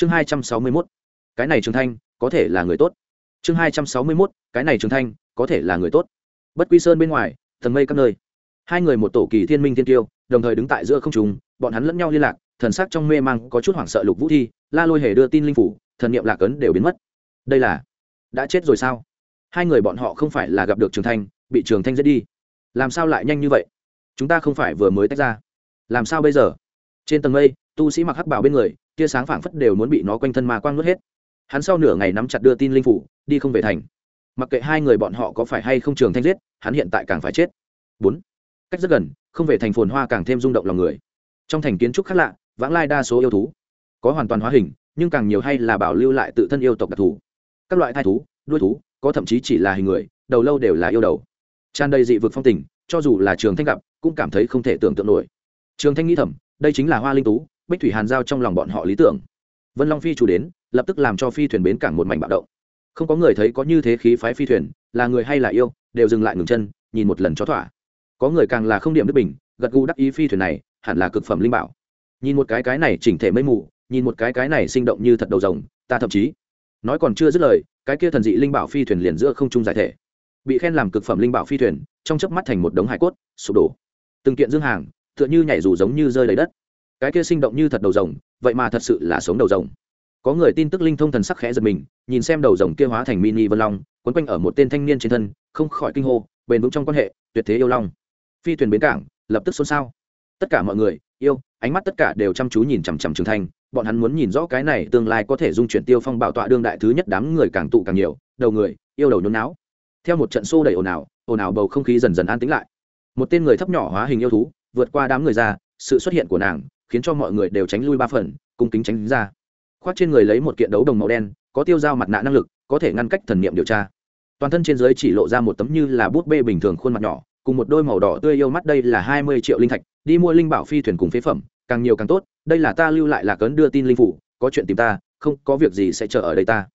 chương hai trăm sáu mươi mốt, cái này trường thanh, có thể là người tốt. Chương hai trăm sáu mươi mốt, cái này trường thanh, có thể là người tốt. Bất quy sơn bên ngoài, thần mây các nơi. Hai người một tổ kỳ thiên minh thiên tiêu đồng thời đứng tại giữa không trùng bọn hắn lẫn nhau liên lạc, thần sắc trong mê mang có chút hoảng sợ lục vũ thi, la lôi hề đưa tin linh phủ, thần niệm lạc ấn đều biến mất. Đây là, đã chết rồi sao? Hai người bọn họ không phải là gặp được trường thanh, bị trường thanh giết đi. Làm sao lại nhanh như vậy? Chúng ta không phải vừa mới tách ra. Làm sao bây giờ? Trên tầng mây, tu sĩ mặc hắc bảo bên người tia sáng phảng phất đều muốn bị nó quanh thân ma quang nuốt hết. Hắn sau nửa ngày nắm chặt đưa tin linh phủ, đi không về thành. Mặc kệ hai người bọn họ có phải hay không trường thanh giết, hắn hiện tại càng phải chết. Bốn. Cách rất gần, không về thành phồn hoa càng thêm rung động lòng người. Trong thành kiến trúc khác lạ, vãng lai đa số yêu thú. Có hoàn toàn hóa hình, nhưng càng nhiều hay là bảo lưu lại tự thân yêu tộc đặc thù. Các loại thai thú, đuôi thú, có thậm chí chỉ là hình người, đầu lâu đều là yêu đầu. Tràn đầy dị vực phong tình, cho dù là trường thanh gặp, cũng cảm thấy không thể tưởng tượng nổi. Trường thanh nghĩ thầm, đây chính là hoa linh tú bích thủy hàn giao trong lòng bọn họ lý tưởng. Vân long phi chủ đến, lập tức làm cho phi thuyền bến cảng một mảnh bạo động. Không có người thấy có như thế khí phái phi thuyền, là người hay là yêu, đều dừng lại ngừng chân, nhìn một lần cho thỏa. Có người càng là không điểm đức bình, gật gù đắc ý phi thuyền này, hẳn là cực phẩm linh bảo. Nhìn một cái cái này chỉnh thể mây mù, nhìn một cái cái này sinh động như thật đầu rồng, ta thậm chí, nói còn chưa dứt lời, cái kia thần dị linh bảo phi thuyền liền giữa không trung giải thể. Bị khen làm cực phẩm linh bảo phi thuyền, trong chớp mắt thành một đống hải cốt, sụp đổ. Từng kiện dương hàng, tựa như nhảy dù giống như rơi lấy đất cái kia sinh động như thật đầu rồng, vậy mà thật sự là sống đầu rồng. Có người tin tức linh thông thần sắc khẽ giật mình, nhìn xem đầu rồng kia hóa thành mini vân long, quấn quanh ở một tên thanh niên trên thân, không khỏi kinh hô, bền vững trong quan hệ, tuyệt thế yêu long. Phi thuyền bến cảng, lập tức xôn xao. Tất cả mọi người, yêu, ánh mắt tất cả đều chăm chú nhìn chằm chằm trường thanh, bọn hắn muốn nhìn rõ cái này tương lai có thể dung chuyển tiêu phong bảo tọa đương đại thứ nhất đám người càng tụ càng nhiều, đầu người, yêu đầu nhốn não theo một trận xô đầy ồn ào ồn ào bầu không khí dần dần an tĩnh lại. Một tên người thấp nhỏ hóa hình yêu thú, vượt qua đám người ra, sự xuất hiện của nàng khiến cho mọi người đều tránh lui ba phần, cung kính tránh ra. Khoác trên người lấy một kiện đấu đồng màu đen, có tiêu dao mặt nạ năng lực, có thể ngăn cách thần niệm điều tra. Toàn thân trên dưới chỉ lộ ra một tấm như là bút bê bình thường khuôn mặt nhỏ, cùng một đôi màu đỏ tươi yêu mắt đây là hai mươi triệu linh thạch, đi mua linh bảo phi thuyền cùng phế phẩm, càng nhiều càng tốt, đây là ta lưu lại là cấn đưa tin linh phủ, có chuyện tìm ta, không, có việc gì sẽ chờ ở đây ta.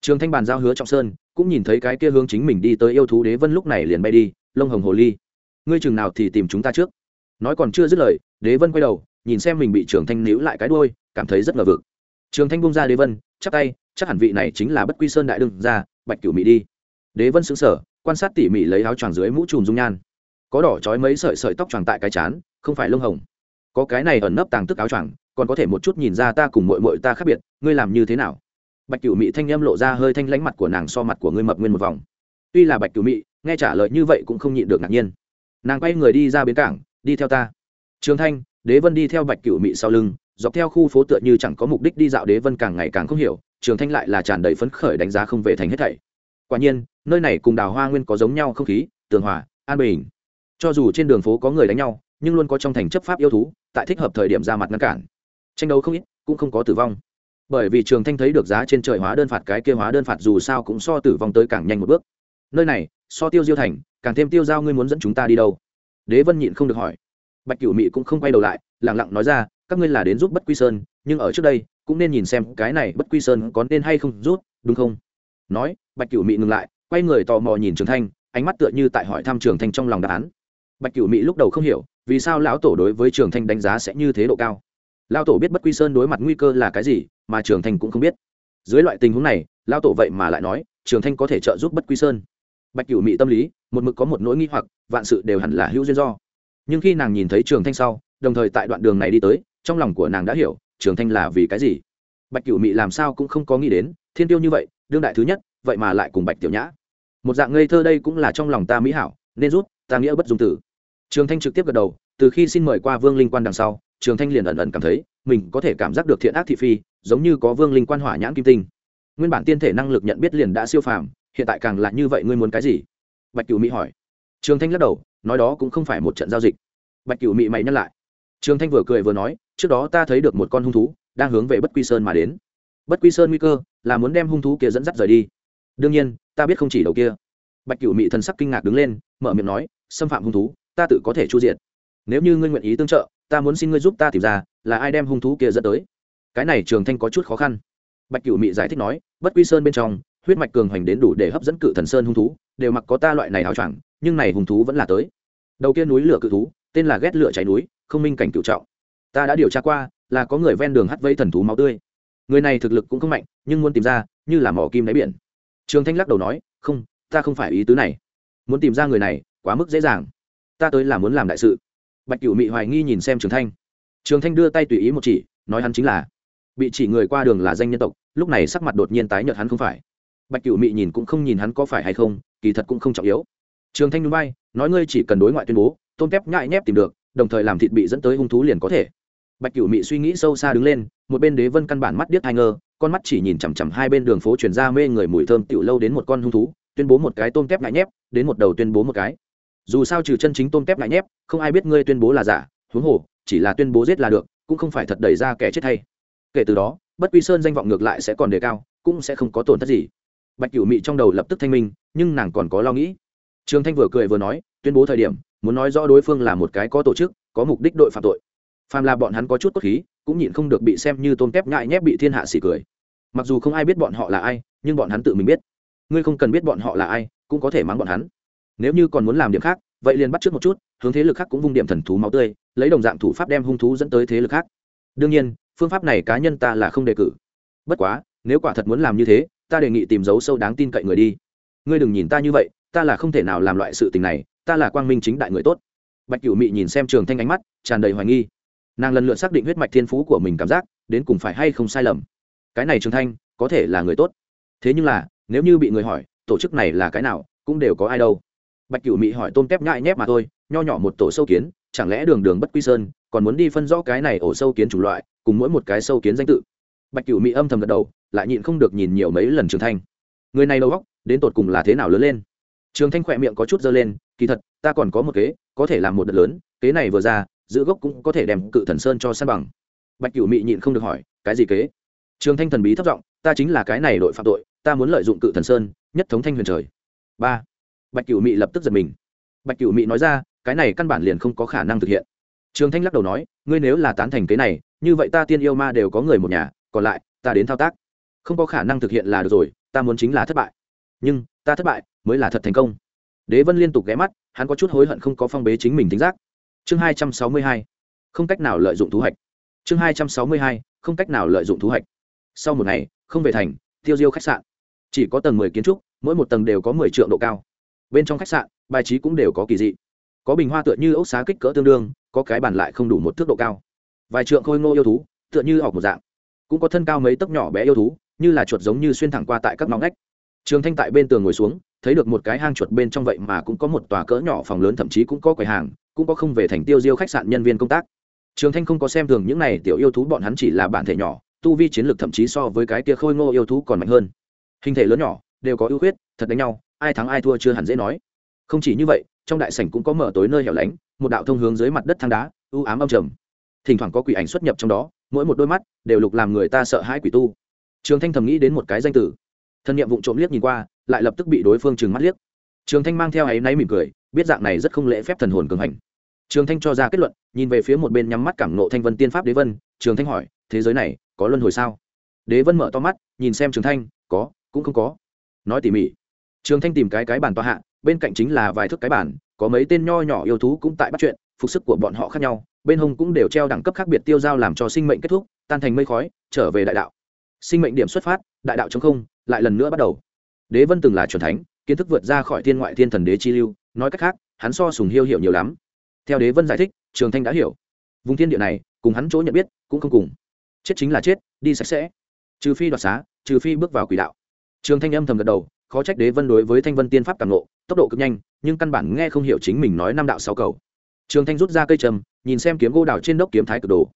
Trường thanh bàn giao hứa trọng sơn, cũng nhìn thấy cái kia hướng chính mình đi tới yêu thú đế vân lúc này liền bay đi, lông hồng hồ ly. Ngươi chừng nào thì tìm chúng ta trước. Nói còn chưa dứt lời, đế vân quay đầu nhìn xem mình bị trường thanh níu lại cái đuôi, cảm thấy rất ngờ vực. Trường thanh bung ra đế vân chắc tay, chắc hẳn vị này chính là bất quy sơn đại đương ra bạch cửu mỹ đi. Đế vân xứng sở quan sát tỉ mỉ lấy áo choàng dưới mũ trùm dung nhan. Có đỏ trói mấy sợi sợi tóc choàng tại cái chán, không phải lông hồng. Có cái này ẩn nấp tàng tức áo choàng, còn có thể một chút nhìn ra ta cùng mội mội ta khác biệt, ngươi làm như thế nào? Bạch cửu mỹ thanh em lộ ra hơi thanh lánh mặt của nàng so mặt của ngươi mập nguyên một vòng. Tuy là bạch cửu mỹ nghe trả lời như vậy cũng không nhịn được ngạc nhiên. Nàng quay người đi ra bến cảng, đi theo ta. Trường thanh đế vân đi theo bạch cửu Mị sau lưng, dọc theo khu phố tựa như chẳng có mục đích đi dạo đế vân càng ngày càng không hiểu, trường thanh lại là tràn đầy phấn khởi đánh giá không về thành hết thảy. Quả nhiên, nơi này cùng đào hoa nguyên có giống nhau không khí, tường hòa, an bình. Cho dù trên đường phố có người đánh nhau, nhưng luôn có trong thành chấp pháp yêu thú, tại thích hợp thời điểm ra mặt ngăn cản. Tranh đấu không ít, cũng không có tử vong. Bởi vì trường thanh thấy được giá trên trời hóa đơn phạt cái kia hóa đơn phạt dù sao cũng so tử vong tới càng nhanh một bước. Nơi này, so tiêu diêu thành, càng thêm tiêu giao ngươi muốn dẫn chúng ta đi đâu? Đế vân nhịn không được hỏi bạch cửu mị cũng không quay đầu lại lẳng lặng nói ra, các ngươi là đến giúp bất quy sơn, nhưng ở trước đây, cũng nên nhìn xem cái này bất quy sơn có nên hay không rút đúng không? Nói, bạch cửu mị ngừng lại, quay người tò mò nhìn trường thanh, ánh mắt tựa như tại hỏi thăm trường thanh trong lòng đáp án. Bạch cửu mị lúc đầu không hiểu, vì sao lão tổ đối với trường thanh đánh giá sẽ như thế độ cao. Lão tổ biết bất quy sơn đối mặt nguy cơ là cái gì, mà trường thanh cũng không biết. Dưới loại tình huống này, lão tổ vậy mà lại nói, trường thanh có thể trợ giúp bất quy sơn. Bạch cửu mị tâm lý, một mực có một nỗi nghi hoặc, vạn sự đều hẳn là hữu duyên do nhưng khi nàng nhìn thấy trường thanh sau, đồng thời tại đoạn đường này đi tới, trong lòng của nàng đã hiểu, trường thanh là vì cái gì? Bạch cửu mị làm sao cũng không có nghĩ đến, thiên tiêu như vậy, đương đại thứ nhất, vậy mà lại cùng bạch tiểu nhã. Một dạng ngây thơ đây cũng là trong lòng ta mỹ hảo, nên rút, ta nghĩa bất dung tử. Trường thanh trực tiếp gật đầu, từ khi xin mời qua vương linh quan đằng sau, trường thanh liền ẩn ẩn cảm thấy, mình có thể cảm giác được thiện ác thị phi, giống như có vương linh quan hỏa nhãn kim tinh. Nguyên bản tiên thể năng lực nhận biết liền đã siêu phàm, hiện tại càng là như vậy, ngươi muốn cái gì? Bạch cửu mỹ hỏi. Trường thanh lắc đầu nói đó cũng không phải một trận giao dịch. Bạch cửu Mị mày nhắc lại. Trường thanh vừa cười vừa nói, trước đó ta thấy được một con hung thú đang hướng về bất quy sơn mà đến. Bất quy sơn nguy cơ là muốn đem hung thú kia dẫn dắt rời đi. Đương nhiên, ta biết không chỉ đầu kia. Bạch cửu Mị thần sắc kinh ngạc đứng lên, mở miệng nói, xâm phạm hung thú, ta tự có thể chu diện nếu như ngươi nguyện ý tương trợ, ta muốn xin ngươi giúp ta tìm ra là ai đem hung thú kia dẫn tới. Cái này trường thanh có chút khó khăn. Bạch cửu Mị giải thích nói, bất quy sơn bên trong, huyết mạch cường hoành đến đủ để hấp dẫn cự thần sơn hung thú, đều mặc có ta loại này áo choàng nhưng này hung thú vẫn là tới. Đầu kia núi lửa cự thú, tên là ghét lửa cháy núi, không minh cảnh cựu trọng. Ta đã điều tra qua, là có người ven đường hắt vây thần thú máu tươi. Người này thực lực cũng không mạnh, nhưng muốn tìm ra, như là mỏ kim đáy biển. Trường thanh lắc đầu nói, không, ta không phải ý tứ này. Muốn tìm ra người này, quá mức dễ dàng. Ta tới là muốn làm đại sự. Bạch cửu mị hoài nghi nhìn xem trường thanh. Trường thanh đưa tay tùy ý một chỉ, nói hắn chính là bị chỉ người qua đường là danh nhân tộc, lúc này sắc mặt đột nhiên tái nhợt hắn không phải. Bạch cửu mị nhìn cũng không nhìn hắn có phải hay không, kỳ thật cũng không trọng yếu trường thanh núi bay nói ngươi chỉ cần đối ngoại tuyên bố, tôm tép nhại nhép tìm được, đồng thời làm thịt bị dẫn tới hung thú liền có thể. Bạch cửu mị suy nghĩ sâu xa đứng lên, một bên đế vân căn bản mắt điếc hai ngơ, con mắt chỉ nhìn chằm chằm hai bên đường phố chuyển ra mê người mùi thơm tiểu lâu đến một con hung thú, tuyên bố một cái tôm tép nhại nhép, đến một đầu tuyên bố một cái. Dù sao trừ chân chính tôm tép nhại nhép, không ai biết ngươi tuyên bố là giả, huống hồ, chỉ là tuyên bố giết là được, cũng không phải thật đẩy ra kẻ chết hay. Kể từ đó, bất quy sơn danh vọng ngược lại sẽ còn đề cao, cũng sẽ không có tổn thất gì. Bạch cửu mị trong đầu lập tức thanh minh, nhưng nàng còn có lo nghĩ trường thanh vừa cười vừa nói, tuyên bố thời điểm, muốn nói rõ đối phương là một cái có tổ chức, có mục đích đội phạm tội. Phàm là bọn hắn có chút cốt khí, cũng nhịn không được bị xem như tôm tép ngại nhép bị thiên hạ xỉ cười. Mặc dù không ai biết bọn họ là ai, nhưng bọn hắn tự mình biết. Ngươi không cần biết bọn họ là ai, cũng có thể mắng bọn hắn. Nếu như còn muốn làm điểm khác, vậy liền bắt trước một chút, hướng thế lực khác cũng vung điểm thần thú máu tươi, lấy đồng dạng thủ pháp đem hung thú dẫn tới thế lực khác. Đương nhiên, phương pháp này cá nhân ta là không đề cử. Bất quá, nếu quả thật muốn làm như thế, ta đề nghị tìm dấu sâu đáng tin cậy người đi. Ngươi đừng nhìn ta như vậy ta là không thể nào làm loại sự tình này, ta là quang minh chính đại người tốt. Bạch cửu mị nhìn xem trường thanh ánh mắt, tràn đầy hoài nghi. Nàng lần lượt xác định huyết mạch thiên phú của mình cảm giác, đến cùng phải hay không sai lầm. Cái này trường thanh, có thể là người tốt. Thế nhưng là, nếu như bị người hỏi, tổ chức này là cái nào, cũng đều có ai đâu. Bạch cửu mị hỏi tôm tép nhại nhép mà thôi, nho nhỏ một tổ sâu kiến, chẳng lẽ đường đường bất quy sơn, còn muốn đi phân rõ cái này ổ sâu kiến chủng loại, cùng mỗi một cái sâu kiến danh tự. Bạch cửu mị âm thầm gật đầu, lại nhịn không được nhìn nhiều mấy lần trường thanh. Người này đầu óc, đến tột cùng là thế nào lớn lên? Trường thanh khỏe miệng có chút dơ lên, kỳ thật, ta còn có một kế, có thể làm một đợt lớn, kế này vừa ra, giữ gốc cũng có thể đem cự thần sơn cho san bằng. Bạch cửu mị nhịn không được hỏi, cái gì kế? Trường thanh thần bí thất giọng, ta chính là cái này đội phạm tội, ta muốn lợi dụng cự thần sơn, nhất thống thanh huyền trời. Ba. Bạch cửu mị lập tức giật mình. Bạch cửu mị nói ra, cái này căn bản liền không có khả năng thực hiện. Trường thanh lắc đầu nói, ngươi nếu là tán thành kế này, như vậy ta tiên yêu ma đều có người một nhà, còn lại, ta đến thao tác. Không có khả năng thực hiện là được rồi, ta muốn chính là thất bại. Nhưng, ta thất bại mới là thật thành công. Đế vân liên tục ghé mắt, hắn có chút hối hận không có phong bế chính mình tính giác. Chương hai trăm sáu mươi hai, không cách nào lợi dụng thú hạch. Chương hai trăm sáu mươi hai, không cách nào lợi dụng thú hạch. Sau một ngày, không về thành, tiêu diêu khách sạn. Chỉ có tầng mười kiến trúc, mỗi một tầng đều có mười triệu độ cao. Bên trong khách sạn, bài trí cũng đều có kỳ dị. Có bình hoa tựa như ốc xá kích cỡ tương đương, có cái bàn lại không đủ một thước độ cao. Vài trượng khôi ngô yêu thú, tựa như học một dạng. Cũng có thân cao mấy tấc nhỏ bé yêu thú, như là chuột giống như xuyên thẳng qua tại các ngõ ngách. Trường thanh tại bên tường ngồi xuống thấy được một cái hang chuột bên trong vậy mà cũng có một tòa cỡ nhỏ phòng lớn, thậm chí cũng có quầy hàng, cũng có không về thành tiêu diêu khách sạn nhân viên công tác. Trường thanh không có xem thường những này tiểu yêu thú, bọn hắn chỉ là bản thể nhỏ, tu vi chiến lược thậm chí so với cái kia khôi ngô yêu thú còn mạnh hơn. Hình thể lớn nhỏ, đều có ưu khuyết, thật đánh nhau, ai thắng ai thua chưa hẳn dễ nói. Không chỉ như vậy, trong đại sảnh cũng có mở tối nơi hẻo lánh, một đạo thông hướng dưới mặt đất thang đá ưu ám âm trầm. Thỉnh thoảng có quỷ ảnh xuất nhập trong đó, mỗi một đôi mắt đều lục làm người ta sợ hãi quỷ tu. Trường thanh thầm nghĩ đến một cái danh tử thân nhiệm vụ trộm liếc nhìn qua lại lập tức bị đối phương trừng mắt liếc. Trường thanh mang theo áy náy mỉm cười, biết dạng này rất không lễ phép thần hồn cường hành. Trường thanh cho ra kết luận, nhìn về phía một bên nhắm mắt cảm nộ thanh vân tiên pháp đế vân, trường thanh hỏi, thế giới này có luân hồi sao? Đế vân mở to mắt, nhìn xem trường thanh, có, cũng không có. Nói tỉ mỉ, trường thanh tìm cái cái bàn tòa hạ, bên cạnh chính là vài thước cái bản có mấy tên nho nhỏ yêu thú cũng tại bắt chuyện, phục sức của bọn họ khác nhau, bên hông cũng đều treo đẳng cấp khác biệt tiêu giao làm cho sinh mệnh kết thúc, tan thành mây khói, trở về đại đạo. Sinh mệnh điểm xuất phát, đại đạo chống không, lại lần nữa bắt đầu đế vân từng là c thánh, kiến thức vượt ra khỏi thiên ngoại thiên thần đế chi lưu, nói cách khác, hắn so sùng hiêu hiểu nhiều lắm. Theo đế vân giải thích, trường thanh đã hiểu. Vùng thiên địa này, cùng hắn chỗ nhận biết, cũng không cùng. Chết chính là chết, đi sạch sẽ. Trừ phi đoạt xá, trừ phi bước vào quỷ đạo. Trường thanh âm thầm gật đầu, khó trách đế vân đối với thanh vân tiên pháp càng lộ tốc độ cực nhanh, nhưng căn bản nghe không hiểu chính mình nói năm đạo sáu cầu. Trường thanh rút ra cây trầm, nhìn xem kiếm gỗ đào trên đốc kiếm thái cực đồ.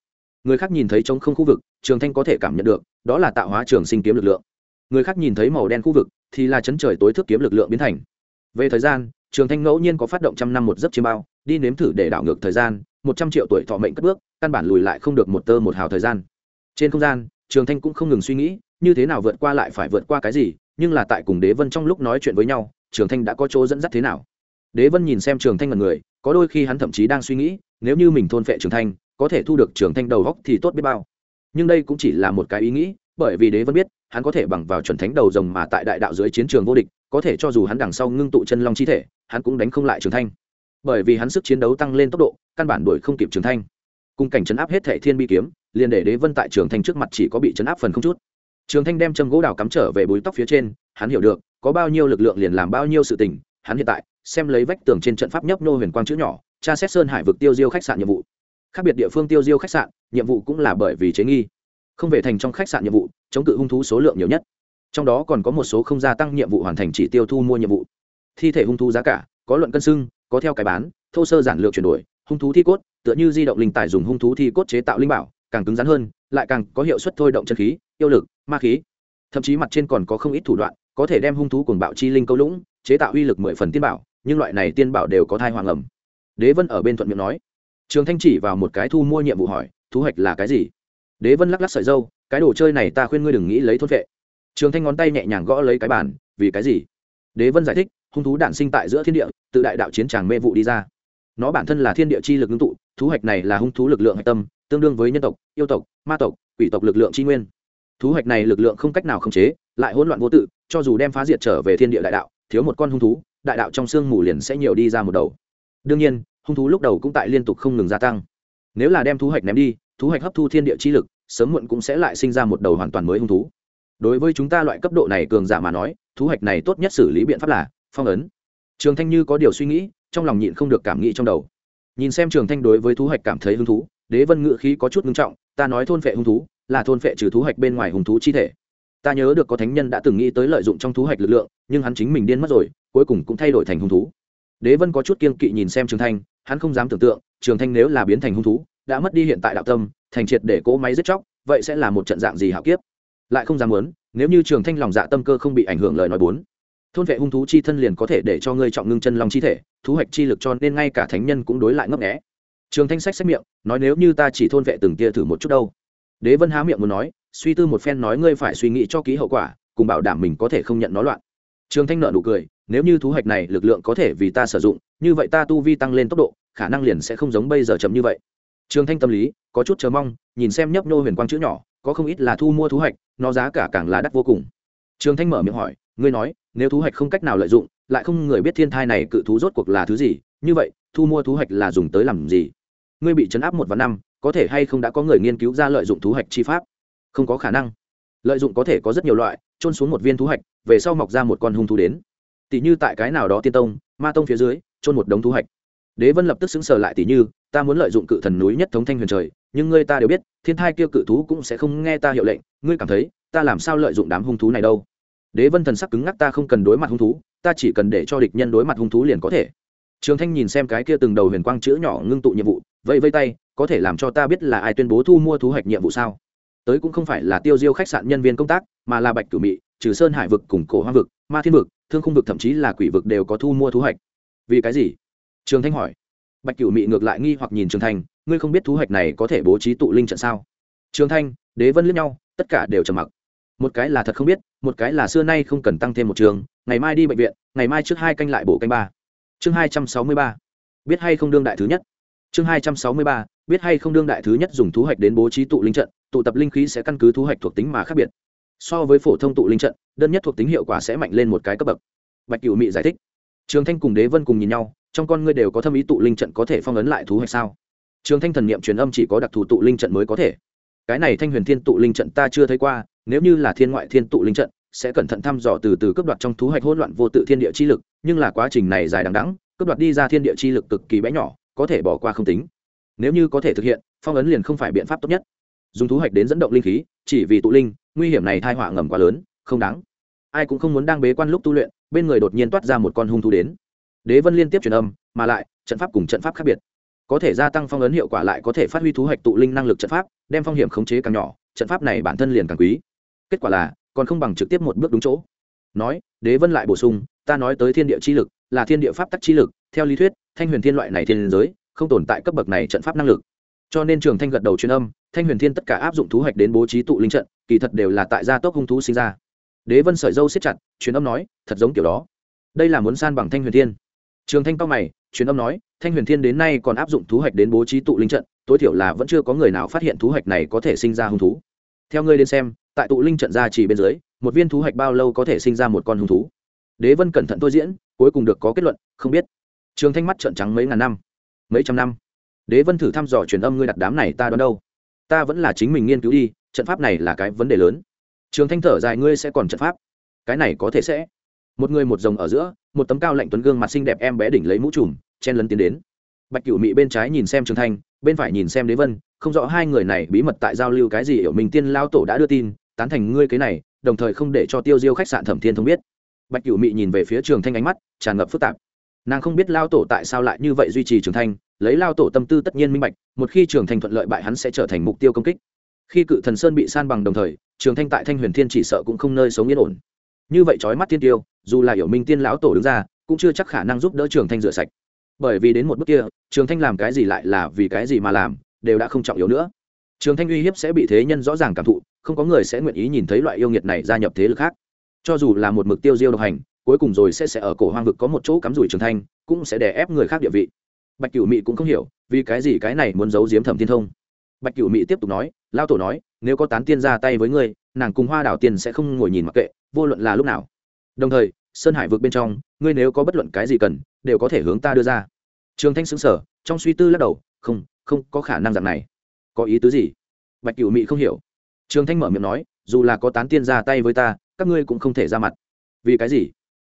Người khác nhìn thấy trống không khu vực, trường thanh có thể cảm nhận được, đó là tạo hóa trường sinh kiếm lực lượng. Người khác nhìn thấy màu đen khu vực thì là chấn trời tối thức kiếm lực lượng biến thành. Về thời gian, trường thanh ngẫu nhiên có phát động trăm năm một giấc chiêm bao, đi nếm thử để đảo ngược thời gian, một trăm triệu tuổi thọ mệnh cất bước, căn bản lùi lại không được một tơ một hào thời gian. Trên không gian, trường thanh cũng không ngừng suy nghĩ, như thế nào vượt qua lại phải vượt qua cái gì, nhưng là tại cùng đế vân trong lúc nói chuyện với nhau, trường thanh đã có chỗ dẫn dắt thế nào. Đế vân nhìn xem trường thanh là người, có đôi khi hắn thậm chí đang suy nghĩ, nếu như mình thôn phệ trường thanh, có thể thu được trường thanh đầu góc thì tốt biết bao. Nhưng đây cũng chỉ là một cái ý nghĩ bởi vì đế vân biết, hắn có thể bằng vào chuẩn thánh đầu rồng mà tại đại đạo dưới chiến trường vô địch, có thể cho dù hắn đằng sau ngưng tụ chân long chi thể, hắn cũng đánh không lại trường thanh. Bởi vì hắn sức chiến đấu tăng lên tốc độ, căn bản đuổi không kịp trường thanh. Cùng cảnh chấn áp hết thể thiên bi kiếm, liền để đế vân tại trường thanh trước mặt chỉ có bị chấn áp phần không chút. Trường thanh đem châm gỗ đào cắm trở về búi tóc phía trên, hắn hiểu được, có bao nhiêu lực lượng liền làm bao nhiêu sự tình, hắn hiện tại, xem lấy vách tường trên trận pháp nhấp nô huyền quang chữ nhỏ, tra xét sơn hải vực tiêu diêu khách sạn nhiệm vụ. Khác biệt địa phương tiêu diêu khách sạn, nhiệm vụ cũng là bởi vì chế nghi không về thành trong khách sạn nhiệm vụ chống cự hung thú số lượng nhiều nhất. Trong đó còn có một số không gia tăng nhiệm vụ hoàn thành chỉ tiêu thu mua nhiệm vụ. Thi thể hung thú giá cả có luận cân sưng, có theo cái bán thô sơ giản lược chuyển đổi hung thú thi cốt tựa như di động linh tài dùng hung thú thi cốt chế tạo linh bảo càng cứng rắn hơn lại càng có hiệu suất thôi động chân khí yêu lực ma khí. Thậm chí mặt trên còn có không ít thủ đoạn có thể đem hung thú cuồng bạo chi linh câu lũng chế tạo uy lực mười phần tiên bảo nhưng loại này tiên bảo đều có thai hoàng ẩm. Đế vân ở bên thuận miệng nói. Trường thanh chỉ vào một cái thu mua nhiệm vụ hỏi thu hoạch là cái gì? Đế vân lắc lắc sợi dâu, cái đồ chơi này ta khuyên ngươi đừng nghĩ lấy thôn vệ. Trường thanh ngón tay nhẹ nhàng gõ lấy cái bàn, vì cái gì? Đế vân giải thích, hung thú đản sinh tại giữa thiên địa, tự đại đạo chiến tràng mê vụ đi ra. Nó bản thân là thiên địa chi lực ngưng tụ, thú hạch này là hung thú lực lượng hạch tâm, tương đương với nhân tộc, yêu tộc, ma tộc, quỷ tộc lực lượng tri nguyên. Thú hạch này lực lượng không cách nào khống chế, lại hỗn loạn vô tự, cho dù đem phá diệt trở về thiên địa đại đạo, thiếu một con hung thú, đại đạo trong sương mù liền sẽ nhiều đi ra một đầu. Đương nhiên, hung thú lúc đầu cũng tại liên tục không ngừng gia tăng. Nếu là đem thú hạch ném đi, thú hạch hấp thu thiên địa chi lực sớm muộn cũng sẽ lại sinh ra một đầu hoàn toàn mới hung thú. Đối với chúng ta loại cấp độ này cường giả mà nói, thú hạch này tốt nhất xử lý biện pháp là phong ấn. Trường thanh như có điều suy nghĩ, trong lòng nhịn không được cảm nghĩ trong đầu. Nhìn xem trường thanh đối với thú hạch cảm thấy hứng thú, đế vân ngự khí có chút ngưng trọng, ta nói thôn phệ hung thú, là thôn phệ trừ thú hạch bên ngoài hung thú chi thể. Ta nhớ được có thánh nhân đã từng nghĩ tới lợi dụng trong thú hạch lực lượng, nhưng hắn chính mình điên mất rồi, cuối cùng cũng thay đổi thành hung thú. Đế vân có chút kiên kỵ nhìn xem trường thanh, hắn không dám tưởng tượng, trường thanh nếu là biến thành hung thú đã mất đi hiện tại đạo tâm, thành triệt để cỗ máy giết chóc, vậy sẽ là một trận dạng gì hạo kiếp? Lại không dám muốn, nếu như trường thanh lòng dạ tâm cơ không bị ảnh hưởng lời nói bốn. Thôn vệ hung thú chi thân liền có thể để cho ngươi trọng ngưng chân lòng chi thể thu hoạch chi lực cho nên ngay cả thánh nhân cũng đối lại ngấp nghẽ trường thanh sách xét miệng, nói nếu như ta chỉ thôn vệ từng tia thử một chút đâu. Đế vân há miệng muốn nói, suy tư một phen nói ngươi phải suy nghĩ cho kỹ hậu quả, cùng bảo đảm mình có thể không nhận nó loạn. Trường thanh nợ nụ cười, nếu như thu hoạch này lực lượng có thể vì ta sử dụng, như vậy ta tu vi tăng lên tốc độ, khả năng liền sẽ không giống bây giờ chậm như vậy trường thanh tâm lý có chút chờ mong nhìn xem nhấp nô huyền quang chữ nhỏ có không ít là thu mua thú hạch, nó giá cả càng là đắt vô cùng. Trường thanh mở miệng hỏi ngươi nói nếu thú hạch không cách nào lợi dụng lại không người biết thiên thai này cự thú rốt cuộc là thứ gì? Như vậy thu mua thú hạch là dùng tới làm gì? Ngươi bị chấn áp một và năm có thể hay không đã có người nghiên cứu ra lợi dụng thú hạch chi pháp? Không có khả năng. Lợi dụng có thể có rất nhiều loại trôn xuống một viên thú hạch, về sau mọc ra một con hung thú đến. Tỷ như tại cái nào đó tiên tông ma tông phía dưới trôn một đống thú hạch đế vân lập tức xứng sờ lại tỷ như, ta muốn lợi dụng cự thần núi nhất thống thanh huyền trời, nhưng ngươi ta đều biết, thiên thai kia cự thú cũng sẽ không nghe ta hiệu lệnh, ngươi cảm thấy, ta làm sao lợi dụng đám hung thú này đâu? Đế vân thần sắc cứng ngắc, ta không cần đối mặt hung thú, ta chỉ cần để cho địch nhân đối mặt hung thú liền có thể. Trường thanh nhìn xem cái kia từng đầu huyền quang chữ nhỏ ngưng tụ nhiệm vụ, vẫy vây tay, có thể làm cho ta biết là ai tuyên bố thu mua thu hoạch nhiệm vụ sao? Tới cũng không phải là tiêu diêu khách sạn nhân viên công tác, mà là bạch cửu mị, trừ sơn hải vực cùng cổ hoa vực, ma thiên vực, thương khung vực thậm chí là quỷ vực đều có thu mua thu hoạch. Vì cái gì? Trường thanh hỏi. Bạch cửu mị ngược lại nghi hoặc nhìn trường thanh, ngươi không biết thu hoạch này có thể bố trí tụ linh trận sao? Trường thanh, đế vân liếc nhau, tất cả đều trầm mặc. Một cái là thật không biết, một cái là xưa nay không cần tăng thêm một trường, ngày mai đi bệnh viện, ngày mai trước hai canh lại bổ canh ba. Chương hai trăm sáu mươi ba. Biết hay không đương đại thứ nhất. Chương hai trăm sáu mươi ba. Biết hay không đương đại thứ nhất dùng thú hoạch đến bố trí tụ linh trận, tụ tập linh khí sẽ căn cứ thú hoạch thuộc tính mà khác biệt. So với phổ thông tụ linh trận, đơn nhất thuộc tính hiệu quả sẽ mạnh lên một cái cấp bậc. Bạch cựu mị giải thích. Trường thanh cùng đế vân cùng nhìn nhau trong con ngươi đều có thâm ý tụ linh trận có thể phong ấn lại thú hay sao? Trường thanh thần niệm truyền âm chỉ có đặc thù tụ linh trận mới có thể. Cái này thanh huyền thiên tụ linh trận ta chưa thấy qua, nếu như là thiên ngoại thiên tụ linh trận, sẽ cẩn thận thăm dò từ từ cấp đoạt trong thú hạch hỗn loạn vô tự thiên địa chi lực, nhưng là quá trình này dài đằng đẵng cấp đoạt đi ra thiên địa chi lực cực kỳ bé nhỏ, có thể bỏ qua không tính. Nếu như có thể thực hiện, phong ấn liền không phải biện pháp tốt nhất. Dùng thú hạch đến dẫn động linh khí, chỉ vì tụ linh, nguy hiểm này thai họa ngầm quá lớn, không đáng. Ai cũng không muốn đang bế quan lúc tu luyện, bên người đột nhiên toát ra một con hung thú đến đế vân liên tiếp truyền âm, mà lại, trận pháp cùng trận pháp khác biệt. Có thể gia tăng phong ấn hiệu quả lại có thể phát huy thú hoạch tụ linh năng lực trận pháp, đem phong hiểm khống chế càng nhỏ, trận pháp này bản thân liền càng quý. Kết quả là, còn không bằng trực tiếp một bước đúng chỗ. Nói, đế vân lại bổ sung, ta nói tới thiên địa chi lực, là thiên địa pháp tắc chi lực, theo lý thuyết, thanh huyền thiên loại này thiên giới, không tồn tại cấp bậc này trận pháp năng lực. Cho nên trường thanh gật đầu truyền âm, thanh huyền thiên tất cả áp dụng thú hoạch đến bố trí tụ linh trận, kỳ thật đều là tại gia tốc hung thú sinh ra. Đế vân sợi dâu siết chặt, truyền âm nói, thật giống kiểu đó. Đây là muốn san bằng thanh huyền thiên trường thanh cao mày, truyền âm nói, thanh huyền thiên đến nay còn áp dụng thú hoạch đến bố trí tụ linh trận, tối thiểu là vẫn chưa có người nào phát hiện thú hoạch này có thể sinh ra hung thú. Theo ngươi đến xem, tại tụ linh trận ra chỉ bên dưới, một viên thú hoạch bao lâu có thể sinh ra một con hung thú? Đế vân cẩn thận tôi diễn, cuối cùng được có kết luận, không biết. Trường thanh mắt trợn trắng mấy ngàn năm, mấy trăm năm. Đế vân thử thăm dò truyền âm ngươi đặt đám này ta đoán đâu? Ta vẫn là chính mình nghiên cứu đi, trận pháp này là cái vấn đề lớn. Trường thanh thở dài, ngươi sẽ còn trận pháp? Cái này có thể sẽ một người một rồng ở giữa, một tấm cao lạnh tuấn gương mặt xinh đẹp em bé đỉnh lấy mũ trùm, chen lấn tiến đến. Bạch cửu mị bên trái nhìn xem trường thanh, bên phải nhìn xem đế vân, không rõ hai người này bí mật tại giao lưu cái gì, hiểu mình tiên lao tổ đã đưa tin, tán thành ngươi cái này, đồng thời không để cho tiêu diêu khách sạn thẩm thiên thông biết. Bạch cửu mị nhìn về phía trường thanh ánh mắt, tràn ngập phức tạp. Nàng không biết lao tổ tại sao lại như vậy duy trì trường thanh, lấy lao tổ tâm tư tất nhiên minh bạch, một khi trường thanh thuận lợi bại hắn sẽ trở thành mục tiêu công kích. Khi cự thần sơn bị san bằng đồng thời, trường thanh tại thanh huyền thiên chỉ sợ cũng không nơi sống yên ổn như vậy trói mắt thiên tiêu, dù là hiểu minh tiên lão tổ đứng ra, cũng chưa chắc khả năng giúp đỡ trường thanh rửa sạch. Bởi vì đến một bước kia, trường thanh làm cái gì lại là vì cái gì mà làm, đều đã không trọng yếu nữa. Trường thanh uy hiếp sẽ bị thế nhân rõ ràng cảm thụ, không có người sẽ nguyện ý nhìn thấy loại yêu nghiệt này gia nhập thế lực khác. Cho dù là một mực tiêu diêu độc hành, cuối cùng rồi sẽ sẽ ở cổ hoang vực có một chỗ cắm rủi trường thanh, cũng sẽ đè ép người khác địa vị. Bạch cửu mị cũng không hiểu, vì cái gì cái này muốn giấu giếm thẩm thiên thông bạch cửu mị tiếp tục nói lao tổ nói, nếu có tán tiên ra tay với ngươi, nàng cùng hoa đảo tiên sẽ không ngồi nhìn mặc kệ, vô luận là lúc nào. Đồng thời, sơn hải vượt bên trong, ngươi nếu có bất luận cái gì cần, đều có thể hướng ta đưa ra. Trường thanh xứng sở trong suy tư lắc đầu, không không có khả năng dạng này. Có ý tứ gì? Bạch cửu mị không hiểu. Trường thanh mở miệng nói, dù là có tán tiên ra tay với ta, các ngươi cũng không thể ra mặt. Vì cái gì?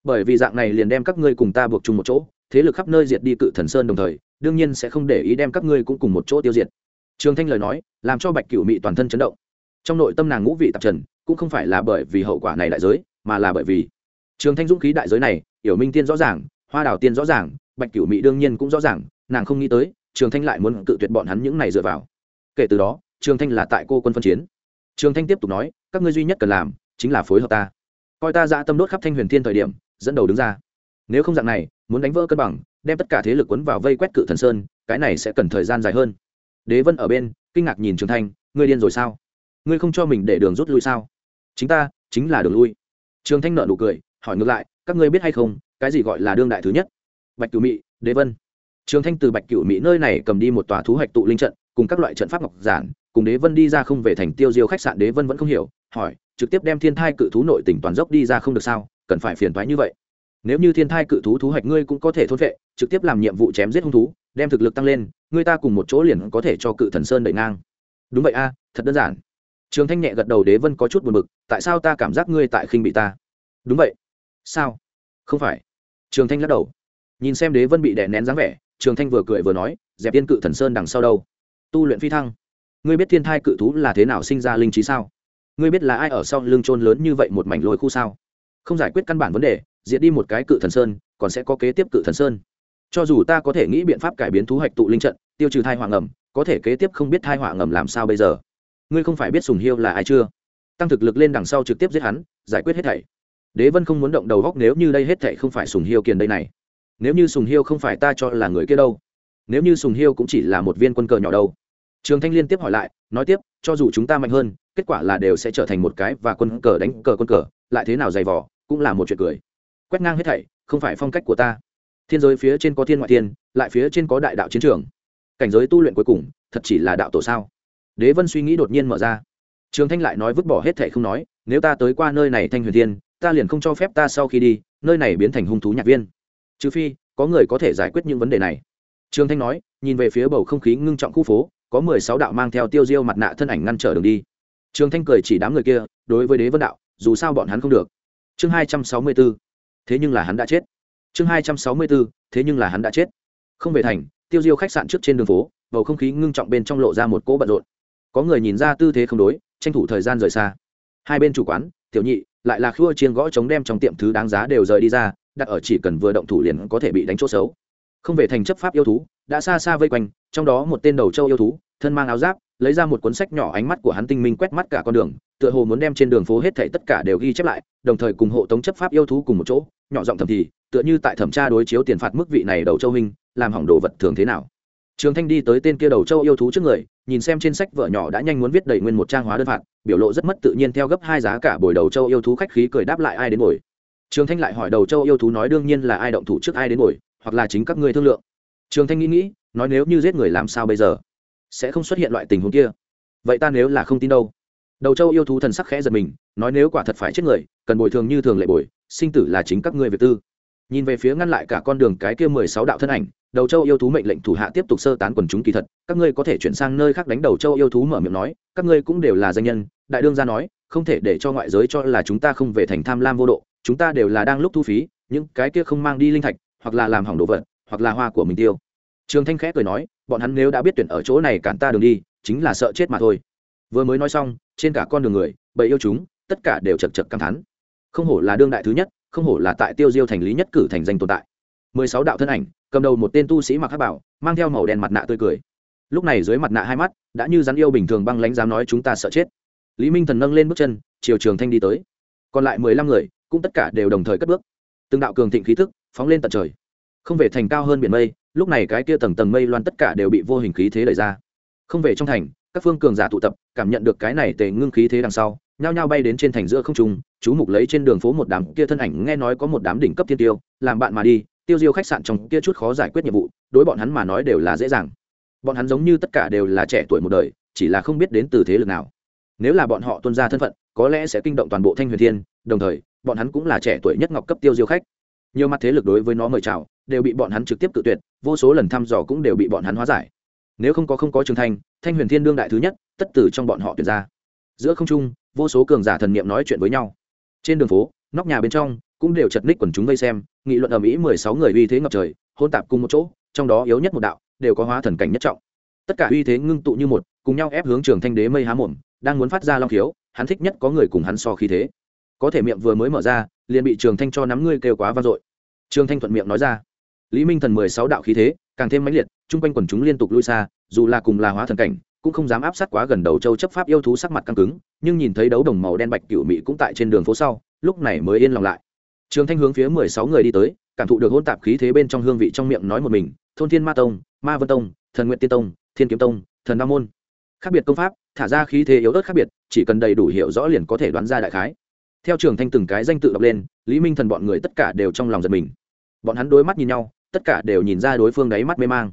Bởi vì dạng này liền đem các ngươi cùng ta buộc chung một chỗ, thế lực khắp nơi diệt đi cự thần sơn đồng thời, đương nhiên sẽ không để ý đem các ngươi cũng cùng một chỗ tiêu diệt trường thanh lời nói, làm cho bạch cửu mị toàn thân chấn động. Trong nội tâm nàng ngũ vị tạp trần, cũng không phải là bởi vì hậu quả này đại giới, mà là bởi vì trường thanh dũng khí đại giới này hiểu minh tiên rõ ràng, hoa Đào tiên rõ ràng, bạch cửu Mị đương nhiên cũng rõ ràng, nàng không nghĩ tới, trường thanh lại muốn cự tuyệt bọn hắn những này dựa vào. Kể từ đó, trường thanh là tại cô quân phân chiến. Trường thanh tiếp tục nói, các ngươi duy nhất cần làm, chính là phối hợp ta. Coi ta ra tâm đốt khắp thanh huyền thiên thời điểm, dẫn đầu đứng ra. Nếu không dạng này, muốn đánh vỡ cân bằng, đem tất cả thế lực quấn vào vây quét cự thần sơn, cái này sẽ cần thời gian dài hơn đế vân ở bên, kinh ngạc nhìn trường thanh, ngươi điên rồi sao? Ngươi không cho mình để đường rút lui sao? Chính ta, chính là đường lui. Trường thanh nợ nụ cười, hỏi ngược lại, các ngươi biết hay không, cái gì gọi là đương đại thứ nhất? Bạch cửu mỹ đế vân. Trường thanh từ bạch cửu mỹ nơi này cầm đi một tòa thú hoạch tụ linh trận, cùng các loại trận pháp ngọc giản, cùng đế vân đi ra không về thành tiêu diêu khách sạn, đế vân vẫn không hiểu, hỏi, trực tiếp đem thiên thai cự thú nội tỉnh toàn dốc đi ra không được sao? Cần phải phiền thoái như vậy. Nếu như thiên thai cự thú thú hoạch ngươi cũng có thể thôn vệ, trực tiếp làm nhiệm vụ chém giết hung thú đem thực lực tăng lên, người ta cùng một chỗ liền có thể cho cự thần sơn đẩy ngang. Đúng vậy a, thật đơn giản. Trường thanh nhẹ gật đầu, đế vân có chút buồn bực, tại sao ta cảm giác ngươi tại khinh bị ta? Đúng vậy. Sao? Không phải. Trường thanh lắc đầu. Nhìn xem đế vân bị đè nén dáng vẻ, trường thanh vừa cười vừa nói, dẹp tiên cự thần sơn đằng sau đâu? Tu luyện phi thăng. Ngươi biết thiên thai cự thú là thế nào sinh ra linh trí sao? Ngươi biết là ai ở sau lưng trôn lớn như vậy một mảnh lôi khu sao? Không giải quyết căn bản vấn đề, diệt đi một cái cự thần sơn, còn sẽ có kế tiếp cự thần sơn cho dù ta có thể nghĩ biện pháp cải biến thú hạch tụ linh trận, tiêu trừ thai họa ngầm, có thể kế tiếp không biết thai họa ngầm làm sao bây giờ. Ngươi không phải biết sùng hiêu là ai chưa? Tăng thực lực lên đằng sau trực tiếp giết hắn, giải quyết hết thảy. Đế vân không muốn động đầu góc nếu như đây hết thảy không phải sùng hiêu kiền đây này. Nếu như sùng hiêu không phải ta cho là người kia đâu. Nếu như sùng hiêu cũng chỉ là một viên quân cờ nhỏ đâu. Trường thanh liên tiếp hỏi lại, nói tiếp, cho dù chúng ta mạnh hơn, kết quả là đều sẽ trở thành một cái và quân cờ đánh cờ quân cờ, lại thế nào dày vỏ cũng là một chuyện cười. Quét ngang hết thảy, không phải phong cách của ta thiên giới phía trên có thiên ngoại thiên, lại phía trên có đại đạo chiến trường. Cảnh giới tu luyện cuối cùng, thật chỉ là đạo tổ sao? Đế vân suy nghĩ đột nhiên mở ra. Trường thanh lại nói vứt bỏ hết thẻ không nói, nếu ta tới qua nơi này thanh huyền thiên, ta liền không cho phép ta sau khi đi, nơi này biến thành hung thú nhạc viên. Trừ phi, có người có thể giải quyết những vấn đề này. Trường thanh nói, nhìn về phía bầu không khí ngưng trọng khu phố, có mười sáu đạo mang theo tiêu diêu mặt nạ thân ảnh ngăn trở đường đi. Trường thanh cười chỉ đám người kia, đối với đế vân đạo, dù sao bọn hắn không được. Chương hai trăm sáu mươi b ố thế nhưng là hắn đã chết chương hai trăm sáu mươi b ố thế nhưng là hắn đã chết. Không về thành, tiêu diêu khách sạn trước trên đường phố, bầu không khí ngưng trọng bên trong lộ ra một cỗ bận rộn. Có người nhìn ra tư thế không đối, tranh thủ thời gian rời xa. Hai bên chủ quán, tiểu nhị, lại là khua chiên gõ chống đem trong tiệm thứ đáng giá đều rời đi ra, đặt ở chỉ cần vừa động thủ liền có thể bị đánh chỗ xấu. Không về thành chấp pháp yêu thú, đã xa xa vây quanh, trong đó một tên đầu châu yêu thú, thân mang áo giáp, lấy ra một cuốn sách nhỏ ánh mắt của hắn tinh minh quét mắt cả con đường, tựa hồ muốn đem trên đường phố hết thảy tất cả đều ghi chép lại, đồng thời cùng hộ tống chấp pháp yêu thú cùng một chỗ, nhỏ giọng thầm thì tựa như tại thẩm tra đối chiếu tiền phạt mức vị này đầu châu hình làm hỏng đồ vật thường thế nào. Trường thanh đi tới tên kia đầu châu yêu thú trước người, nhìn xem trên sách vợ nhỏ đã nhanh muốn viết đầy nguyên một trang hóa đơn phạt, biểu lộ rất mất tự nhiên theo gấp hai giá cả buổi đầu châu yêu thú khách khí cười đáp lại ai đến buổi trường thanh lại hỏi đầu châu yêu thú nói đương nhiên là ai động thủ trước ai đến buổi hoặc là chính các ngươi thương lượng. Trường thanh nghĩ nghĩ, nói nếu như giết người làm sao bây giờ? Sẽ không xuất hiện loại tình huống kia. Vậy ta nếu là không tin đâu? Đầu châu yêu thú thần sắc khẽ giật mình, nói nếu quả thật phải chết người, cần bồi thường như thường lệ bồi, sinh tử là chính các ngươi việc tư nhìn về phía ngăn lại cả con đường cái kia mười sáu đạo thân ảnh, đầu châu yêu thú mệnh lệnh thủ hạ tiếp tục sơ tán quần chúng kỳ thật, các ngươi có thể chuyển sang nơi khác đánh đầu châu yêu thú mở miệng nói, các ngươi cũng đều là danh nhân, đại đương gia nói, không thể để cho ngoại giới cho là chúng ta không về thành tham lam vô độ, chúng ta đều là đang lúc thu phí, những cái kia không mang đi linh thạch, hoặc là làm hỏng đồ vật, hoặc là hoa của mình tiêu. Trường thanh khẽ cười nói, bọn hắn nếu đã biết tuyển ở chỗ này cản ta đường đi, chính là sợ chết mà thôi. Vừa mới nói xong, trên cả con đường người bậy yêu chúng, tất cả đều chật chật căng thắn không hổ là đương đại thứ nhất không hổ là tại tiêu diêu thành lý nhất cử thành danh tồn tại. Mười sáu đạo thân ảnh, cầm đầu một tên tu sĩ mặc hát bảo, mang theo màu đen mặt nạ tươi cười. Lúc này dưới mặt nạ hai mắt, đã như rắn yêu bình thường băng lãnh dám nói chúng ta sợ chết. Lý minh thần nâng lên bước chân, chiều trường thanh đi tới. Còn lại mười lăm người, cũng tất cả đều đồng thời cất bước. Từng đạo cường thịnh khí thức phóng lên tận trời. Không về thành cao hơn biển mây, lúc này cái kia tầng tầng mây loan tất cả đều bị vô hình khí thế đẩy ra. Không về trong thành, các phương cường giả tụ tập, cảm nhận được cái này tề ngưng khí thế đằng sau nhao nhao bay đến trên thành giữa không trung, chú mục lấy trên đường phố một đám kia thân ảnh nghe nói có một đám đỉnh cấp thiên tiêu, làm bạn mà đi, tiêu diêu khách sạn trong kia chút khó giải quyết nhiệm vụ, đối bọn hắn mà nói đều là dễ dàng. Bọn hắn giống như tất cả đều là trẻ tuổi một đời, chỉ là không biết đến từ thế lực nào. Nếu là bọn họ tuân ra thân phận, có lẽ sẽ kinh động toàn bộ thanh huyền thiên, đồng thời, bọn hắn cũng là trẻ tuổi nhất ngọc cấp tiêu diêu khách. Nhiều mặt thế lực đối với nó mời chào, đều bị bọn hắn trực tiếp tự tuyệt, vô số lần thăm dò cũng đều bị bọn hắn hóa giải. Nếu không có không có trường thanh thanh huyền thiên đương đại thứ nhất, tất tử trong bọn họ tuyệt ra giữa không trung, vô số cường giả thần niệm nói chuyện với nhau. Trên đường phố, nóc nhà bên trong cũng đều chật ních quần chúng vây xem, nghị luận ở mỹ mười sáu người uy thế ngập trời hôn tạp cùng một chỗ, trong đó yếu nhất một đạo, đều có hóa thần cảnh nhất trọng. Tất cả uy thế ngưng tụ như một, cùng nhau ép hướng trường thanh đế mây há mồm, đang muốn phát ra long khiếu, hắn thích nhất có người cùng hắn so khí thế. Có thể miệng vừa mới mở ra, liền bị trường thanh cho nắm ngươi kêu quá vang dội. Trường thanh thuận miệng nói ra. Lý minh thần mười sáu đạo khí thế, càng thêm mãnh liệt, chung quanh quần chúng liên tục lui xa, dù là cùng là hóa thần cảnh cũng không dám áp sát quá gần đầu châu chấp pháp yêu thú sắc mặt căng cứng, nhưng nhìn thấy đấu đồng màu đen bạch cựu mỹ cũng tại trên đường phố sau, lúc này mới yên lòng lại. Trường thanh hướng phía mười sáu người đi tới, cảm thụ được hôn tạp khí thế bên trong hương vị trong miệng nói một mình, thôn thiên ma tông, ma vân tông, thần nguyện tiên tông, thiên kiếm tông, thần ba môn. Khác biệt công pháp, thả ra khí thế yếu ớt khác biệt, chỉ cần đầy đủ hiểu rõ liền có thể đoán ra đại khái. Theo trường thanh từng cái danh tự đọc lên, lý minh thần bọn người tất cả đều trong lòng giật mình. Bọn hắn đối mắt nhìn nhau, tất cả đều nhìn ra đối phương đáy mắt mê mang.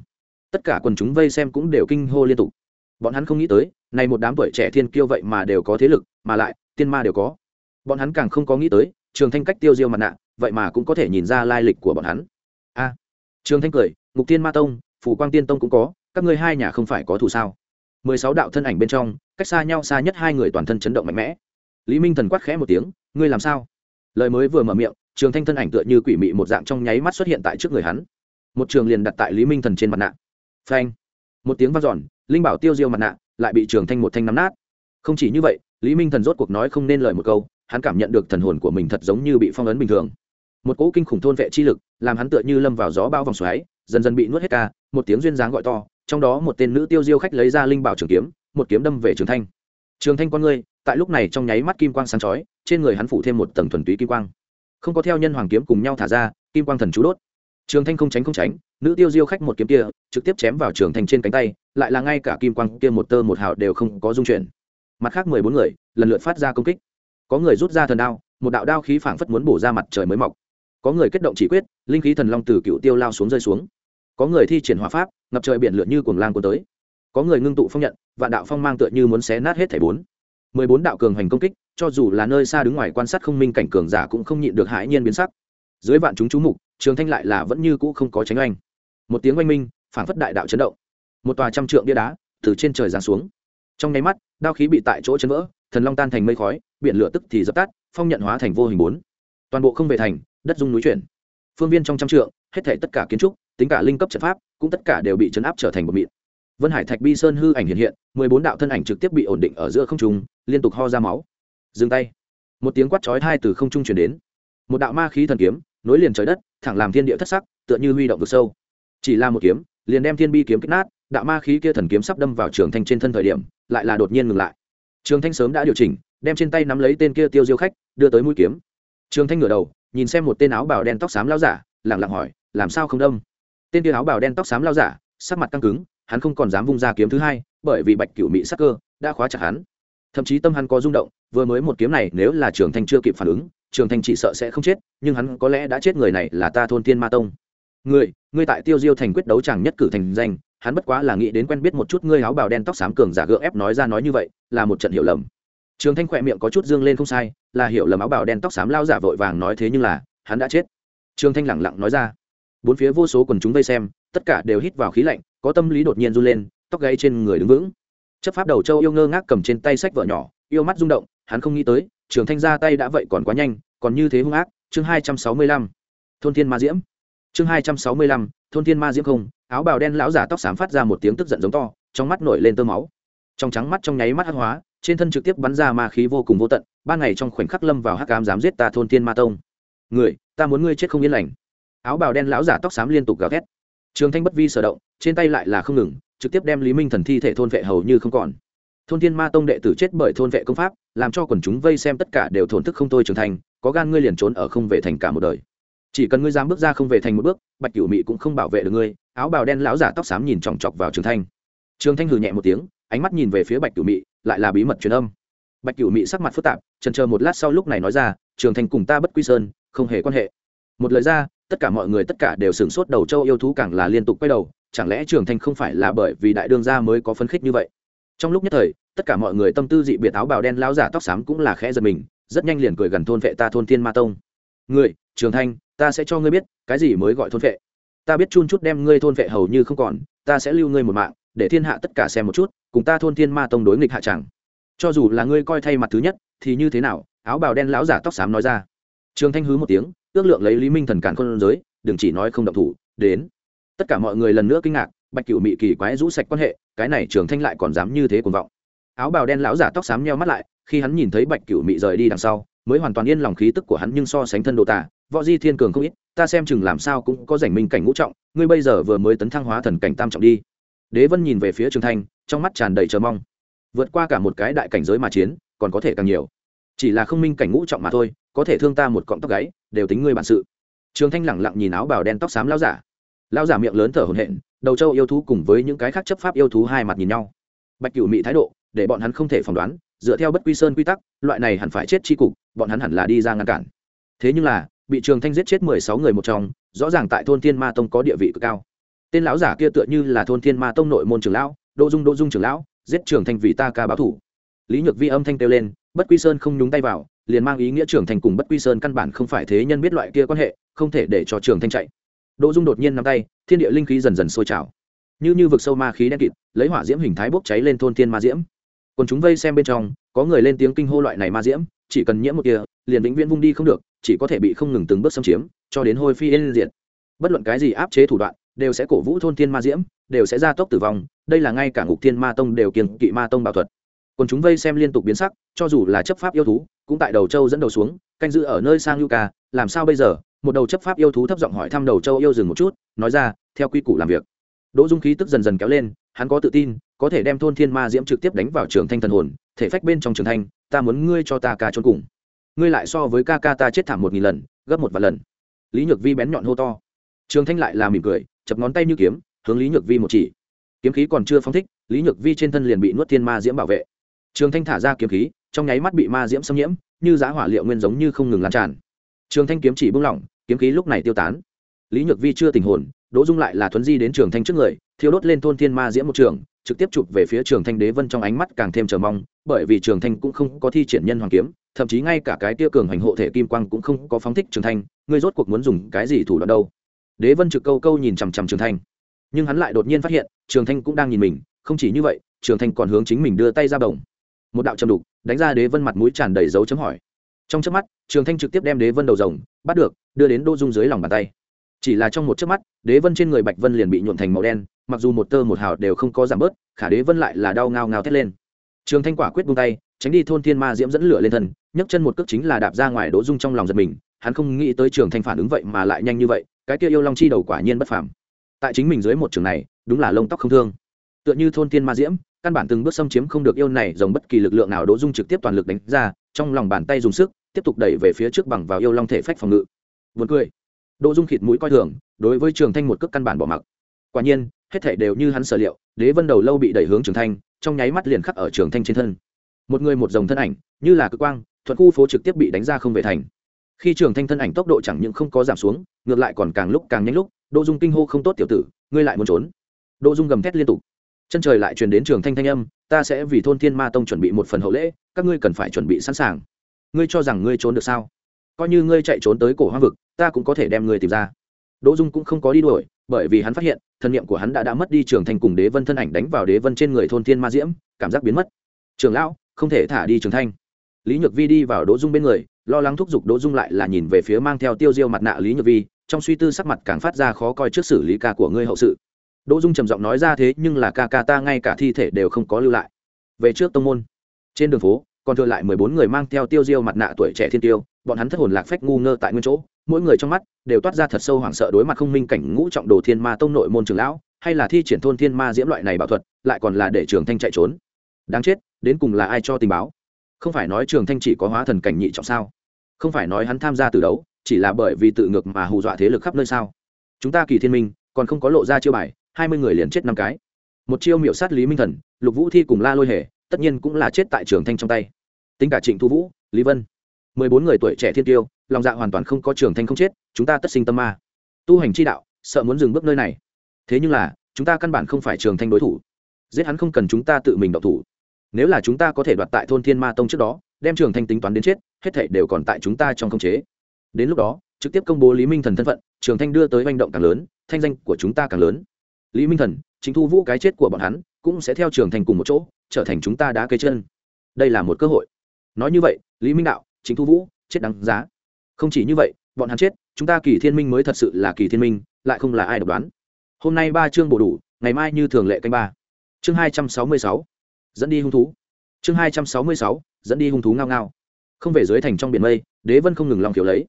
Tất cả quần chúng vây xem cũng đều kinh hô liên tục bọn hắn không nghĩ tới, này một đám tuổi trẻ thiên kiêu vậy mà đều có thế lực, mà lại, tiên ma đều có. Bọn hắn càng không có nghĩ tới, trường thanh cách tiêu diêu mặt nạ, vậy mà cũng có thể nhìn ra lai lịch của bọn hắn. A. À, trường thanh cười ngục tiên ma tông, phủ quang tiên tông cũng có, các ngươi hai nhà không phải có thù sao? Mười sáu đạo thân ảnh bên trong, cách xa nhau xa nhất hai người toàn thân chấn động mạnh mẽ. Lý minh thần quát khẽ một tiếng, ngươi làm sao? Lời mới vừa mở miệng, trường thanh thân ảnh tựa như quỷ mị một dạng trong nháy mắt xuất hiện tại trước người hắn. Một trường liền đặt tại lý minh thần trên mặt nạ. Phanh một tiếng v a n giòn linh bảo tiêu diêu mặt nạ lại bị trường thanh một thanh nắm nát. Không chỉ như vậy, lý minh thần rốt cuộc nói không nên lời một câu, hắn cảm nhận được thần hồn của mình thật giống như bị phong ấn bình thường. Một cỗ kinh khủng thôn vệ chi lực làm hắn tựa như lâm vào gió bao vòng xoáy, dần dần bị nuốt hết ca, một tiếng duyên dáng gọi to, trong đó một tên nữ tiêu diêu khách lấy ra linh bảo trường kiếm, một kiếm đâm về trường thanh. Trường thanh con ngươi, tại lúc này trong nháy mắt kim quang sáng chói, trên người hắn phủ thêm một tầng thuần túy kim quang. Không có theo nhân hoàng kiếm cùng nhau thả ra, kim quang thần chú đốt trường thanh không tránh không tránh, nữ tiêu diêu khách một kiếm kia, trực tiếp chém vào trường thanh trên cánh tay, lại là ngay cả kim quang kia một tơ một hào đều không có dung chuyển. Mặt khác mười bốn người, lần lượt phát ra công kích. Có người rút ra thần đao, một đạo đao khí phảng phất muốn bổ ra mặt trời mới mọc. Có người kết động chỉ quyết, linh khí thần long từ cựu tiêu lao xuống rơi xuống. Có người thi triển hòa pháp, ngập trời biển lượn như cuồng lang cuốn tới. Có người ngưng tụ phong nhận, vạn đạo phong mang tựa như muốn xé nát hết thảy bốn. Mười bốn đạo cường hành công kích, cho dù là nơi xa đứng ngoài quan sát không minh cảnh cường giả cũng không nhịn được hãi nhiên biến sắc. Dưới vạn chúng chú mục trường thanh lại là vẫn như cũ không có tránh oanh. Một tiếng oanh minh phản phất đại đạo chấn động. Một tòa trăm trượng bia đá từ trên trời giáng xuống. Trong nháy mắt, đao khí bị tại chỗ chấn vỡ, thần long tan thành mây khói, biển lửa tức thì dập tắt, phong nhận hóa thành vô hình bốn. Toàn bộ không về thành, đất dung núi chuyển. Phương viên trong trăm trượng, hết thể tất cả kiến trúc, tính cả linh cấp trận pháp, cũng tất cả đều bị chấn áp trở thành một mịn. Vân hải thạch bi sơn hư ảnh hiện hiện, mười bốn đạo thân ảnh trực tiếp bị ổn định ở giữa không trung, liên tục ho ra máu. Dừng tay. Một tiếng quát chói hai từ không trung chuyển đến. Một đạo ma khí thần kiếm, nối liền trời đất thẳng làm thiên địa thất sắc, tựa như huy động vực sâu. Chỉ là một kiếm, liền đem thiên bi kiếm kích nát, đạo ma khí kia thần kiếm sắp đâm vào trường thanh trên thân thời điểm, lại là đột nhiên ngừng lại. Trường thanh sớm đã điều chỉnh, đem trên tay nắm lấy tên kia tiêu diêu khách, đưa tới mũi kiếm. Trường thanh ngửa đầu, nhìn xem một tên áo bào đen tóc xám lao giả lẳng lặng hỏi, làm sao không đâm? Tên kia áo bào đen tóc xám lao giả, sắc mặt căng cứng, hắn không còn dám vung ra kiếm thứ hai, bởi vì bạch cửu mị sắc cơ đã khóa chặt hắn. Thậm chí tâm hắn có rung động, vừa mới một kiếm này nếu là trường thanh chưa kịp phản ứng trường thanh chỉ sợ sẽ không chết, nhưng hắn có lẽ đã chết người này là ta thôn thiên ma tông. Người ngươi tại tiêu diêu thành quyết đấu chẳng nhất cử thành danh, hắn bất quá là nghĩ đến quen biết một chút ngươi áo bào đen tóc xám cường giả gượng ép nói ra nói như vậy, là một trận hiểu lầm. Trường thanh khỏe miệng có chút dương lên không sai, là hiểu lầm áo bào đen tóc xám lao giả vội vàng nói thế nhưng là, hắn đã chết. Trường thanh lẳng lặng nói ra. Bốn phía vô số quần chúng vây xem, tất cả đều hít vào khí lạnh, có tâm lý đột nhiên run lên, tóc gáy trên người đứng vững. Chấp pháp đầu châu yêu ngơ ngác cầm trên tay sách vợ nhỏ, yêu mắt rung động, hắn không nghĩ tới, trường thanh ra tay đã vậy còn quá nhanh còn như thế hung ác, chương hai trăm sáu mươi lăm, thôn thiên ma diễm. Chương hai trăm sáu mươi lăm, thôn thiên ma diễm không, áo bào đen lão giả tóc xám phát ra một tiếng tức giận giống to, trong mắt nổi lên tơ máu. Trong trắng mắt trong nháy mắt hắc hóa, trên thân trực tiếp bắn ra ma khí vô cùng vô tận ban ngày trong khoảnh khắc lâm vào hắc cám dám giết ta thôn thiên ma tông. Người, ta muốn ngươi chết không yên lành. Áo bào đen lão giả tóc xám liên tục gào thét. Trường thanh bất vi sở động, trên tay lại là không ngừng, trực tiếp đem lý minh thần thi thể thôn vệ hầu như không còn. Thôn thiên ma tông đệ tử chết bởi thôn vệ công pháp, làm cho quần chúng vây xem tất cả đều thổn thức không thôi trưởng thành có gan ngươi liền trốn ở không về thành cả một đời. Chỉ cần ngươi dám bước ra không về thành một bước, bạch cửu mị cũng không bảo vệ được ngươi. Áo bào đen lão giả tóc xám nhìn chòng chọc vào trường thanh. Trường thanh hừ nhẹ một tiếng, ánh mắt nhìn về phía bạch cửu mị, lại là bí mật truyền âm. Bạch cửu mị sắc mặt phức tạp trần chờ một lát sau lúc này nói ra, trường thanh cùng ta bất quy sơn, không hề quan hệ. Một lời ra, tất cả mọi người tất cả đều sửng sốt đầu châu yêu thú càng là liên tục quay đầu, chẳng lẽ trường thanh không phải là bởi vì đại đương gia mới có phấn khích như vậy? Trong lúc nhất thời, tất cả mọi người tâm tư dị biệt áo bào đen lao giả tóc xám cũng là khẽ giật mình rất nhanh liền cười gần thôn vệ ta thôn thiên ma tông. Người, trường thanh, ta sẽ cho ngươi biết, cái gì mới gọi thôn vệ? Ta biết chun chút đem ngươi thôn vệ hầu như không còn, ta sẽ lưu ngươi một mạng, để thiên hạ tất cả xem một chút, cùng ta thôn thiên ma tông đối nghịch hạ chẳng. Cho dù là ngươi coi thay mặt thứ nhất, thì như thế nào? Áo bào đen lão giả tóc xám nói ra. Trường thanh hứ một tiếng, ước lượng lấy lý minh thần cản con giới, đừng chỉ nói không động thủ, đến. Tất cả mọi người lần nữa kinh ngạc, bạch cựu mị kỳ quái rũ sạch quan hệ, cái này trường thanh lại còn dám như thế cuồng vọng. Áo bào đen lão giả tóc xám nheo mắt lại khi hắn nhìn thấy bạch Cửu mị rời đi đằng sau, mới hoàn toàn yên lòng khí tức của hắn nhưng so sánh thân đồ tả võ di thiên cường không ít, ta xem chừng làm sao cũng có giành minh cảnh ngũ trọng, ngươi bây giờ vừa mới tấn thăng hóa thần cảnh tam trọng đi. Đế vân nhìn về phía trường thanh, trong mắt tràn đầy chờ mong. Vượt qua cả một cái đại cảnh giới mà chiến, còn có thể càng nhiều. Chỉ là không minh cảnh ngũ trọng mà thôi, có thể thương ta một cọng tóc gáy, đều tính ngươi bản sự. Trường thanh lẳng lặng nhìn áo bào đen tóc xám lao giả. Lao giả miệng lớn thở hổn hển, đầu châu yêu thú cùng với những cái khác chấp pháp yêu thú hai mặt nhìn nhau. Bạch cửu mị thái độ, để bọn hắn không thể phỏng đoán dựa theo bất quy sơn quy tắc, loại này hẳn phải chết tri cục, bọn hắn hẳn là đi ra ngăn cản. Thế nhưng là, bị trường thanh giết chết mười sáu người một trong, rõ ràng tại thôn thiên ma tông có địa vị cực cao. Tên lão giả kia tựa như là thôn thiên ma tông nội môn trưởng lão, đỗ dung đỗ dung trưởng lão, giết trường thanh vì ta ca báo thủ. Lý nhược vi âm thanh kêu lên, bất quy sơn không nhúng tay vào, liền mang ý nghĩa trường thành cùng bất quy sơn căn bản không phải thế nhân biết loại kia quan hệ, không thể để cho trường thanh chạy. Đỗ dung đột nhiên nắm tay, thiên địa linh khí dần dần sôi trào. Như như vực sâu ma khí đen kịt, lấy hỏa diễm hình thái bốc cháy lên thôn thiên ma diễm còn chúng vây xem bên trong, có người lên tiếng kinh hô loại này ma diễm, chỉ cần nhiễm một kia liền vĩnh viễn vung đi không được, chỉ có thể bị không ngừng từng bước xâm chiếm, cho đến hôi phi yên diệt. Bất luận cái gì áp chế thủ đoạn, đều sẽ cổ vũ thôn thiên ma diễm, đều sẽ ra tốc tử vong, đây là ngay cả ngục thiên ma tông đều kiêng kỵ ma tông bảo thuật. Còn chúng vây xem liên tục biến sắc, cho dù là chấp pháp yêu thú, cũng tại đầu châu dẫn đầu xuống, canh giữ ở nơi sang lưu ca, làm sao bây giờ? Một đầu chấp pháp yêu thú thấp giọng hỏi thăm đầu châu yêu dừng một chút, nói ra, theo quy củ làm việc. Đỗ dung khí tức dần dần kéo lên hắn có tự tin, có thể đem thôn thiên ma diễm trực tiếp đánh vào trường thanh thần hồn, thể phách bên trong trường thanh, ta muốn ngươi cho ta ca trốn cùng. Ngươi lại so với ca ca ta chết thảm một nghìn lần, gấp một vài lần. Lý nhược vi bén nhọn hô to. Trường thanh lại là mỉm cười, chập ngón tay như kiếm, hướng lý nhược vi một chỉ. Kiếm khí còn chưa phóng thích, lý nhược vi trên thân liền bị nuốt thiên ma diễm bảo vệ. Trường thanh thả ra kiếm khí, trong nháy mắt bị ma diễm xâm nhiễm, như giá hỏa liệu nguyên giống như không ngừng lan tràn. Trường thanh kiếm chỉ buông lỏng, kiếm khí lúc này tiêu tán. Lý nhược vi chưa tình hồn, đỗ dung lại là thuấn di đến trường thanh trước người thiêu đốt lên thôn thiên ma diễm một trường, trực tiếp chụp về phía trường thanh đế vân trong ánh mắt càng thêm chờ mong, bởi vì trường thanh cũng không có thi triển nhân hoàng kiếm, thậm chí ngay cả cái tiêu cường hành hộ thể kim quang cũng không có phóng thích trường thanh, ngươi rốt cuộc muốn dùng cái gì thủ đoạn đâu? Đế vân trực câu câu nhìn chằm chằm trường thanh. Nhưng hắn lại đột nhiên phát hiện, trường thanh cũng đang nhìn mình, không chỉ như vậy, trường thanh còn hướng chính mình đưa tay ra bồng một đạo châm đục, đánh ra đế vân mặt mũi tràn đầy dấu chấm hỏi. Trong chớp mắt, trường thanh trực tiếp đem đế vân đầu rồng, bắt được, đưa đến đô dung dưới lòng bàn tay. Chỉ là trong một chớp mắt, đế vân trên người bạch vân liền bị nhuộn thành màu đen mặc dù một tơ một hào đều không có giảm bớt, khả đế vân lại là đau ngao ngao thét lên. Trường thanh quả quyết buông tay, tránh đi thôn thiên ma diễm dẫn lửa lên thân, nhấc chân một cước chính là đạp ra ngoài đỗ dung trong lòng giật mình, hắn không nghĩ tới trường thanh phản ứng vậy mà lại nhanh như vậy, cái kia yêu long chi đầu quả nhiên bất phàm. Tại chính mình dưới một trường này, đúng là lông tóc không thương. Tựa như thôn thiên ma diễm, căn bản từng bước xâm chiếm không được yêu này, dòng bất kỳ lực lượng nào đỗ dung trực tiếp toàn lực đánh ra, trong lòng bàn tay dùng sức, tiếp tục đẩy về phía trước bằng vào yêu long thể phách phòng ngự. Vượt cười. Đỗ dung khịt mũi coi thường, đối với trường thanh một cước căn bản bỏ mặc. Quả nhiên hết thảy đều như hắn sở liệu, đế vân đầu lâu bị đẩy hướng trường thanh, trong nháy mắt liền khắc ở trường thanh trên thân. Một người một dòng thân ảnh, như là cực quang, thuận khu phố trực tiếp bị đánh ra không về thành. Khi trường thanh thân ảnh tốc độ chẳng những không có giảm xuống, ngược lại còn càng lúc càng nhanh lúc, đỗ dung kinh hô không tốt tiểu tử, ngươi lại muốn trốn. Đỗ dung gầm thét liên tục. Chân trời lại truyền đến trường thanh thanh âm, ta sẽ vì thôn thiên ma tông chuẩn bị một phần hậu lễ, các ngươi cần phải chuẩn bị sẵn sàng. Ngươi cho rằng ngươi trốn được sao? Coi như ngươi chạy trốn tới cổ hoang vực, ta cũng có thể đem ngươi tìm ra. Đỗ dung cũng không có đi đuổi, bởi vì hắn phát hiện thân nhiệm của hắn đã đã mất đi trường thanh cùng đế vân thân ảnh đánh vào đế vân trên người thôn thiên ma diễm, cảm giác biến mất. Trường lão, không thể thả đi trường thanh. Lý nhược vi đi vào đỗ dung bên người, lo lắng thúc giục đỗ dung lại là nhìn về phía mang theo tiêu diêu mặt nạ lý nhược vi, trong suy tư sắc mặt càng phát ra khó coi trước xử lý ca của ngươi hậu sự. Đỗ dung trầm giọng nói ra thế nhưng là ca ca ta ngay cả thi thể đều không có lưu lại. Về trước tông môn. Trên đường phố, còn thừa lại mười bốn người mang theo tiêu diêu mặt nạ tuổi trẻ thiên tiêu, bọn hắn thất hồn lạc phách ngu ngơ tại nguyên chỗ mỗi người trong mắt đều toát ra thật sâu hoảng sợ đối mặt không minh cảnh ngũ trọng đồ thiên ma tông nội môn trường lão, hay là thi triển thôn thiên ma diễm loại này bảo thuật, lại còn là để trường thanh chạy trốn. Đáng chết, đến cùng là ai cho tình báo? Không phải nói trường thanh chỉ có hóa thần cảnh nhị trọng sao? Không phải nói hắn tham gia từ đấu, chỉ là bởi vì tự ngược mà hù dọa thế lực khắp nơi sao? Chúng ta kỳ thiên minh, còn không có lộ ra chiêu bài, hai mươi người liền chết năm cái. Một chiêu miệu sát lý minh thần, lục vũ thi cùng la lôi hề, tất nhiên cũng là chết tại trường thanh trong tay. Tính cả trịnh thu vũ, lý vân. mười bốn người tuổi trẻ thiên tiêu lòng dạ hoàn toàn không có trường thanh không chết, chúng ta tất sinh tâm ma. Tu hành chi đạo, sợ muốn dừng bước nơi này. Thế nhưng là, chúng ta căn bản không phải trường thanh đối thủ. Giết hắn không cần chúng ta tự mình động thủ. Nếu là chúng ta có thể đoạt tại thôn thiên ma tông trước đó, đem trường thanh tính toán đến chết, hết thảy đều còn tại chúng ta trong khống chế. Đến lúc đó, trực tiếp công bố lý minh thần thân phận, trường thanh đưa tới manh động càng lớn, thanh danh của chúng ta càng lớn. Lý minh thần, chính thu vũ cái chết của bọn hắn, cũng sẽ theo trường thành cùng một chỗ, trở thành chúng ta đá cây chân. Đây là một cơ hội. Nói như vậy, lý minh đạo, chính thu vũ, chết đáng giá không chỉ như vậy, bọn hắn chết, chúng ta kỳ thiên minh mới thật sự là kỳ thiên minh, lại không là ai độc đoán. Hôm nay ba chương bổ đủ, ngày mai như thường lệ canh ba. Chương hai trăm sáu mươi sáu. Dẫn đi hung thú. Chương hai trăm sáu mươi sáu, dẫn đi hung thú ngao ngao. Không về dưới thành trong biển mây, đế vân không ngừng lòng kiểu lấy.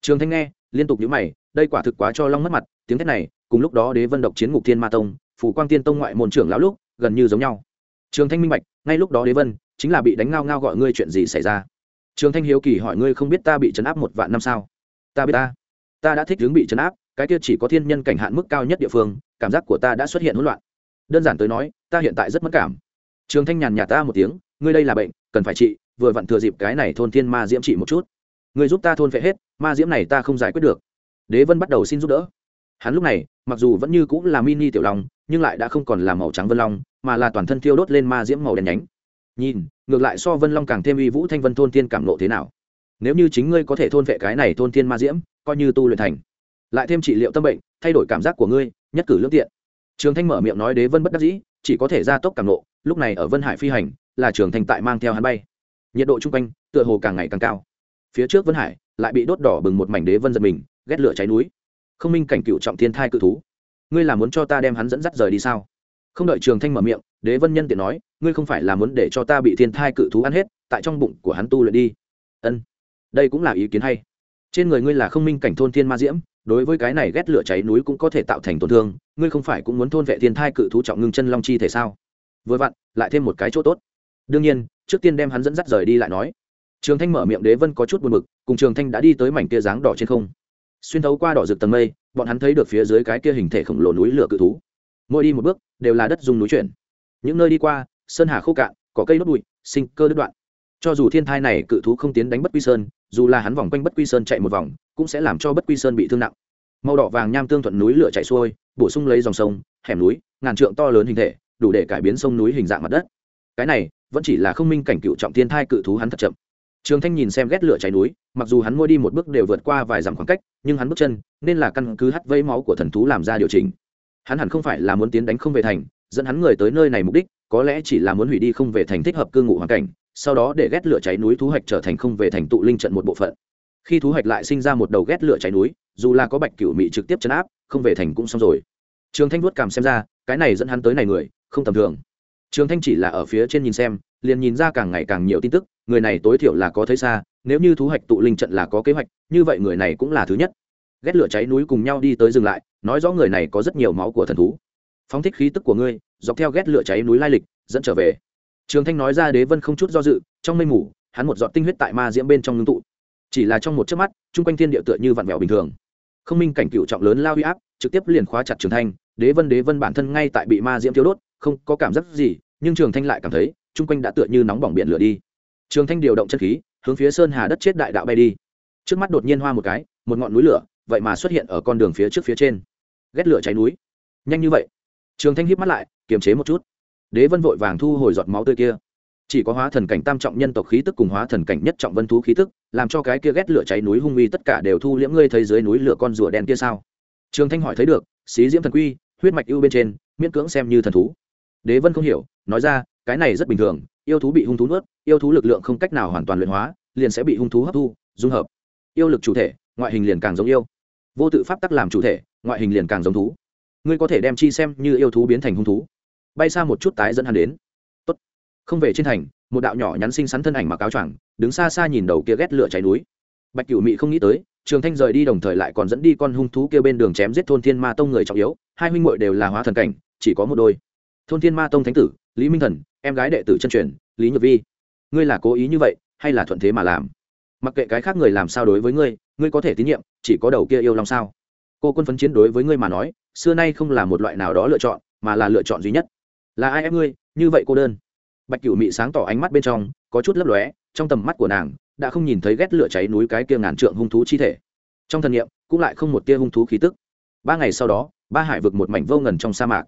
Trường thanh nghe, liên tục nhíu mày, đây quả thực quá cho long mất mặt, tiếng thét này, cùng lúc đó đế vân độc chiến ngục thiên ma tông, phủ quang tiên tông ngoại môn trưởng lão lúc, gần như giống nhau. Trường thanh minh bạch, ngay lúc đó đế vân, chính là bị đánh ngao ngao gọi ngươi chuyện gì xảy ra? Trường thanh hiếu kỳ hỏi ngươi không biết ta bị chấn áp một vạn năm sao? Ta biết ta. Ta đã thích hướng bị chấn áp, cái kia chỉ có thiên nhân cảnh hạn mức cao nhất địa phương, cảm giác của ta đã xuất hiện hỗn loạn. Đơn giản tới nói, ta hiện tại rất mất cảm. Trường thanh nhàn nhạt ta một tiếng, ngươi đây là bệnh, cần phải trị, vừa vặn thừa dịp cái này thôn thiên ma diễm trị một chút. Ngươi giúp ta thôn phệ hết, ma diễm này ta không giải quyết được. Đế vân bắt đầu xin giúp đỡ. Hắn lúc này, mặc dù vẫn như cũng là mini tiểu long, nhưng lại đã không còn là màu trắng vân long, mà là toàn thân thiêu đốt lên ma diễm màu đen nhánh. Nhìn ngược lại so vân long càng thêm uy vũ thanh vân thôn tiên cảm nộ thế nào? Nếu như chính ngươi có thể thôn vệ cái này thôn tiên ma diễm, coi như tu luyện thành. Lại thêm trị liệu tâm bệnh, thay đổi cảm giác của ngươi, nhất cử lương tiện. Trường thanh mở miệng nói đế vân bất đắc dĩ, chỉ có thể ra tốc cảm nộ, lúc này ở vân hải phi hành, là trường thanh tại mang theo hắn bay. Nhiệt độ chung quanh, tựa hồ càng ngày càng cao. Phía trước vân hải, lại bị đốt đỏ bừng một mảnh đế vân giật mình, ghét lửa cháy núi. Không minh cảnh cựu trọng thiên thai cự thú. Ngươi là muốn cho ta đem hắn dẫn dắt rời đi sao? Không đợi trường thanh mở miệng, đế vân nhân tiện nói, ngươi không phải là muốn để cho ta bị thiên thai cự thú ăn hết, tại trong bụng của hắn tu luyện đi. Ân, đây cũng là ý kiến hay. Trên người ngươi là không minh cảnh thôn thiên ma diễm, đối với cái này ghét lửa cháy núi cũng có thể tạo thành tổn thương, ngươi không phải cũng muốn thôn vệ thiên thai cự thú trọng ngưng chân long chi thể sao? Vừa vặn, lại thêm một cái chỗ tốt. Đương nhiên, trước tiên đem hắn dẫn dắt rời đi lại nói. Trường thanh mở miệng đế vân có chút buồn bực, cùng trường thanh đã đi tới mảnh kia dáng đỏ trên không. Xuyên thấu qua đỏ rực tầng mây, bọn hắn thấy được phía dưới cái kia hình thể khổng lồ núi lửa cự thú mỗi đi một bước đều là đất dùng núi chuyển. Những nơi đi qua, sơn hà khô cạn có cây đốt bụi, sinh cơ đứt đoạn. Cho dù thiên thai này cự thú không tiến đánh bất quy sơn, dù là hắn vòng quanh bất quy sơn chạy một vòng, cũng sẽ làm cho bất quy sơn bị thương nặng. Màu đỏ vàng nham tương thuận núi lửa chạy xuôi, bổ sung lấy dòng sông, hẻm núi, ngàn trượng to lớn hình thể, đủ để cải biến sông núi hình dạng mặt đất. Cái này, vẫn chỉ là không minh cảnh cựu trọng thiên thai cự thú hắn thật chậm. Trường thanh nhìn xem ghét lửa cháy núi, mặc dù hắn mỗi đi một bước đều vượt qua vài dặm khoảng cách, nhưng hắn bước chân, nên là căn cứ hắt vây máu của thần thú làm ra điều chỉnh hắn hẳn không phải là muốn tiến đánh không về thành, dẫn hắn người tới nơi này mục đích, có lẽ chỉ là muốn hủy đi không về thành thích hợp cư ngụ hoàn cảnh, sau đó để ghét lửa cháy núi thú hạch trở thành không về thành tụ linh trận một bộ phận. Khi thú hạch lại sinh ra một đầu ghét lửa cháy núi, dù là có bạch cửu mị trực tiếp chấn áp, không về thành cũng xong rồi. Trường thanh vuốt cảm xem ra, cái này dẫn hắn tới này người, không tầm thường. Trường thanh chỉ là ở phía trên nhìn xem, liền nhìn ra càng ngày càng nhiều tin tức, người này tối thiểu là có thấy xa, nếu như thú hạch tụ linh trận là có kế hoạch, như vậy người này cũng là thứ nhất ghét lửa cháy núi cùng nhau đi tới dừng lại, nói rõ người này có rất nhiều máu của thần thú. Phóng thích khí tức của ngươi, dọc theo ghét lửa cháy núi lai lịch, dẫn trở về. Trường thanh nói ra đế vân không chút do dự, trong mây mù, hắn một giọt tinh huyết tại ma diễm bên trong ngưng tụ. Chỉ là trong một chớp mắt, chung quanh thiên địa tựa như vặn vẹo bình thường. Không minh cảnh cựu trọng lớn lao huy áp, trực tiếp liền khóa chặt trường thanh, đế vân đế vân, bản thân ngay tại bị ma diễm thiếu đốt, không có cảm giác gì, nhưng trường thanh lại cảm thấy, chung quanh đã tựa như nóng bỏng biển lửa đi. Trường thanh điều động chân khí, hướng phía sơn hà đất chết đại đạo bay đi. Trước mắt đột nhiên hoa một cái, một ngọn núi lửa vậy mà xuất hiện ở con đường phía trước phía trên. Ghét lửa cháy núi. Nhanh như vậy. Trường thanh híp mắt lại, kiềm chế một chút. Đế vân vội vàng thu hồi giọt máu tươi kia. Chỉ có hóa thần cảnh tam trọng nhân tộc khí tức cùng hóa thần cảnh nhất trọng vân thú khí tức, làm cho cái kia ghét lửa cháy núi hung uy tất cả đều thu liễm ngươi thấy dưới núi lửa con rùa đen kia sao? Trường thanh hỏi thấy được, xí diễm thần quy, huyết mạch ưu bên trên, miễn cưỡng xem như thần thú. Đế vân không hiểu, nói ra, cái này rất bình thường, yêu thú bị hung thú nuốt, yêu thú lực lượng không cách nào hoàn toàn luyện hóa, liền sẽ bị hung thú hấp thu, dung hợp. Yêu lực chủ thể, ngoại hình liền càng giống yêu vô tự pháp tắc làm chủ thể, ngoại hình liền càng giống thú. Ngươi có thể đem chi xem như yêu thú biến thành hung thú. Bay xa một chút tái dẫn hắn đến. Tốt. không về trên thành, một đạo nhỏ nhắn xinh xắn thân ảnh mặc áo choàng, đứng xa xa nhìn đầu kia ghét lửa cháy núi. Bạch cửu mị không nghĩ tới, trường thanh rời đi đồng thời lại còn dẫn đi con hung thú kia bên đường chém giết thôn thiên ma tông người trọng yếu, hai huynh muội đều là hóa thần cảnh, chỉ có một đôi. Thôn thiên ma tông thánh tử, lý minh thần, em gái đệ tử chân truyền, lý nhược vi. Ngươi là cố ý như vậy, hay là thuận thế mà làm? Mặc kệ cái khác người làm sao đối với ngươi ngươi có thể tín nhiệm, chỉ có đầu kia yêu long sao? Cô quân phấn chiến đối với ngươi mà nói, xưa nay không là một loại nào đó lựa chọn, mà là lựa chọn duy nhất. Là ai em ngươi? Như vậy cô đơn. Bạch cửu mị sáng tỏ ánh mắt bên trong, có chút lấp lóe, trong tầm mắt của nàng, đã không nhìn thấy ghét lửa cháy núi cái kia ngàn trượng hung thú chi thể. Trong thần nghiệm cũng lại không một tia hung thú khí tức. Ba ngày sau đó, ba hải vực một mảnh vô ngần trong sa mạc.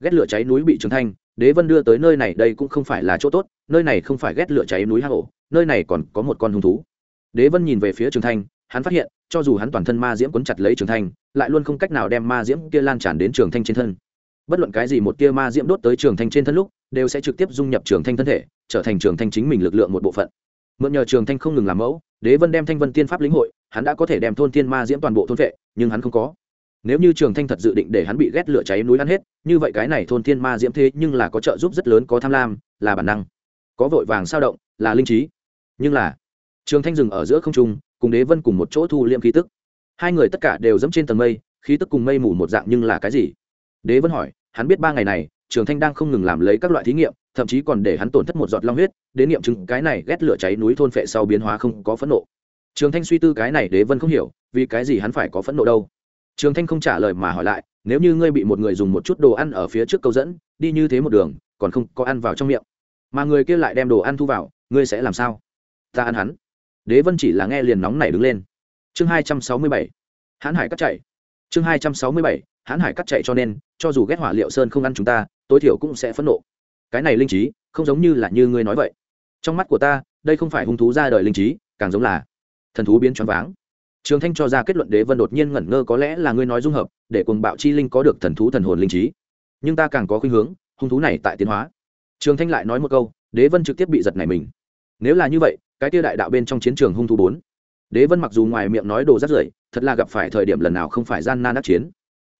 Ghét lửa cháy núi bị trưởng thanh đế vân đưa tới nơi này đây cũng không phải là chỗ tốt, nơi này không phải ghét lửa cháy núi hang hổ nơi này còn có một con hung thú. Đế vân nhìn về phía trường thanh hắn phát hiện, cho dù hắn toàn thân ma diễm quấn chặt lấy trường thanh, lại luôn không cách nào đem ma diễm kia lan tràn đến trường thanh trên thân. Bất luận cái gì một tia ma diễm đốt tới trường thanh trên thân lúc, đều sẽ trực tiếp dung nhập trường thanh thân thể, trở thành trường thanh chính mình lực lượng một bộ phận. Mượn nhờ trường thanh không ngừng làm mẫu, đế vân đem thanh vân tiên pháp lĩnh hội, hắn đã có thể đem thôn tiên ma diễm toàn bộ thôn vệ, nhưng hắn không có. Nếu như trường thanh thật dự định để hắn bị ghét lửa cháy núi ăn hết, như vậy cái này thôn tiên ma diễm thế nhưng là có trợ giúp rất lớn, có tham lam, là bản năng. Có vội vàng sao động, là linh trí. Nhưng là, trường thanh dừng ở giữa không trung cùng đế vân cùng một chỗ thu liệm khí tức. Hai người tất cả đều dẫm trên tầng mây, khí tức cùng mây mù một dạng nhưng là cái gì? Đế vân hỏi, hắn biết ba ngày này, trường thanh đang không ngừng làm lấy các loại thí nghiệm, thậm chí còn để hắn tổn thất một giọt long huyết, đến nghiệm chứng cái này ghét lửa cháy núi thôn phệ sau biến hóa không có phẫn nộ. Trường thanh suy tư cái này đế vân không hiểu, vì cái gì hắn phải có phẫn nộ đâu? Trường thanh không trả lời mà hỏi lại, nếu như ngươi bị một người dùng một chút đồ ăn ở phía trước câu dẫn, đi như thế một đường, còn không có ăn vào trong miệng. Mà người kia lại đem đồ ăn thu vào, ngươi sẽ làm sao? Ta ăn hắn đế vân chỉ là nghe liền nóng nảy đứng lên. Chương hai trăm sáu mươi bảy, hãn hải cắt chạy. Chương hai trăm sáu mươi bảy, hãn hải cắt chạy cho nên, cho dù ghét hỏa liệu sơn không ăn chúng ta, tối thiểu cũng sẽ phẫn nộ. Cái này linh trí, không giống như là như ngươi nói vậy. Trong mắt của ta, đây không phải hung thú ra đời linh trí, càng giống là thần thú biến choáng váng. Trường thanh cho ra kết luận đế vân đột nhiên ngẩn ngơ có lẽ là ngươi nói dung hợp, để cùng bạo chi linh có được thần thú thần hồn linh trí. Nhưng ta càng có khuynh hướng, hung thú này tại tiến hóa. Trường thanh lại nói một câu, đế vân trực tiếp bị giật này mình nếu là như vậy, cái tia đại đạo bên trong chiến trường hung thủ bốn. Đế vân mặc dù ngoài miệng nói đồ rắt rưởi, thật là gặp phải thời điểm lần nào không phải gian nan đắc chiến.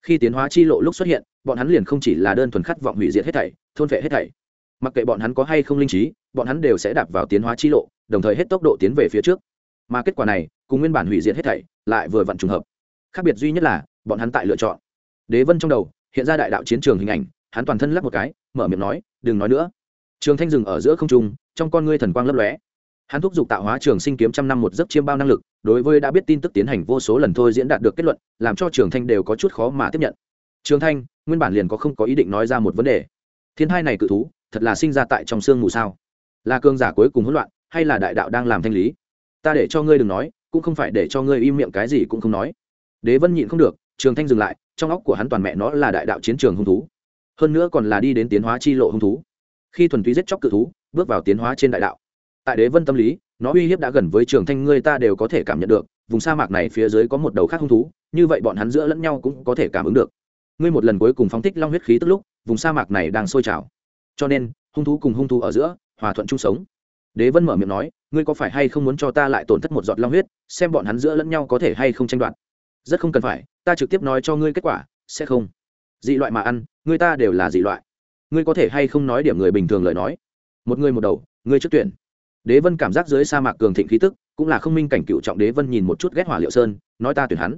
Khi tiến hóa chi lộ lúc xuất hiện, bọn hắn liền không chỉ là đơn thuần khát vọng hủy diệt hết thảy, thôn vệ hết thảy. Mặc kệ bọn hắn có hay không linh trí, bọn hắn đều sẽ đạp vào tiến hóa chi lộ, đồng thời hết tốc độ tiến về phía trước. Mà kết quả này, cùng nguyên bản hủy diệt hết thảy, lại vừa vặn trùng hợp. Khác biệt duy nhất là, bọn hắn tại lựa chọn. Đế vân trong đầu, hiện ra đại đạo chiến trường hình ảnh, hắn toàn thân lắc một cái, mở miệng nói, đừng nói nữa trường thanh dừng ở giữa không trung, trong con ngươi thần quang lấp lóe. Hắn thúc giục tạo hóa trường sinh kiếm trăm năm một giấc chiêm bao năng lực, đối với đã biết tin tức tiến hành vô số lần thôi diễn đạt được kết luận, làm cho trường thanh đều có chút khó mà tiếp nhận. Trường thanh, nguyên bản liền có không có ý định nói ra một vấn đề. Thiên thai này cự thú, thật là sinh ra tại trong sương mù sao? Là cương giả cuối cùng hỗn loạn, hay là đại đạo đang làm thanh lý? Ta để cho ngươi đừng nói, cũng không phải để cho ngươi im miệng cái gì cũng không nói. Đế vân nhịn không được, trường thanh dừng lại, trong óc của hắn toàn mẹ nó là đại đạo chiến trường hung thú. Hơn nữa còn là đi đến tiến hóa chi lộ hung thú khi thuần túy giết chóc cự thú, bước vào tiến hóa trên đại đạo. Tại đế vân tâm lý, nó uy hiếp đã gần với trường thanh ngươi ta đều có thể cảm nhận được, vùng sa mạc này phía dưới có một đầu khác hung thú, như vậy bọn hắn giữa lẫn nhau cũng có thể cảm ứng được. Ngươi một lần cuối cùng phóng thích long huyết khí tức lúc, vùng sa mạc này đang sôi trào. Cho nên, hung thú cùng hung thú ở giữa, hòa thuận chung sống. Đế vân mở miệng nói, ngươi có phải hay không muốn cho ta lại tổn thất một giọt long huyết, xem bọn hắn giữa lẫn nhau có thể hay không tranh đoạt? Rất không cần phải, ta trực tiếp nói cho ngươi kết quả, sẽ không. Dị loại mà ăn người ta đều là dị loại ngươi có thể hay không nói điểm người bình thường lời nói? Một người một đầu, ngươi trước tuyển. Đế vân cảm giác dưới sa mạc cường thịnh khí tức, cũng là không minh cảnh cựu trọng đế vân nhìn một chút ghét hỏa liệu sơn, nói ta tuyển hắn.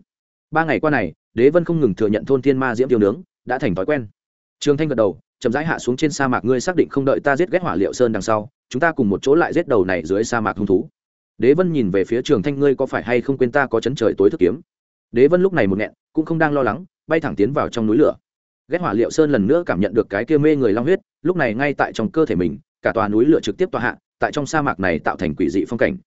Ba ngày qua này, đế vân không ngừng thừa nhận thôn thiên ma diễm tiêu nướng, đã thành thói quen. Trường thanh gật đầu, chậm rãi hạ xuống trên sa mạc, ngươi xác định không đợi ta giết ghét hỏa liệu sơn đằng sau, chúng ta cùng một chỗ lại giết đầu này dưới sa mạc hung thú. Đế vân nhìn về phía trường thanh, ngươi có phải hay không quên ta có chấn trời tối thức kiếm? Đế vân lúc này một nghẹn, cũng không đang lo lắng, bay thẳng tiến vào trong núi lửa ghét hỏa liệu sơn lần nữa cảm nhận được cái kia mê người long huyết, lúc này ngay tại trong cơ thể mình, cả tòa núi lửa trực tiếp tòa hạ, tại trong sa mạc này tạo thành quỷ dị phong cảnh.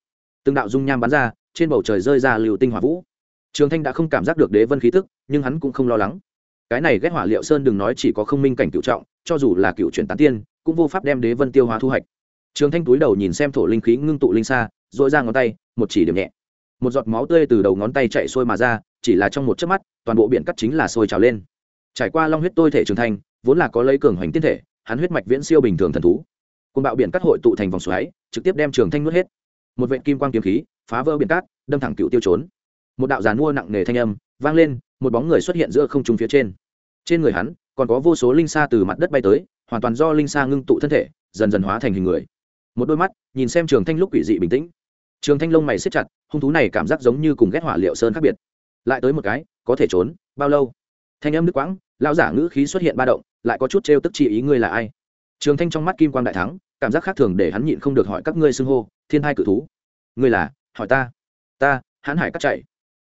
Từng đạo dung nham bắn ra, trên bầu trời rơi ra liều tinh hỏa vũ. Trường thanh đã không cảm giác được đế vân khí tức, nhưng hắn cũng không lo lắng. Cái này ghét hỏa liệu sơn đừng nói chỉ có không minh cảnh cựu trọng, cho dù là cựu chuyển tán tiên, cũng vô pháp đem đế vân tiêu hóa thu hoạch. Trường thanh túi đầu nhìn xem thổ linh khí ngưng tụ linh xa dội ra ngón tay, một chỉ điểm nhẹ. Một giọt máu tươi từ đầu ngón tay chạy xuôi mà ra, chỉ là trong một chớp mắt, toàn bộ biển cắt chính là sôi trào lên trải qua long huyết tôi thể trường thanh vốn là có lấy cường hoành tiên thể, hắn huyết mạch viễn siêu bình thường thần thú. Côn bạo biển cắt hội tụ thành vòng xoáy, trực tiếp đem trường thanh nuốt hết. Một vệ kim quang kiếm khí, phá vỡ biển cát, đâm thẳng cựu tiêu trốn. Một đạo giàn mua nặng nề thanh âm vang lên, một bóng người xuất hiện giữa không trung phía trên. Trên người hắn, còn có vô số linh sa từ mặt đất bay tới, hoàn toàn do linh sa ngưng tụ thân thể, dần dần hóa thành hình người. Một đôi mắt, nhìn xem trường thanh lúc quỷ dị bình tĩnh. Trường thanh lông mày xếp chặt, hung thú này cảm giác giống như cùng ghét hỏa liệu sơn khác biệt. Lại tới một cái, có thể trốn, bao lâu? Thanh âm nước quãng lao giả ngữ khí xuất hiện ba động, lại có chút trêu tức chi ý ngươi là ai? Trường thanh trong mắt kim quang đại thắng, cảm giác khác thường để hắn nhịn không được hỏi các ngươi xưng hô, thiên hai cự thú. Ngươi là? Hỏi ta. Ta, hãn hải cắt chạy.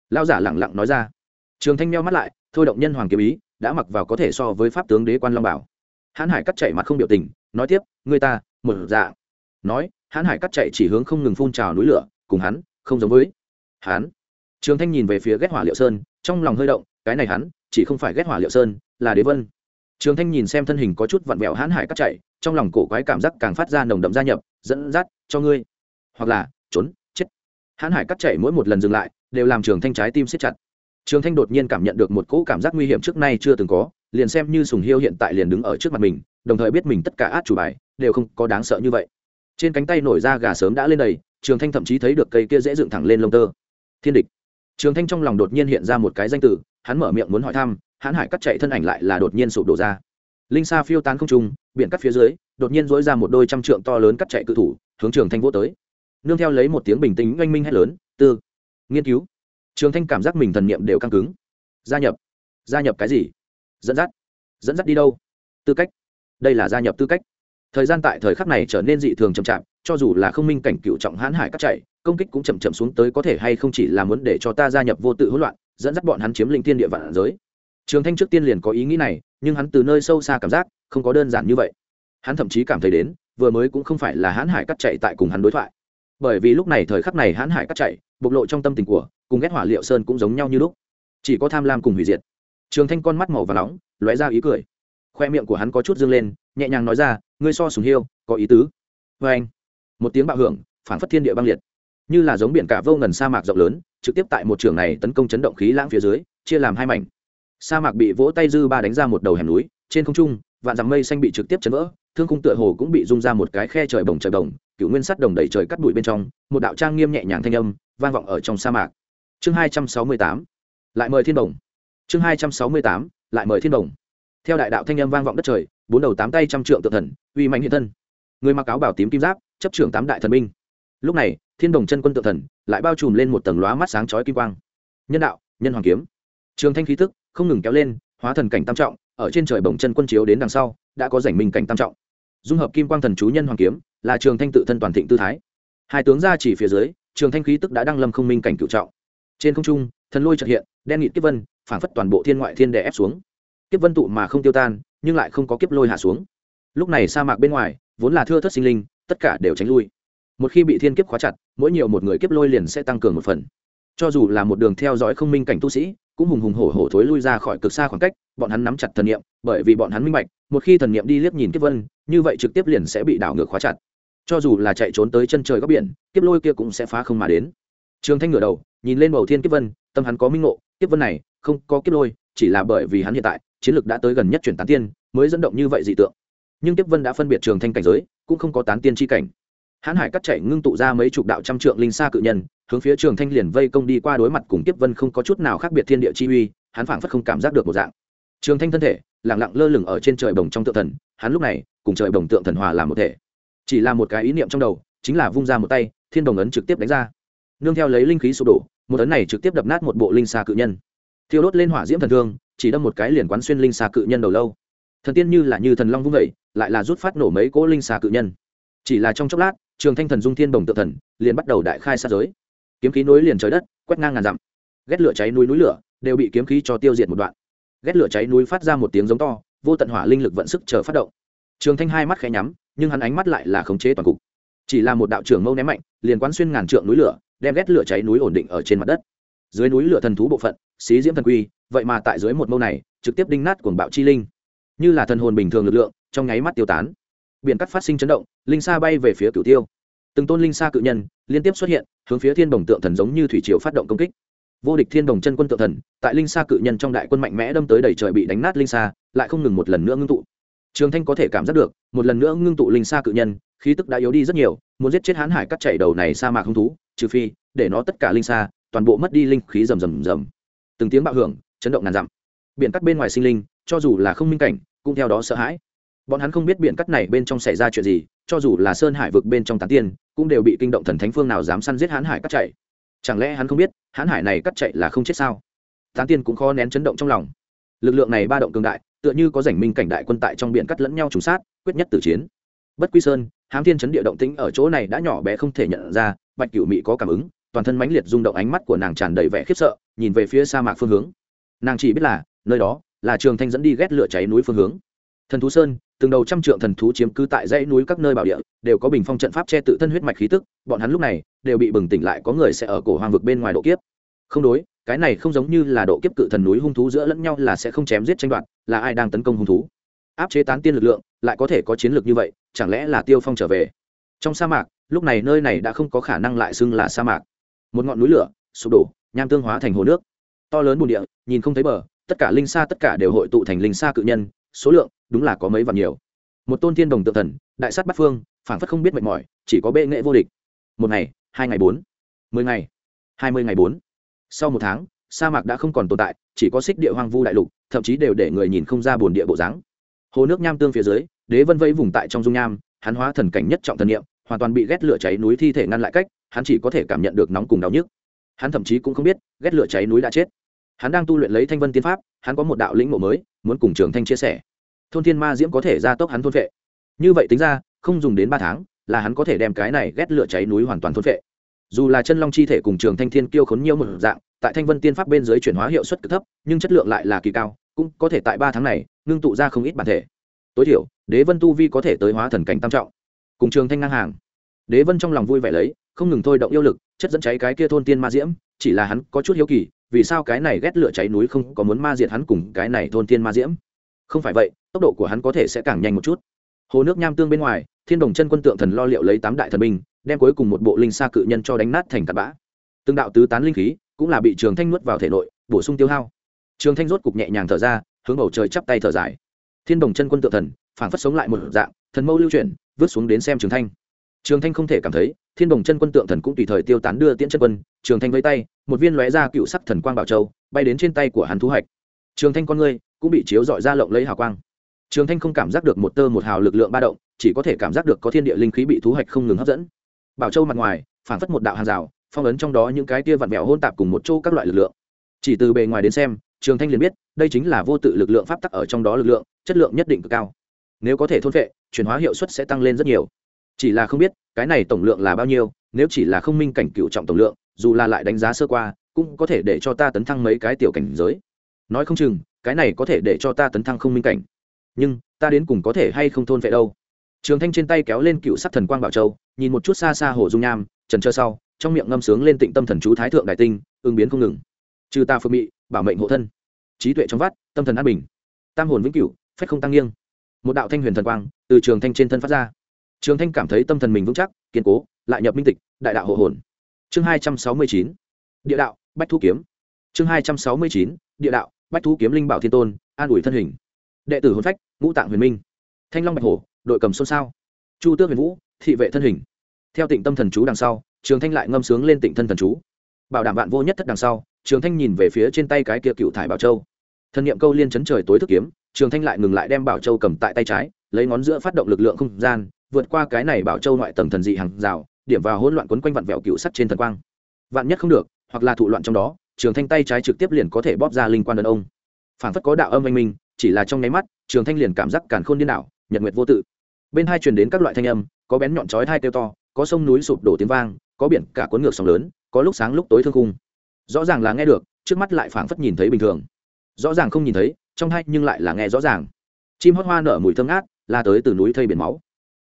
Lao giả lẳng lặng nói ra. Trường thanh meo mắt lại, thôi động nhân hoàng kiếm ý, đã mặc vào có thể so với pháp tướng đế quan long bảo. Hãn hải cắt chạy mặt không biểu tình, nói tiếp, ngươi ta một dạ nói, hãn hải cắt chạy chỉ hướng không ngừng phun trào núi lửa, cùng hắn, không giống với hắn. Trường thanh nhìn về phía ghét hỏa liệu sơn, trong lòng hơi động cái này hắn, chỉ không phải ghét hỏa liệu sơn, là đế vân. Trường thanh nhìn xem thân hình có chút vặn vẹo hãn hải cắt chạy, trong lòng cổ quái cảm giác càng phát ra nồng đậm gia nhập, dẫn dắt, cho ngươi. Hoặc là, trốn, chết. Hãn hải cắt chạy mỗi một lần dừng lại, đều làm trường thanh trái tim siết chặt. Trường thanh đột nhiên cảm nhận được một cỗ cảm giác nguy hiểm trước nay chưa từng có, liền xem như sùng hiêu hiện tại liền đứng ở trước mặt mình, đồng thời biết mình tất cả át chủ bài, đều không có đáng sợ như vậy. Trên cánh tay nổi ra gà sớm đã lên đầy, trường thanh thậm chí thấy được cây kia dễ dựng thẳng lên lông tơ. Thiên địch. Trường thanh trong lòng đột nhiên hiện ra một cái danh từ hắn mở miệng muốn hỏi thăm, hãn hải cắt chạy thân ảnh lại là đột nhiên sụp đổ ra. Linh sa phiêu tán không trung, biển cắt phía dưới, đột nhiên dối ra một đôi trăm trượng to lớn cắt chạy cự thủ, hướng trường thanh vô tới. Nương theo lấy một tiếng bình tĩnh oanh minh hét lớn, tư, nghiên cứu. Trường thanh cảm giác mình thần niệm đều căng cứng. Gia nhập. Gia nhập cái gì? Dẫn dắt. Dẫn dắt đi đâu? Tư cách. Đây là gia nhập tư cách. Thời gian tại thời khắc này trở nên dị thường chậm chạp, cho dù là không minh cảnh cựu trọng hãn hải cắt chạy, công kích cũng chậm chậm xuống tới có thể hay không chỉ là muốn để cho ta gia nhập vô tự hỗn loạn dẫn dắt bọn hắn chiếm lĩnh thiên địa vạn giới. Trường thanh trước tiên liền có ý nghĩ này, nhưng hắn từ nơi sâu xa cảm giác, không có đơn giản như vậy. Hắn thậm chí cảm thấy đến, vừa mới cũng không phải là hãn hải cắt chạy tại cùng hắn đối thoại. Bởi vì lúc này thời khắc này hãn hải cắt chạy, bộc lộ trong tâm tình của, cùng ghét hỏa liệu sơn cũng giống nhau như lúc. Chỉ có tham lam cùng hủy diệt. Trường thanh con mắt màu và nóng, lóe ra ý cười. Khoe miệng của hắn có chút dương lên, nhẹ nhàng nói ra, ngươi so sùng hiêu, có ý tứ. Vê anh một tiếng bạo hưởng phản phất thiên địa băng liệt. Như là giống biển cả vô ngần sa mạc rộng lớn trực tiếp tại một trường này tấn công chấn động khí lãng phía dưới, chia làm hai mảnh. Sa mạc bị vỗ tay dư ba đánh ra một đầu hẻm núi, trên không trung, vạn dặm mây xanh bị trực tiếp chấn vỡ, thương khung tựa hồ cũng bị rung ra một cái khe trời bồng trời bồng, cựu nguyên sắt đồng đầy trời cắt bụi bên trong, một đạo trang nghiêm nhẹ nhàng thanh âm vang vọng ở trong sa mạc. Chương hai trăm sáu mươi tám, lại mời thiên đồng chương hai trăm sáu mươi tám, lại mời thiên đồng theo đại đạo thanh âm vang vọng đất trời, bốn đầu tám tay trăm trượng tự thần, uy mạnh hiện thân. Người mặc áo bảo tím kim giáp, chấp trưởng tám đại thần minh lúc này thiên đồng chân quân tự thần, lại bao trùm lên một tầng lóa mắt sáng chói kim quang. Nhân đạo, nhân hoàng kiếm. Trường thanh khí tức, không ngừng kéo lên, hóa thần cảnh tam trọng, ở trên trời bồng chân quân chiếu đến đằng sau, đã có rảnh minh cảnh tam trọng. Dung hợp kim quang thần chú nhân hoàng kiếm, là trường thanh tự thân toàn thịnh tư thái. Hai tướng ra chỉ phía dưới, trường thanh khí tức đã đăng lâm không minh cảnh cựu trọng. Trên không trung, thần lôi trật hiện, đen nghị kiếp vân, phản phất toàn bộ thiên ngoại thiên đè ép xuống. Kiếp vân tụ mà không tiêu tan, nhưng lại không có kiếp lôi hạ xuống. Lúc này sa mạc bên ngoài, vốn là thưa thất sinh linh, tất cả đều tránh lui một khi bị thiên kiếp khóa chặt, mỗi nhiều một người kiếp lôi liền sẽ tăng cường một phần. Cho dù là một đường theo dõi không minh cảnh tu sĩ, cũng hùng hùng hổ hổ thối lui ra khỏi cực xa khoảng cách, bọn hắn nắm chặt thần niệm, bởi vì bọn hắn minh bạch, một khi thần niệm đi liếc nhìn kiếp vân, như vậy trực tiếp liền sẽ bị đảo ngược khóa chặt. Cho dù là chạy trốn tới chân trời góc biển, kiếp lôi kia cũng sẽ phá không mà đến. Trường thanh ngửa đầu, nhìn lên bầu thiên kiếp vân, tâm hắn có minh ngộ, kiếp vân này không có kiếp lôi, chỉ là bởi vì hắn hiện tại, chiến lược đã tới gần nhất chuyển tán tiên, mới dẫn động như vậy dị tượng. Nhưng kiếp vân đã phân biệt trường thanh cảnh giới, cũng không có tán tiên tri cảnh hãn hải cắt chạy ngưng tụ ra mấy chục đạo trăm trượng linh xa cự nhân, hướng phía trường thanh liền vây công đi qua đối mặt cùng tiếp vân không có chút nào khác biệt thiên địa chi uy, hắn phảng phất không cảm giác được một dạng. Trường thanh thân thể lẳng lặng lơ lửng ở trên trời bồng trong tượng thần, hắn lúc này, cùng trời bồng tượng thần hòa làm một thể. Chỉ là một cái ý niệm trong đầu, chính là vung ra một tay, thiên đồng ấn trực tiếp đánh ra. Nương theo lấy linh khí sụp đổ, một ấn này trực tiếp đập nát một bộ linh xa cự nhân. Thiêu đốt lên hỏa diễm thần thương, chỉ đâm một cái liền quán xuyên linh xa cự nhân đầu lâu. Thần tiên như là như thần long vung vẩy lại là rút phát nổ mấy cỗ linh xa cự nhân. Chỉ là trong chốc lát trường thanh thần dung thiên bồng tự thần, liền bắt đầu đại khai sát giới. Kiếm khí nối liền trời đất, quét ngang ngàn dặm. Ghét lửa cháy núi núi lửa, đều bị kiếm khí cho tiêu diệt một đoạn. Ghét lửa cháy núi phát ra một tiếng giống to, vô tận hỏa linh lực vận sức chờ phát động. Trường thanh hai mắt khẽ nhắm, nhưng hắn ánh mắt lại là khống chế toàn cục. Chỉ là một đạo trưởng mâu ném mạnh, liền quán xuyên ngàn trượng núi lửa, đem ghét lửa cháy núi ổn định ở trên mặt đất. Dưới núi lửa thần thú bộ phận, xí diễm thần quy, vậy mà tại dưới một mâu này, trực tiếp đinh nát cuồng bạo chi linh. Như là thần hồn bình thường lực lượng, trong nháy mắt tiêu tán biển cắt phát sinh chấn động, linh sa bay về phía cửu tiêu. Từng tôn linh sa cự nhân liên tiếp xuất hiện, hướng phía thiên đồng tượng thần giống như thủy triều phát động công kích. Vô địch thiên đồng chân quân tượng thần, tại linh sa cự nhân trong đại quân mạnh mẽ đâm tới đầy trời bị đánh nát linh sa, lại không ngừng một lần nữa ngưng tụ. Trường thanh có thể cảm giác được, một lần nữa ngưng tụ linh sa cự nhân, khí tức đã yếu đi rất nhiều, muốn giết chết hán hải cắt chạy đầu này sa mạc hung thú, trừ phi, để nó tất cả linh sa, toàn bộ mất đi linh khí rầm rầm rầm. Từng tiếng bạo hưởng, chấn động ngàn dặm. Biển cắt bên ngoài sinh linh, cho dù là không minh cảnh, cũng theo đó sợ hãi bọn hắn không biết biển cắt này bên trong xảy ra chuyện gì, cho dù là sơn hải vực bên trong tán tiên, cũng đều bị kinh động thần thánh phương nào dám săn giết hán hải cắt chạy. Chẳng lẽ hắn không biết, hán hải này cắt chạy là không chết sao? Tán tiên cũng khó nén chấn động trong lòng. Lực lượng này ba động cường đại, tựa như có rảnh minh cảnh đại quân tại trong biển cắt lẫn nhau trùng sát, quyết nhất tử chiến. Bất quy sơn hám thiên chấn địa động tĩnh ở chỗ này đã nhỏ bé không thể nhận ra, bạch cửu mị có cảm ứng, toàn thân mãnh liệt rung động ánh mắt của nàng tràn đầy vẻ khiếp sợ, nhìn về phía sa mạc phương hướng. Nàng chỉ biết là, nơi đó là trường thanh dẫn đi ghét lửa cháy núi phương hướng. Thần thú sơn từng đầu trăm trượng thần thú chiếm cứ tại dãy núi các nơi bảo địa, đều có bình phong trận pháp che tự thân huyết mạch khí tức, bọn hắn lúc này, đều bị bừng tỉnh lại có người sẽ ở cổ hoàng vực bên ngoài độ kiếp. Không đối, cái này không giống như là độ kiếp cự thần núi hung thú giữa lẫn nhau là sẽ không chém giết tranh đoạt, là ai đang tấn công hung thú. Áp chế tán tiên lực lượng, lại có thể có chiến lược như vậy, chẳng lẽ là tiêu phong trở về? Trong sa mạc, lúc này nơi này đã không có khả năng lại xưng là sa mạc. Một ngọn núi lửa, sụp đổ, nham tương hóa thành hồ nước. To lớn bùn địa, nhìn không thấy bờ, tất cả linh sa tất cả đều hội tụ thành linh sa cự nhân, số lượng đúng là có mấy vạn nhiều. Một tôn thiên đồng tự thần, đại sát bắt phương, phảng phất không biết mệt mỏi, chỉ có bệ nghệ vô địch. Một ngày, hai ngày bốn, mười ngày, hai mươi ngày bốn. Sau một tháng, sa mạc đã không còn tồn tại, chỉ có xích địa hoang vu đại lục, thậm chí đều để người nhìn không ra bồn địa bộ dáng. Hồ nước nham tương phía dưới, đế vân vẫy vùng tại trong dung nham, hắn hóa thần cảnh nhất trọng thần niệm, hoàn toàn bị ghét lửa cháy núi thi thể ngăn lại cách, hắn chỉ có thể cảm nhận được nóng cùng đau nhức. Hắn thậm chí cũng không biết, ghét lửa cháy núi đã chết. Hắn đang tu luyện lấy thanh vân tiên pháp, hắn có một đạo lĩnh ngộ mới, muốn cùng trường thanh chia sẻ thôn thiên ma diễm có thể gia tốc hắn thôn vệ. Như vậy tính ra, không dùng đến ba tháng, là hắn có thể đem cái này ghét lửa cháy núi hoàn toàn thôn vệ. Dù là chân long chi thể cùng trường thanh thiên kiêu khốn nhiều một dạng, tại thanh vân tiên pháp bên dưới chuyển hóa hiệu suất cực thấp, nhưng chất lượng lại là kỳ cao, cũng có thể tại ba tháng này, ngưng tụ ra không ít bản thể. Tối thiểu, đế vân tu vi có thể tới hóa thần cảnh tam trọng. Cùng trường thanh ngang hàng. Đế vân trong lòng vui vẻ lấy, không ngừng thôi động yêu lực, chất dẫn cháy cái kia thôn tiên ma diễm, chỉ là hắn có chút hiếu kỳ, vì sao cái này ghét lửa cháy núi không có muốn ma diệt hắn cùng cái này thôn tiên ma diễm? Không phải vậy, tốc độ của hắn có thể sẽ càng nhanh một chút. Hồ nước nham tương bên ngoài, thiên đồng chân quân tượng thần lo liệu lấy tám đại thần binh, đem cuối cùng một bộ linh xa cự nhân cho đánh nát thành tạt bã. Tương đạo tứ tán linh khí cũng là bị trường thanh nuốt vào thể nội, bổ sung tiêu hao. Trường thanh rốt cục nhẹ nhàng thở ra, hướng bầu trời chắp tay thở dài. Thiên đồng chân quân tượng thần, phảng phất sống lại một dạng, thần mâu lưu chuyển, vứt xuống đến xem trường thanh. Trường thanh không thể cảm thấy, thiên đồng chân quân tượng thần cũng tùy thời tiêu tán đưa tiễn chân quân. Trường thanh vây tay, một viên lóe ra cựu sắc thần quang bảo châu, bay đến trên tay của hắn thu hoạch. Trường thanh con ngươi cũng bị chiếu dọi ra lộng lấy hào quang. Trường thanh không cảm giác được một tơ một hào lực lượng ba động, chỉ có thể cảm giác được có thiên địa linh khí bị thu hoạch không ngừng hấp dẫn. Bảo châu mặt ngoài phản phất một đạo hàng rào, phong ấn trong đó những cái tia vặn vẹo hôn tạp cùng một chỗ các loại lực lượng. Chỉ từ bề ngoài đến xem, trường thanh liền biết, đây chính là vô tự lực lượng pháp tắc ở trong đó lực lượng, chất lượng nhất định cực cao. Nếu có thể thôn vệ chuyển hóa hiệu suất sẽ tăng lên rất nhiều. Chỉ là không biết, cái này tổng lượng là bao nhiêu, nếu chỉ là không minh cảnh cựu trọng tổng lượng, dù là lại đánh giá sơ qua, cũng có thể để cho ta tấn thăng mấy cái tiểu cảnh giới nói không chừng, cái này có thể để cho ta tấn thăng không minh cảnh. Nhưng, ta đến cùng có thể hay không thôn vệ đâu? Trường thanh trên tay kéo lên cựu sắc thần quang bảo châu, nhìn một chút xa xa hồ dung nham, trần trơ sau, trong miệng ngâm sướng lên tịnh tâm thần chú thái thượng đại tinh ương biến không ngừng. Trừ ta phương mị bảo mệnh hộ thân. Trí tuệ trong vắt, tâm thần an bình. Tam hồn vĩnh cửu, phách không tăng nghiêng. Một đạo thanh huyền thần quang, từ trường thanh trên thân phát ra. Trường thanh cảm thấy tâm thần mình vững chắc, kiên cố, lại nhập minh tịch, đại đạo hộ hồn. Chương hai trăm sáu mươi chín, địa đạo, bách thu kiếm. Chương hai trăm sáu mươi chín, địa đạo bách thu kiếm linh bảo thiên tôn, an ủi thân hình. Đệ tử hồn phách, ngũ tạng huyền minh. Thanh long bạch hổ, đội cầm xôn xao. Chu tước huyền vũ, thị vệ thân hình. Theo tịnh tâm thần chú đằng sau, trường thanh lại ngâm sướng lên tịnh thân thần chú. Bảo đảm vạn vô nhất thất đằng sau, trường thanh nhìn về phía trên tay cái kia cựu thải bảo châu. Thần n i ệ m câu liên chấn trời tối thức kiếm, trường thanh lại ngừng lại đem bảo châu cầm tại tay trái, lấy ngón giữa phát động lực lượng không gian, vượt qua cái này bảo châu ngoại tầng thần dị hàng rào, điểm vào hỗn loạn quấn quanh vặn vẹo cựu sắt trên thần quang. Vạn nhất không được, hoặc là thụ loạn trong đó trường thanh tay trái trực tiếp liền có thể bóp ra linh quan đàn ông. Phản phất có đạo âm anh minh, chỉ là trong nháy mắt, trường thanh liền cảm giác càn khôn điên đảo, nhật nguyệt vô tự. Bên hai truyền đến các loại thanh âm, có bén nhọn chói hai kêu to, có sông núi sụp đổ tiếng vang, có biển cả cuốn ngược sóng lớn, có lúc sáng lúc tối thương khung. Rõ ràng là nghe được, trước mắt lại phảng phất nhìn thấy bình thường. Rõ ràng không nhìn thấy, trong hai nhưng lại là nghe rõ ràng. Chim hót hoa nở mùi thơm ngát, la tới từ núi thây biển máu.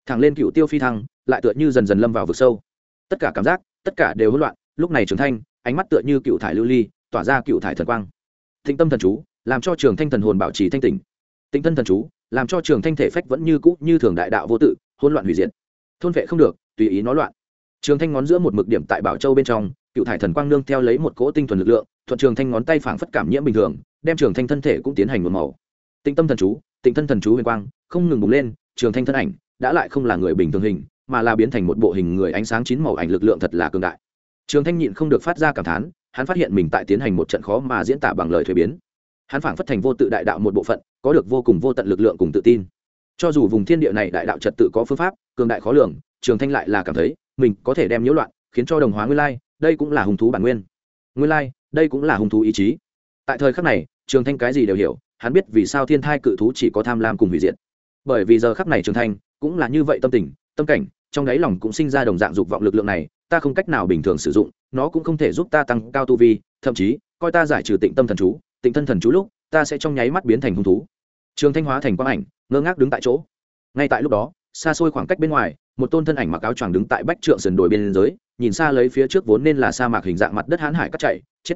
Thẳng lên cựu tiêu phi thăng, lại tựa như dần dần lâm vào vực sâu. Tất cả cảm giác, tất cả đều hỗn loạn, lúc này trường thanh ánh mắt tựa như cựu thải lưu ly, tỏa ra cựu thải thần quang. Thịnh tâm thần chú, làm cho trường thanh thần hồn bảo trì thanh tỉnh tinh thân thần chú, làm cho trường thanh thể phách vẫn như cũ như thường đại đạo vô tự, hỗn loạn hủy diệt. Thôn vệ không được, tùy ý nó loạn. Trường thanh ngón giữa một mực điểm tại bảo châu bên trong, cựu thải thần quang nương theo lấy một cỗ tinh thuần lực lượng, thuận trường thanh ngón tay phảng phất cảm nhiễm bình thường, đem trường thanh thân thể cũng tiến hành một màu. Tĩnh tâm thần chú tĩnh thân thần chú huyền quang, không ngừng bùng lên, trường thanh thân ảnh đã lại không là người bình thường hình, mà là biến thành một bộ hình người ánh sáng chín màu ảnh lực lượng thật là cường đại trường thanh nhịn không được phát ra cảm thán, hắn phát hiện mình tại tiến hành một trận khó mà diễn tả bằng lời thuế biến. Hắn phảng phất thành vô tự đại đạo một bộ phận, có được vô cùng vô tận lực lượng cùng tự tin. Cho dù vùng thiên địa này đại đạo trật tự có phương pháp, cường đại khó lường, trường thanh lại là cảm thấy, mình có thể đem nhiễu loạn, khiến cho đồng hóa nguyên lai, đây cũng là hùng thú bản nguyên. Nguyên lai, đây cũng là hùng thú ý chí. Tại thời khắc này, trường thanh cái gì đều hiểu, hắn biết vì sao thiên thai cự thú chỉ có tham lam cùng hủy diệt. Bởi vì giờ khắc này trường thanh cũng là như vậy tâm tình, tâm cảnh, trong đáy lòng cũng sinh ra đồng dạng dục vọng lực lượng này ta không cách nào bình thường sử dụng, nó cũng không thể giúp ta tăng cao tu vi, thậm chí, coi ta giải trừ tịnh tâm thần chú, tịnh thân thần chú lúc, ta sẽ trong nháy mắt biến thành hung thú. Trường thanh hóa thành quang ảnh, ngơ ngác đứng tại chỗ. Ngay tại lúc đó, xa xôi khoảng cách bên ngoài, một tôn thân ảnh mặc áo choàng đứng tại bách trượng sườn đồi bên giới nhìn xa lấy phía trước vốn nên là sa mạc hình dạng mặt đất hãn hải cắt chạy, chết.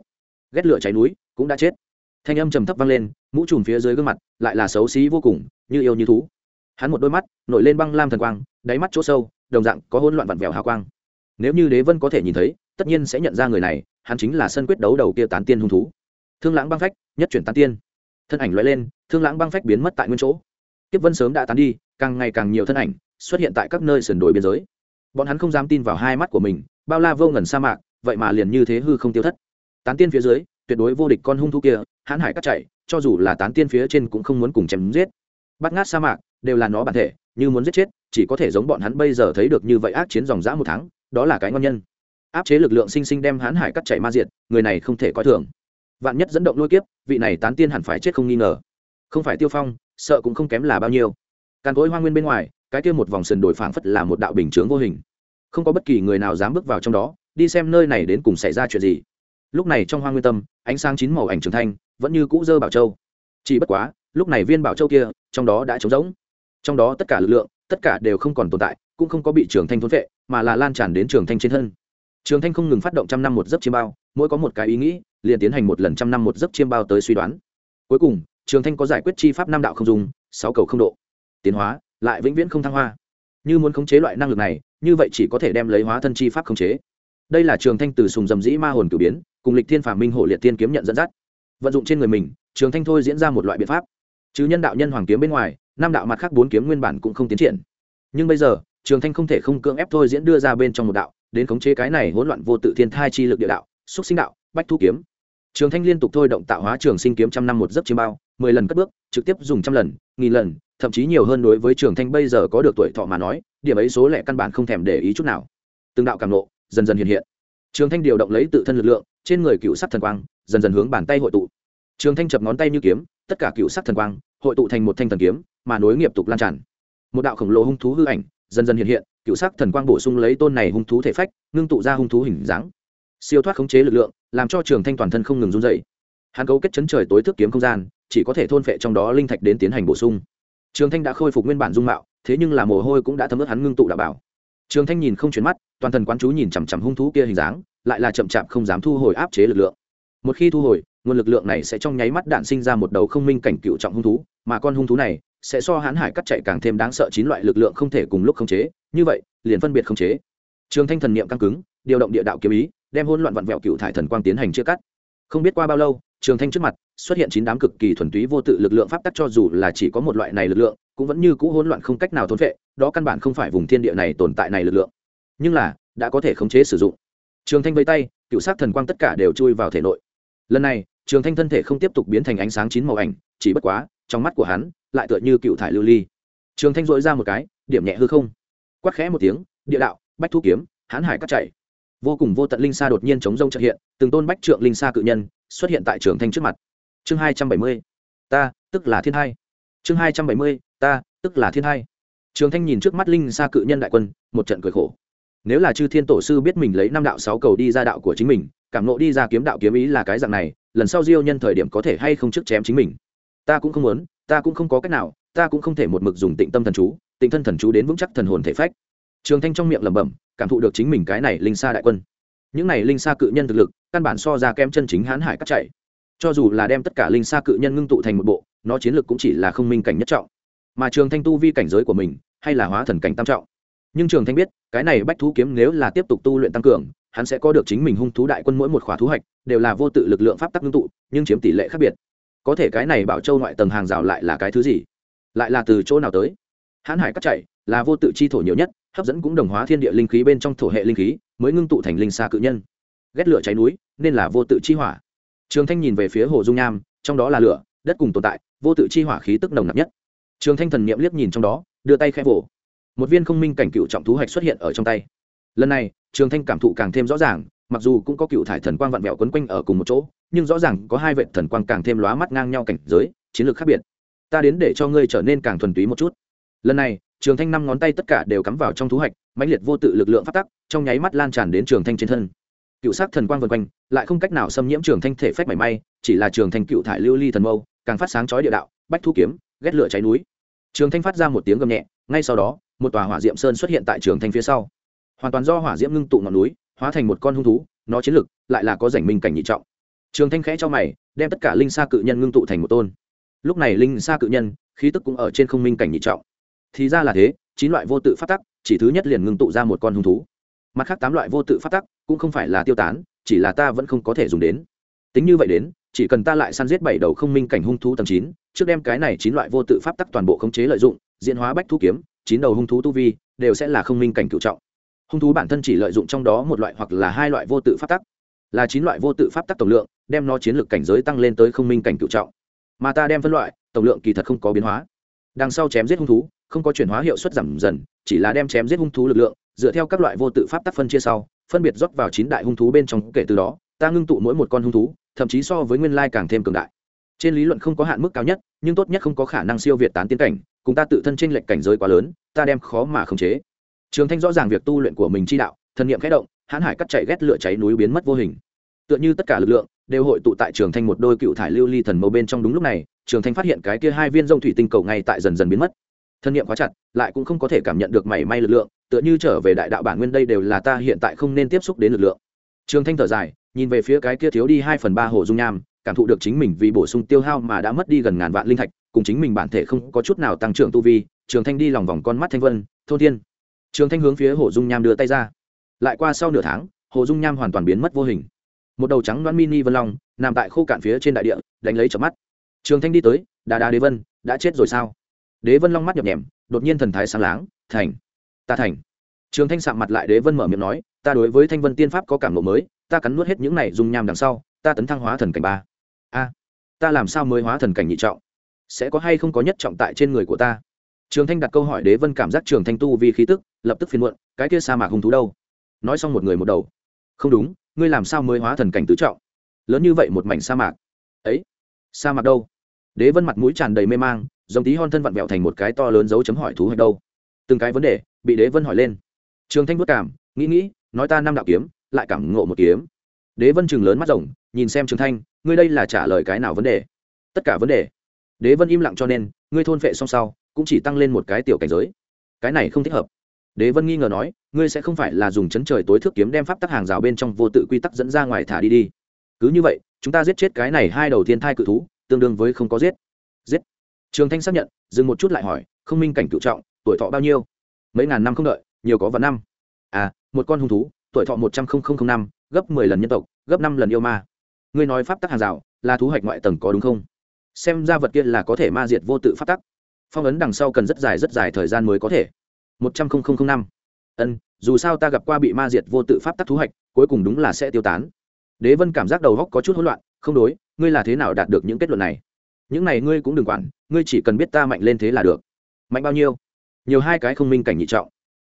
Ghét lửa cháy núi, cũng đã chết. Thanh âm trầm thấp vang lên, mũ trùm phía dưới gương mặt, lại là xấu xí vô cùng, như yêu như thú. Hắn một đôi mắt, nổi lên băng lam thần quang, đáy mắt chỗ sâu, đồng dạng có hỗn loạn vặn vẹo hào quang nếu như đế vân có thể nhìn thấy, tất nhiên sẽ nhận ra người này, hắn chính là sân quyết đấu đầu kia tán tiên hung thú. Thương lãng băng phách, nhất chuyển tán tiên. Thân ảnh loại lên, thương lãng băng phách biến mất tại nguyên chỗ. Kiếp vân sớm đã tán đi, càng ngày càng nhiều thân ảnh xuất hiện tại các nơi sườn đồi biên giới. Bọn hắn không dám tin vào hai mắt của mình, bao la vô ngần sa mạc, vậy mà liền như thế hư không tiêu thất. Tán tiên phía dưới, tuyệt đối vô địch con hung thú kia, hãn hải cắt chạy, cho dù là tán tiên phía trên cũng không muốn cùng chém giết. Bắt ngát sa mạc đều là nó bản thể, như muốn giết chết, chỉ có thể giống bọn hắn bây giờ thấy được như vậy ác chiến dòng dã một tháng đó là cái ngon nhân. Áp chế lực lượng sinh sinh đem hãn hải cắt chạy ma diệt, người này không thể coi thường. Vạn nhất dẫn động lôi kiếp, vị này tán tiên hẳn phải chết không nghi ngờ. Không phải tiêu phong, sợ cũng không kém là bao nhiêu. Càn cối hoa nguyên bên ngoài, cái kia một vòng sườn đổi phảng phất là một đạo bình chướng vô hình. Không có bất kỳ người nào dám bước vào trong đó, đi xem nơi này đến cùng xảy ra chuyện gì. Lúc này trong hoa nguyên tâm, ánh sáng chín màu ảnh trường thanh vẫn như cũ dơ bảo châu. Chỉ bất quá, lúc này viên bảo châu kia, trong đó đã trống rỗng. Trong đó tất cả lực lượng, tất cả đều không còn tồn tại, cũng không có bị trường thanh thốn vệ mà là lan tràn đến trường thanh trên thân. Trường thanh không ngừng phát động trăm năm một giấc chiêm bao, mỗi có một cái ý nghĩ, liền tiến hành một lần trăm năm một giấc chiêm bao tới suy đoán. Cuối cùng, trường thanh có giải quyết chi pháp năm đạo không dùng sáu cầu không độ. Tiến hóa, lại vĩnh viễn không thăng hoa. Như muốn khống chế loại năng lực này, như vậy chỉ có thể đem lấy hóa thân chi pháp khống chế. Đây là trường thanh từ sùng dầm dĩ ma hồn cử biến, cùng lịch thiên phả minh hổ liệt tiên kiếm nhận dẫn dắt. Vận dụng trên người mình, trường thanh thôi diễn ra một loại biện pháp. Chứ nhân đạo nhân hoàng kiếm bên ngoài, năm đạo mặt khác bốn kiếm nguyên bản cũng không tiến triển. Nhưng bây giờ trường thanh không thể không cưỡng ép thôi diễn đưa ra bên trong một đạo, đến khống chế cái này hỗn loạn vô tự thiên thai chi lực địa đạo, xúc sinh đạo, bách thu kiếm. Trường thanh liên tục thôi động tạo hóa trường sinh kiếm trăm năm một giấc chiêm bao, mười lần cất bước, trực tiếp dùng trăm lần, nghìn lần, thậm chí nhiều hơn đối với trường thanh bây giờ có được tuổi thọ mà nói, điểm ấy số lẻ căn bản không thèm để ý chút nào. Từng đạo cảm lộ dần dần hiện hiện. Trường thanh điều động lấy tự thân lực lượng, trên người cựu sắc thần quang, dần dần hướng bàn tay hội tụ. Trường thanh chập ngón tay như kiếm, tất cả cựu sắc thần quang, hội tụ thành một thanh thần kiếm, mà nối nghiệp tục lan tràn. Một đạo khổng lồ hung thú hư ảnh dần dần hiện hiện, cựu sắc thần quang bổ sung lấy tôn này hung thú thể phách, ngưng tụ ra hung thú hình dáng. Siêu thoát khống chế lực lượng, làm cho trường thanh toàn thân không ngừng run dày hắn cấu kết chấn trời tối thức kiếm không gian, chỉ có thể thôn phệ trong đó linh thạch đến tiến hành bổ sung. Trường thanh đã khôi phục nguyên bản dung mạo, thế nhưng là mồ hôi cũng đã thấm ướt hắn ngưng tụ đạo bảo. Trường thanh nhìn không chuyển mắt, toàn thần quán chú nhìn chằm chằm hung thú kia hình dáng, lại là chậm chạp không dám thu hồi áp chế lực lượng. Một khi thu hồi, nguồn lực lượng này sẽ trong nháy mắt đạn sinh ra một đầu không minh cảnh cựu trọng hung thú, mà con hung thú này sẽ so hãn hải cắt chạy càng thêm đáng sợ chín loại lực lượng không thể cùng lúc khống chế. Như vậy, liền phân biệt khống chế. Trường thanh thần niệm căng cứng, điều động địa đạo kiếm ý, đem hỗn loạn vặn vẹo cựu thải thần quang tiến hành chia cắt. Không biết qua bao lâu, trường thanh trước mặt xuất hiện chín đám cực kỳ thuần túy vô tự lực lượng pháp tắc cho dù là chỉ có một loại này lực lượng, cũng vẫn như cũ hỗn loạn không cách nào thốn vệ đó căn bản không phải vùng thiên địa này tồn tại này lực lượng. Nhưng là, đã có thể khống chế sử dụng. Trường thanh vây tay, cựu sát thần quang tất cả đều chui vào thể nội. Lần này, trường thanh thân thể không tiếp tục biến thành ánh sáng chín màu ảnh, chỉ bất quá, trong mắt của hắn lại tựa như cựu thải lưu ly. Trường thanh dội ra một cái, điểm nhẹ hư không. Quắt khẽ một tiếng, địa đạo, bách thu kiếm, hãn hải cắt chạy vô cùng vô tận linh sa đột nhiên chống rông trợ hiện, từng tôn bách trượng linh sa cự nhân xuất hiện tại trường thanh trước mặt. Chương hai trăm bảy mươi, ta, tức là thiên hai chương hai trăm bảy mươi, ta, tức là thiên hai trường thanh nhìn trước mắt linh sa cự nhân đại quân, một trận cười khổ. Nếu là chư thiên tổ sư biết mình lấy năm đạo sáu cầu đi ra đạo của chính mình, cảm nộ đi ra kiếm đạo kiếm ý là cái dạng này, lần sau diêu nhân thời điểm có thể hay không trước chém chính mình? Ta cũng không muốn ta cũng không có cách nào, ta cũng không thể một mực dùng tịnh tâm thần chú, tịnh thân thần chú đến vững chắc thần hồn thể phách. Trường thanh trong miệng lẩm bẩm, cảm thụ được chính mình cái này linh xa đại quân. Những này linh xa cự nhân thực lực, căn bản so ra kem chân chính hán hải cắt chạy. Cho dù là đem tất cả linh xa cự nhân ngưng tụ thành một bộ, nó chiến lược cũng chỉ là không minh cảnh nhất trọng. Mà trường thanh tu vi cảnh giới của mình, hay là hóa thần cảnh tam trọng. Nhưng trường thanh biết, cái này bách thú kiếm nếu là tiếp tục tu luyện tăng cường, hắn sẽ có được chính mình hung thú đại quân mỗi một khóa thú hạch, đều là vô tự lực lượng pháp tắc ngưng tụ, nhưng chiếm tỷ lệ khác biệt có thể cái này bảo châu ngoại tầng hàng rào lại là cái thứ gì? Lại là từ chỗ nào tới? Hãn hải cắt chạy, là vô tự chi thổ nhiều nhất, hấp dẫn cũng đồng hóa thiên địa linh khí bên trong thổ hệ linh khí, mới ngưng tụ thành linh xa cự nhân. Ghét lửa cháy núi, nên là vô tự chi hỏa. Trường thanh nhìn về phía hồ dung nham, trong đó là lửa, đất cùng tồn tại, vô tự chi hỏa khí tức nồng nặc nhất. Trường thanh thần niệm liếc nhìn trong đó, đưa tay khẽ vỗ. Một viên không minh cảnh cựu trọng thú hạch xuất hiện ở trong tay. Lần này, trường thanh cảm thụ càng thêm rõ ràng mặc dù cũng có cựu thải thần quang vặn vẹo quấn quanh ở cùng một chỗ, nhưng rõ ràng có hai vệ thần quang càng thêm lóa mắt ngang nhau cảnh giới, chiến lược khác biệt. Ta đến để cho ngươi trở nên càng thuần túy một chút. Lần này, trường thanh năm ngón tay tất cả đều cắm vào trong thú hạch, mãnh liệt vô tự lực lượng phát tắc, trong nháy mắt lan tràn đến trường thanh trên thân. Cựu sắc thần quang vân quanh, lại không cách nào xâm nhiễm trường thanh thể phách mảy may, chỉ là trường thanh cựu thải lưu ly thần mâu, càng phát sáng chói địa đạo, bách thu kiếm, ghét lửa cháy núi. Trường thanh phát ra một tiếng gầm nhẹ, ngay sau đó, một tòa hỏa diệm sơn xuất hiện tại trường thanh phía sau. Hoàn toàn do hỏa diễm ngưng tụ ngọn núi hóa thành một con hung thú, nó chiến lực lại là có rảnh minh cảnh nhị trọng. Trường thanh khẽ cho mày, đem tất cả linh sa cự nhân ngưng tụ thành một tôn. Lúc này linh sa cự nhân, khí tức cũng ở trên không minh cảnh nhị trọng. Thì ra là thế, chín loại vô tự phát tắc, chỉ thứ nhất liền ngưng tụ ra một con hung thú. Mặt khác tám loại vô tự phát tắc cũng không phải là tiêu tán, chỉ là ta vẫn không có thể dùng đến. Tính như vậy đến, chỉ cần ta lại săn giết bảy đầu không minh cảnh hung thú tầng chín, trước đem cái này chín loại vô tự pháp tắc toàn bộ khống chế lợi dụng, diễn hóa bách thú kiếm, chín đầu hung thú tu vi, đều sẽ là không minh cảnh cựu trọng hung thú bản thân chỉ lợi dụng trong đó một loại hoặc là hai loại vô tự pháp tắc, là chín loại vô tự pháp tắc tổng lượng, đem nó chiến lược cảnh giới tăng lên tới không minh cảnh cựu trọng. Mà ta đem phân loại, tổng lượng kỳ thật không có biến hóa. Đằng sau chém giết hung thú, không có chuyển hóa hiệu suất giảm dần, chỉ là đem chém giết hung thú lực lượng, dựa theo các loại vô tự pháp tắc phân chia sau, phân biệt rót vào chín đại hung thú bên trong, kể từ đó, ta ngưng tụ mỗi một con hung thú, thậm chí so với nguyên lai càng thêm cường đại. Trên lý luận không có hạn mức cao nhất, nhưng tốt nhất không có khả năng siêu việt tán tiến cảnh, cùng ta tự thân tranh lệch cảnh giới quá lớn, ta đem khó mà khống chế trường thanh rõ ràng việc tu luyện của mình chi đạo, thần niệm khẽ động, hãn hải cắt chạy ghét lửa cháy núi biến mất vô hình. Tựa như tất cả lực lượng đều hội tụ tại trường thanh một đôi cựu thải lưu ly thần mâu bên trong đúng lúc này, trường thanh phát hiện cái kia hai viên rông thủy tinh cầu ngay tại dần dần biến mất. Thân niệm quá chặt, lại cũng không có thể cảm nhận được mảy may lực lượng, tựa như trở về đại đạo bản nguyên đây đều là ta hiện tại không nên tiếp xúc đến lực lượng. Trường thanh thở dài, nhìn về phía cái kia thiếu đi hai phần ba hồ dung nham, cảm thụ được chính mình vì bổ sung tiêu hao mà đã mất đi gần ngàn vạn linh thạch, cùng chính mình bản thể không có chút nào tăng trưởng tu vi, trường thanh đi lòng vòng con mắt thanh vân, thôn thiên trường thanh hướng phía hồ dung nham đưa tay ra. Lại qua sau nửa tháng, hồ dung nham hoàn toàn biến mất vô hình. Một đầu trắng đoán mini vân long, nằm tại khô cạn phía trên đại địa, đánh lấy chợp mắt. Trường thanh đi tới đà đà đế vân, đã chết rồi sao? Đế vân long mắt nhập nhèm, đột nhiên thần thái sáng láng, thành, ta thành. Trường thanh sạm mặt lại đế vân mở miệng nói, ta đối với thanh vân tiên pháp có cảm ngộ mới, ta cắn nuốt hết những này Dung nham đằng sau, ta tấn thăng hóa thần cảnh ba. A, ta làm sao mới hóa thần cảnh nhị trọng? Sẽ có hay không có nhất trọng tại trên người của ta? Trường thanh đặt câu hỏi đế vân cảm giác trường thanh tu vì khí tức, lập tức phiền muộn, cái kia sa mạc hung thú đâu? Nói xong một người một đầu. Không đúng, ngươi làm sao mới hóa thần cảnh tứ trọng? Lớn như vậy một mảnh sa mạc. Ấy, sa mạc đâu? Đế vân mặt mũi tràn đầy mê mang dòng tí hon thân vặn vẹo thành một cái to lớn dấu chấm hỏi thú hay đâu? Từng cái vấn đề, bị đế vân hỏi lên. Trường thanh vất cảm, nghĩ nghĩ, nói ta năm đạo kiếm, lại cảm ngộ một kiếm. Đế vân chừng lớn mắt rồng, nhìn xem trường thanh, ngươi đây là trả lời cái nào vấn đề? Tất cả vấn đề. Đế vân im lặng cho nên, ngươi thôn phệ xong sau cũng chỉ tăng lên một cái tiểu cảnh giới. Cái này không thích hợp. Đế vân nghi ngờ nói, ngươi sẽ không phải là dùng chấn trời tối thước kiếm đem pháp tắc hàng rào bên trong vô tự quy tắc dẫn ra ngoài thả đi đi. Cứ như vậy, chúng ta giết chết cái này hai đầu thiên thai cự thú, tương đương với không có giết. Giết. Trường thanh xác nhận, dừng một chút lại hỏi, không minh cảnh cựu trọng, tuổi thọ bao nhiêu? Mấy ngàn năm không đợi, nhiều có vài năm. À một con hung thú, tuổi thọ một trăm linh năm, gấp mười lần nhân tộc, gấp năm lần yêu ma. Ngươi nói pháp tắc hàng rào, là thú hoạch ngoại tầng có đúng không? Xem ra vật kia là có thể ma diệt vô tự pháp tắc phong ấn đằng sau cần rất dài rất dài thời gian mới có thể. Một trăm linh năm. Ân, dù sao ta gặp qua bị ma diệt vô tự pháp tắc thú hạch, cuối cùng đúng là sẽ tiêu tán. Đế vân cảm giác đầu góc có chút hỗn loạn, không đối, ngươi là thế nào đạt được những kết luận này? Những này ngươi cũng đừng quản, ngươi chỉ cần biết ta mạnh lên thế là được. Mạnh bao nhiêu? Nhiều hai cái không minh cảnh nhị trọng.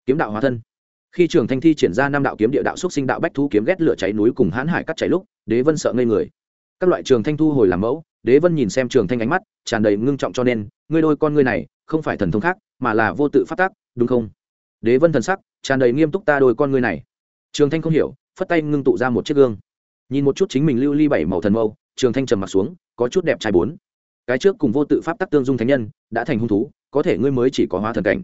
Kiếm đạo hóa thân. Khi trường thanh thi triển ra năm đạo kiếm địa đạo xúc sinh đạo bách thú kiếm ghét lửa cháy núi cùng hãn hải cắt cháy lúc, đế vân sợ ngây người. Các loại trường thanh thu hồi làm mẫu, đế vân nhìn xem trường thanh ánh mắt tràn đầy ngưng trọng cho nên, ngươi đôi con ngươi này không phải thần thông khác, mà là vô tự phát tác đúng không? Đế vân thần sắc tràn đầy nghiêm túc ta đôi con ngươi này. Trường thanh không hiểu, phất tay ngưng tụ ra một chiếc gương. Nhìn một chút chính mình lưu ly bảy màu thần mâu, trường thanh trầm mặt xuống, có chút đẹp trai bốn. Cái trước cùng vô tự pháp tắc tương dung thánh nhân, đã thành hung thú, có thể ngươi mới chỉ có hóa thần cảnh.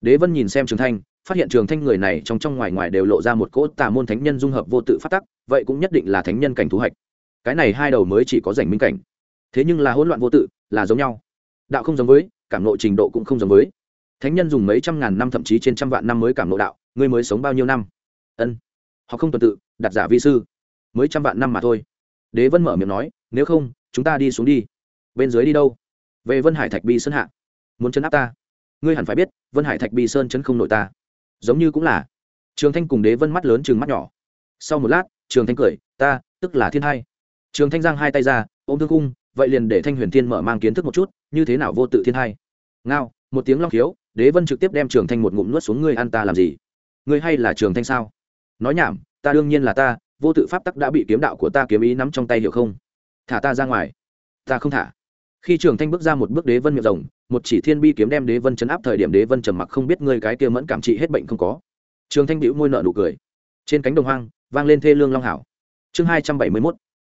Đế vân nhìn xem trường thanh, phát hiện trường thanh người này trong trong ngoài ngoài đều lộ ra một cỗ tà môn thánh nhân dung hợp vô tự pháp tắc, vậy cũng nhất định là thánh nhân cảnh thú hạch. Cái này hai đầu mới chỉ có rảnh minh cảnh thế nhưng là hỗn loạn vô tự, là giống nhau. Đạo không giống với, cảm lộ trình độ cũng không giống với. Thánh nhân dùng mấy trăm ngàn năm thậm chí trên trăm vạn năm mới cảm nộ đạo, ngươi mới sống bao nhiêu năm? Ân. Họ không tuần tự, đặt giả vi sư. Mới trăm vạn năm mà thôi. Đế vân mở miệng nói, nếu không, chúng ta đi xuống đi. Bên dưới đi đâu? Về vân hải thạch bi sơn hạ. Muốn chấn áp ta? Ngươi hẳn phải biết, vân hải thạch bi sơn chấn không nội ta. Giống như cũng là. Trường thanh cùng đế vân mắt lớn chừng mắt nhỏ. Sau một lát, trường thanh cười, ta, tức là thiên hai. Trường thanh giang hai tay ra, ôm thương cung vậy liền để thanh huyền thiên mở mang kiến thức một chút, như thế nào vô tự thiên hai. Ngao, một tiếng long khiếu, đế vân trực tiếp đem trường thanh một ngụm nuốt xuống ngươi ăn ta làm gì? Ngươi hay là trường thanh sao? Nói nhảm, ta đương nhiên là ta, vô tự pháp tắc đã bị kiếm đạo của ta kiếm ý nắm trong tay hiểu không? Thả ta ra ngoài. Ta không thả. Khi trường thanh bước ra một bước đế vân miệng rồng một chỉ thiên bi kiếm đem đế vân chấn áp thời điểm đế vân trầm mặc không biết ngươi cái kia mẫn cảm trị hết bệnh không có. Trường thanh bĩu môi nợ nụ cười. Trên cánh đồng hoang, vang lên thê lương long hảo. Chương hai trăm bảy mươi mốt.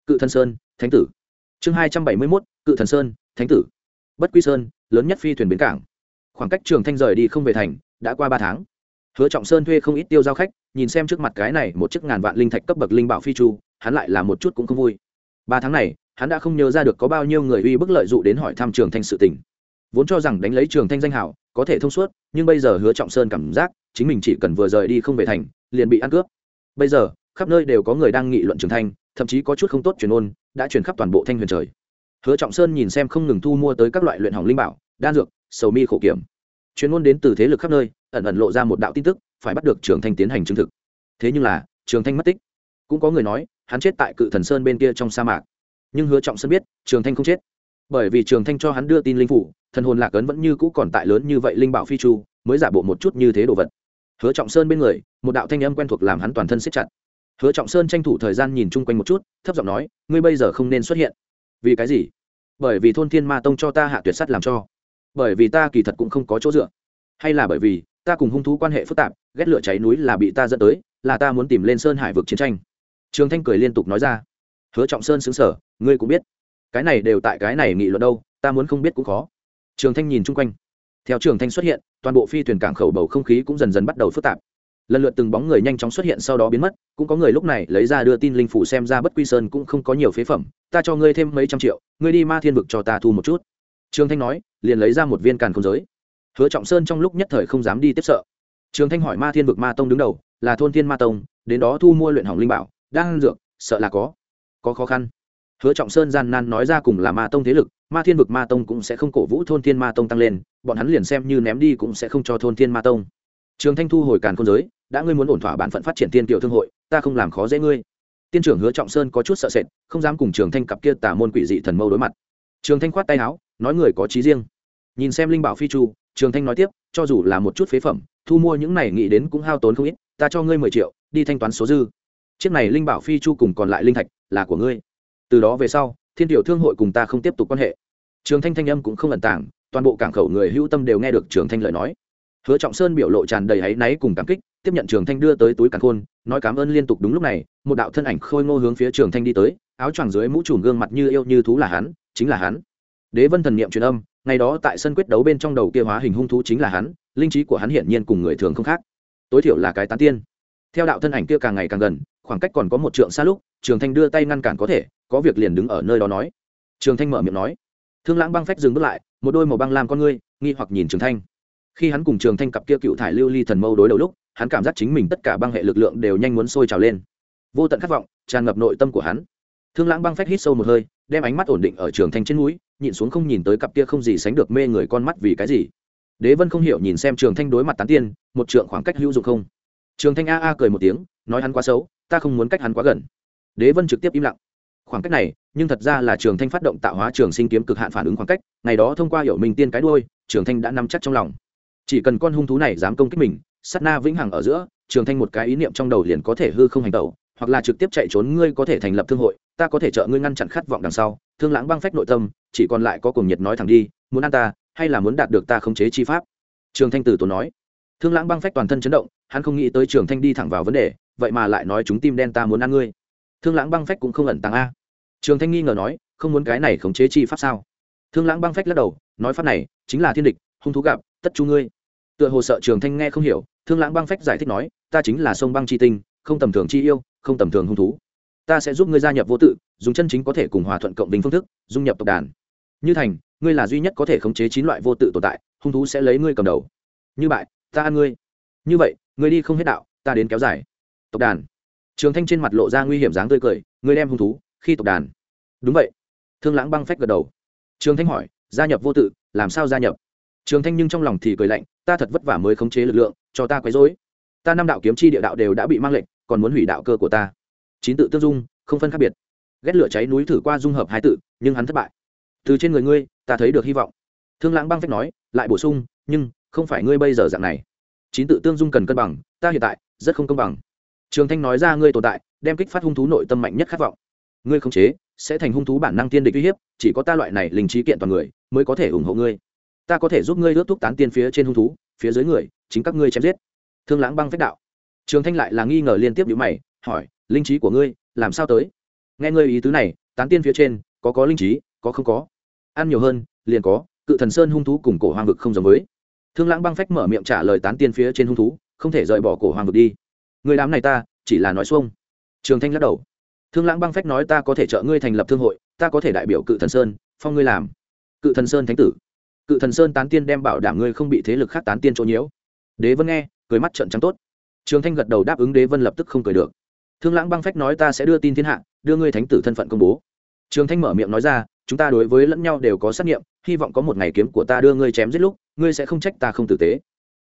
Cự thân sơn, thánh tử chương hai trăm bảy mươi mốt, cự thần sơn, thánh tử. Bất quy sơn, lớn nhất phi thuyền bến cảng. Khoảng cách trường thanh rời đi không về thành, đã qua ba tháng. Hứa trọng sơn thuê không ít tiêu giao khách, nhìn xem trước mặt cái này một chiếc ngàn vạn linh thạch cấp bậc linh bảo phi chu, hắn lại là một chút cũng không vui. Ba tháng này, hắn đã không nhớ ra được có bao nhiêu người uy bức lợi dụ đến hỏi thăm trường thanh sự tình. Vốn cho rằng đánh lấy trường thanh danh hảo, có thể thông suốt, nhưng bây giờ hứa trọng sơn cảm giác, chính mình chỉ cần vừa rời đi không về thành, liền bị ăn cướp. Bây giờ, khắp nơi đều có người đang nghị luận trường thanh thậm chí có chút không tốt truyền ôn, đã truyền khắp toàn bộ thanh huyền trời. Hứa trọng sơn nhìn xem không ngừng thu mua tới các loại luyện hỏng linh bảo, đan dược, sầu mi khổ kiểm. Truyền ôn đến từ thế lực khắp nơi, ẩn ẩn lộ ra một đạo tin tức, phải bắt được trường thanh tiến hành chứng thực. Thế nhưng là, trường thanh mất tích. Cũng có người nói, hắn chết tại cự thần sơn bên kia trong sa mạc. Nhưng hứa trọng sơn biết, trường thanh không chết. Bởi vì trường thanh cho hắn đưa tin linh phủ, thần hồn lạc ấn vẫn như cũ còn tại lớn như vậy linh bảo phi chu, mới giả bộ một chút như thế đồ vật. Hứa trọng sơn bên người, một đạo thanh âm quen thuộc làm hắn toàn thân siết chặt hứa trọng sơn tranh thủ thời gian nhìn chung quanh một chút, thấp giọng nói, ngươi bây giờ không nên xuất hiện. Vì cái gì? Bởi vì thôn thiên ma tông cho ta hạ tuyệt sắt làm cho. Bởi vì ta kỳ thật cũng không có chỗ dựa. Hay là bởi vì, ta cùng hung thú quan hệ phức tạp, ghét lửa cháy núi là bị ta dẫn tới, là ta muốn tìm lên sơn hải vực chiến tranh. Trường thanh cười liên tục nói ra. Hứa trọng sơn xứng sở ngươi cũng biết. Cái này đều tại cái này nghị luận đâu, ta muốn không biết cũng khó. Trường thanh nhìn chung quanh. Theo trường thanh xuất hiện, toàn bộ phi thuyền cảng khẩu bầu không khí cũng dần dần bắt đầu phức tạp lần lượt từng bóng người nhanh chóng xuất hiện sau đó biến mất, cũng có người lúc này lấy ra đưa tin linh phủ xem ra bất quy sơn cũng không có nhiều phế phẩm, ta cho ngươi thêm mấy trăm triệu, ngươi đi ma thiên vực cho ta thu một chút. Trương thanh nói, liền lấy ra một viên càn không giới. Hứa trọng sơn trong lúc nhất thời không dám đi tiếp sợ. Trương thanh hỏi ma thiên vực ma tông đứng đầu, là thôn thiên ma tông, đến đó thu mua luyện hỏng linh bảo, đang dược, sợ là có. Có khó khăn. Hứa trọng sơn gian nan nói ra cùng là ma tông thế lực, ma thiên vực ma tông cũng sẽ không cổ vũ thôn thiên ma tông tăng lên, bọn hắn liền xem như ném đi cũng sẽ không cho thôn thiên ma tông trường thanh thu hồi càn khôn giới, đã ngươi muốn ổn thỏa bản phận phát triển tiên tiểu thương hội, ta không làm khó dễ ngươi. Tiên trưởng hứa trọng sơn có chút sợ sệt, không dám cùng trường thanh cặp kia tà môn quỷ dị thần mâu đối mặt. Trường thanh khoát tay áo, nói người có trí riêng. Nhìn xem linh bảo phi chu, trường thanh nói tiếp, cho dù là một chút phế phẩm, thu mua những này nghĩ đến cũng hao tốn không ít, ta cho ngươi mười triệu, đi thanh toán số dư. Chiếc này linh bảo phi chu cùng còn lại linh thạch là của ngươi. Từ đó về sau, thiên tiểu thương hội cùng ta không tiếp tục quan hệ. Trường thanh thanh âm cũng không ẩn tàng, toàn bộ cảng khẩu người hữu tâm đều nghe được trường thanh lời nói hứa trọng sơn biểu lộ tràn đầy áy náy cùng cảm kích, tiếp nhận trường thanh đưa tới túi càn khôn, nói cảm ơn liên tục đúng lúc này, một đạo thân ảnh khôi ngô hướng phía trường thanh đi tới, áo choàng dưới mũ trùm gương mặt như yêu như thú là hắn, chính là hắn. Đế vân thần niệm truyền âm, ngày đó tại sân quyết đấu bên trong đầu kia hóa hình hung thú chính là hắn, linh trí của hắn hiển nhiên cùng người thường không khác. Tối thiểu là cái tán tiên. Theo đạo thân ảnh kia càng ngày càng gần, khoảng cách còn có một trượng xa lúc, trường thanh đưa tay ngăn cản có thể, có việc liền đứng ở nơi đó nói. Trường thanh mở miệng nói. Thương lãng băng phách dừng bước lại, một đôi màu băng làm con ngươi, nghi hoặc nhìn trường thanh khi hắn cùng trường thanh cặp kia cựu thải lưu ly thần mâu đối đầu lúc, hắn cảm giác chính mình tất cả băng hệ lực lượng đều nhanh muốn sôi trào lên. Vô tận khát vọng tràn ngập nội tâm của hắn. Thương lãng băng phách hít sâu một hơi, đem ánh mắt ổn định ở trường thanh trên núi, nhịn xuống không nhìn tới cặp kia không gì sánh được mê người con mắt vì cái gì. Đế vân không hiểu nhìn xem trường thanh đối mặt tán tiên, một trượng khoảng cách hữu dụng không? Trường thanh a a cười một tiếng, nói hắn quá xấu, ta không muốn cách hắn quá gần. Đế vân trực tiếp im lặng. Khoảng cách này, nhưng thật ra là trường thanh phát động tạo hóa trường sinh kiếm cực hạn phản ứng khoảng cách, ngày đó thông qua hiểu mình tiên cái đôi trường thanh đã nắm chắc trong lòng chỉ cần con hung thú này dám công kích mình, sát na vĩnh hằng ở giữa, trường thanh một cái ý niệm trong đầu liền có thể hư không hành tẩu, hoặc là trực tiếp chạy trốn ngươi có thể thành lập thương hội, ta có thể trợ ngươi ngăn chặn khát vọng đằng sau. Thương lãng băng phách nội tâm, chỉ còn lại có cùng nhiệt nói thẳng đi, muốn ăn ta, hay là muốn đạt được ta khống chế chi pháp? Trường thanh tử tốn nói. Thương lãng băng phách toàn thân chấn động, hắn không nghĩ tới trường thanh đi thẳng vào vấn đề, vậy mà lại nói chúng tim đen ta muốn ăn ngươi. Thương lãng băng phách cũng không ẩn tàng a. Trường thanh nghi ngờ nói, không muốn cái này khống chế chi pháp sao? Thương lãng băng phách lắc đầu, nói pháp này, chính là thiên địch hung thú gặp, tất chu ngươi. Tựa hồ sợ trường thanh nghe không hiểu, thương lãng băng phách giải thích nói, ta chính là sông băng chi tinh, không tầm thường chi yêu, không tầm thường hung thú. Ta sẽ giúp ngươi gia nhập vô tự, dùng chân chính có thể cùng hòa thuận cộng bình phương thức, dung nhập tộc đàn. Như thành, ngươi là duy nhất có thể khống chế chín loại vô tự tồn tại, hung thú sẽ lấy ngươi cầm đầu. Như bại, ta ăn ngươi. Như vậy, ngươi đi không hết đạo, ta đến kéo dài. Tộc đàn. Trường thanh trên mặt lộ ra nguy hiểm dáng tươi cười, ngươi đem hung thú, khi tộc đàn. Đúng vậy. Thương lãng băng phách gật đầu. Trường thanh hỏi, gia nhập vô tự, làm sao gia nhập? Trường thanh nhưng trong lòng thì cười lạnh, ta thật vất vả mới khống chế lực lượng, cho ta quấy rối. Ta năm đạo kiếm chi địa đạo đều đã bị mang lệnh, còn muốn hủy đạo cơ của ta. Chín tự tương dung, không phân khác biệt. Ghét lửa cháy núi thử qua dung hợp hai tự, nhưng hắn thất bại. Từ trên người ngươi, ta thấy được hy vọng. Thương lãng băng phách nói, lại bổ sung, nhưng không phải ngươi bây giờ dạng này. Chín tự tương dung cần cân bằng, ta hiện tại rất không công bằng. Trường thanh nói ra ngươi tồn tại, đem kích phát hung thú nội tâm mạnh nhất khát vọng. Ngươi không chế, sẽ thành hung thú bản năng tiên địch uy hiếp, chỉ có ta loại này linh trí kiện toàn người, mới có thể ủng hộ ngươi ta có thể giúp ngươi ước thuốc tán tiên phía trên hung thú, phía dưới người, chính các ngươi chém giết. Thương lãng băng phách đạo. Trường thanh lại là nghi ngờ liên tiếp nhữ mày, hỏi, linh trí của ngươi, làm sao tới? Nghe ngươi ý tứ này, tán tiên phía trên, có có linh trí, có không có? Ăn nhiều hơn, liền có, cự thần sơn hung thú cùng cổ hoang vực không giống với. Thương lãng băng phách mở miệng trả lời tán tiên phía trên hung thú, không thể rời bỏ cổ hoàng vực đi. Người đám này ta, chỉ là nói xuông. Trường thanh lắc đầu. Thương lãng băng phách nói ta có thể trợ ngươi thành lập thương hội, ta có thể đại biểu cự thần sơn, phong ngươi làm. Cự thần sơn thánh tử cự thần sơn tán tiên đem bảo đảm ngươi không bị thế lực khác tán tiên chỗ nhiễu. Đế vân nghe, cười mắt trận trắng tốt. Trường thanh gật đầu đáp ứng đế vân lập tức không cười được. Thương lãng băng phách nói ta sẽ đưa tin thiên hạ, đưa ngươi thánh tử thân phận công bố. Trường thanh mở miệng nói ra, chúng ta đối với lẫn nhau đều có xác nghiệm, hy vọng có một ngày kiếm của ta đưa ngươi chém giết lúc, ngươi sẽ không trách ta không tử tế.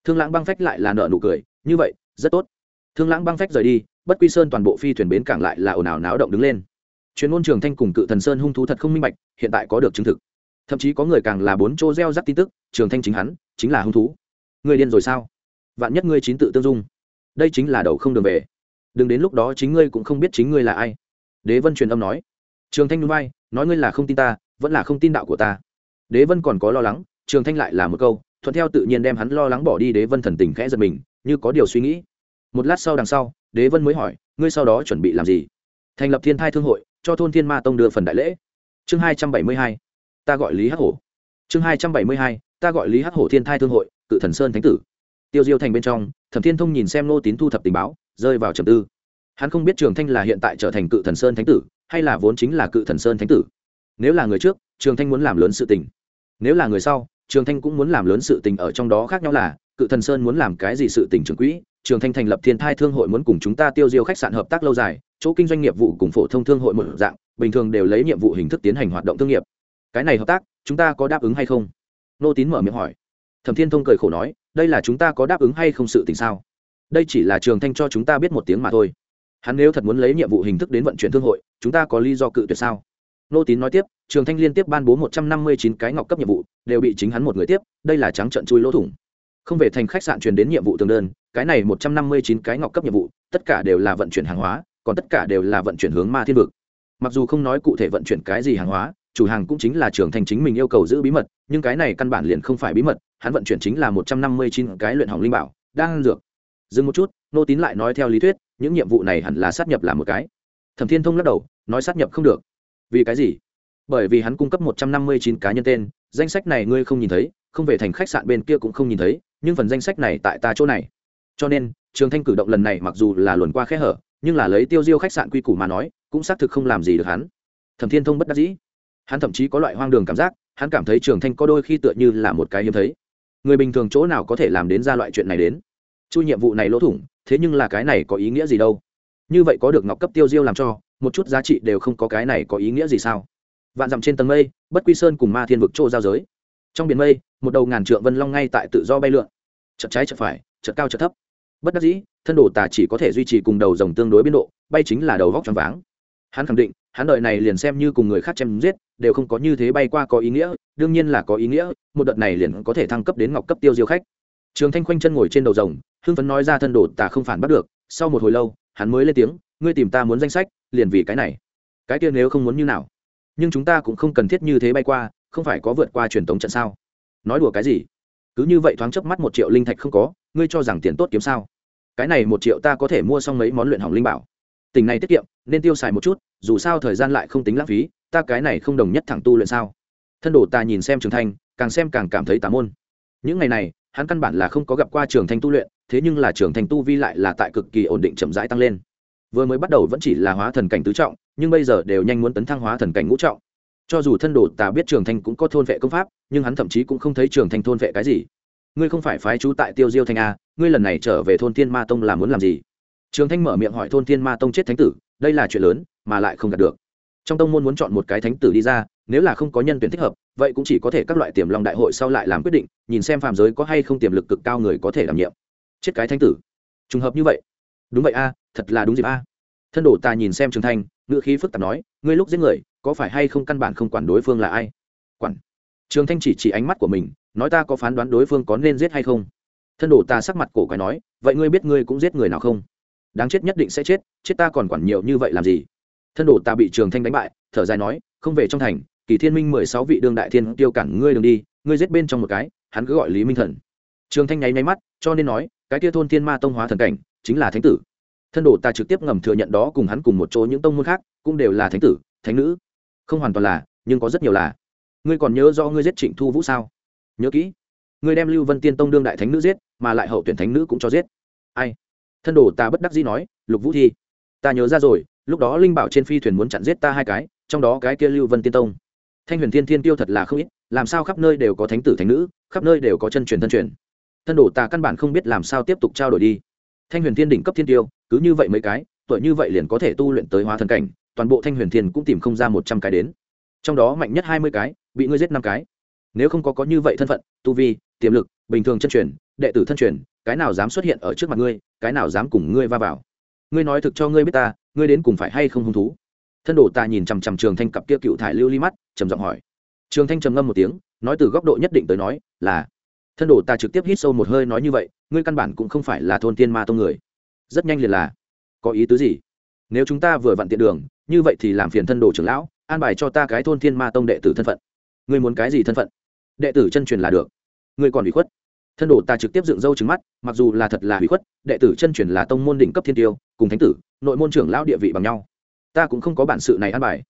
Thương lãng băng phách lại là nợ nụ cười, như vậy, rất tốt. Thương lãng băng phách rời đi, bất quy sơn toàn bộ phi thuyền bến cảng lại là ồn ào náo động đứng lên. Chuyên môn trường thanh cùng cự thần sơn hung thú thật không minh bạch, hiện tại có được chứng thực thậm chí có người càng là bốn chỗ gieo rắc tin tức, trường thanh chính hắn, chính là hung thú. Người điên rồi sao? Vạn nhất ngươi chín tự tương dung. Đây chính là đầu không đường về. Đừng đến lúc đó chính ngươi cũng không biết chính ngươi là ai. Đế vân truyền âm nói. Trường thanh núi bay nói ngươi là không tin ta, vẫn là không tin đạo của ta. Đế vân còn có lo lắng, trường thanh lại là một câu, thuận theo tự nhiên đem hắn lo lắng bỏ đi, đế vân thần tình khẽ giật mình, như có điều suy nghĩ. Một lát sau đằng sau, đế vân mới hỏi, ngươi sau đó chuẩn bị làm gì? Thành lập thiên thai thương hội, cho thôn thiên ma tông đưa phần đại lễ. Chương hai trăm bảy mươi hai ta gọi lý hắc hổ. Chương hai trăm bảy mươi hai, ta gọi lý hắc hổ thiên thai thương hội, cự thần sơn thánh tử. Tiêu diêu thành bên trong, thẩm thiên thông nhìn xem nô tín thu thập tình báo, rơi vào trầm tư. Hắn không biết trường thanh là hiện tại trở thành cự thần sơn thánh tử, hay là vốn chính là cự thần sơn thánh tử. Nếu là người trước, trường thanh muốn làm lớn sự tình. Nếu là người sau, trường thanh cũng muốn làm lớn sự tình ở trong đó khác nhau là, cự thần sơn muốn làm cái gì sự tình trường quỹ, trường thanh thành lập thiên thai thương hội muốn cùng chúng ta tiêu diêu khách sạn hợp tác lâu dài, chỗ kinh doanh nghiệp vụ cùng phổ thông thương hội một dạng, bình thường đều lấy nhiệm vụ hình thức tiến hành hoạt động thương nghiệp cái này hợp tác, chúng ta có đáp ứng hay không? Nô tín mở miệng hỏi. Thẩm thiên thông cười khổ nói, đây là chúng ta có đáp ứng hay không sự tình sao? Đây chỉ là trường thanh cho chúng ta biết một tiếng mà thôi. Hắn nếu thật muốn lấy nhiệm vụ hình thức đến vận chuyển thương hội, chúng ta có lý do cự tuyệt sao? Nô tín nói tiếp, trường thanh liên tiếp ban bố một trăm năm mươi chín cái ngọc cấp nhiệm vụ, đều bị chính hắn một người tiếp, đây là trắng trận chui lỗ thủng. Không về thành khách sạn truyền đến nhiệm vụ tương đơn, cái này một trăm năm mươi chín cái ngọc cấp nhiệm vụ, tất cả đều là vận chuyển hàng hóa, còn tất cả đều là vận chuyển hướng ma thiên vực. Mặc dù không nói cụ thể vận chuyển cái gì hàng hóa chủ hàng cũng chính là trường thành chính mình yêu cầu giữ bí mật, nhưng cái này căn bản liền không phải bí mật, hắn vận chuyển chính là một trăm năm mươi chín cái luyện hỏng linh bảo, đang dược. Dừng một chút, nô tín lại nói theo lý thuyết, những nhiệm vụ này hẳn là sát nhập là một cái. Thẩm thiên thông lắc đầu, nói sát nhập không được. Vì cái gì? Bởi vì hắn cung cấp một trăm năm mươi chín cá nhân tên, danh sách này ngươi không nhìn thấy, không về thành khách sạn bên kia cũng không nhìn thấy, nhưng phần danh sách này tại ta chỗ này. Cho nên, trường thanh cử động lần này mặc dù là luồn qua khe hở, nhưng là lấy tiêu diêu khách sạn quy củ mà nói, cũng xác thực không làm gì được hắn. Thẩm thiên thông bất đắc dĩ hắn thậm chí có loại hoang đường cảm giác, hắn cảm thấy trường thanh có đôi khi tựa như là một cái hiếm thấy. Người bình thường chỗ nào có thể làm đến ra loại chuyện này đến? Chui nhiệm vụ này lỗ thủng, thế nhưng là cái này có ý nghĩa gì đâu? Như vậy có được ngọc cấp tiêu diêu làm cho, một chút giá trị đều không có cái này có ý nghĩa gì sao? Vạn dặm trên tầng mây, bất quy sơn cùng ma thiên vực chỗ giao giới. Trong biển mây, một đầu ngàn trượng vân long ngay tại tự do bay lượn. Chật trái chật phải chật cao chật thấp. Bất đắc dĩ, thân đồ tà chỉ có thể duy trì cùng đầu dòng tương đối biên độ, bay chính là đầu vóc tròn váng. Hắn khẳng định hắn đợi này liền xem như cùng người khác chém giết, đều không có như thế bay qua có ý nghĩa, đương nhiên là có ý nghĩa, một đợt này liền có thể thăng cấp đến ngọc cấp tiêu diêu khách. Trường thanh khoanh chân ngồi trên đầu rồng, hưng phấn nói ra thân đồ tà không phản bắt được, sau một hồi lâu, hắn mới lên tiếng, ngươi tìm ta muốn danh sách, liền vì cái này. Cái kia nếu không muốn như nào? Nhưng chúng ta cũng không cần thiết như thế bay qua, không phải có vượt qua truyền thống trận sao? Nói đùa cái gì? Cứ như vậy thoáng chớp mắt một triệu linh thạch không có, ngươi cho rằng tiền tốt kiếm sao? Cái này một triệu ta có thể mua xong mấy món luyện hỏng linh bảo tình này tiết kiệm, nên tiêu xài một chút, dù sao thời gian lại không tính lãng phí, ta cái này không đồng nhất thẳng tu luyện sao? Thân đồ ta nhìn xem trường thanh, càng xem càng cảm thấy tà môn. Những ngày này, hắn căn bản là không có gặp qua trường thanh tu luyện, thế nhưng là trường thanh tu vi lại là tại cực kỳ ổn định chậm rãi tăng lên. Vừa mới bắt đầu vẫn chỉ là hóa thần cảnh tứ trọng, nhưng bây giờ đều nhanh muốn tấn thăng hóa thần cảnh ngũ trọng. Cho dù thân đồ tà biết trường thanh cũng có thôn vệ công pháp, nhưng hắn thậm chí cũng không thấy trường thanh thôn vệ cái gì. Ngươi không phải phái chú tại tiêu diêu thanh a, ngươi lần này trở về thôn thiên ma tông là muốn làm gì? Trường thanh mở miệng hỏi thôn thiên ma tông chết thánh tử, đây là chuyện lớn, mà lại không đạt được. Trong tông môn muốn chọn một cái thánh tử đi ra, nếu là không có nhân tuyển thích hợp, vậy cũng chỉ có thể các loại tiềm long đại hội sau lại làm quyết định, nhìn xem phàm giới có hay không tiềm lực cực cao người có thể đảm nhiệm. Chết cái thánh tử. Trùng hợp như vậy. Đúng vậy a, thật là đúng dịp a. Thân Đổ ta nhìn xem trường thanh ngựa khí phức tạp nói, ngươi lúc giết người, có phải hay không căn bản không quản đối phương là ai? Quản. Trường thanh chỉ chỉ ánh mắt của mình, nói ta có phán đoán đối phương có nên giết hay không. Thân Đổ ta sắc mặt cổ quái nói, vậy ngươi biết ngươi cũng giết người nào không? Đáng chết nhất định sẽ chết chết ta còn quản nhiều như vậy làm gì? Thân đồ ta bị trường thanh đánh bại, thở dài nói, không về trong thành, kỳ thiên minh mười sáu vị đương đại thiên tiêu cản ngươi đường đi, ngươi giết bên trong một cái, hắn cứ gọi lý minh thần. Trường thanh nháy nháy mắt, cho nên nói, cái kia thôn thiên ma tông hóa thần cảnh, chính là thánh tử. Thân đồ ta trực tiếp ngầm thừa nhận đó cùng hắn cùng một chỗ những tông môn khác, cũng đều là thánh tử, thánh nữ. Không hoàn toàn là, nhưng có rất nhiều là. Ngươi còn nhớ do ngươi giết trịnh thu vũ sao? Nhớ kỹ. Ngươi đem lưu vân tiên tông đương đại thánh nữ giết, mà lại hậu tuyển thánh nữ cũng cho giết. Ai? Thân đồ ta bất đắc dĩ nói, lục vũ thi, ta nhớ ra rồi, lúc đó linh bảo trên phi thuyền muốn chặn giết ta hai cái, trong đó cái kia lưu vân tiên tông. Thanh huyền thiên thiên tiêu thật là không ít, làm sao khắp nơi đều có thánh tử thánh nữ, khắp nơi đều có chân truyền thân truyền. Thân đồ ta căn bản không biết làm sao tiếp tục trao đổi đi. Thanh huyền thiên đỉnh cấp thiên tiêu, cứ như vậy mấy cái, tuổi như vậy liền có thể tu luyện tới hóa thần cảnh, toàn bộ thanh huyền thiên cũng tìm không ra một trăm cái đến. Trong đó mạnh nhất hai mươi cái, bị ngươi giết năm cái. Nếu không có có như vậy thân phận, tu vi, tiềm lực, bình thường chân truyền, đệ tử thân truyền cái nào dám xuất hiện ở trước mặt ngươi, cái nào dám cùng ngươi va vào. Ngươi nói thực cho ngươi biết ta, ngươi đến cùng phải hay không hung thú? Thân đồ ta nhìn chằm chằm trường thanh cặp kia cựu thải lưu ly mắt, trầm giọng hỏi. Trường thanh trầm ngâm một tiếng, nói từ góc độ nhất định tới nói, là, thân đồ ta trực tiếp hít sâu một hơi nói như vậy, ngươi căn bản cũng không phải là thôn tiên ma tông người. Rất nhanh liền là, có ý tứ gì? Nếu chúng ta vừa vặn tiện đường, như vậy thì làm phiền thân đồ trưởng lão, an bài cho ta cái thôn thiên ma tông đệ tử thân phận. Ngươi muốn cái gì thân phận? Đệ tử chân truyền là được. Ngươi còn bị khuất thân đồ ta trực tiếp dựng râu trứng mắt, mặc dù là thật là hủy khuất, đệ tử chân truyền là tông môn đỉnh cấp thiên tiêu, cùng thánh tử, nội môn trưởng lão địa vị bằng nhau. Ta cũng không có bản sự này ăn bài.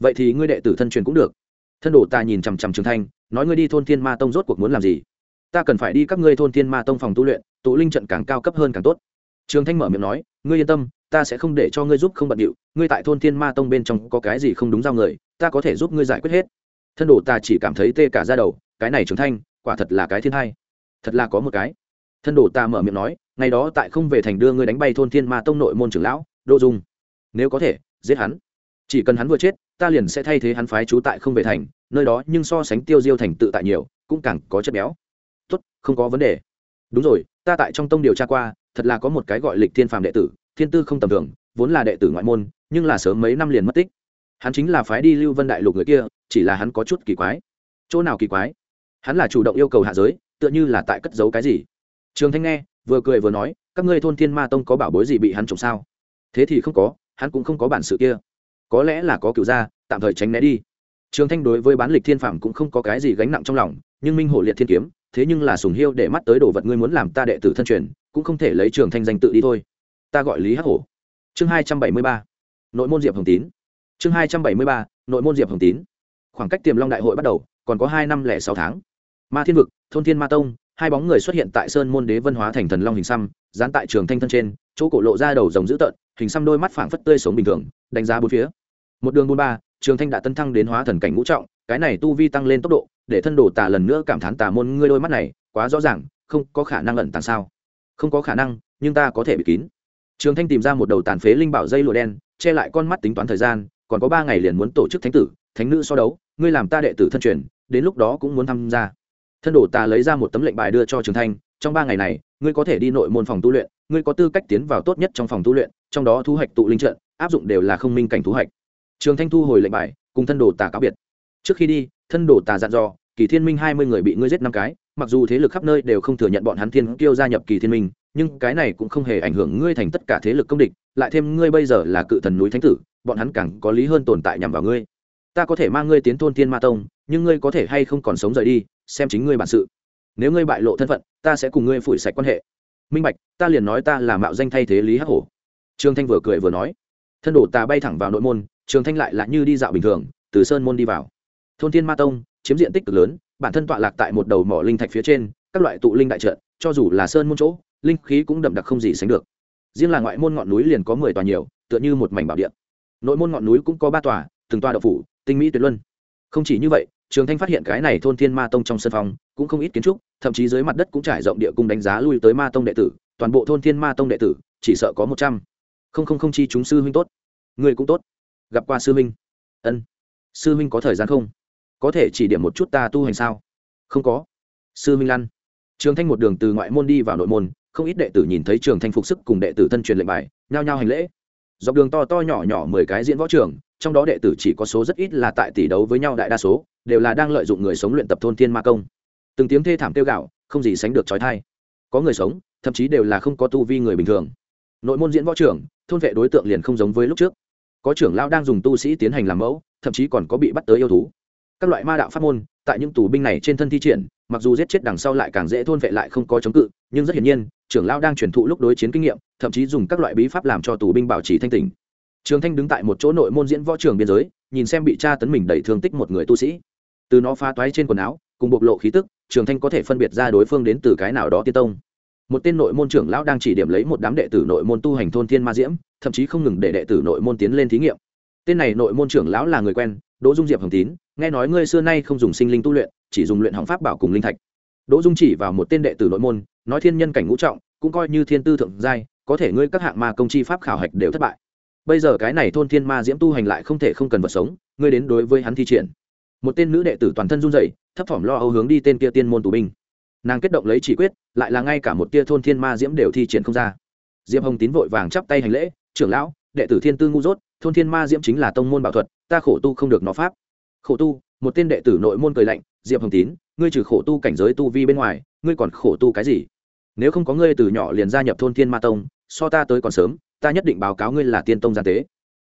Vậy thì ngươi đệ tử thân truyền cũng được. Thân đồ ta nhìn chằm chằm trường thanh, nói ngươi đi thôn thiên ma tông rốt cuộc muốn làm gì? Ta cần phải đi các ngươi thôn thiên ma tông phòng tu luyện, tụ linh trận càng cao cấp hơn càng tốt. Trường thanh mở miệng nói, ngươi yên tâm, ta sẽ không để cho ngươi giúp không bận điệu, ngươi tại thôn thiên ma tông bên trong có cái gì không đúng giao người, ta có thể giúp ngươi giải quyết hết. Thân đồ ta chỉ cảm thấy tê cả ra đầu, cái này trường thanh, quả thật là cái thiên hai thật là có một cái. Thân đồ ta mở miệng nói, ngày đó tại không về thành đưa ngươi đánh bay thôn thiên ma tông nội môn trưởng lão, đỗ dung. Nếu có thể, giết hắn. Chỉ cần hắn vừa chết, ta liền sẽ thay thế hắn phái trú tại không về thành, nơi đó nhưng so sánh tiêu diêu thành tự tại nhiều, cũng càng có chất béo. Tốt, không có vấn đề. Đúng rồi, ta tại trong tông điều tra qua, thật là có một cái gọi lịch thiên phàm đệ tử, thiên tư không tầm thường, vốn là đệ tử ngoại môn, nhưng là sớm mấy năm liền mất tích. Hắn chính là phái đi lưu vân đại lục người kia, chỉ là hắn có chút kỳ quái. Chỗ nào kỳ quái? Hắn là chủ động yêu cầu hạ giới tựa như là tại cất giấu cái gì? Trường thanh nghe, vừa cười vừa nói, các ngươi thôn thiên ma tông có bảo bối gì bị hắn trộm sao? Thế thì không có, hắn cũng không có bản sự kia. Có lẽ là có cựu gia, tạm thời tránh né đi. Trường thanh đối với bán lịch thiên phạm cũng không có cái gì gánh nặng trong lòng, nhưng minh hổ liệt thiên kiếm, thế nhưng là sùng hiêu để mắt tới đồ vật ngươi muốn làm ta đệ tử thân truyền, cũng không thể lấy trường thanh danh tự đi thôi. Ta gọi lý hắc hổ. Chương hai trăm bảy mươi ba. Nội môn diệp hồng tín. Chương hai trăm bảy mươi ba, nội môn diệp hồng tín. Khoảng cách tiềm long đại hội bắt đầu, còn có hai năm lẻ sáu tháng ma thiên vực, thôn thiên ma tông, hai bóng người xuất hiện tại sơn môn đế vân hóa thành thần long hình xăm, dán tại trường thanh thân trên, chỗ cổ lộ ra đầu rồng dữ tợn, hình xăm đôi mắt phảng phất tươi sống bình thường, đánh giá bốn phía. Một đường buôn ba, trường thanh đã tân thăng đến hóa thần cảnh ngũ trọng, cái này tu vi tăng lên tốc độ, để thân đồ tả lần nữa cảm thán tà môn ngươi đôi mắt này, quá rõ ràng, không có khả năng ẩn tàng sao? Không có khả năng, nhưng ta có thể bị kín. Trường thanh tìm ra một đầu tàn phế linh bảo dây lụa đen, che lại con mắt tính toán thời gian, còn có ba ngày liền muốn tổ chức thánh tử, thánh nữ so đấu, ngươi làm ta đệ tử thân truyền, đến lúc đó cũng muốn tham gia thân đồ ta lấy ra một tấm lệnh bài đưa cho trường thanh, trong ba ngày này, ngươi có thể đi nội môn phòng tu luyện, ngươi có tư cách tiến vào tốt nhất trong phòng tu luyện, trong đó thu hoạch tụ linh trận, áp dụng đều là không minh cảnh thu hoạch. Trường thanh thu hồi lệnh bài, cùng thân đồ tà cáo biệt. Trước khi đi, thân đồ tà dặn dò, kỳ thiên minh hai mươi người bị ngươi giết năm cái, mặc dù thế lực khắp nơi đều không thừa nhận bọn hắn thiên kiêu gia nhập kỳ thiên minh, nhưng cái này cũng không hề ảnh hưởng ngươi thành tất cả thế lực công địch, lại thêm ngươi bây giờ là cự thần núi thánh tử, bọn hắn càng có lý hơn tồn tại nhằm vào ngươi. Ta có thể mang ngươi tiến thôn tiên ma tông, nhưng ngươi có thể hay không còn sống rời đi xem chính ngươi bản sự. Nếu ngươi bại lộ thân phận, ta sẽ cùng ngươi phủi sạch quan hệ. Minh bạch, ta liền nói ta là mạo danh thay thế lý hắc hổ. Trương thanh vừa cười vừa nói. Thân đổ tà bay thẳng vào nội môn trường thanh lại là như đi dạo bình thường, từ sơn môn đi vào. Thôn thiên ma tông, chiếm diện tích cực lớn, bản thân tọa lạc tại một đầu mỏ linh thạch phía trên, các loại tụ linh đại trận, cho dù là sơn môn chỗ, linh khí cũng đậm đặc không gì sánh được. Riêng là ngoại môn ngọn núi liền có mười tòa nhiều, tựa như một mảnh bảo điện nội môn ngọn núi cũng có ba tòa, từng tòa đậu phủ, tinh mỹ tuyệt luân. Không chỉ như vậy trường thanh phát hiện cái này thôn thiên ma tông trong sân phòng cũng không ít kiến trúc, thậm chí dưới mặt đất cũng trải rộng địa cung đánh giá lui tới ma tông đệ tử, toàn bộ thôn thiên ma tông đệ tử chỉ sợ có một trăm. Không không không chi chúng sư huynh tốt. Người cũng tốt. Gặp qua sư huynh. Ân. Sư huynh có thời gian không? Có thể chỉ điểm một chút ta tu hành sao? Không có. Sư huynh lăn. Trường thanh một đường từ ngoại môn đi vào nội môn, không ít đệ tử nhìn thấy trường thanh phục sức cùng đệ tử thân truyền lệnh bài, nhao nhao hành lễ. Dọc đường to to nhỏ nhỏ mười cái diễn võ trường trong đó đệ tử chỉ có số rất ít là tại tỷ đấu với nhau đại đa số, đều là đang lợi dụng người sống luyện tập thôn thiên ma công. Từng tiếng thê thảm tiêu gạo, không gì sánh được trói thai. Có người sống, thậm chí đều là không có tu vi người bình thường. Nội môn diễn võ trưởng, thôn vệ đối tượng liền không giống với lúc trước. Có trưởng lao đang dùng tu sĩ tiến hành làm mẫu, thậm chí còn có bị bắt tới yêu thú. Các loại ma đạo pháp môn, tại những tù binh này trên thân thi triển, mặc dù giết chết đằng sau lại càng dễ thôn vệ lại không có chống cự, nhưng rất hiển nhiên, trưởng lao đang truyền thụ lúc đối chiến kinh nghiệm, thậm chí dùng các loại bí pháp làm cho tù binh bảo trì thanh tình trường thanh đứng tại một chỗ nội môn diễn võ trường biên giới, nhìn xem bị tra tấn mình đẩy thương tích một người tu sĩ. Từ nó phá toái trên quần áo, cùng bộc lộ khí tức, trường thanh có thể phân biệt ra đối phương đến từ cái nào đó tiên tông. Một tên nội môn trưởng lão đang chỉ điểm lấy một đám đệ tử nội môn tu hành thôn thiên ma diễm, thậm chí không ngừng để đệ tử nội môn tiến lên thí nghiệm. Tên này nội môn trưởng lão là người quen, đỗ dung diệp hồng tín, nghe nói ngươi xưa nay không dùng sinh linh tu luyện, chỉ dùng luyện hỏng pháp bảo cùng linh thạch. Đỗ dung chỉ vào một tên đệ tử nội môn, nói thiên nhân cảnh ngũ trọng, cũng coi như thiên tư thượng giai, có thể ngươi các hạng ma công chi pháp khảo hạch đều thất bại bây giờ cái này thôn thiên ma diễm tu hành lại không thể không cần vật sống, ngươi đến đối với hắn thi triển. Một tên nữ đệ tử toàn thân run rẩy, thấp thỏm lo âu hướng đi tên kia tiên môn tù binh. Nàng kết động lấy chỉ quyết, lại là ngay cả một tia thôn thiên ma diễm đều thi triển không ra. Diệp hồng tín vội vàng chắp tay hành lễ, trưởng lão, đệ tử thiên tư ngu dốt, thôn thiên ma diễm chính là tông môn bảo thuật, ta khổ tu không được nó pháp. Khổ tu? Một tên đệ tử nội môn cười lạnh, diệp hồng tín, ngươi trừ khổ tu cảnh giới tu vi bên ngoài, ngươi còn khổ tu cái gì? Nếu không có ngươi từ nhỏ liền gia nhập thôn thiên ma tông, so ta tới còn sớm ta nhất định báo cáo ngươi là tiên tông gian tế.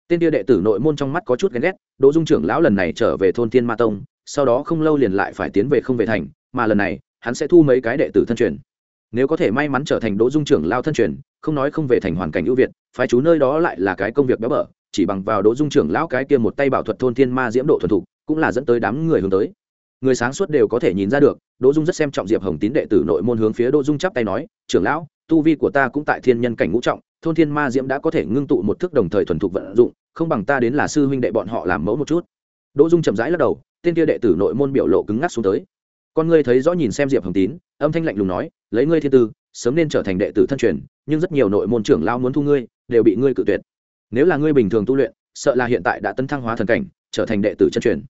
Tên tia đệ tử nội môn trong mắt có chút ghen ghét, đỗ dung trưởng lão lần này trở về thôn thiên ma tông, sau đó không lâu liền lại phải tiến về không về thành, mà lần này, hắn sẽ thu mấy cái đệ tử thân truyền. Nếu có thể may mắn trở thành đỗ dung trưởng lao thân truyền, không nói không về thành hoàn cảnh ưu việt, phái chú nơi đó lại là cái công việc béo bở, chỉ bằng vào đỗ dung trưởng lão cái kia một tay bảo thuật thôn thiên ma diễm độ thuần thục, cũng là dẫn tới đám người hướng tới. Người sáng suốt đều có thể nhìn ra được, đỗ dung rất xem trọng diệp hồng tín đệ tử nội môn hướng phía đỗ dung chắp tay nói, trưởng lão tu vi của ta cũng tại thiên nhân cảnh ngũ trọng, thôn thiên ma diễm đã có thể ngưng tụ một thức đồng thời thuần thục vận dụng, không bằng ta đến là sư huynh đệ bọn họ làm mẫu một chút. Đỗ dung chậm rãi lắc đầu, tên kia đệ tử nội môn biểu lộ cứng ngắc xuống tới. Con ngươi thấy rõ nhìn xem diệp hồng tín, âm thanh lạnh lùng nói, lấy ngươi thiên tư, sớm nên trở thành đệ tử thân truyền, nhưng rất nhiều nội môn trưởng lao muốn thu ngươi, đều bị ngươi cự tuyệt. Nếu là ngươi bình thường tu luyện, sợ là hiện tại đã tân thăng hóa thần cảnh, trở thành đệ tử chân truyền.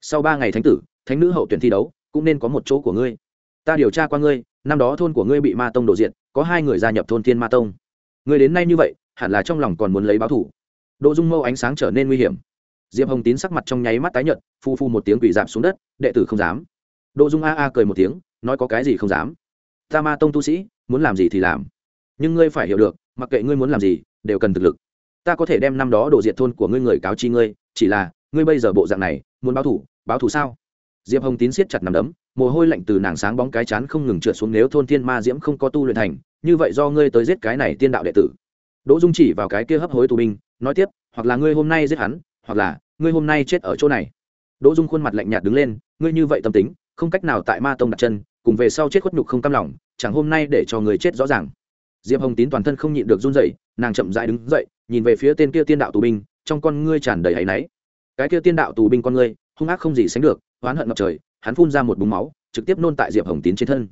Sau ba ngày thánh tử, thánh nữ hậu tuyển thi đấu, cũng nên có một chỗ của ngươi. Ta điều tra qua ngươi năm đó thôn của ngươi bị ma tông đổ diện có hai người gia nhập thôn thiên ma tông. Người đến nay như vậy, hẳn là trong lòng còn muốn lấy báo thủ. Đỗ dung mâu ánh sáng trở nên nguy hiểm. Diệp hồng tín sắc mặt trong nháy mắt tái nhợt, phu phu một tiếng quỷ giảm xuống đất, đệ tử không dám. Đỗ dung a a cười một tiếng, nói có cái gì không dám. Ta ma tông tu sĩ, muốn làm gì thì làm. Nhưng ngươi phải hiểu được, mặc kệ ngươi muốn làm gì, đều cần thực lực. Ta có thể đem năm đó đổ diệt thôn của ngươi người cáo chi ngươi, chỉ là, ngươi bây giờ bộ dạng này, muốn báo thủ báo thủ sao? Diệp hồng tín siết chặt nằm đấm, mồ hôi lạnh từ nàng sáng bóng cái chán không ngừng trượt xuống nếu thôn thiên ma diễm không có tu luyện thành, như vậy do ngươi tới giết cái này tiên đạo đệ tử. Đỗ dung chỉ vào cái kia hấp hối tù binh, nói tiếp, hoặc là ngươi hôm nay giết hắn, hoặc là ngươi hôm nay chết ở chỗ này. Đỗ dung khuôn mặt lạnh nhạt đứng lên, ngươi như vậy tâm tính, không cách nào tại ma tông đặt chân, cùng về sau chết khuất nhục không cam lòng, chẳng hôm nay để cho người chết rõ ràng. Diệp hồng tín toàn thân không nhịn được run dậy nàng chậm rãi đứng dậy, nhìn về phía tên kia tiên đạo tù binh, trong con ngươi tràn đầy áy náy. Cái kia tiên đạo tù binh con ngươi, hung ác không gì sánh được oán hận ngập trời, hắn phun ra một búng máu, trực tiếp nôn tại diệp hồng tín trên thân.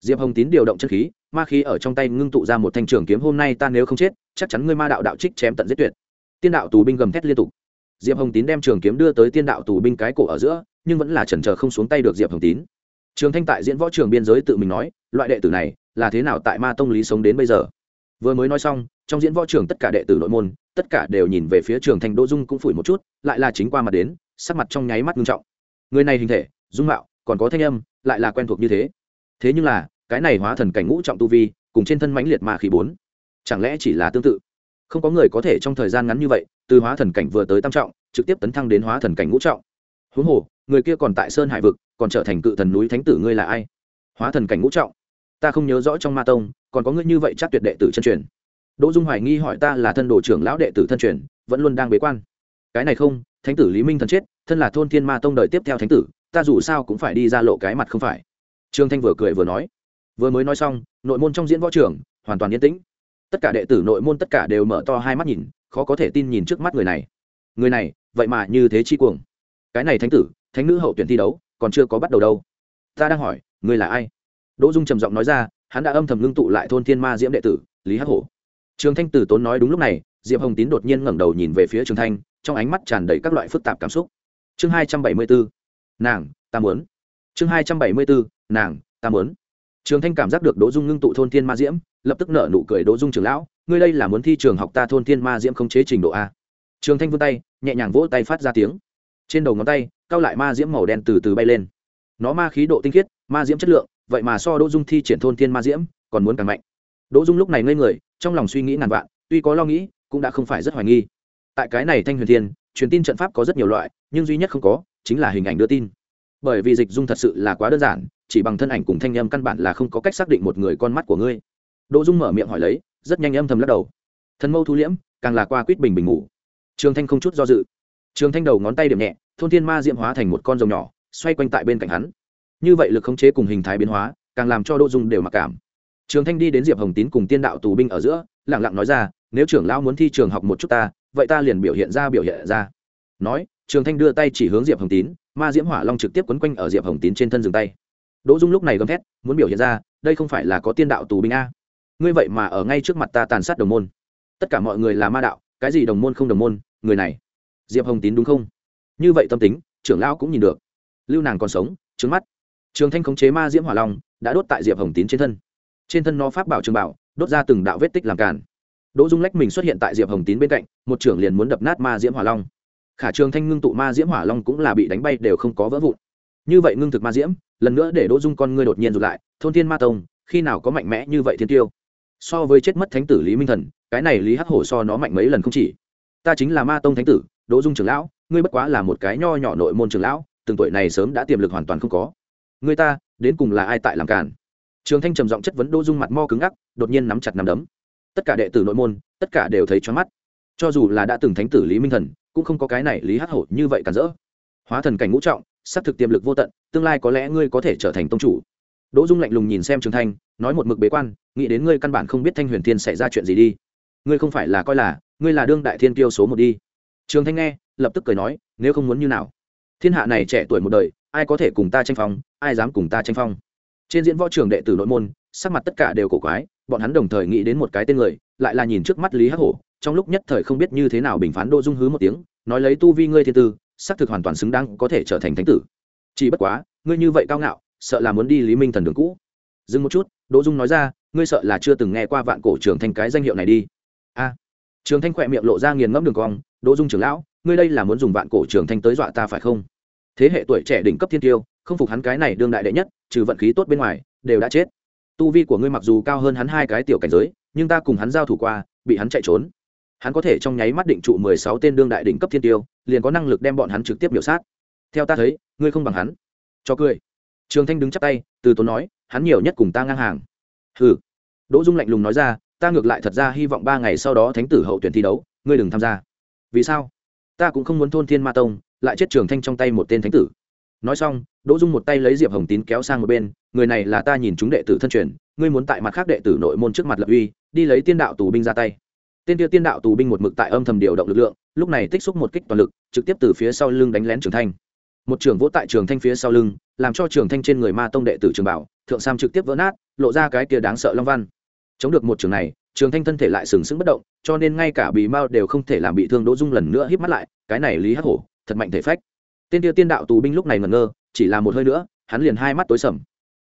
Diệp hồng tín điều động chân khí, ma khí ở trong tay ngưng tụ ra một thanh trường kiếm hôm nay ta nếu không chết, chắc chắn ngươi ma đạo đạo trích chém tận giết tuyệt. Tiên đạo tù binh gầm thét liên tục. Diệp hồng tín đem trường kiếm đưa tới tiên đạo tù binh cái cổ ở giữa, nhưng vẫn là chần chờ không xuống tay được diệp hồng tín. Trường thanh tại diễn võ trường biên giới tự mình nói, loại đệ tử này là thế nào tại ma tông lý sống đến bây giờ? Vừa mới nói xong, trong diễn võ trường tất cả đệ tử nội môn, tất cả đều nhìn về phía trường thanh đỗ dung cũng phủi một chút, lại là chính qua mặt đến, sắc mặt trong nháy mắt nghiêm trọng người này hình thể, dung mạo, còn có thanh âm, lại là quen thuộc như thế. Thế nhưng là, cái này hóa thần cảnh ngũ trọng tu vi, cùng trên thân mãnh liệt mà khí bốn, chẳng lẽ chỉ là tương tự? Không có người có thể trong thời gian ngắn như vậy, từ hóa thần cảnh vừa tới tam trọng, trực tiếp tấn thăng đến hóa thần cảnh ngũ trọng. Huống hồ, người kia còn tại sơn hải vực, còn trở thành cự thần núi thánh tử ngươi là ai? Hóa thần cảnh ngũ trọng? Ta không nhớ rõ trong ma tông, còn có ngươi như vậy chắc tuyệt đệ tử chân truyền. Đỗ dung hoài nghi hỏi ta là thân đồ trưởng lão đệ tử thân truyền, vẫn luôn đang bế quan cái này không, thánh tử lý minh thần chết, thân là thôn thiên ma tông đợi tiếp theo thánh tử, ta dù sao cũng phải đi ra lộ cái mặt không phải. Trương thanh vừa cười vừa nói. Vừa mới nói xong, nội môn trong diễn võ trường, hoàn toàn yên tĩnh. Tất cả đệ tử nội môn tất cả đều mở to hai mắt nhìn, khó có thể tin nhìn trước mắt người này. Người này, vậy mà như thế chi cuồng. Cái này thánh tử, thánh nữ hậu tuyển thi đấu, còn chưa có bắt đầu đâu. Ta đang hỏi ngươi là ai? Đỗ dung trầm giọng nói ra, hắn đã âm thầm ngưng tụ lại thôn thiên ma diễm đệ tử, lý hắc hổ. Trường thanh tử tốn nói đúng lúc này, diệp hồng tín đột nhiên ngẩng đầu nhìn về phía trường thanh trong ánh mắt tràn đầy các loại phức tạp cảm xúc. Chương hai trăm bảy mươi bốn, nàng, ta muốn. Chương hai trăm bảy mươi bốn, nàng, ta muốn. Trường thanh cảm giác được đỗ dung ngưng tụ thôn thiên ma diễm, lập tức nở nụ cười, đỗ dung trường lão, ngươi đây là muốn thi trường học ta thôn thiên ma diễm không chế trình độ a. Trường thanh vươn tay, nhẹ nhàng vỗ tay phát ra tiếng. Trên đầu ngón tay, cao lại ma diễm màu đen từ từ bay lên. Nó ma khí độ tinh khiết, ma diễm chất lượng, vậy mà so đỗ dung thi triển thôn thiên ma diễm còn muốn càng mạnh. Đỗ dung lúc này ngây người, trong lòng suy nghĩ ngàn vạn, tuy có lo nghĩ, cũng đã không phải rất hoài nghi tại cái này thanh huyền thiên, truyền tin trận pháp có rất nhiều loại, nhưng duy nhất không có chính là hình ảnh đưa tin. Bởi vì dịch dung thật sự là quá đơn giản, chỉ bằng thân ảnh cùng thanh âm căn bản là không có cách xác định một người con mắt của ngươi. Đỗ dung mở miệng hỏi lấy, rất nhanh âm thầm lắc đầu. Thần mâu thu liễm, càng là qua quýt bình bình ngủ. Trường thanh không chút do dự. Trường thanh đầu ngón tay điểm nhẹ, thôn thiên ma diễm hóa thành một con rồng nhỏ, xoay quanh tại bên cạnh hắn. Như vậy lực khống chế cùng hình thái biến hóa, càng làm cho đỗ dung đều mặc cảm. Trường thanh đi đến diệp hồng tín cùng tiên đạo tù binh ở giữa lẳng lặng nói ra, nếu trưởng lão muốn thi trường học một chút ta vậy ta liền biểu hiện ra biểu hiện ra. Nói, trường thanh đưa tay chỉ hướng diệp hồng tín, ma diễm hỏa long trực tiếp quấn quanh ở diệp hồng tín trên thân dừng tay. Đỗ dung lúc này gầm thét, muốn biểu hiện ra, đây không phải là có tiên đạo tù binh a. Ngươi vậy mà ở ngay trước mặt ta tàn sát đồng môn. Tất cả mọi người là ma đạo, cái gì đồng môn không đồng môn, người này. Diệp hồng tín đúng không? Như vậy tâm tính, trưởng lão cũng nhìn được. Lưu nàng còn sống, trứng mắt. Trường thanh khống chế ma diễm hỏa long, đã đốt tại diệp hồng tín trên thân. Trên thân nó pháp bảo trường bảo, đốt ra từng đạo vết tích làm cản đỗ dung lách mình xuất hiện tại diệp hồng tín bên cạnh, một trưởng liền muốn đập nát ma diễm hỏa long. Khả trường thanh ngưng tụ ma diễm hỏa long cũng là bị đánh bay đều không có vỡ vụn. Như vậy ngưng thực ma diễm, lần nữa để đỗ dung con ngươi đột nhiên rụt lại, thôn thiên ma tông, khi nào có mạnh mẽ như vậy thiên tiêu? So với chết mất thánh tử lý minh thần, cái này lý hắc hổ so nó mạnh mấy lần không chỉ. Ta chính là ma tông thánh tử, đỗ dung trưởng lão, ngươi bất quá là một cái nho nhỏ nội môn trưởng lão, từng tuổi này sớm đã tiềm lực hoàn toàn không có. Người ta, đến cùng là ai tại làm cản trường thanh trầm giọng chất vấn đỗ dung mặt mo cứng ngắc, đột nhiên nắm chặt nắm đấm tất cả đệ tử nội môn, tất cả đều thấy choáng mắt. Cho dù là đã từng thánh tử lý minh thần, cũng không có cái này lý hắc hổ như vậy cản rỡ. Hóa thần cảnh ngũ trọng, xác thực tiềm lực vô tận, tương lai có lẽ ngươi có thể trở thành tông chủ. Đỗ dung lạnh lùng nhìn xem trường thanh, nói một mực bế quan, nghĩ đến ngươi căn bản không biết thanh huyền thiên xảy ra chuyện gì đi. Ngươi không phải là coi là, ngươi là đương đại thiên kiêu số một đi. Trường thanh nghe, lập tức cười nói, nếu không muốn như nào? Thiên hạ này trẻ tuổi một đời, ai có thể cùng ta tranh phong, ai dám cùng ta tranh phong? Trên diễn võ trường đệ tử nội môn, sắc mặt tất cả đều cổ quái, bọn hắn đồng thời nghĩ đến một cái tên người, lại là nhìn trước mắt lý hắc hổ, trong lúc nhất thời không biết như thế nào bình phán đỗ dung hứ một tiếng, nói lấy tu vi ngươi thiên tư, xác thực hoàn toàn xứng đáng có thể trở thành thánh tử. Chỉ bất quá, ngươi như vậy cao ngạo, sợ là muốn đi lý minh thần đường cũ. Dừng một chút, đỗ dung nói ra, ngươi sợ là chưa từng nghe qua vạn cổ trường thanh cái danh hiệu này đi. A. Trường thanh khỏe miệng lộ ra nghiền ngẫm đường cong, đỗ dung trưởng lão, ngươi đây là muốn dùng vạn cổ trường thanh tới dọa ta phải không? Thế hệ tuổi trẻ đỉnh cấp thiên tiêu không phục hắn cái này đương đại đệ nhất, trừ vận khí tốt bên ngoài, đều đã chết. Tu vi của ngươi mặc dù cao hơn hắn hai cái tiểu cảnh giới, nhưng ta cùng hắn giao thủ qua, bị hắn chạy trốn. Hắn có thể trong nháy mắt định trụ mười sáu tên đương đại đỉnh cấp thiên tiêu, liền có năng lực đem bọn hắn trực tiếp biểu sát. Theo ta thấy, ngươi không bằng hắn. Cho cười. Trường thanh đứng chắp tay, từ tốn nói, hắn nhiều nhất cùng ta ngang hàng. Ừ đỗ dung lạnh lùng nói ra, ta ngược lại thật ra hy vọng ba ngày sau đó thánh tử hậu tuyển thi đấu, ngươi đừng tham gia. Vì sao? Ta cũng không muốn thôn thiên ma tông, lại chết trường thanh trong tay một tên thánh tử nói xong, đỗ dung một tay lấy diệp hồng tín kéo sang một bên, người này là ta nhìn chúng đệ tử thân truyền, ngươi muốn tại mặt khác đệ tử nội môn trước mặt lập uy, đi lấy tiên đạo tù binh ra tay. Tên tiêu tiên đạo tù binh một mực tại âm thầm điều động lực lượng, lúc này tích xúc một kích toàn lực, trực tiếp từ phía sau lưng đánh lén trường thanh. Một trường vỗ tại trường thanh phía sau lưng, làm cho trường thanh trên người ma tông đệ tử trường bảo, thượng sam trực tiếp vỡ nát, lộ ra cái kia đáng sợ long văn. Chống được một trường này, trường thanh thân thể lại sừng sững bất động, cho nên ngay cả bì mao đều không thể làm bị thương đỗ dung lần nữa híp mắt lại, cái này lý hắc hổ, thật mạnh thể phách tên tiêu tiên đạo tù binh lúc này ngẩn ngơ, chỉ là một hơi nữa, hắn liền hai mắt tối sầm.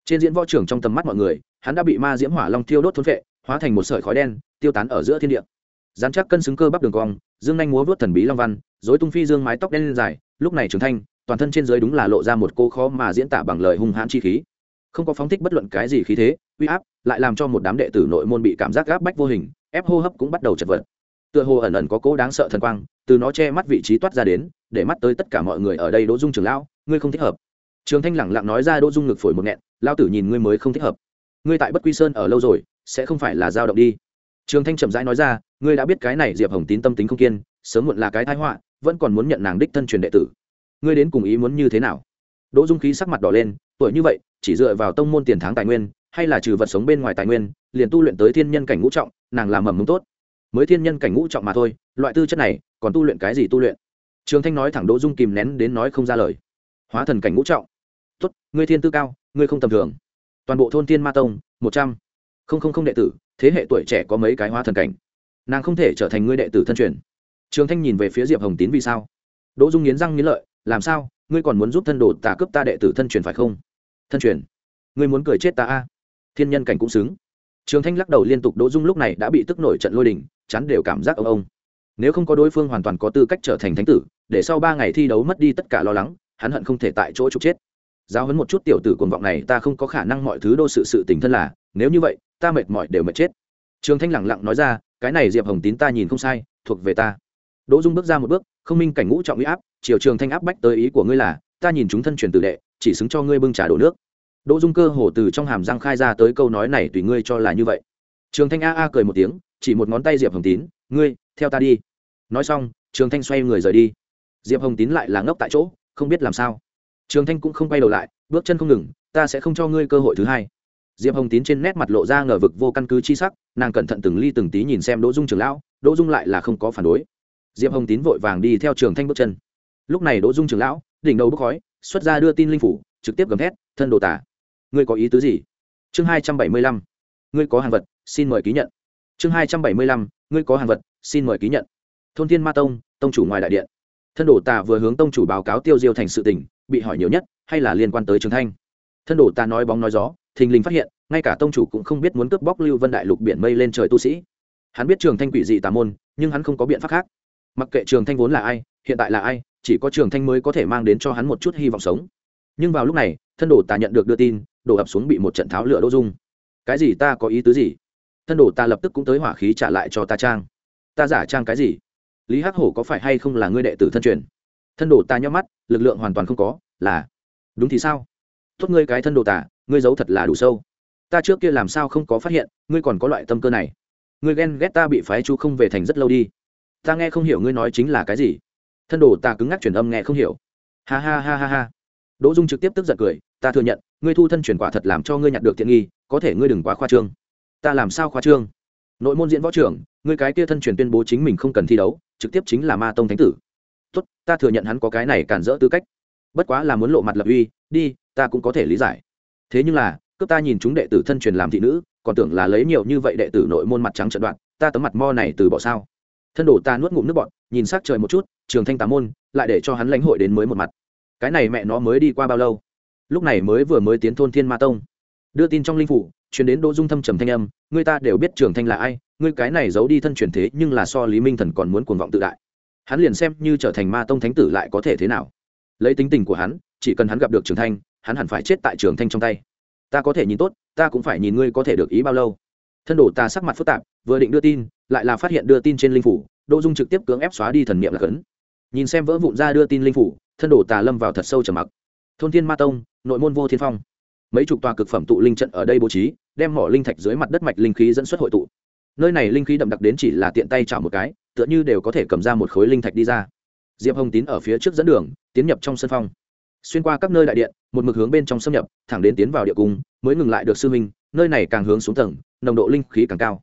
Trên diễn võ trường trong tầm mắt mọi người, hắn đã bị ma diễm hỏa long thiêu đốt thốn vệ hóa thành một sợi khói đen, tiêu tán ở giữa thiên địa. Dán chắc cân xứng cơ bắp đường cong, dương nhanh múa vớt thần bí long văn dối tung phi dương mái tóc đen lên dài, lúc này trường thanh, toàn thân trên dưới đúng là lộ ra một cô khó mà diễn tả bằng lời hung hãn chi khí. Không có phóng thích bất luận cái gì khí thế, uy áp, lại làm cho một đám đệ tử nội môn bị cảm giác gáp bách vô hình, ép hô hấp cũng bắt đầu chật vật tựa hồ ẩn ẩn có cố đáng sợ thần quang, từ nó che mắt vị trí toát ra đến, để mắt tới tất cả mọi người ở đây đỗ dung trường lão, ngươi không thích hợp. Trường thanh lẳng lặng nói ra đỗ dung ngực phổi một nghẹn lao tử nhìn ngươi mới không thích hợp. Ngươi tại bất quy sơn ở lâu rồi, sẽ không phải là dao động đi. Trường thanh chậm rãi nói ra, ngươi đã biết cái này diệp hồng tín tâm tính không kiên, sớm muộn là cái thái họa, vẫn còn muốn nhận nàng đích thân truyền đệ tử. Ngươi đến cùng ý muốn như thế nào? Đỗ dung khí sắc mặt đỏ lên, tuổi như vậy, chỉ dựa vào tông môn tiền tháng tài nguyên, hay là trừ vật sống bên ngoài tài nguyên, liền tu luyện tới thiên nhân cảnh ngũ trọng, nàng làm mầm mông tốt mới thiên nhân cảnh ngũ trọng mà thôi, loại tư chất này, còn tu luyện cái gì tu luyện? Trường thanh nói thẳng đỗ dung kìm nén đến nói không ra lời. Hóa thần cảnh ngũ trọng. Tốt, ngươi thiên tư cao, ngươi không tầm thường. Toàn bộ thôn thiên ma tông, một trăm. Không không không đệ tử, thế hệ tuổi trẻ có mấy cái hóa thần cảnh? Nàng không thể trở thành ngươi đệ tử thân truyền. Trường thanh nhìn về phía diệp hồng tín vì sao? Đỗ dung nghiến răng nghiến lợi, làm sao? Ngươi còn muốn giúp thân đồ tà cướp ta đệ tử thân truyền phải không? Thân truyền. Ngươi muốn cười chết ta a? Thiên nhân cảnh cũng xứng trường thanh lắc đầu liên tục đỗ dung lúc này đã bị tức nổi trận lôi đình chắn đều cảm giác ông ông. Nếu không có đối phương hoàn toàn có tư cách trở thành thánh tử, để sau ba ngày thi đấu mất đi tất cả lo lắng, hắn hận không thể tại chỗ trục chết. Giáo hấn một chút tiểu tử cuồng vọng này, ta không có khả năng mọi thứ đô sự sự tình thân là, nếu như vậy, ta mệt mỏi đều mệt chết. Trường thanh lẳng lặng nói ra, cái này diệp hồng tín ta nhìn không sai, thuộc về ta. Đỗ dung bước ra một bước, không minh cảnh ngũ trọng uy áp, chiều trường thanh áp bách tới ý của ngươi là, ta nhìn chúng thân truyền tử đệ, chỉ xứng cho ngươi bưng trà đổ nước đỗ dung cơ hồ từ trong hàm răng khai ra tới câu nói này tùy ngươi cho là như vậy. Trường thanh a a cười một tiếng, chỉ một ngón tay diệp hồng tín, ngươi, theo ta đi. Nói xong, trường thanh xoay người rời đi. Diệp hồng tín lại là ngốc tại chỗ, không biết làm sao. Trường thanh cũng không quay đầu lại, bước chân không ngừng, ta sẽ không cho ngươi cơ hội thứ hai. Diệp hồng tín trên nét mặt lộ ra ngờ vực vô căn cứ chi sắc, nàng cẩn thận từng ly từng tí nhìn xem đỗ dung trường lão, đỗ dung lại là không có phản đối. Diệp hồng tín vội vàng đi theo trường thanh bước chân. Lúc này đỗ dung trường lão, đỉnh đầu bốc khói, xuất ra đưa tin linh phủ, trực tiếp gầm thét, thân đồ tả ngươi có ý tứ gì? Chương hai trăm bảy mươi lăm, ngươi có hàng vật, xin mời ký nhận. Chương hai trăm bảy mươi lăm, ngươi có hàng vật, xin mời ký nhận. Thôn thiên ma tông tông chủ ngoài đại điện. Thân đồ tà vừa hướng tông chủ báo cáo tiêu diêu thành sự tình, bị hỏi nhiều nhất, hay là liên quan tới trường thanh. Thân đồ tà nói bóng nói gió, thình lình phát hiện, ngay cả tông chủ cũng không biết muốn cướp bóc lưu vân đại lục biển mây lên trời tu sĩ. Hắn biết trường thanh quỷ dị tà môn, nhưng hắn không có biện pháp khác. Mặc kệ trường thanh vốn là ai, hiện tại là ai, chỉ có trường thanh mới có thể mang đến cho hắn một chút hy vọng sống. Nhưng vào lúc này, thân đồ tà nhận được đưa tin đổ ập xuống bị một trận tháo lửa đỗ dung. Cái gì ta có ý tứ gì? Thân đồ ta lập tức cũng tới hỏa khí trả lại cho ta trang. Ta giả trang cái gì? Lý hắc hổ có phải hay không là ngươi đệ tử thân truyền? Thân đồ ta nhắm mắt, lực lượng hoàn toàn không có, là. Đúng thì sao? Tốt ngươi cái thân đồ tả ngươi giấu thật là đủ sâu. Ta trước kia làm sao không có phát hiện, ngươi còn có loại tâm cơ này. Ngươi ghen ghét ta bị phái chú không về thành rất lâu đi. Ta nghe không hiểu ngươi nói chính là cái gì. Thân đồ ta cứng ngắc truyền âm nghe không hiểu. Ha ha ha ha ha. Đỗ dung trực tiếp tức giận cười, ta thừa nhận ngươi thu thân truyền quả thật làm cho ngươi nhặt được tiện nghi, có thể ngươi đừng quá khoa trương. Ta làm sao khoa trương? Nội môn diễn võ trưởng, ngươi cái kia thân truyền tuyên bố chính mình không cần thi đấu, trực tiếp chính là ma tông thánh tử. Tốt, ta thừa nhận hắn có cái này cản rỡ tư cách. Bất quá là muốn lộ mặt lập uy, đi, ta cũng có thể lý giải. Thế nhưng là, cướp ta nhìn chúng đệ tử thân truyền làm thị nữ, còn tưởng là lấy nhiều như vậy đệ tử nội môn mặt trắng trận đoạn, ta tấm mặt mo này từ bỏ sao? Thân đổ ta nuốt ngụm nước bọn nhìn s ắ c trời một chút, trường thanh tà môn, lại để cho hắn lãnh hội đến mới một mặt. Cái này mẹ nó mới đi qua bao lâu? Lúc này mới vừa mới tiến thôn thiên ma tông. Đưa tin trong linh phủ chuyển đến đỗ dung thâm trầm thanh âm người ta đều biết trường thanh là ai, ngươi cái này giấu đi thân truyền thế nhưng là so lý minh thần còn muốn cuồng vọng tự đại. Hắn liền xem như trở thành ma tông thánh tử lại có thể thế nào. Lấy tính tình của hắn, chỉ cần hắn gặp được trường thanh, hắn hẳn phải chết tại trường thanh trong tay. Ta có thể nhìn tốt, ta cũng phải nhìn ngươi có thể được ý bao lâu. Thân đổ ta sắc mặt phức tạp, vừa định đưa tin, lại là phát hiện đưa tin trên linh phủ, đỗ dung trực tiếp cưỡng ép xóa đi thần niệm là cấn. Nhìn xem vỡ vụn ra đưa tin linh phủ, thân đổ tà lâm vào thật sâu trầm mặc thôn thiên ma tông, nội môn vô thiên phong. Mấy chục tòa cực phẩm tụ linh trận ở đây bố trí, đem mỏ linh thạch dưới mặt đất mạch linh khí dẫn xuất hội tụ. Nơi này linh khí đậm đặc đến chỉ là tiện tay chảo một cái, tựa như đều có thể cầm ra một khối linh thạch đi ra. Diệp hồng tín ở phía trước dẫn đường, tiến nhập trong sân phong. Xuyên qua các nơi đại điện, một mực hướng bên trong xâm nhập, thẳng đến tiến vào địa cung, mới ngừng lại được sư minh nơi này càng hướng xuống tầng, nồng độ linh khí càng cao.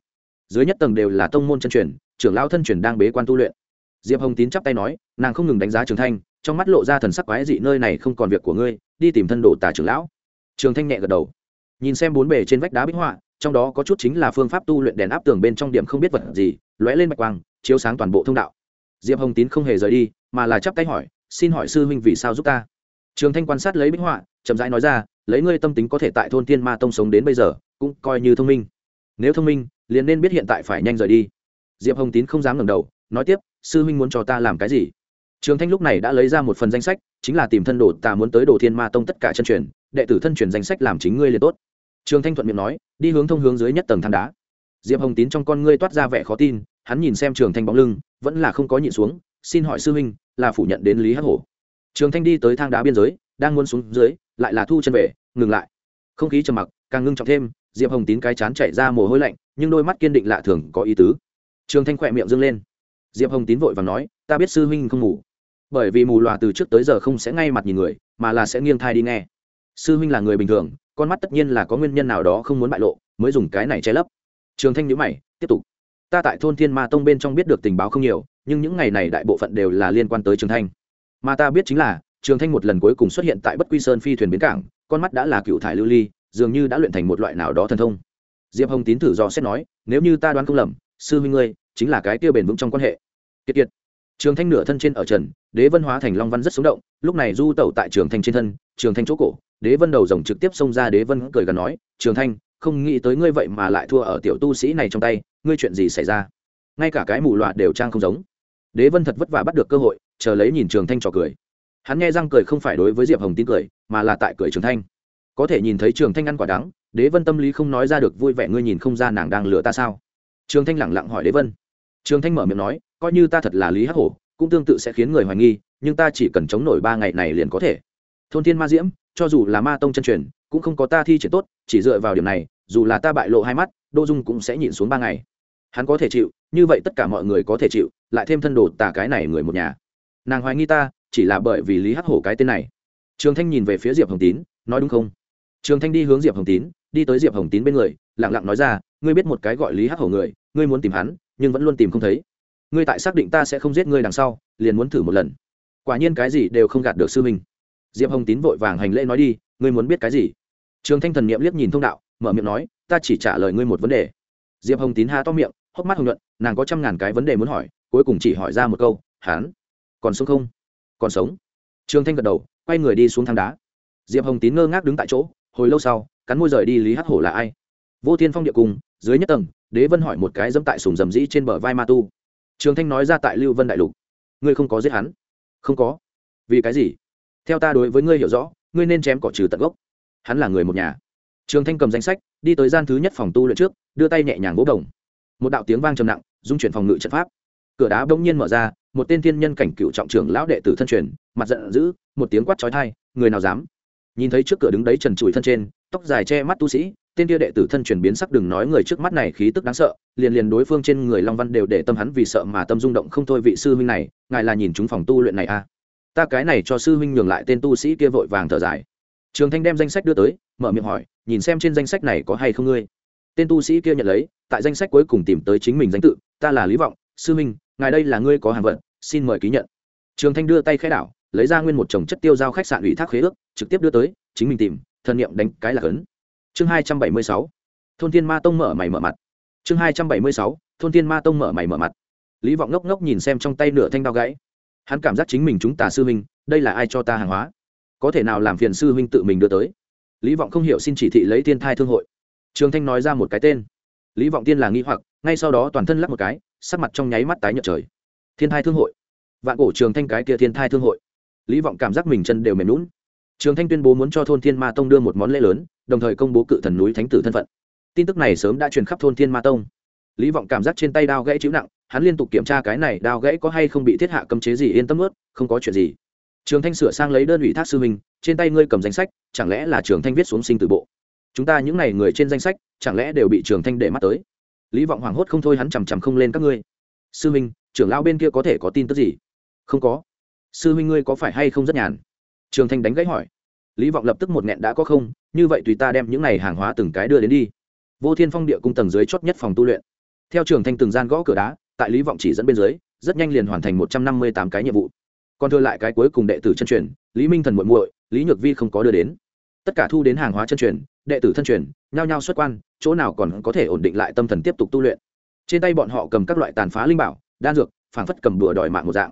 Dưới nhất tầng đều là tông môn chân truyền, trưởng lao thân truyền đang bế quan tu luyện. Diệp hồng tín chắp tay nói, nàng không ngừng đánh giá trường thanh trong mắt lộ ra thần sắc quái dị, nơi này không còn việc của ngươi, đi tìm thân đồ tả trưởng lão. Trường thanh nhẹ gật đầu. Nhìn xem bốn bề trên vách đá bích họa, trong đó có chút chính là phương pháp tu luyện đèn áp tường bên trong điểm không biết vật gì, lóe lên bạch quang, chiếu sáng toàn bộ thông đạo. Diệp hồng tín không hề rời đi, mà là chắp tay hỏi, xin hỏi sư huynh vì sao giúp ta? Trường thanh quan sát lấy bích họa, chậm rãi nói ra, lấy ngươi tâm tính có thể tại thôn tiên ma tông sống đến bây giờ, cũng coi như thông minh. Nếu thông minh, liền nên biết hiện tại phải nhanh rời đi. Diệp hồng tín không dám ngẩng đầu, nói tiếp, sư huynh muốn cho ta làm cái gì? Trường thanh lúc này đã lấy ra một phần danh sách, chính là tìm thân đồ, ta muốn tới đồ thiên ma tông tất cả chân truyền, đệ tử thân truyền danh sách làm chính ngươi liền tốt. Trường thanh thuận miệng nói, đi hướng thông hướng dưới nhất tầng thang đá. Diệp hồng tín trong con ngươi toát ra vẻ khó tin, hắn nhìn xem trường thanh bóng lưng, vẫn là không có nhịn xuống, xin hỏi sư huynh, là phủ nhận đến lý hắc hổ. Trường thanh đi tới thang đá biên giới, đang muốn xuống dưới, lại là thu chân về, ngừng lại. Không khí trầm mặc, càng ngưng trọng thêm, diệp hồng tín cái chán chảy ra mồ hôi lạnh, nhưng đôi mắt kiên định lạ thường, có ý tứ. Trường thanh khỏe miệng dâng lên. Diệp hồng tín vội và nói, ta biết sư huynh không ngủ bởi vì mù loà từ trước tới giờ không sẽ ngay mặt nhìn người, mà là sẽ nghiêng thai đi nghe. Sư huynh là người bình thường, con mắt tất nhiên là có nguyên nhân nào đó không muốn bại lộ, mới dùng cái này che lấp. Trường thanh nhữ mày, tiếp tục. Ta tại thôn thiên ma tông bên trong biết được tình báo không nhiều, nhưng những ngày này đại bộ phận đều là liên quan tới trường thanh. Mà ta biết chính là, trường thanh một lần cuối cùng xuất hiện tại bất quy sơn phi thuyền bến cảng, con mắt đã là cựu thải lưu ly, dường như đã luyện thành một loại nào đó thần thông. Diệp hồng tín thử do xét nói, nếu như ta đoán không lầm, sư huynh ngươi, chính là cái tiêu bền vững trong quan hệ. Kiệt kiệt. Trường thanh nửa thân trên ở trần đế vân hóa thành long văn rất sống động, lúc này du tẩu tại trường thanh trên thân, trường thanh chỗ cổ, đế vân đầu rồng trực tiếp xông ra, đế vân cười gần nói, trường thanh, không nghĩ tới ngươi vậy mà lại thua ở tiểu tu sĩ này trong tay, ngươi chuyện gì xảy ra? Ngay cả cái mù loạt đều trang không giống. Đế vân thật vất vả bắt được cơ hội, chờ lấy nhìn trường thanh trò cười. Hắn nghe răng cười không phải đối với diệp hồng tín cười, mà là tại cười trường thanh. Có thể nhìn thấy trường thanh ăn quả đắng, đế vân tâm lý không nói ra được vui vẻ, ngươi nhìn không ra nàng đang lừa ta sao? Trường thanh lẳng lặng hỏi đế vân. Trường thanh mở miệng nói, coi như ta thật là lý hắc hổ cũng tương tự sẽ khiến người hoài nghi, nhưng ta chỉ cần chống nổi ba ngày này liền có thể. Thôn thiên ma diễm, cho dù là ma tông chân truyền, cũng không có ta thi triển tốt, chỉ dựa vào điểm này, dù là ta bại lộ hai mắt đô dung cũng sẽ nhịn xuống ba ngày. Hắn có thể chịu, như vậy tất cả mọi người có thể chịu, lại thêm thân đồ tà cái này người một nhà. Nàng hoài nghi ta, chỉ là bởi vì lý hắc hổ cái tên này. Trường thanh nhìn về phía diệp hồng tín, nói đúng không? Trường thanh đi hướng diệp hồng tín, đi tới diệp hồng tín bên người, lặng lặng nói ra, ngươi biết một cái gọi lý hắc hổ người, ngươi muốn tìm hắn, nhưng vẫn luôn tìm không thấy ngươi tại xác định ta sẽ không giết ngươi đằng sau, liền muốn thử một lần. Quả nhiên cái gì đều không gạt được sư minh diệp hồng tín vội vàng hành lễ nói đi, ngươi muốn biết cái gì? Trường thanh thần n i ệ m liếc nhìn thông đạo, mở miệng nói, ta chỉ trả lời ngươi một vấn đề. Diệp hồng tín ha to miệng, hốc mắt hồng nhuận, nàng có trăm ngàn cái vấn đề muốn hỏi, cuối cùng chỉ hỏi ra một câu hán còn sống không? Còn sống. Trường thanh gật đầu, quay người đi xuống thang đá. Diệp hồng tín ngơ ngác đứng tại chỗ, hồi lâu sau, cắn môi rời đi lý hắc hổ là ai? Vô thiên phong địa cung dưới nhất tầng, đế vân hỏi một cái dẫm tại sùng dầm dĩ trên bờ vai ma tu trường thanh nói ra tại lưu vân đại lục. Ngươi không có giết hắn? Không có. Vì cái gì? Theo ta đối với ngươi hiểu rõ, ngươi nên chém cỏ trừ tận gốc. Hắn là người một nhà. Trường thanh cầm danh sách, đi tới gian thứ nhất phòng tu luyện trước, đưa tay nhẹ nhàng vỗ đồng. Một đạo tiếng vang trầm nặng dung chuyển phòng ngự trận pháp. Cửa đá bỗng nhiên mở ra, một tên thiên nhân cảnh cựu trọng trưởng lão đệ tử thân truyền, mặt giận dữ, một tiếng quát trói thai người nào dám? Nhìn thấy trước cửa đứng đấy trần trụi thân trên, tóc dài che mắt tu sĩ tên kia đệ tử thân chuyển biến sắc đừng nói người trước mắt này khí tức đáng sợ, liền liền đối phương trên người long văn đều để tâm hắn vì sợ mà tâm rung động không thôi vị sư huynh này, ngài là nhìn chúng phòng tu luyện này à? Ta cái này cho sư huynh nhường lại tên tu sĩ kia vội vàng thở dài. Trường thanh đem danh sách đưa tới, mở miệng hỏi, nhìn xem trên danh sách này có hay không ngươi. Tên tu sĩ kia nhận lấy, tại danh sách cuối cùng tìm tới chính mình danh tự, ta là lý vọng, sư huynh, ngài đây là ngươi có hàng vận xin mời ký nhận. Trường thanh đưa tay khai đảo, lấy ra nguyên một chồng chất tiêu giao khách sạn ủy thác khế ước, trực tiếp đưa tới, chính mình tìm thần niệm đánh cái là cấn chương hai trăm bảy mươi sáu, thôn thiên ma tông mở mày mở mặt. Chương hai trăm bảy mươi sáu, thôn thiên ma tông mở mày mở mặt. Lý vọng ngốc ngốc nhìn xem trong tay nửa thanh đao gãy. Hắn cảm giác chính mình chúng tà sư huynh, đây là ai cho ta hàng hóa? Có thể nào làm phiền sư huynh tự mình đưa tới? Lý vọng không hiểu xin chỉ thị lấy thiên thai thương hội. Trường thanh nói ra một cái tên. Lý vọng tiên là nghi hoặc, ngay sau đó toàn thân lắc một cái, sắc mặt trong nháy mắt tái nhợt trời. Thiên thai thương hội. Vạn cổ trường thanh cái kia thiên thai thương hội. Lý vọng cảm giác mình chân đều mềm lún trường thanh tuyên bố muốn cho thôn thiên ma tông đưa một món lễ lớn, đồng thời công bố cự thần núi thánh tử thân phận. Tin tức này sớm đã truyền khắp thôn thiên ma tông. Lý vọng cảm giác trên tay đao gãy chịu nặng, hắn liên tục kiểm tra cái này đao gãy có hay không bị thiết hạ cấm chế gì, yên tâm ướt không có chuyện gì. Trường thanh sửa sang lấy đơn ủy thác sư minh trên tay ngươi cầm danh sách, chẳng lẽ là trường thanh viết xuống sinh từ bộ? Chúng ta những n à y người trên danh sách, chẳng lẽ đều bị trường thanh để mắt tới? Lý vọng hoảng hốt không thôi hắn chằm chằm không lên các ngươi. Sư minh trưởng lão bên kia có thể có tin tức gì? Không có. Sư minh ngươi có phải hay không rất nhàn? Trường thanh đánh gãy hỏi. Lý vọng lập tức một nghẹn đã có không, như vậy tùy ta đem những này hàng hóa từng cái đưa đến đi. Vô thiên phong địa cung tầng dưới chót nhất phòng tu luyện. Theo trường thanh từng gian gõ cửa đá, tại lý vọng chỉ dẫn bên dưới, rất nhanh liền hoàn thành một trăm năm mươi tám cái nhiệm vụ. Còn thừa lại cái cuối cùng đệ tử chân truyền, lý minh thần muội muội, lý nhược vi không có đưa đến. Tất cả thu đến hàng hóa chân truyền, đệ tử thân truyền, nhao nhao xuất quan, chỗ nào còn có thể ổn định lại tâm thần tiếp tục tu luyện. Trên tay bọn họ cầm các loại tàn phá linh bảo, đan dược, phảng phất cầm đùa đòi mạng một dạng.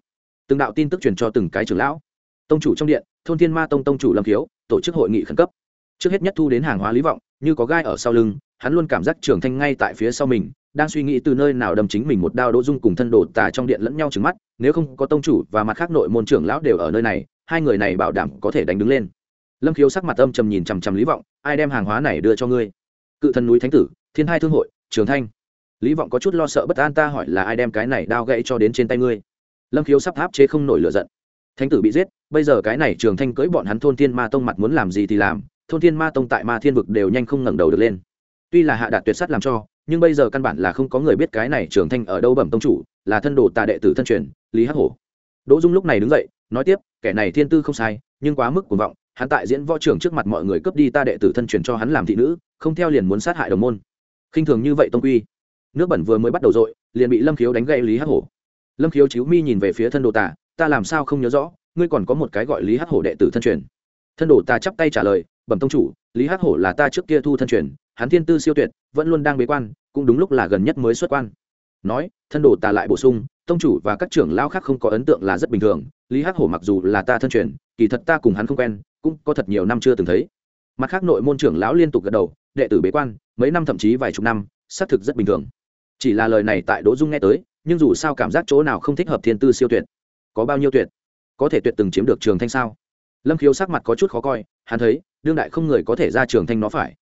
Từng đạo tin tức truyền cho từng cái trưởng lão tông chủ trong điện, thôn thiên ma tông tông chủ lâm khiếu, tổ chức hội nghị khẩn cấp. Trước hết nhất thu đến hàng hóa lý vọng, như có gai ở sau lưng, hắn luôn cảm giác trường thanh ngay tại phía sau mình, đang suy nghĩ từ nơi nào đâm chính mình một đao đỗ dung cùng thân đồ tà trong điện lẫn nhau trứng mắt, nếu không có tông chủ và mặt khác nội môn trưởng lão đều ở nơi này, hai người này bảo đảm có thể đánh đứng lên. Lâm khiếu sắc mặt âm trầm nhìn chằm chằm lý vọng, ai đem hàng hóa này đưa cho ngươi? Cự thần núi thánh tử, thiên hai thương hội, trường thanh. Lý vọng có chút lo sợ bất an ta hỏi là ai đem cái này đao gãy cho đến trên tay ngươi? Lâm khiếu sắp tháp chế không nổi lửa giận thánh tử bị giết, bây giờ cái này trường thanh cưỡi bọn hắn thôn thiên ma tông mặt muốn làm gì thì làm, thôn thiên ma tông tại ma thiên vực đều nhanh không ngẩng đầu được lên. Tuy là hạ đạt tuyệt sắt làm cho, nhưng bây giờ căn bản là không có người biết cái này trường thanh ở đâu bẩm tông chủ, là thân đồ tà đệ tử thân truyền, lý hắc hổ. Đỗ dung lúc này đứng dậy, nói tiếp, kẻ này thiên tư không sai, nhưng quá mức cuồng vọng, hắn tại diễn võ trưởng trước mặt mọi người cướp đi ta đệ tử thân truyền cho hắn làm thị nữ, không theo liền muốn sát hại đồng môn. Khinh thường như vậy tông quy. Nước bẩn vừa mới bắt đầu dội liền bị lâm khiếu đánh gây lý hắc hổ. Lâm khiếu chiếu mi nhìn về phía thân đồ tà ta làm sao không nhớ rõ, ngươi còn có một cái gọi lý hắc hổ đệ tử thân truyền. Thân đồ ta chắp tay trả lời, bẩm tông chủ, lý hắc hổ là ta trước kia thu thân truyền, hắn thiên tư siêu tuyệt, vẫn luôn đang bế quan, cũng đúng lúc là gần nhất mới xuất quan. Nói, thân đồ ta lại bổ sung, tông chủ và các trưởng lao khác không có ấn tượng là rất bình thường, lý hắc hổ mặc dù là ta thân truyền, kỳ thật ta cùng hắn không quen, cũng có thật nhiều năm chưa từng thấy. Mặt khác nội môn trưởng lão liên tục gật đầu, đệ tử bế quan, mấy năm thậm chí vài chục năm, xác thực rất bình thường. Chỉ là lời này tại đỗ dung nghe tới, nhưng dù sao cảm giác chỗ nào không thích hợp thiên tư siêu tuyệt có bao nhiêu tuyệt? Có thể tuyệt từng chiếm được trường thanh sao? Lâm khiếu sắc mặt có chút khó coi, hắn thấy, đương đại không người có thể ra trường thanh nó phải.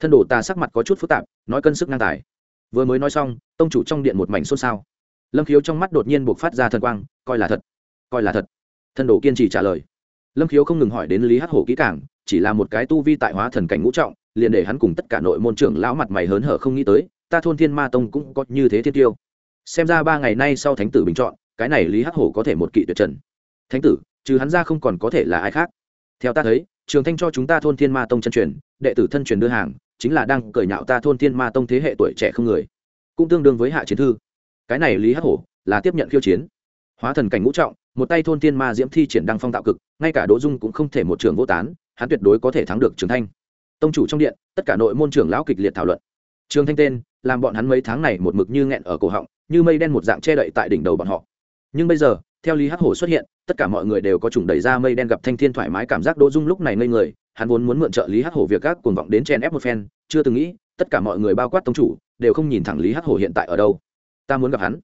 Thân đồ ta sắc mặt có chút phức tạp, nói cân sức ngang tài. Vừa mới nói xong, tông chủ trong điện một mảnh xôn xao. Lâm khiếu trong mắt đột nhiên buộc phát ra thần quang, coi là thật, coi là thật. Thân đồ kiên trì trả lời. Lâm khiếu không ngừng hỏi đến lý hắc hổ kỹ cảng chỉ là một cái tu vi tại hóa thần cảnh ngũ trọng, liền để hắn cùng tất cả nội môn trưởng lão mặt mày hớn hở không nghĩ tới, ta thôn thiên ma tông cũng có như thế thiên tiêu. Xem ra ba ngày nay sau thánh tử bình chọn cái này lý hắc hổ có thể một kỵ tuyệt trần. Thánh tử, trừ hắn ra không còn có thể là ai khác. Theo ta thấy, trường thanh cho chúng ta thôn thiên ma tông chân truyền, đệ tử thân truyền đưa hàng, chính là đang cởi nhạo ta thôn thiên ma tông thế hệ tuổi trẻ không người. Cũng tương đương với hạ chiến thư. Cái này lý hắc hổ là tiếp nhận khiêu chiến. Hóa thần cảnh ngũ trọng, một tay thôn thiên ma diễm thi triển đăng phong tạo cực, ngay cả đỗ dung cũng không thể một trường vô tán, hắn tuyệt đối có thể thắng được trường thanh. Tông chủ trong điện, tất cả nội môn trưởng lão kịch liệt thảo luận. Trường thanh tên, làm bọn hắn mấy tháng này một mực như nghẹn ở cổ họng, như mây đen một dạng che đậy tại đỉnh đầu bọn họ nhưng bây giờ, theo lý hắc hổ xuất hiện, tất cả mọi người đều có chủng đẩy ra mây đen gặp thanh thiên thoải mái cảm giác đỗ dung lúc này ngây người, hắn vốn muốn mượn trợ lý hắc hổ việc các cuồng vọng đến chen ép một phen, chưa từng nghĩ, tất cả mọi người bao quát tông chủ, đều không nhìn thẳng lý hắc hổ hiện tại ở đâu. Ta muốn gặp hắn.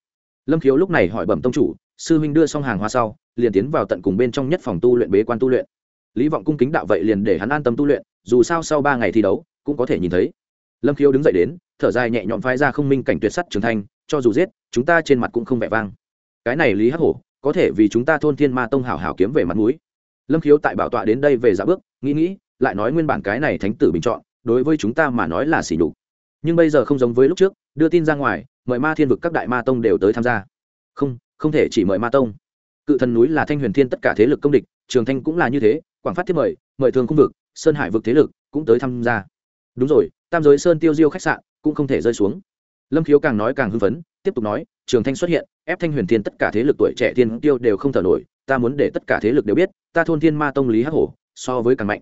Lâm khiếu lúc này hỏi bẩm tông chủ, sư huynh đưa xong hàng hóa sau, liền tiến vào tận cùng bên trong nhất phòng tu luyện bế quan tu luyện. Lý vọng cung kính đạo vậy liền để hắn an tâm tu luyện, dù sao sau ba ngày thi đấu, cũng có thể nhìn thấy. Lâm khiếu đứng dậy đến, thở dài nhẹ nhõm phái ra không minh cảnh tuyệt sắt trường thanh, cho dù giết, chúng ta trên mặt cũng không vẻ vang cái này lý hắc hổ, có thể vì chúng ta thôn thiên ma tông hảo hảo kiếm về mặt mũi. Lâm khiếu tại bảo tọa đến đây về dạ bước, nghĩ nghĩ, lại nói nguyên bản cái này thánh tử bình chọn, đối với chúng ta mà nói là xỉ nhục. Nhưng bây giờ không giống với lúc trước, đưa tin ra ngoài, mời ma thiên vực các đại ma tông đều tới tham gia. Không không thể chỉ mời ma tông. Cự thần núi là thanh huyền thiên tất cả thế lực công địch, trường thanh cũng là như thế, quảng phát thiết mời mời thường cung vực, sơn hải vực thế lực cũng tới tham gia. Đúng rồi, tam giới sơn tiêu diêu khách sạn cũng không thể rơi xuống. Lâm khiếu càng nói càng hưng phấn tiếp tục nói, trường thanh xuất hiện, ép thanh huyền thiên tất cả thế lực tuổi trẻ thiên tiêu đều không thở nổi, ta muốn để tất cả thế lực đều biết, ta thôn thiên ma tông lý hắc hổ, so với càng mạnh.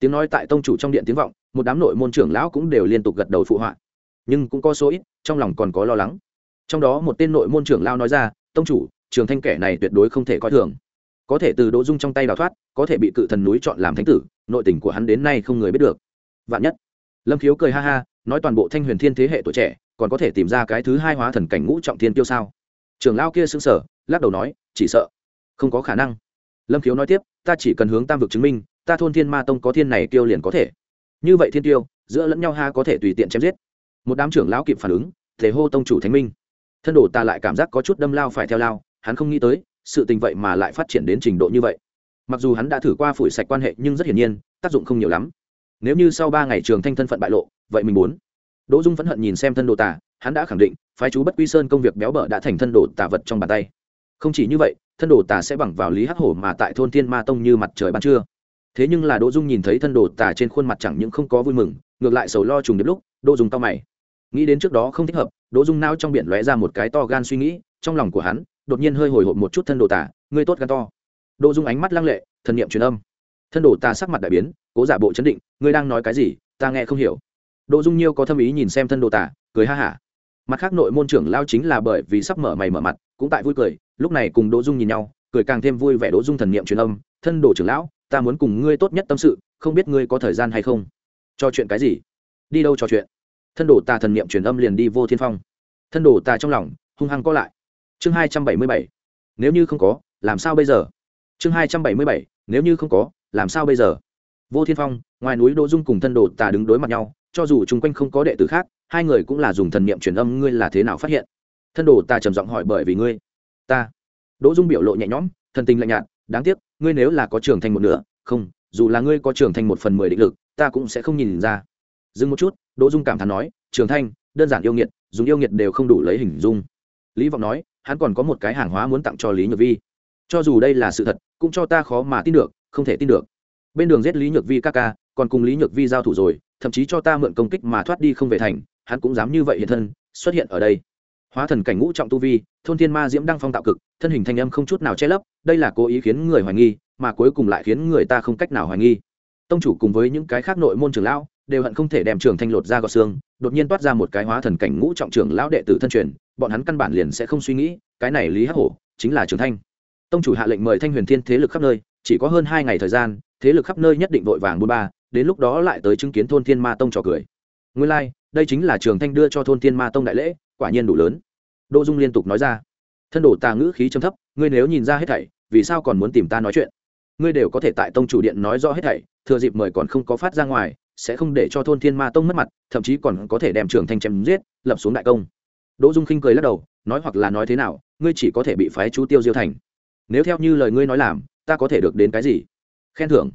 Tiếng nói tại tông chủ trong điện tiếng vọng, một đám nội môn trưởng lão cũng đều liên tục gật đầu phụ họa. Nhưng cũng có số ít, trong lòng còn có lo lắng. Trong đó một tên nội môn trưởng lao nói ra, tông chủ, trường thanh kẻ này tuyệt đối không thể coi thường. Có thể từ đỗ dung trong tay đào thoát, có thể bị cự thần núi chọn làm thánh tử, nội tình của hắn đến nay không người biết được. Vạn nhất. Lâm khiếu cười ha ha, nói toàn bộ thanh huyền thiên thế hệ tuổi trẻ còn có thể tìm ra cái thứ hai hóa thần cảnh ngũ trọng thiên tiêu sao? Trường lao kia xứng sở lắc đầu nói, chỉ sợ. Không có khả năng. Lâm khiếu nói tiếp, ta chỉ cần hướng tam vực chứng minh, ta thôn thiên ma tông có thiên này tiêu liền có thể. Như vậy thiên tiêu giữa lẫn nhau ha có thể tùy tiện chém giết. Một đám trưởng lão kịp phản ứng, thể hô tông chủ thánh minh. Thân đồ ta lại cảm giác có chút đâm lao phải theo lao, hắn không nghĩ tới, sự tình vậy mà lại phát triển đến trình độ như vậy. Mặc dù hắn đã thử qua phủi sạch quan hệ nhưng rất hiển nhiên, tác dụng không nhiều lắm. Nếu như sau ba ngày trường thanh thân phận bại lộ, vậy mình muốn đỗ dung phẫn hận nhìn xem thân đồ tà, hắn đã khẳng định, phái chú bất quy sơn công việc béo bở đã thành thân đồ tà vật trong bàn tay. Không chỉ như vậy, thân đồ tà sẽ bằng vào lý hắc hổ mà tại thôn thiên ma tông như mặt trời ban trưa. Thế nhưng là đỗ dung nhìn thấy thân đồ tà trên khuôn mặt chẳng những không có vui mừng, ngược lại sầu lo trùng điệp lúc, đỗ dung cao mày. Nghĩ đến trước đó không thích hợp, đỗ dung nao trong biển lóe ra một cái to gan suy nghĩ, trong lòng của hắn, đột nhiên hơi hồi hộp một chút thân đồ tà, ngươi tốt gan to. Đỗ dung ánh mắt lăng lệ, thần niệm truyền âm. Thân đồ tà sắc mặt đại biến, cố giả bộ chấn định, ngươi đang nói cái gì, ta nghe không hiểu đỗ dung nhiêu có thâm ý nhìn xem thân đồ tả, cười ha hả. Mặt khác nội môn trưởng lao chính là bởi vì sắp mở mày mở mặt cũng tại vui cười lúc này cùng đỗ dung nhìn nhau cười càng thêm vui vẻ đỗ dung thần niệm truyền âm thân đồ trưởng lão ta muốn cùng ngươi tốt nhất tâm sự không biết ngươi có thời gian hay không? Cho chuyện cái gì? Đi đâu trò chuyện? Thân đồ ta thần niệm truyền âm liền đi vô thiên phong. Thân đồ ta trong lòng hung hăng có lại. Chương hai trăm bảy mươi bảy. Nếu như không có làm sao bây giờ? Chương hai trăm bảy mươi bảy. Nếu như không có làm sao bây giờ? Vô thiên phong ngoài núi đỗ dung cùng thân đồ tà đứng đối mặt nhau cho dù chung quanh không có đệ tử khác, hai người cũng là dùng thần niệm truyền âm, ngươi là thế nào phát hiện? Thân đồ ta trầm giọng hỏi bởi vì ngươi. Ta. Đỗ dung biểu lộ nhẹ nhõm, thần tình lạnh nhạt, đáng tiếc, ngươi nếu là có trưởng thành một nửa, không, dù là ngươi có trưởng thành một phần mười định lực, ta cũng sẽ không nhìn ra. Dừng một chút, đỗ dung cảm thán nói, trưởng thanh đơn giản yêu nghiệt, dùng yêu nghiệt đều không đủ lấy hình dung. Lý vọng nói, hắn còn có một cái hàng hóa muốn tặng cho lý nhược vi. Cho dù đây là sự thật, cũng cho ta khó mà tin được, không thể tin được. Bên đường giết lý nhược vi ca ca còn cùng lý nhược vi giao thủ rồi, thậm chí cho ta mượn công kích mà thoát đi không về thành, hắn cũng dám như vậy hiện thân, xuất hiện ở đây. Hóa thần cảnh ngũ trọng tu vi, thôn thiên ma diễm đăng phong tạo cực, thân hình thanh âm không chút nào che lấp, đây là cố ý khiến người hoài nghi, mà cuối cùng lại khiến người ta không cách nào hoài nghi. Tông chủ cùng với những cái khác nội môn trưởng lão, đều hận không thể đem trường thanh lột ra gọt xương, đột nhiên toát ra một cái hóa thần cảnh ngũ trọng trưởng lão đệ tử thân truyền, bọn hắn căn bản liền sẽ không suy nghĩ, cái này lý hắc hổ chính là trường thanh. Tông chủ hạ lệnh mời thanh huyền thiên thế lực khắp nơi, chỉ có hơn hai ngày thời gian, thế lực khắp nơi nhất định vội vàng buôn ba đến lúc đó lại tới chứng kiến thôn thiên ma tông trò cười. Nguyên lai、like, đây chính là trường thanh đưa cho thôn thiên ma tông đại lễ quả nhiên đủ lớn. Đỗ dung liên tục nói ra. Thân đổ tà ngữ khí châm thấp ngươi nếu nhìn ra hết thảy vì sao còn muốn tìm ta nói chuyện? Ngươi đều có thể tại tông chủ điện nói rõ hết thảy thừa dịp mời còn không có phát ra ngoài sẽ không để cho thôn thiên ma tông mất mặt thậm chí còn có thể đem trường thanh chém giết lập xuống đại công. Đỗ dung khinh cười lắc đầu nói hoặc là nói thế nào ngươi chỉ có thể bị phái chú tiêu diêu thành. Nếu theo như lời ngươi nói làm ta có thể được đến cái gì? Khen thưởng.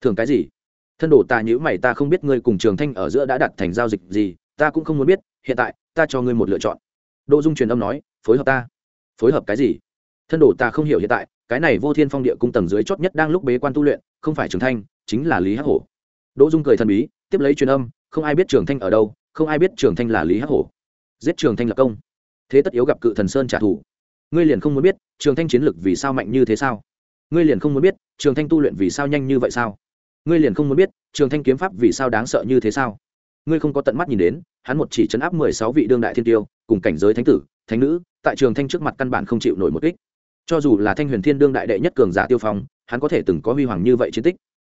Thưởng cái gì? Thân đồ ta nhữ mày, ta không biết ngươi cùng trường thanh ở giữa đã đặt thành giao dịch gì, ta cũng không muốn biết, hiện tại, ta cho ngươi một lựa chọn. Đỗ dung truyền âm nói, phối hợp ta. Phối hợp cái gì? Thân đồ ta không hiểu hiện tại, cái này vô thiên phong địa cung tầng dưới chót nhất đang lúc bế quan tu luyện, không phải trường thanh, chính là lý hắc hổ. Đỗ dung cười thần bí, tiếp lấy truyền âm, không ai biết trường thanh ở đâu, không ai biết trường thanh là lý hắc hổ. Giết trường thanh lập công. Thế tất yếu gặp cự thần sơn trả thù. Ngươi liền không muốn biết, trường thanh chiến lực vì sao mạnh như thế sao? Ngươi liền không muốn biết, trường thanh tu luyện vì sao nhanh như vậy sao? Ngươi liền không muốn biết, trường thanh kiếm pháp vì sao đáng sợ như thế sao? Ngươi không có tận mắt nhìn đến, hắn một chỉ chấn áp mười sáu vị đương đại thiên tiêu, cùng cảnh giới thánh tử, thánh nữ, tại trường thanh trước mặt căn bản không chịu nổi một kích. Cho dù là thanh huyền thiên đương đại đệ nhất cường giả tiêu phong, hắn có thể từng có huy hoàng như vậy chiến tích.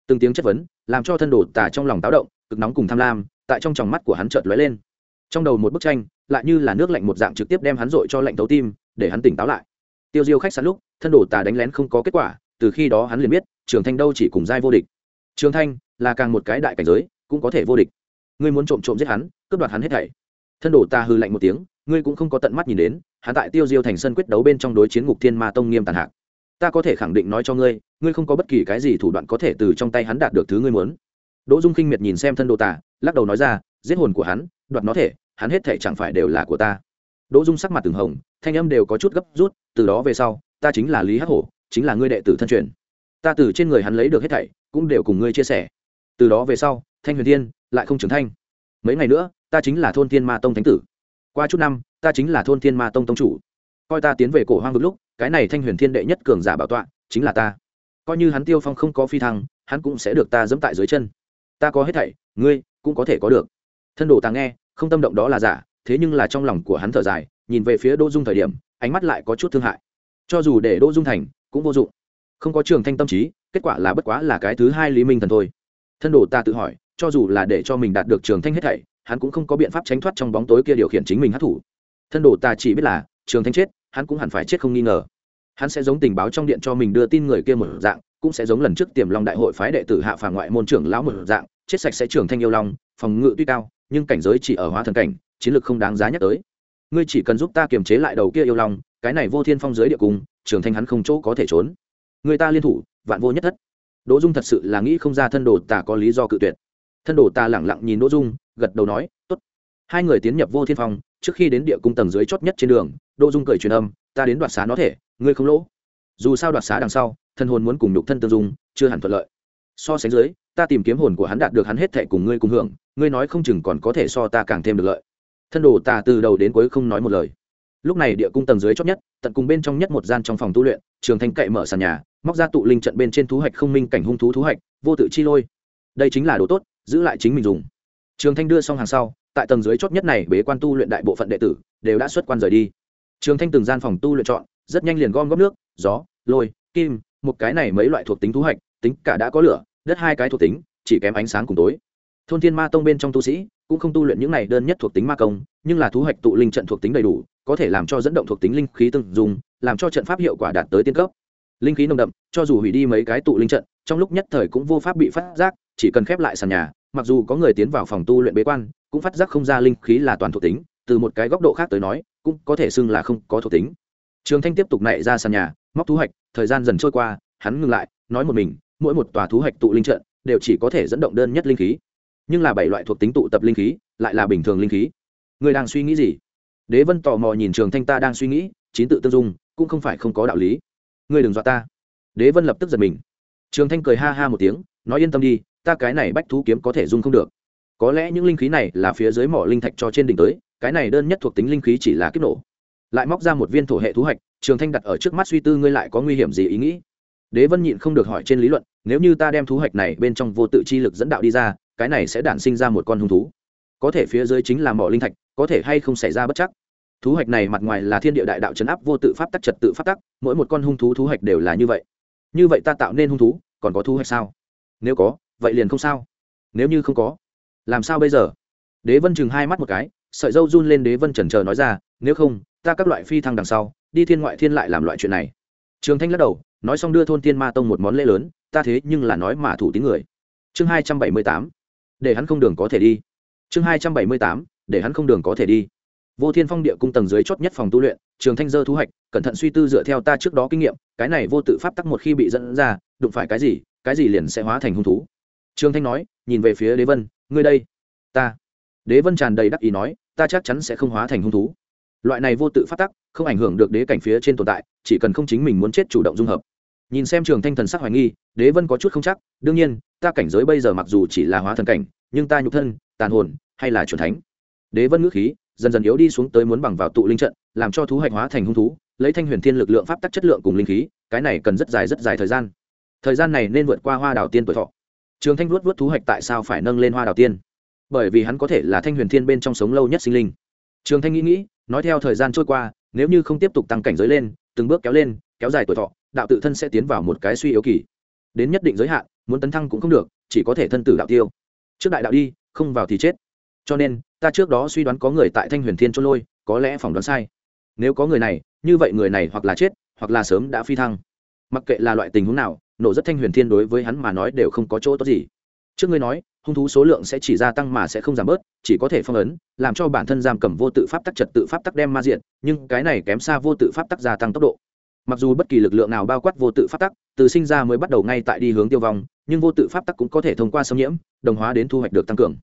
Từng tiếng chất vấn, làm cho thân đồ tả trong lòng táo động, cực nóng cùng tham lam, tại trong tròng mắt của hắn chợt lóe lên. Trong đầu một bức tranh, lại như là nước lạnh một dạng trực tiếp đem hắn dội cho lạnh thấu tim, để hắn tỉnh táo lại. Tiêu diêu khách sạn lúc, thân đồ tà đánh lén không có kết quả, từ khi đó hắn liền biết, trường thanh đâu chỉ cùng giai vô địch trường thanh là càng một cái đại cảnh giới, cũng có thể vô địch. Ngươi muốn trộm trộm giết hắn, cướp đoạt hắn hết thảy. Thân đồ ta hư lạnh một tiếng, ngươi cũng không có tận mắt nhìn đến, hắn tại tiêu diêu thành sân quyết đấu bên trong đối chiến ngục thiên ma tông nghiêm tàn hạc. Ta có thể khẳng định nói cho ngươi ngươi không có bất kỳ cái gì thủ đoạn có thể từ trong tay hắn đạt được thứ ngươi muốn. Đỗ dung khinh miệt nhìn xem thân đồ tả lắc đầu nói ra, giết hồn của hắn, đoạt nó thể, hắn hết thể chẳng phải đều là của ta. Đỗ dung sắc mặt từng hồng, thanh âm đều có chút gấp rút, từ đó về sau, ta chính là lý hắc hổ, chính là ngươi đệ tử thân truyền ta từ trên người hắn lấy được hết thảy, cũng đều cùng ngươi chia sẻ. Từ đó về sau, thanh huyền thiên lại không trưởng thanh. Mấy ngày nữa, ta chính là thôn thiên ma tông thánh tử. Qua chút năm, ta chính là thôn thiên ma tông tông chủ. Coi ta tiến về cổ hoang vực lúc, cái này thanh huyền thiên đệ nhất cường giả bảo tọa, chính là ta. Coi như hắn tiêu phong không có phi thăng, hắn cũng sẽ được ta dẫm tại dưới chân. Ta có hết thảy, ngươi cũng có thể có được. Thân đồ ta nghe, không tâm động đó là giả, thế nhưng là trong lòng của hắn thở dài, nhìn về phía đỗ dung thời điểm, ánh mắt lại có chút thương hại. Cho dù để đỗ dung thành, cũng vô dụng không có trường thanh tâm trí, kết quả là bất quá là cái thứ hai lý minh thần thôi. Thân đồ ta tự hỏi, cho dù là để cho mình đạt được trường thanh hết thảy, hắn cũng không có biện pháp tránh thoát trong bóng tối kia điều khiển chính mình hát thủ thân đồ ta chỉ biết là, trường thanh chết, hắn cũng hẳn phải chết không nghi ngờ. Hắn sẽ giống tình báo trong điện cho mình đưa tin người kia một dạng, cũng sẽ giống lần trước tiềm long đại hội phái đệ tử hạ phà ngoại môn trưởng lão một dạng, chết sạch sẽ trường thanh yêu long, phòng ngự tuy cao, nhưng cảnh giới chỉ ở hóa thần cảnh, chiến lược không đáng giá nhắc tới. Ngươi chỉ cần giúp ta kiềm chế lại đầu kia yêu long, cái này vô thiên phong giới địa cung, trường thanh hắn không chỗ có thể trốn người ta liên thủ, vạn vô nhất thất. Đỗ dung thật sự là nghĩ không ra thân đồ tà có lý do cự tuyệt. Thân đồ tà lẳng lặng nhìn đỗ dung, gật đầu nói t ố t hai người tiến nhập vô thiên phong, trước khi đến địa cung tầng dưới chót nhất trên đường, đỗ dung cười truyền âm, ta đến đoạt xá nó thể, ngươi không lỗ. Dù sao đoạt xá đằng sau, thân hồn muốn cùng nhục thân tương dung, chưa hẳn thuận lợi. So sánh dưới, ta tìm kiếm hồn của hắn đạt được hắn hết thệ cùng ngươi cùng hưởng, ngươi nói không chừng còn có thể so ta càng thêm được lợi. Thân đồ tà từ đầu đến cuối không nói một lời lúc này địa cung tầng dưới chót nhất, tận cùng bên trong nhất một gian trong phòng tu luyện, trường thanh cậy mở sàn nhà, móc ra tụ linh trận bên trên thú hạch không minh cảnh hung thú thú hạch, vô tự chi lôi. Đây chính là đồ tốt, giữ lại chính mình dùng. Trường thanh đưa xong hàng sau, tại tầng dưới chót nhất này, bế quan tu luyện đại bộ phận đệ tử, đều đã xuất quan rời đi. Trường thanh từng gian phòng tu luyện chọn, rất nhanh liền gom góp nước, gió, lôi, kim, một cái này mấy loại thuộc tính thú hạch, tính cả đã có lửa, đất hai cái thuộc tính, chỉ kém ánh sáng cùng tối. Thôn thiên ma tông bên trong tu sĩ, cũng không tu luyện những này đơn nhất thuộc tính ma công, nhưng là thú hạch tụ linh trận thuộc tính đầy đủ có thể làm cho dẫn động thuộc tính linh khí tương dùng làm cho trận pháp hiệu quả đạt tới tiên cấp. Linh khí nồng đậm, cho dù hủy đi mấy cái tụ linh trận, trong lúc nhất thời cũng vô pháp bị phát giác, chỉ cần khép lại sàn nhà, mặc dù có người tiến vào phòng tu luyện bế quan, cũng phát giác không ra linh khí là toàn thuộc tính, từ một cái góc độ khác tới nói, cũng có thể xưng là không có thuộc tính. Trường thanh tiếp tục nảy ra sàn nhà, móc thú hạch, thời gian dần trôi qua, hắn ngừng lại, nói một mình, mỗi một tòa thú hạch tụ linh trận, đều chỉ có thể dẫn động đơn nhất linh khí. Nhưng là bảy loại thuộc tính tụ tập linh khí, lại là bình thường linh khí. Người đang suy nghĩ gì? Đế vân tò mò nhìn trường thanh ta đang suy nghĩ, chín tự tương dung, cũng không phải không có đạo lý. Ngươi đừng dọa ta. Đế vân lập tức giật mình. Trường thanh cười ha ha một tiếng, nói yên tâm đi, ta cái này bách thú kiếm có thể dung không được. Có lẽ những linh khí này là phía dưới mỏ linh thạch cho trên đỉnh tới, cái này đơn nhất thuộc tính linh khí chỉ là kích nổ. Lại móc ra một viên thổ hệ thú hạch, trường thanh đặt ở trước mắt suy tư ngươi lại có nguy hiểm gì ý nghĩ. Đế vân nhịn không được hỏi trên lý luận, nếu như ta đem thú hạch này bên trong vô tự chi lực dẫn đạo đi ra, cái này sẽ đản sinh ra một con hung thú. Có thể phía dưới chính là mỏ linh thạch có thể hay không xảy ra bất chắc. Thú hoạch này mặt ngoài là thiên địa đại đạo chấn áp vô tự pháp tắc, trật tự pháp tắc, mỗi một con hung thú thú hoạch đều là như vậy. Như vậy ta tạo nên hung thú, còn có thú hoạch sao? Nếu có, vậy liền không sao. Nếu như không có, làm sao bây giờ? Đế vân chừng hai mắt một cái, sợi dâu run lên đế vân trần trờ nói ra, nếu không, ta các loại phi thăng đằng sau, đi thiên ngoại thiên lại làm loại chuyện này. Trường thanh lắc đầu, nói xong đưa thôn tiên ma tông một món lễ lớn, ta thế nhưng là nói mà thủ tín người. Chương hai trăm bảy mươi tám, để hắn không đường có thể đi. Chương hai trăm bảy mươi tám để hắn không đường có thể đi. Vô thiên phong địa cung tầng dưới chót nhất phòng tu luyện, trường thanh dơ thu hoạch, cẩn thận suy tư dựa theo ta trước đó kinh nghiệm, cái này vô tự pháp tắc một khi bị dẫn ra, đụng phải cái gì cái gì liền sẽ hóa thành hung thú. Trường thanh nói, nhìn về phía đế vân, ngươi đây, ta. Đế vân tràn đầy đắc ý nói, ta chắc chắn sẽ không hóa thành hung thú. Loại này vô tự pháp tắc không ảnh hưởng được đế cảnh phía trên tồn tại, chỉ cần không chính mình muốn chết chủ động dung hợp. Nhìn xem trường thanh thần sắc hoài nghi, đế vân có chút không chắc, đương nhiên, ta cảnh giới bây giờ mặc dù chỉ là hóa thần cảnh, nhưng ta nhục thân, tàn hồn, hay là c thánh đế vân ngữ khí, dần dần yếu đi xuống tới muốn bằng vào tụ linh trận, làm cho thú hạch hóa thành hung thú, lấy thanh huyền thiên lực lượng pháp tắc chất lượng cùng linh khí, cái này cần rất dài rất dài thời gian. Thời gian này nên vượt qua hoa đào tiên tuổi thọ. Trường thanh vuốt vuốt thú hạch tại sao phải nâng lên hoa đào tiên? Bởi vì hắn có thể là thanh huyền thiên bên trong sống lâu nhất sinh linh. Trường thanh nghĩ nghĩ, nói theo thời gian trôi qua, nếu như không tiếp tục tăng cảnh giới lên, từng bước kéo lên, kéo dài tuổi thọ, đạo tự thân sẽ tiến vào một cái suy yếu kỳ. Đến nhất định giới hạn, muốn tấn thăng cũng không được, chỉ có thể thân tử đạo tiêu. Trước đại đạo đi, không vào thì chết cho nên, ta trước đó suy đoán có người tại thanh huyền thiên trôn lôi, có lẽ phỏng đoán sai. Nếu có người này, như vậy người này hoặc là chết, hoặc là sớm đã phi thăng. Mặc kệ là loại tình huống nào, nổ rất thanh huyền thiên đối với hắn mà nói đều không có chỗ tốt gì. Trước ngươi nói, hung thú số lượng sẽ chỉ gia tăng mà sẽ không giảm bớt, chỉ có thể phong ấn, làm cho bản thân giam cầm vô tự pháp tắc trật tự pháp tắc đem ma diện, nhưng cái này kém xa vô tự pháp tắc gia tăng tốc độ. Mặc dù bất kỳ lực lượng nào bao quát vô tự pháp tắc, từ sinh ra mới bắt đầu ngay tại đi hướng tiêu vong, nhưng vô tự pháp tắc cũng có thể thông qua xâm nhiễm, đồng hóa đến thu hoạch được tăng cường.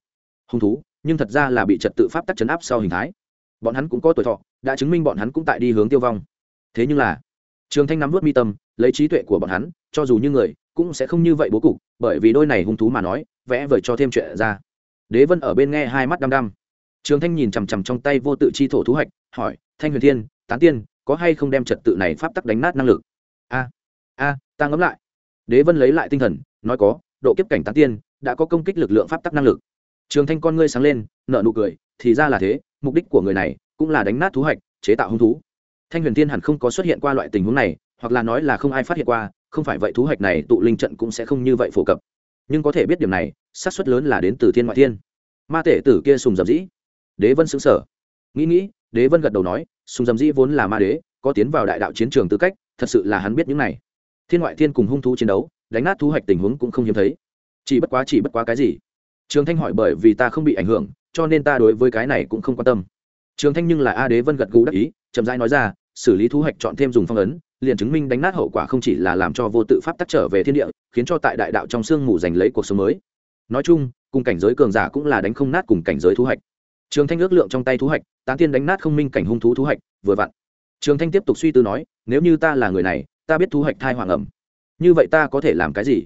Hung thú nhưng thật ra là bị trật tự pháp tắc chấn áp sau hình thái. Bọn hắn cũng có tuổi thọ, đã chứng minh bọn hắn cũng tại đi hướng tiêu vong. Thế nhưng là, trường thanh nắm vớt mi tâm, lấy trí tuệ của bọn hắn, cho dù như người, cũng sẽ không như vậy bố cục, bởi vì đôi này hung thú mà nói, vẽ vời cho thêm chuyện ra. Đế vân ở bên nghe hai mắt đăm đăm. Trường thanh nhìn chằm chằm trong tay vô tự chi thổ thú hạch, hỏi, thanh huyền thiên, tán tiên, có hay không đem trật tự này pháp tắc đánh nát năng lực? A a, ta ngẫm lại. Đế vân lấy lại tinh thần, nói có, độ kiếp cảnh tán tiên, đã có công kích lực lượng pháp tắc năng lực trường thanh con ngươi sáng lên nợ nụ cười, thì ra là thế, mục đích của người này cũng là đánh nát thú hạch chế tạo hung thú. Thanh huyền tiên hẳn không có xuất hiện qua loại tình huống này, hoặc là nói là không ai phát hiện qua, không phải vậy thú hạch này tụ linh trận cũng sẽ không như vậy phổ cập. Nhưng có thể biết điểm này, xác suất lớn là đến từ thiên ngoại thiên. Ma tể tử kia sùng dầm dĩ. Đế vân xứng sở nghĩ nghĩ, đế vân gật đầu nói, sùng dầm dĩ vốn là ma đế, có tiến vào đại đạo chiến trường tư cách, thật sự là hắn biết những này. Thiên ngoại thiên cùng hung thú chiến đấu, đánh nát thú hạch tình huống cũng không hiếm thấy. Chỉ bất quá, chỉ bất quá cái gì? Trường thanh hỏi bởi vì ta không bị ảnh hưởng, cho nên ta đối với cái này cũng không quan tâm. Trường thanh nhưng là a đế vân gật gù đắc ý, chậm rãi nói ra, xử lý thú hạch chọn thêm dùng phong ấn, liền chứng minh đánh nát hậu quả không chỉ là làm cho vô tự pháp tắc trở về thiên địa, khiến cho tại đại đạo trong sương mù giành lấy cuộc sống mới. Nói chung, cùng cảnh giới cường giả cũng là đánh không nát cùng cảnh giới thú hạch trường thanh ước lượng trong tay thú hạch tán tiên đánh nát không minh cảnh hung thú thú hạch vừa vặn. Trường thanh tiếp tục suy tư nói, nếu như ta là người này, ta biết thú hạch thai hoàng ẩm. Như vậy ta có thể làm cái gì?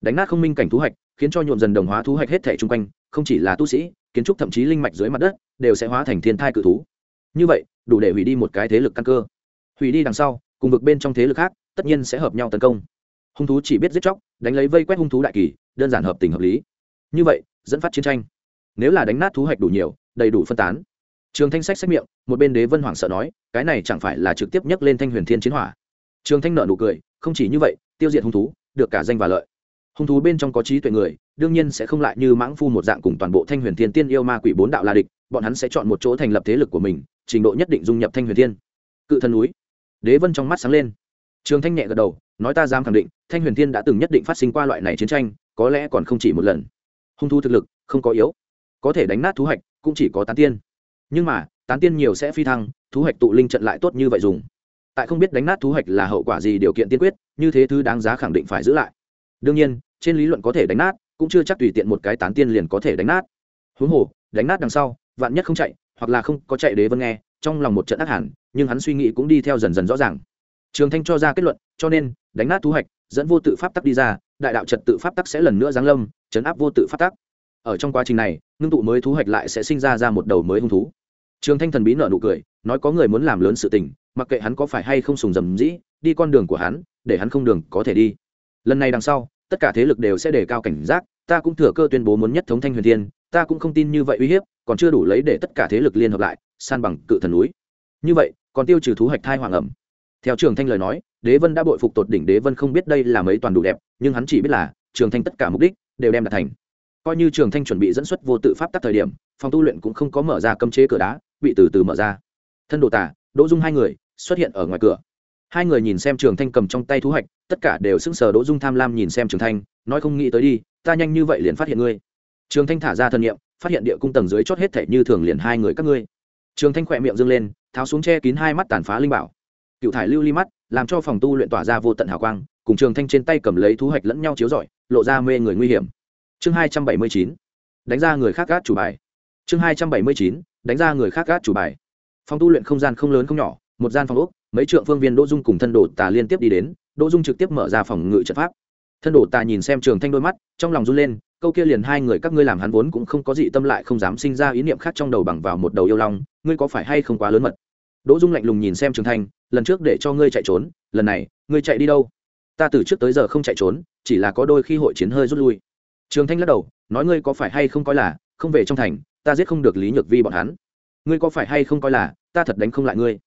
Đánh nát không minh cảnh thú hạch, khiến cho nhuộm dần đồng hóa thú hạch hết thể chung quanh, không chỉ là tu sĩ, kiến trúc thậm chí linh mạch dưới mặt đất, đều sẽ hóa thành thiên thai cự thú. Như vậy, đủ để hủy đi một cái thế lực căn cơ. Hủy đi đằng sau, cùng vực bên trong thế lực khác, tất nhiên sẽ hợp nhau tấn công. Hung thú chỉ biết giết chóc, đánh lấy vây quét hung thú đại kỳ, đơn giản hợp tình hợp lý. Như vậy, dẫn phát chiến tranh. Nếu là đánh nát thú hạch đủ nhiều, đầy đủ phân tán. Trường thanh sách xét miệng, một bên đế vân hoàng sợ nói, cái này chẳng phải là trực tiếp nhắc lên thanh huyền thiên chiến hỏa. Trường thanh nợ nụ cười, không chỉ như vậy, tiêu diệt hung thú, được cả danh và lợi hung thú bên trong có trí tuệ người, đương nhiên sẽ không lại như mãng phu một dạng cùng toàn bộ thanh huyền thiên tiên yêu ma quỷ bốn đạo la địch, bọn hắn sẽ chọn một chỗ thành lập thế lực của mình, trình độ nhất định dung nhập thanh huyền thiên. Cự thân núi. Đế vân trong mắt sáng lên. Trường thanh nhẹ gật đầu, nói ta dám khẳng định, thanh huyền thiên đã từng nhất định phát sinh qua loại này chiến tranh, có lẽ còn không chỉ một lần. Hung thú thực lực, không có yếu. Có thể đánh nát thú hạch, cũng chỉ có tán tiên. Nhưng mà, tán tiên nhiều sẽ phi thăng, thú hạch tụ linh trận lại tốt như vậy dùng. Tại không biết đánh nát thú hạch là hậu quả gì điều kiện tiên quyết, như thế thứ đáng giá khẳng định phải giữ lại đương nhiên, trên lý luận có thể đánh nát, cũng chưa chắc tùy tiện một cái tán tiên liền có thể đánh nát. Huống hồ, đánh nát đằng sau, vạn nhất không chạy, hoặc là không có chạy đế vân nghe, trong lòng một trận ác hẳn, nhưng hắn suy nghĩ cũng đi theo dần dần rõ ràng. Trường thanh cho ra kết luận, cho nên, đánh nát thu hoạch, dẫn vô tự pháp tắc đi ra, đại đạo trật tự pháp tắc sẽ lần nữa giáng lâm, chấn áp vô tự pháp tắc. Ở trong quá trình này, ngưng tụ mới thu hoạch lại sẽ sinh ra ra một đầu mới hung thú. Trường thanh thần bí nợ nụ cười, nói có người muốn làm lớn sự tình, mặc kệ hắn có phải hay không sùng dầm dĩ, đi con đường của hắn, để hắn không đường có thể đi lần này đằng sau, tất cả thế lực đều sẽ đề cao cảnh giác, ta cũng thừa cơ tuyên bố muốn nhất thống thanh huyền thiên, ta cũng không tin như vậy uy hiếp, còn chưa đủ lấy để tất cả thế lực liên hợp lại, san bằng cự thần núi. Như vậy, còn tiêu trừ thú hoạch thai hoàng ẩm. Theo trường thanh lời nói, đế vân đã bội phục tột đỉnh đế vân không biết đây là mấy toàn đủ đẹp, nhưng hắn chỉ biết là, trường thanh tất cả mục đích đều đem đạt thành. Coi như trường thanh chuẩn bị dẫn xuất vô tự pháp tắc thời điểm, phòng tu luyện cũng không có mở ra cấm chế cửa đá, bị từ từ mở ra. Thân đồ tả đỗ dung hai người xuất hiện ở ngoài cửa hai người nhìn xem trường thanh cầm trong tay thú hạch tất cả đều sững sờ đỗ dung tham lam nhìn xem trường thanh, nói không nghĩ tới đi, ta nhanh như vậy liền phát hiện ngươi. Trường thanh thả ra thân nhiệm phát hiện địa cung tầng dưới chót hết thể như thường liền hai người các ngươi. Trường thanh khỏe miệng dâng lên, tháo xuống che kín hai mắt tàn phá linh bảo. Cựu thải lưu ly mắt, làm cho phòng tu luyện tỏa ra vô tận hào quang, cùng trường thanh trên tay cầm lấy thú hạch lẫn nhau chiếu rọi, lộ ra mê người nguy hiểm. Chương hai trăm bảy mươi chín, đánh ra người khác gác chủ bài. Chương hai trăm bảy mươi chín, đánh ra người khác gác chủ bài. Phòng tu luyện không gian không lớn không nhỏ, một gian phòng úc mấy trượng phương viên đỗ dung cùng thân đồ tà liên tiếp đi đến, đỗ dung trực tiếp mở ra phòng ngự trận pháp. Thân đồ tà nhìn xem trường thanh đôi mắt, trong lòng run lên, câu kia liền hai người các ngươi làm hắn vốn cũng không có gì tâm lại không dám sinh ra ý niệm khác trong đầu bằng vào một đầu yêu long, ngươi có phải hay không quá lớn mật? Đỗ dung lạnh lùng nhìn xem trường thanh, lần trước để cho ngươi chạy trốn, lần này, ngươi chạy đi đâu? Ta từ trước tới giờ không chạy trốn, chỉ là có đôi khi hội chiến hơi rút lui. Trường thanh lắc đầu, nói ngươi có phải hay không coi là, không về trong thành, ta giết không được lý nhược vi bọn hắn. Ngươi có phải hay không coi là, ta thật đánh không lại ngươi?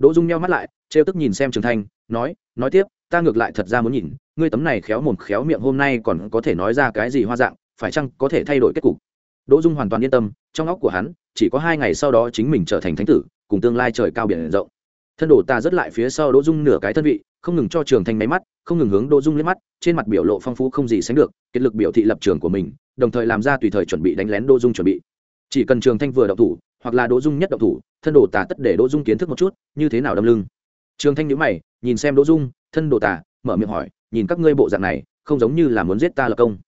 Đỗ dung nheo mắt lại, trêu tức nhìn xem trường thanh, nói nói tiếp, ta ngược lại thật ra muốn nhìn, ngươi tấm này khéo mồm khéo miệng hôm nay còn có thể nói ra cái gì hoa dạng, phải chăng có thể thay đổi kết cục? Đỗ dung hoàn toàn yên tâm, trong óc của hắn, chỉ có hai ngày sau đó chính mình trở thành thánh tử, cùng tương lai trời cao biển rộng. Thân đồ ta rất lại phía sau đỗ dung nửa cái thân vị, không ngừng cho trường thanh máy mắt, không ngừng hướng đỗ dung liếc mắt, trên mặt biểu lộ phong phú không gì sánh được, kết lực biểu thị lập trường của mình, đồng thời làm ra tùy thời chuẩn bị đánh lén đỗ dung chuẩn bị. Chỉ cần trường thanh vừa động thủ hoặc là đỗ dung nhất động thủ, thân đồ tả tất để đỗ dung kiến thức một chút, như thế nào đâm lưng. Trường thanh nhữ mày, nhìn xem đỗ dung, thân đồ tả mở miệng hỏi, nhìn các ngươi bộ dạng này, không giống như là muốn giết ta lập công.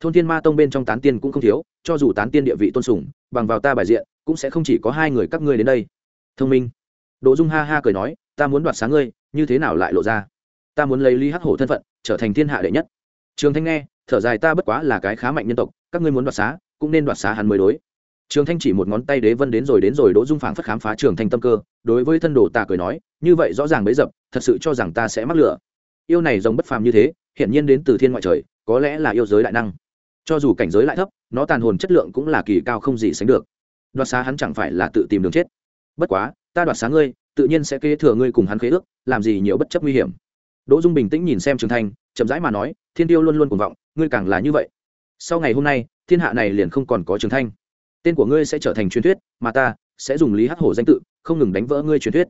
Thôn thiên ma tông bên trong tán tiên cũng không thiếu, cho dù tán tiên địa vị tôn sùng, bằng vào ta bài diện, cũng sẽ không chỉ có hai người các ngươi đến đây. Thông minh. Đỗ dung ha ha cười nói, ta muốn đoạt sáng ngươi, như thế nào lại lộ ra? Ta muốn lấy ly hắc hổ thân phận, trở thành thiên hạ đệ nhất. Trường thanh nghe, thở dài ta bất quá là cái khá mạnh nhân tộc, các ngươi muốn đoạt xá, cũng nên đoạt xá hắn mới đối trường thanh chỉ một ngón tay đế vân đến rồi đến rồi đỗ dung phảng phất khám phá trường thanh tâm cơ, đối với thân đồ ta cười nói, như vậy rõ ràng bấy dập, thật sự cho rằng ta sẽ mắc lửa. Yêu này giống bất phàm như thế hiện nhiên đến từ thiên ngoại trời, có lẽ là yêu giới đại năng. Cho dù cảnh giới lại thấp, nó tàn hồn chất lượng cũng là kỳ cao không gì sánh được. Đoạt xá hắn chẳng phải là tự tìm đường chết. Bất quá, ta đoạt xá ngươi, tự nhiên sẽ kế thừa ngươi cùng hắn khế ước, làm gì nhiều bất chấp nguy hiểm. Đỗ dung bình tĩnh nhìn xem trường thanh, chậm rãi mà nói, thiên tiêu luôn luôn cuồng vọng, ngươi càng là như vậy. Sau ngày hôm nay, thiên hạ này liền không còn có trường thanh tên của ngươi sẽ trở thành truyền thuyết, mà ta sẽ dùng lý hắc hổ danh tự, không ngừng đánh vỡ ngươi truyền thuyết.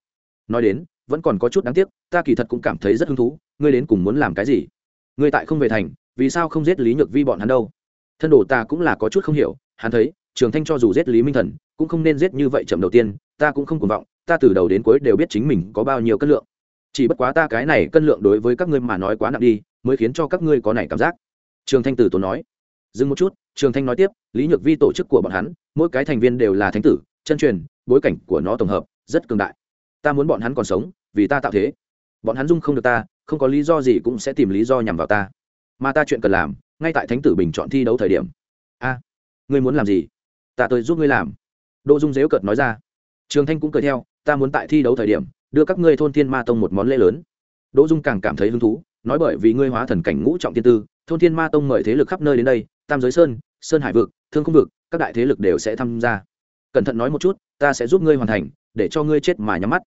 Nói đến, vẫn còn có chút đáng tiếc, ta kỳ thật cũng cảm thấy rất hứng thú, ngươi đến cùng muốn làm cái gì? Ngươi tại không về thành, vì sao không giết lý nhược vi bọn hắn đâu? Thân đồ ta cũng là có chút không hiểu, hắn thấy, trường thanh cho dù giết lý minh thần, cũng không nên giết như vậy chậm đầu tiên, ta cũng không cuồng vọng, ta từ đầu đến cuối đều biết chính mình có bao nhiêu cân lượng. Chỉ bất quá ta cái này cân lượng đối với các ngươi mà nói quá nặng đi, mới khiến cho các ngươi có này cảm giác. Trường thanh tử tốn nói. Dừng một chút trường thanh nói tiếp, lý nhược vi tổ chức của bọn hắn, mỗi cái thành viên đều là thánh tử, chân truyền, bối cảnh của nó tổng hợp, rất cường đại. Ta muốn bọn hắn còn sống, vì ta tạo thế. Bọn hắn dung không được ta, không có lý do gì cũng sẽ tìm lý do nhằm vào ta. Mà ta chuyện cần làm, ngay tại thánh tử bình chọn thi đấu thời điểm. A, ngươi muốn làm gì? Ta tôi giúp ngươi làm. Đỗ dung dếu cợt nói ra. Trường thanh cũng cười theo, ta muốn tại thi đấu thời điểm, đưa các ngươi thôn thiên ma tông một món lễ lớn. Đỗ dung càng cảm thấy hứng thú, nói bởi vì ngươi hóa thần cảnh ngũ trọng tiên tư, thôn thiên ma tông mời thế lực khắp nơi đến đây tam giới sơn sơn hải vực, thương không vực, các đại thế lực đều sẽ tham gia. Cẩn thận nói một chút, ta sẽ giúp ngươi hoàn thành, để cho ngươi chết mà nhắm mắt.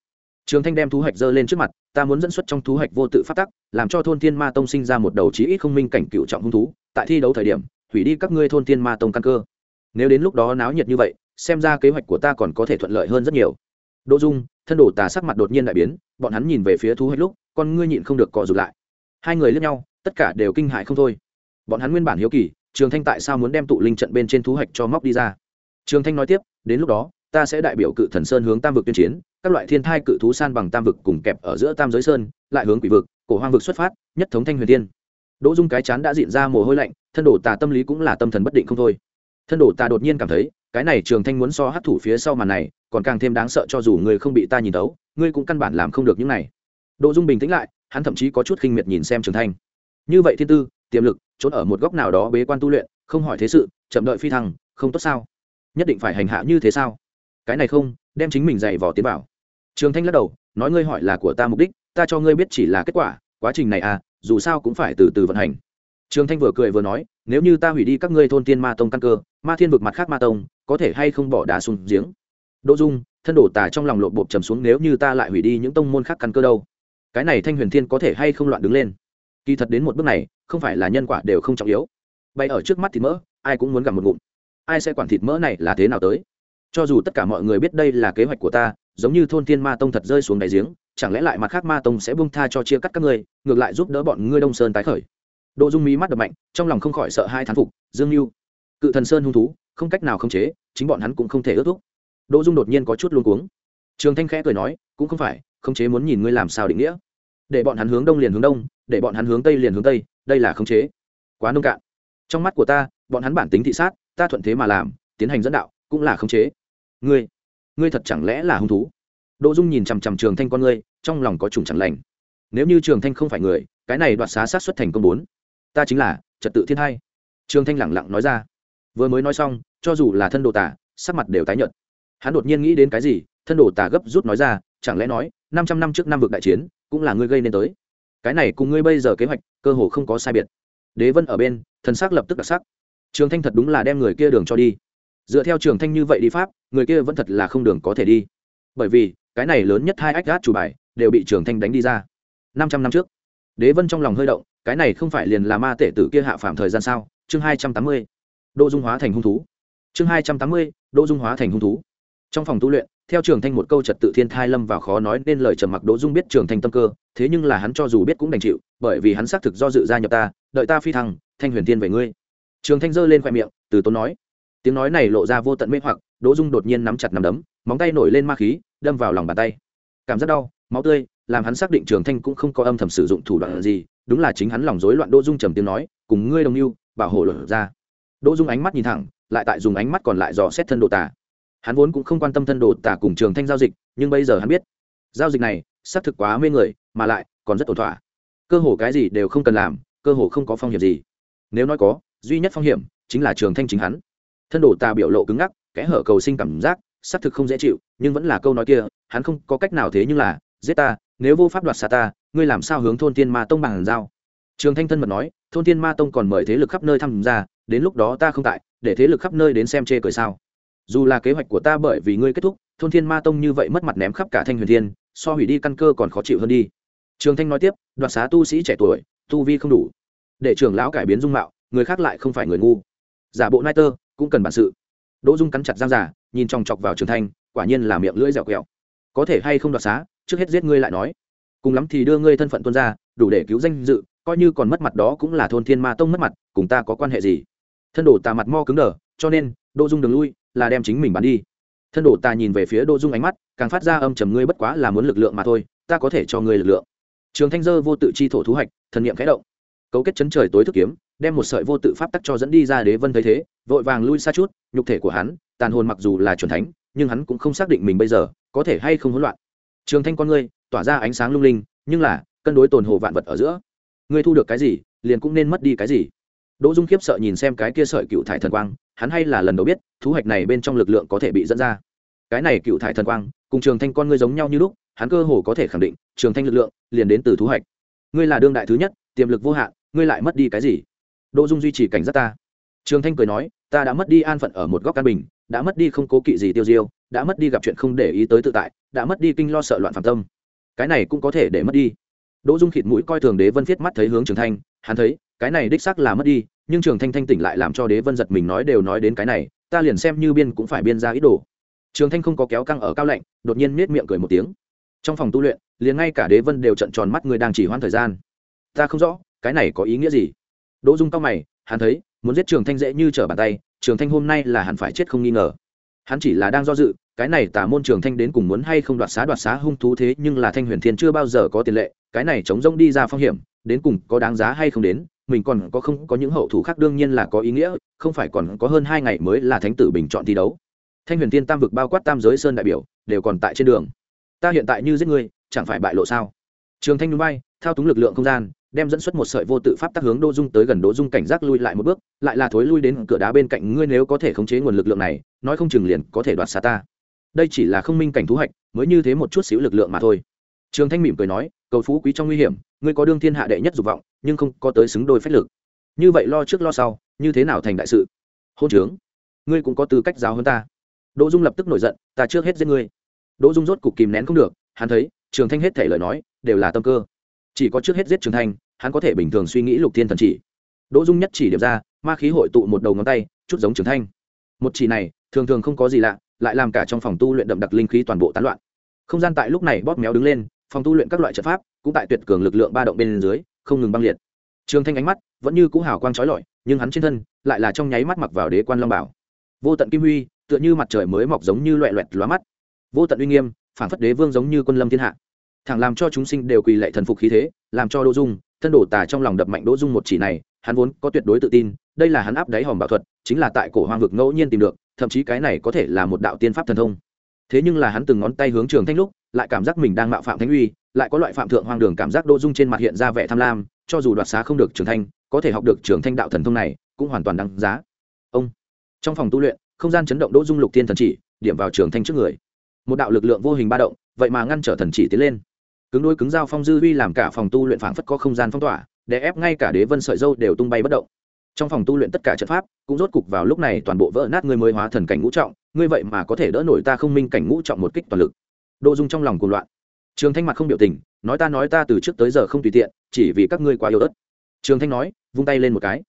Trường thanh đem thú hạch dơ lên trước mặt, ta muốn dẫn xuất trong thú hạch vô tự phát tắc, làm cho thôn thiên ma tông sinh ra một đầu chí ít không minh cảnh cựu trọng hung thú, tại thi đấu thời điểm, hủy đi các ngươi thôn thiên ma tông căn cơ. Nếu đến lúc đó náo nhiệt như vậy, xem ra kế hoạch của ta còn có thể thuận lợi hơn rất nhiều. Đỗ dung, thân đồ tà sắc mặt đột nhiên đại biến, bọn hắn nhìn về phía thú hạch lúc, con ngươi nhịn không được cọ rụt lại. Hai người lướt nhau, tất cả đều kinh hại không thôi. Bọn hắn nguyên bản hiếu kỳ trường thanh tại sao muốn đem tụ linh trận bên trên thú hạch cho móc đi ra? Trường thanh nói tiếp, đến lúc đó, ta sẽ đại biểu cự thần sơn hướng tam vực tuyên chiến, các loại thiên thai cự thú san bằng tam vực cùng kẹp ở giữa tam giới sơn, lại hướng quỷ vực, cổ hoang vực xuất phát, nhất thống thanh huyền tiên. Đỗ dung cái chán đã diện ra mồ hôi lạnh, thân đồ tà tâm lý cũng là tâm thần bất định không thôi. Thân đồ tà đột nhiên cảm thấy, cái này trường thanh muốn so hát thủ phía sau màn này, còn càng thêm đáng sợ cho dù người không bị ta nhìn tấu, ngươi cũng căn bản làm không được những này. Đỗ dung bình tĩnh lại, hắn thậm chí có chút khinh miệt nhìn xem trường thanh. Như vậy thiên tư tiềm lực, trốn ở một góc nào đó bế quan tu luyện, không hỏi thế sự, chậm đợi phi thăng, không tốt sao? Nhất định phải hành hạ như thế sao? Cái này không, đem chính mình dạy vò tiến bảo trường thanh lắc đầu, nói ngươi hỏi là của ta mục đích, ta cho ngươi biết chỉ là kết quả, quá trình này à dù sao cũng phải từ từ vận hành. Trường thanh vừa cười vừa nói, nếu như ta hủy đi các ngươi thôn tiên ma tông căn cơ, ma thiên vực mặt khác ma tông, có thể hay không bỏ đá xuống giếng? Đỗ dung, thân đổ tả trong lòng lộn bộp trầm xuống, nếu như ta lại hủy đi những tông môn khác căn cơ đâu? Cái này thanh huyền thiên có thể hay không loạn đứng lên? Kỳ thật đến một bước này, không phải là nhân quả đều không trọng yếu. Bay ở trước mắt thịt mỡ, ai cũng muốn gặp một ngụm. Ai sẽ quản thịt mỡ này là thế nào tới? Cho dù tất cả mọi người biết đây là kế hoạch của ta, giống như thôn tiên ma tông thật rơi xuống đáy giếng, chẳng lẽ lại mặt khác ma tông sẽ bung tha cho chia cắt các ngươi, ngược lại giúp đỡ bọn ngươi đông sơn tái khởi? Độ dung mí mắt đập mạnh, trong lòng không khỏi sợ hai thán phục, dương mưu cự thần sơn hung thú, không cách nào khống chế, chính bọn hắn cũng không thể ước thúc. Đỗ dung đột nhiên có chút luôn cuống. Trường thanh khẽ cười nói, cũng không phải, khống chế muốn nhìn ngươi làm sao định nghĩa. Để bọn hắn hướng đông liền hướng đông để bọn hắn hướng tây liền hướng tây, đây là khống chế. Quá nông cạn. Trong mắt của ta, bọn hắn bản tính thị sát, ta thuận thế mà làm, tiến hành dẫn đạo, cũng là khống chế. Ngươi ngươi thật chẳng lẽ là hung thú? Đỗ dung nhìn chằm chằm trường thanh con ngươi, trong lòng có trùng chẳng lành. Nếu như trường thanh không phải người, cái này đoạt xá sát xuất thành công bốn. Ta chính là, trật tự thiên hai. Trường thanh lẳng lặng nói ra. Vừa mới nói xong, cho dù là thân đồ tả sắc mặt đều tái nhợt. Hắn đột nhiên nghĩ đến cái gì, thân đồ tả gấp rút nói ra, chẳng lẽ nói, năm trăm năm trước năm vực đại chiến, cũng là ngươi gây nên tới cái này cùng ngươi bây giờ kế hoạch, cơ hồ không có sai biệt. Đế vân ở bên, thần sắc lập tức đặc sắc. Trường thanh thật đúng là đem người kia đường cho đi. Dựa theo trường thanh như vậy đi pháp, người kia vẫn thật là không đường có thể đi. Bởi vì, cái này lớn nhất hai ách gác chủ bài, đều bị trường thanh đánh đi ra. Năm trăm năm trước, đế vân trong lòng hơi động, cái này không phải liền là ma tể tử kia hạ phạm thời gian sao? Chương hai trăm tám mươi, đỗ dung hóa thành hung thú. Chương hai trăm tám mươi, đỗ dung hóa thành hung thú. Trong phòng tu luyện theo trường thanh một câu trật tự thiên thai lâm vào khó nói nên lời trầm mặc đỗ dung biết trường thanh tâm cơ, thế nhưng là hắn cho dù biết cũng đành chịu, bởi vì hắn xác thực do dự gia nhập ta, đợi ta phi thăng, thanh huyền thiên về ngươi. Trường thanh giơ lên khoe miệng, từ tốn nói. Tiếng nói này lộ ra vô tận mê hoặc, đỗ dung đột nhiên nắm chặt nắm đấm, móng tay nổi lên ma khí, đâm vào lòng bàn tay. Cảm giác đau, máu tươi, làm hắn xác định trường thanh cũng không có âm thầm sử dụng thủ đoạn gì, đúng là chính hắn lòng rối loạn đỗ dung trầm tiếng nói, cùng ngươi đồng mưu, bảo hộ luận ra. Đỗ dung ánh mắt nhìn thẳng, lại tại dùng ánh mắt còn lại dò xét thân đồ tả hắn vốn cũng không quan tâm thân đồ tả cùng trường thanh giao dịch, nhưng bây giờ hắn biết, giao dịch này, xác thực quá mê người, mà lại, còn rất ổn thỏa. Cơ hồ cái gì đều không cần làm, cơ hồ không có phong hiểm gì. Nếu nói có, duy nhất phong hiểm, chính là trường thanh chính hắn. Thân đồ tà biểu lộ cứng ngắc, kẽ hở cầu sinh cảm giác, xác thực không dễ chịu, nhưng vẫn là câu nói kia, hắn không có cách nào thế nhưng là, giết ta, nếu vô pháp đoạt xa ta, ngươi làm sao hướng thôn tiên ma tông bằng giao? Trường thanh thân mật nói, thôn tiên ma tông còn mời thế lực khắp nơi tham gia, đến lúc đó ta không tại, để thế lực khắp nơi đến xem chê cười sao? Dù là kế hoạch của ta bởi vì ngươi kết thúc, thôn thiên ma tông như vậy mất mặt ném khắp cả thanh huyền thiên, so hủy đi căn cơ còn khó chịu hơn đi. Trường thanh nói tiếp, đoạt xá tu sĩ trẻ tuổi, tu vi không đủ. Để trưởng lão cải biến dung mạo, người khác lại không phải người ngu. Giả bộ nai tơ, cũng cần bản sự. Đỗ dung cắn chặt giang giả, nhìn chòng chọc vào trường thanh, quả nhiên là miệng lưỡi dẻo quẹo. Có thể hay không đoạt xá, trước hết giết ngươi lại nói. Cùng lắm thì đưa ngươi thân phận tuân ra, đủ để cứu danh dự, coi như còn mất mặt đó cũng là thôn thiên ma tông mất mặt, cùng ta có quan hệ gì? Thân đổ tà mặt mo cứng đờ, cho nên, đỗ dung đừng lui là đem chính mình bán đi. Thân đồ ta nhìn về phía đỗ dung ánh mắt, càng phát ra âm trầm ngươi bất quá là muốn lực lượng mà thôi, ta có thể cho ngươi lực lượng. Trường thanh dơ vô tự chi thổ thú hạch, thần niệm khẽ động. Cấu kết chấn trời tối thức kiếm, đem một sợi vô tự pháp tắc cho dẫn đi ra đế vân thấy thế, vội vàng lui xa chút, nhục thể của hắn, tàn hồn mặc dù là chuẩn thánh, nhưng hắn cũng không xác định mình bây giờ có thể hay không hỗn loạn. Trường thanh con ngươi, tỏa ra ánh sáng lung linh, nhưng là, cân đối tồn hồ vạn vật ở giữa. Ngươi thu được cái gì, liền cũng nên mất đi cái gì đỗ dung khiếp sợ nhìn xem cái kia sợi cựu thải thần quang, hắn hay là lần đầu biết thu hoạch này bên trong lực lượng có thể bị dẫn ra. Cái này cựu thải thần quang, cùng trường thanh con ngươi giống nhau như lúc, hắn cơ hồ có thể khẳng định, trường thanh lực lượng liền đến từ thu hoạch ngươi là đương đại thứ nhất, tiềm lực vô hạn, ngươi lại mất đi cái gì? Đỗ dung duy trì cảnh giác ta. Trường thanh cười nói, ta đã mất đi an phận ở một góc căn bình, đã mất đi không cố kỵ gì tiêu diêu, đã mất đi gặp chuyện không để ý tới tự tại, đã mất đi kinh lo sợ loạn phạm tâm. Cái này cũng có thể để mất đi. Đỗ dung khịt mũi coi thường đế vân viết mắt thấy hướng trường thanh, hắn thấy cái này đích xác là mất đi, nhưng trường thanh thanh tỉnh lại làm cho đế vân giật mình nói đều nói đến cái này, ta liền xem như biên cũng phải biên ra ý đồ. Trường thanh không có kéo căng ở cao lạnh, đột nhiên nết miệng cười một tiếng. Trong phòng tu luyện, liền ngay cả đế vân đều trận tròn mắt người đang chỉ hoãn thời gian. Ta không rõ, cái này có ý nghĩa gì? Đỗ dung cao mày, hắn thấy, muốn giết trường thanh dễ như trở bàn tay, trường thanh hôm nay là hắn phải chết không nghi ngờ. Hắn chỉ là đang do dự, cái này tả môn trường thanh đến cùng muốn hay không đoạt xá đoạt xá hung thú thế, nhưng là thanh huyền thiên chưa bao giờ có tiền lệ, cái này chống rông đi ra phong hiểm, đến cùng có đáng giá hay không đến mình còn có không có những hậu thủ khác đương nhiên là có ý nghĩa, không phải còn có hơn hai ngày mới là thánh tử bình chọn thi đấu. Thanh huyền thiên tam vực bao quát tam giới sơn đại biểu, đều còn tại trên đường. Ta hiện tại như giết ngươi, chẳng phải bại lộ sao? Trường thanh núi bay, thao túng lực lượng không gian, đem dẫn xuất một sợi vô tự pháp tác hướng đỗ dung tới gần đỗ dung cảnh giác lui lại một bước, lại là thối lui đến cửa đá bên cạnh ngươi nếu có thể khống chế nguồn lực lượng này, nói không chừng liền có thể đoạt xa ta. Đây chỉ là không minh cảnh thú hạch, mới như thế một chút xíu lực lượng mà thôi. Trường thanh mỉm cười nói cầu phú quý trong nguy hiểm, ngươi có đương thiên hạ đệ nhất dục vọng, nhưng không có tới xứng đôi phách lực. Như vậy lo trước lo sau, như thế nào thành đại sự? Hôn trướng, ngươi cũng có tư cách giáo hơn ta. Đỗ dung lập tức nổi giận, ta trước hết giết ngươi. Đỗ dung rốt cục kìm nén không được, hắn thấy, trường thanh hết thể lời nói, đều là tâm cơ. Chỉ có trước hết giết trường thanh, hắn có thể bình thường suy nghĩ lục thiên thần chỉ. Đỗ dung nhất chỉ điểm ra, ma khí hội tụ một đầu ngón tay, chút giống trường thanh. Một chỉ này, thường thường không có gì lạ, lại làm cả trong phòng tu luyện đậm đặc linh khí toàn bộ tán loạn. Không gian tại lúc này bóp méo đứng lên phòng tu luyện các loại trận pháp, cũng tại tuyệt cường lực lượng ba động bên dưới, không ngừng băng liệt. Trường thanh ánh mắt vẫn như cũ hào quang trói lọi, nhưng hắn trên thân lại là trong nháy mắt mặc vào đế quan long bảo. Vô tận kim huy, tựa như mặt trời mới mọc giống như loẹ loẹt lóa mắt. Vô tận uy nghiêm, phản phất đế vương giống như quân lâm thiên hạ. Thẳng làm cho chúng sinh đều quỳ lệ thần phục khí thế, làm cho đỗ dung, thân đổ tà trong lòng đập mạnh đỗ dung một chỉ này, hắn vốn có tuyệt đối tự tin, đây là hắn áp đáy hòm bảo thuật, chính là tại cổ hoang vực ngẫu nhiên tìm được, thậm chí cái này có thể là một đạo tiên pháp thần thông thế nhưng là hắn từng ngón tay hướng trường thanh lúc, lại cảm giác mình đang mạo phạm thánh uy, lại có loại phạm thượng hoang đường cảm giác đỗ dung trên mặt hiện ra vẻ tham lam, cho dù đoạt xá không được trường thanh, có thể học được trường thanh đạo thần thông này, cũng hoàn toàn đáng giá. Ông, trong phòng tu luyện, không gian chấn động đỗ dung lục thiên thần chỉ, điểm vào trường thanh trước người. Một đạo lực lượng vô hình ba động, vậy mà ngăn trở thần chỉ tiến lên. Cứng đôi cứng dao phong dư uy làm cả phòng tu luyện phảng phất có không gian phong tỏa, để ép ngay cả đế vân sợi dâu đều tung bay bất động. Trong phòng tu luyện tất cả trận pháp, cũng rốt cục vào lúc này toàn bộ vỡ nát người mới hóa thần cảnh ngũ trọng ngươi vậy mà có thể đỡ nổi ta không minh cảnh ngũ trọng một kích toàn lực. Đỗ dung trong lòng cuồng loạn. Trường thanh mặt không biểu tình, nói ta nói ta từ trước tới giờ không tùy tiện, chỉ vì các ngươi quá yếu ớt. Trường thanh nói, vung tay lên một cái.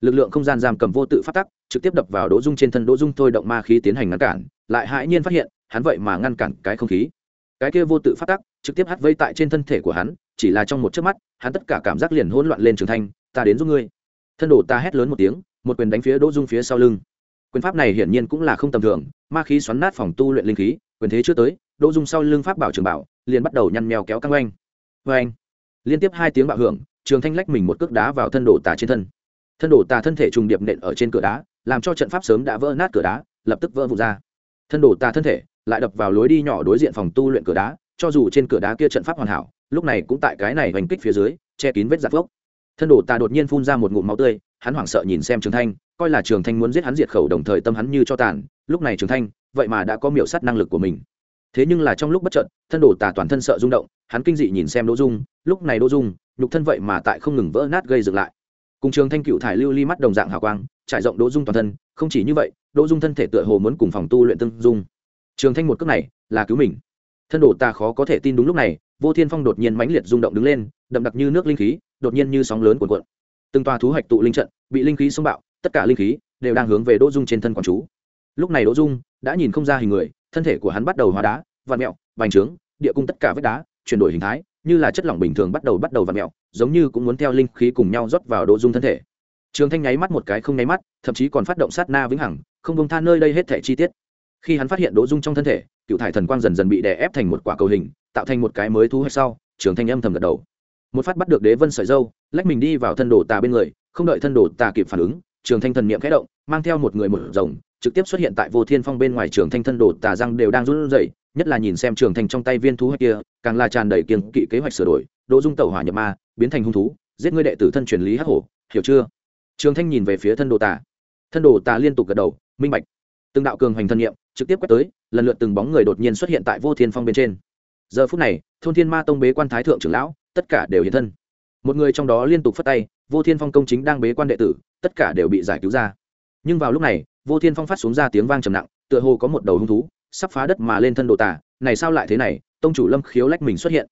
Lực lượng không gian giam cầm vô tự phát tắc, trực tiếp đập vào đỗ dung trên thân đỗ dung thôi động ma khí tiến hành ngăn cản, lại hãi nhiên phát hiện, hắn vậy mà ngăn cản cái không khí. Cái kia vô tự phát tắc, trực tiếp hắt vây tại trên thân thể của hắn, chỉ là trong một chớp mắt, hắn tất cả cảm giác liền hỗn loạn lên trường thanh, ta đến giúp ngươi. Thân đồ ta hét lớn một tiếng, một quyền đánh phía đỗ dung phía sau lưng quyền pháp này hiển nhiên cũng là không tầm thường, ma khí xoắn nát phòng tu luyện linh khí, quyền thế chưa tới, đỗ dung sau lưng pháp bảo trường bảo, liền bắt đầu nhăn mèo kéo căng oanh. Oanh. Liên tiếp hai tiếng bạo hưởng, trường thanh lách mình một cước đá vào thân đồ tà trên thân. Thân đồ tà thân thể trùng điệp nện ở trên cửa đá, làm cho trận pháp sớm đã vỡ nát cửa đá, lập tức vỡ vụt ra. Thân đồ tà thân thể lại đập vào lối đi nhỏ đối diện phòng tu luyện cửa đá, cho dù trên cửa đá kia trận pháp hoàn hảo, lúc này cũng tại cái này hoành kích phía dưới, che kín vết giặc gốc thân đồ tà đột nhiên phun ra một ngụm máu tươi, hắn hoảng sợ nhìn xem trường thanh, coi là trường thanh muốn giết hắn diệt khẩu đồng thời tâm hắn như cho tàn. Lúc này trường thanh, vậy mà đã có miểu sát năng lực của mình. Thế nhưng là trong lúc bất trợn thân đồ tà toàn thân sợ rung động, hắn kinh dị nhìn xem đỗ dung. Lúc này đỗ dung, nhục thân vậy mà tại không ngừng vỡ nát gây dựng lại. Cùng trường thanh cựu thải lưu ly mắt đồng dạng hào quang, trải rộng đỗ dung toàn thân. Không chỉ như vậy, đỗ dung thân thể tựa hồ muốn cùng phòng tu luyện tương dung. Trường thanh một cước này, là cứu mình. Thân đồ ta khó có thể tin đúng lúc này, vô thiên phong đột nhiên mãnh liệt rung động đứng lên, đậm đặc như nước linh khí đột nhiên như sóng lớn cuồn cuộn. Từng tòa thú hạch tụ linh trận, bị linh khí xông bạo, tất cả linh khí đều đang hướng về đỗ dung trên thân quán chú. Lúc này đỗ dung đã nhìn không ra hình người, thân thể của hắn bắt đầu hóa đá, vặn mẹo bành trướng, địa cung tất cả vết đá, chuyển đổi hình thái, như là chất lỏng bình thường bắt đầu bắt đầu vặn mẹo giống như cũng muốn theo linh khí cùng nhau rót vào đỗ dung thân thể. Trường thanh nháy mắt một cái không nháy mắt, thậm chí còn phát động sát na vĩnh hằng, không bông tha nơi đây hết thể chi tiết. Khi hắn phát hiện đỗ dung trong thân thể, cựu thải thần quang dần dần bị đè ép thành một quả cầu hình, tạo thành một cái mới thú hay sau, trường thanh âm thầm gật đầu một phát bắt được đế vân sợi dâu, lách mình đi vào thân đồ tà bên người, không đợi thân đồ tà kịp phản ứng, trường thanh thần niệm khẽ động, mang theo một người một rồng trực tiếp xuất hiện tại vô thiên phong bên ngoài trường thanh thân đồ tà răng đều đang run rẩy, nhất là nhìn xem trường thanh trong tay viên thú hoạch kia, càng là tràn đầy kiên kỵ kế hoạch sửa đổi, đỗ dung tẩu hỏa nhập ma, biến thành hung thú, giết ngươi đệ tử thân truyền lý hắc hổ, hiểu chưa? Trường thanh nhìn về phía thân đồ tà, thân đồ tà liên tục gật đầu, minh bạch. Từng đạo cường hoành thân nhiệm trực tiếp quét tới, lần lượt từng bóng người đột nhiên xuất hiện tại vô thiên phong bên trên. Giờ phút này, thôn thiên ma tông bế quan thái thượng trưởng lão tất cả đều hiện thân. Một người trong đó liên tục phất tay, vô thiên phong công chính đang bế quan đệ tử, tất cả đều bị giải cứu ra. Nhưng vào lúc này, vô thiên phong phát xuống ra tiếng vang trầm nặng, tựa hồ có một đầu hung thú, sắp phá đất mà lên thân đồ tà, này sao lại thế này? Tông chủ lâm khiếu lách mình xuất hiện.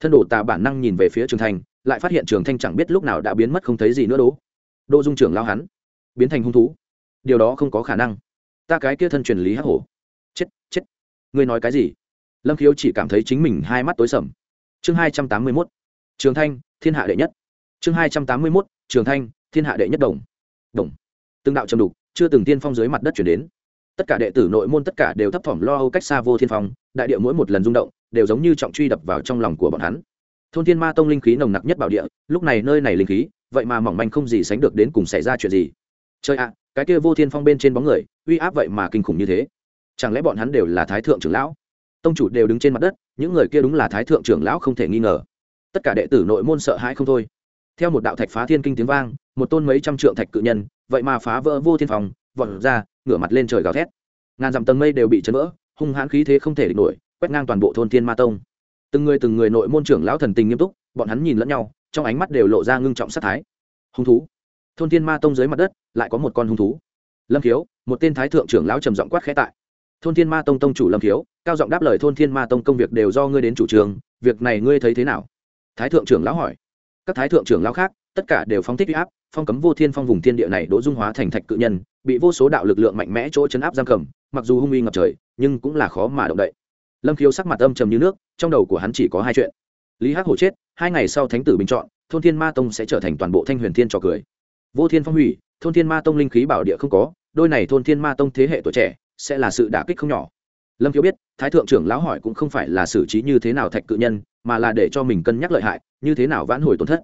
Thân đồ tà bản năng nhìn về phía trường thanh lại phát hiện trường thanh chẳng biết lúc nào đã biến mất không thấy gì nữa đố. Đô dung trưởng lao hắn, biến thành hung thú. Điều đó không có khả năng. Ta cái kia thân truyền lý hắc hổ. Chết chết. Ngươi nói cái gì? Lâm khiếu chỉ cảm thấy chính mình hai mắt tối sầm. Chương hai trăm tám mươi mốt trường thanh, thiên hạ đệ nhất. Chương hai trăm tám mươi mốt, trường thanh, thiên hạ đệ nhất đồng. Đồng. Từng đạo trầm đục, chưa từng tiên phong dưới mặt đất chuyển đến. Tất cả đệ tử nội môn tất cả đều thấp thỏm lo âu cách xa vô thiên phong, đại địa mỗi một lần rung động, đều giống như trọng truy đập vào trong lòng của bọn hắn. Thôn thiên ma tông linh khí nồng nặc nhất bảo địa, lúc này nơi này linh khí, vậy mà mỏng manh không gì sánh được đến cùng xảy ra chuyện gì. Chơi ạ, cái kia vô thiên phong bên trên bóng người, uy áp vậy mà kinh khủng như thế. Chẳng lẽ bọn hắn đều là thái thượng trưởng lão? Tông chủ đều đứng trên mặt đất, những người kia đúng là thái thượng trưởng lão không thể nghi ngờ tất cả đệ tử nội môn sợ hãi không thôi. Theo một đạo thạch phá thiên kinh tiếng vang, một tôn mấy trăm trượng thạch cự nhân, vậy mà phá vỡ vô thiên phòng, vọt ra, ngửa mặt lên trời gào thét. Ngàn dặm tầng mây đều bị chấn vỡ, hung hãn khí thế không thể địch nổi, quét ngang toàn bộ thôn thiên ma tông. Từng người từng người nội môn trưởng lão thần tình nghiêm túc, bọn hắn nhìn lẫn nhau, trong ánh mắt đều lộ ra ngưng trọng sát thái. Hung thú. Thôn thiên ma tông dưới mặt đất, lại có một con hung thú. Lâm khiếu, một tên thái thượng trưởng lão trầm giọng quát khẽ tại. Thôn thiên ma tông tông chủ lâm khiếu, cao giọng đáp lời thôn thiên ma tông công việc đều do ngươi đến chủ trường việc này ngươi thấy thế nào? Thái thượng trưởng lão hỏi. Các thái thượng trưởng lão khác, tất cả đều phóng thích huy áp, phong cấm vô thiên phong vùng thiên địa này đỗ dung hóa thành thạch cự nhân, bị vô số đạo lực lượng mạnh mẽ chỗ chấn áp giam cầm, mặc dù hung uy ngập trời, nhưng cũng là khó mà động đậy. Lâm khiếu sắc mặt âm trầm như nước, trong đầu của hắn chỉ có hai chuyện. Lý hắc hổ chết, hai ngày sau thánh tử bình chọn, thôn thiên ma tông sẽ trở thành toàn bộ thanh huyền thiên trò cười. Vô thiên phong hủy, thôn thiên ma tông linh khí bảo địa không có, đôi này thôn thiên ma tông thế hệ tuổi trẻ, sẽ là sự đả kích không nhỏ. Lâm khiếu biết, thái thượng trưởng lão hỏi cũng không phải là xử trí như thế nào thạch cự nhân mà là để cho mình cân nhắc lợi hại, như thế nào vãn hồi tổn thất.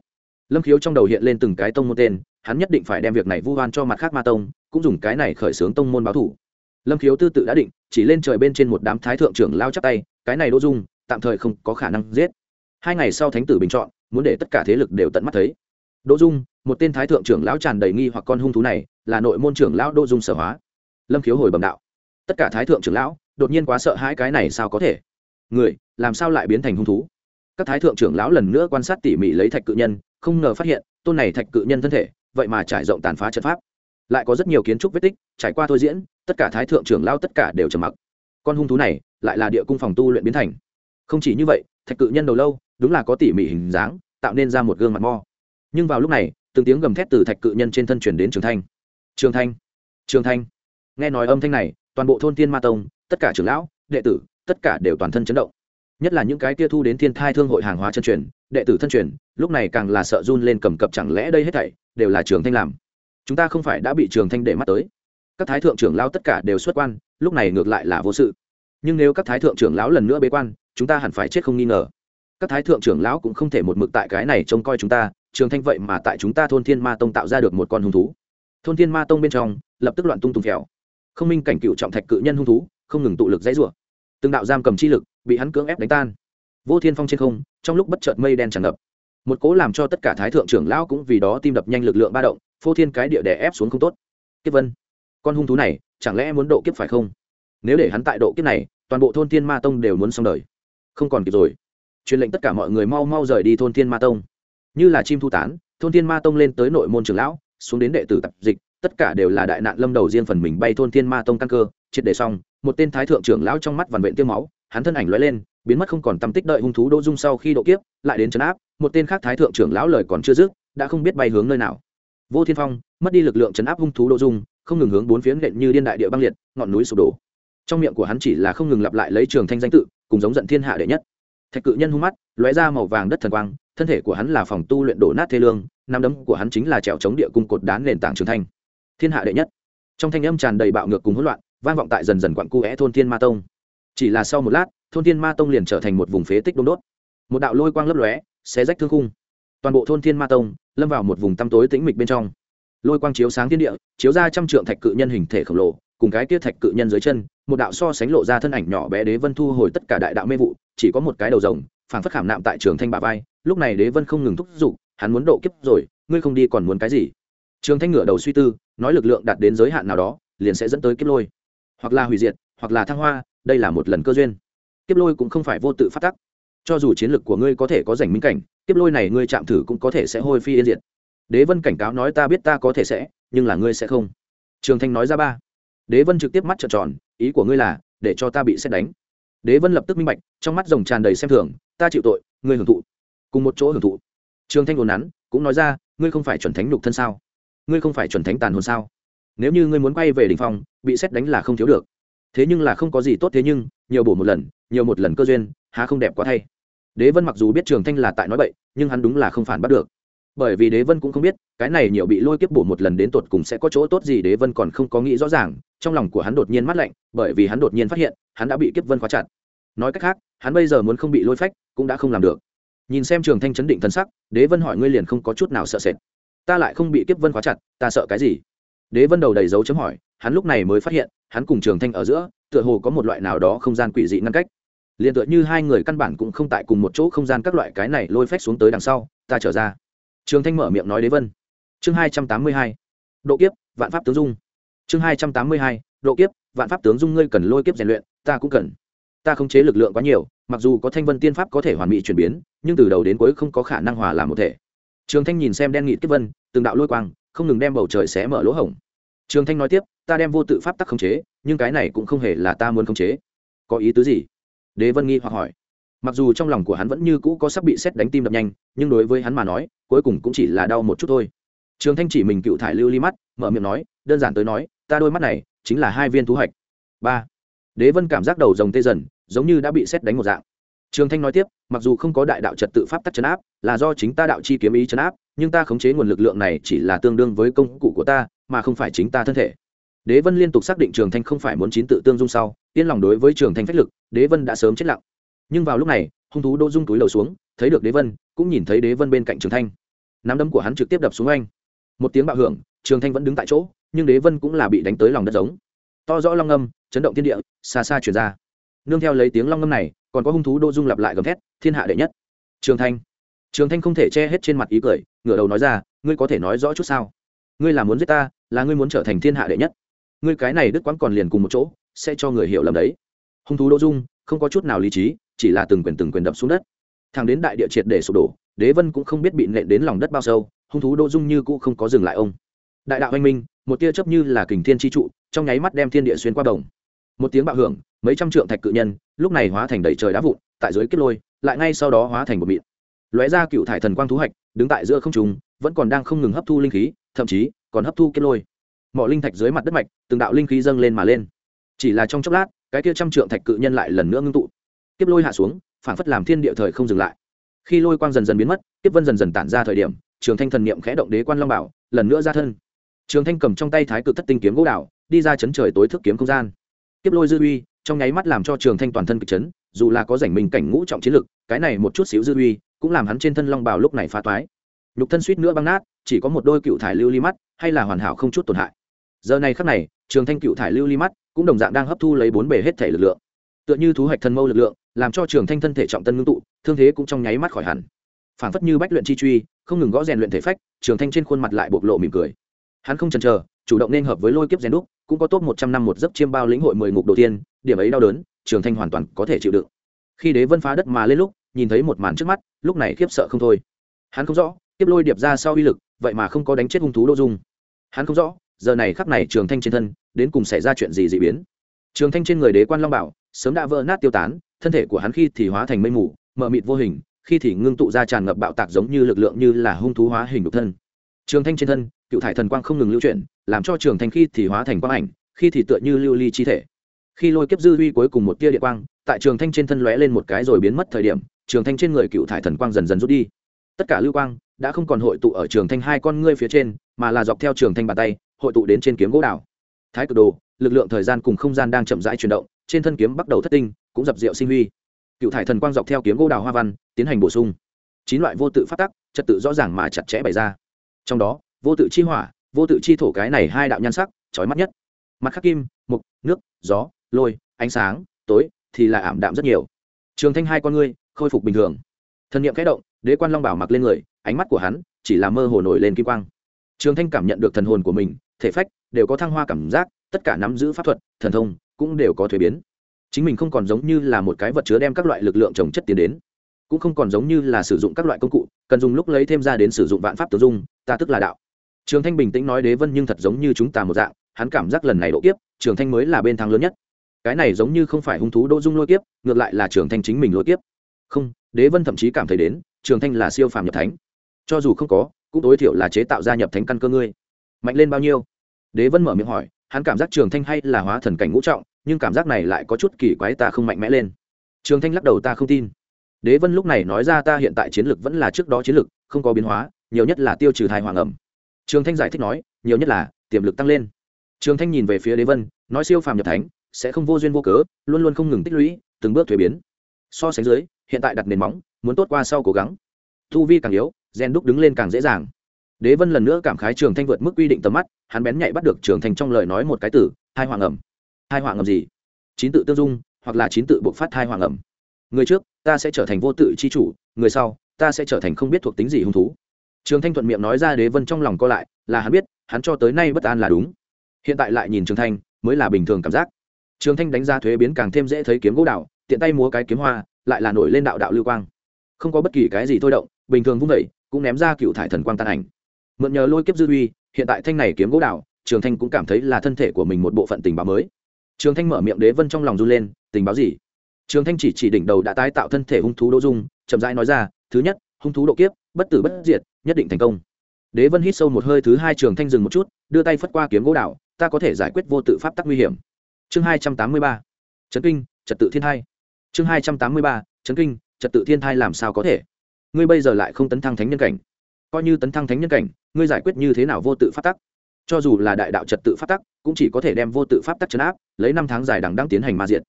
Lâm khiếu trong đầu hiện lên từng cái tông môn tên, hắn nhất định phải đem việc này vu oan cho mặt khác ma tông, cũng dùng cái này khởi xướng tông môn báo thủ. Lâm khiếu tư tự đã định, chỉ lên trời bên trên một đám thái thượng trưởng lao chắc tay, cái này đỗ dung, tạm thời không có khả năng giết. Hai ngày sau thánh tử bình chọn, muốn để tất cả thế lực đều tận mắt thấy. Đỗ dung, một tên thái thượng trưởng lão tràn đầy nghi hoặc con hung thú này, là nội môn trưởng lão đỗ dung sở hóa. Lâm khiếu hồi bẩm đạo. Tất cả thái thượng trưởng lão, đột nhiên quá sợ hãi cái này sao có thể? Người, làm sao lại biến thành hung thú? Các thái thượng trưởng lão lần nữa quan sát tỉ mỉ lấy thạch cự nhân, không ngờ phát hiện, tôn này thạch cự nhân thân thể, vậy mà trải rộng tàn phá trận pháp. Lại có rất nhiều kiến trúc vết tích, trải qua thôi diễn, tất cả thái thượng trưởng lão tất cả đều trầm mặc. Con hung thú này, lại là địa cung phòng tu luyện biến thành. Không chỉ như vậy, thạch cự nhân đầu lâu, đúng là có tỉ mỉ hình dáng, tạo nên ra một gương mặt mo. Nhưng vào lúc này, từng tiếng gầm thét từ thạch cự nhân trên thân truyền đến trường thanh. Trường thanh trường thanh. Nghe nói âm thanh này, toàn bộ thôn tiên ma tông, tất cả trưởng lão, đệ tử, tất cả đều toàn thân chấn động nhất là những cái kia thu đến thiên thai thương hội hàng hóa chân truyền, đệ tử thân truyền, lúc này càng là sợ run lên cầm cập chẳng lẽ đây hết thảy đều là trường thanh làm. Chúng ta không phải đã bị trường thanh để mắt tới. Các thái thượng trưởng lão tất cả đều xuất quan, lúc này ngược lại là vô sự. Nhưng nếu các thái thượng trưởng lão lần nữa bế quan, chúng ta hẳn phải chết không nghi ngờ. Các thái thượng trưởng lão cũng không thể một mực tại cái này trông coi chúng ta, trường thanh vậy mà tại chúng ta thôn thiên ma tông tạo ra được một con hung thú. Thôn thiên ma tông bên trong, lập tức loạn tung tung phèo. Không minh cảnh cựu trọng thạch cự nhân hung thú, không ngừng tụ lực dãy rủa. Từng đạo giam cầm chi lực bị hắn cưỡng ép đánh tan. Vô thiên phong trên không, trong lúc bất chợt mây đen tràn ngập, một cố làm cho tất cả thái thượng trưởng lão cũng vì đó tim đập nhanh lực lượng ba động, phô thiên cái địa đè ép xuống không tốt. Kiếp vân, con hung thú này, chẳng lẽ muốn độ kiếp phải không? Nếu để hắn tại độ kiếp này, toàn bộ thôn thiên ma tông đều muốn xong đời. Không còn kịp rồi. Truyền lệnh tất cả mọi người mau mau rời đi thôn thiên ma tông. Như là chim thu tán, thôn thiên ma tông lên tới nội môn trưởng lão, xuống đến đệ tử tập dịch, tất cả đều là đại nạn lâm đầu riêng phần mình bay thôn thiên ma tông căn cơ, triệt để xong, một tên thái thượng trưởng lão trong mắt vằn vện tiêu máu hắn thân ảnh lóe lên, biến mất không còn tâm tích đợi hung thú đỗ dung sau khi độ kiếp, lại đến trấn áp, một tên khác thái thượng trưởng lão lời còn chưa dứt, đã không biết bay hướng nơi nào. Vô thiên phong, mất đi lực lượng chấn áp hung thú đỗ dung, không ngừng hướng bốn phía nện như điên đại địa băng liệt, ngọn núi sụp đổ. Trong miệng của hắn chỉ là không ngừng lặp lại lấy trường thanh danh tự, cùng giống giận thiên hạ đệ nhất. Thạch cự nhân hung mắt, lóe ra màu vàng đất thần quang, thân thể của hắn là phòng tu luyện đổ nát thê lương nắm đấm của hắn chính là trèo chống địa cung cột đán nền tảng trường thanh. Thiên hạ đệ nhất. Trong thanh âm tràn đầy bạo ngược cùng hỗn loạn, vang vọng tại dần dần quặn cu é thôn thiên ma tông chỉ là sau một lát, thôn thiên ma tông liền trở thành một vùng phế tích đông đốt. Một đạo lôi quang lấp lóe, xé rách thương khung. Toàn bộ thôn thiên ma tông lâm vào một vùng tăm tối tĩnh mịch bên trong. Lôi quang chiếu sáng thiên địa, chiếu ra trăm trượng thạch cự nhân hình thể khổng lồ, cùng cái tiết thạch cự nhân dưới chân, một đạo so sánh lộ ra thân ảnh nhỏ bé đế vân thu hồi tất cả đại đạo mê vụ, chỉ có một cái đầu rồng, phảng phất khảm nạm tại trường thanh bà vai, lúc này đế vân không ngừng thúc giục, hắn muốn độ kiếp rồi, ngươi không đi còn muốn cái gì? Trường thanh ngửa đầu suy tư, nói lực lượng đạt đến giới hạn nào đó, liền sẽ dẫn tới kiếp lôi. Hoặc là hủy diệt, hoặc là thăng hoa đây là một lần cơ duyên. Kiếp lôi cũng không phải vô tự phát tắc. Cho dù chiến lược của ngươi có thể có giành minh cảnh, kiếp lôi này ngươi chạm thử cũng có thể sẽ hôi phi yên diệt. Đế vân cảnh cáo nói ta biết ta có thể sẽ, nhưng là ngươi sẽ không. Trường thanh nói ra ba. Đế vân trực tiếp mắt trợn tròn, ý của ngươi là, để cho ta bị xét đánh. Đế vân lập tức minh bạch, trong mắt rồng tràn đầy xem thường, ta chịu tội, ngươi hưởng thụ. Cùng một chỗ hưởng thụ. Trường thanh đồn nắn, cũng nói ra, ngươi không phải chuẩn thánh nhục thân sao? Ngươi không phải chuẩn thánh tàn hồn sao? Nếu như ngươi muốn quay về đ ỉ n h phong, bị xét đánh là không thiếu được thế nhưng là không có gì tốt thế nhưng, nhiều bổ một lần, nhiều một lần cơ duyên, há không đẹp quá thay. Đế vân mặc dù biết trường thanh là tại nói bậy, nhưng hắn đúng là không phản bắt được. Bởi vì đế vân cũng không biết, cái này nhiều bị lôi kiếp bổ một lần đến tột cùng sẽ có chỗ tốt gì đế vân còn không có nghĩ rõ ràng, trong lòng của hắn đột nhiên mát lạnh, bởi vì hắn đột nhiên phát hiện, hắn đã bị kiếp vân khóa chặt. Nói cách khác, hắn bây giờ muốn không bị lôi phách, cũng đã không làm được. Nhìn xem trường thanh chấn định thân sắc, đế vân hỏi ngươi liền không có chút nào sợ sệt. Ta lại không bị kiếp vân khóa chặt, ta sợ cái gì? Đế vân đầu đầy dấu chấm hỏi, hắn lúc này mới phát hiện, hắn cùng trường thanh ở giữa, tựa hồ có một loại nào đó không gian quỷ dị ngăn cách. Liền tựa như hai người căn bản cũng không tại cùng một chỗ không gian các loại cái này lôi phách xuống tới đằng sau, ta trở ra. Trường thanh mở miệng nói đế vân. Chương hai trăm tám mươi hai. Độ kiếp, vạn pháp tướng dung. Chương hai trăm tám mươi hai. Độ kiếp, vạn pháp tướng dung ngươi cần lôi kiếp rèn luyện, ta cũng cần. Ta không chế lực lượng quá nhiều, mặc dù có thanh vân tiên pháp có thể hoàn mỹ chuyển biến, nhưng từ đầu đến cuối không có khả năng hòa làm một thể. Trường thanh nhìn xem đen nghịt kiếp vân, từng đạo lôi quang không ngừng đem bầu trời xé mở lỗ hổng. Trường thanh nói tiếp, ta đem vô tự pháp tắc khống chế, nhưng cái này cũng không hề là ta muốn khống chế. Có ý tứ gì? Đế vân nghi hoặc hỏi. Mặc dù trong lòng của hắn vẫn như cũ có sắp bị xét đánh tim đập nhanh, nhưng đối với hắn mà nói, cuối cùng cũng chỉ là đau một chút thôi. Trường thanh chỉ mình cựu thải lưu ly mắt, mở miệng nói, đơn giản tới nói, ta đôi mắt này chính là hai viên thú hạch. Ba. Đế vân cảm giác đầu rồng tê dần, giống như đã bị xét đánh một dạng. Trường thanh nói tiếp mặc dù không có đại đạo trật tự pháp tắc chấn áp, là do chính ta đạo chi kiếm ý chấn áp, nhưng ta khống chế nguồn lực lượng này chỉ là tương đương với công cụ của ta, mà không phải chính ta thân thể. Đế vân liên tục xác định trường thanh không phải muốn chín tự tương dung sau, yên lòng đối với trường thanh phách lực, đế vân đã sớm chết lặng. Nhưng vào lúc này, hung thú đỗ dung túi lầu xuống, thấy được đế vân, cũng nhìn thấy đế vân bên cạnh trường thanh. Nắm đấm của hắn trực tiếp đập xuống anh một tiếng bạo hưởng, trường thanh vẫn đứng tại chỗ, nhưng đế vân cũng là bị đánh tới lòng đất giống. To rõ long âm, chấn động thiên địa, xa xa chuyển ra nương theo lấy tiếng long ngâm này, còn có hung thú đô dung lặp lại gầm thét, thiên hạ đệ nhất! Trường thanh. Trường thanh không thể che hết trên mặt ý cười, ngửa đầu nói ra, ngươi có thể nói rõ chút sao? Ngươi là muốn giết ta, là ngươi muốn trở thành thiên hạ đệ nhất. Ngươi cái này đức quán còn liền cùng một chỗ, sẽ cho người hiểu lầm đấy. Hung thú đô dung không có chút nào lý trí, chỉ là từng quyền từng quyền đập xuống đất. Thằng đến đại địa triệt để sụp đổ, đế vân cũng không biết bị nện đến lòng đất bao sâu, hung thú đô dung như cũ không có dừng lại ông. Đại đạo anh minh, một tia chấp như là kình thiên tri trụ, trong nháy mắt đem thiên địa xuyên qua đồng một tiếng bạo hưởng mấy trăm trượng thạch cự nhân, lúc này hóa thành đầy trời đá vụn, tại dưới kết lôi, lại ngay sau đó hóa thành một mịn. Lóe ra cựu thải thần quang thú hạch, đứng tại giữa không trùng vẫn còn đang không ngừng hấp thu linh khí, thậm chí còn hấp thu kết lôi. Mọi linh thạch dưới mặt đất mạch, từng đạo linh khí dâng lên mà lên. Chỉ là trong chốc lát, cái kia trăm trượng thạch cự nhân lại lần nữa ngưng tụ. Kiếp lôi hạ xuống phản phất làm thiên địa thời không dừng lại. Khi lôi quang dần dần biến mất, kiếp vân dần dần tản ra thời điểm, trường thanh thần niệm khẽ động đế quan long bảo, lần nữa ra thân. Trường thanh cầm trong tay thái cực thất tinh kiếm gỗ đảo, đi ra chấn trời tối thức kiếm không gian. Kiếp lôi dư uy trong nháy mắt làm cho trường thanh toàn thân kịch chấn, dù là có rảnh mình cảnh ngũ trọng chiến lực, cái này một chút xíu dư uy, cũng làm hắn trên thân long bào lúc này phá toái. Nhục thân suýt nữa băng nát, chỉ có một đôi cựu thải lưu ly mắt, hay là hoàn hảo không chút tổn hại. Giờ này khắc này, trường thanh cựu thải lưu ly mắt, cũng đồng dạng đang hấp thu lấy bốn bề hết thể lực lượng. Tựa như thú hạch thân mâu lực lượng, làm cho trường thanh thân thể trọng tân ngưng tụ, thương thế cũng trong nháy mắt khỏi hẳn. Phản phất như bách luyện chi truy, không ngừng gõ rèn luyện thể phách, trường thanh trên khuôn mặt lại bộc lộ mỉm cười. Hắn không chần chờ, chủ động nên hợp với lôi kiếp rèn đúc, cũng có tốt một trăm năm một giấc chiêm bao lĩnh hội mười ngục đầu tiên điểm ấy đau đớn, trường thanh hoàn toàn có thể chịu đựng. Khi đế vân phá đất mà lên lúc, nhìn thấy một màn trước mắt, lúc này khiếp sợ không thôi. Hắn không rõ, kiếp lôi điệp ra sau uy lực, vậy mà không có đánh chết hung thú đô dung. Hắn không rõ, giờ này khắc này trường thanh trên thân, đến cùng xảy ra chuyện gì dị biến. Trường thanh trên người đế quan long bảo, sớm đã vỡ nát tiêu tán, thân thể của hắn khi thì hóa thành mây mù, mờ mịt vô hình, khi thì ngưng tụ ra tràn ngập bạo tạc giống như lực lượng như là hung thú hóa hình đục thân. Trường thanh trên thân, cựu thải thần quang không ngừng lưu chuyển, làm cho trường thanh khi thì hóa thành quang ảnh, khi thì tựa như lưu ly chi thể khi lôi kiếp dư huy cuối cùng một tia địa quang, tại trường thanh trên thân lóe lên một cái rồi biến mất thời điểm, trường thanh trên người cựu thải thần quang dần dần rút đi. Tất cả lưu quang đã không còn hội tụ ở trường thanh hai con ngươi phía trên, mà là dọc theo trường thanh bàn tay, hội tụ đến trên kiếm gỗ đào thái cực đồ, lực lượng thời gian cùng không gian đang chậm rãi chuyển động, trên thân kiếm bắt đầu thất tinh, cũng dập rượu sinh huy. Cựu thải thần quang dọc theo kiếm gỗ đào hoa văn, tiến hành bổ sung. Chín loại vô tự phát tắc, trật tự rõ ràng mà chặt chẽ bày ra. Trong đó, vô tự chi hỏa, vô tự chi thổ cái này hai đạo nhan sắc trói mắt nhất. Mặt khắc kim, mục, nước, gió lôi, ánh sáng, tối, thì là ảm đạm rất nhiều. Trường thanh hai con ngươi khôi phục bình thường. Thân nhiệm kẽ động, đế quan long bảo mặc lên người, ánh mắt của hắn chỉ là mơ hồ nổi lên kim quang. Trường thanh cảm nhận được thần hồn của mình, thể phách đều có thăng hoa cảm giác, tất cả nắm giữ pháp thuật, thần thông cũng đều có thuế biến. Chính mình không còn giống như là một cái vật chứa đem các loại lực lượng trồng chất tiến đến, cũng không còn giống như là sử dụng các loại công cụ, cần dùng lúc lấy thêm ra đến sử dụng vạn pháp tự dung, ta tức là đạo. Trường thanh bình tĩnh nói đế vân nhưng thật giống như chúng ta một dạng, hắn cảm giác lần này độ kiếp, trường thanh mới là bên thắng lớn nhất cái này giống như không phải hung thú đỗ dung lôi kiếp, ngược lại là trường thanh chính mình lôi kiếp. Không, đế vân thậm chí cảm thấy đến, trường thanh là siêu phàm nhập thánh. Cho dù không có, cũng tối thiểu là chế tạo ra nhập thánh căn cơ ngươi. Mạnh lên bao nhiêu? Đế vân mở miệng hỏi, hắn cảm giác trường thanh hay là hóa thần cảnh ngũ trọng, nhưng cảm giác này lại có chút kỳ quái ta không mạnh mẽ lên. Trường thanh lắc đầu ta không tin. Đế vân lúc này nói ra ta hiện tại chiến lược vẫn là trước đó chiến lược không có biến hóa, nhiều nhất là tiêu trừ thai hoàng ẩm. Trường thanh giải thích nói, nhiều nhất là tiềm lực tăng lên. Trường thanh nhìn về phía đế vân, nói siêu phàm nhập thánh sẽ không vô duyên vô cớ, luôn luôn không ngừng tích lũy, từng bước thuế biến. So sánh dưới, hiện tại đặt nền móng, muốn tốt qua sau cố gắng. Thu vi càng yếu, gen đúc đứng lên càng dễ dàng. Đế vân lần nữa cảm khái trường thanh vượt mức quy định tầm mắt, hắn bén nhạy bắt được trường thanh trong lời nói một cái từ hai hoàng ẩm. Hai hoàng ẩm gì? Chín tự tương dung, hoặc là chín tự bộc phát hai hoàng ẩm. Người trước, ta sẽ trở thành vô tự chi chủ, người sau, ta sẽ trở thành không biết thuộc tính gì hung thú. Trường thanh thuận miệng nói ra đế vân trong lòng co lại, là hắn biết, hắn cho tới nay bất an là đúng. Hiện tại lại nhìn trường thanh, mới là bình thường cảm giác trường thanh đánh ra thuế biến càng thêm dễ thấy kiếm gỗ đạo tiện tay múa cái kiếm hoa, lại là nổi lên đạo đạo lưu quang. Không có bất kỳ cái gì thôi động, bình thường vung vẩy cũng ném ra cựu thải thần quang tan ảnh. Mượn nhờ lôi kiếp dư uy, hiện tại thanh này kiếm gỗ đạo trường thanh cũng cảm thấy là thân thể của mình một bộ phận tình báo mới. Trường thanh mở miệng đế vân trong lòng run lên, tình báo gì? Trường thanh chỉ chỉ đỉnh đầu đã tái tạo thân thể hung thú đỗ dung, chậm rãi nói ra, thứ nhất, hung thú độ kiếp, bất tử bất diệt, nhất định thành công. Đế vân hít sâu một hơi, thứ hai, trường thanh dừng một chút, đưa tay phất qua kiếm gỗ đạo ta có thể giải quyết vô tự pháp tắc nguy hiểm chương hai trăm tám mươi ba. Trấn kinh, trật tự thiên thai. Chương hai trăm tám mươi ba trấn kinh, trật tự thiên thai làm sao có thể? Ngươi bây giờ lại không tấn thăng thánh nhân cảnh. Coi như tấn thăng thánh nhân cảnh, ngươi giải quyết như thế nào vô tự phát tắc? Cho dù là đại đạo trật tự phát tắc, cũng chỉ có thể đem vô tự pháp tắc chấn áp, lấy năm tháng dài đằng đang tiến hành ma diện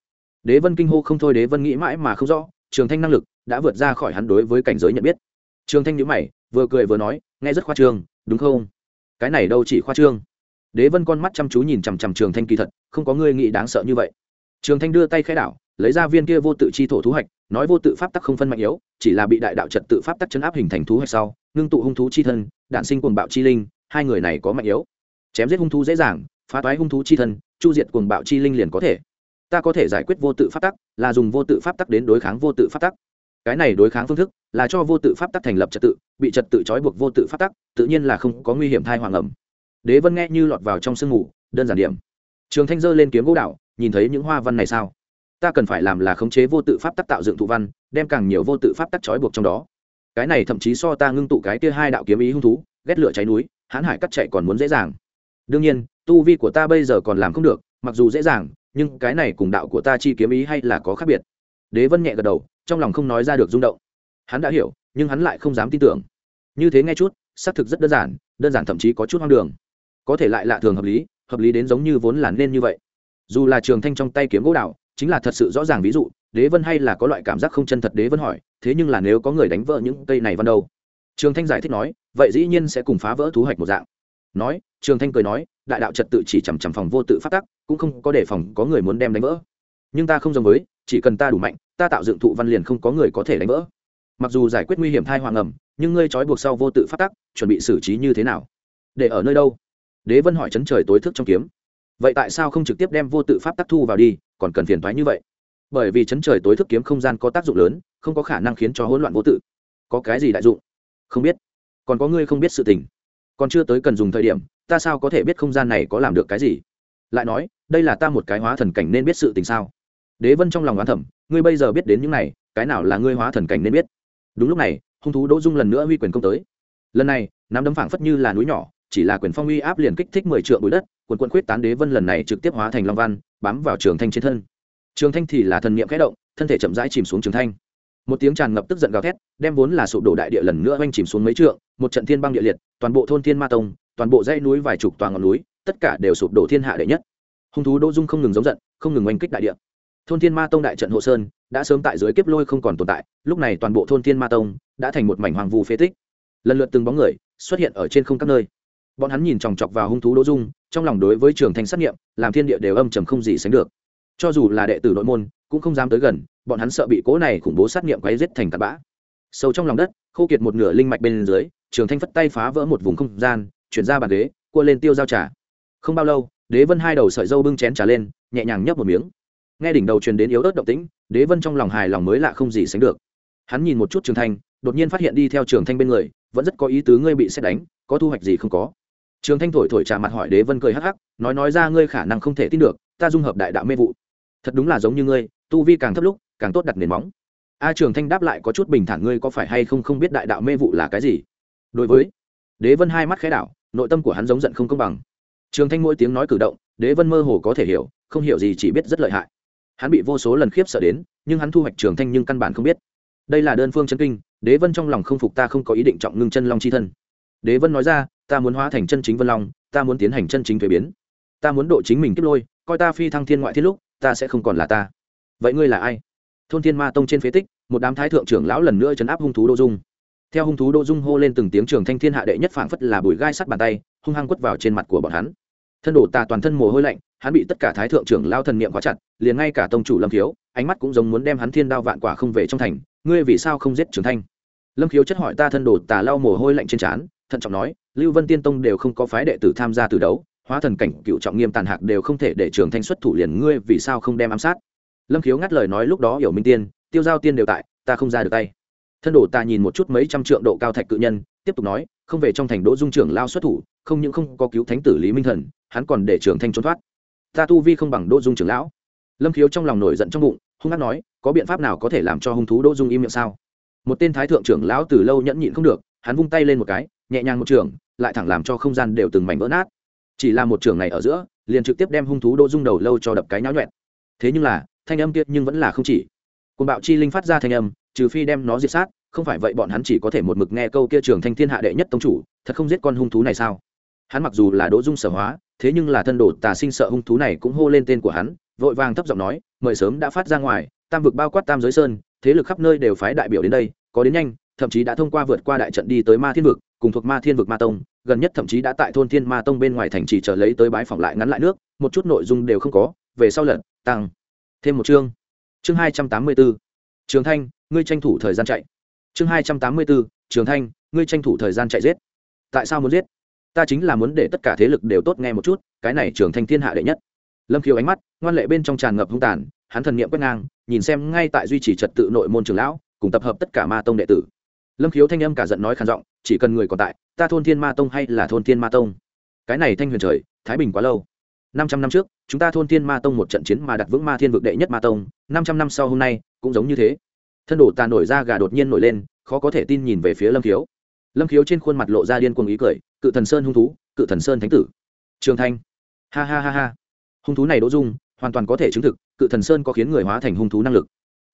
đế vân kinh hô không thôi, đế vân nghĩ mãi mà không rõ, trường thanh năng lực đã vượt ra khỏi hắn đối với cảnh giới nhận biết. Trường thanh nhữ mày, vừa cười vừa nói, nghe rất khoa trương, đúng không? Cái này đâu chỉ khoa trương đế vân con mắt chăm chú nhìn chằm chằm trường thanh kỳ thật, không có ngươi nghĩ đáng sợ như vậy. Trường thanh đưa tay khai đảo, lấy ra viên kia vô tự chi thổ thú hạch, nói vô tự pháp tắc không phân mạnh yếu, chỉ là bị đại đạo trật tự pháp tắc chấn áp hình thành thú hạch sau, ngưng tụ hung thú chi thân đạn sinh cuồng bạo chi linh, hai người này có mạnh yếu. Chém giết hung thú dễ dàng, phá toái hung thú chi thân, chu diệt cuồng bạo chi linh liền có thể. Ta có thể giải quyết vô tự pháp tắc, là dùng vô tự pháp tắc đến đối kháng vô tự pháp tắc. Cái này đối kháng phương thức, là cho vô tự pháp tắc thành lập trật tự, bị trật tự trói buộc vô tự pháp tắc, tự nhiên là không có nguy hiểm thai hoàng ẩm đế vân nghe như lọt vào trong sương mù, đơn giản điểm. Trường thanh dơ lên kiếm gỗ đạo nhìn thấy những hoa văn này sao? Ta cần phải làm là khống chế vô tự pháp tắc tạo dựng thụ văn, đem càng nhiều vô tự pháp tắc trói buộc trong đó. Cái này thậm chí so ta ngưng tụ cái kia hai đạo kiếm ý hung thú, ghét lửa cháy núi, hãn hải cắt chạy còn muốn dễ dàng. Đương nhiên, tu vi của ta bây giờ còn làm không được, mặc dù dễ dàng, nhưng cái này cùng đạo của ta chi kiếm ý hay là có khác biệt. Đế vân nhẹ gật đầu, trong lòng không nói ra được rung động. Hắn đã hiểu, nhưng hắn lại không dám tin tưởng. Như thế nghe chút, xác thực rất đơn giản đơn giản thậm chí có chút hoang đường có thể lại lạ thường hợp lý hợp lý đến giống như vốn là nên như vậy. Dù là trường thanh trong tay kiếm gỗ đạo chính là thật sự rõ ràng ví dụ, đế vân hay là có loại cảm giác không chân thật đế vân hỏi, thế nhưng là nếu có người đánh vỡ những cây này văn đâu? Trường thanh giải thích nói, vậy dĩ nhiên sẽ cùng phá vỡ thú hoạch một dạng. Nói, trường thanh cười nói, đại đạo trật tự chỉ chằm chằm phòng vô tự phát tắc, cũng không có đề phòng có người muốn đem đánh vỡ. Nhưng ta không giống với, chỉ cần ta đủ mạnh, ta tạo dựng thụ văn liền không có người có thể đánh vỡ. Mặc dù giải quyết nguy hiểm thai hoàng ẩm, nhưng ngươi trói buộc sau vô tự phát tắc, chuẩn bị xử trí như thế nào? Để ở nơi đâu? Đế vân hỏi chấn trời tối thức trong kiếm. Vậy tại sao không trực tiếp đem vô tự pháp tắc thu vào đi, còn cần phiền thoái như vậy? Bởi vì chấn trời tối thức kiếm không gian có tác dụng lớn, không có khả năng khiến cho hỗn loạn vô tự. Có cái gì đại dụng? Không biết. Còn có ngươi không biết sự tình. Còn chưa tới cần dùng thời điểm, ta sao có thể biết không gian này có làm được cái gì? Lại nói, đây là ta một cái hóa thần cảnh nên biết sự tình sao? Đế vân trong lòng oán thẩm ngươi bây giờ biết đến những này, cái nào là ngươi hóa thần cảnh nên biết? Đúng lúc này, hung thú đỗ dung lần nữa huy quyền công tới. Lần này, nắm đấm phảng phất như là núi nhỏ chỉ là quyền phong uy áp liền kích thích mười triệu bụi đất, quần quân khuyết tán đế vân lần này trực tiếp hóa thành long văn, bám vào trường thanh trên thân. Trường thanh thì là thần niệm khẽ động, thân thể chậm rãi chìm xuống trường thanh. Một tiếng tràn ngập tức giận gào thét, đem vốn là sụp đổ đại địa lần nữa oanh chìm xuống mấy trượng, một trận thiên băng địa liệt, toàn bộ thôn thiên ma tông, toàn bộ dãy núi vài chục toàn ngọn núi, tất cả đều sụp đổ thiên hạ đệ nhất. Hung thú đỗ dung không ngừng giống giận, không ngừng oanh kích đại địa. Thôn thiên ma tông đại trận hộ sơn đã sớm tại dưới kiếp lôi không còn tồn tại, lúc này toàn bộ thôn thiên ma tông đã thành một mảnh hoàng vu phế tích. Lần lượt từng bóng người xuất hiện ở trên không các nơi bọn hắn nhìn chòng chọc vào hung thú đỗ dung, trong lòng đối với trường thanh sát nghiệm, làm thiên địa đều âm trầm không gì sánh được. Cho dù là đệ tử nội môn, cũng không dám tới gần, bọn hắn sợ bị cố này khủng bố sát nghiệm quấy rết thành tạt bã. Sâu trong lòng đất, khô kiệt một nửa linh mạch bên dưới, trường thanh phất tay phá vỡ một vùng không gian, chuyển ra bàn ghế, cua lên tiêu giao trà. Không bao lâu, đế vân hai đầu sợi dâu bưng chén trà lên, nhẹ nhàng nhấp một miếng. Nghe đỉnh đầu truyền đến yếu ớt động tĩnh, đế vân trong lòng hài lòng mới lạ không gì sánh được. Hắn nhìn một chút trường thanh, đột nhiên phát hiện đi theo trường thanh bên người, vẫn rất có ý tứ ngươi bị xét đánh, có thu hoạch gì không có trường thanh thổi thổi trà mặt hỏi đế vân cười hắc hắc, nói nói ra ngươi khả năng không thể tin được, ta dung hợp đại đạo mê vụ. Thật đúng là giống như ngươi, tu vi càng thấp lúc, càng tốt đặt nền móng. A trường thanh đáp lại có chút bình thản ngươi có phải hay không không biết đại đạo mê vụ là cái gì? Đối với đế vân hai mắt khẽ đảo, nội tâm của hắn giống giận không công bằng. Trường thanh mỗi tiếng nói cử động, đế vân mơ hồ có thể hiểu, không hiểu gì chỉ biết rất lợi hại. Hắn bị vô số lần khiếp sợ đến, nhưng hắn thu hoạch trường thanh nhưng căn bản không biết. Đây là đơn phương chân kinh, đế vân trong lòng không phục ta không có ý định trọng ngưng chân long c h i thân. Đế vân nói ra ta muốn hóa thành chân chính vân long, ta muốn tiến hành chân chính thuế biến. Ta muốn độ chính mình kiếp lôi, coi ta phi thăng thiên ngoại thiên lúc, ta sẽ không còn là ta. Vậy ngươi là ai? Thôn thiên ma tông trên phế tích, một đám thái thượng trưởng lão lần nữa chấn áp hung thú đô dung. Theo hung thú đô dung hô lên từng tiếng trường thanh thiên hạ đệ nhất phảng phất là bùi gai sắt bàn tay, hung hăng quất vào trên mặt của bọn hắn. Thân đổ tà toàn thân mồ hôi lạnh, hắn bị tất cả thái thượng trưởng lao thần niệm khóa chặt, liền ngay cả tông chủ lâm khiếu, ánh mắt cũng giống muốn đem hắn thiên đao vạn quả không về trong thành. Ngươi vì sao không giết trường thanh? Lâm khiếu chất hỏi ta thân đổ tà lau mồ hôi lạnh trên trán, thận trọng nói lưu vân tiên tông đều không có phái đệ tử tham gia từ đấu, hóa thần cảnh cựu trọng nghiêm tàn hạc đều không thể để trường thanh xuất thủ liền ngươi vì sao không đem ám sát? Lâm khiếu ngắt lời nói lúc đó hiểu minh tiên, tiêu giao tiên đều tại, ta không ra được tay. Thân đồ ta nhìn một chút mấy trăm trượng độ cao thạch cự nhân, tiếp tục nói, không về trong thành đỗ dung trưởng lao xuất thủ, không những không có cứu thánh tử lý minh thần, hắn còn để trưởng thanh trốn thoát. Ta tu vi không bằng đỗ dung trưởng lão. Lâm khiếu trong lòng nổi giận trong bụng, hung hát nói, có biện pháp nào có thể làm cho hung thú đỗ dung im miệng sao? Một tên thái thượng trưởng lão từ lâu nhẫn nhịn không được, hắn vung tay lên một cái, nhẹ nhàng một trường lại thẳng làm cho không gian đều từng mảnh vỡ nát. Chỉ là một trường này ở giữa, liền trực tiếp đem hung thú đỗ dung đầu lâu cho đập cái nháo nhuẹn. Thế nhưng là, thanh âm kia nhưng vẫn là không chỉ. Côn bạo chi linh phát ra thanh âm, trừ phi đem nó diệt sát, không phải vậy bọn hắn chỉ có thể một mực nghe câu kia trường thanh thiên hạ đệ nhất tông chủ, thật không giết con hung thú này sao? Hắn mặc dù là đỗ dung sở hóa, thế nhưng là thân đồ tà sinh sợ hung thú này cũng hô lên tên của hắn, vội vàng thấp giọng nói, mời sớm đã phát ra ngoài, tam vực bao quát tam giới sơn, thế lực khắp nơi đều phái đại biểu đến đây, có đến nhanh, thậm chí đã thông qua vượt qua đại trận đi tới ma thiên vực cùng thuộc ma thiên vực ma tông, gần nhất thậm chí đã tại thôn thiên ma tông bên ngoài thành trì chờ lấy tới bái phỏng lại ngắn lại nước, một chút nội dung đều không có, về sau lần, tăng. Thêm một chương. Chương hai trăm tám mươi bốn. Trường thanh, ngươi tranh thủ thời gian chạy. Chương hai trăm tám mươi bốn. Trường thanh, ngươi tranh thủ thời gian chạy giết. Tại sao muốn giết? Ta chính là muốn để tất cả thế lực đều tốt nghe một chút, cái này trường thanh thiên hạ đệ nhất. Lâm khiếu ánh mắt, ngoan lệ bên trong tràn ngập hung tàn, hắn thần niệm quét ngang, nhìn xem ngay tại duy trì trật tự nội môn trường lão, cùng tập hợp tất cả ma tông đệ tử. Lâm khiếu thanh âm cả giận nói khàn giọng chỉ cần người còn tại, ta thôn thiên ma tông hay là thôn thiên ma tông? Cái này thanh huyền trời, thái bình quá lâu. Năm trăm năm trước, chúng ta thôn thiên ma tông một trận chiến mà đặt vững ma thiên vực đệ nhất ma tông, năm trăm năm sau hôm nay, cũng giống như thế. Thân đổ tà nổi ra gà đột nhiên nổi lên, khó có thể tin nhìn về phía lâm khiếu. Lâm khiếu trên khuôn mặt lộ ra điên cuồng ý cười, cự thần sơn hung thú, cự thần sơn thánh tử. Trường thanh. Ha ha ha ha. Hung thú này đỗ dung, hoàn toàn có thể chứng thực, cự thần sơn có khiến người hóa thành hung thú năng lực.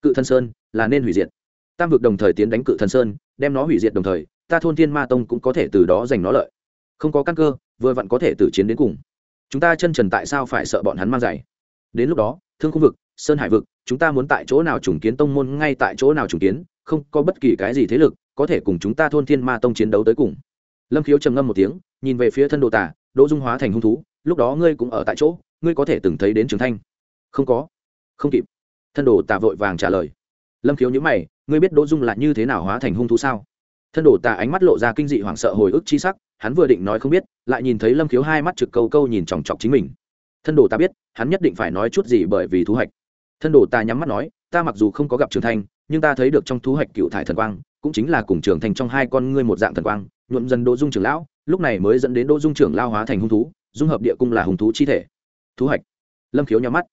Cự thần sơn là nên hủy diệt. Tam vực đồng thời tiến đánh cự thần sơn, đem nó hủy diệt đồng thời ta thôn thiên ma tông cũng có thể từ đó giành nó lợi. Không có căn cơ, vừa vặn có thể từ chiến đến cùng. Chúng ta chân trần tại sao phải sợ bọn hắn mang giày? Đến lúc đó, thương khu vực, sơn hải vực, chúng ta muốn tại chỗ nào trùng kiến tông môn, ngay tại chỗ nào trùng kiến, không có bất kỳ cái gì thế lực có thể cùng chúng ta thôn thiên ma tông chiến đấu tới cùng. Lâm khiếu trầm ngâm một tiếng, nhìn về phía thân đồ tả đỗ dung hóa thành hung thú, lúc đó ngươi cũng ở tại chỗ, ngươi có thể từng thấy đến trường thanh. Không có. Không kịp. Thân đồ tả vội vàng trả lời. Lâm khiếu nhữ mày, ngươi biết đỗ dung là như thế nào hóa thành hung thú sao? Thân đồ tà ánh mắt lộ ra kinh dị hoảng sợ hồi ức chi sắc, hắn vừa định nói không biết, lại nhìn thấy lâm khiếu hai mắt trực câu câu nhìn chòng chọc chính mình. Thân đồ ta biết, hắn nhất định phải nói chút gì bởi vì thú hạch. Thân đồ ta nhắm mắt nói, ta mặc dù không có gặp trường thanh, nhưng ta thấy được trong thú hạch cựu thải thần quang, cũng chính là cùng trường thanh trong hai con ngươi một dạng thần quang, nhuộm dần đỗ dung trưởng lão, lúc này mới dẫn đến đỗ dung trưởng lao hóa thành hung thú, dung hợp địa cung là hung thú chi thể. Thú hạch. Lâm khiếu nhắm mắt.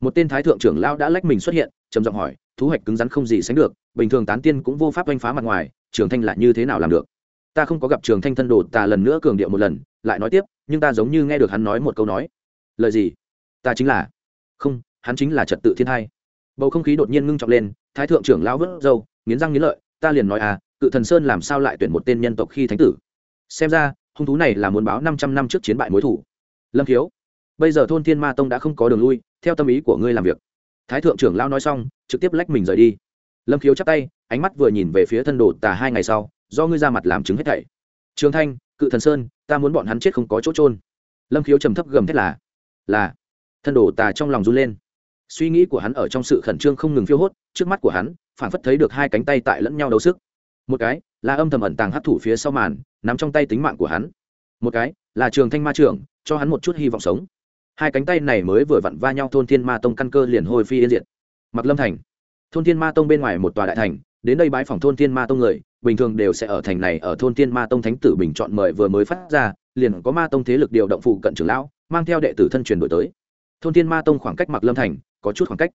Một tên thái thượng trưởng lao đã lách mình xuất hiện, trầm giọng hỏi, thú hạch cứng rắn không gì sánh được, bình thường tán tiên cũng vô pháp oanh phá mặt ngoài trường thanh lại như thế nào làm được? Ta không có gặp trường thanh thân đồ, ta lần nữa cường điệu một lần, lại nói tiếp, nhưng ta giống như nghe được hắn nói một câu nói. Lời gì? Ta chính là. Không, hắn chính là trật tự thiên hai bầu không khí đột nhiên ngưng trọng lên, thái thượng trưởng lao vớt dâu nghiến răng nghiến lợi, ta liền nói à cự thần sơn làm sao lại tuyển một tên nhân tộc khi thánh tử? Xem ra, hung thú này là muốn báo năm trăm năm trước chiến bại mối thủ. Lâm khiếu bây giờ thôn thiên ma tông đã không có đường lui, theo tâm ý của ngươi làm việc. Thái thượng trưởng lao nói xong, trực tiếp lách mình rời đi lâm khiếu chắp tay, ánh mắt vừa nhìn về phía thân đồ tà hai ngày sau, do ngươi ra mặt làm chứng hết thảy. Trường thanh, cự thần sơn, ta muốn bọn hắn chết không có chỗ trôn lâm khiếu trầm thấp gầm thét là là. Thân đồ tà trong lòng run lên. Suy nghĩ của hắn ở trong sự khẩn trương không ngừng phiêu hốt, trước mắt của hắn phản phất thấy được hai cánh tay tại lẫn nhau đấu sức. Một cái, là âm thầm ẩn tàng hấp thủ phía sau màn, nắm trong tay tính mạng của hắn. Một cái, là trường thanh ma trưởng, cho hắn một chút hy vọng sống. Hai cánh tay này mới vừa vặn va nhau thôn thiên ma tông căn cơ liền hồi phi yên diệt. Mặc lâm thành thôn thiên ma tông bên ngoài một tòa đại thành, đến đây bái phòng thôn thiên ma tông người, bình thường đều sẽ ở thành này ở thôn thiên ma tông thánh tử bình chọn mời vừa mới phát ra, liền có ma tông thế lực điều động phụ cận trưởng lão, mang theo đệ tử thân truyền đổi tới. Thôn thiên ma tông khoảng cách mặc lâm thành có chút khoảng cách.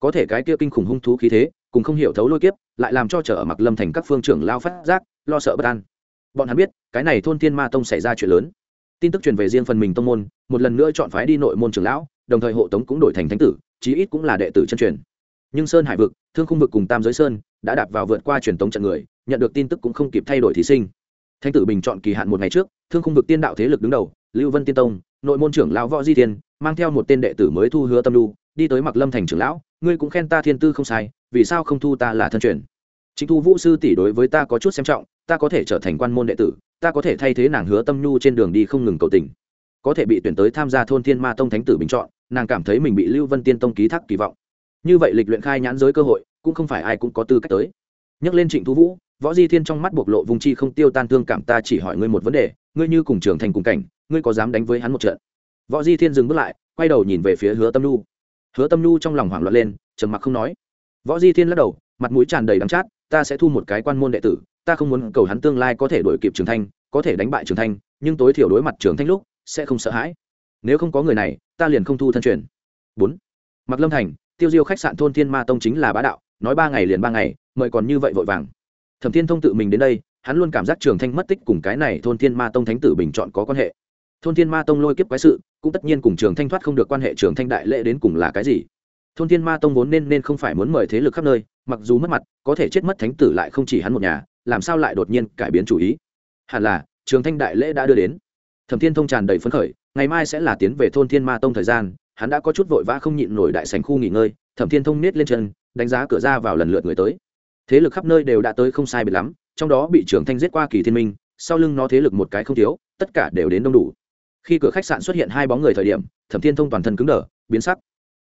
Có thể cái kia kinh khủng hung thú khí thế, cùng không hiểu thấu lôi kiếp, lại làm cho trở ở mặc lâm thành các phương trưởng lao phát giác, lo sợ bất an. Bọn hắn biết, cái này thôn thiên ma tông xảy ra chuyện lớn. Tin tức truyền về riêng phần mình tông môn, một lần nữa chọn phái đi nội môn trưởng lão, đồng thời hộ tống cũng đổi thành thánh tử, chí ít cũng là đệ tử chân truyền nhưng sơn hải vực, thương khung vực cùng tam giới sơn đã đạp vào vượt qua truyền tống trận người, nhận được tin tức cũng không kịp thay đổi thí sinh. Thanh tử bình chọn kỳ hạn một ngày trước, thương khung vực tiên đạo thế lực đứng đầu, lưu vân tiên tông, nội môn trưởng lão võ di thiên, mang theo một tên đệ tử mới thu hứa tâm lưu, đi tới mặc lâm thành trưởng lão, ngươi cũng khen ta thiên tư không sai, vì sao không thu ta là thân truyền? Chính thu vũ sư tỷ đối với ta có chút xem trọng, ta có thể trở thành quan môn đệ tử, ta có thể thay thế nàng hứa tâm nhu trên đường đi không ngừng cầu tình. Có thể bị tuyển tới tham gia thôn thiên ma tông thánh tử bình chọn, nàng cảm thấy mình bị lưu vân tiên tông ký thác kỳ vọng như vậy lịch luyện khai nhãn giới cơ hội, cũng không phải ai cũng có tư cách tới. Nhắc lên trịnh thu vũ, võ di thiên trong mắt bộc lộ vùng chi không tiêu tan thương cảm, ta chỉ hỏi ngươi một vấn đề, ngươi như cùng trưởng thành cùng cảnh, ngươi có dám đánh với hắn một trận? Võ di thiên dừng bước lại, quay đầu nhìn về phía hứa tâm lu hứa tâm nhu trong lòng hoảng loạn lên, trầm mặc không nói. Võ di thiên lắc đầu, mặt mũi tràn đầy đắng chát, ta sẽ thu một cái quan môn đệ tử, ta không muốn cầu hắn tương lai có thể đổi kịp trường thanh có thể đánh bại trường thanh nhưng tối thiểu đối mặt trường thanh lúc, sẽ không sợ hãi. Nếu không có người này, ta liền không thu thân truyền. Bốn. Mặc lâm thành tiêu diêu khách sạn thôn thiên ma tông chính là bá đạo, nói ba ngày liền ba ngày, mời còn như vậy vội vàng. Thẩm thiên thông tự mình đến đây, hắn luôn cảm giác trường thanh mất tích cùng cái này thôn thiên ma tông thánh tử bình chọn có quan hệ. Thôn thiên ma tông lôi kiếp quái sự, cũng tất nhiên cùng trường thanh thoát không được quan hệ, trường thanh đại lễ đến cùng là cái gì? Thôn thiên ma tông vốn nên nên không phải muốn mời thế lực khắp nơi, mặc dù mất mặt, có thể chết mất thánh tử lại không chỉ hắn một nhà, làm sao lại đột nhiên cải biến chủ ý? Hẳn là, trường thanh đại lễ đã đưa đến. Thẩm thiên thông tràn đầy phấn khởi, ngày mai sẽ là tiến về thôn thiên ma tông thời gian hắn đã có chút vội vã không nhịn nổi đại sành khu nghỉ ngơi, thẩm thiên thông nết lên chân, đánh giá cửa ra vào lần lượt người tới. Thế lực khắp nơi đều đã tới không sai biệt lắm, trong đó bị trưởng thanh giết qua kỳ thiên minh, sau lưng nó thế lực một cái không thiếu, tất cả đều đến đông đủ. Khi cửa khách sạn xuất hiện hai bóng người thời điểm, thẩm thiên thông toàn thân cứng đờ, biến sắc.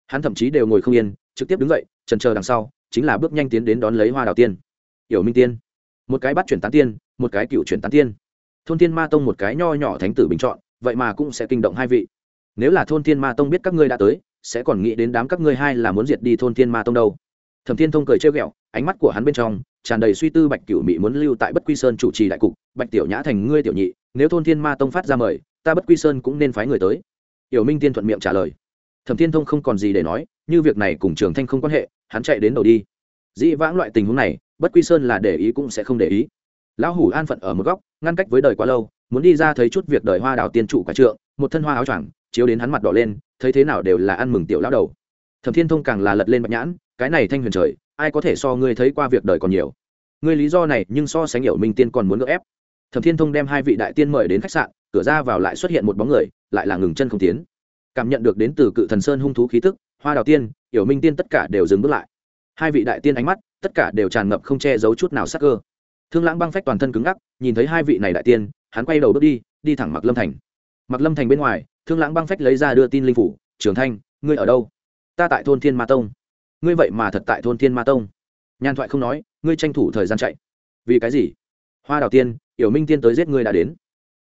Hắn thậm chí đều ngồi không yên, trực tiếp đứng dậy trần chờ đằng sau, chính là bước nhanh tiến đến đón lấy hoa đào tiên. Yểu minh tiên. Một cái bắt chuyển tán tiên, một cái cựu chuyển tán tiên. Thôn tiên ma tông một cái nho nhỏ thánh tử bình chọn, vậy mà cũng sẽ kinh động hai vị nếu là thôn Thiên ma tông biết các ngươi đã tới, sẽ còn nghĩ đến đám các ngươi hai là muốn diệt đi thôn Thiên ma tông đâu. Thẩm thiên thông cười trêu ghẹo, ánh mắt của hắn bên trong tràn đầy suy tư bạch cửu mỹ muốn lưu tại bất quy sơn chủ trì đại cục, bạch tiểu nhã thành ngươi tiểu nhị, nếu thôn thiên ma tông phát ra mời, ta bất quy sơn cũng nên phái người tới. Yểu minh tiên thuận miệng trả lời. Thẩm thiên thông không còn gì để nói, như việc này cùng trường thanh không quan hệ, hắn chạy đến đầu đi. Dĩ vãng loại tình huống này, bất quy sơn là để ý cũng sẽ không để ý. Lão hủ an phận ở một góc, ngăn cách với đời quá lâu, muốn đi ra thấy chút việc đời hoa đào tiên trụ quả trượng, một thân hoa áo choàng chiếu đến hắn mặt đỏ lên, thấy thế nào đều là ăn mừng tiểu lão đầu. Thẩm thiên thông càng là lật lên bạch nhãn, cái này thanh huyền trời, ai có thể so ngươi thấy qua việc đời còn nhiều. Ngươi lý do này nhưng so sánh hiểu minh tiên còn muốn gỡ ép. Thẩm thiên thông đem hai vị đại tiên mời đến khách sạn, cửa ra vào lại xuất hiện một bóng người, lại là ngừng chân không tiến. Cảm nhận được đến từ cự thần sơn hung thú khí tức, hoa đào tiên, hiểu minh tiên tất cả đều dừng bước lại. Hai vị đại tiên ánh mắt, tất cả đều tràn ngập không che giấu chút nào sắc cơ. Thương lãng băng phách toàn thân cứng ngắc, nhìn thấy hai vị này đại tiên, hắn quay đầu bước đi đi thẳng mặc lâm thành. Mặc lâm thành bên ngoài thương lãng băng phách lấy ra đưa tin linh phủ, trường thanh, ngươi ở đâu? Ta tại thôn thiên ma tông. Ngươi vậy mà thật tại thôn thiên ma tông? Nhàn thoại không nói, ngươi tranh thủ thời gian chạy. Vì cái gì? Hoa đào tiên, yểu minh tiên tới giết ngươi đã đến.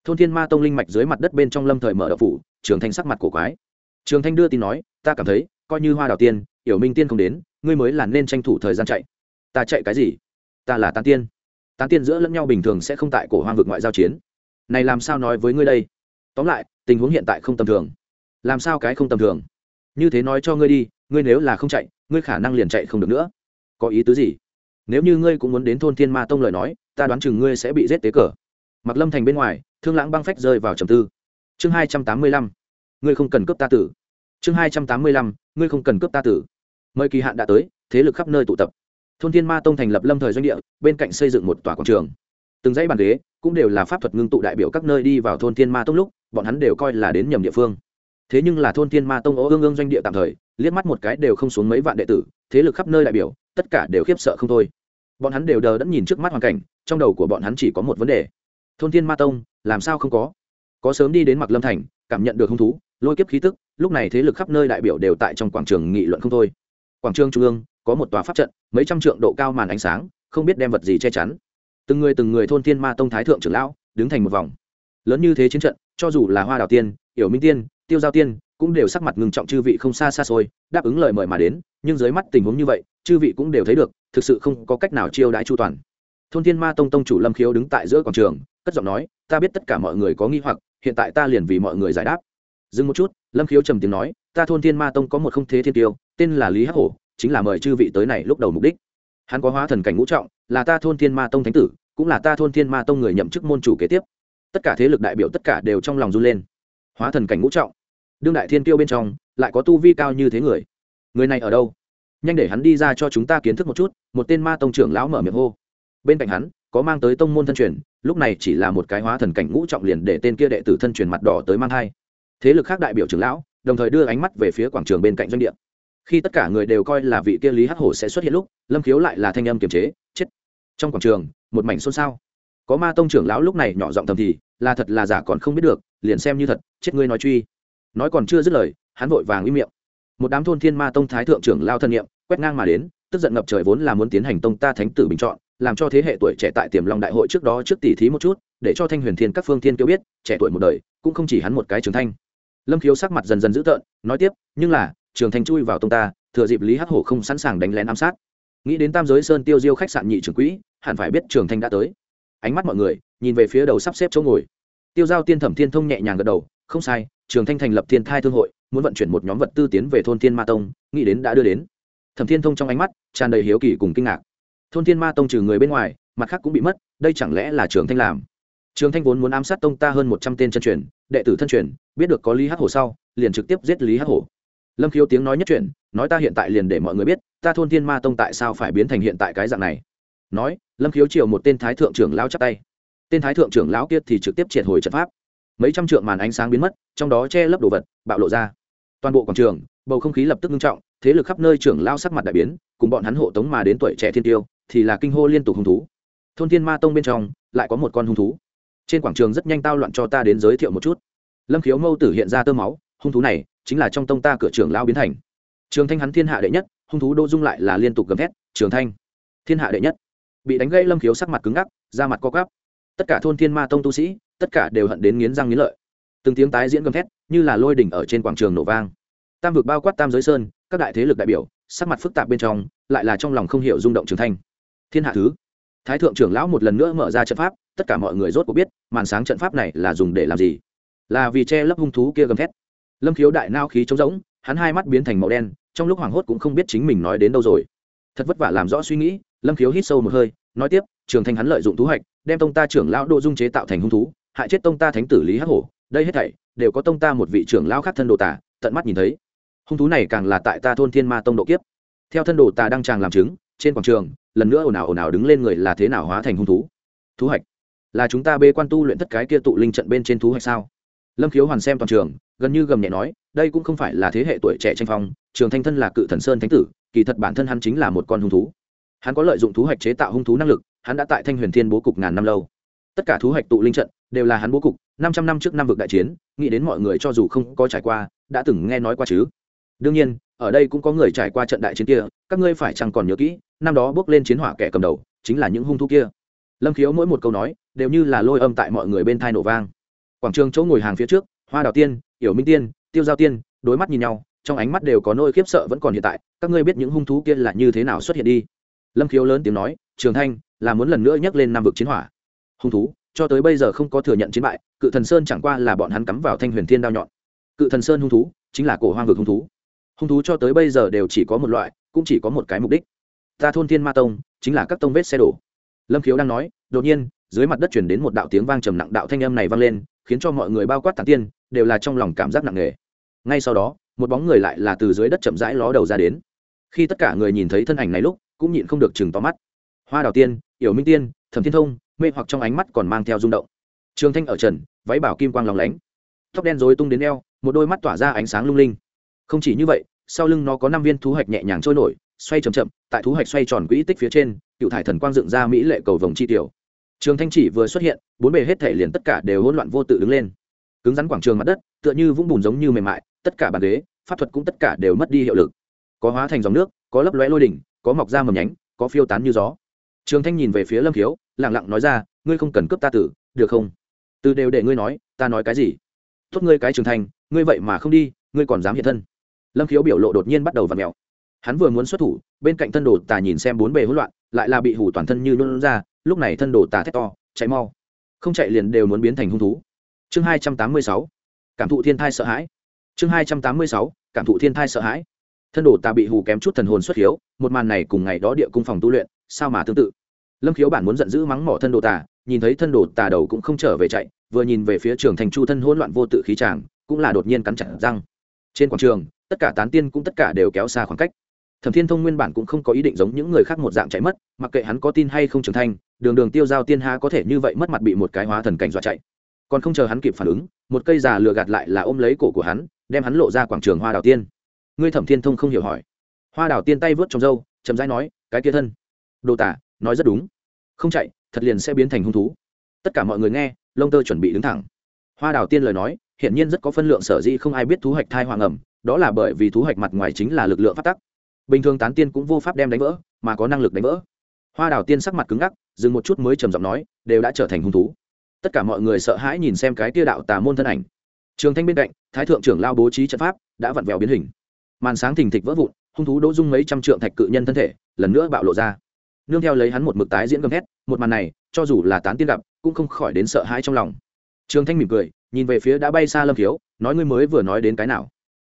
Thôn thiên ma tông linh mạch dưới mặt đất bên trong lâm thời mở đậu phủ, trường thanh sắc mặt cổ quái. Trường thanh đưa tin nói, ta cảm thấy, coi như hoa đào tiên, yểu minh tiên không đến, ngươi mới là nên tranh thủ thời gian chạy. Ta chạy cái gì? Ta là tán tiên. Tán tiên giữa lẫn nhau bình thường sẽ không tại cổ hoang vực ngoại giao chiến. Này làm sao nói với ngươi đây? Tóm lại tình huống hiện tại không tầm thường. Làm sao cái không tầm thường? Như thế nói cho ngươi đi, ngươi nếu là không chạy, ngươi khả năng liền chạy không được nữa. Có ý tứ gì? Nếu như ngươi cũng muốn đến thôn thiên ma tông lời nói, ta đoán chừng ngươi sẽ bị giết tế cờ. Mặc lâm thành bên ngoài, thương lãng băng phách rơi vào trầm tư. Chương hai trăm tám mươi lăm. Ngươi không cần cướp ta tử. Chương hai trăm tám mươi lăm. Ngươi không cần cướp ta tử. Mời kỳ hạn đã tới, thế lực khắp nơi tụ tập. Thôn thiên ma tông thành lập lâm thời doanh địa, bên cạnh xây dựng một tòa quảng trường. Từng dãy bàn ghế cũng đều là pháp thuật ngưng tụ đại biểu các nơi đi vào thôn thiên ma tông lúc bọn hắn đều coi là đến nhầm địa phương. Thế nhưng là thôn thiên ma tông ố ương ương doanh địa tạm thời, liếc mắt một cái đều không xuống mấy vạn đệ tử, thế lực khắp nơi đại biểu, tất cả đều khiếp sợ không thôi. Bọn hắn đều đờ đẫn nhìn trước mắt hoàn cảnh, trong đầu của bọn hắn chỉ có một vấn đề. Thôn thiên ma tông, làm sao không có? Có sớm đi đến mặc lâm thành, cảm nhận được hung thú, lôi kiếp khí tức, lúc này thế lực khắp nơi đại biểu đều tại trong quảng trường nghị luận không thôi. Quảng trường trung ương, có một tòa pháp trận, mấy trăm trượng độ cao màn ánh sáng, không biết đem vật gì che chắn. Từng người từng người thôn thiên ma tông thái thượng trưởng lão, đứng thành một vòng. Lớn như thế chiến trận cho dù là hoa đào tiên, yểu minh tiên, tiêu giao tiên, cũng đều sắc mặt ngừng trọng chư vị không xa xa xôi, đáp ứng lời mời mà đến, nhưng dưới mắt tình huống như vậy, chư vị cũng đều thấy được, thực sự không có cách nào chiêu đãi chu toàn. Thôn thiên ma tông tông chủ lâm khiếu đứng tại giữa quảng trường, cất giọng nói, ta biết tất cả mọi người có nghi hoặc, hiện tại ta liền vì mọi người giải đáp. Dừng một chút, lâm khiếu trầm tiếng nói, ta thôn thiên ma tông có một không thế thiên tiêu, tên là lý hắc hổ, chính là mời chư vị tới này lúc đầu mục đích. Hắn có hóa thần cảnh ngũ trọng, là ta thôn thiên ma tông thánh tử, cũng là ta thôn thiên ma tông người nhậm chức môn chủ kế tiếp tất cả thế lực đại biểu tất cả đều trong lòng run lên. Hóa thần cảnh ngũ trọng. Đương đại thiên tiêu bên trong, lại có tu vi cao như thế người. Người này ở đâu? Nhanh để hắn đi ra cho chúng ta kiến thức một chút, một tên ma tông trưởng lão mở miệng hô. Bên cạnh hắn, có mang tới tông môn thân truyền, lúc này chỉ là một cái hóa thần cảnh ngũ trọng liền để tên kia đệ tử thân truyền mặt đỏ tới mang hai thế lực khác đại biểu trưởng lão, đồng thời đưa ánh mắt về phía quảng trường bên cạnh doanh địa. Khi tất cả người đều coi là vị kia lý hắc hổ sẽ xuất hiện lúc, lâm khiếu lại là thanh âm kiềm chế, chết! Trong quảng trường, một mảnh xôn xao có ma tông trưởng lão lúc này nhỏ giọng thầm thì, là thật là giả còn không biết được, liền xem như thật, chết ngươi nói truy. Nói còn chưa dứt lời, hắn vội vàng im miệng. Một đám thôn thiên ma tông thái thượng trưởng lao thân nhiệm, quét ngang mà đến, tức giận ngập trời vốn là muốn tiến hành tông ta thánh tử bình chọn, làm cho thế hệ tuổi trẻ tại tiềm long đại hội trước đó trước tỷ thí một chút, để cho thanh huyền thiên các phương thiên kêu biết, trẻ tuổi một đời, cũng không chỉ hắn một cái trưởng thanh. Lâm khiếu sắc mặt dần dần dữ tợn, nói tiếp, nhưng là, trường thanh chui vào tông ta, thừa dịp lý hắc hổ không sẵn sàng đánh lén ám sát. Nghĩ đến tam giới sơn tiêu diêu khách sạn nhị trưởng quỹ, hẳn phải biết trường thanh đã tới ánh mắt mọi người, nhìn về phía đầu sắp xếp chỗ ngồi. Tiêu giao tiên thẩm thiên thông nhẹ nhàng gật đầu, không sai, trường thanh thành lập thiên thai thương hội, muốn vận chuyển một nhóm vật tư tiến về thôn thiên ma tông, nghĩ đến đã đưa đến. Thẩm thiên thông trong ánh mắt tràn đầy hiếu kỳ cùng kinh ngạc. Thôn thiên ma tông trừ người bên ngoài, mặt khác cũng bị mất, đây chẳng lẽ là trường thanh làm? Trường thanh vốn muốn ám sát tông ta hơn một trăm tên chân truyền, đệ tử thân truyền, biết được có lý hắc hổ sau, liền trực tiếp giết lý hắc hổ. Lâm khiếu tiếng nói nhất chuyện nói ta hiện tại liền để mọi người biết, ta thôn thiên ma tông tại sao phải biến thành hiện tại cái dạng này? Nói lâm khiếu triều một tên thái thượng trưởng lão chắp tay. Tên thái thượng trưởng lão kia thì trực tiếp triệt hồi trận pháp. Mấy trăm trượng màn ánh sáng biến mất, trong đó che lấp đồ vật, bạo lộ ra. Toàn bộ quảng trường, bầu không khí lập tức nghiêm trọng, thế lực khắp nơi trưởng lao sắc mặt đại biến, cùng bọn hắn hộ tống mà đến tuổi trẻ thiên tiêu, thì là kinh hô liên tục hung thú. Thôn thiên ma tông bên trong, lại có một con hung thú. Trên quảng trường rất nhanh tao loạn cho ta đến giới thiệu một chút. Lâm khiếu mâu tử hiện ra tơ máu, hung thú này chính là trong tông ta cửa trưởng lao biến thành. Trường thanh hắn thiên hạ đệ nhất, hung thú đô dung lại là liên tục gầm thét, trường thanh, thiên hạ đệ nhất bị đánh gây lâm khiếu sắc mặt cứng ngắc, da mặt co cắp tất cả thôn thiên ma tông tu sĩ, tất cả đều hận đến nghiến răng nghiến lợi. Từng tiếng tái diễn gầm thét, như là lôi đỉnh ở trên quảng trường nổ vang. Tam vực bao quát tam giới sơn, các đại thế lực đại biểu, sắc mặt phức tạp bên trong, lại là trong lòng không hiểu rung động trường thanh thiên hạ thứ. Thái thượng trưởng lão một lần nữa mở ra trận pháp, tất cả mọi người rốt cuộc biết, màn sáng trận pháp này là dùng để làm gì. Là vì che lấp hung thú kia gầm thét. Lâm khiếu đại nao khí trống rỗng, hắn hai mắt biến thành màu đen, trong lúc hoảng hốt cũng không biết chính mình nói đến đâu rồi. Thật vất vả làm rõ suy nghĩ lâm khiếu hít sâu một hơi, nói tiếp, trường thanh hắn lợi dụng thú hạch, đem tông ta trưởng lão đỗ dung chế tạo thành hung thú, hại chết tông ta thánh tử lý hắc hổ. Đây hết thảy đều có tông ta một vị trưởng lão khác thân đồ tả tận mắt nhìn thấy. Hung thú này càng là tại ta thôn thiên ma tông độ kiếp. Theo thân đồ tà đang tràng làm chứng, trên quảng trường, lần nữa ồn ào ồn ào đứng lên người là thế nào hóa thành hung thú? Thú hạch? Là chúng ta bê quan tu luyện tất cái kia tụ linh trận bên trên thú hạch sao? Lâm khiếu hoàn xem toàn trường, gần như gầm nhẹ nói, đây cũng không phải là thế hệ tuổi trẻ tranh phong, trường thanh thân là cự thần sơn thánh tử, kỳ thật bản thân hắn chính là một con hung thú hắn có lợi dụng thú hạch chế tạo hung thú năng lực, hắn đã tại thanh huyền thiên bố cục ngàn năm lâu. Tất cả thú hạch tụ linh trận đều là hắn bố cục, năm trăm năm trước năm vực đại chiến, nghĩ đến mọi người cho dù không có trải qua, đã từng nghe nói qua chứ. Đương nhiên, ở đây cũng có người trải qua trận đại chiến kia, các ngươi phải chẳng còn nhớ kỹ, năm đó bước lên chiến hỏa kẻ cầm đầu, chính là những hung thú kia. Lâm khiếu mỗi một câu nói, đều như là lôi âm tại mọi người bên thai nổ vang. Quảng trường chỗ ngồi hàng phía trước, hoa đào tiên yểu minh tiên, tiêu giao tiên, đối mắt nhìn nhau, trong ánh mắt đều có nỗi khiếp sợ vẫn còn hiện tại, các ngươi biết những hung thú kia là như thế nào xuất hiện đi lâm khiếu lớn tiếng nói, trường thanh, là muốn lần nữa nhắc lên năm vực chiến hỏa. Hung thú, cho tới bây giờ không có thừa nhận chiến bại, cự thần sơn chẳng qua là bọn hắn cắm vào thanh huyền thiên đao nhọn. Cự thần sơn hung thú, chính là cổ hoang vực hung thú. Hung thú cho tới bây giờ đều chỉ có một loại, cũng chỉ có một cái mục đích. Ta thôn thiên ma tông, chính là các tông vết xe đổ. Lâm khiếu đang nói, đột nhiên, dưới mặt đất chuyển đến một đạo tiếng vang trầm nặng đạo thanh âm này vang lên, khiến cho mọi người bao quát tản tiên, đều là trong lòng cảm giác nặng nề. Ngay sau đó, một bóng người lại là từ dưới đất chậm rãi ló đầu ra đến. Khi tất cả người nhìn thấy thân ảnh này lúc cũng nhịn không được chừng to mắt. Hoa đào tiên, yểu minh tiên, thẩm thiên thông, mê hoặc trong ánh mắt còn mang theo rung động. Trường thanh ở trần, váy bảo kim quang lòng lánh. Tóc đen rối tung đến eo, một đôi mắt tỏa ra ánh sáng lung linh. Không chỉ như vậy, sau lưng nó có năm viên thú hạch nhẹ nhàng trôi nổi, xoay chậm chậm, tại thú hạch xoay tròn quỹ tích phía trên, cựu thải thần quang dựng ra mỹ lệ cầu vồng chi tiểu. Trường thanh chỉ vừa xuất hiện, bốn bề hết thể liền tất cả đều hỗn loạn vô tự đứng lên. Cứng rắn quảng trường mặt đất, tựa như vũng bùn giống như mềm mại, tất cả bàn ghế, pháp thuật cũng tất cả đều mất đi hiệu lực. Có hóa thành dòng nước, có lấp lóe lôi đỉnh có mọc ra mầm nhánh, có phiêu tán như gió. Trường thanh nhìn về phía lâm khiếu lẳng lặng nói ra, ngươi không cần cướp ta tử, được không? Từ đều để ngươi nói, ta nói cái gì? Tốt ngươi cái trường thanh, ngươi vậy mà không đi, ngươi còn dám hiện thân. Lâm khiếu biểu lộ đột nhiên bắt đầu v ặ mẹo hắn vừa muốn xuất thủ, bên cạnh thân đồ tà nhìn xem bốn bề hỗn loạn, lại là bị hủ toàn thân như luôn ra, lúc này thân đồ tà thét to, chạy mau. Không chạy liền đều muốn biến thành hung thú. Chương hai trăm tám mươi sáu, cảm thụ thiên thai sợ hãi. Chương hai trăm tám mươi sáu, cảm thụ thiên thai sợ hãi thân đồ ta bị hù kém chút thần hồn xuất hiếu, một màn này cùng ngày đó địa cung phòng tu luyện, sao mà tương tự? Lâm khiếu bản muốn giận dữ mắng mỏ thân đồ tà nhìn thấy thân đồ tà đầu cũng không trở về chạy, vừa nhìn về phía trường thành chu thân hỗn loạn vô tự khí tràng cũng là đột nhiên cắn chặt răng. Trên quảng trường, tất cả tán tiên cũng tất cả đều kéo xa khoảng cách. Thẩm thiên thông nguyên bản cũng không có ý định giống những người khác một dạng chạy mất, mặc kệ hắn có tin hay không trưởng thành, đường đường tiêu giao tiên ha có thể như vậy mất mặt bị một cái hóa thần cảnh dọa chạy. Còn không chờ hắn kịp phản ứng, một cây già lừa gạt lại là ôm lấy cổ của hắn, đem hắn lộ ra quảng trường hoa đào tiên ngươi thẩm thiên thông không hiểu hỏi. Hoa đào tiên tay vớt trong râu, chậm rãi nói, cái kia thân. Đồ tả, nói rất đúng. Không chạy, thật liền sẽ biến thành hung thú. Tất cả mọi người nghe, lông tơ chuẩn bị đứng thẳng. Hoa đào tiên lời nói hiện nhiên rất có phân lượng sở dĩ không ai biết thú hạch thai hoàng ẩm, đó là bởi vì thú hạch mặt ngoài chính là lực lượng phát tắc. Bình thường tán tiên cũng vô pháp đem đánh vỡ, mà có năng lực đánh vỡ. Hoa đào tiên sắc mặt cứng ngắc, dừng một chút mới trầm giọng nói, đều đã trở thành hung thú. Tất cả mọi người sợ hãi nhìn xem cái tia đạo tà môn thân ảnh. Trường thanh bên cạnh, thái thượng trưởng lao bố trí trận pháp, đã vặn vẹo biến hình màn sáng thình thịch vỡ vụn hung thú đỗ dung mấy trăm trượng thạch cự nhân thân thể lần nữa bạo lộ ra. Nương theo lấy hắn một mực tái diễn gầm hét một màn này cho dù là tán tiên gặp cũng không khỏi đến sợ hãi trong lòng. Trường thanh mỉm cười nhìn về phía đã bay xa lâm khiếu nói ngươi mới vừa nói đến cái nào?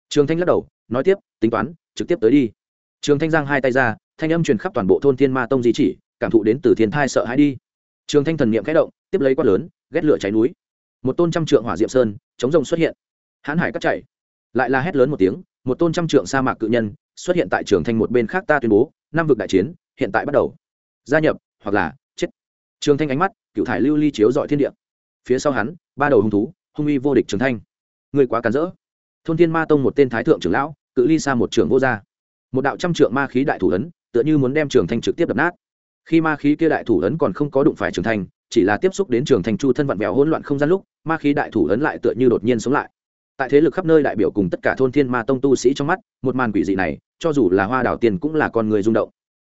Trường thanh lắc đầu nói tiếp tính toán trực tiếp tới đi. Trường thanh giang hai tay ra thanh âm truyền khắp toàn bộ thôn thiên ma tông di chỉ cảm thụ đến từ thiên thai sợ hãi đi. Trường thanh thần niệm khẽ động tiếp lấy quát lớn ghét lửa cháy núi. Một tôn trăm trượng hỏa diệm sơn chống rồng xuất hiện. Hãn hải cắt chảy, lại là hét lớn một tiếng một tôn trăm trượng sa mạc cự nhân xuất hiện tại trường thanh một bên khác ta tuyên bố, năm vực đại chiến hiện tại bắt đầu. Gia nhập, hoặc là chết. Trường thanh ánh mắt cựu thải lưu ly chiếu dọi thiên địa. Phía sau hắn, ba đầu hung thú, hung uy vô địch trường thanh. Người quá cắn rỡ. Thôn thiên ma tông một tên thái thượng trưởng lão, cự ly xa một trường vô gia. Một đạo trăm trượng ma khí đại thủ ấn, tựa như muốn đem trường thanh trực tiếp đập nát. Khi ma khí kia đại thủ ấn còn không có đụng phải trường thanh, chỉ là tiếp xúc đến trường thanh chu thân vặn vẹo hỗn loạn không gian lúc, ma khí đại thủ ấn lại tựa như đột nhiên sống lại tại thế lực khắp nơi đại biểu cùng tất cả thôn thiên ma tông tu sĩ trong mắt, một màn quỷ dị này, cho dù là hoa đảo tiền cũng là con người rung động.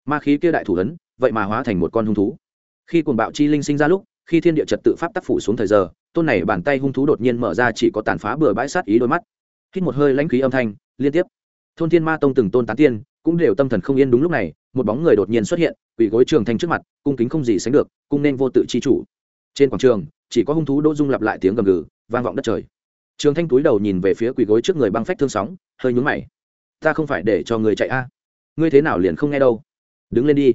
Ma khí kia đại thủ ấn, vậy mà hóa thành một con hung thú. Khi cuồng bạo chi linh sinh ra lúc, khi thiên địa trật tự pháp tác phủ xuống thời giờ, tôn này bàn tay hung thú đột nhiên mở ra chỉ có tàn phá bừa bãi sát ý đôi mắt. Hít một hơi lãnh khí âm thanh, liên tiếp. Thôn thiên ma tông từng tôn tán tiên, cũng đều tâm thần không yên đúng lúc này, một bóng người đột nhiên xuất hiện, quỳ gối trường thanh trước mặt, cung kính không gì sánh được, cung nên vô tự chi chủ. Trên quảng trường, chỉ có hung thú đỗ dung lặp lại tiếng gầm gừ, vang vọng đất trời trường thanh túi đầu nhìn về phía quỳ gối trước người băng phách thương sóng, hơi nhún mày. Ta không phải để cho người chạy a. À? Ngươi thế nào liền không nghe đâu? Đứng lên đi.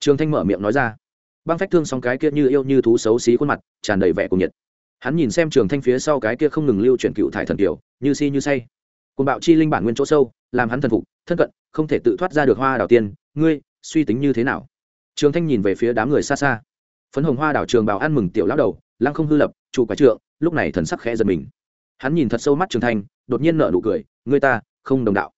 Trường thanh mở miệng nói ra. Băng phách thương sóng cái kia như yêu như thú xấu xí khuôn mặt, tràn đầy vẻ cuồng nhiệt. Hắn nhìn xem trường thanh phía sau cái kia không ngừng lưu chuyển cựu thải thần kiểu như si như say. Côn bạo chi linh bản nguyên chỗ sâu, làm hắn thần phục, thân cận, không thể tự thoát ra được hoa đào tiên. Ngươi, suy tính như thế nào? Trường thanh nhìn về phía đám người xa xa. Phấn hồng hoa đảo trường bảo ăn mừng tiểu lão đầu, lăng không hư lập chủ quái trượng, lúc này thần sắc khẽ giật mình hắn nhìn thật sâu mắt trường thanh, đột nhiên nở nụ cười người ta, không đồng đạo.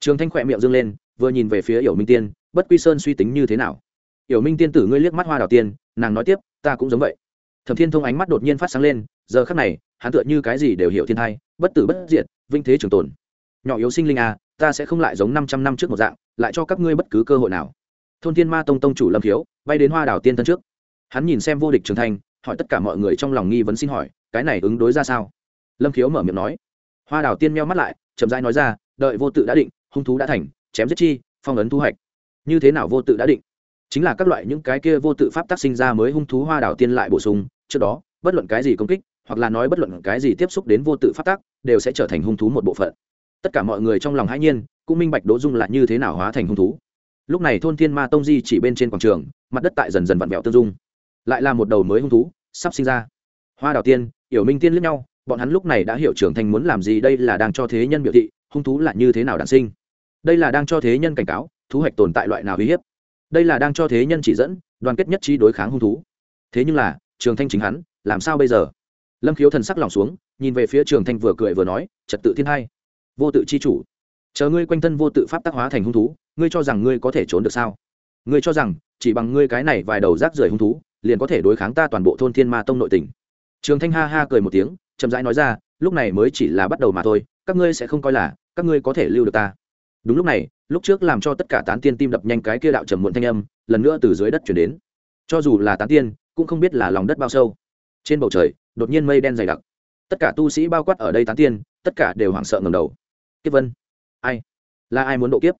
Trường thanh khỏe miệng dâng lên, vừa nhìn về phía yểu minh tiên, bất quy sơn suy tính như thế nào. Yểu minh tiên tử, ngươi liếc mắt hoa đào tiên, nàng nói tiếp, ta cũng giống vậy. Thẩm thiên thông ánh mắt đột nhiên phát sáng lên, giờ khắc này, hắn tựa như cái gì đều hiểu thiên thai, bất tử bất diệt, vinh thế trường tồn. Nhỏ yếu sinh linh à ta sẽ không lại giống năm trăm năm trước một dạng, lại cho các ngươi bất cứ cơ hội nào. Thôn thiên ma tông tông chủ lâm khiếu bay đến hoa đào tiên thân trước. Hắn nhìn xem vô địch trường thanh, hỏi tất cả mọi người trong lòng nghi vấn xin hỏi, cái này ứng đối ra sao? Lâm khiếu mở miệng nói. Hoa Đào tiên meo mắt lại, chậm rãi nói ra, đợi vô tự đã định, hung thú đã thành, chém giết chi, phong ấn thu hoạch. Như thế nào vô tự đã định? Chính là các loại những cái kia vô tự pháp tác sinh ra mới hung thú hoa đảo tiên lại bổ sung, trước đó, bất luận cái gì công kích, hoặc là nói bất luận cái gì tiếp xúc đến vô tự pháp tác đều sẽ trở thành hung thú một bộ phận. Tất cả mọi người trong lòng hãi nhiên, cũng minh bạch đỗ dung là như thế nào hóa thành hung thú. Lúc này thôn thiên ma tông di chỉ bên trên quảng trường, mặt đất tại dần dần vặn vẹo tương dung. Lại là một đầu mới hung thú sắp sinh ra. Hoa đào tiên, yểu minh tiên lẫn nhau bọn hắn lúc này đã hiểu trưởng thành muốn làm gì, đây là đang cho thế nhân biểu thị, hung thú là như thế nào đản sinh. Đây là đang cho thế nhân cảnh cáo, thú hạch tồn tại loại nào uy hiếp. Đây là đang cho thế nhân chỉ dẫn, đoàn kết nhất trí đối kháng hung thú. Thế nhưng là, trường thanh chính hắn, làm sao bây giờ? Lâm khiếu thần sắc lòng xuống, nhìn về phía trường thanh vừa cười vừa nói, trật tự thiên hai, vô tự chi chủ. Chờ ngươi quanh thân vô tự pháp tác hóa thành hung thú, ngươi cho rằng ngươi có thể trốn được sao? Ngươi cho rằng, chỉ bằng ngươi cái này vài đầu rác rưởi hung thú, liền có thể đối kháng ta toàn bộ thôn thiên ma tông nội tỉnh trường thanh ha ha cười một tiếng chậm rãi nói ra, lúc này mới chỉ là bắt đầu mà thôi, các ngươi sẽ không coi là các ngươi có thể lưu được ta. Đúng lúc này, lúc trước làm cho tất cả tán tiên tim đập nhanh cái kia đạo trầm muộn thanh âm, lần nữa từ dưới đất chuyển đến. Cho dù là tán tiên, cũng không biết là lòng đất bao sâu. Trên bầu trời, đột nhiên mây đen dày đặc. Tất cả tu sĩ bao quát ở đây tán tiên, tất cả đều hoảng sợ ngầm đầu. Kiếp vân, ai? Là ai muốn độ kiếp?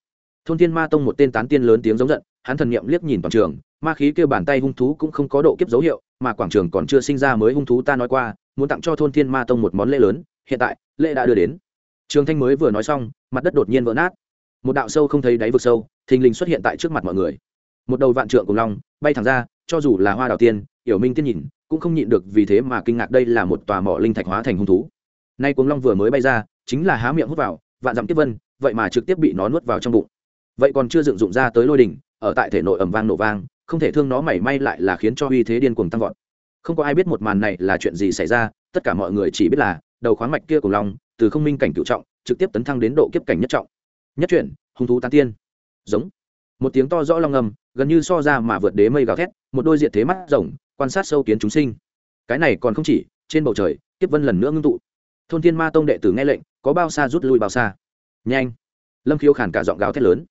Thôn thiên ma tông một tên tán tiên lớn tiếng giống giận, hắn thần niệm liếc nhìn toàn trường ma khí kêu bàn tay hung thú cũng không có độ kiếp dấu hiệu, mà quảng trường còn chưa sinh ra mới hung thú ta nói qua, muốn tặng cho thôn thiên ma tông một món lễ lớn, hiện tại, lễ đã đưa đến. Trường thanh mới vừa nói xong, mặt đất đột nhiên vỡ nát. Một đạo sâu không thấy đáy vực sâu, thình lình xuất hiện tại trước mặt mọi người. Một đầu vạn trượng cùng long, bay thẳng ra, cho dù là hoa đào tiên yểu minh tiên nhìn, cũng không nhịn được vì thế mà kinh ngạc đây là một tòa mỏ linh thạch hóa thành hung thú. Nay cuồng long vừa mới bay ra, chính là há miệng hút vào, vạn dặm tiếp vân, vậy mà trực tiếp bị nó nuốt vào trong bụng. Vậy còn chưa dựng dụng ra tới lôi đỉnh, ở tại thể nội ẩm vang nổ vang không thể thương nó mảy may lại là khiến cho uy thế điên cuồng tăng vọt. Không có ai biết một màn này là chuyện gì xảy ra, tất cả mọi người chỉ biết là, đầu khoáng mạch kia của long, từ không minh cảnh cựu trọng, trực tiếp tấn thăng đến độ kiếp cảnh nhất trọng. Nhất chuyển, hung thú tán tiên. Giống. Một tiếng to rõ long ngầm, gần như so ra mà vượt đế mây gào thét, một đôi diện thế mắt rồng quan sát sâu kiến chúng sinh. Cái này còn không chỉ, trên bầu trời, kiếp vân lần nữa ngưng tụ. Thôn thiên ma tông đệ tử nghe lệnh, có bao xa rút lui bao xa. Nhanh. Lâm khiếu khản cả giọng gào thét lớn.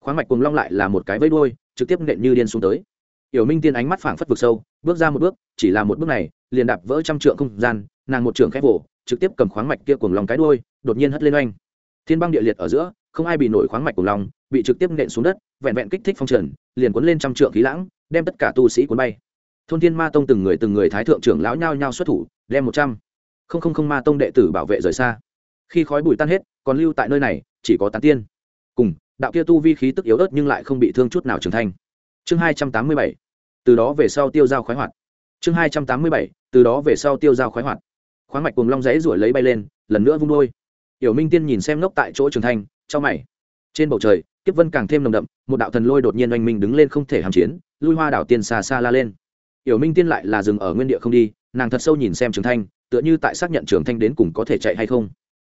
Khoáng mạch cùng long lại là một cái vây đuôi, trực tiếp nện như điên xuống tới yểu minh tiên ánh mắt phảng phất vực sâu bước ra một bước chỉ là một bước này liền đạp vỡ trăm trượng không gian nàng một trường khép vồ, trực tiếp cầm khoáng mạch kia cuồng lòng cái đuôi đột nhiên hất lên oanh. Thiên băng địa liệt ở giữa không ai bị nổi khoáng mạch cuồng lòng bị trực tiếp nện xuống đất vẹn vẹn kích thích phong trần liền cuốn lên trăm trượng khí lãng đem tất cả tu sĩ cuốn bay. Thôn thiên ma tông từng người từng người thái thượng trưởng lão nhao nhao xuất thủ đem một trăm. Không không không ma tông đệ tử bảo vệ rời xa. Khi khói bụi tan hết còn lưu tại nơi này chỉ có tán tiên. Cùng đạo kia tu vi khí tức yếu ớt nhưng lại không bị thương chút nào trưởng thành chương hai trăm tám mươi bảy. Từ đó về sau tiêu dao khoái hoạt. Chương hai trăm tám mươi bảy. Từ đó về sau tiêu dao khoái hoạt. Khoáng mạch cùng long giấy ruổi lấy bay lên, lần nữa vung đôi. Yểu minh tiên nhìn xem ngốc tại chỗ trường thanh trong mày. Trên bầu trời, kiếp vân càng thêm nồng đậm, một đạo thần lôi đột nhiên oanh minh đứng lên không thể hàm chiến, lui hoa đảo tiên xa xa la lên. Yểu minh tiên lại là dừng ở nguyên địa không đi, nàng thật sâu nhìn xem trường thanh tựa như tại xác nhận trường thanh đến cùng có thể chạy hay không.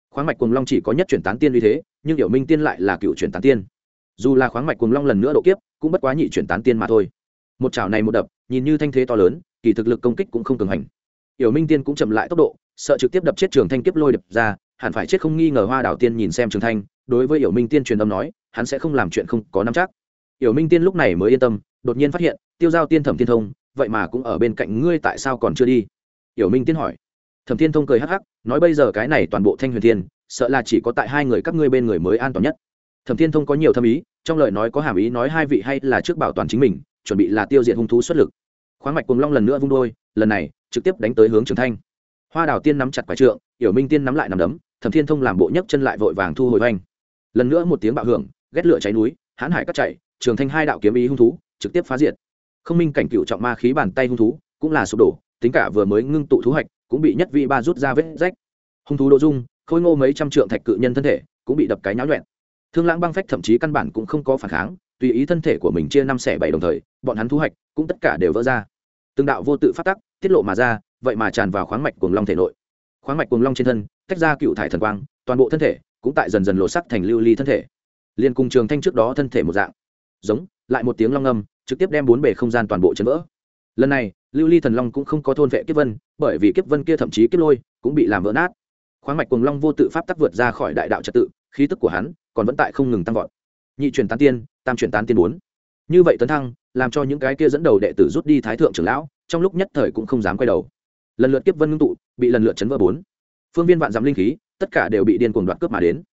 Khoáng mạch cùng long chỉ có nhất chuyển tán tiên uy thế, nhưng yểu minh tiên lại là cựu chuyển tán tiên dù là khoáng mạch cùng long lần nữa độ kiếp, cũng bất quá nhị chuyển tán tiên mà thôi. Một chảo này một đập, nhìn như thanh thế to lớn, kỳ thực lực công kích cũng không cường hành. Yểu minh tiên cũng chậm lại tốc độ, sợ trực tiếp đập chết trường thanh kiếp lôi đập ra, hẳn phải chết không nghi ngờ hoa đảo tiên nhìn xem trường thanh, đối với yểu minh tiên truyền âm nói, hắn sẽ không làm chuyện không có nắm chắc. Yểu minh tiên lúc này mới yên tâm, đột nhiên phát hiện, tiêu giao tiên thẩm tiên thông, vậy mà cũng ở bên cạnh ngươi tại sao còn chưa đi? Yểu minh tiên hỏi. Thẩm tiên thông cười hắc hắc, nói bây giờ cái này toàn bộ thanh huyền tiên sợ là chỉ có tại hai người các ngươi bên người mới an toàn nhất thẩm Thiên thông có nhiều thâm ý, trong lời nói có hàm ý nói hai vị hay là trước bảo toàn chính mình, chuẩn bị là tiêu diệt hung thú xuất lực. Khoáng mạch cùng long lần nữa vung đôi, lần này, trực tiếp đánh tới hướng trường thanh. Hoa đào tiên nắm chặt quái trượng yểu minh tiên nắm lại nằm đấm, thẩm thiên thông làm bộ nhấc chân lại vội vàng thu hồi oanh. Lần nữa một tiếng bạo hưởng, ghét lửa cháy núi, hãn hải cắt chạy, trường thanh hai đạo kiếm ý hung thú, trực tiếp phá diệt. Không minh cảnh cựu trọng ma khí bàn tay hung thú, cũng là sụp đổ, tính cả vừa mới ngưng tụ thú hạch, cũng bị nhất vị ba rút ra vết rách. Hung thú đỗ dung, khôi ngô mấy trăm trượng thạch cự nhân thân thể, cũng bị đập cái nháo nhuẹn thương lãng băng phách thậm chí căn bản cũng không có phản kháng, tùy ý thân thể của mình chia năm xẻ bảy đồng thời, bọn hắn thu hoạch cũng tất cả đều vỡ ra. Từng đạo vô tự phát tắc, tiết lộ mà ra, vậy mà tràn vào khoáng mạch cuồng long thể nội. Khoáng mạch cuồng long trên thân, tách ra cựu thải thần quang, toàn bộ thân thể cũng tại dần dần lộ sắc thành lưu ly thân thể. Liền cùng trường thanh trước đó thân thể một dạng. Giống, lại một tiếng long âm trực tiếp đem bốn bề không gian toàn bộ chấn vỡ. Lần này, lưu ly thần long cũng không có thôn vệ kiếp vân, bởi vì kiếp vân kia thậm chí kiếp lôi cũng bị làm vỡ nát. Khoáng mạch cuồng long vô tự pháp tắc vượt ra khỏi đại đạo trật tự, khí tức của hắn còn vẫn tại không ngừng tăng vọt. Nhị truyền tán tiên, tam truyền tán tiên bốn. Như vậy tấn thăng, làm cho những cái kia dẫn đầu đệ tử rút đi thái thượng trưởng lão, trong lúc nhất thời cũng không dám quay đầu. Lần lượt kiếp vân ngưng tụ, bị lần lượt chấn vỡ bốn. Phương viên vạn dám linh khí, tất cả đều bị điên cuồng đoạt cướp mà đến.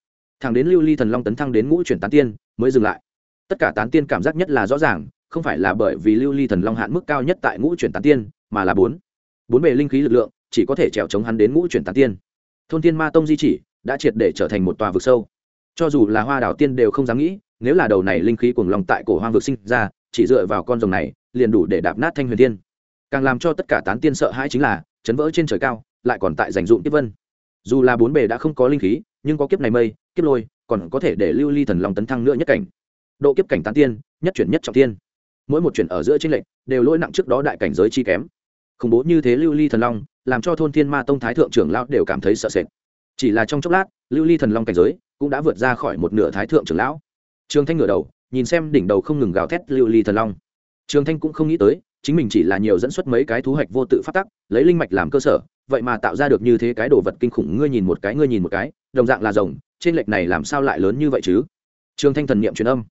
Thẳng đến lưu ly thần long tấn thăng đến ngũ chuyển tán tiên, mới dừng lại. Tất cả tán tiên cảm giác nhất là rõ ràng, không phải là bởi vì lưu ly thần long hạn mức cao nhất tại ngũ chuyển tán tiên, mà là bốn. Bốn bề linh khí lực lượng, chỉ có thể trèo chống hắn đến ngũ chuyển tán tiên. Thôn tiên ma tông di chỉ, đã triệt để trở thành một tòa vực sâu cho dù là hoa đảo tiên đều không dám nghĩ, nếu là đầu này linh khí cuồng lòng tại cổ hoang vực sinh ra, chỉ dựa vào con rồng này, liền đủ để đạp nát thanh huyền tiên. Càng làm cho tất cả tán tiên sợ hãi chính là, chấn vỡ trên trời cao, lại còn tại dành dụng kiếp vân. Dù là bốn bề đã không có linh khí, nhưng có kiếp này mây, kiếp lôi, còn có thể để lưu ly thần long tấn thăng nữa nhất cảnh. Độ kiếp cảnh tán tiên, nhất chuyển nhất trọng tiên. Mỗi một chuyển ở giữa trên lệnh đều lỗi nặng trước đó đại cảnh giới chi kém. Khủng bố như thế lưu ly thần long, làm cho thôn thiên ma tông thái thượng trưởng lão đều cảm thấy sợ sệt. Chỉ là trong chốc lát, lưu ly thần long cảnh giới cũng đã vượt ra khỏi một nửa thái thượng trưởng lão. Trường thanh ngửa đầu, nhìn xem đỉnh đầu không ngừng gào thét lưu ly thần long. Trường thanh cũng không nghĩ tới, chính mình chỉ là nhiều dẫn xuất mấy cái thú hạch vô tự phát tắc, lấy linh mạch làm cơ sở, vậy mà tạo ra được như thế cái đồ vật kinh khủng, ngươi nhìn một cái, ngươi nhìn một cái, đồng dạng là rồng, trên lệch này làm sao lại lớn như vậy chứ? Trường thanh thần niệm truyền âm.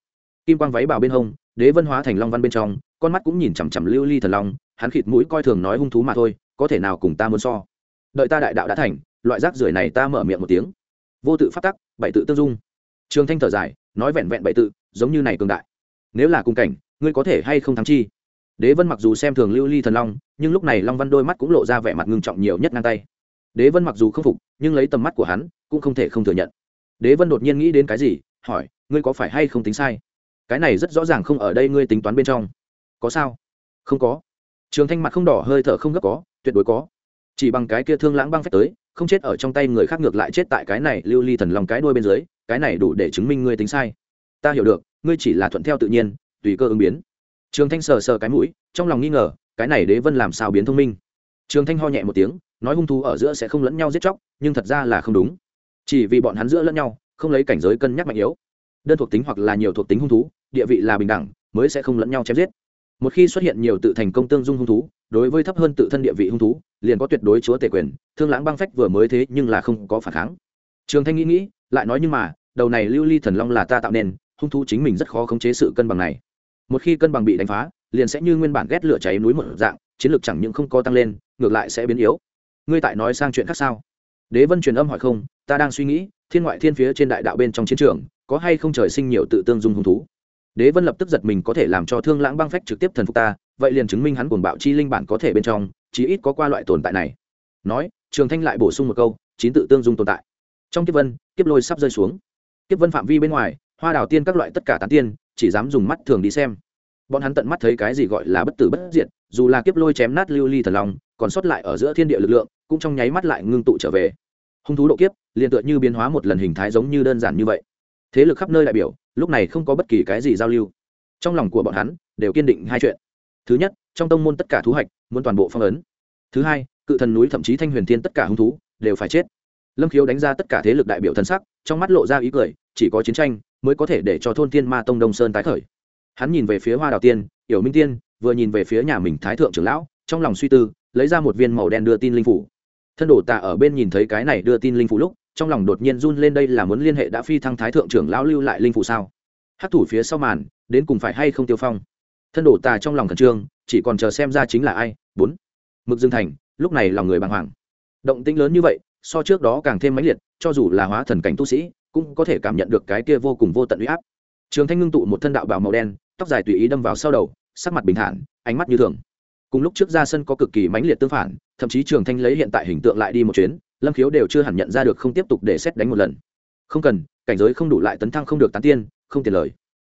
Kim quang váy bảo bên hông, đế vân hóa thành long văn bên trong, con mắt cũng nhìn chằm chằm lưu ly thần long, hắn khịt mũi coi thường nói hung thú mà thôi, có thể nào cùng ta muốn so? Đợi ta đại đạo đã thành, loại rác rưởi này ta mở miệng một tiếng vô tự phát tắc, bảy tự tương dung. Trường thanh thở dài, nói vẹn vẹn bảy tự, giống như này cường đại. Nếu là cùng cảnh, ngươi có thể hay không thắng chi? Đế vân mặc dù xem thường lưu ly thần long, nhưng lúc này long văn đôi mắt cũng lộ ra vẻ mặt ngưng trọng nhiều nhất ngang tay. Đế vân mặc dù không phục, nhưng lấy tầm mắt của hắn, cũng không thể không thừa nhận. Đế vân đột nhiên nghĩ đến cái gì, hỏi, ngươi có phải hay không tính sai? Cái này rất rõ ràng không ở đây ngươi tính toán bên trong. Có sao? Không có. Trường thanh mặt không đỏ, hơi thở không gấp có, tuyệt đối có chỉ bằng cái kia thương lãng băng phép tới, không chết ở trong tay người khác ngược lại chết tại cái này lưu ly thần lòng cái đuôi bên dưới, cái này đủ để chứng minh ngươi tính sai. Ta hiểu được, ngươi chỉ là thuận theo tự nhiên, tùy cơ ứng biến. Trường thanh sờ sờ cái mũi, trong lòng nghi ngờ, cái này đế vân làm sao biến thông minh? Trường thanh ho nhẹ một tiếng, nói hung thú ở giữa sẽ không lẫn nhau giết chóc, nhưng thật ra là không đúng. Chỉ vì bọn hắn giữa lẫn nhau, không lấy cảnh giới cân nhắc mạnh yếu. Đơn thuộc tính hoặc là nhiều thuộc tính hung thú, địa vị là bình đẳng, mới sẽ không lẫn nhau chém giết một khi xuất hiện nhiều tự thành công tương dung hung thú, đối với thấp hơn tự thân địa vị hung thú, liền có tuyệt đối chúa tể quyền, thương lãng băng phách vừa mới thế nhưng là không có phản kháng. Trường thanh nghĩ nghĩ, lại nói nhưng mà, đầu này lưu ly thần long là ta tạo nên, hung thú chính mình rất khó khống chế sự cân bằng này. Một khi cân bằng bị đánh phá, liền sẽ như nguyên bản ghét lửa cháy núi một dạng, chiến lược chẳng những không có tăng lên, ngược lại sẽ biến yếu. Ngươi tại nói sang chuyện khác sao? Đế vân truyền âm hỏi không, ta đang suy nghĩ, thiên ngoại thiên phía trên đại đạo bên trong chiến trường, có hay không trời sinh nhiều tự tương dung hung thú? Đế vân lập tức giật mình có thể làm cho thương lãng băng phách trực tiếp thần phục ta, vậy liền chứng minh hắn cuồng bạo chi linh bản có thể bên trong, chí ít có qua loại tồn tại này. Nói, trường thanh lại bổ sung một câu, chín tự tương dung tồn tại. Trong kiếp vân, kiếp lôi sắp rơi xuống. Kiếp vân phạm vi bên ngoài, hoa đào tiên các loại tất cả tán tiên, chỉ dám dùng mắt thường đi xem. Bọn hắn tận mắt thấy cái gì gọi là bất tử bất diệt, dù là kiếp lôi chém nát lưu ly thần long, còn sót lại ở giữa thiên địa lực lượng, cũng trong nháy mắt lại ngưng tụ trở về. Hung thú độ kiếp, liền tựa như biến hóa một lần hình thái giống như đơn giản như vậy. Thế lực khắp nơi đại biểu lúc này không có bất kỳ cái gì giao lưu. Trong lòng của bọn hắn, đều kiên định hai chuyện. Thứ nhất, trong tông môn tất cả thú hạch, muốn toàn bộ phong ấn. Thứ hai, cự thần núi thậm chí thanh huyền thiên tất cả hung thú, đều phải chết. Lâm khiếu đánh ra tất cả thế lực đại biểu thân sắc, trong mắt lộ ra ý cười, chỉ có chiến tranh mới có thể để cho thôn thiên ma tông đông sơn tái khởi. Hắn nhìn về phía hoa đào tiên yểu minh tiên, vừa nhìn về phía nhà mình thái thượng trưởng lão, trong lòng suy tư, lấy ra một viên màu đen đưa tin linh phủ. Thân đổ tạ ở bên nhìn thấy cái này đưa tin linh phủ lúc trong lòng đột nhiên run lên đây là muốn liên hệ đã phi thăng thái thượng trưởng lão lưu lại linh phủ sao? Hát thủ phía sau màn, đến cùng phải hay không tiêu phong? Thân đổ tà trong lòng khẩn trương, chỉ còn chờ xem ra chính là ai? Bốn. Mực dương thành, lúc này lòng người bàng hoàng. Động tĩnh lớn như vậy, so trước đó càng thêm mãnh liệt, cho dù là hóa thần cảnh tu sĩ, cũng có thể cảm nhận được cái kia vô cùng vô tận uy áp. Trường thanh ngưng tụ một thân đạo bào màu đen, tóc dài tùy ý đâm vào sau đầu, sắc mặt bình thản, ánh mắt như thường. Cùng lúc trước ra sân có cực kỳ mãnh liệt tương phản, thậm chí trường thanh lấy hiện tại hình tượng lại đi một chuyến lâm khiếu đều chưa hẳn nhận ra được không tiếp tục để xét đánh một lần không cần cảnh giới không đủ lại tấn thăng không được tán tiên không tiền lời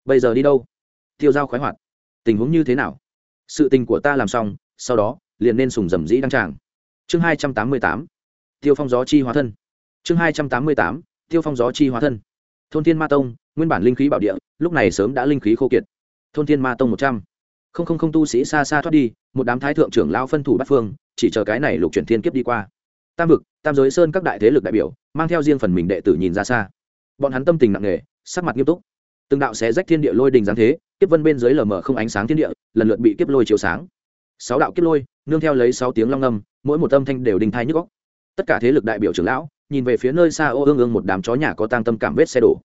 bây giờ đi đâu tiêu giao khoái hoạt tình huống như thế nào sự tình của ta làm xong sau đó liền nên sùng dầm dĩ đăng tràng chương hai trăm tám mươi tám tiêu phong gió chi hóa thân chương hai trăm tám mươi tám tiêu phong gió chi hóa thân thôn thiên ma tông nguyên bản linh khí bảo địa lúc này sớm đã linh khí khô kiệt thôn thiên ma tông một trăm không không không tu sĩ xa xa thoát đi một đám thái thượng trưởng lao phân thủ bắt phương chỉ chờ cái này lục chuyển thiên kiếp đi qua tam vực, tam giới sơn các đại thế lực đại biểu, mang theo riêng phần mình đệ tử nhìn ra xa. Bọn hắn tâm tình nặng nề, sắc mặt nghiêm túc. Từng đạo xé rách thiên địa lôi đình giáng thế, kiếp vân bên dưới lờ mờ không ánh sáng thiên địa, lần lượt bị kiếp lôi chiếu sáng. Sáu đạo kiếp lôi, nương theo lấy sáu tiếng long ngâm, mỗi một âm thanh đều đình thai nhức góc tất cả thế lực đại biểu trưởng lão, nhìn về phía nơi xa ô ương ương một đám chó nhà có tang tâm cảm vết xe đổ.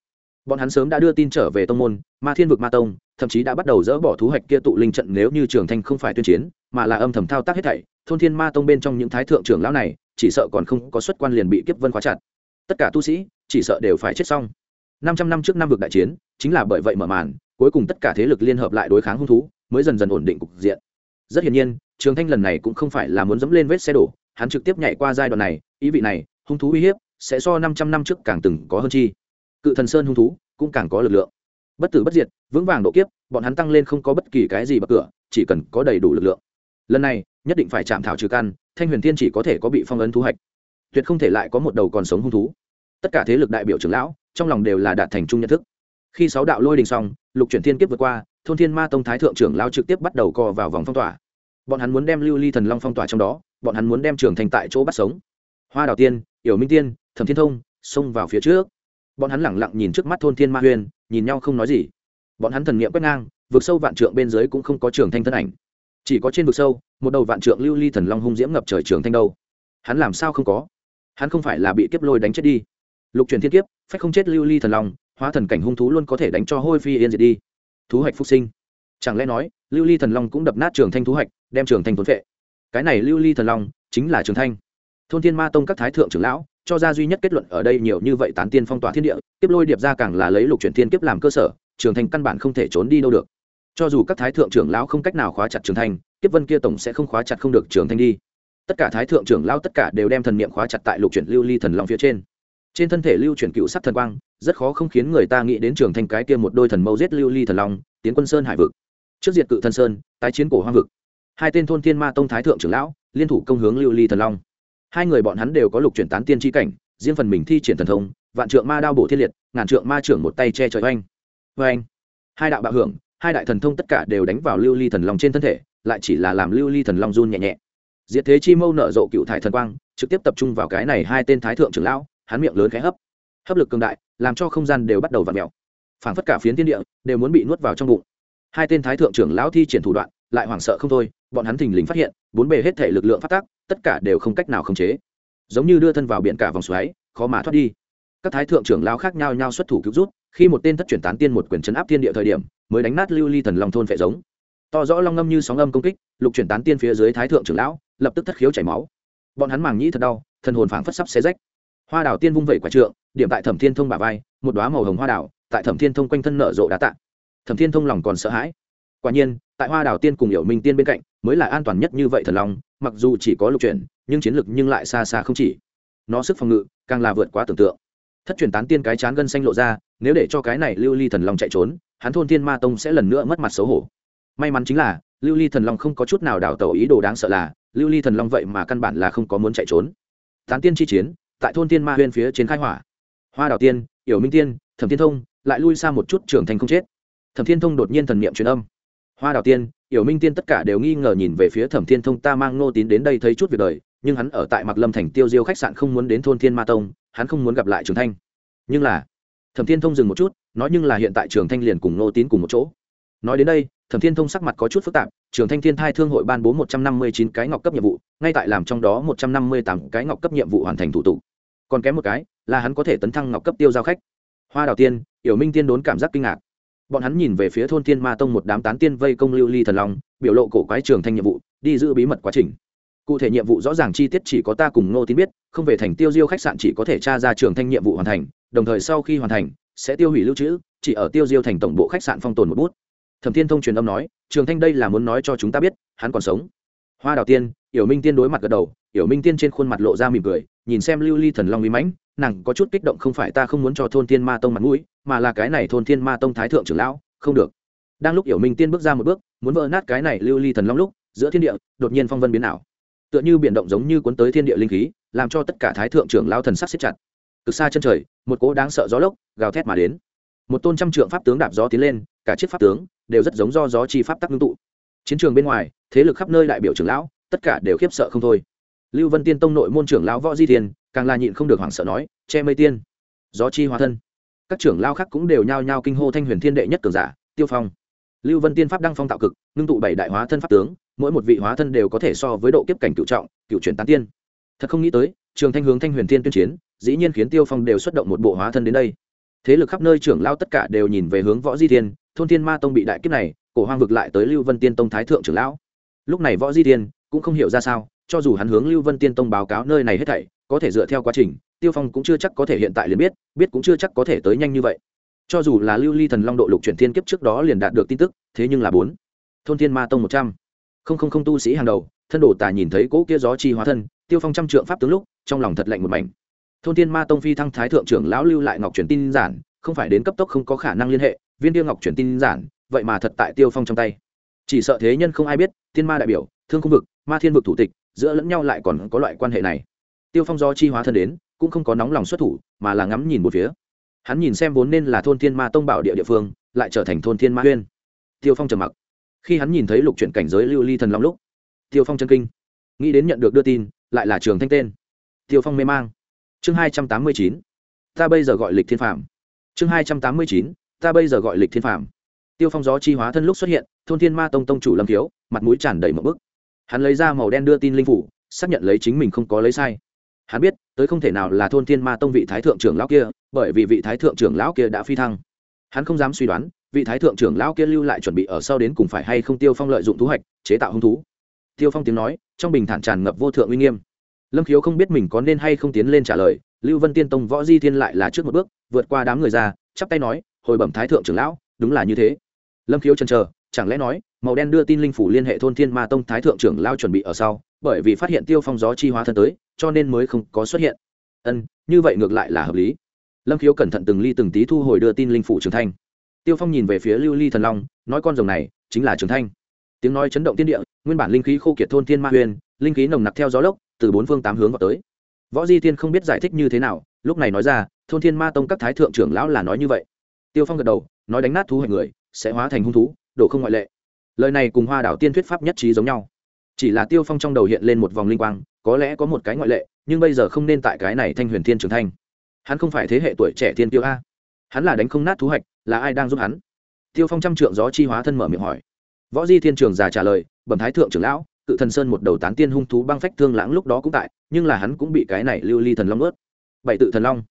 Bọn hắn sớm đã đưa tin trở về tông môn, ma thiên vực ma tông, thậm chí đã bắt đầu dỡ bỏ thú hạch kia tụ linh trận nếu như trường thanh không phải tuyên chiến, mà là âm thầm thao tác hết thảy. Thôn thiên ma tông bên trong những thái thượng trưởng lão này chỉ sợ còn không có xuất quan liền bị kiếp vân khóa chặt. Tất cả tu sĩ, chỉ sợ đều phải chết xong. Năm trăm năm trước năm vực đại chiến, chính là bởi vậy mở màn, cuối cùng tất cả thế lực liên hợp lại đối kháng hung thú, mới dần dần ổn định cục diện. Rất hiển nhiên, trường thanh lần này cũng không phải là muốn dẫm lên vết xe đổ, hắn trực tiếp nhảy qua giai đoạn này, ý vị này, hung thú uy hiếp sẽ so năm trăm năm trước càng từng có hơn chi. Cự thần sơn hung thú cũng càng có lực lượng. Bất tử bất diệt, vững vàng độ kiếp, bọn hắn tăng lên không có bất kỳ cái gì bậc cửa, chỉ cần có đầy đủ lực lượng. Lần này, nhất định phải chạm thảo trừ căn thanh huyền thiên chỉ có thể có bị phong ấn thu hoạch. Tuyệt không thể lại có một đầu còn sống hung thú. Tất cả thế lực đại biểu trưởng lão trong lòng đều là đạt thành chung nhận thức. Khi sáu đạo lôi đình xong lục chuyển thiên kiếp vượt qua thôn thiên ma tông thái thượng trưởng lao trực tiếp bắt đầu co vào vòng phong tỏa. Bọn hắn muốn đem lưu ly thần long phong tỏa trong đó bọn hắn muốn đem trường thành tại chỗ bắt sống. Hoa đào tiên yểu minh tiên thẩm thiên thông xông vào phía trước. Bọn hắn lẳng lặng nhìn trước mắt thôn thiên ma huyền, nhìn nhau không nói gì. Bọn hắn thần nghiệm quét ngang vượt sâu vạn trượng bên dưới cũng không có trường thanh thân ảnh chỉ có trên vực sâu, một đầu vạn trượng lưu ly thần long hung diễm ngập trời trường thanh đâu. Hắn làm sao không có? Hắn không phải là bị kiếp lôi đánh chết đi. Lục truyền thiên kiếp, phách không chết lưu ly thần long, hóa thần cảnh hung thú luôn có thể đánh cho hôi phi yên diệt đi. Thú hạch phúc sinh. Chẳng lẽ nói, lưu ly thần long cũng đập nát trường thanh thú hạch đem trường thanh thốn vệ cái này lưu ly thần long chính là trường thanh. Thôn thiên ma tông các thái thượng trưởng lão, cho ra duy nhất kết luận ở đây nhiều như vậy tán tiên phong tỏa thiên địa tiếp lôi điệp ra càng là lấy lục chuyển thiên kiếp làm cơ sở, trường thanh căn bản không thể trốn đi đâu được cho dù các thái thượng trưởng lão không cách nào khóa chặt trường thanh, kiếp vân kia tổng sẽ không khóa chặt không được trường thanh đi. Tất cả thái thượng trưởng lão tất cả đều đem thần niệm khóa chặt tại lục chuyển lưu ly thần long phía trên. Trên thân thể lưu chuyển cựu sắc thần quang, rất khó không khiến người ta nghĩ đến trường thanh cái kia một đôi thần mâu giết lưu ly thần long, tiến quân sơn hải vực. Trước diệt cự thần sơn, tái chiến cổ hoang vực. Hai tên thôn thiên ma tông thái thượng trưởng lão, liên thủ công hướng lưu ly thần long. Hai người bọn hắn đều có lục chuyển tán tiên tri cảnh, riêng phần mình thi triển thần thông, vạn trượng ma đao bổ thiên liệt, ngàn trượng ma trưởng một tay che trời oanh. Oanh. Hai đạo bạo hưởng hai đại thần thông tất cả đều đánh vào lưu ly thần long trên thân thể, lại chỉ là làm lưu ly thần long run nhẹ nhẹ. Diệt thế chi mâu nở rộ cựu thải thần quang, trực tiếp tập trung vào cái này hai tên thái thượng trưởng lão, hắn miệng lớn khẽ hấp. Hấp lực cường đại, làm cho không gian đều bắt đầu v ặ mèo. Phảng phất cả phiến thiên địa đều muốn bị nuốt vào trong bụng. Hai tên thái thượng trưởng lão thi triển thủ đoạn, lại hoảng sợ không thôi, bọn hắn thình lình phát hiện, bốn bề hết thể lực lượng phát tác, tất cả đều không cách nào khống chế. Giống như đưa thân vào biển cả vòng xoáy, khó mà thoát đi các thái thượng trưởng lão khác nhau nhau xuất thủ cứu rút, khi một tên thất chuyển tán tiên một quyền chấn áp thiên địa thời điểm, mới đánh nát lưu ly thần long thôn phệ giống. To rõ long ngâm như sóng âm công kích, lục chuyển tán tiên phía dưới thái thượng trưởng lão, lập tức thất khiếu chảy máu. Bọn hắn màng nhĩ thật đau, thần hồn phảng phất sắp xé rách. Hoa đào tiên vung vẩy quả trượng, điểm tại thẩm thiên thông bả vai, một đoá màu hồng hoa đào tại thẩm thiên thông quanh thân nở rộ đá tạ. Thẩm thiên thông lòng còn sợ hãi. Quả nhiên, tại hoa đào tiên cùng hiểu minh tiên bên cạnh, mới là an toàn nhất như vậy thần long, mặc dù chỉ có lục chuyển nhưng chiến lực nhưng lại xa xa không chỉ. Nó sức phòng ngự, càng là vượt quá tưởng tượng thất truyền tán tiên cái chán gân xanh lộ ra, nếu để cho cái này lưu ly thần long chạy trốn, hắn thôn thiên ma tông sẽ lần nữa mất mặt xấu hổ. May mắn chính là, lưu ly thần long không có chút nào đảo tẩu ý đồ đáng sợ là, lưu ly thần long vậy mà căn bản là không có muốn chạy trốn. Tán tiên chi chiến, tại thôn Thiên ma huyên phía trên khai hỏa. Hoa đào tiên yểu minh tiên, thẩm thiên thông, lại lui xa một chút trưởng thành không chết. Thẩm thiên thông đột nhiên thần niệm truyền âm. Hoa đào tiên yểu minh tiên tất cả đều nghi ngờ nhìn về phía thẩm thiên thông ta mang nô tín đến đây thấy chút việc đời, nhưng hắn ở tại mặc lâm thành tiêu diêu khách sạn không muốn đến thôn thiên ma tông hắn không muốn gặp lại trường thanh. Nhưng là, thẩm thiên thông dừng một chút, nói nhưng là hiện tại trường thanh liền cùng nô tín cùng một chỗ. Nói đến đây, thẩm thiên thông sắc mặt có chút phức tạp, trường thanh thiên thai thương hội ban bố một trăm năm mươi chín cái ngọc cấp nhiệm vụ, ngay tại làm trong đó một trăm năm mươi tám cái ngọc cấp nhiệm vụ hoàn thành thủ tục. Còn kém một cái, là hắn có thể tấn thăng ngọc cấp tiêu giao khách. Hoa đào tiên yểu minh tiên đốn cảm giác kinh ngạc. Bọn hắn nhìn về phía thôn thiên ma tông một đám tán tiên vây công lưu ly thần long, biểu lộ cổ quái trường thanh nhiệm vụ, đi giữ bí mật quá trình cụ thể nhiệm vụ rõ ràng chi tiết chỉ có ta cùng ngô tín biết, không về thành tiêu diêu khách sạn chỉ có thể tra ra trường thanh nhiệm vụ hoàn thành, đồng thời sau khi hoàn thành, sẽ tiêu hủy lưu trữ, chỉ ở tiêu diêu thành tổng bộ khách sạn phong tồn một bút. Thẩm thiên thông truyền âm nói, trường thanh đây là muốn nói cho chúng ta biết, hắn còn sống. Hoa đào tiên yểu minh tiên đối mặt gật đầu yểu minh tiên trên khuôn mặt lộ ra mỉm cười, nhìn xem lưu ly thần long bí mãnh, nàng có chút kích động không phải ta không muốn cho thôn thiên ma tông mặt mũi, mà là cái này thôn thiên ma tông thái thượng trưởng lão, không được. Đang lúc yểu minh tiên bước ra một bước, muốn vỡ nát cái này lưu ly thần long lúc, giữa thiên địa, đột nhiên phong vân biến ảo tựa như biển động giống như cuốn tới thiên địa linh khí, làm cho tất cả thái thượng trưởng lão thần sắc siết chặt. Cực xa chân trời, một cỗ đáng sợ gió lốc gào thét mà đến. Một tôn trăm trượng pháp tướng đạp gió tiến lên, cả chiếc pháp tướng đều rất giống do gió chi pháp tắc ngưng tụ. Chiến trường bên ngoài, thế lực khắp nơi đại biểu trưởng lão, tất cả đều khiếp sợ không thôi. Lưu vân tiên tông nội môn trưởng lão võ di thiên, càng là nhịn không được hoảng sợ nói, che mây tiên, gió chi hóa thân. Các trưởng lao khác cũng đều nhao nhao kinh hô thanh huyền thiên đệ nhất cường giả, tiêu phong. Lưu vân tiên pháp đăng phong tạo cực, ngưng tụ bảy đại hóa thân pháp tướng mỗi một vị hóa thân đều có thể so với độ kiếp cảnh cựu trọng, cựu chuyển tán tiên. Thật không nghĩ tới, trường thanh hướng thanh huyền thiên tuyên chiến, dĩ nhiên khiến tiêu phong đều xuất động một bộ hóa thân đến đây. Thế lực khắp nơi trưởng lao tất cả đều nhìn về hướng võ di thiên, thôn thiên ma tông bị đại kiếp này, cổ hoang vực lại tới lưu vân tiên tông thái thượng trưởng lão. Lúc này võ di thiên cũng không hiểu ra sao, cho dù hắn hướng lưu vân tiên tông báo cáo nơi này hết thảy, có thể dựa theo quá trình, tiêu phong cũng chưa chắc có thể hiện tại liền biết biết cũng chưa chắc có thể tới nhanh như vậy. Cho dù là lưu ly thần long độ lục chuyển thiên kiếp trước đó liền đạt được tin tức, thế nhưng là bốn. Thôn thiên ma tông một trăm không không không tu sĩ hàng đầu, thân đồ tà nhìn thấy cỗ kia gió chi hóa thân, tiêu phong trăm trượng pháp tướng lúc, trong lòng thật lạnh một mảnh. Thôn thiên ma tông phi thăng thái thượng trưởng lão lưu lại ngọc truyền tin giản, không phải đến cấp tốc không có khả năng liên hệ, viên tiêu ngọc truyền tin giản, vậy mà thật tại tiêu phong trong tay. Chỉ sợ thế nhân không ai biết, thiên ma đại biểu, thương khu vực, ma thiên vực thủ tịch, giữa lẫn nhau lại còn có loại quan hệ này. Tiêu phong do chi hóa thân đến, cũng không có nóng lòng xuất thủ, mà là ngắm nhìn một phía. Hắn nhìn xem vốn nên là thôn thiên ma tông bảo địa địa phương, lại trở thành thôn thiên ma huyên. Tiêu phong trầm mặc khi hắn nhìn thấy lục chuyển cảnh giới lưu ly thần long lúc, tiêu phong chân kinh, nghĩ đến nhận được đưa tin, lại là trường thanh tên, tiêu phong mê mang. Chương hai trăm tám mươi chín, ta bây giờ gọi lịch thiên phạm chương hai trăm tám mươi chín, ta bây giờ gọi lịch thiên phạm tiêu phong gió chi hóa thân lúc xuất hiện, thôn thiên ma tông tông chủ lâm thiếu, mặt mũi tràn đầy một bức. Hắn lấy ra màu đen đưa tin linh phủ, xác nhận lấy chính mình không có lấy sai. Hắn biết, tới không thể nào là thôn thiên ma tông vị thái thượng trưởng lão kia, bởi vì vị thái thượng trưởng lão kia đã phi thăng. Hắn không dám suy đoán vị thái thượng trưởng lão kia lưu lại chuẩn bị ở sau đến cùng phải hay không tiêu phong lợi dụng thú hoạch, chế tạo hung thú. Tiêu phong tiếng nói, trong bình thản tràn ngập vô thượng uy nghiêm. Lâm khiếu không biết mình có nên hay không tiến lên trả lời, lưu vân tiên tông võ di thiên lại là trước một bước, vượt qua đám người ra, chắp tay nói, hồi bẩm thái thượng trưởng lão, đúng là như thế. Lâm khiếu chần chờ, chẳng lẽ nói, màu đen đưa tin linh phủ liên hệ thôn thiên ma tông thái thượng trưởng lao chuẩn bị ở sau, bởi vì phát hiện tiêu phong gió chi hóa thân tới, cho nên mới không có xuất hiện. Ân, như vậy ngược lại là hợp lý. Lâm khiếu cẩn thận từng ly từng tí thu hồi đưa tin linh phủ trưởng thành tiêu phong nhìn về phía lưu ly thần long, nói con rồng này chính là trường thanh. Tiếng nói chấn động tiên địa, nguyên bản linh khí khô kiệt thôn thiên ma huyền, linh khí nồng nặc theo gió lốc, từ bốn phương tám hướng vào tới. Võ di tiên không biết giải thích như thế nào, lúc này nói ra, thôn thiên ma tông các thái thượng trưởng lão là nói như vậy. Tiêu phong gật đầu, nói đánh nát thú hoạch người, sẽ hóa thành hung thú đổ không ngoại lệ. Lời này cùng hoa đảo tiên thuyết pháp nhất trí giống nhau. Chỉ là tiêu phong trong đầu hiện lên một vòng linh quang, có lẽ có một cái ngoại lệ, nhưng bây giờ không nên tại cái này thanh huyền thiên trường thanh hắn không phải thế hệ tuổi trẻ thiên tiêu a. Hắn là đánh không nát thú hạch là ai đang giúp hắn? Tiêu phong trăm trượng gió chi hóa thân mở miệng hỏi. Võ di thiên trường già trả lời, bẩm thái thượng trưởng lão, cự thần sơn một đầu tán tiên hung thú băng phách thương lãng lúc đó cũng tại, nhưng là hắn cũng bị cái này lưu ly thần long ướt bảy tự thần long.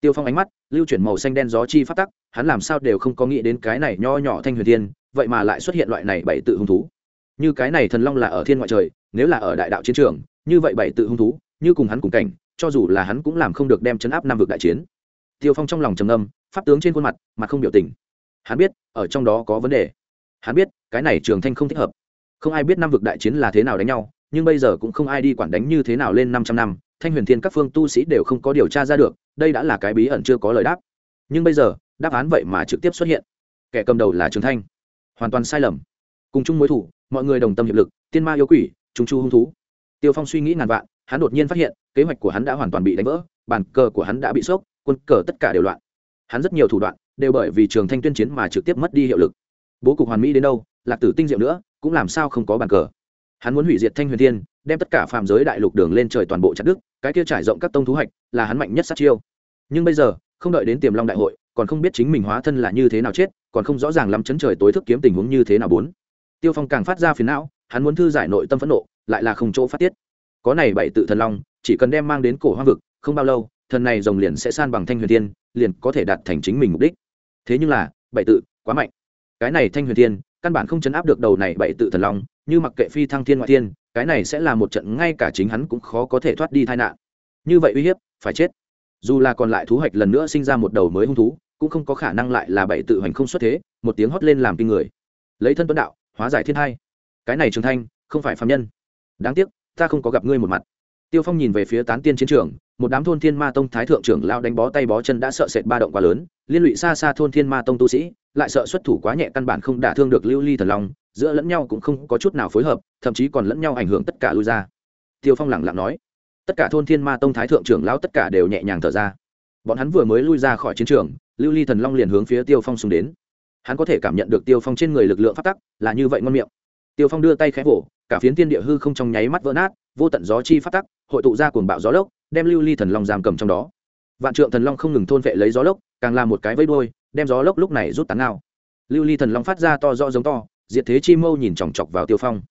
Tiêu phong ánh mắt, lưu chuyển màu xanh đen gió chi phát tắc, hắn làm sao đều không có nghĩ đến cái này nho nhỏ thanh huyền thiên, vậy mà lại xuất hiện loại này bảy tự hung thú. Như cái này thần long là ở thiên ngoại trời, nếu là ở đại đạo chiến trường, như vậy bảy tự hung thú, như cùng hắn cùng cảnh, cho dù là hắn cũng làm không được đem chấn áp năm vực đại chiến. Tiêu phong trong lòng trầm âm pháp tướng trên khuôn mặt mặt không biểu tình. Hắn biết, ở trong đó có vấn đề. Hắn biết, cái này trường thanh không thích hợp. Không ai biết năm vực đại chiến là thế nào đánh nhau, nhưng bây giờ cũng không ai đi quản đánh như thế nào lên năm trăm năm, thanh huyền thiên các phương tu sĩ đều không có điều tra ra được, đây đã là cái bí ẩn chưa có lời đáp. Nhưng bây giờ, đáp án vậy mà trực tiếp xuất hiện. Kẻ cầm đầu là trường thanh. Hoàn toàn sai lầm. Cùng chung mối thủ, mọi người đồng tâm hiệp lực, tiên ma yêu quỷ chúng chu hung thú. Tiêu phong suy nghĩ ngàn vạn, hắn đột nhiên phát hiện, kế hoạch của hắn đã hoàn toàn bị đánh vỡ, bàn cờ của hắn đã bị sốc, quân cờ tất cả đều loạn hắn rất nhiều thủ đoạn đều bởi vì trường thanh tuyên chiến mà trực tiếp mất đi hiệu lực. Bố cục hoàn mỹ đến đâu, lạc tử tinh diệu nữa, cũng làm sao không có bàn cờ. Hắn muốn hủy diệt thanh huyền thiên, đem tất cả phạm giới đại lục đường lên trời toàn bộ chặt đức cái kia trải rộng các tông thú hạch là hắn mạnh nhất sát chiêu. Nhưng bây giờ, không đợi đến tiềm long đại hội, còn không biết chính mình hóa thân là như thế nào chết, còn không rõ ràng lắm chấn trời tối thức kiếm tình huống như thế nào bốn. Tiêu phong càng phát ra phiền não, hắn muốn thư giải nội tâm phẫn nộ, lại là không chỗ phát tiết. Có này bảy tự thần long, chỉ cần đem mang đến cổ hoang vực, không bao lâu, thần này rồng liền sẽ san bằng thanh huyền thiên liền có thể đạt thành chính mình mục đích. Thế nhưng là bảy tự quá mạnh. Cái này thanh huyền thiên, căn bản không chấn áp được đầu này bảy tự thần long, như mặc kệ phi thăng thiên ngoại thiên, cái này sẽ là một trận ngay cả chính hắn cũng khó có thể thoát đi tai nạn. Như vậy uy hiếp, phải chết. Dù là còn lại thú hoạch lần nữa sinh ra một đầu mới hung thú, cũng không có khả năng lại là bảy tự hành không xuất thế, một tiếng hót lên làm kinh người. Lấy thân tuấn đạo, hóa giải thiên hai. Cái này trường thanh, không phải phạm nhân. Đáng tiếc, ta không có gặp ngươi một mặt. Tiêu phong nhìn về phía tán tiên chiến trường một đám thôn thiên ma tông thái thượng trưởng lao đánh bó tay bó chân đã sợ sệt ba động quá lớn, liên lụy xa xa thôn thiên ma tông tu sĩ, lại sợ xuất thủ quá nhẹ căn bản không đả thương được lưu ly thần long, giữa lẫn nhau cũng không có chút nào phối hợp, thậm chí còn lẫn nhau ảnh hưởng tất cả lui ra. Tiêu phong lẳng lặng nói, tất cả thôn thiên ma tông thái thượng trưởng lao tất cả đều nhẹ nhàng thở ra. Bọn hắn vừa mới lui ra khỏi chiến trường, lưu ly thần long liền hướng phía tiêu phong xung đến. Hắn có thể cảm nhận được tiêu phong trên người lực lượng phát tắc, là như vậy ngon miệng. Tiêu phong đưa tay khẽ vỗ, cả phiến tiên địa hư không trong nháy mắt vỡ nát, vô tận gió chi phát tắc, hội tụ ra cuồng bạo gió lốc đem lưu ly thần long giam cầm trong đó. Vạn trượng thần long không ngừng thôn vệ lấy gió lốc, càng làm một cái vây đôi đem gió lốc lúc này rút tán ngao. Lưu ly thần long phát ra to rõ giống to, diệt thế chi mâu nhìn chòng chọc vào tiêu phong.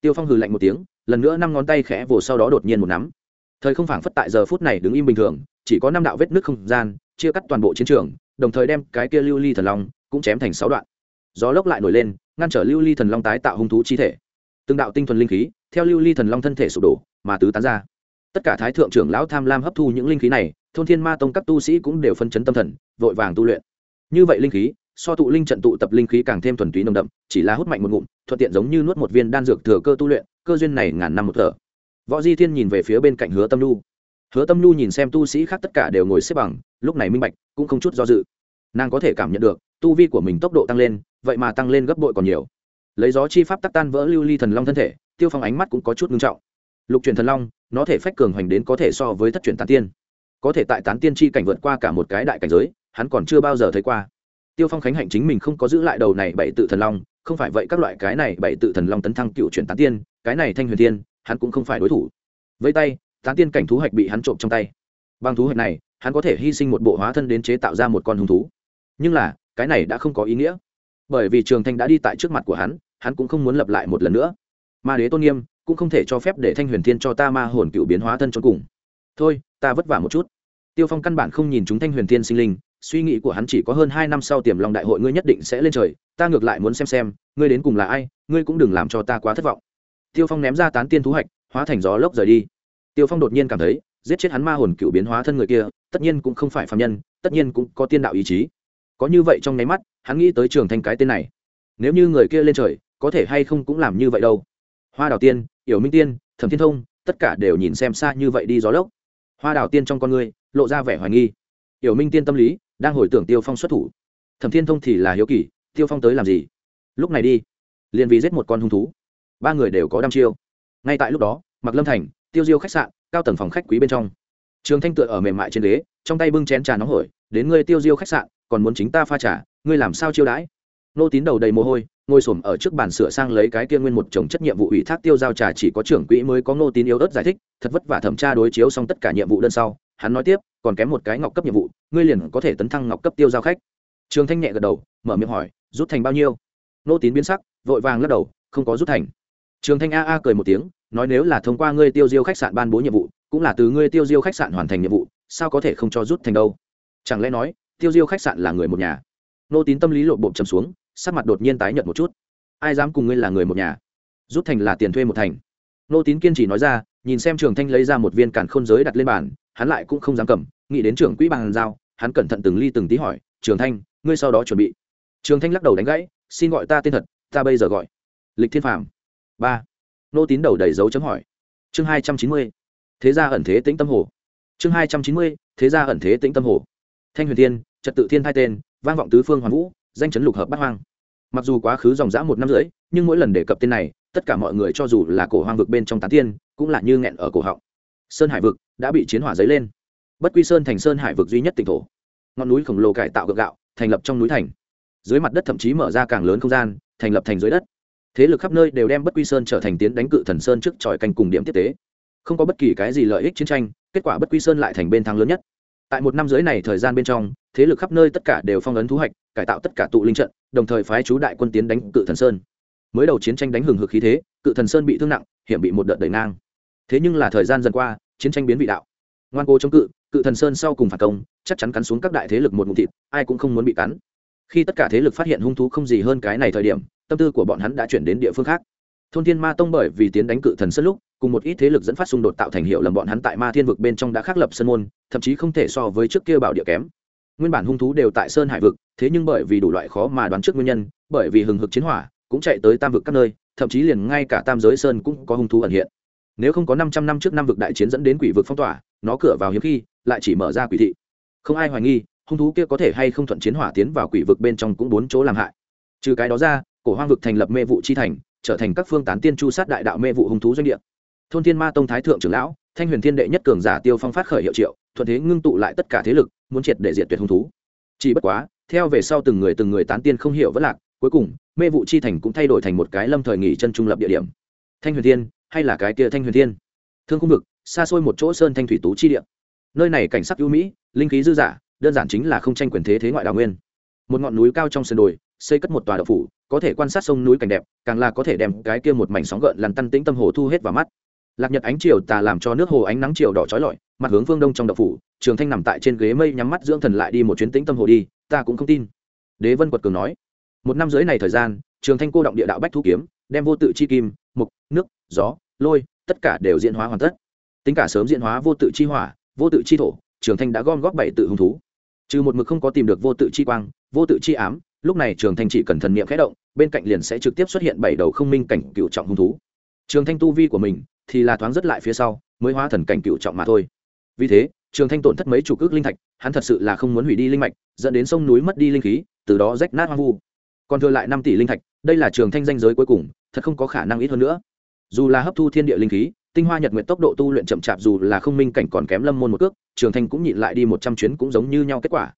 Tiêu phong hừ lạnh một tiếng, lần nữa năm ngón tay khẽ vồ sau đó đột nhiên một nắm. Thời không phảng phất tại giờ phút này đứng im bình thường, chỉ có năm đạo vết nước không gian, chia cắt toàn bộ chiến trường, đồng thời đem cái kia lưu ly thần long cũng chém thành sáu đoạn. Gió lốc lại nổi lên, ngăn trở lưu ly thần long tái tạo hung thú chi thể. Từng đạo tinh thuần linh khí, theo lưu ly thần long thân thể sụp đổ, mà tứ tán ra tất cả thái thượng trưởng lão tham lam hấp thu những linh khí này, thôn thiên ma tông các tu sĩ cũng đều phân chấn tâm thần, vội vàng tu luyện. Như vậy linh khí, so tụ linh trận tụ tập linh khí càng thêm thuần túy nồng đậm, chỉ là hút mạnh một ngụm, thuận tiện giống như nuốt một viên đan dược thừa cơ tu luyện, cơ duyên này ngàn năm một thở. Võ di thiên nhìn về phía bên cạnh hứa tâm nhu. Hứa tâm nhu nhìn xem tu sĩ khác tất cả đều ngồi xếp bằng, lúc này minh bạch, cũng không chút do dự. Nàng có thể cảm nhận được, tu vi của mình tốc độ tăng lên, vậy mà tăng lên gấp bội còn nhiều. Lấy gió chi pháp tắc tan vỡ lưu ly thần long thân thể, tiêu phong ánh mắt cũng có chút ngưng trọng lục truyền thần long, nó thể phách cường hoành đến có thể so với thất truyền tán tiên. Có thể tại tán tiên chi cảnh vượt qua cả một cái đại cảnh giới, hắn còn chưa bao giờ thấy qua. Tiêu phong khánh hạnh chính mình không có giữ lại đầu này bảy tự thần long, không phải vậy các loại cái này bảy tự thần long tấn thăng cựu truyền tán tiên, cái này thanh huyền tiên hắn cũng không phải đối thủ. Với tay, tán tiên cảnh thú hạch bị hắn trộm trong tay. Bằng thú hạch này, hắn có thể hy sinh một bộ hóa thân đến chế tạo ra một con hung thú. Nhưng là, cái này đã không có ý nghĩa. Bởi vì trường thanh đã đi tại trước mặt của hắn hắn cũng không muốn lập lại một lần nữa. Ma đế tôn nghiêm cũng không thể cho phép để thanh huyền thiên cho ta ma hồn cựu biến hóa thân cho cùng. Thôi, ta vất vả một chút. Tiêu phong căn bản không nhìn chúng thanh huyền thiên sinh linh, suy nghĩ của hắn chỉ có hơn hai năm sau tiềm lòng đại hội ngươi nhất định sẽ lên trời, ta ngược lại muốn xem xem, ngươi đến cùng là ai, ngươi cũng đừng làm cho ta quá thất vọng. Tiêu phong ném ra tán tiên thú hạch, hóa thành gió lốc rời đi. Tiêu phong đột nhiên cảm thấy, giết chết hắn ma hồn cựu biến hóa thân người kia, tất nhiên cũng không phải phạm nhân, tất nhiên cũng có tiên đạo ý chí. Có như vậy trong nháy mắt, hắn nghĩ tới trường thanh cái tên này. Nếu như người kia lên trời, có thể hay không cũng làm như vậy đâu. Hoa đào tiên yểu minh tiên, thẩm thiên thông, tất cả đều nhìn xem xa như vậy đi gió lốc. Hoa đào tiên trong con người lộ ra vẻ hoài nghi. Yểu minh tiên tâm lý, đang hồi tưởng tiêu phong xuất thủ. Thẩm thiên thông thì là hiếu kỳ, tiêu phong tới làm gì? Lúc này đi, liền vì giết một con hung thú. Ba người đều có đăm chiêu. Ngay tại lúc đó mặc lâm thành, tiêu diêu khách sạn, cao tầng phòng khách quý bên trong. Trường thanh tựa ở mềm mại trên ghế, trong tay bưng chén trà nóng hổi, đến ngươi tiêu diêu khách sạn, còn muốn chính ta pha trà, ngươi làm sao chiêu đãi? Nô tín đầu đầy mồ hôi ngồi s ở trước bàn sửa sang lấy cái kia nguyên một chồng chất nhiệm vụ ủy thác tiêu giao trà chỉ có trưởng quỹ mới có nô tín yếu ớt giải thích, thật vất vả thẩm tra đối chiếu xong tất cả nhiệm vụ đơn sau, hắn nói tiếp, còn kém một cái ngọc cấp nhiệm vụ, ngươi liền có thể tấn thăng ngọc cấp tiêu giao khách. Trường thanh nhẹ gật đầu, mở miệng hỏi, rút thành bao nhiêu? Nô tín biến sắc, vội vàng lắc đầu, không có rút thành. Trường thanh a a cười một tiếng, nói nếu là thông qua ngươi tiêu diêu khách sạn ban bố nhiệm vụ, cũng là từ ngươi tiêu diêu khách sạn hoàn thành nhiệm vụ, sao có thể không cho rút thành đâu? Chẳng lẽ nói, tiêu diêu khách sạn là người một nhà? Nô tín tâm lý lộ bộp trầm xuống sắc mặt đột nhiên tái nhợt một chút. Ai dám cùng ngươi là người một nhà? Rút thành là tiền thuê một thành. Nô tín kiên trì nói ra, nhìn xem trường thanh lấy ra một viên càn khôn giới đặt lên bàn, hắn lại cũng không dám cầm, nghĩ đến trưởng quỹ bàn giao, hắn cẩn thận từng ly từng tí hỏi, trường thanh, ngươi sau đó chuẩn bị. Trường thanh lắc đầu đánh gãy, xin gọi ta tên thật, ta bây giờ gọi lịch thiên phàm. Ba. Nô tín đầu đầy dấu chấm hỏi, chương hai trăm chín mươi, thế gia ẩn thế tĩnh tâm hồ. Chương hai trăm chín mươi, thế gia ẩn thế tĩnh tâm hồ. Thanh huyền thiên, trật tự thiên hai tên, vang vọng tứ phương hoàn vũ danh chấn lục hợp bát hoang. Mặc dù quá khứ dòng dã một năm rưỡi, nhưng mỗi lần đề cập tên này, tất cả mọi người cho dù là cổ hoang vực bên trong tán tiên, cũng là như nghẹn ở cổ họng. Sơn hải vực đã bị chiến hỏa dấy lên. Bất quy sơn thành sơn hải vực duy nhất tỉnh thổ. Ngọn núi khổng lồ cải tạo gượng gạo, thành lập trong núi thành. Dưới mặt đất thậm chí mở ra càng lớn không gian, thành lập thành dưới đất. Thế lực khắp nơi đều đem bất quy sơn trở thành tiến đánh cự thần sơn trước tròi canh cùng điểm tiếp tế. Không có bất kỳ cái gì lợi ích chiến tranh, kết quả bất quy sơn lại thành bên thắng lớn nhất tại một năm dưới này thời gian bên trong, thế lực khắp nơi tất cả đều phong ấn thu hoạch cải tạo tất cả tụ linh trận, đồng thời phái chú đại quân tiến đánh cự thần sơn. Mới đầu chiến tranh đánh hừng hực khí thế, cự thần sơn bị thương nặng, hiểm bị một đợt đẩy ngang. Thế nhưng là thời gian dần qua, chiến tranh biến vị đạo. Ngoan cố chống cự cự thần sơn sau cùng phản công, chắc chắn cắn xuống các đại thế lực một ngụm thịt, ai cũng không muốn bị cắn. Khi tất cả thế lực phát hiện hung thú không gì hơn cái này thời điểm, tâm tư của bọn hắn đã chuyển đến địa phương khác. Thôn thiên ma tông bởi vì tiến đánh cự thần sơn lúc cùng một ít thế lực dẫn phát xung đột tạo thành hiệu lầm bọn hắn tại ma thiên vực bên trong đã khắc lập sân môn, thậm chí không thể so với trước kia bảo địa kém. Nguyên bản hung thú đều tại sơn hải vực, thế nhưng bởi vì đủ loại khó mà đoán trước nguyên nhân, bởi vì hừng hực chiến hỏa, cũng chạy tới tam vực các nơi, thậm chí liền ngay cả tam giới sơn cũng có hung thú ẩn hiện. Nếu không có năm trăm năm trước năm vực đại chiến dẫn đến quỷ vực phong tỏa, nó cửa vào hiếm khi, lại chỉ mở ra quỷ thị. Không ai hoài nghi, hung thú kia có thể hay không thuận chiến hỏa tiến vào quỷ vực bên trong cũng bốn chỗ làm hại. Trừ cái đó ra, cổ hoang vực thành lập mê vụ chi thành, trở thành các phương tán tiên chu sát đại đạo mê vụ hung thú doanh địa thôn thiên ma tông thái thượng trưởng lão, thanh huyền thiên đệ nhất cường giả tiêu phong phát khởi hiệu triệu, thuận thế ngưng tụ lại tất cả thế lực, muốn triệt để diệt tuyệt hung thú. Chỉ bất quá, theo về sau từng người từng người tán tiên không hiểu vẫn lạc, cuối cùng, mê vụ chi thành cũng thay đổi thành một cái lâm thời nghỉ chân trung lập địa điểm. Thanh huyền thiên, hay là cái kia thanh huyền thiên? Thương khu vực, xa xôi một chỗ sơn thanh thủy tú chi địa. Nơi này cảnh sắc ưu mỹ, linh khí dư dả, đơn giản chính là không tranh quyền thế thế ngoại đào nguyên. Một ngọn núi cao trong sườn đồi, xây cất một tòa đậu phủ, có thể quan sát sông núi cảnh đẹp, càng là có thể đem cái kia một mảnh sóng gợn lằn tăn tĩnh tâm hồ thu hết vào mắt lạc nhật ánh chiều tà làm cho nước hồ ánh nắng chiều đỏ trói lọi, mặt hướng phương đông trong đậu phủ, trường thanh nằm tại trên ghế mây nhắm mắt dưỡng thần lại đi một chuyến tĩnh tâm hồ đi, ta cũng không tin. Đế vân quật cường nói. Một năm dưới này thời gian, trường thanh cô động địa đạo bách thu kiếm, đem vô tự chi kim, mục, nước, gió, lôi, tất cả đều diễn hóa hoàn tất. Tính cả sớm diễn hóa vô tự chi hỏa, vô tự chi thổ, trường thanh đã gom góp bảy tự hung thú. Trừ một mực không có tìm được vô tự chi quang, vô tự chi ám, lúc này trường thanh chỉ cần thần niệm khẽ động, bên cạnh liền sẽ trực tiếp xuất hiện bảy đầu không minh cảnh cựu trọng hung thú trường thanh tu vi của mình thì là thoáng rất lại phía sau, mới hóa thần cảnh cựu trọng mà thôi. Vì thế, trường thanh tổn thất mấy chủ cước linh thạch, hắn thật sự là không muốn hủy đi linh mạch, dẫn đến sông núi mất đi linh khí, từ đó rách nát hoang vu. Còn thừa lại năm tỷ linh thạch, đây là trường thanh danh giới cuối cùng, thật không có khả năng ít hơn nữa. Dù là hấp thu thiên địa linh khí, tinh hoa nhật nguyện tốc độ tu luyện chậm chạp dù là không minh cảnh còn kém lâm môn một cước, trường thanh cũng nhịn lại đi một trăm chuyến cũng giống như nhau kết quả.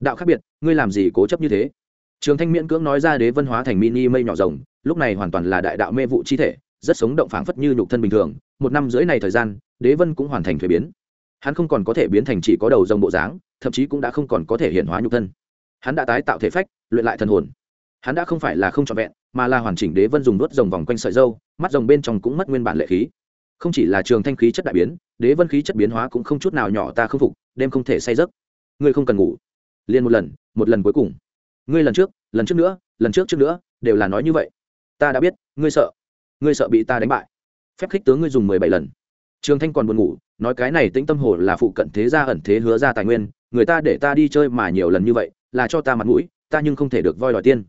Đạo khác biệt, ngươi làm gì cố chấp như thế? Trường thanh miễn cưỡng nói ra đế vân hóa thành mini mây nhỏ rồng, lúc này hoàn toàn là đại đạo mê vụ chi thể rất sống động phảng phất như nhục thân bình thường, một năm rưỡi này thời gian, đế vân cũng hoàn thành thuế biến. Hắn không còn có thể biến thành chỉ có đầu rồng bộ dáng, thậm chí cũng đã không còn có thể hiện hóa nhục thân. Hắn đã tái tạo thể phách, luyện lại thần hồn. Hắn đã không phải là không trọn vẹn, mà là hoàn chỉnh đế vân dùng đốt rồng vòng quanh sợi dâu, mắt rồng bên trong cũng mất nguyên bản lệ khí. Không chỉ là trường thanh khí chất đại biến, đế vân khí chất biến hóa cũng không chút nào nhỏ ta không phục, đêm không thể say giấc. Ngươi không cần ngủ. Liền một lần một lần cuối cùng. Ngươi lần trước lần trước nữa, lần trước trước nữa, đều là nói như vậy. Ta đã biết, ngươi sợ ngươi sợ bị ta đánh bại. Phép khích tướng ngươi dùng mười bảy lần. Trường thanh còn buồn ngủ, nói cái này tĩnh tâm hồ là phụ cận thế gia ẩn thế hứa ra tài nguyên, người ta để ta đi chơi mà nhiều lần như vậy, là cho ta mặt mũi, ta nhưng không thể được voi đòi tiên.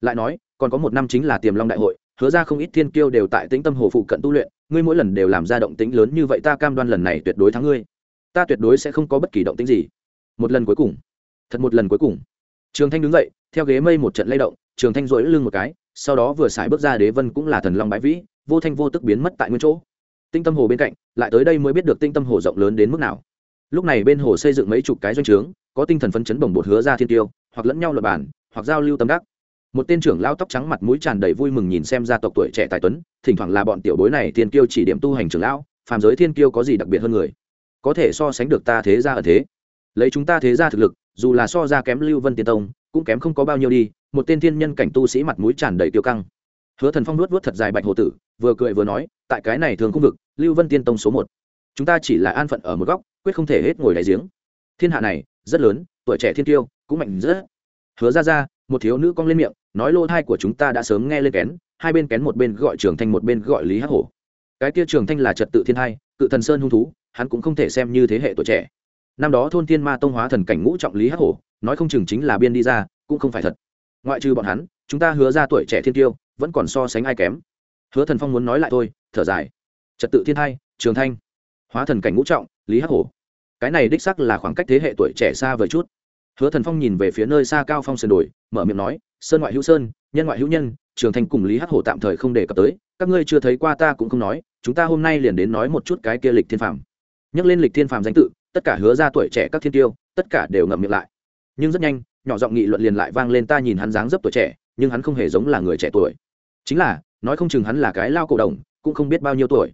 Lại nói, còn có một năm chính là tiềm long đại hội, hứa ra không ít thiên kiêu đều tại tĩnh tâm hồ phụ cận tu luyện, ngươi mỗi lần đều làm ra động tĩnh lớn như vậy ta cam đoan lần này tuyệt đối thắng ngươi. Ta tuyệt đối sẽ không có bất kỳ động tĩnh gì. Một lần cuối cùng. Thật một lần cuối cùng. Trường thanh đứng dậy, theo ghế mây một trận lay động trường thanh rỗi lưng một cái, sau đó vừa xài bước ra đế vân cũng là thần long bái vĩ, vô thanh vô tức biến mất tại nguyên chỗ. Tinh tâm hồ bên cạnh, lại tới đây mới biết được tinh tâm hồ rộng lớn đến mức nào. Lúc này bên hồ xây dựng mấy chục cái doanh trướng, có tinh thần phấn chấn bồng bột hứa ra thiên tiêu, hoặc lẫn nhau luật bản hoặc giao lưu tâm đắc. Một tên trưởng lao tóc trắng mặt mũi tràn đầy vui mừng nhìn xem gia tộc tuổi trẻ tài tuấn, thỉnh thoảng là bọn tiểu bối này thiên kiêu chỉ điểm tu hành trưởng lão, phàm giới thiên kiêu có gì đặc biệt hơn người? Có thể so sánh được ta thế ra ở thế. Lấy chúng ta thế ra thực lực, dù là so ra kém lưu vân tiên tông, cũng kém không có bao nhiêu đi một tên thiên nhân cảnh tu sĩ mặt mũi tràn đầy tiêu căng. Hứa thần phong nuốt nuốt thật dài bạch hồ tử, vừa cười vừa nói, tại cái này thường khu vực, lưu vân tiên tông số một. Chúng ta chỉ là an phận ở một góc, quyết không thể hết ngồi đáy giếng. Thiên hạ này, rất lớn, tuổi trẻ thiên tiêu, cũng mạnh rất. Hứa ra ra một thiếu nữ cong lên miệng, nói lô thai của chúng ta đã sớm nghe lên kén, hai bên kén một bên gọi trường thanh, một bên gọi lý hắc hổ. Cái tia trường thanh là trật tự thiên hai, cự thần sơn hung thú, hắn cũng không thể xem như thế hệ tuổi trẻ. Năm đó thôn thiên ma tông hóa thần cảnh ngũ trọng lý hắc hổ, nói không chừng chính là biên đi ra, cũng không phải thật ngoại trừ bọn hắn, chúng ta hứa ra tuổi trẻ thiên tiêu, vẫn còn so sánh ai kém. Hứa thần phong muốn nói lại thôi, thở dài. Trật tự thiên thai, trường thanh. Hóa thần cảnh ngũ trọng, lý hắc hổ. Cái này đích sắc là khoảng cách thế hệ tuổi trẻ xa vời chút. Hứa thần phong nhìn về phía nơi xa cao phong sườn đồi, mở miệng nói, sơn ngoại hữu sơn, nhân ngoại hữu nhân, trường thanh cùng lý hắc hổ tạm thời không đề cập tới. Các ngươi chưa thấy qua ta cũng không nói, chúng ta hôm nay liền đến nói một chút cái kia lịch thiên phàm. Nhắc lên lịch thiên phàm danh tự, tất cả hứa ra tuổi trẻ các thiên tiêu, tất cả đều ngậm miệng lại. Nhưng rất nhanh nhỏ giọng nghị luận liền lại vang lên ta nhìn hắn dáng dấp tuổi trẻ, nhưng hắn không hề giống là người trẻ tuổi. Chính là, nói không chừng hắn là cái lao cổ đồng, cũng không biết bao nhiêu tuổi.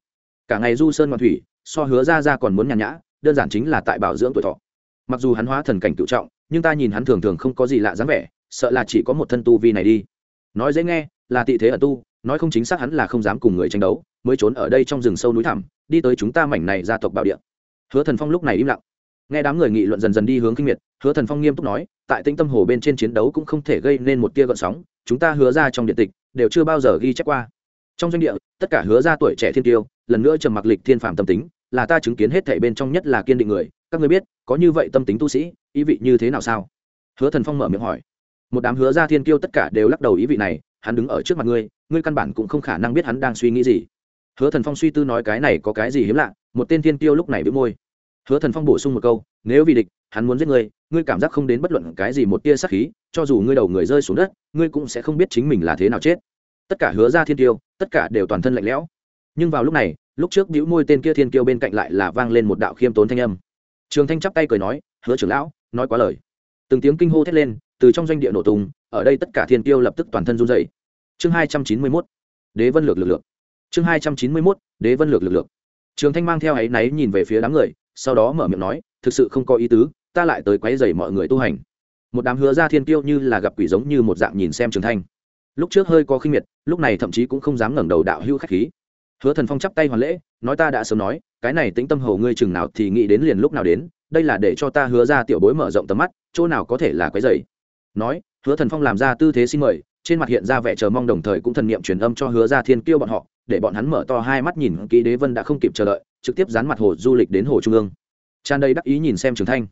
Cả ngày du sơn ngoan thủy, so hứa ra ra còn muốn nhàn nhã, đơn giản chính là tại bảo dưỡng tuổi thọ. Mặc dù hắn hóa thần cảnh cựu trọng, nhưng ta nhìn hắn thường thường không có gì lạ dáng vẻ, sợ là chỉ có một thân tu vi này đi. Nói dễ nghe, là tị thế ở tu, nói không chính xác hắn là không dám cùng người tranh đấu, mới trốn ở đây trong rừng sâu núi thẳm, đi tới chúng ta mảnh này gia tộc bảo địa. Hứa thần phong lúc này im lặng nghe đám người nghị luận dần dần đi hướng kinh miệt, hứa thần phong nghiêm túc nói, tại tĩnh tâm hồ bên trên chiến đấu cũng không thể gây nên một tia gợn sóng, chúng ta hứa ra trong điện tịch đều chưa bao giờ ghi chép qua. Trong doanh địa, tất cả hứa ra tuổi trẻ thiên tiêu, lần nữa trầm mặc lịch thiên phạm tâm tính, là ta chứng kiến hết thảy bên trong nhất là kiên định người. Các người biết, có như vậy tâm tính tu sĩ, ý vị như thế nào sao? Hứa thần phong mở miệng hỏi. Một đám hứa ra thiên kiêu tất cả đều lắc đầu ý vị này, hắn đứng ở trước mặt ngươi ngươi căn bản cũng không khả năng biết hắn đang suy nghĩ gì. Hứa thần phong suy tư nói cái này có cái gì hiếm lạ, một tên thiên kiêu lúc này bị môi hứa thần phong bổ sung một câu, nếu vì địch, hắn muốn giết ngươi ngươi cảm giác không đến bất luận cái gì một tia sắc khí, cho dù ngươi đầu người rơi xuống đất, ngươi cũng sẽ không biết chính mình là thế nào chết. Tất cả hứa ra thiên kiêu, tất cả đều toàn thân lạnh lẽo. Nhưng vào lúc này, lúc trước bĩu môi tên kia thiên kiêu bên cạnh lại là vang lên một đạo khiêm tốn thanh âm. Trường thanh chắp tay cười nói, hứa trưởng lão, nói quá lời. Từng tiếng kinh hô thét lên, từ trong doanh địa nổ tung, ở đây tất cả thiên kiêu lập tức toàn thân run dậy chương hai trăm chín mươi mốt, đế vân lược lực lượng. Chương hai trăm chín mươi mốt, đế vân lược lực lượng. Trường thanh mang theo áy náy nhìn về phía đám người sau đó mở miệng nói, thực sự không có ý tứ, ta lại tới quấy dày mọi người tu hành. Một đám hứa ra thiên kiêu như là gặp quỷ giống như một dạng nhìn xem trường thanh. Lúc trước hơi có khinh miệt, lúc này thậm chí cũng không dám ngẩng đầu đạo hưu khách khí. Hứa thần phong chắp tay hoàn lễ, nói ta đã sớm nói, cái này tính tâm hầu ngươi chừng nào thì nghĩ đến liền lúc nào đến, đây là để cho ta hứa ra tiểu bối mở rộng tầm mắt, chỗ nào có thể là quấy dày nói, hứa thần phong làm ra tư thế xin mời, trên mặt hiện ra vẻ chờ mong đồng thời cũng thần niệm truyền âm cho hứa ra thiên kiêu bọn họ, để bọn hắn mở to hai mắt nhìn, kỹ đế vân đã không kịp chờ đợi trực tiếp dán mặt hồ du lịch đến hồ trung ương. Tràn đầy đắc ý nhìn xem trường thanh.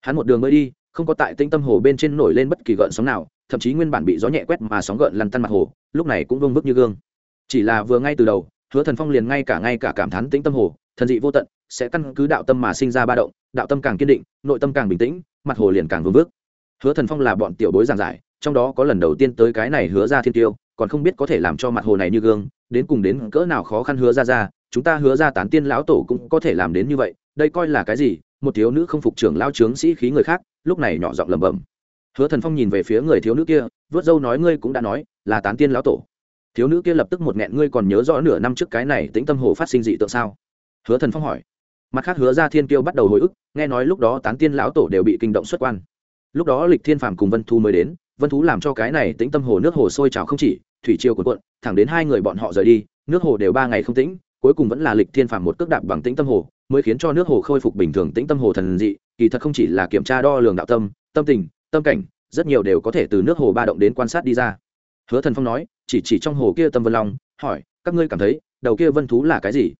Hắn một đường mới đi, không có tại tinh tâm hồ bên trên nổi lên bất kỳ gợn sóng nào, thậm chí nguyên bản bị gió nhẹ quét mà sóng gợn lăn tăn mặt hồ, lúc này cũng vông vức như gương. Chỉ là vừa ngay từ đầu, hứa thần phong liền ngay cả ngay cả cảm thán tĩnh tâm hồ, thần dị vô tận, sẽ căn cứ đạo tâm mà sinh ra ba động, đạo tâm càng kiên định, nội tâm càng bình tĩnh, mặt hồ liền càng vương vước hứa thần phong là bọn tiểu bối giảng giải, trong đó có lần đầu tiên tới cái này hứa ra thiên tiêu, còn không biết có thể làm cho mặt hồ này như gương, đến cùng đến cỡ nào khó khăn hứa ra ra chúng ta hứa ra tán tiên lão tổ cũng có thể làm đến như vậy, đây coi là cái gì? Một thiếu nữ không phục trưởng lao trướng sĩ khí người khác, lúc này nhỏ giọng lẩm bẩm. Hứa thần phong nhìn về phía người thiếu nữ kia, vớt dâu nói ngươi cũng đã nói, là tán tiên lão tổ. Thiếu nữ kia lập tức một nghẹn ngươi còn nhớ rõ nửa năm trước cái này tĩnh tâm hồ phát sinh dị tượng sao? Hứa thần phong hỏi. Mặt khác hứa ra thiên kiêu bắt đầu hồi ức, nghe nói lúc đó tán tiên lão tổ đều bị kinh động xuất quan. Lúc đó lịch thiên phàm cùng vân thu mới đến, vân thú làm cho cái này tĩnh tâm hồ nước hồ sôi trào không chỉ, thủy triều cuộn cuộn, thẳng đến hai người bọn họ rời đi, nước hồ đều ba ngày không tĩnh cuối cùng vẫn là lịch thiên phàm một cước đạp bằng tĩnh tâm hồ, mới khiến cho nước hồ khôi phục bình thường tĩnh tâm hồ thần dị, kỳ thật không chỉ là kiểm tra đo lường đạo tâm tâm tình, tâm cảnh, rất nhiều đều có thể từ nước hồ ba động đến quan sát đi ra. Hứa thần phong nói, chỉ chỉ trong hồ kia tâm vân long, hỏi, các ngươi cảm thấy, đầu kia vân thú là cái gì?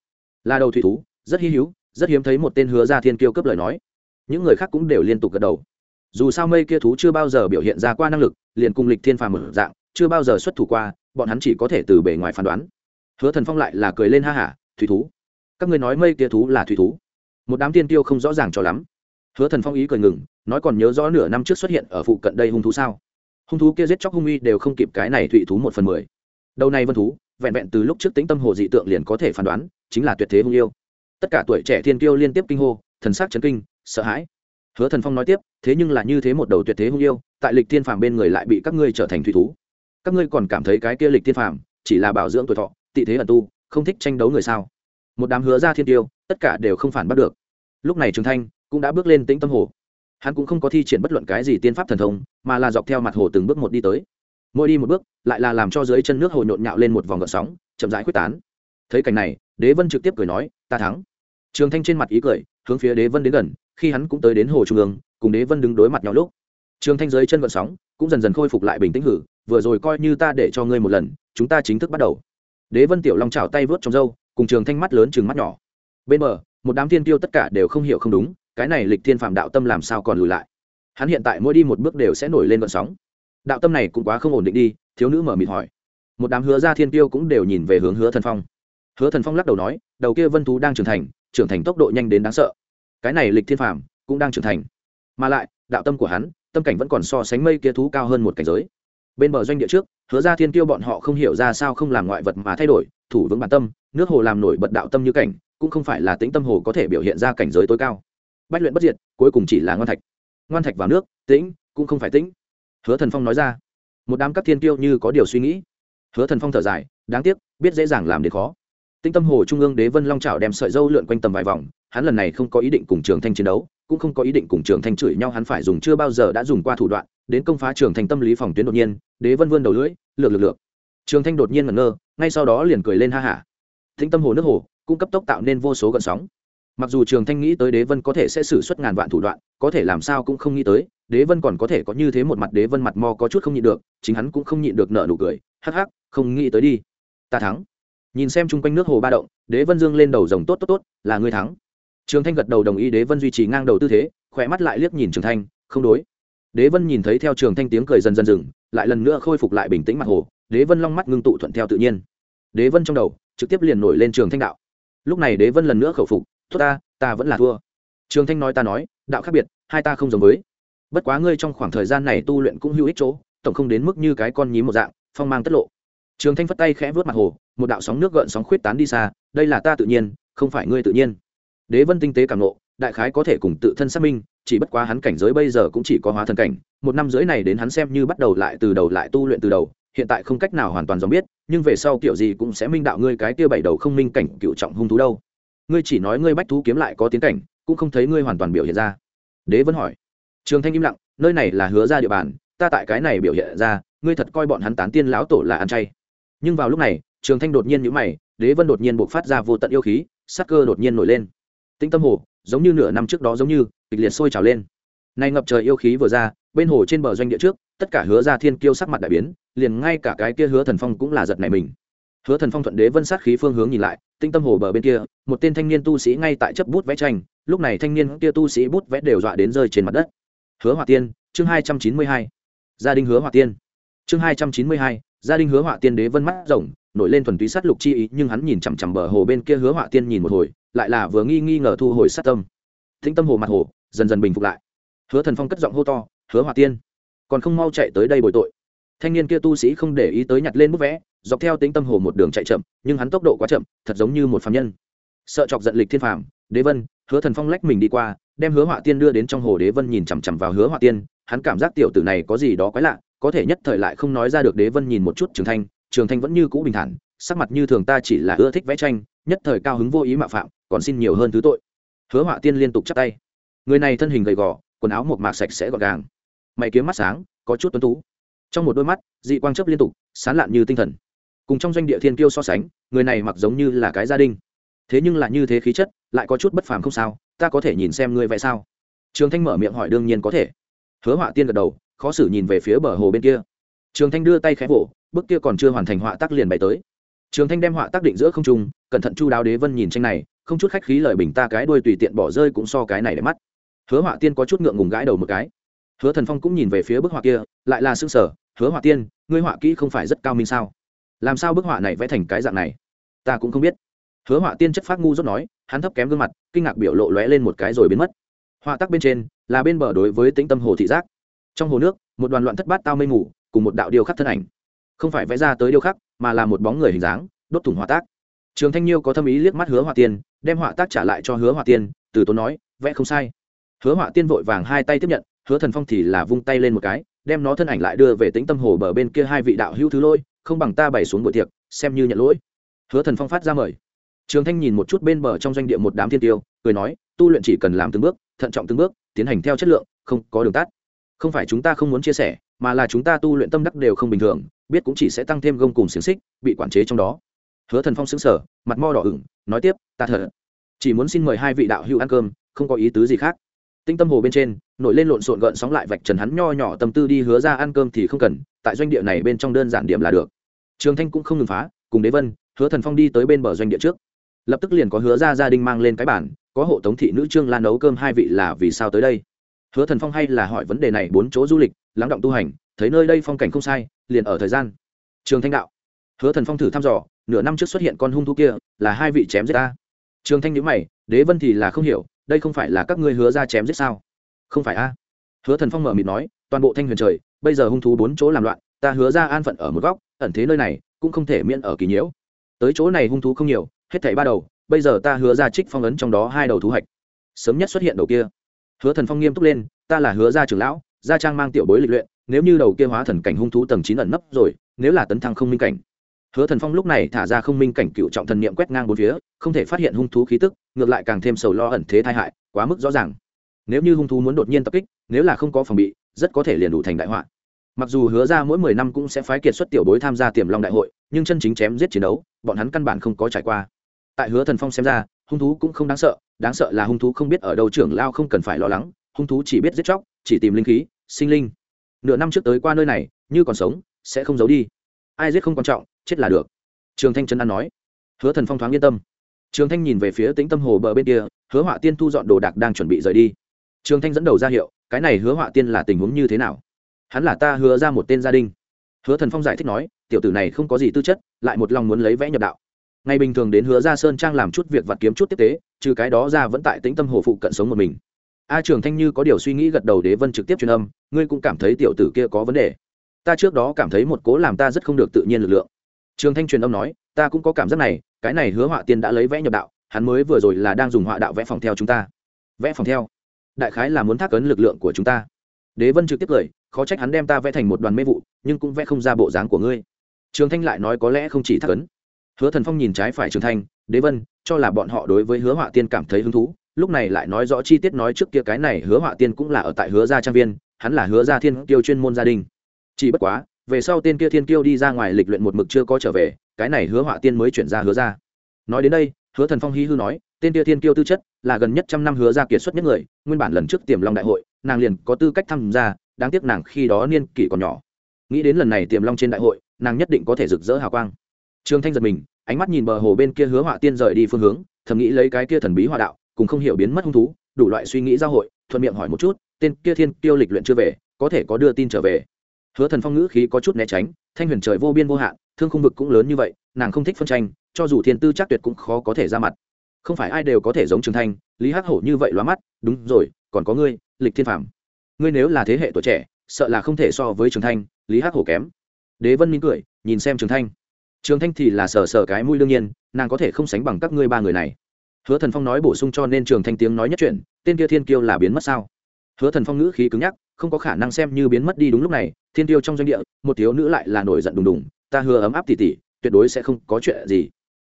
Là đầu thủy thú, rất hy hữu, rất hiếm thấy một tên hứa gia thiên kiêu cấp lời nói. Những người khác cũng đều liên tục gật đầu. Dù sao mây kia thú chưa bao giờ biểu hiện ra qua năng lực, liền cung lịch thiên phàm một dạng, chưa bao giờ xuất thủ qua, bọn hắn chỉ có thể từ bề ngoài phán đoán hứa thần phong lại là cười lên ha hả thủy thú, các ngươi nói mây kia thú là thủy thú. Một đám tiên tiêu không rõ ràng cho lắm. Hứa thần phong ý cười ngừng, nói còn nhớ rõ nửa năm trước xuất hiện ở phụ cận đây hung thú sao? Hung thú kia giết chóc hung uy đều không kịp cái này thủy thú một phần mười. Đầu này vân thú, vẹn vẹn từ lúc trước tính tâm hồ dị tượng liền có thể phán đoán, chính là tuyệt thế hung yêu. Tất cả tuổi trẻ thiên kiêu liên tiếp kinh hô, thần sắc chấn kinh, sợ hãi. Hứa thần phong nói tiếp, thế nhưng là như thế một đầu tuyệt thế hung yêu, tại lịch thiên phàm bên người lại bị các ngươi trở thành thủy thú. Các ngươi còn cảm thấy cái kia lịch thiên phàm chỉ là bảo dưỡng tuổi thọ tị thế ẩn tu, không thích tranh đấu người sao? Một đám hứa ra thiên tiêu, tất cả đều không phản bắt được. Lúc này trường thanh cũng đã bước lên tĩnh tâm hồ. Hắn cũng không có thi triển bất luận cái gì tiên pháp thần thông, mà là dọc theo mặt hồ từng bước một đi tới. Mỗi đi một bước, lại là làm cho dưới chân nước hồ nhộn nhạo lên một vòng gợn sóng, chậm rãi quyết tán. Thấy cảnh này, đế vân trực tiếp cười nói, ta thắng. Trường thanh trên mặt ý cười, hướng phía đế vân đến gần, khi hắn cũng tới đến hồ trung ương, cùng đế vân đứng đối mặt nhau lúc. Trường thanh dưới chân gợn sóng cũng dần dần khôi phục lại bình tĩnh hử, vừa rồi coi như ta để cho ngươi một lần, chúng ta chính thức bắt đầu đế vân tiểu long trào tay vớt trong râu, cùng trường thanh mắt lớn chừng mắt nhỏ. Bên bờ, một đám thiên tiêu tất cả đều không hiểu không đúng, cái này lịch thiên phạm đạo tâm làm sao còn lùi lại? Hắn hiện tại mỗi đi một bước đều sẽ nổi lên vận sóng. Đạo tâm này cũng quá không ổn định đi, thiếu nữ mở mịt hỏi. Một đám hứa ra thiên tiêu cũng đều nhìn về hướng hứa thần phong. Hứa thần phong lắc đầu nói, đầu kia vân thú đang trưởng thành trưởng thành tốc độ nhanh đến đáng sợ. Cái này lịch thiên phàm cũng đang trưởng thành. Mà lại, đạo tâm của hắn, tâm cảnh vẫn còn so sánh mây kia thú cao hơn một cảnh giới bên bờ doanh địa trước, hứa ra thiên tiêu bọn họ không hiểu ra sao không làm ngoại vật mà thay đổi, thủ vững bản tâm, nước hồ làm nổi bật đạo tâm như cảnh, cũng không phải là tính tâm hồ có thể biểu hiện ra cảnh giới tối cao. Bách luyện bất diệt, cuối cùng chỉ là ngoan thạch. Ngoan thạch vào nước, tĩnh, cũng không phải tĩnh. Hứa thần phong nói ra. Một đám các thiên tiêu như có điều suy nghĩ. Hứa thần phong thở dài, đáng tiếc, biết dễ dàng làm đến khó tinh tâm hồ trung ương đế vân long trào đem sợi dâu lượn quanh tầm vài vòng, hắn lần này không có ý định cùng trường thanh chiến đấu, cũng không có ý định cùng trường thanh chửi nhau, hắn phải dùng chưa bao giờ đã dùng qua thủ đoạn, đến công phá trường thanh tâm lý phòng tuyến đột nhiên, đế vân vươn đầu lưỡi, lược lực lượng trường thanh đột nhiên ngẩn ngơ, ngay sau đó liền cười lên ha hả. Thính tâm hồ nước hồ cũng cấp tốc tạo nên vô số gợn sóng. Mặc dù trường thanh nghĩ tới đế vân có thể sẽ xử suất ngàn vạn thủ đoạn, có thể làm sao cũng không nghĩ tới, đế vân còn có thể có như thế một mặt đế vân mặt mo có chút không nhịn được, chính hắn cũng không nhịn được nợ nụ cười, hắc hắc, không nghĩ tới đi. Ta thắng nhìn xem chung quanh nước hồ ba động, đế vân dương lên đầu rồng tốt tốt tốt, là ngươi thắng. Trường thanh gật đầu đồng ý đế vân duy trì ngang đầu tư thế, khỏe mắt lại liếc nhìn trường thanh, không đối. Đế vân nhìn thấy theo trường thanh tiếng cười dần dần dừng, lại lần nữa khôi phục lại bình tĩnh mặt hồ, đế vân long mắt ngưng tụ thuận theo tự nhiên. Đế vân trong đầu, trực tiếp liền nổi lên trường thanh đạo. Lúc này đế vân lần nữa khẩu phục thua ta ta vẫn là thua. Trường thanh nói ta nói, đạo khác biệt, hai ta không giống với. Bất quá ngươi trong khoảng thời gian này tu luyện cũng hữu ích chỗ, tổng không đến mức như cái con nhím một dạng, phong mang tất lộ trường thanh phất tay khẽ vớt mặt hồ, một đạo sóng nước gợn sóng khuyết tán đi xa, đây là ta tự nhiên, không phải ngươi tự nhiên. Đế vân tinh tế cảm nộ đại khái có thể cùng tự thân xác minh, chỉ bất quá hắn cảnh giới bây giờ cũng chỉ có hóa thần cảnh, một năm rưỡi này đến hắn xem như bắt đầu lại từ đầu lại tu luyện từ đầu, hiện tại không cách nào hoàn toàn giống biết, nhưng về sau kiểu gì cũng sẽ minh đạo ngươi cái kia bảy đầu không minh cảnh cựu trọng hung thú đâu. Ngươi chỉ nói ngươi bách thú kiếm lại có tiến cảnh, cũng không thấy ngươi hoàn toàn biểu hiện ra. Đế vân hỏi. Trường thanh im lặng, nơi này là hứa ra địa bàn, ta tại cái này biểu hiện ra, ngươi thật coi bọn hắn tán tiên lão tổ là ăn chay nhưng vào lúc này, trường thanh đột nhiên nhũ mày, đế vân đột nhiên buộc phát ra vô tận yêu khí, sắc cơ đột nhiên nổi lên. Tinh tâm hồ, giống như nửa năm trước đó giống như, kịch liệt sôi trào lên. Nay ngập trời yêu khí vừa ra, bên hồ trên bờ doanh địa trước, tất cả hứa ra thiên kiêu sắc mặt đại biến, liền ngay cả cái kia hứa thần phong cũng là giật này mình. Hứa thần phong thuận đế vân sát khí phương hướng nhìn lại tinh tâm hồ bờ bên kia, một tên thanh niên tu sĩ ngay tại chấp bút vẽ tranh, lúc này thanh niên kia tu sĩ bút vẽ đều dọa đến rơi trên mặt đất. Hứa hỏa tiên, chương hai trăm chín mươi hai. Gia đình hứa hỏa tiên. Chương hai trăm chín mươi hai gia đình hứa họa tiên đế vân mắt rồng, nổi lên thuần túy sát lục chi ý, nhưng hắn nhìn chằm chằm bờ hồ bên kia hứa họa tiên nhìn một hồi, lại là vừa nghi nghi ngờ thu hồi sát tâm. Thính tâm hồ mặt hồ, dần dần bình phục lại. Hứa thần phong cất giọng hô to, hứa họa tiên, còn không mau chạy tới đây bồi tội. Thanh niên kia tu sĩ không để ý tới nhặt lên bút vẽ, dọc theo tính tâm hồ một đường chạy chậm, nhưng hắn tốc độ quá chậm, thật giống như một phạm nhân. Sợ chọc giận lịch thiên phàm, đế vân, hứa thần phong lách mình đi qua, đem hứa họa tiên đưa đến trong hồ đế vân nhìn chằm chằm vào hứa họa tiên, hắn cảm giác tiểu tử này có gì đó quái lạ có thể nhất thời lại không nói ra được đế vân nhìn một chút trường thanh trường thanh vẫn như cũ bình thản, sắc mặt như thường ta chỉ là ưa thích vẽ tranh, nhất thời cao hứng vô ý mạo phạm, còn xin nhiều hơn thứ tội. Hứa họa tiên liên tục chắp tay. Người này thân hình gầy gò, quần áo một mạc sạch sẽ gọn gàng, mày kiếm mắt sáng, có chút tuấn tú. Trong một đôi mắt, dị quang chấp liên tục, sán lạn như tinh thần. Cùng trong doanh địa thiên kiêu so sánh, người này mặc giống như là cái gia đình. Thế nhưng lại như thế khí chất, lại có chút bất phàm không sao, ta có thể nhìn xem ngươi vậy sao? Trường thanh mở miệng hỏi đương nhiên có thể. Hứa họa tiên gật đầu khó xử nhìn về phía bờ hồ bên kia. Trường thanh đưa tay khẽ vỗ, bước kia còn chưa hoàn thành họa tác liền bày tới. Trường thanh đem họa tác định giữa không trung, cẩn thận chu đáo đế vân nhìn tranh này, không chút khách khí lời bình ta cái đuôi tùy tiện bỏ rơi cũng so cái này để mắt. Hứa họa tiên có chút ngượng ngùng gãi đầu một cái. Hứa thần phong cũng nhìn về phía bức họa kia, lại là xương sở hứa họa tiên, ngươi họa kỹ không phải rất cao minh sao? Làm sao bức họa này vẽ thành cái dạng này? Ta cũng không biết. Hứa họa tiên chất phát ngu dốt nói, hắn thấp kém gương mặt, kinh ngạc biểu lộ lóe lên một cái rồi biến mất. Họa tắc bên trên là bên bờ đối với tĩnh tâm hồ thị giác trong hồ nước, một đoàn loạn thất bát tao mây mù, cùng một đạo điêu khắc thân ảnh. Không phải vẽ ra tới điêu khắc, mà là một bóng người hình dáng, đốt thủng hỏa tác. Trường thanh nhiêu có tâm ý liếc mắt hứa hỏa tiên, đem họa tác trả lại cho hứa hỏa tiên, từ tốn nói, vẽ không sai. Hứa hỏa tiên vội vàng hai tay tiếp nhận, hứa thần phong thì là vung tay lên một cái, đem nó thân ảnh lại đưa về tĩnh tâm hồ bờ bên kia hai vị đạo hữu thứ lôi, không bằng ta bày xuống buổi tiệc, xem như nhận lỗi. Hứa thần phong phát ra mời. Trường thanh nhìn một chút bên bờ trong doanh địa một đám thiên tiêu, cười nói, tu luyện chỉ cần làm từng bước, thận trọng từng bước, tiến hành theo chất lượng, không có đường tắt không phải chúng ta không muốn chia sẻ, mà là chúng ta tu luyện tâm đắc đều không bình thường, biết cũng chỉ sẽ tăng thêm gông cùng xiềng xích, bị quản chế trong đó. Hứa thần phong xứng sở mặt mo đỏ ửng, nói tiếp, ta thở chỉ muốn xin mời hai vị đạo hữu ăn cơm, không có ý tứ gì khác. Tinh tâm hồ bên trên, nổi lên lộn xộn gợn sóng lại vạch trần hắn nho nhỏ tâm tư đi hứa ra ăn cơm thì không cần, tại doanh địa này bên trong đơn giản điểm là được. Trường thanh cũng không ngừng phá, cùng đế vân, hứa thần phong đi tới bên bờ doanh địa trước. Lập tức liền có hứa ra gia đình mang lên cái bản có hộ tống thị nữ trương lan nấu cơm hai vị là vì sao tới đây? Hứa thần phong hay là hỏi vấn đề này bốn chỗ du lịch, lắng động tu hành, thấy nơi đây phong cảnh không sai, liền ở thời gian. Trường thanh đạo. Hứa thần phong thử thăm dò, nửa năm trước xuất hiện con hung thú kia, là hai vị chém giết ta. Trường thanh nhữ mày, đế vân thì là không hiểu, đây không phải là các ngươi hứa ra chém giết sao? Không phải a. Hứa thần phong mở mịt nói, toàn bộ thanh huyền trời, bây giờ hung thú bốn chỗ làm loạn, ta hứa ra an phận ở một góc, ẩn thế nơi này, cũng không thể miễn ở kỳ nhiễu. Tới chỗ này hung thú không nhiều, hết thảy ba đầu, bây giờ ta hứa ra trích phong ấn trong đó hai đầu thú hạch. Sớm nhất xuất hiện đầu kia hứa thần phong nghiêm túc lên, ta là hứa gia trưởng lão, gia trang mang tiểu bối lịch luyện, nếu như đầu kia hóa thần cảnh hung thú tầng chín ẩn nấp rồi, nếu là tấn thăng không minh cảnh. Hứa thần phong lúc này thả ra không minh cảnh cựu trọng thần niệm quét ngang bốn phía, không thể phát hiện hung thú khí tức, ngược lại càng thêm sầu lo ẩn thế tai hại, quá mức rõ ràng. Nếu như hung thú muốn đột nhiên tập kích, nếu là không có phòng bị, rất có thể liền đủ thành đại họa. Mặc dù hứa ra mỗi mười năm cũng sẽ phái kiệt xuất tiểu bối tham gia tiềm long đại hội, nhưng chân chính chém giết chiến đấu, bọn hắn căn bản không có trải qua. Tại hứa thần phong xem ra hung thú cũng không đáng sợ đáng sợ là hung thú không biết ở đâu trưởng lao không cần phải lo lắng, hung thú chỉ biết giết chóc, chỉ tìm linh khí, sinh linh. Nửa năm trước tới qua nơi này, như còn sống, sẽ không giấu đi. Ai giết không quan trọng, chết là được. Trường thanh trấn an nói. Hứa thần phong thoáng yên tâm. Trường thanh nhìn về phía tĩnh tâm hồ bờ bên kia, hứa họa tiên thu dọn đồ đạc đang chuẩn bị rời đi. Trường thanh dẫn đầu ra hiệu, cái này hứa họa tiên là tình huống như thế nào? Hắn là ta hứa ra một tên gia đình. Hứa thần phong giải thích nói, tiểu tử này không có gì tư chất, lại một lòng muốn lấy vẽ nhập đạo ngày bình thường đến hứa ra sơn trang làm chút việc vặt kiếm chút tiếp tế, trừ cái đó ra vẫn tại tĩnh tâm hồ phụ cận sống một mình. A trường thanh như có điều suy nghĩ gật đầu đế vân trực tiếp truyền âm, ngươi cũng cảm thấy tiểu tử kia có vấn đề. Ta trước đó cảm thấy một cố làm ta rất không được tự nhiên lực lượng. Trường thanh truyền âm nói, ta cũng có cảm giác này, cái này hứa họa tiên đã lấy vẽ nhập đạo, hắn mới vừa rồi là đang dùng họa đạo vẽ phòng theo chúng ta. Vẽ phòng theo? Đại khái là muốn thác ấn lực lượng của chúng ta. Đế vân trực tiếp cười, khó trách hắn đem ta vẽ thành một đoàn mê vụ, nhưng cũng vẽ không ra bộ dáng của ngươi. Trường thanh lại nói có lẽ không chỉ thác ấn hứa thần phong nhìn trái phải trường thanh, đế vân, cho là bọn họ đối với hứa họa tiên cảm thấy hứng thú, lúc này lại nói rõ chi tiết nói trước kia cái này hứa họa tiên cũng là ở tại hứa gia trang viên, hắn là hứa gia thiên tiêu chuyên môn gia đình. Chỉ bất quá, về sau tên kia thiên kiêu đi ra ngoài lịch luyện một mực chưa có trở về, cái này hứa họa tiên mới chuyển ra hứa ra nói đến đây, hứa thần phong hí hư nói, tên kia thiên kiêu tư chất là gần nhất trăm năm hứa ra kiệt xuất nhất người, nguyên bản lần trước tiềm long đại hội, nàng liền có tư cách tham gia, đáng tiếc nàng khi đó niên kỷ còn nhỏ. Nghĩ đến lần này tiềm long trên đại hội, nàng nhất định có thể rực rỡ hào quang trương thanh giật mình, ánh mắt nhìn bờ hồ bên kia hứa họa tiên rời đi phương hướng, thầm nghĩ lấy cái kia thần bí họa đạo, cùng không hiểu biến mất hung thú, đủ loại suy nghĩ giao hội, thuận miệng hỏi một chút, tên kia thiên kiêu lịch luyện chưa về, có thể có đưa tin trở về. Hứa thần phong ngữ khí có chút né tránh, thanh huyền trời vô biên vô hạn, thương khung vực cũng lớn như vậy, nàng không thích phân tranh, cho dù thiên tư chắc tuyệt cũng khó có thể ra mặt. Không phải ai đều có thể giống trường thanh, lý hắc hổ như vậy lóa mắt, đúng rồi, còn có ngươi, lịch thiên phạm ngươi nếu là thế hệ tuổi trẻ, sợ là không thể so với trường thanh, lý hắc hổ kém. Đế vân minh cười, nhìn xem trường thanh trường thanh thì là sờ sờ cái mũi đương nhiên, nàng có thể không sánh bằng các ngươi ba người này. Hứa thần phong nói bổ sung cho nên trường thanh tiếng nói nhất chuyện tên kia thiên kiêu là biến mất sao? Hứa thần phong ngữ khí cứng nhắc, không có khả năng xem như biến mất đi đúng lúc này, thiên tiêu trong doanh địa, một thiếu nữ lại là nổi giận đùng đùng, ta hứa ấm áp tỉ tỉ, tuyệt đối sẽ không có chuyện gì.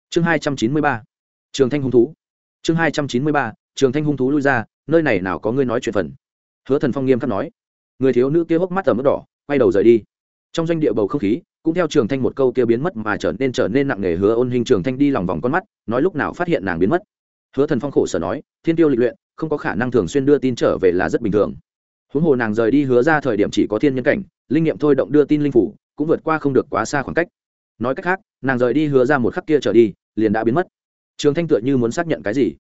Chương hai trăm chín mươi ba, trường thanh hung thú. Chương hai trăm chín mươi ba, trường thanh hung thú lui ra, nơi này nào có ngươi nói chuyện phần? Hứa thần phong nghiêm khắc nói. Người thiếu nữ kia hốc mắt ở mức đỏ, quay đầu rời đi. Trong doanh địa bầu không khí cũng theo trường thanh một câu kia biến mất mà trở nên trở nên nặng nề hứa ôn hình trường thanh đi lòng vòng con mắt, nói lúc nào phát hiện nàng biến mất. Hứa thần phong khổ sở nói, thiên tiêu lịch luyện, không có khả năng thường xuyên đưa tin trở về là rất bình thường. Huống hồ nàng rời đi hứa ra thời điểm chỉ có thiên nhân cảnh, linh nghiệm thôi động đưa tin linh phủ, cũng vượt qua không được quá xa khoảng cách. Nói cách khác, nàng rời đi hứa ra một khắc kia trở đi, liền đã biến mất. Trường thanh tựa như muốn xác nhận cái gì?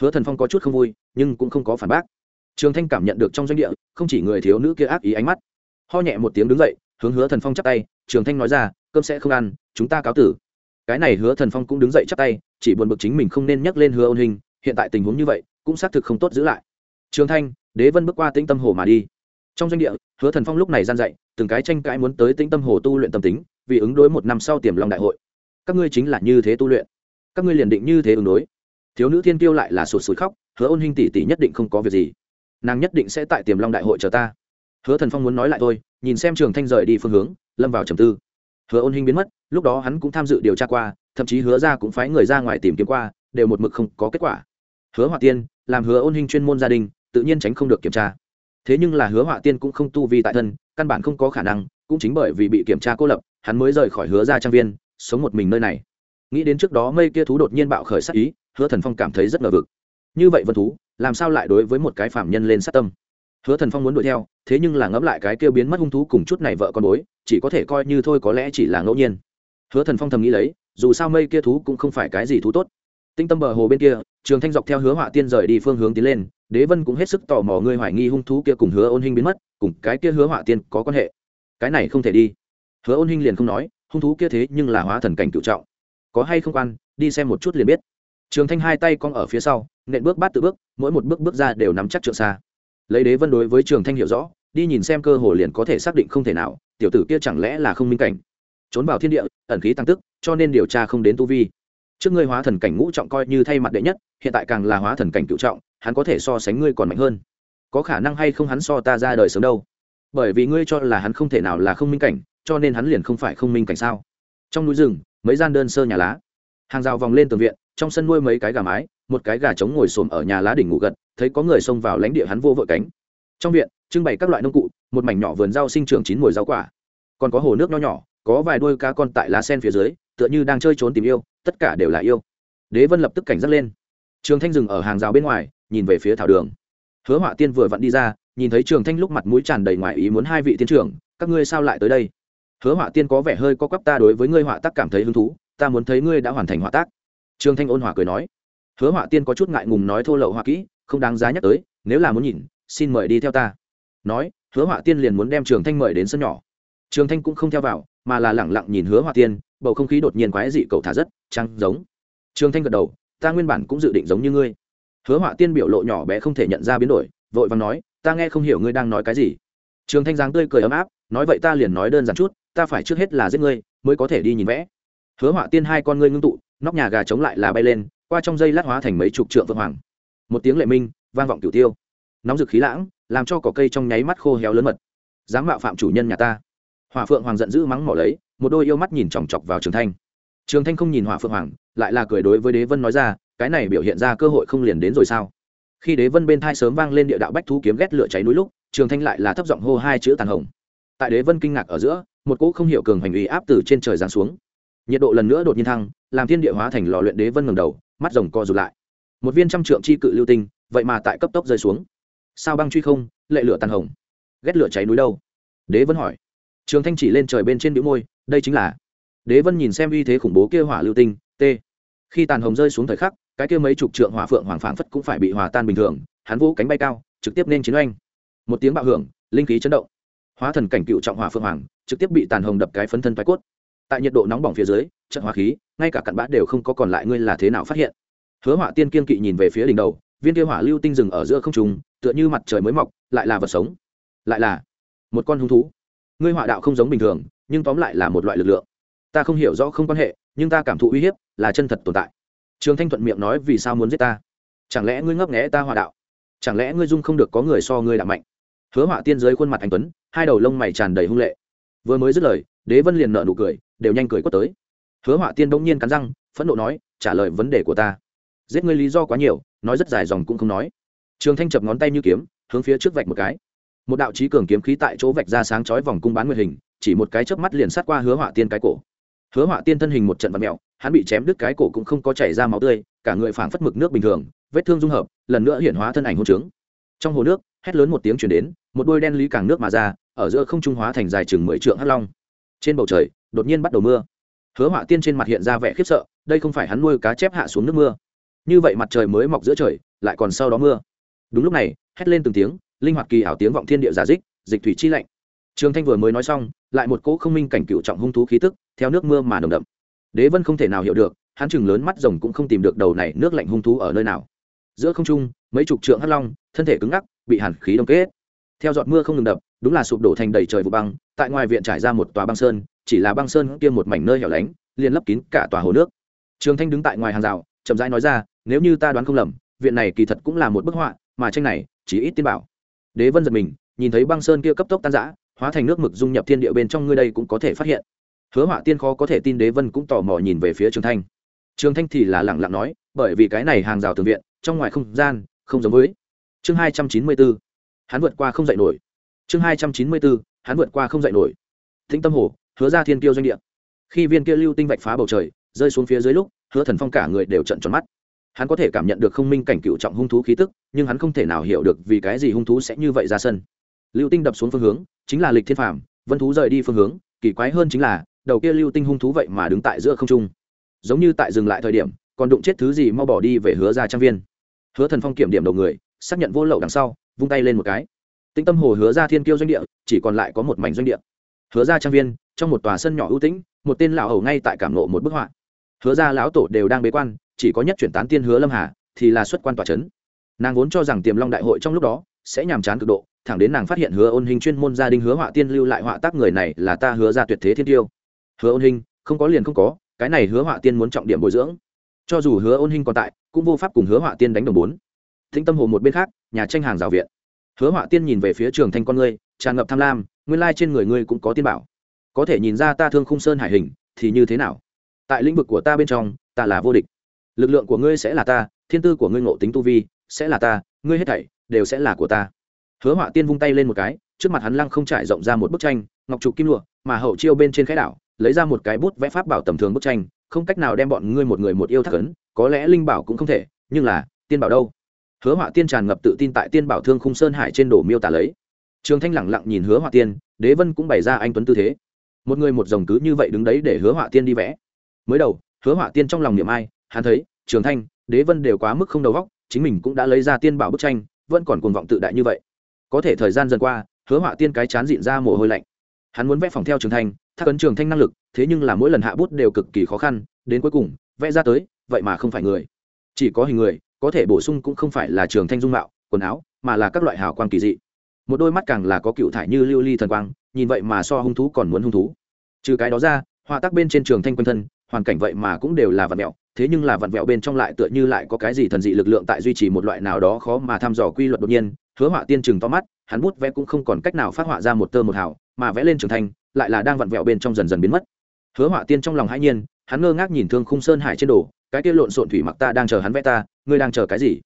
Hứa thần phong có chút không vui, nhưng cũng không có phản bác. Trường thanh cảm nhận được trong doanh địa, không chỉ người thiếu nữ kia ác ý ánh mắt. Ho nhẹ một tiếng đứng dậy hướng hứa thần phong chắp tay, trường thanh nói ra, cơm sẽ không ăn, chúng ta cáo tử. Cái này hứa thần phong cũng đứng dậy chắp tay, chỉ buồn bực chính mình không nên nhắc lên hứa ôn hình, hiện tại tình huống như vậy, cũng xác thực không tốt giữ lại. Trường thanh, đế vân bước qua tĩnh tâm hồ mà đi. Trong doanh địa, hứa thần phong lúc này gian dạy từng cái tranh cãi muốn tới tĩnh tâm hồ tu luyện tâm tính, vì ứng đối một năm sau tiềm long đại hội. Các ngươi chính là như thế tu luyện. Các ngươi liền định như thế ứng đối. Thiếu nữ thiên tiêu lại là sụt sùi khóc, hứa ôn hình tỷ tỷ nhất định không có việc gì. Nàng nhất định sẽ tại tiềm long đại hội chờ ta. Hứa thần phong muốn nói lại thôi nhìn xem trường thanh rời đi phương hướng, lâm vào trầm tư. Hứa ôn hình biến mất, lúc đó hắn cũng tham dự điều tra qua, thậm chí hứa ra cũng phái người ra ngoài tìm kiếm qua, đều một mực không có kết quả. Hứa hỏa tiên làm hứa ôn hình chuyên môn gia đình, tự nhiên tránh không được kiểm tra. Thế nhưng là hứa họa tiên cũng không tu vi tại thân, căn bản không có khả năng, cũng chính bởi vì bị kiểm tra cô lập, hắn mới rời khỏi hứa ra trang viên, sống một mình nơi này. Nghĩ đến trước đó mây kia thú đột nhiên bạo khởi sát ý, hứa thần phong cảm thấy rất ngờ vực. Như vậy vân thú, làm sao lại đối với một cái phạm nhân lên sát tâm? Hứa thần phong muốn đuổi theo, thế nhưng là ngẫm lại cái kia biến mất hung thú cùng chút này vợ con bối, chỉ có thể coi như thôi có lẽ chỉ là ngẫu nhiên. Hứa thần phong thầm nghĩ lấy, dù sao mây kia thú cũng không phải cái gì thú tốt. Tinh tâm bờ hồ bên kia, trường thanh dọc theo hứa họa tiên rời đi phương hướng tiến lên, đế vân cũng hết sức tò mò ngươi hoài nghi hung thú kia cùng hứa ôn hình biến mất, cùng cái kia hứa họa tiên có quan hệ. Cái này không thể đi. Hứa ôn hình liền không nói, hung thú kia thế nhưng là hóa thần cảnh cựu trọng. Có hay không quan, đi xem một chút liền biết. Trường thanh hai tay cong ở phía sau, nện bước bát tự bước, mỗi một bước bước ra đều nắm chắc trượng xa lấy đế vân đối với trường thanh hiểu rõ, đi nhìn xem cơ hồ liền có thể xác định không thể nào, tiểu tử kia chẳng lẽ là không minh cảnh. Trốn vào thiên địa, ẩn khí tăng tức, cho nên điều tra không đến tu vi. Trước ngươi hóa thần cảnh ngũ trọng coi như thay mặt đệ nhất, hiện tại càng là hóa thần cảnh cựu trọng, hắn có thể so sánh ngươi còn mạnh hơn. Có khả năng hay không hắn so ta ra đời sớm đâu? Bởi vì ngươi cho là hắn không thể nào là không minh cảnh, cho nên hắn liền không phải không minh cảnh sao? Trong núi rừng, mấy gian đơn sơ nhà lá, hàng rào vòng lên tường viện, trong sân nuôi mấy cái gà mái một cái gà trống ngồi xổm ở nhà lá đỉnh ngủ gật, thấy có người xông vào lãnh địa hắn vô vội cánh. Trong viện, trưng bày các loại nông cụ, một mảnh nhỏ vườn rau sinh trưởng chín mùi rau quả. Còn có hồ nước nho nhỏ, có vài đôi cá con tại lá sen phía dưới, tựa như đang chơi trốn tìm yêu, tất cả đều là yêu. Đế vân lập tức cảnh giác lên. Trường thanh dừng ở hàng rào bên ngoài, nhìn về phía thảo đường. Hứa họa tiên vừa vặn đi ra, nhìn thấy trường thanh lúc mặt mũi tràn đầy ngoài ý muốn hai vị tiên trưởng, các ngươi sao lại tới đây? Hứa họa tiên có vẻ hơi có quắp ta đối với ngươi họa tác cảm thấy hứng thú, ta muốn thấy ngươi đã hoàn thành họa tác. Trường thanh ôn hòa cười nói hứa họa tiên có chút ngại ngùng nói thô lậu hoa kỹ, không đáng giá nhắc tới, nếu là muốn nhìn, xin mời đi theo ta. Nói, hứa họa tiên liền muốn đem trường thanh mời đến sân nhỏ. Trường thanh cũng không theo vào, mà là lẳng lặng nhìn hứa họa tiên, bầu không khí đột nhiên quái dị, cậu thả rất trăng giống. Trường thanh gật đầu, ta nguyên bản cũng dự định giống như ngươi. Hứa họa tiên biểu lộ nhỏ bé không thể nhận ra biến đổi, vội vàng nói, ta nghe không hiểu ngươi đang nói cái gì. Trường thanh giáng tươi cười ấm áp, nói vậy ta liền nói đơn giản chút, ta phải trước hết là giết ngươi, mới có thể đi nhìn vẽ. Hứa họa tiên hai con ngươi ngưng tụ, nóc nhà gà chống lại là bay lên qua trong dây lát hóa thành mấy chục trượng vượng hoàng. Một tiếng lệ minh, vang vọng cửu tiêu. Nóng rực khí lãng, làm cho cỏ cây trong nháy mắt khô héo lớn mật. Dám mạo phạm chủ nhân nhà ta. Hỏa phượng hoàng giận dữ mắng mỏ lấy, một đôi yêu mắt nhìn chòng chọc vào trường thanh. Trường thanh không nhìn hỏa phượng hoàng, lại là cười đối với đế vân nói ra, cái này biểu hiện ra cơ hội không liền đến rồi sao? Khi đế vân bên thai sớm vang lên địa đạo bách thú kiếm ghét lửa cháy núi lúc, trường thanh lại là thấp giọng hô hai chữ tàn hồng. Tại đế vân kinh ngạc ở giữa, một cỗ không hiểu cường hành uy áp từ trên trời giáng xuống. Nhiệt độ lần nữa đột nhiên thăng, làm thiên địa hóa thành lò luyện đế vân ngầm đầu mắt rồng co rụt lại. Một viên trăm trượng chi cự lưu tinh, vậy mà tại cấp tốc rơi xuống. Sao băng truy không, lệ lửa tàn hồng. Ghét lửa cháy núi đâu? Đế vân hỏi. Trường thanh chỉ lên trời bên trên đĩu môi, đây chính là. Đế vân nhìn xem uy thế khủng bố kia hỏa lưu tinh, t. Khi tàn hồng rơi xuống thời khắc, cái kia mấy chục trượng hỏa phượng hoàng phảng phất cũng phải bị hòa tan bình thường, hắn vỗ cánh bay cao, trực tiếp nên chiến oanh. Một tiếng bạo hưởng, linh khí chấn động. Hóa thần cảnh cựu trọng hỏa phượng hoàng, trực tiếp bị tàn hồng đập cái phấn thân thoái cốt. Tại nhiệt độ nóng bỏng phía dưới trận hóa khí, ngay cả cặn bã đều không có còn lại ngươi là thế nào phát hiện. Hứa hỏa tiên kiên kỵ nhìn về phía đỉnh đầu, viên kia hỏa lưu tinh rừng ở giữa không trùng tựa như mặt trời mới mọc, lại là vật sống. Lại là một con hung thú. Ngươi hỏa đạo không giống bình thường, nhưng tóm lại là một loại lực lượng. Ta không hiểu rõ không quan hệ, nhưng ta cảm thụ uy hiếp, là chân thật tồn tại. Trường thanh thuận miệng nói vì sao muốn giết ta? Chẳng lẽ ngươi ngấp nghẽ ta hỏa đạo? Chẳng lẽ ngươi dung không được có người so ngươi đạo mạnh? Hứa hỏa tiên dưới khuôn mặt anh tuấn, hai đầu lông mày tràn đầy hung lệ. Vừa mới dứt lời, đế vân liền nợ nụ cười, đều nhanh cười quất tới hứa họa tiên bỗng nhiên cắn răng, phẫn nộ nói, trả lời vấn đề của ta. Giết ngươi lý do quá nhiều, nói rất dài dòng cũng không nói. Trường thanh chập ngón tay như kiếm, hướng phía trước vạch một cái. Một đạo trí cường kiếm khí tại chỗ vạch ra sáng chói vòng cung bán nguyệt hình, chỉ một cái chớp mắt liền sát qua hứa họa tiên cái cổ. Hứa họa tiên thân hình một trận vật mẹo hắn bị chém đứt cái cổ cũng không có chảy ra máu tươi, cả người phảng phất mực nước bình thường, vết thương dung hợp, lần nữa hiển hóa thân ảnh hôn trướng. Trong hồ nước, hét lớn một tiếng chuyển đến, một đôi đen lý càng nước mà ra, ở giữa không trung hóa thành dài chừng mười trượng hắc long. Trên bầu trời, đột nhiên bắt đầu mưa hứa họa tiên trên mặt hiện ra vẻ khiếp sợ, đây không phải hắn nuôi cá chép hạ xuống nước mưa. Như vậy mặt trời mới mọc giữa trời, lại còn sau đó mưa. Đúng lúc này, hét lên từng tiếng, linh hoạt kỳ ảo tiếng vọng thiên địa giả dích, dịch thủy chi lạnh. Trường thanh vừa mới nói xong, lại một cỗ không minh cảnh cựu trọng hung thú khí tức, theo nước mưa mà nồng đậm. Đế vân không thể nào hiểu được, hắn chừng lớn mắt rồng cũng không tìm được đầu này nước lạnh hung thú ở nơi nào. Giữa không trung, mấy chục trượng hắc long, thân thể cứng ngắc, bị hàn khí đông kết. Theo giọt mưa không ngừng đập, đúng là sụp đổ thành đầy trời vụ băng, tại ngoài viện trải ra một tòa băng sơn chỉ là băng sơn kia một mảnh nơi hẻo lánh, liền lấp kín cả tòa hồ nước. Trường thanh đứng tại ngoài hàng rào, chậm rãi nói ra, nếu như ta đoán không lầm, viện này kỳ thật cũng là một bức họa, mà tranh này, chỉ ít tiên bảo. Đế vân giật mình, nhìn thấy băng sơn kia cấp tốc tan rã, hóa thành nước mực dung nhập thiên địa bên trong ngươi đây cũng có thể phát hiện. Hứa họa tiên khó có thể tin đế vân cũng tò mò nhìn về phía trường thanh. Trường thanh thì là lẳng lặng nói, bởi vì cái này hàng rào tường viện, trong ngoài không gian, không giống với. Chương hai trăm chín mươi bốn hắn vượt qua không dạy nổi. Chương hai trăm chín mươi bốn hắn vượt qua không dạy nổi. Thính tâm hồ hứa ra thiên kiêu doanh địa. Khi viên kia lưu tinh vạch phá bầu trời, rơi xuống phía dưới lúc, hứa thần phong cả người đều trận tròn mắt. Hắn có thể cảm nhận được không minh cảnh cựu trọng hung thú khí tức, nhưng hắn không thể nào hiểu được vì cái gì hung thú sẽ như vậy ra sân. Lưu tinh đập xuống phương hướng, chính là lịch thiên phàm, vân thú rời đi phương hướng, kỳ quái hơn chính là, đầu kia lưu tinh hung thú vậy mà đứng tại giữa không trung. Giống như tại dừng lại thời điểm, còn đụng chết thứ gì mau bỏ đi về hứa ra trang viên. Hứa thần phong kiểm điểm đầu người, xác nhận vô lậu đằng sau, vung tay lên một cái. Tĩnh tâm hồ hứa ra thiên kiêu doanh địa, chỉ còn lại có một mảnh doanh địa hứa ra trang viên, trong một tòa sân nhỏ ưu tĩnh, một tên lão hầu ngay tại cảm nộ một bức họa. Hứa ra lão tổ đều đang bế quan, chỉ có nhất chuyển tán tiên hứa lâm hà thì là xuất quan tòa chấn. nàng vốn cho rằng tiềm long đại hội trong lúc đó sẽ nhàm chán cực độ, thẳng đến nàng phát hiện hứa ôn hình chuyên môn gia đình hứa họa tiên lưu lại họa tác người này là ta hứa ra tuyệt thế thiên tiêu. Hứa ôn hình, không có liền không có, cái này hứa họa tiên muốn trọng điểm bồi dưỡng. Cho dù hứa ôn hình còn tại, cũng vô pháp cùng hứa họa tiên đánh đồng bốn. Thính tâm hồ một bên khác, nhà tranh hàng rào viện. Hứa họa tiên nhìn về phía trường thanh con ngươi, tràn ngập tham lam nguyên lai trên người ngươi cũng có tiên bảo. Có thể nhìn ra ta thương khung sơn hải hình, thì như thế nào? Tại lĩnh vực của ta bên trong, ta là vô địch. Lực lượng của ngươi sẽ là ta, thiên tư của ngươi ngộ tính tu vi sẽ là ta, ngươi hết thảy đều sẽ là của ta. Hứa họa tiên vung tay lên một cái, trước mặt hắn lăng không trải rộng ra một bức tranh, ngọc Trụ kim lụa, mà hậu chiêu bên trên khái đảo, lấy ra một cái bút vẽ pháp bảo tầm thường bức tranh, không cách nào đem bọn ngươi một người một yêu thắc ấn, có lẽ linh bảo cũng không thể, nhưng là, tiên bảo đâu? Hứa họa tiên tràn ngập tự tin tại tiên bảo thương khung sơn hải trên đổ miêu tả lấy trường thanh lẳng lặng nhìn hứa họa tiên, đế vân cũng bày ra anh tuấn tư thế. Một người một dòng cứ như vậy đứng đấy để hứa họa tiên đi vẽ. Mới đầu, hứa họa tiên trong lòng niệm ai, hắn thấy, trường thanh, đế vân đều quá mức không đầu góc chính mình cũng đã lấy ra tiên bảo bức tranh, vẫn còn cuồng vọng tự đại như vậy. Có thể thời gian dần qua, hứa họa tiên cái chán dịn ra mồ hôi lạnh. Hắn muốn vẽ phòng theo trường thanh thác ấn trường thanh năng lực, thế nhưng là mỗi lần hạ bút đều cực kỳ khó khăn, đến cuối cùng, vẽ ra tới, vậy mà không phải người. Chỉ có hình người, có thể bổ sung cũng không phải là trường thanh dung mạo, quần áo, mà là các loại hào quang kỳ dị một đôi mắt càng là có cựu thải như lưu ly thần quang, nhìn vậy mà so hung thú còn muốn hung thú. Trừ cái đó ra, họa tác bên trên trường thanh quanh thân, hoàn cảnh vậy mà cũng đều là vặn vẹo, thế nhưng là vặn vẹo bên trong lại tựa như lại có cái gì thần dị lực lượng tại duy trì một loại nào đó khó mà thăm dò quy luật đột nhiên, hứa họa tiên chừng to mắt, hắn bút vẽ cũng không còn cách nào phát họa ra một tơ một hào, mà vẽ lên trường thanh, lại là đang vặn vẹo bên trong dần dần biến mất. Hứa họa tiên trong lòng hãi nhiên, hắn ngơ ngác nhìn thương khung sơn hải trên đồ, cái kia lộn xộn thủy mặc ta đang chờ hắn vẽ ta, ngươi đang chờ cái gì?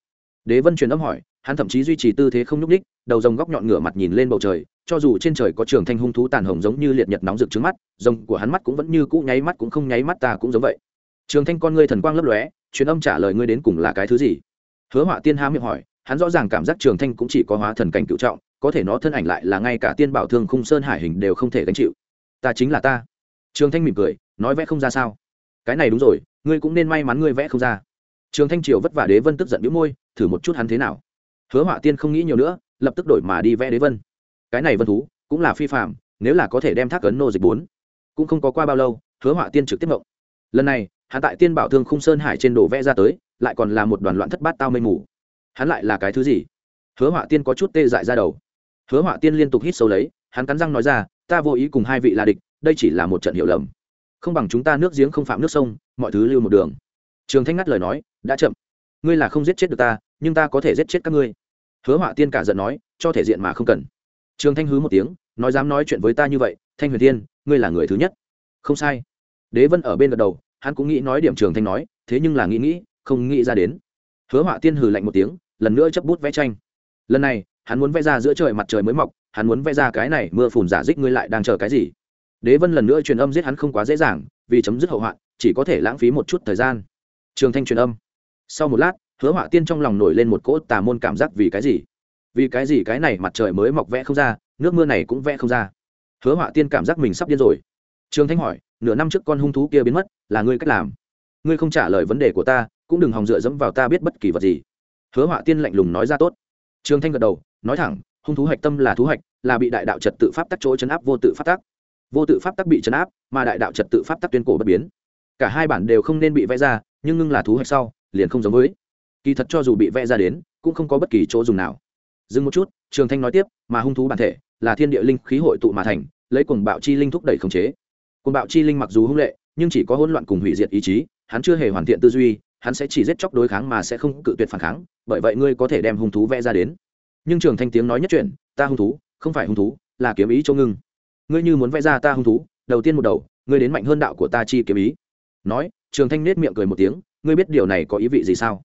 Đế vân truyền âm hỏi, hắn thậm chí duy trì tư thế không nhúc ních đầu rồng góc nhọn ngửa mặt nhìn lên bầu trời, cho dù trên trời có trường thanh hung thú tàn hồng giống như liệt nhật nóng rực trước mắt, rồng của hắn mắt cũng vẫn như cũ nháy mắt cũng không nháy mắt ta cũng giống vậy. Trường thanh con ngươi thần quang lấp lóe, truyền âm trả lời ngươi đến cùng là cái thứ gì? Hứa họa tiên há miệng hỏi, hắn rõ ràng cảm giác trường thanh cũng chỉ có hóa thần cảnh cựu trọng, có thể nó thân ảnh lại là ngay cả tiên bảo thương khung sơn hải hình đều không thể gánh chịu. Ta chính là ta. Trường thanh mỉm cười, nói vẽ không ra sao? Cái này đúng rồi, ngươi cũng nên may mắn ngươi vẽ không ra. Trường thanh triều vất vả đế vân tức giận đĩu môi, thử một chút hắn thế nào? Hứa họa tiên không nghĩ nhiều nữa lập tức đổi mà đi vẽ đế vân. Cái này vân thú cũng là phi phạm nếu là có thể đem thác ấn nô dịch bốn, cũng không có qua bao lâu, hứa họa tiên trực tiếp mộng lần này, hắn tại tiên bảo thương khung sơn hải trên đồ vẽ ra tới, lại còn là một đoàn loạn thất bát tao mây mù. Hắn lại là cái thứ gì? Hứa họa tiên có chút tê dại ra đầu. Hứa họa tiên liên tục hít sâu lấy, hắn cắn răng nói ra, ta vô ý cùng hai vị là địch, đây chỉ là một trận hiểu lầm. Không bằng chúng ta nước giếng không phạm nước sông, mọi thứ lưu một đường. Trường thanh ngắt lời nói, đã chậm. Ngươi là không giết chết được ta, nhưng ta có thể giết chết các ngươi hứa họa tiên cả giận nói, cho thể diện mà không cần. Trường thanh hứ một tiếng, nói dám nói chuyện với ta như vậy, thanh huyền tiên ngươi là người thứ nhất. Không sai. Đế vân ở bên gật đầu, hắn cũng nghĩ nói điểm trường thanh nói, thế nhưng là nghĩ nghĩ, không nghĩ ra đến. Hứa họa tiên hừ lạnh một tiếng, lần nữa chấp bút vẽ tranh. Lần này, hắn muốn vẽ ra giữa trời mặt trời mới mọc, hắn muốn vẽ ra cái này, mưa phùn giả dích ngươi lại đang chờ cái gì? Đế vân lần nữa truyền âm giết hắn không quá dễ dàng, vì chấm dứt hậu hoạn, chỉ có thể lãng phí một chút thời gian. Trường thanh truyền âm. Sau một lát hứa họa tiên trong lòng nổi lên một cỗ tà môn cảm giác vì cái gì? Vì cái gì cái này mặt trời mới mọc vẽ không ra, nước mưa này cũng vẽ không ra? Hứa họa tiên cảm giác mình sắp điên rồi. Trường thanh hỏi, nửa năm trước con hung thú kia biến mất, là ngươi cách làm? Ngươi không trả lời vấn đề của ta, cũng đừng hòng dựa dẫm vào ta biết bất kỳ vật gì. Hứa họa tiên lạnh lùng nói ra tốt. Trường thanh gật đầu, nói thẳng, hung thú hạch tâm là thú hạch, là bị đại đạo trật tự pháp tắc chỗ chấn áp vô tự pháp tắc. Vô tự pháp tắc bị chấn áp, mà đại đạo trật tự pháp tắc tuyên cổ bất biến. Cả hai bản đều không nên bị vẽ ra, nhưng ngưng là thú hạch sau, liền không giống với kỳ thật cho dù bị vẽ ra đến, cũng không có bất kỳ chỗ dùng nào. Dừng một chút, trường thanh nói tiếp, mà hung thú bản thể là thiên địa linh khí hội tụ mà thành, lấy cuồng bạo chi linh thúc đẩy khống chế. Cuồng bạo chi linh mặc dù hung lệ, nhưng chỉ có hỗn loạn cùng hủy diệt ý chí, hắn chưa hề hoàn thiện tư duy, hắn sẽ chỉ giết chóc đối kháng mà sẽ không cự tuyệt phản kháng, bởi vậy ngươi có thể đem hung thú vẽ ra đến. Nhưng trường thanh tiếng nói nhất chuyện ta hung thú, không phải hung thú, là kiếm ý chỗ ngưng. Ngươi như muốn vẽ ra ta hung thú, đầu tiên một đầu, ngươi đến mạnh hơn đạo của ta chi kiếm ý. Nói, trường thanh nết miệng cười một tiếng, ngươi biết điều này có ý vị gì sao?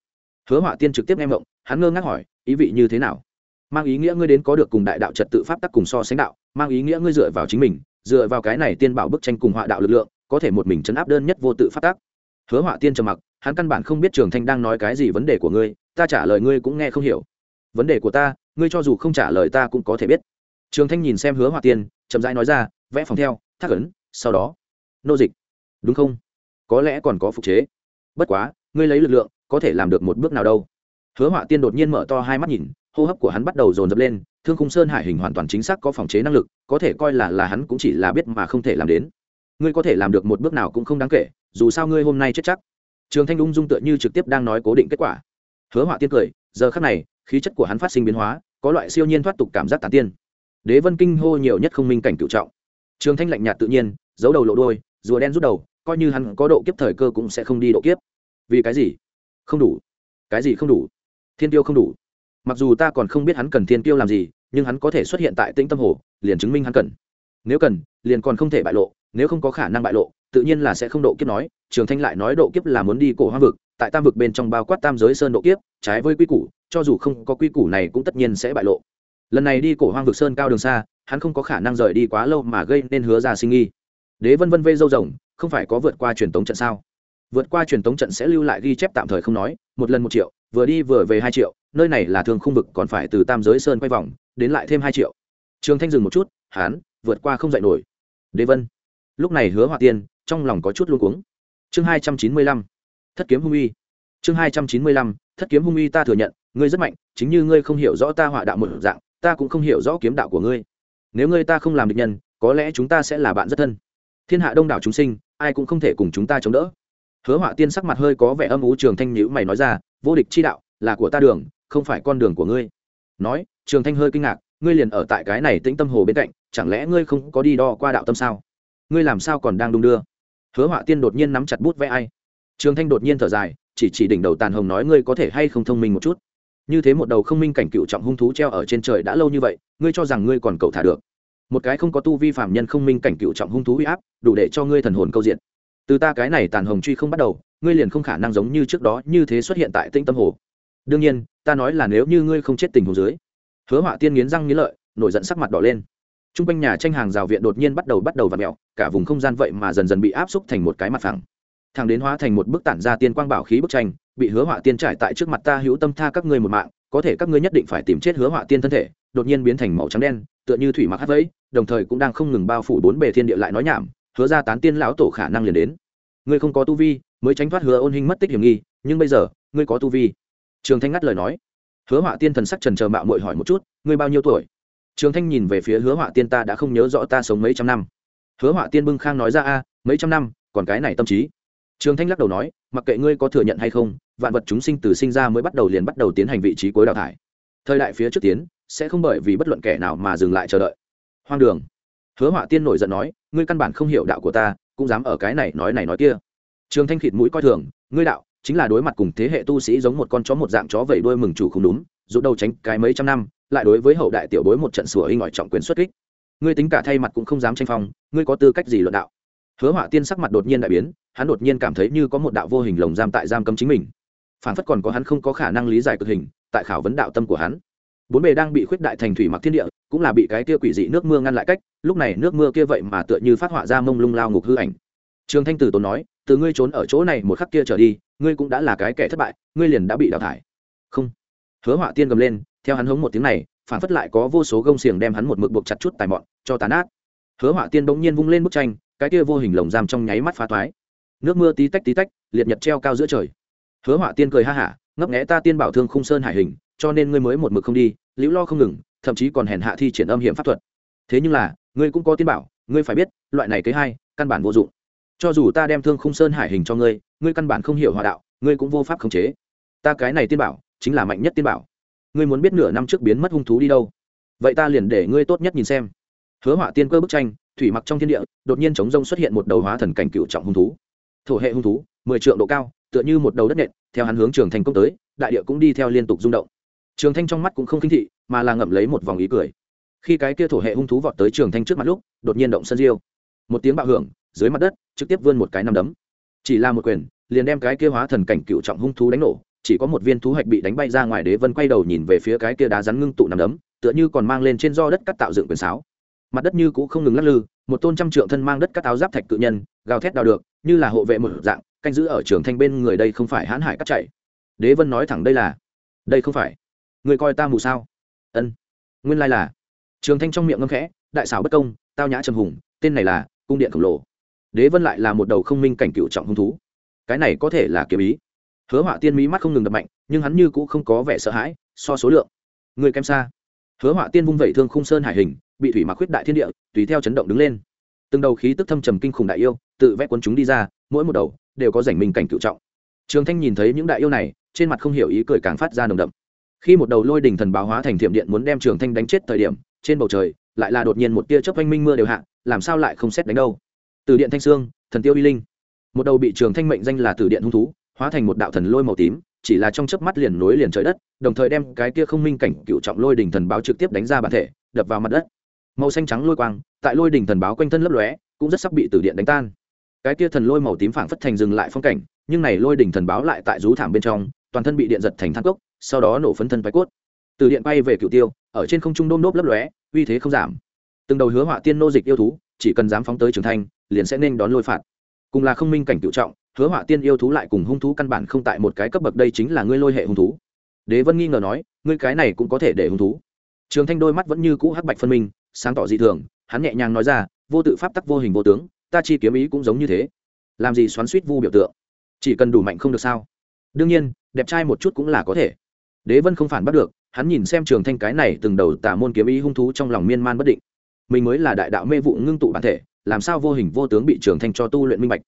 Hứa họa tiên trực tiếp nghe mộng hắn ngơ ngác hỏi, ý vị như thế nào? Mang ý nghĩa ngươi đến có được cùng đại đạo trật tự pháp tắc cùng so sánh đạo, mang ý nghĩa ngươi dựa vào chính mình, dựa vào cái này tiên bảo bức tranh cùng họa đạo lực lượng, có thể một mình chấn áp đơn nhất vô tự pháp tắc. Hứa họa tiên trầm mặc, hắn căn bản không biết trường thanh đang nói cái gì vấn đề của ngươi, ta trả lời ngươi cũng nghe không hiểu. Vấn đề của ta, ngươi cho dù không trả lời ta cũng có thể biết. Trường thanh nhìn xem hứa họa tiên, chậm rãi nói ra, vẽ phòng theo, thác ấn, sau đó, nô dịch. Đúng không? Có lẽ còn có phục chế. Bất quá, ngươi lấy lực lượng có thể làm được một bước nào đâu. Hứa họa tiên đột nhiên mở to hai mắt nhìn, hô hấp của hắn bắt đầu dồn dập lên, thương khung sơn hải hình hoàn toàn chính xác có phòng chế năng lực, có thể coi là là hắn cũng chỉ là biết mà không thể làm đến. Ngươi có thể làm được một bước nào cũng không đáng kể, dù sao ngươi hôm nay chết chắc. Trường thanh ung dung tựa như trực tiếp đang nói cố định kết quả. Hứa họa tiên cười, giờ khắc này, khí chất của hắn phát sinh biến hóa, có loại siêu nhiên thoát tục cảm giác tàn tiên. Đế vân kinh hô nhiều nhất không minh cảnh cựu trọng. Trường thanh lạnh nhạt tự nhiên, giấu đầu lộ đôi rùa đen rút đầu, coi như hắn có độ kiếp thời cơ cũng sẽ không đi độ kiếp. Vì cái gì? Không đủ. Cái gì không đủ? Thiên tiêu không đủ. Mặc dù ta còn không biết hắn cần thiên tiêu làm gì, nhưng hắn có thể xuất hiện tại tĩnh tâm hồ, liền chứng minh hắn cần. Nếu cần, liền còn không thể bại lộ, nếu không có khả năng bại lộ, tự nhiên là sẽ không độ kiếp nói, trường thanh lại nói độ kiếp là muốn đi cổ hoang vực, tại tam vực bên trong bao quát tam giới sơn độ kiếp, trái với quy củ, cho dù không có quy củ này cũng tất nhiên sẽ bại lộ. Lần này đi cổ hoang vực sơn cao đường xa, hắn không có khả năng rời đi quá lâu mà gây nên hứa ra sinh nghi. Đế vân vân vây dâu rồng, không phải có vượt qua truyền tống trận sao? Vượt qua truyền tống trận sẽ lưu lại ghi chép tạm thời không nói, một lần một triệu, vừa đi vừa về hai triệu, nơi này là thường khung vực còn phải từ tam giới sơn quay vòng, đến lại thêm hai triệu. Trường thanh dừng một chút, hán, vượt qua không dạy nổi. Đế vân. Lúc này hứa hỏa tiên, trong lòng có chút luôn cuống. Chương hai trăm chín mươi lăm, thất kiếm hung uy chương hai trăm chín mươi lăm, thất kiếm hung uy ta thừa nhận, ngươi rất mạnh, chính như ngươi không hiểu rõ ta họa đạo một dạng, ta cũng không hiểu rõ kiếm đạo của ngươi. Nếu ngươi ta không làm được nhân, có lẽ chúng ta sẽ là bạn rất thân. Thiên hạ đông đảo chúng sinh, ai cũng không thể cùng chúng ta chống đỡ hứa họa tiên sắc mặt hơi có vẻ âm ú trường thanh nhữ mày nói ra, vô địch chi đạo, là của ta đường, không phải con đường của ngươi. Nói, trường thanh hơi kinh ngạc, ngươi liền ở tại cái này tĩnh tâm hồ bên cạnh, chẳng lẽ ngươi không có đi đo qua đạo tâm sao? Ngươi làm sao còn đang đung đưa? Hứa họa tiên đột nhiên nắm chặt bút vẽ ai. Trường thanh đột nhiên thở dài, chỉ chỉ đỉnh đầu tàn hồng nói, ngươi có thể hay không thông minh một chút? Như thế một đầu không minh cảnh cựu trọng hung thú treo ở trên trời đã lâu như vậy, ngươi cho rằng ngươi còn cậu thả được? Một cái không có tu vi phạm nhân không minh cảnh cựu trọng hung thú huy áp, đủ để cho ngươi thần hồn câu diện từ ta cái này tàn hồng truy không bắt đầu, ngươi liền không khả năng giống như trước đó như thế xuất hiện tại tĩnh tâm hồ. Đương nhiên, ta nói là nếu như ngươi không chết tình hồ dưới. Hứa họa tiên nghiến răng nghiến lợi, nổi giận sắc mặt đỏ lên. T r u n g quanh nhà tranh hàng rào viện đột nhiên bắt đầu bắt đầu v ặ mẹo cả vùng không gian vậy mà dần dần bị áp xúc thành một cái mặt phẳng. Thằng đến hóa thành một bức tản ra tiên quang bảo khí bức tranh, bị hứa họa tiên trải tại trước mặt ta hữu tâm tha các ngươi một mạng, có thể các ngươi nhất định phải tìm chết hứa họa tiên thân thể, đột nhiên biến thành màu trắng đen, tựa như thủy mặc hắt vẫy, đồng thời cũng đang không ngừng bao phủ bốn bề thiên địa lại nói nhảm hứa ra tán tiên lão tổ khả năng liền đến. Ngươi không có tu vi, mới tránh thoát hứa ôn hình mất tích hiểm nghi, nhưng bây giờ, ngươi có tu vi. Trường thanh ngắt lời nói. Hứa họa tiên thần sắc trần chờ mạo mội hỏi một chút, ngươi bao nhiêu tuổi? Trường thanh nhìn về phía hứa họa tiên ta đã không nhớ rõ ta sống mấy trăm năm. Hứa họa tiên bưng khang nói ra, a, mấy trăm năm, còn cái này tâm trí. Trường thanh lắc đầu nói, mặc kệ ngươi có thừa nhận hay không, vạn vật chúng sinh từ sinh ra mới bắt đầu liền bắt đầu tiến hành vị trí cuối đào thải. Thời đại phía trước tiến, sẽ không bởi vì bất luận kẻ nào mà dừng lại chờ đợi. Hoang đường hứa họa tiên nổi giận nói, ngươi căn bản không hiểu đạo của ta, cũng dám ở cái này nói này nói kia. Trường thanh khịt mũi coi thường, ngươi đạo, chính là đối mặt cùng thế hệ tu sĩ giống một con chó một dạng chó vẩy đuôi mừng chủ không đúng dù đầu tránh cái mấy trăm năm, lại đối với hậu đại tiểu bối một trận sủa hình ỏi trọng quyền xuất kích. Ngươi tính cả thay mặt cũng không dám tranh phong, ngươi có tư cách gì luận đạo? Hứa họa tiên sắc mặt đột nhiên đại biến, hắn đột nhiên cảm thấy như có một đạo vô hình lồng giam tại giam cấm chính mình. Phản phất còn có hắn không có khả năng lý giải cực hình, tại khảo vấn đạo tâm của hắn. Bốn bề đang bị khuyết đại thành thủy mặc thiên địa cũng là bị cái kia quỷ dị nước mưa ngăn lại cách, lúc này nước mưa kia vậy mà tựa như phát họa ra mông lung lao ngục hư ảnh. Trường thanh tử tốn nói, từ ngươi trốn ở chỗ này một khắc kia trở đi, ngươi cũng đã là cái kẻ thất bại, ngươi liền đã bị đào thải. Không. Hứa họa tiên gầm lên, theo hắn hống một tiếng này, phản phất lại có vô số gông xiềng đem hắn một mực buộc chặt chút tài mọn, cho tàn ác. hứa họa tiên bỗng nhiên vung lên bức tranh, cái kia vô hình lồng giam trong nháy mắt phá toái nước mưa tí tách tí tách, liệt nhật treo cao giữa trời. Hứa họa tiên cười ha hả, ngấp nghẽ ta tiên bảo thương khung sơn hải hình, cho nên ngươi mới một mực không đi, liễu lo không ngừng thậm chí còn hèn hạ thi triển âm hiểm pháp thuật. Thế nhưng là, ngươi cũng có tiên bảo, ngươi phải biết, loại này kế hai, căn bản vô dụng. Cho dù ta đem thương khung sơn hải hình cho ngươi ngươi căn bản không hiểu hòa đạo, ngươi cũng vô pháp khống chế. Ta cái này tiên bảo, chính là mạnh nhất tiên bảo. Ngươi muốn biết nửa năm trước biến mất hung thú đi đâu? Vậy ta liền để ngươi tốt nhất nhìn xem. Hứa họa tiên cơ bức tranh, thủy mặc trong thiên địa, đột nhiên chống rông xuất hiện một đầu hóa thần cảnh cựu trọng hung thú. Thổ hệ hung thú, mười triệu độ cao, tựa như một đầu đất nện, theo hắn hướng trường thành công tới, đại địa cũng đi theo liên tục rung động trường thanh trong mắt cũng không khinh thị, mà là ngậm lấy một vòng ý cười. Khi cái kia thổ hệ hung thú vọt tới trường thanh trước mặt lúc, đột nhiên động sân diêu. Một tiếng bạo hưởng, dưới mặt đất, trực tiếp vươn một cái nằm đấm. Chỉ là một quyền, liền đem cái kia hóa thần cảnh cựu trọng hung thú đánh nổ, chỉ có một viên thú hạch bị đánh bay ra ngoài đế vân quay đầu nhìn về phía cái kia đá rắn ngưng tụ nằm đấm, tựa như còn mang lên trên do đất cắt tạo dựng quyền sáo. Mặt đất như cũ không ngừng lắc lư, một tôn trăm trượng thân mang đất cắt áo giáp thạch cự nhân, gào thét đào được, như là hộ vệ một dạng, canh giữ ở trường thanh bên người đây không phải hãn hải cắt chạy. Đế vân nói thẳng đây là, đây không phải người coi ta mù sao? Ân. Nguyên lai là. Trường thanh trong miệng ngâm khẽ, đại xảo bất công, tao nhã trầm hùng, tên này là cung điện khổng lồ. Đế vân lại là một đầu không minh cảnh cựu trọng hung thú. Cái này có thể là kiếm ý. Hứa họa tiên mỹ mắt không ngừng đập mạnh, nhưng hắn như cũng không có vẻ sợ hãi, so số lượng. Người kém xa. Hứa họa tiên vung vẩy thương khung sơn hải hình, bị thủy mặc khuyết đại thiên địa, tùy theo chấn động đứng lên. Từng đầu khí tức thâm trầm kinh khủng đại yêu, tự vẽ quân chúng đi ra, mỗi một đầu đều có rảnh mình cảnh cựu trọng. Trường thanh nhìn thấy những đại yêu này, trên mặt không hiểu ý cười càng phát ra nồng đậm khi một đầu lôi đình thần báo hóa thành thiểm điện muốn đem trường thanh đánh chết thời điểm, trên bầu trời lại là đột nhiên một tia chớp oanh minh mưa đều hạ, làm sao lại không xét đánh đâu? Từ điện thanh sương thần tiêu y linh. Một đầu bị trường thanh mệnh danh là từ điện hung thú, hóa thành một đạo thần lôi màu tím, chỉ là trong chớp mắt liền nối liền trời đất, đồng thời đem cái kia không minh cảnh cựu trọng lôi đình thần báo trực tiếp đánh ra bản thể, đập vào mặt đất. Màu xanh trắng lôi quang, tại lôi đình thần báo quanh thân lấp lóe, cũng rất sắp bị từ điện đánh tan. Cái kia thần lôi màu tím phảng phất thành dừng lại phong cảnh, nhưng này lôi đình thần báo lại tại rú thảm bên trong, toàn thân bị điện giật thành thang cốc sau đó nổ phấn thân váy cốt. Từ điện bay về cựu tiêu, ở trên không trung đôm đốp lấp lóe, uy thế không giảm. Từng đầu hứa họa tiên nô dịch yêu thú, chỉ cần dám phóng tới trường thanh liền sẽ nên đón lôi phạt. Cùng là không minh cảnh cựu trọng, hứa họa tiên yêu thú lại cùng hung thú căn bản không tại một cái cấp bậc, đây chính là ngươi lôi hệ hung thú. Đế vân nghi ngờ nói, ngươi cái này cũng có thể để hung thú. Trường thanh đôi mắt vẫn như cũ hắc bạch phân minh, sáng tỏ dị thường, hắn nhẹ nhàng nói ra, vô tự pháp tắc vô hình vô tướng, ta chi kiếm ý cũng giống như thế. Làm gì xoắn suýt vu biểu tượng? Chỉ cần đủ mạnh không được sao? Đương nhiên, đẹp trai một chút cũng là có thể đế vân không phản bắt được, hắn nhìn xem trường thanh cái này từng đầu tà môn kiếm ý hung thú trong lòng miên man bất định. Mình mới là đại đạo mê vụ ngưng tụ bản thể, làm sao vô hình vô tướng bị trường thanh cho tu luyện minh bạch.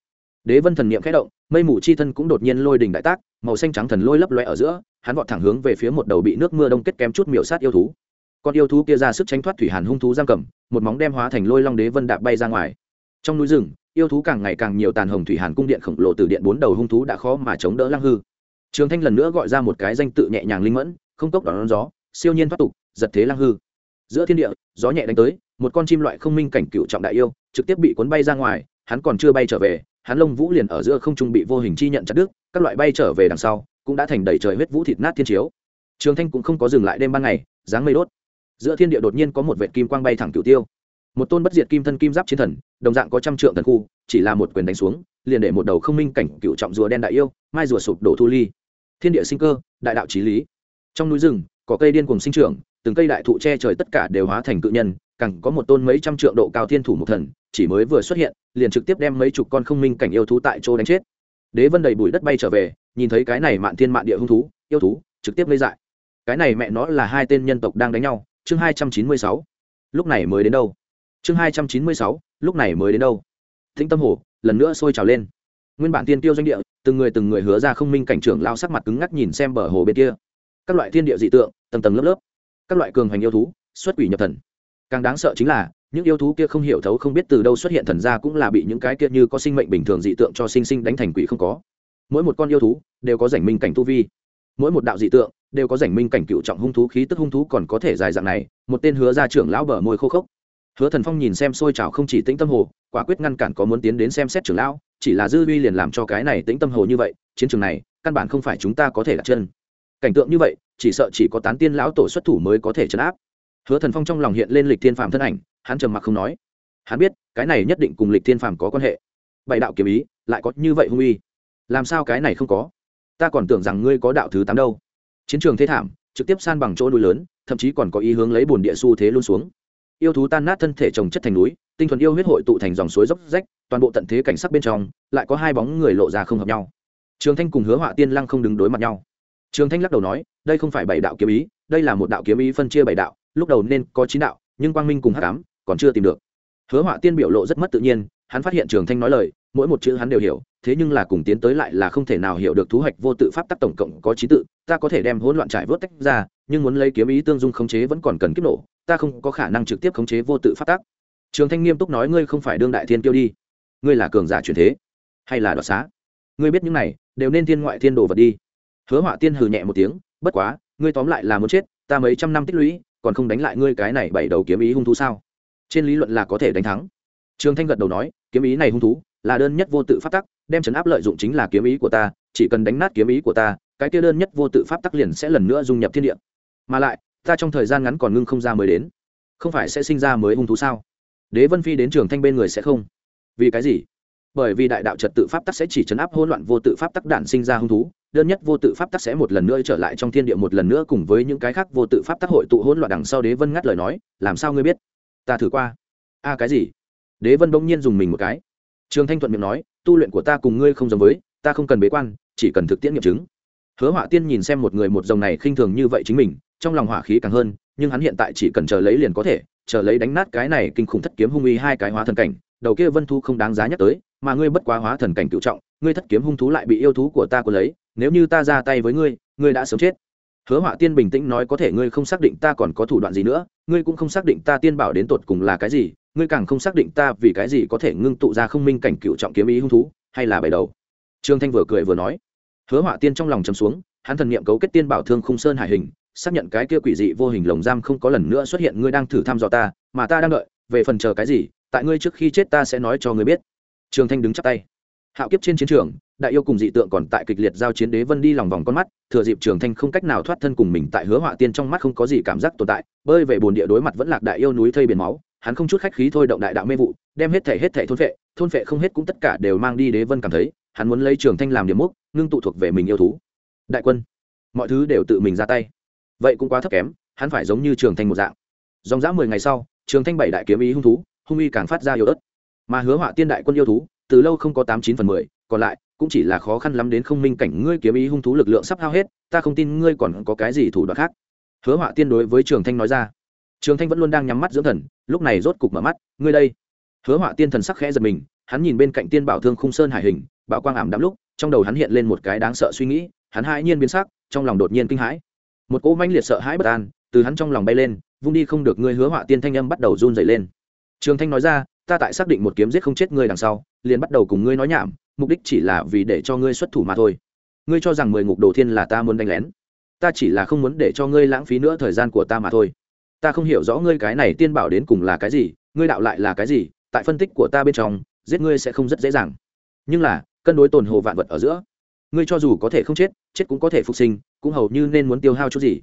Đế vân thần niệm khẽ động, mây mù chi thân cũng đột nhiên lôi đình đại tác, màu xanh trắng thần lôi lấp loe ở giữa, hắn vọt thẳng hướng về phía một đầu bị nước mưa đông kết kém chút miểu sát yêu thú. Con yêu thú kia ra sức tránh thoát thủy hàn hung thú giam cầm, một móng đem hóa thành lôi long đế vân đạp bay ra ngoài. Trong núi rừng, yêu thú càng ngày càng nhiều tàn hồng thủy hàn cung điện khổng lồ từ điện bốn đầu hung thú đã khó mà chống đỡ lăng hư trường thanh lần nữa gọi ra một cái danh tự nhẹ nhàng linh mẫn, không cốc đón gió, siêu nhiên thoát tục, giật thế lang hư. Giữa thiên địa, gió nhẹ đánh tới, một con chim loại không minh cảnh cựu trọng đại yêu, trực tiếp bị cuốn bay ra ngoài, hắn còn chưa bay trở về, hắn lông vũ liền ở giữa không trung bị vô hình chi nhận chặt đứt, các loại bay trở về đằng sau, cũng đã thành đầy trời huyết vũ thịt nát thiên chiếu. Trường thanh cũng không có dừng lại đêm ban ngày, dáng mây đốt. Giữa thiên địa đột nhiên có một vệt kim quang bay thẳng cửu tiêu một tôn bất diệt kim thân kim giáp chiến thần, đồng dạng có trăm trượng thần khu, chỉ là một quyền đánh xuống, liền để một đầu không minh cảnh cựu trọng rùa đen đại yêu, mai rùa sụp đổ thu ly. Thiên địa sinh cơ, đại đạo trí lý. Trong núi rừng, có cây điên cùng sinh trưởng, từng cây đại thụ che trời tất cả đều hóa thành cự nhân, càng có một tôn mấy trăm trượng độ cao thiên thủ một thần, chỉ mới vừa xuất hiện, liền trực tiếp đem mấy chục con không minh cảnh yêu thú tại chỗ đánh chết. Đế vân đầy bụi đất bay trở về, nhìn thấy cái này mạn thiên mạn địa hung thú, yêu thú, trực tiếp gây dại. Cái này mẹ nó là hai tên nhân tộc đang đánh nhau, chương hai trăm chín mươi sáu. Lúc này mới đến đâu? Chương hai trăm chín mươi sáu, lúc này mới đến đâu? Thính tâm hồ, lần nữa sôi trào lên. Nguyên bản tiên tiêu doanh địa, từng người từng người hứa ra không minh cảnh trưởng lao sắc mặt cứng ngắc nhìn xem bờ hồ bên kia. Các loại thiên địa dị tượng, tầng tầng lớp lớp. Các loại cường hành yêu thú, xuất quỷ nhập thần. Càng đáng sợ chính là, những yêu thú kia không hiểu thấu không biết từ đâu xuất hiện thần ra cũng là bị những cái kia như có sinh mệnh bình thường dị tượng cho sinh sinh đánh thành quỷ không có. Mỗi một con yêu thú, đều có rảnh minh cảnh tu vi. Mỗi một đạo dị tượng, đều có rảnh minh cảnh cựu trọng hung thú, khí tức hung thú còn có thể dài dạng này. Một tên hứa ra trưởng lão bờ môi khô khốc hứa thần phong nhìn xem xôi trào không chỉ tĩnh tâm hồ, quả quyết ngăn cản có muốn tiến đến xem xét trưởng lão, chỉ là dư uy liền làm cho cái này tĩnh tâm hồ như vậy, chiến trường này, căn bản không phải chúng ta có thể đặt chân. Cảnh tượng như vậy, chỉ sợ chỉ có tán tiên lão tổ xuất thủ mới có thể chấn áp. Hứa thần phong trong lòng hiện lên lịch thiên phàm thân ảnh, hắn trầm mặc không nói. Hắn biết, cái này nhất định cùng lịch thiên phàm có quan hệ. Bảy đạo kiếm ý, lại có như vậy hung uy. Làm sao cái này không có? Ta còn tưởng rằng ngươi có đạo thứ tám đâu. Chiến trường thế thảm, trực tiếp san bằng chỗ núi lớn, thậm chí còn có ý hướng lấy bồn địa xu thế luôn xuống yêu thú tan nát thân thể trồng chất thành núi, tinh thuần yêu huyết hội tụ thành dòng suối dốc rách, toàn bộ tận thế cảnh sắc bên trong, lại có hai bóng người lộ ra không hợp nhau. Trường thanh cùng hứa họa tiên lăng không đứng đối mặt nhau. Trường thanh lắc đầu nói, đây không phải bảy đạo kiếm ý, đây là một đạo kiếm ý phân chia bảy đạo, lúc đầu nên có chín đạo, nhưng quang minh cùng Hát ám còn chưa tìm được. Hứa họa tiên biểu lộ rất mất tự nhiên, hắn phát hiện trường thanh nói lời, mỗi một chữ hắn đều hiểu, thế nhưng là cùng tiến tới lại là không thể nào hiểu được thú hoạch vô tự pháp tắc tổng cộng có trí tự, ta có thể đem hỗn loạn trải vớt tách ra nhưng muốn lấy kiếm ý tương dung khống chế vẫn còn cần kiếp nổ, ta không có khả năng trực tiếp khống chế vô tự pháp tắc trường thanh nghiêm túc nói, ngươi không phải đương đại thiên tiêu đi. Ngươi là cường giả truyền thế, hay là đoạt xá? Ngươi biết những này, đều nên thiên ngoại thiên đồ vật đi. Hứa họa tiên hừ nhẹ một tiếng, bất quá, ngươi tóm lại là muốn chết, ta mấy trăm năm tích lũy, còn không đánh lại ngươi cái này bảy đầu kiếm ý hung thú sao? Trên lý luận là có thể đánh thắng. Trường thanh gật đầu nói, kiếm ý này hung thú là đơn nhất vô tự pháp tắc, đem chấn áp lợi dụng chính là kiếm ý của ta, chỉ cần đánh nát kiếm ý của ta, cái kia đơn nhất vô tự pháp tắc liền sẽ lần nữa dung nhập thiên địa mà lại, ta trong thời gian ngắn còn ngưng không ra mới đến. Không phải sẽ sinh ra mới hung thú sao? Đế vân phi đến trường thanh bên người sẽ không? Vì cái gì? Bởi vì đại đạo trật tự pháp tắc sẽ chỉ chấn áp hỗn loạn vô tự pháp tắc đản sinh ra hung thú, đơn nhất vô tự pháp tắc sẽ một lần nữa trở lại trong thiên địa một lần nữa cùng với những cái khác vô tự pháp tắc hội tụ hỗn loạn đằng sau đế vân ngắt lời nói, làm sao ngươi biết? Ta thử qua. A, cái gì? Đế vân bỗng nhiên dùng mình một cái. Trường thanh thuận miệng nói, tu luyện của ta cùng ngươi không giống với, ta không cần bế quan, chỉ cần thực tiễn nghiệm chứng. Hứa họa tiên nhìn xem một người một dòng này khinh thường như vậy chính mình trong lòng hỏa khí càng hơn, nhưng hắn hiện tại chỉ cần chờ lấy liền có thể, chờ lấy đánh nát cái này kinh khủng thất kiếm hung uy hai cái hóa thần cảnh, đầu kia vân thu không đáng giá nhắc tới, mà ngươi bất quá hóa thần cảnh cựu trọng, ngươi thất kiếm hung thú lại bị yêu thú của ta cuốn lấy, nếu như ta ra tay với ngươi ngươi đã sớm chết. Hứa họa tiên bình tĩnh nói có thể ngươi không xác định ta còn có thủ đoạn gì nữa, ngươi cũng không xác định ta tiên bảo đến tột cùng là cái gì, ngươi càng không xác định ta vì cái gì có thể ngưng tụ ra không minh cảnh cựu trọng kiếm ý hung thú, hay là bảy đầu. Trương thanh vừa cười vừa nói. Hứa họa tiên trong lòng chấm xuống, hắn thần niệm cấu kết tiên bảo thương khung sơn hải hình xác nhận cái kia quỷ dị vô hình lồng giam không có lần nữa xuất hiện, ngươi đang thử thăm dò ta, mà ta đang đợi, về phần chờ cái gì, tại ngươi trước khi chết ta sẽ nói cho ngươi biết. Trường thanh đứng chắp tay. Hạo kiếp trên chiến trường, đại yêu cùng dị tượng còn tại kịch liệt giao chiến đế vân đi lòng vòng con mắt, thừa dịp trường thanh không cách nào thoát thân cùng mình tại hứa họa tiên trong mắt không có gì cảm giác tồn tại, bơi về bồn địa đối mặt vẫn lạc đại yêu núi thây biển máu, hắn không chút khách khí thôi động đại đạo mê vụ, đem hết thể hết thể thôn vệ thôn vệ không hết cũng tất cả đều mang đi đế vân cảm thấy, hắn muốn lấy trường thanh làm điểm mốc, ngưng tụ thuộc về mình yêu thú. Đại quân, mọi thứ đều tự mình ra tay vậy cũng quá thấp kém, hắn phải giống như trường thanh một dạng. Dòng dã mười ngày sau, trường thanh bảy đại kiếm ý hung thú, hung uy càng phát ra yêu ớt. Mà hứa họa tiên đại quân yêu thú, từ lâu không có tám chín phần mười, còn lại, cũng chỉ là khó khăn lắm đến không minh cảnh ngươi kiếm ý hung thú lực lượng sắp hao hết, ta không tin ngươi còn có cái gì thủ đoạn khác. Hứa họa tiên đối với trường thanh nói ra. Trường thanh vẫn luôn đang nhắm mắt dưỡng thần, lúc này rốt cục mở mắt, ngươi đây. Hứa họa tiên thần sắc khẽ giật mình, hắn nhìn bên cạnh tiên bảo thương khung sơn hải hình bảo quang ảm đắm lúc, trong đầu hắn hiện lên một cái đáng sợ suy nghĩ, hắn hai nhiên biến sắc, trong lòng đột nhiên kinh hãi một cỗ manh liệt sợ hãi bất an từ hắn trong lòng bay lên, vung đi không được ngươi hứa họa tiên thanh âm bắt đầu run dày lên. Trường thanh nói ra, ta tại xác định một kiếm giết không chết ngươi đằng sau, liền bắt đầu cùng ngươi nói nhảm, mục đích chỉ là vì để cho ngươi xuất thủ mà thôi. Ngươi cho rằng mười ngục đồ thiên là ta muốn đánh lén. Ta chỉ là không muốn để cho ngươi lãng phí nữa thời gian của ta mà thôi. Ta không hiểu rõ ngươi cái này tiên bảo đến cùng là cái gì, ngươi đạo lại là cái gì, tại phân tích của ta bên trong, giết ngươi sẽ không rất dễ dàng. Nhưng là, cân đối tồn hồ vạn vật ở giữa, ngươi cho dù có thể không chết chết cũng có thể phục sinh cũng hầu như nên muốn tiêu hao chút gì.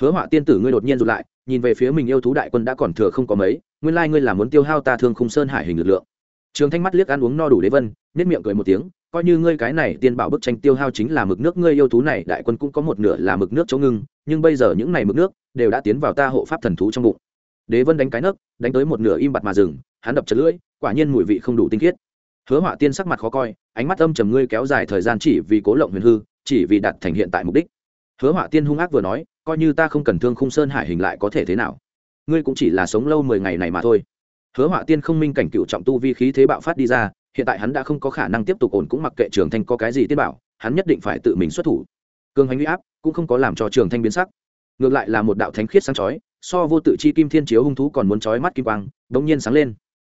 Hứa họa tiên tử ngươi đột nhiên rụt lại, nhìn về phía mình yêu thú đại quân đã còn thừa không có mấy, nguyên lai ngươi là muốn tiêu hao ta thương khung sơn hải hình lực lượng. Trường thanh mắt liếc ăn uống no đủ đế vân nếp miệng cười một tiếng, coi như ngươi cái này tiên bảo bức tranh tiêu hao chính là mực nước, ngươi yêu thú này đại quân cũng có một nửa là mực nước chống ngưng, nhưng bây giờ những này mực nước đều đã tiến vào ta hộ pháp thần thú trong bụng. Đế vân đánh cái nấc, đánh tới một nửa im bặt mà dừng, hắn đập chật lưỡi, quả nhiên mùi vị không đủ tinh khiết. Hứa họa tiên sắc mặt khó coi, ánh mắt âm trầm ngươi kéo dài thời gian chỉ vì cố lộng huyền hư, chỉ vì đạt thành hiện tại mục đích hứa họa tiên hung ác vừa nói, coi như ta không cần thương khung sơn hải hình lại có thể thế nào? Ngươi cũng chỉ là sống lâu mười ngày này mà thôi. Hứa họa tiên không minh cảnh cựu trọng tu vi khí thế bạo phát đi ra, hiện tại hắn đã không có khả năng tiếp tục ổn cũng mặc kệ trường thanh có cái gì tiên bảo, hắn nhất định phải tự mình xuất thủ. Cường hành huy áp cũng không có làm cho trường thanh biến sắc. Ngược lại là một đạo thánh khiết sáng chói, so vô tự chi kim thiên chiếu hung thú còn muốn chói mắt kim quang, đống nhiên sáng lên.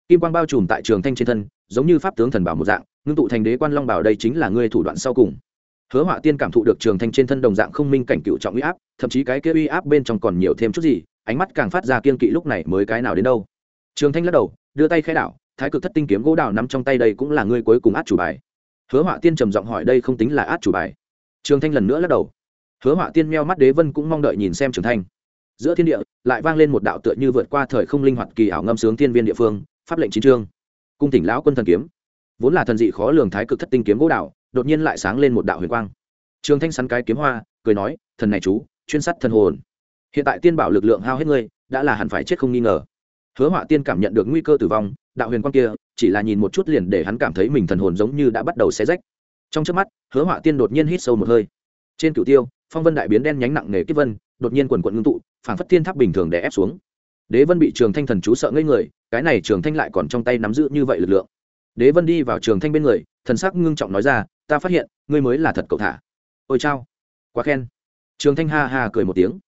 Kim quang bao trùm tại trường thanh trên thân, giống như pháp tướng thần bảo một dạng, ngưng tụ thành đế quan long bảo đây chính là ngươi thủ đoạn sau cùng hứa họa tiên cảm thụ được trường thanh trên thân đồng dạng không minh cảnh cựu trọng uy áp, thậm chí cái kia uy áp bên trong còn nhiều thêm chút gì, ánh mắt càng phát ra kiên kỵ lúc này mới cái nào đến đâu. Trường thanh lắc đầu, đưa tay khai đảo, thái cực thất tinh kiếm gỗ đào nắm trong tay đây cũng là ngươi cuối cùng át chủ bài. Hứa họa tiên trầm giọng hỏi đây không tính là át chủ bài. Trường thanh lần nữa lắc đầu. Hứa họa tiên meo mắt đế vân cũng mong đợi nhìn xem trường thanh. Giữa thiên địa, lại vang lên một đạo tựa như vượt qua thời không linh hoạt kỳ ảo ngâm sướng thiên viên địa phương, pháp lệnh chín trương cung tỉnh lão quân thần kiếm. Vốn là thần dị khó lường thái cực thất tinh kiếm gỗ đạo đột nhiên lại sáng lên một đạo huyền quang. Trường thanh sắn cái kiếm hoa, cười nói, thần này chú, chuyên sát thần hồn. Hiện tại tiên bảo lực lượng hao hết ngươi, đã là hẳn phải chết không nghi ngờ. Hứa họa tiên cảm nhận được nguy cơ tử vong, đạo huyền quang kia, chỉ là nhìn một chút liền để hắn cảm thấy mình thần hồn giống như đã bắt đầu xé rách. Trong trước mắt, hứa họa tiên đột nhiên hít sâu một hơi. Trên cửu tiêu, phong vân đại biến đen nhánh nặng nề kiếp vân, đột nhiên quần quận ngưng tụ phản phất thiên tháp bình thường để ép xuống. Đế vân bị trường thanh thần chú sợ ngây người, cái này trường thanh lại còn trong tay nắm giữ như vậy lực lượng. Đế vân đi vào trường thanh bên người, thần sắc ngưng trọng nói ra ta phát hiện, ngươi mới là thật cậu thả. Ôi chao. Quá khen. Trường thanh ha ha cười một tiếng.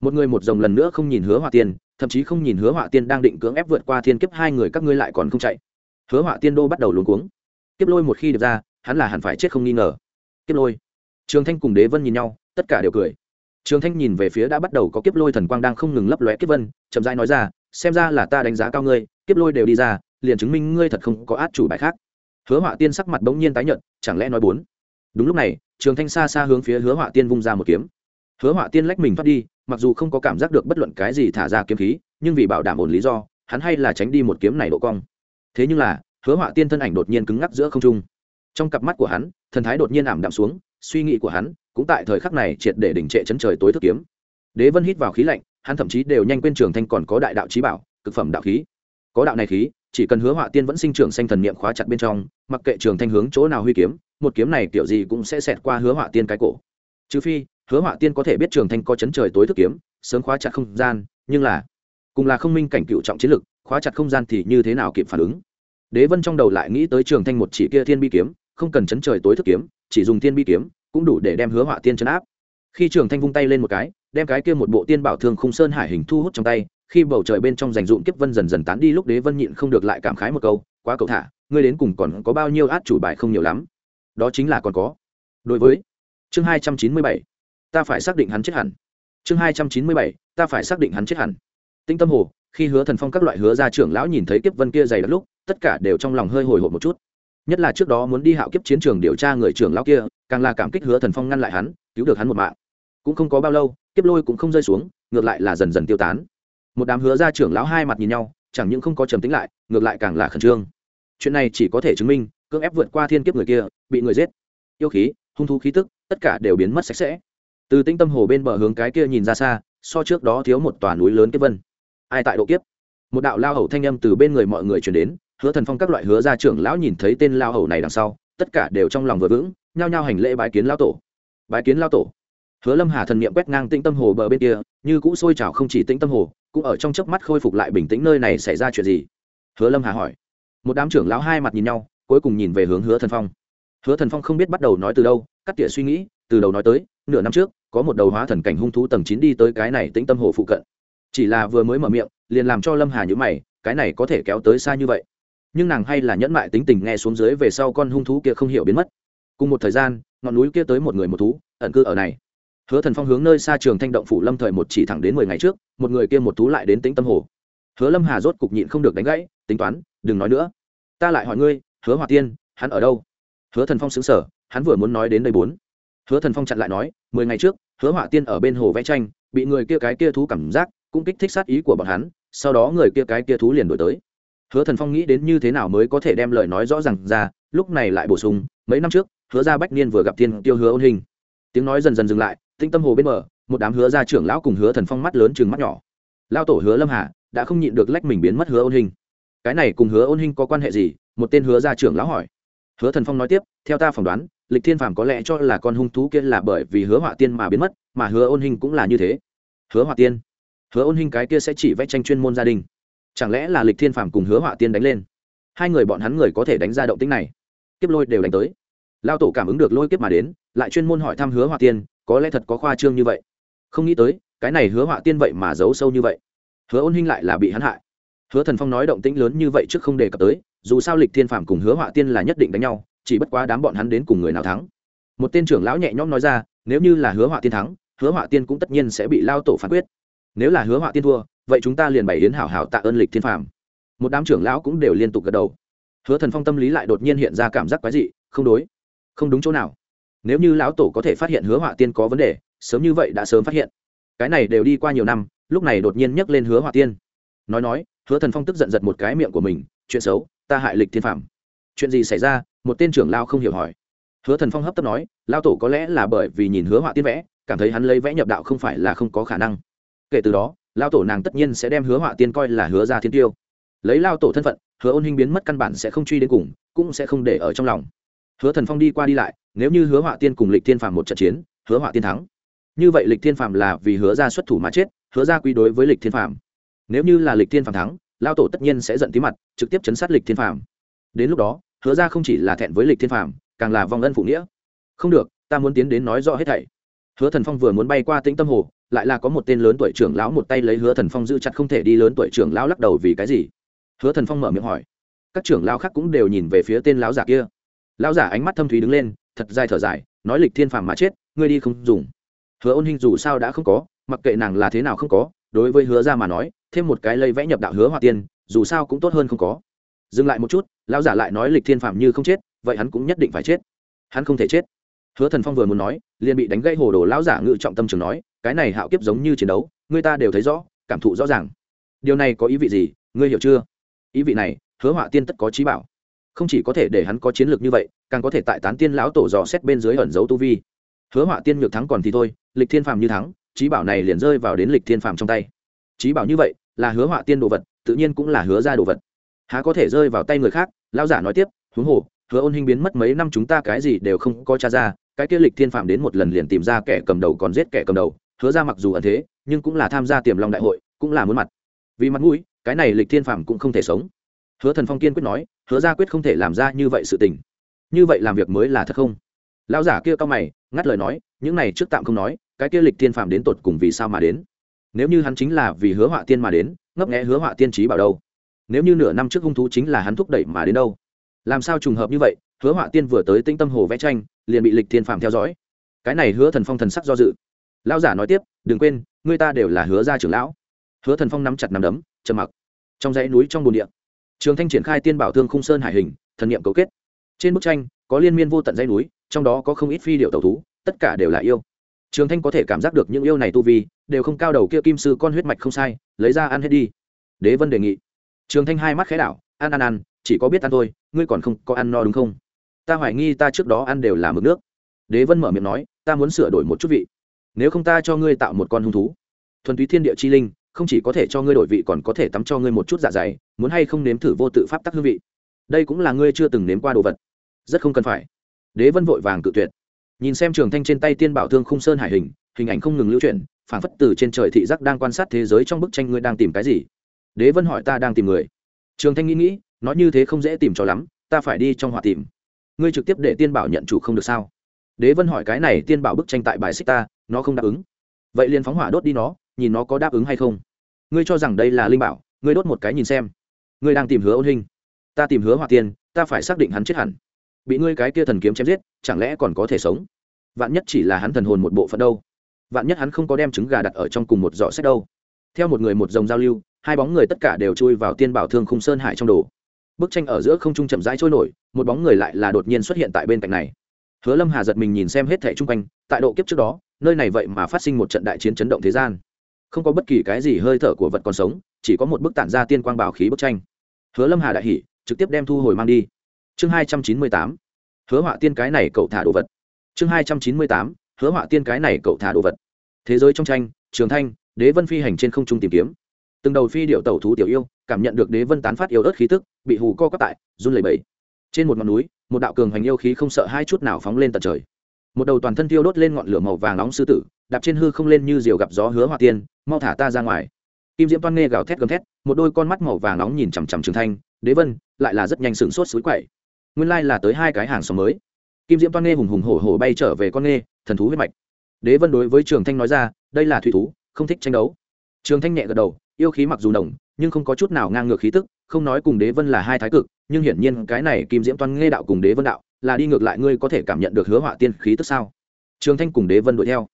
Một người một dòng lần nữa không nhìn hứa họa tiên, thậm chí không nhìn hứa họa tiên đang định cưỡng ép vượt qua thiên kiếp hai người các ngươi lại còn không chạy. Hứa họa tiên đô bắt đầu luống cuống. Kiếp lôi một khi được ra, hắn là hẳn phải chết không nghi ngờ. Kiếp lôi. Trường thanh cùng đế vân nhìn nhau, tất cả đều cười. Trường thanh nhìn về phía đã bắt đầu có kiếp lôi thần quang đang không ngừng lấp lóe kiếp vân, chậm rãi nói ra, xem ra là ta đánh giá cao ngươi, kiếp lôi đều đi ra, liền chứng minh ngươi thật không có át chủ bài khác hứa họa tiên sắc mặt bỗng nhiên tái nhợt, chẳng lẽ nói bốn? Đúng lúc này, trường thanh xa xa hướng phía hứa họa tiên vung ra một kiếm. Hứa họa tiên lách mình thoát đi, mặc dù không có cảm giác được bất luận cái gì thả ra kiếm khí, nhưng vì bảo đảm ổn lý do, hắn hay là tránh đi một kiếm này độ cong. Thế nhưng là, hứa họa tiên thân ảnh đột nhiên cứng ngắc giữa không trung. Trong cặp mắt của hắn, thần thái đột nhiên ảm đạm xuống, suy nghĩ của hắn cũng tại thời khắc này triệt để đỉnh trệ chấn trời tối thức kiếm. Đế vân hít vào khí lạnh, hắn thậm chí đều nhanh quên trường thanh còn có đại đạo trí bảo, cực phẩm đạo khí. Có đạo này khí chỉ cần hứa họa tiên vẫn sinh trưởng xanh thần niệm khóa chặt bên trong, mặc kệ trường thanh hướng chỗ nào huy kiếm, một kiếm này kiểu gì cũng sẽ xẹt qua hứa họa tiên cái cổ. Trừ phi, hứa họa tiên có thể biết trường thanh có chấn trời tối thức kiếm, sớm khóa chặt không gian, nhưng là, cùng là không minh cảnh cựu trọng chiến lực, khóa chặt không gian thì như thế nào kịp phản ứng? Đế vân trong đầu lại nghĩ tới trường thanh một chỉ kia thiên bi kiếm, không cần chấn trời tối thức kiếm, chỉ dùng thiên bi kiếm, cũng đủ để đem hứa họa tiên chấn áp. Khi trường thanh vung tay lên một cái, đem cái kia một bộ tiên bảo thương khung sơn hải hình thu hút trong tay khi bầu trời bên trong dành dụm kiếp vân dần dần tán đi, lúc đế vân nhịn không được lại cảm khái một câu, quá cầu thả, ngươi đến cùng còn có bao nhiêu át chủ bài không nhiều lắm. Đó chính là còn có. Đối với chương hai trăm chín mươi bảy, ta phải xác định hắn chết hẳn. Chương hai trăm chín mươi bảy, ta phải xác định hắn chết hẳn. Tinh tâm hồ, khi hứa thần phong các loại hứa gia trưởng lão nhìn thấy kiếp vân kia dày đất lúc, tất cả đều trong lòng hơi hồi hộp một chút. Nhất là trước đó muốn đi hạo kiếp chiến trường điều tra người trưởng lão kia, càng là cảm kích hứa thần phong ngăn lại hắn, cứu được hắn một mạng. Cũng không có bao lâu, kiếp lôi cũng không rơi xuống, ngược lại là dần dần tiêu tán một đám hứa gia trưởng lão hai mặt nhìn nhau, chẳng những không có trầm tính lại, ngược lại càng là khẩn trương. Chuyện này chỉ có thể chứng minh, cưỡng ép vượt qua thiên kiếp người kia, bị người giết. Yêu khí, hung thú khí tức, tất cả đều biến mất sạch sẽ. Từ tĩnh tâm hồ bên bờ hướng cái kia nhìn ra xa, so trước đó thiếu một tòa núi lớn kiếp vân. Ai tại độ kiếp? Một đạo lao hầu thanh âm từ bên người mọi người chuyển đến, hứa thần phong các loại hứa gia trưởng lão nhìn thấy tên lao hầu này đằng sau, tất cả đều trong lòng vừa vững, nhao nhao hành lễ bái kiến lao tổ. Bái kiến lao tổ hứa lâm hà thần niệm quét ngang tĩnh tâm hồ bờ bên kia, như cũ sôi trào không chỉ tĩnh tâm hồ, cũng ở trong chớp mắt khôi phục lại bình tĩnh nơi này xảy ra chuyện gì? Hứa lâm hà hỏi. Một đám trưởng lão hai mặt nhìn nhau, cuối cùng nhìn về hướng hứa thần phong. Hứa thần phong không biết bắt đầu nói từ đâu, cắt tỉa suy nghĩ, từ đầu nói tới, nửa năm trước, có một đầu hóa thần cảnh hung thú tầng chín đi tới cái này tĩnh tâm hồ phụ cận. Chỉ là vừa mới mở miệng, liền làm cho lâm hà nhữ mày, cái này có thể kéo tới xa như vậy. Nhưng nàng hay là nhẫn mại tính tình nghe xuống dưới về sau con hung thú kia không hiểu biến mất. Cùng một thời gian, ngọn núi kia tới một người một thú, ẩn cư ở này hứa thần phong hướng nơi xa trường thanh động phủ lâm thời một chỉ thẳng đến mười ngày trước, một người kia một thú lại đến tính tâm hồ. Hứa lâm hà rốt cục nhịn không được đánh gãy, tính toán, đừng nói nữa. Ta lại hỏi ngươi, hứa hòa tiên, hắn ở đâu? Hứa thần phong xứng sở hắn vừa muốn nói đến đây bốn. Hứa thần phong chặn lại nói, mười ngày trước, hứa họa tiên ở bên hồ vẽ tranh, bị người kia cái kia thú cảm giác, cũng kích thích sát ý của bọn hắn, sau đó người kia cái kia thú liền đổi tới. Hứa thần phong nghĩ đến như thế nào mới có thể đem lời nói rõ r à n g ra, lúc này lại bổ sung, mấy năm trước, hứa ra bách niên vừa gặp tiên tiêu hứa ôn hình. Tiếng nói dần dần dừng lại tinh tâm hồ bên mở, một đám hứa ra trưởng lão cùng hứa thần phong mắt lớn chừng mắt nhỏ. Lao tổ hứa lâm hà đã không nhịn được lách mình biến mất hứa ôn hình. Cái này cùng hứa ôn hình có quan hệ gì? Một tên hứa ra trưởng lão hỏi. Hứa thần phong nói tiếp theo ta phỏng đoán lịch thiên phàm có lẽ cho là con hung thú kia là bởi vì hứa họa tiên mà biến mất mà hứa ôn hình cũng là như thế. Hứa họa tiên? Hứa ôn hình cái kia sẽ chỉ vẽ tranh chuyên môn gia đình. Chẳng lẽ là lịch thiên phàm cùng hứa họa tiên đánh lên? Hai người bọn hắn người có thể đánh ra động tính này. Kiếp lôi đều đánh tới. Lao tổ cảm ứng được lôi kiếp mà đến lại chuyên môn hỏi thăm hứa họa tiên có lẽ thật có khoa trương như vậy. Không nghĩ tới, cái này hứa họa tiên vậy mà giấu sâu như vậy. Hứa ôn hinh lại là bị hắn hại. Hứa thần phong nói động tĩnh lớn như vậy trước không đề cập tới, dù sao lịch thiên phạm cùng hứa họa tiên là nhất định đánh nhau, chỉ bất quá đám bọn hắn đến cùng người nào thắng. Một tên trưởng lão nhẹ nhõm nói ra, nếu như là hứa họa tiên thắng, hứa họa tiên cũng tất nhiên sẽ bị lao tổ phán quyết. Nếu là hứa họa tiên thua, vậy chúng ta liền bày hiến hảo hảo tạ ơn lịch thiên phạm một đám trưởng lão cũng đều liên tục gật đầu. Hứa thần phong tâm lý lại đột nhiên hiện ra cảm giác quái dị, không đối, không đúng chỗ nào nếu như lão tổ có thể phát hiện hứa họa tiên có vấn đề, sớm như vậy đã sớm phát hiện. Cái này đều đi qua nhiều năm, lúc này đột nhiên nhắc lên hứa họa tiên. Nói nói, hứa thần phong tức giận giật một cái miệng của mình, chuyện xấu, ta hại lịch thiên phạm chuyện gì xảy ra? Một tên trưởng lao không hiểu hỏi. Hứa thần phong hấp tấp nói lao tổ có lẽ là bởi vì nhìn hứa họa tiên vẽ, cảm thấy hắn lấy vẽ nhập đạo không phải là không có khả năng. Kể từ đó lao tổ nàng tất nhiên sẽ đem hứa họa tiên coi là hứa ra thiên tiêu. Lấy lao tổ thân phận, hứa ôn hình biến mất căn bản sẽ không truy đến cùng, cũng sẽ không để ở trong lòng. Hứa thần phong đi qua đi lại nếu như hứa họa tiên cùng lịch thiên phàm một trận chiến, hứa họa tiên thắng. Như vậy lịch thiên phàm là vì hứa ra xuất thủ mà chết, hứa ra quy đối với lịch thiên phàm. Nếu như là lịch thiên phàm thắng, lao tổ tất nhiên sẽ giận tí mặt, trực tiếp chấn sát lịch thiên phàm. Đến lúc đó, hứa ra không chỉ là thẹn với lịch thiên phàm, càng là vong ân phụ nghĩa. Không được, ta muốn tiến đến nói rõ hết thảy. Hứa thần phong vừa muốn bay qua tĩnh tâm hồ, lại là có một tên lớn tuổi trưởng lão một tay lấy hứa thần phong giữ chặt không thể đi lớn tuổi trưởng lão lắc đầu vì cái gì? Hứa thần phong mở miệng hỏi. Các trưởng lão khác cũng đều nhìn về phía tên lão giả kia. Lão giả ánh mắt thâm thúy đứng lên thật dài thở dài, nói lịch thiên phàm mà chết, ngươi đi không dùng. Hứa ôn hình dù sao đã không có, mặc kệ nàng là thế nào không có, đối với hứa ra mà nói, thêm một cái lây vẽ nhập đạo hứa hoa tiên, dù sao cũng tốt hơn không có. Dừng lại một chút, lão giả lại nói lịch thiên phàm như không chết, vậy hắn cũng nhất định phải chết. Hắn không thể chết. Hứa thần phong vừa muốn nói, liền bị đánh gây hồ đồ lão giả ngự trọng tâm trường nói, cái này hạo kiếp giống như chiến đấu, người ta đều thấy rõ, cảm thụ rõ ràng. Điều này có ý vị gì, ngươi hiểu chưa? Ý vị này, hứa họa tiên tất có trí bảo không chỉ có thể để hắn có chiến lược như vậy, càng có thể tại tán tiên lão tổ dò xét bên dưới ẩn dấu tu vi. Hứa họa tiên nhược thắng còn thì thôi, lịch thiên phàm như thắng, trí bảo này liền rơi vào đến lịch thiên phàm trong tay. Trí bảo như vậy, là hứa họa tiên đồ vật, tự nhiên cũng là hứa ra đồ vật. Há có thể rơi vào tay người khác? Lão giả nói tiếp, huống hồ, hứa ôn hình biến mất mấy năm chúng ta cái gì đều không có tra ra, cái kia lịch thiên phạm đến một lần liền tìm ra kẻ cầm đầu còn giết kẻ cầm đầu. Hứa ra mặc dù ẩn thế, nhưng cũng là tham gia tiềm long đại hội, cũng là muốn mặt. Vì mặt mũi, cái này lịch thiên phạm cũng không thể sống. Hứa thần phong kiên quyết nói hứa ra quyết không thể làm ra như vậy sự tình. Như vậy làm việc mới là thật không? Lão giả kia cao mày, ngắt lời nói, những này trước tạm không nói, cái kia lịch thiên phạm đến tột cùng vì sao mà đến? Nếu như hắn chính là vì hứa họa tiên mà đến, ngấp nghẽ hứa họa tiên trí bảo đâu? Nếu như nửa năm trước hung thú chính là hắn thúc đẩy mà đến đâu? Làm sao trùng hợp như vậy, hứa họa tiên vừa tới tinh tâm hồ vẽ tranh, liền bị lịch thiên phạm theo dõi. Cái này hứa thần phong thần sắc do dự. Lão giả nói tiếp, đừng quên, người ta đều là hứa gia trưởng lão. Hứa thần phong nắm chặt nắm đấm, trầm mặc. Trong dãy núi trong bồn địa trường thanh triển khai tiên bảo thương khung sơn hải hình, thần niệm cấu kết. Trên bức tranh, có liên miên vô tận dãy núi, trong đó có không ít phi điệu tẩu thú, tất cả đều là yêu. Trường thanh có thể cảm giác được những yêu này tu vi, đều không cao đầu kia kim sư con huyết mạch không sai, lấy ra ăn hết đi. Đế vân đề nghị. Trường thanh hai mắt khẽ đảo, ăn ăn ăn, chỉ có biết ăn thôi, ngươi còn không có ăn no đúng không? Ta hoài nghi ta trước đó ăn đều là mực nước. Đế vân mở miệng nói, ta muốn sửa đổi một chút vị. Nếu không ta cho ngươi tạo một con hung thú. Thuần túy thiên địa chi linh không chỉ có thể cho ngươi đổi vị còn có thể tắm cho ngươi một chút dạ dày, muốn hay không nếm thử vô tự pháp tắc hương vị. Đây cũng là ngươi chưa từng nếm qua đồ vật. Rất không cần phải. Đế vân vội vàng cự tuyệt. Nhìn xem trường thanh trên tay tiên bảo thương khung sơn hải hình hình ảnh không ngừng lưu chuyển phản phất từ trên trời thị giác đang quan sát thế giới trong bức tranh ngươi đang tìm cái gì. Đế vân hỏi ta đang tìm người. Trường thanh nghĩ nghĩ, nói như thế không dễ tìm cho lắm, ta phải đi trong hỏa tìm. Ngươi trực tiếp để tiên bảo nhận chủ không được sao? Đế vân hỏi cái này tiên bảo bức tranh tại bài xích ta, nó không đáp ứng. Vậy liền phóng hỏa đốt đi nó nhìn nó có đáp ứng hay không? Ngươi cho rằng đây là linh bảo, ngươi đốt một cái nhìn xem. Ngươi đang tìm hứa ôn hình. Ta tìm hứa hỏa tiên, ta phải xác định hắn chết hẳn. Bị ngươi cái kia thần kiếm chém giết, chẳng lẽ còn có thể sống? Vạn nhất chỉ là hắn thần hồn một bộ phận đâu? Vạn nhất hắn không có đem trứng gà đặt ở trong cùng một giỏ sách đâu? Theo một người một dòng giao lưu, hai bóng người tất cả đều chui vào tiên bảo thương khung sơn hải trong đồ. Bức tranh ở giữa không trung chậm rãi trôi nổi, một bóng người lại là đột nhiên xuất hiện tại bên cạnh này. Hứa lâm hà giật mình nhìn xem hết thẻ chung quanh, tại độ kiếp trước đó, nơi này vậy mà phát sinh một trận đại chiến chấn động thế gian không có bất kỳ cái gì hơi thở của vật còn sống, chỉ có một bức tản ra tiên quang bảo khí bức tranh. Hứa lâm hà đại hỉ, trực tiếp đem thu hồi mang đi. Chương hai trăm chín mươi tám, hứa họa tiên cái này cậu thả đồ vật. Chương hai trăm chín mươi tám, hứa họa tiên cái này cậu thả đồ vật. Thế giới trong tranh, trường thanh, đế vân phi hành trên không trung tìm kiếm. Từng đầu phi điệu tẩu thú tiểu yêu, cảm nhận được đế vân tán phát yêu ớt khí tức, bị hù co cấp tại, run lẩy bẩy. Trên một ngọn núi, một đạo cường hành yêu khí không sợ hai chút nào phóng lên tận trời một đầu toàn thân thiêu đốt lên ngọn lửa màu vàng nóng sư tử, đạp trên hư không lên như diều gặp gió hứa hỏa tiên, mau thả ta ra ngoài. Kim diễm toan nghe gào thét gầm thét, một đôi con mắt màu vàng nóng nhìn chằm chằm trường thanh, đế vân, lại là rất nhanh sửng sốt suối quậy. Nguyên lai là tới hai cái hàng xóm mới. Kim diễm toan nghe hùng hùng hổ hổ bay trở về con nghe, thần thú huyết mạch. Đế vân đối với trường thanh nói ra, đây là thủy thú, không thích tranh đấu. Trường thanh nhẹ gật đầu, yêu khí mặc dù nồng, nhưng không có chút nào ngang ngược khí tức, không nói cùng đế vân là hai thái cực, nhưng hiển nhiên cái này kim diễm toan nghe đạo cùng đế vân đạo là đi ngược lại ngươi có thể cảm nhận được hứa họa tiên khí tức sao? Trường thanh cùng đế vân đuổi theo.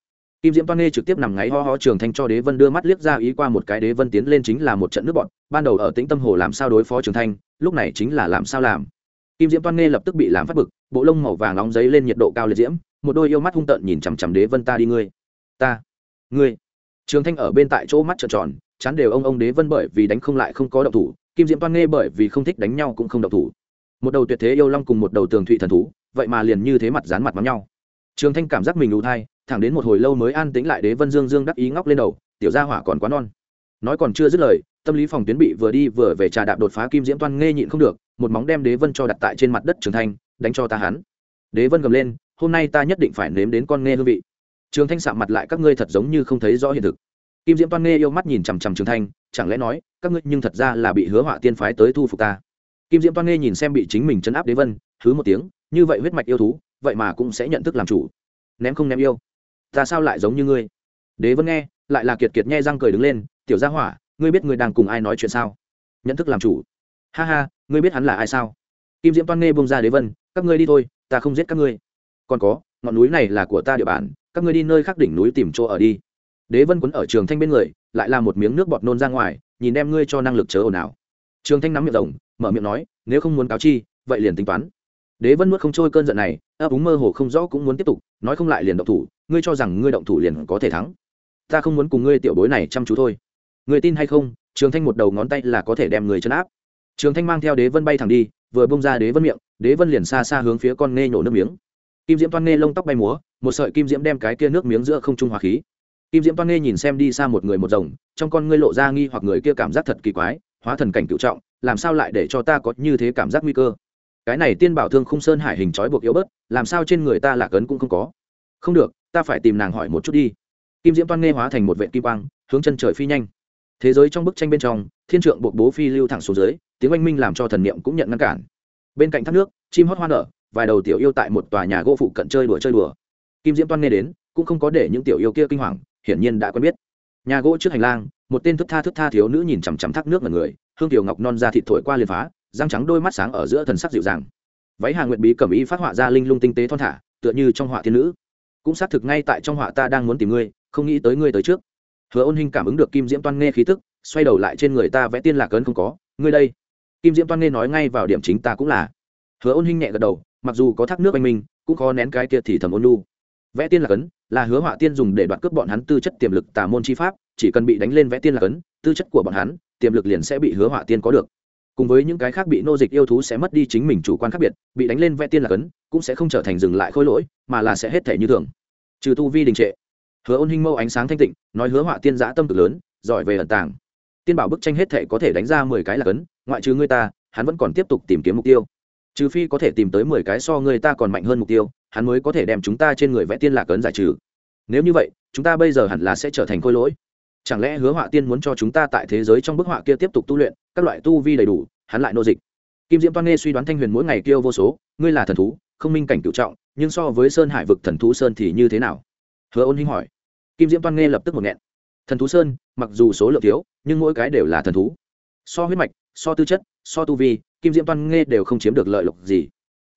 Kim diễm toan nghe trực tiếp nằm ngáy ho ho, trường thanh cho đế vân đưa mắt liếc ra, ý qua một cái đế vân tiến lên chính là một trận nước bọn. Ban đầu ở tĩnh tâm hồ làm sao đối phó trường thanh, lúc này chính là làm sao làm. Kim diễm toan nghe lập tức bị làm phát bực, bộ lông màu vàng nóng giấy lên nhiệt độ cao liệt diễm, một đôi yêu mắt hung tợn nhìn chằm chằm đế vân, ta đi ngươi. Ta? Ngươi? Trường thanh ở bên tại chỗ mắt trợn tròn, chán đều ông ông đế vân bởi vì đánh không lại không có động thủ, kim diễm toan nghe bởi vì không thích đánh nhau cũng không động thủ một đầu tuyệt thế yêu long cùng một đầu tường thụy thần thú, vậy mà liền như thế mặt dán mặt mắm nhau. Trường thanh cảm giác mình đủ thai, thẳng đến một hồi lâu mới an tĩnh lại đế vân dương dương đắc ý ngóc lên đầu, tiểu gia hỏa còn quá non. Nói còn chưa dứt lời, tâm lý phòng tuyến bị vừa đi vừa về trà đạp đột phá kim diễm toan nghe nhịn không được, một móng đem đế vân cho đặt tại trên mặt đất trường thanh, đánh cho ta hắn. Đế vân gầm lên, hôm nay ta nhất định phải nếm đến con nghe hương vị. Trường thanh sạm mặt lại, các ngươi thật giống như không thấy rõ hiện thực. Kim diễm toan nghe yêu mắt nhìn chằm chằm trường thanh, chẳng lẽ nói, các ngươi nhưng thật ra là bị hứa họa tiên phái tới thu phục ta? Kim diễm toan nghe nhìn xem bị chính mình chấn áp đế vân thứ một tiếng, như vậy huyết mạch yêu thú, vậy mà cũng sẽ nhận thức làm chủ. Ném không ném yêu. Ta sao lại giống như ngươi? Đế vân nghe, lại là kiệt kiệt nghe răng cười đứng lên, tiểu gia hỏa, ngươi biết ngươi đang cùng ai nói chuyện sao? Nhận thức làm chủ. Ha ha, ngươi biết hắn là ai sao? Kim diễm toan nghe bông ra đế vân, các ngươi đi thôi, ta không giết các ngươi. Còn có, ngọn núi này là của ta địa bàn, các ngươi đi nơi khác đỉnh núi tìm chỗ ở đi. Đế vân quấn ở trường thanh bên người, lại là một miếng nước bọt nôn ra ngoài, nhìn đem ngươi cho năng lực chớ ồn ào. Trường thanh nắm miệng rồng mở miệng nói, nếu không muốn cáo chi, vậy liền tính toán. Đế vân nuốt không trôi cơn giận này, ấp úng mơ hồ không rõ cũng muốn tiếp tục, nói không lại liền động thủ, ngươi cho rằng ngươi động thủ liền có thể thắng. Ta không muốn cùng ngươi tiểu bối này chăm chú thôi. Người tin hay không, trường thanh một đầu ngón tay là có thể đem người chân áp. Trường thanh mang theo đế vân bay thẳng đi, vừa bông ra đế vân miệng, đế vân liền xa xa hướng phía con nghe nhổ nước miếng. Kim diễm toan nghe lông tóc bay múa, một sợi kim diễm đem cái kia nước miếng giữa không trung hòa khí. Kim diễm toan nghe nhìn xem đi xa một người một rồng, trong con ngươi lộ ra nghi hoặc người kia cảm giác thật kỳ quái hóa thần cảnh cựu trọng, làm sao lại để cho ta có như thế cảm giác nguy cơ? Cái này tiên bảo thương khung sơn hải hình trói buộc yếu bớt, làm sao trên người ta lạc ấn cũng không có? Không được, ta phải tìm nàng hỏi một chút đi. Kim diễm toan nghe hóa thành một vệ kim quang, hướng chân trời phi nhanh. Thế giới trong bức tranh bên trong, thiên trượng buộc bố phi lưu thẳng xuống dưới, tiếng oanh minh làm cho thần niệm cũng nhận ngăn cản. Bên cạnh thác nước, chim hót hoa nở, vài đầu tiểu yêu tại một tòa nhà gỗ phụ cận chơi đùa chơi đùa. Kim diễm toan nghe đến, cũng không có để những tiểu yêu kia kinh hoàng, hiển nhiên đã quen biết. Nhà gỗ trước hành lang một tên thức tha thức tha thiếu nữ nhìn chằm chằm thác nước là người, hương tiểu ngọc non ra thịt thổi qua liền phá, răng trắng đôi mắt sáng ở giữa thần sắc dịu dàng. Váy hàng nguyện bí cẩm y phát họa ra linh lung tinh tế thon thả, tựa như trong họa thiên nữ. Cũng xác thực ngay tại trong họa ta đang muốn tìm ngươi, không nghĩ tới ngươi tới trước. Hứa ôn hình cảm ứng được kim diễm toan nghe khí tức, xoay đầu lại trên người ta vẽ tiên lạc ấn không có, ngươi đây. Kim diễm toan nghe nói ngay vào điểm chính ta cũng là. Hứa ôn hình nhẹ gật đầu, mặc dù có thác nước anh minh, cũng khó nén cái kia thì thầm ôn lu vẽ tiên là cấn, là hứa họa tiên dùng để đoạt cướp bọn hắn tư chất tiềm lực tà môn chi pháp chỉ cần bị đánh lên vẽ tiên là cấn, tư chất của bọn hắn tiềm lực liền sẽ bị hứa họa tiên có được. Cùng với những cái khác bị nô dịch yêu thú sẽ mất đi chính mình chủ quan khác biệt bị đánh lên vẽ tiên là cấn cũng sẽ không trở thành dừng lại khôi lỗi mà là sẽ hết thể như thường. Trừ tu vi đình trệ hứa ôn hinh mâu ánh sáng thanh tịnh nói hứa họa tiên giã tâm cực lớn giỏi về ẩn tàng. Tiên bảo bức tranh hết thể có thể đánh ra mười cái là cấn ngoại trừ người ta hắn vẫn còn tiếp tục tìm kiếm mục tiêu. Trừ phi có thể tìm tới mười cái so người ta còn mạnh hơn mục tiêu hắn mới có thể đem chúng ta trên người vẽ tiên lạc ấn giải trừ. Nếu như vậy, chúng ta bây giờ hẳn là sẽ trở thành khôi lỗi. Chẳng lẽ hứa họa tiên muốn cho chúng ta tại thế giới trong bức họa kia tiếp tục tu luyện, các loại tu vi đầy đủ, hắn lại nô dịch. Kim diễm toan nghe suy đoán thanh huyền mỗi ngày kêu vô số, ngươi là thần thú, không minh cảnh cựu trọng, nhưng so với sơn hải vực thần thú sơn thì như thế nào? Hứa ôn hinh hỏi. Kim diễm toan nghe lập tức một nghẹn. Thần thú sơn, mặc dù số lượng thiếu, nhưng mỗi cái đều là thần thú. So huyết mạch, so tư chất, so tu vi, kim diễm toan nghe đều không chiếm được lợi lộc gì.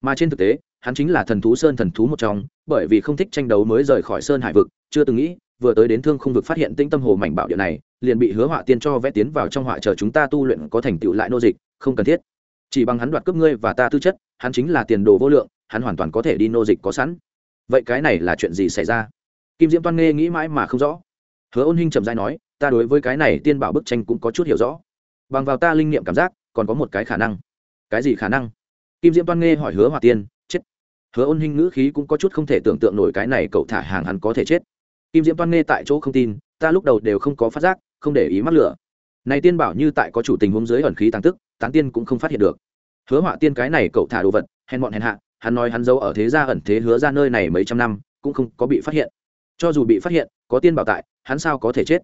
Mà trên thực tế hắn chính là thần thú sơn thần thú một trong, bởi vì không thích tranh đấu mới rời khỏi sơn hải vực, chưa từng nghĩ, vừa tới đến thương không vực phát hiện tĩnh tâm hồ mảnh bảo địa này, liền bị hứa họa tiên cho vẽ tiến vào trong họa chờ chúng ta tu luyện có thành tựu lại nô dịch, không cần thiết. Chỉ bằng hắn đoạt cướp ngươi và ta tư chất, hắn chính là tiền đồ vô lượng, hắn hoàn toàn có thể đi nô dịch có sẵn. Vậy cái này là chuyện gì xảy ra? Kim diễm toan nghe nghĩ mãi mà không rõ. Hứa ôn hinh trầm dai nói, ta đối với cái này tiên bảo bức tranh cũng có chút hiểu rõ. Bằng vào ta linh nghiệm cảm giác, còn có một cái khả năng. Cái gì khả năng? Kim diễm toan nghe hỏi hứa họa tiên hứa ôn hinh ngữ khí cũng có chút không thể tưởng tượng nổi cái này cậu thả hàng hắn có thể chết. Kim diễm toan nghe tại chỗ không tin, ta lúc đầu đều không có phát giác, không để ý mắc lửa. Này tiên bảo như tại có chủ tình huống dưới ẩn khí tăng tức, tán tiên cũng không phát hiện được. Hứa họa tiên cái này cậu thả đồ vật, hèn bọn hèn hạ, hắn nói hắn giấu ở thế gia ẩn thế hứa ra nơi này mấy trăm năm, cũng không có bị phát hiện. Cho dù bị phát hiện, có tiên bảo tại, hắn sao có thể chết?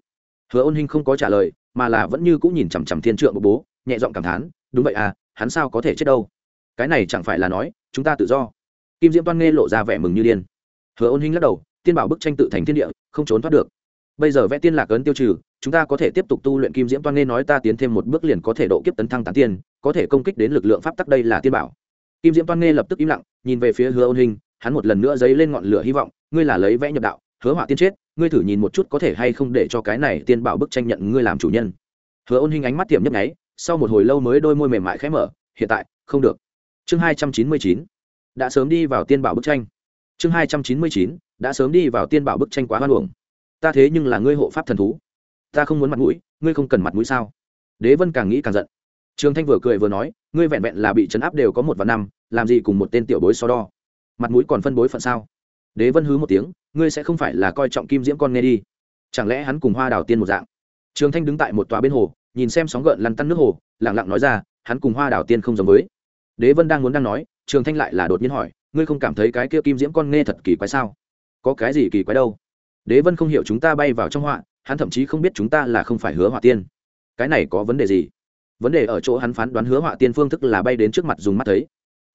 Hứa ôn hinh không có trả lời, mà là vẫn như cũng nhìn chằm chằm thiên trượng của bố, nhẹ giọng cảm thán, đúng vậy à hắn sao có thể chết đâu? Cái này chẳng phải là nói, chúng ta tự do kim diễm toan nghe lộ ra vẻ mừng như điên. Hứa ôn hinh lắc đầu, tiên bảo bức tranh tự thành thiên địa, không trốn thoát được. Bây giờ vẽ tiên lạc ấn tiêu trừ, chúng ta có thể tiếp tục tu luyện kim diễm toan nghe nói ta tiến thêm một bước liền có thể độ kiếp tấn thăng tán tiên, có thể công kích đến lực lượng pháp tắc đây là tiên bảo. Kim diễm toan nghe lập tức im lặng, nhìn về phía hứa ôn hình hắn một lần nữa dấy lên ngọn lửa hy vọng, ngươi là lấy vẽ nhập đạo, hứa họa tiên chết, ngươi thử nhìn một chút có thể hay không để cho cái này tiên bảo bức tranh nhận ngươi làm chủ nhân. Hứa ôn hình ánh mắt tiệm nhấp nháy, sau một hồi lâu mới đôi môi mềm mại khẽ mở, hiện tại, không được. Chương hai trăm chín mươi chín đã sớm đi vào tiên bảo bức tranh. Chương hai trăm chín mươi chín, đã sớm đi vào tiên bảo bức tranh quá hoan hưởng ta thế nhưng là ngươi hộ pháp thần thú. Ta không muốn mặt mũi, ngươi không cần mặt mũi sao? Đế vân càng nghĩ càng giận. Trường thanh vừa cười vừa nói, ngươi vẹn vẹn là bị trấn áp đều có một và năm, làm gì cùng một tên tiểu bối so đo? Mặt mũi còn phân bối phận sao? Đế vân hứ một tiếng, ngươi sẽ không phải là coi trọng kim diễm con nghe đi. Chẳng lẽ hắn cùng hoa đào tiên một dạng? Trường thanh đứng tại một tòa bên hồ, nhìn xem sóng gợn lăn tăn nước hồ lẳng lặng nói ra, hắn cùng hoa đào tiên không giống với. Đế vân đang muốn đang nói trường thanh lại là đột nhiên hỏi, ngươi không cảm thấy cái kia kim diễm con nghe thật kỳ quái sao? Có cái gì kỳ quái đâu? Đế vân không hiểu chúng ta bay vào trong họa, hắn thậm chí không biết chúng ta là không phải hứa họa tiên. Cái này có vấn đề gì? Vấn đề ở chỗ hắn phán đoán hứa họa tiên phương thức là bay đến trước mặt dùng mắt thấy.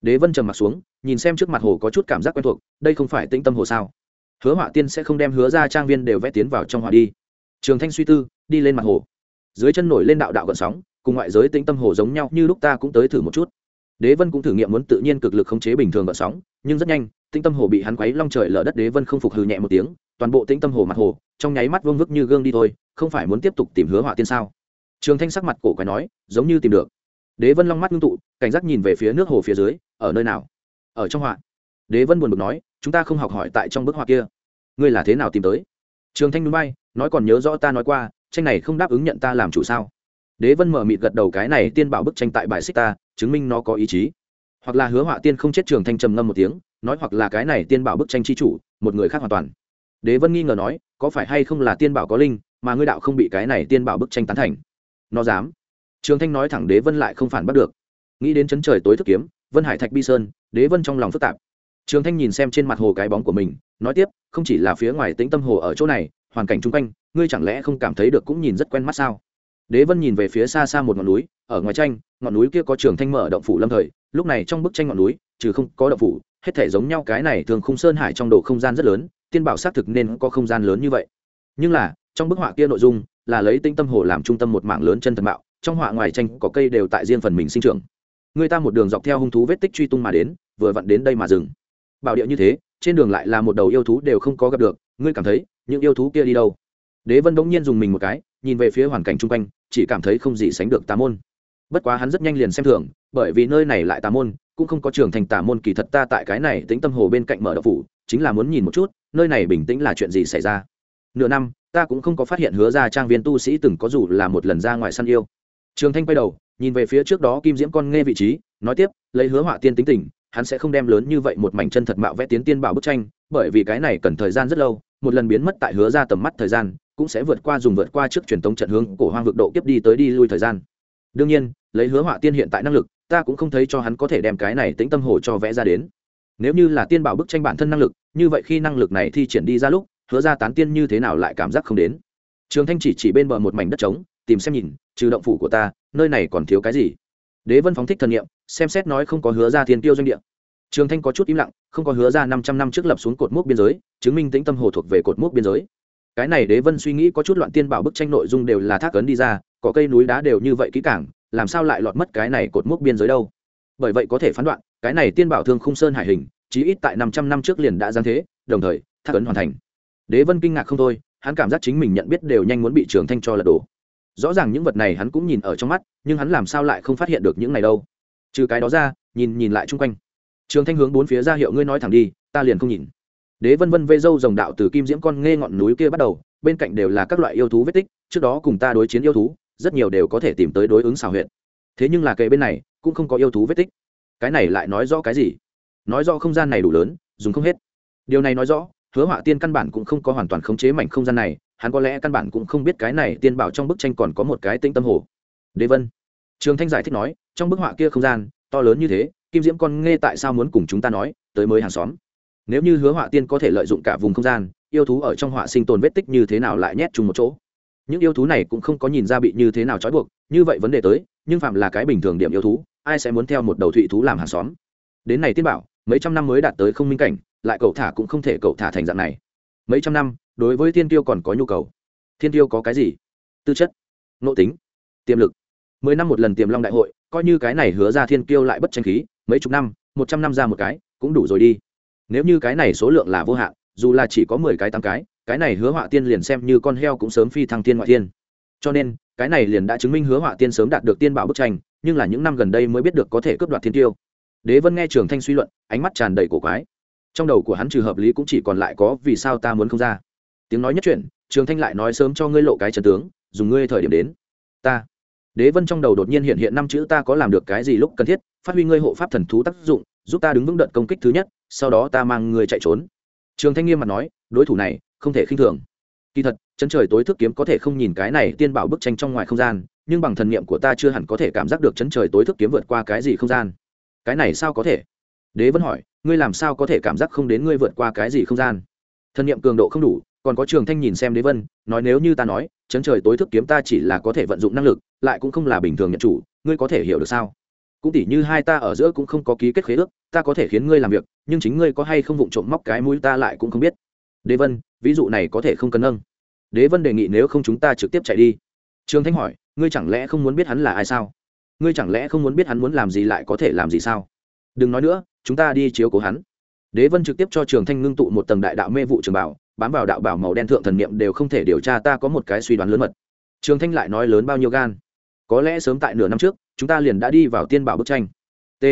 Đế vân trầm mặt xuống, nhìn xem trước mặt hồ có chút cảm giác quen thuộc, đây không phải tĩnh tâm hồ sao? Hứa họa tiên sẽ không đem hứa ra trang viên đều vẽ tiến vào trong họa đi. Trường thanh suy tư, đi lên mặt hồ. Dưới chân nổi lên đạo đạo gợn sóng, cùng ngoại giới tĩnh tâm hồ giống nhau, như lúc ta cũng tới thử một chút đế vân cũng thử nghiệm muốn tự nhiên cực lực khống chế bình thường gợn sóng, nhưng rất nhanh, tĩnh tâm hồ bị hắn quấy long trời lở đất đế vân không phục hừ nhẹ một tiếng, toàn bộ tĩnh tâm hồ mặt hồ, trong nháy mắt vương vức như gương đi thôi, không phải muốn tiếp tục tìm hứa họa tiên sao? Trường thanh sắc mặt cổ quái nói, giống như tìm được. Đế vân long mắt ngưng tụ, cảnh giác nhìn về phía nước hồ phía dưới, ở nơi nào? Ở trong họa. Đế vân buồn bực nói, chúng ta không học hỏi tại trong bức họa kia. Ngươi là thế nào tìm tới? Trường thanh núi bay, nói còn nhớ rõ ta nói qua, tranh này không đáp ứng nhận ta làm chủ sao? Đế vân mở mịt gật đầu cái này tiên bảo bức tranh tại bài xích ta, chứng minh nó có ý chí. Hoặc là hứa họa tiên không chết trường thanh trầm ngâm một tiếng, nói hoặc là cái này tiên bảo bức tranh chi chủ, một người khác hoàn toàn. Đế vân nghi ngờ nói, có phải hay không là tiên bảo có linh, mà ngươi đạo không bị cái này tiên bảo bức tranh tán thành? Nó dám. Trường thanh nói thẳng đế vân lại không phản bắt được. Nghĩ đến chấn trời tối thức kiếm, vân hải thạch bi sơn, đế vân trong lòng phức tạp. Trường thanh nhìn xem trên mặt hồ cái bóng của mình, nói tiếp, không chỉ là phía ngoài tĩnh tâm hồ ở chỗ này, hoàn cảnh chung quanh, ngươi chẳng lẽ không cảm thấy được cũng nhìn rất quen mắt sao? Đế vân nhìn về phía xa xa một ngọn núi, ở ngoài tranh, ngọn núi kia có trường thanh mở động phủ lâm thời, lúc này trong bức tranh ngọn núi, trừ không có động phủ, hết thể giống nhau, cái này thường khung sơn hải trong độ không gian rất lớn, tiên bảo xác thực nên có không gian lớn như vậy. Nhưng là, trong bức họa kia nội dung, là lấy tinh tâm hồ làm trung tâm một mảng lớn chân thần mạo, trong họa ngoài tranh có cây đều tại riêng phần mình sinh trưởng. Người ta một đường dọc theo hung thú vết tích truy tung mà đến, vừa vặn đến đây mà dừng. Bảo địa như thế, trên đường lại là một đầu yêu thú đều không có gặp được, ngươi cảm thấy, những yêu thú kia đi đâu? Đế vân bỗng nhiên dùng mình một cái, nhìn về phía hoàn cảnh chung quanh chỉ cảm thấy không gì sánh được tà môn. Bất quá hắn rất nhanh liền xem thường, bởi vì nơi này lại tà môn, cũng không có trường thành tà môn kỳ thật ta tại cái này tính tâm hồ bên cạnh mở đậu phủ, chính là muốn nhìn một chút, nơi này bình tĩnh là chuyện gì xảy ra. Nửa năm, ta cũng không có phát hiện hứa ra trang viên tu sĩ từng có dù là một lần ra ngoài săn yêu. Trường thanh quay đầu, nhìn về phía trước đó kim diễm con nghe vị trí, nói tiếp, lấy hứa họa tiên tính tình, hắn sẽ không đem lớn như vậy một mảnh chân thật mạo vẽ tiến tiên bảo bức tranh, bởi vì cái này cần thời gian rất lâu, một lần biến mất tại hứa ra tầm mắt thời gian cũng sẽ vượt qua dùng vượt qua trước truyền tống trận hướng cổ hoang vực độ kiếp đi tới đi lui thời gian. Đương nhiên, lấy hứa họa tiên hiện tại năng lực, ta cũng không thấy cho hắn có thể đem cái này tĩnh tâm hồ cho vẽ ra đến. Nếu như là tiên bảo bức tranh bản thân năng lực, như vậy khi năng lực này thi triển đi ra lúc, hứa ra tán tiên như thế nào lại cảm giác không đến. Trường thanh chỉ chỉ bên bờ một mảnh đất trống, tìm xem nhìn, trừ động phủ của ta, nơi này còn thiếu cái gì? Đế vân phóng thích thần nghiệm xem xét nói không có hứa ra thiên tiêu doanh địa. Trường thanh có chút im lặng, không có hứa ra năm trăm năm trước lập xuống cột mốc biên giới, chứng minh tĩnh tâm hồ thuộc về cột mốc biên giới cái này đế vân suy nghĩ có chút loạn tiên bảo bức tranh nội dung đều là thác ấn đi ra có cây núi đá đều như vậy kỹ cảng làm sao lại lọt mất cái này cột mốc biên giới đâu? Bởi vậy có thể phán đoạn, cái này tiên bảo thương khung sơn hải hình, chí ít tại năm trăm năm trước liền đã giáng thế, đồng thời, thác ấn hoàn thành. Đế vân kinh ngạc không thôi, hắn cảm giác chính mình nhận biết đều nhanh muốn bị trường thanh cho lật đổ. Rõ ràng những vật này hắn cũng nhìn ở trong mắt, nhưng hắn làm sao lại không phát hiện được những này đâu? Trừ cái đó ra, nhìn nhìn lại chung quanh. Trường thanh hướng bốn phía ra hiệu ngươi nói thẳng đi, ta liền không nhìn đế vân vân vây dâu dòng đạo từ kim diễm con nghe ngọn núi kia bắt đầu, bên cạnh đều là các loại yêu thú vết tích, trước đó cùng ta đối chiến yêu thú, rất nhiều đều có thể tìm tới đối ứng xào huyện thế nhưng là kệ bên này, cũng không có yêu thú vết tích. Cái này lại nói rõ cái gì? Nói rõ không gian này đủ lớn, dùng không hết. Điều này nói rõ, hứa họa tiên căn bản cũng không có hoàn toàn khống chế mảnh không gian này, hắn có lẽ căn bản cũng không biết cái này tiên bảo trong bức tranh còn có một cái tĩnh tâm hồ. Đế vân. Trường thanh giải thích nói, trong bức họa kia không gian, to lớn như thế, kim diễm con nghe tại sao muốn cùng chúng ta nói, tới mới hàng xóm nếu như hứa họa tiên có thể lợi dụng cả vùng không gian, yêu thú ở trong họa sinh tồn vết tích như thế nào lại nhét chung một chỗ? Những yêu thú này cũng không có nhìn ra bị như thế nào trói buộc, như vậy vấn đề tới, nhưng phạm là cái bình thường điểm yêu thú, ai sẽ muốn theo một đầu thụy thú làm hàng xóm? Đến này tiên bảo, mấy trăm năm mới đạt tới không minh cảnh, lại cậu thả cũng không thể cậu thả thành dạng này. Mấy trăm năm, đối với thiên tiêu còn có nhu cầu. Thiên tiêu có cái gì? Tư chất, nội tính, tiềm lực. Mười năm một lần tiềm long đại hội, coi như cái này hứa ra thiên tiêu lại bất tranh khí, mấy chục năm, một trăm năm ra một cái, cũng đủ rồi đi nếu như cái này số lượng là vô hạn, dù là chỉ có mười cái tám cái cái này hứa họa tiên liền xem như con heo cũng sớm phi thăng tiên ngoại tiên. Cho nên, cái này liền đã chứng minh hứa họa tiên sớm đạt được tiên bảo bức tranh, nhưng là những năm gần đây mới biết được có thể cướp đoạt thiên tiêu. Đế vân nghe trường thanh suy luận, ánh mắt tràn đầy cổ quái. Trong đầu của hắn trừ hợp lý cũng chỉ còn lại có vì sao ta muốn không ra. Tiếng nói nhất chuyện trường thanh lại nói sớm cho ngươi lộ cái trần tướng, dùng ngươi thời điểm đến. Ta. Đế vân trong đầu đột nhiên hiện hiện năm chữ ta có làm được cái gì lúc cần thiết, phát huy ngươi hộ pháp thần thú tác dụng, giúp ta đứng vững đợt công kích thứ nhất sau đó ta mang người chạy trốn. Trường thanh nghiêm mặt nói, đối thủ này, không thể khinh thường. Kỳ thật, chân trời tối thức kiếm có thể không nhìn cái này tiên bảo bức tranh trong ngoài không gian, nhưng bằng thần niệm của ta chưa hẳn có thể cảm giác được chân trời tối thức kiếm vượt qua cái gì không gian. Cái này sao có thể? Đế vẫn hỏi, ngươi làm sao có thể cảm giác không đến ngươi vượt qua cái gì không gian? Thần niệm cường độ không đủ, còn có trường thanh nhìn xem đế vân, nói nếu như ta nói chấn trời tối thức kiếm ta chỉ là có thể vận dụng năng lực, lại cũng không là bình thường nhận chủ, ngươi có thể hiểu được sao? Cũng tỉ như hai ta ở giữa cũng không có ký kết khế ước, ta có thể khiến ngươi làm việc, nhưng chính ngươi có hay không vụng trộm móc cái mũi ta lại cũng không biết. Đế vân, ví dụ này có thể không cần nâng. Đế vân đề nghị nếu không chúng ta trực tiếp chạy đi. Trương thanh hỏi, ngươi chẳng lẽ không muốn biết hắn là ai sao? Ngươi chẳng lẽ không muốn biết hắn muốn làm gì lại có thể làm gì sao? Đừng nói nữa, chúng ta đi chiếu cố hắn. Đế vân trực tiếp cho trường thanh ngưng tụ một tầng đại đạo mê vụ trường bảo, bám vào đạo bảo màu đen thượng thần niệm đều không thể điều tra ta có một cái suy đoán lớn mật. Trường thanh lại nói lớn bao nhiêu gan? Có lẽ sớm tại nửa năm trước chúng ta liền đã đi vào tiên bảo bức tranh. T.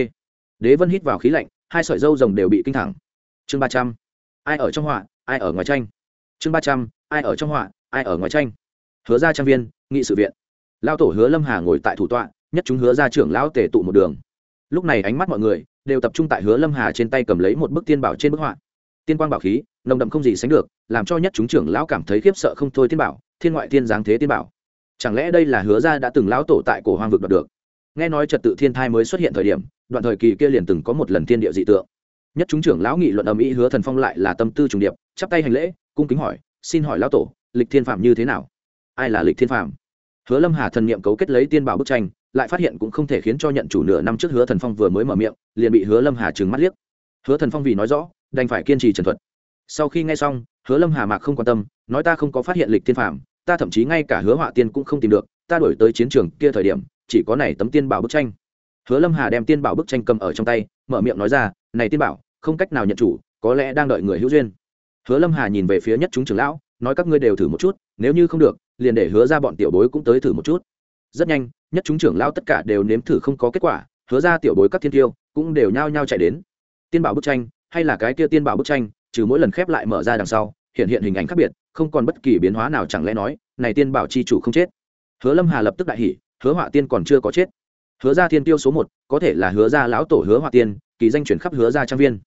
Đế vân hít vào khí lạnh, hai sợi dâu rồng đều bị kinh thẳng. Chương ba trăm. Ai ở trong họa, ai ở ngoài tranh. Chương ba trăm. Ai ở trong họa, ai ở ngoài tranh. Hứa ra trang viên, nghị sự viện. Lao tổ hứa lâm hà ngồi tại thủ tọa, nhất chúng hứa ra trưởng lão tề tụ một đường. Lúc này ánh mắt mọi người đều tập trung tại hứa lâm hà trên tay cầm lấy một bức tiên bảo trên bức họa. Tiên quang bảo khí, nồng đậm không gì sánh được, làm cho nhất chúng trưởng lão cảm thấy khiếp sợ không thôi tiên bảo, thiên ngoại tiên giáng thế tiên bảo. Chẳng lẽ đây là hứa ra đã từng lão tổ tại cổ hoang vực đoạt được? Nghe nói trật tự thiên thai mới xuất hiện thời điểm, đoạn thời kỳ kia liền từng có một lần thiên địa dị tượng. Nhất chúng trưởng lão nghị luận âm ý hứa thần phong lại là tâm tư trùng điệp, chắp tay hành lễ, cung kính hỏi, xin hỏi lão tổ, lịch thiên phạm như thế nào? Ai là lịch thiên phạm? Hứa lâm hà thần niệm cấu kết lấy tiên bảo bức tranh, lại phát hiện cũng không thể khiến cho nhận chủ nửa năm trước hứa thần phong vừa mới mở miệng, liền bị hứa lâm hà trừng mắt liếc. Hứa thần phong vì nói rõ, đành phải kiên trì trần thuật. Sau khi nghe xong, hứa lâm hà mạc không quan tâm, nói ta không có phát hiện lịch thiên phạm, ta thậm chí ngay cả hứa họa tiên cũng không tìm được, ta đổi tới chiến trường kia thời điểm chỉ có này tấm tiên bảo bức tranh. Hứa lâm hà đem tiên bảo bức tranh cầm ở trong tay, mở miệng nói ra, này tiên bảo, không cách nào nhận chủ, có lẽ đang đợi người hữu duyên. Hứa lâm hà nhìn về phía nhất chúng trưởng lão, nói, các ngươi đều thử một chút, nếu như không được, liền để hứa ra bọn tiểu bối cũng tới thử một chút. Rất nhanh, nhất chúng trưởng lão tất cả đều nếm thử không có kết quả, hứa ra tiểu bối các thiên tiêu cũng đều nhao nhao chạy đến. Tiên bảo bức tranh, hay là cái kia tiên bảo bức tranh, trừ mỗi lần khép lại mở ra đằng sau, hiện hiện hình ảnh khác biệt, không còn bất kỳ biến hóa nào, chẳng lẽ nói, này tiên bảo chi chủ không chết? Hứa lâm hà lập tức đại hỉ hứa họa tiên còn chưa có chết. Hứa ra thiên tiêu số một, có thể là hứa ra lão tổ hứa họa tiên, kỳ danh chuyển khắp hứa ra trang viên.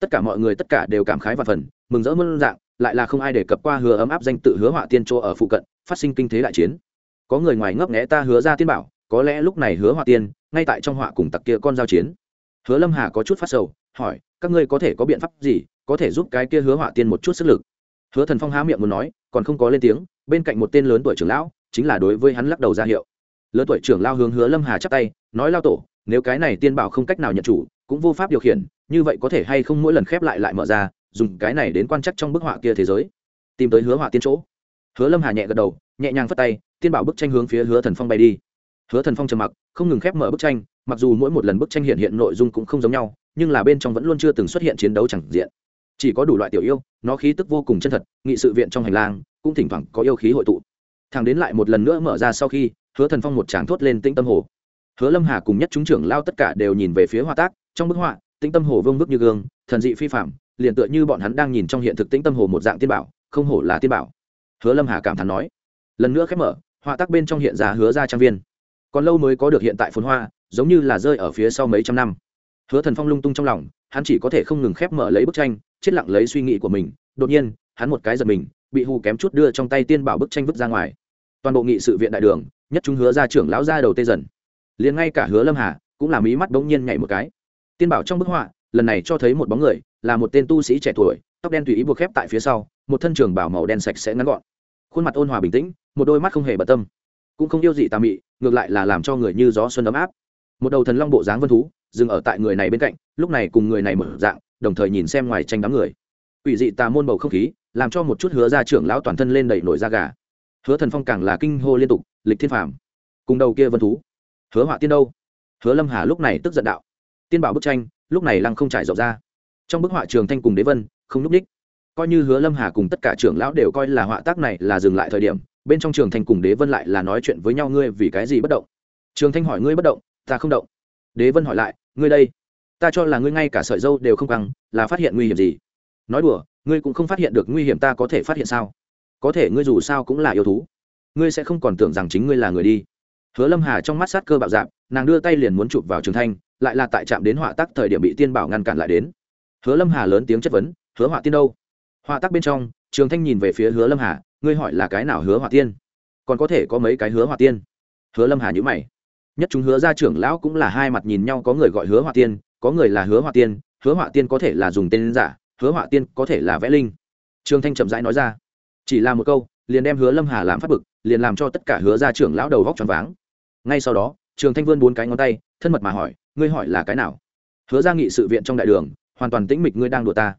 Tất cả mọi người tất cả đều cảm khái và phần mừng rỡ mơn dạng, lại là không ai đề cập qua hứa ấm áp danh tự hứa họa tiên chỗ ở phụ cận, phát sinh kinh thế đại chiến. Có người ngoài ngấp nghẽ ta hứa ra tiên bảo, có lẽ lúc này hứa họa tiên, ngay tại trong họa cùng tặc kia con giao chiến. Hứa lâm hà có chút phát sầu, hỏi, các ngươi có thể có biện pháp gì, có thể giúp cái kia hứa họa tiên một chút sức lực? Hứa thần phong há miệng muốn nói, còn không có lên tiếng, bên cạnh một tên lớn tuổi trưởng lão, chính là đối với hắn lắc đầu ra hiệu lớn tuổi trưởng lao hướng hứa lâm hà chắp tay, nói lao tổ, nếu cái này tiên bảo không cách nào nhận chủ, cũng vô pháp điều khiển, như vậy có thể hay không mỗi lần khép lại lại mở ra, dùng cái này đến quan chắc trong bức họa kia thế giới. Tìm tới hứa họa tiên chỗ. Hứa lâm hà nhẹ gật đầu, nhẹ nhàng phất tay, tiên bảo bức tranh hướng phía hứa thần phong bay đi. Hứa thần phong trầm mặc, không ngừng khép mở bức tranh, mặc dù mỗi một lần bức tranh hiện hiện nội dung cũng không giống nhau, nhưng là bên trong vẫn luôn chưa từng xuất hiện chiến đấu chẳng diện. Chỉ có đủ loại tiểu yêu, nó khí tức vô cùng chân thật, nghị sự viện trong hành lang, cũng thỉnh thoảng có yêu khí hội tụ. Thằng đến lại một lần nữa mở ra sau khi hứa thần phong một tràng thốt lên tĩnh tâm hồ. Hứa lâm hà cùng nhất chúng trưởng lao tất cả đều nhìn về phía Hoa tác, trong bức họa, tĩnh tâm hồ vương bức như gương, thần dị phi phạm liền tựa như bọn hắn đang nhìn trong hiện thực tĩnh tâm hồ một dạng tiên bảo, không hổ là tiên bảo. Hứa lâm hà cảm thán nói. Lần nữa khép mở, họa tác bên trong hiện ra hứa ra trang viên. Còn lâu mới có được hiện tại phồn hoa, giống như là rơi ở phía sau mấy trăm năm. Hứa thần phong lung tung trong lòng, hắn chỉ có thể không ngừng khép mở lấy bức tranh, chết lặng lấy suy nghĩ của mình, đột nhiên, hắn một cái giật mình, bị hù kém chút đưa trong tay tiên bảo bức tranh vứt ra ngoài toàn bộ nghị sự viện đại đường, nhất chúng hứa ra trưởng lão ra đầu tê dần. Liền ngay cả hứa lâm hà cũng làm ý mắt bỗng nhiên nhảy một cái. Tiên bảo trong bức họa, lần này cho thấy một bóng người, là một tên tu sĩ trẻ tuổi, tóc đen tùy ý buộc khép tại phía sau, một thân trường bảo màu đen sạch sẽ ngắn gọn. Khuôn mặt ôn hòa bình tĩnh, một đôi mắt không hề bận tâm. Cũng không yêu dị tà mị, ngược lại là làm cho người như gió xuân ấm áp. Một đầu thần long bộ dáng vân thú, dừng ở tại người này bên cạnh, lúc này cùng người này mở dạng, đồng thời nhìn xem ngoài tranh đám người. Ủy dị tà môn bầu không khí, làm cho một chút hứa ra trưởng lão toàn thân lên đẩy nổi da gà hứa thần phong càng là kinh hô liên tục, lịch thiên phàm. Cùng đầu kia vân thú. Hứa họa tiên đâu? Hứa lâm hà lúc này tức giận đạo. Tiên bảo bức tranh, lúc này lăng không trải rộng ra. Trong bức họa trường thanh cùng đế vân, không n ú c ních coi như hứa lâm hà cùng tất cả trưởng lão đều coi là họa tác này là dừng lại thời điểm, bên trong trường thanh cùng đế vân lại là nói chuyện với nhau, ngươi vì cái gì bất động? Trường thanh hỏi, ngươi bất động, ta không động. Đế vân hỏi lại, ngươi đây, ta cho là ngươi ngay cả sợi dâu đều không căng, là phát hiện nguy hiểm gì? Nói đùa, ngươi cũng không phát hiện được nguy hiểm ta có thể phát hiện sao? Có thể ngươi dù sao cũng là yêu thú. Ngươi sẽ không còn tưởng rằng chính ngươi là người đi. Hứa lâm hà trong mắt sát cơ bạo dạp nàng đưa tay liền muốn chụp vào trường thanh, lại là tại trạm đến họa tắc thời điểm bị tiên bảo ngăn cản lại đến. Hứa lâm hà lớn tiếng chất vấn, hứa họa tiên đâu? Họa tắc bên trong, trường thanh nhìn về phía hứa lâm hà, ngươi hỏi là cái nào hứa họa tiên? Còn có thể có mấy cái hứa họa tiên? Hứa lâm hà nhữ mày. Nhất chúng hứa ra trưởng lão cũng là hai mặt nhìn nhau, có người gọi hứa họa tiên, có người là hứa họa tiên, hứa họa tiên có thể là dùng tên giả, hứa họa tiên có thể là vẽ linh. Trường thanh chậm rãi nói ra chỉ là một câu, liền đem hứa lâm hà làm phát bực, liền làm cho tất cả hứa ra trưởng lão đầu vóc tròn váng. Ngay sau đó, trường thanh vươn bốn cái ngón tay, thân mật mà hỏi, ngươi hỏi là cái nào? Hứa ra nghị sự viện trong đại đường, hoàn toàn tĩnh mịch ngươi đang đùa ta.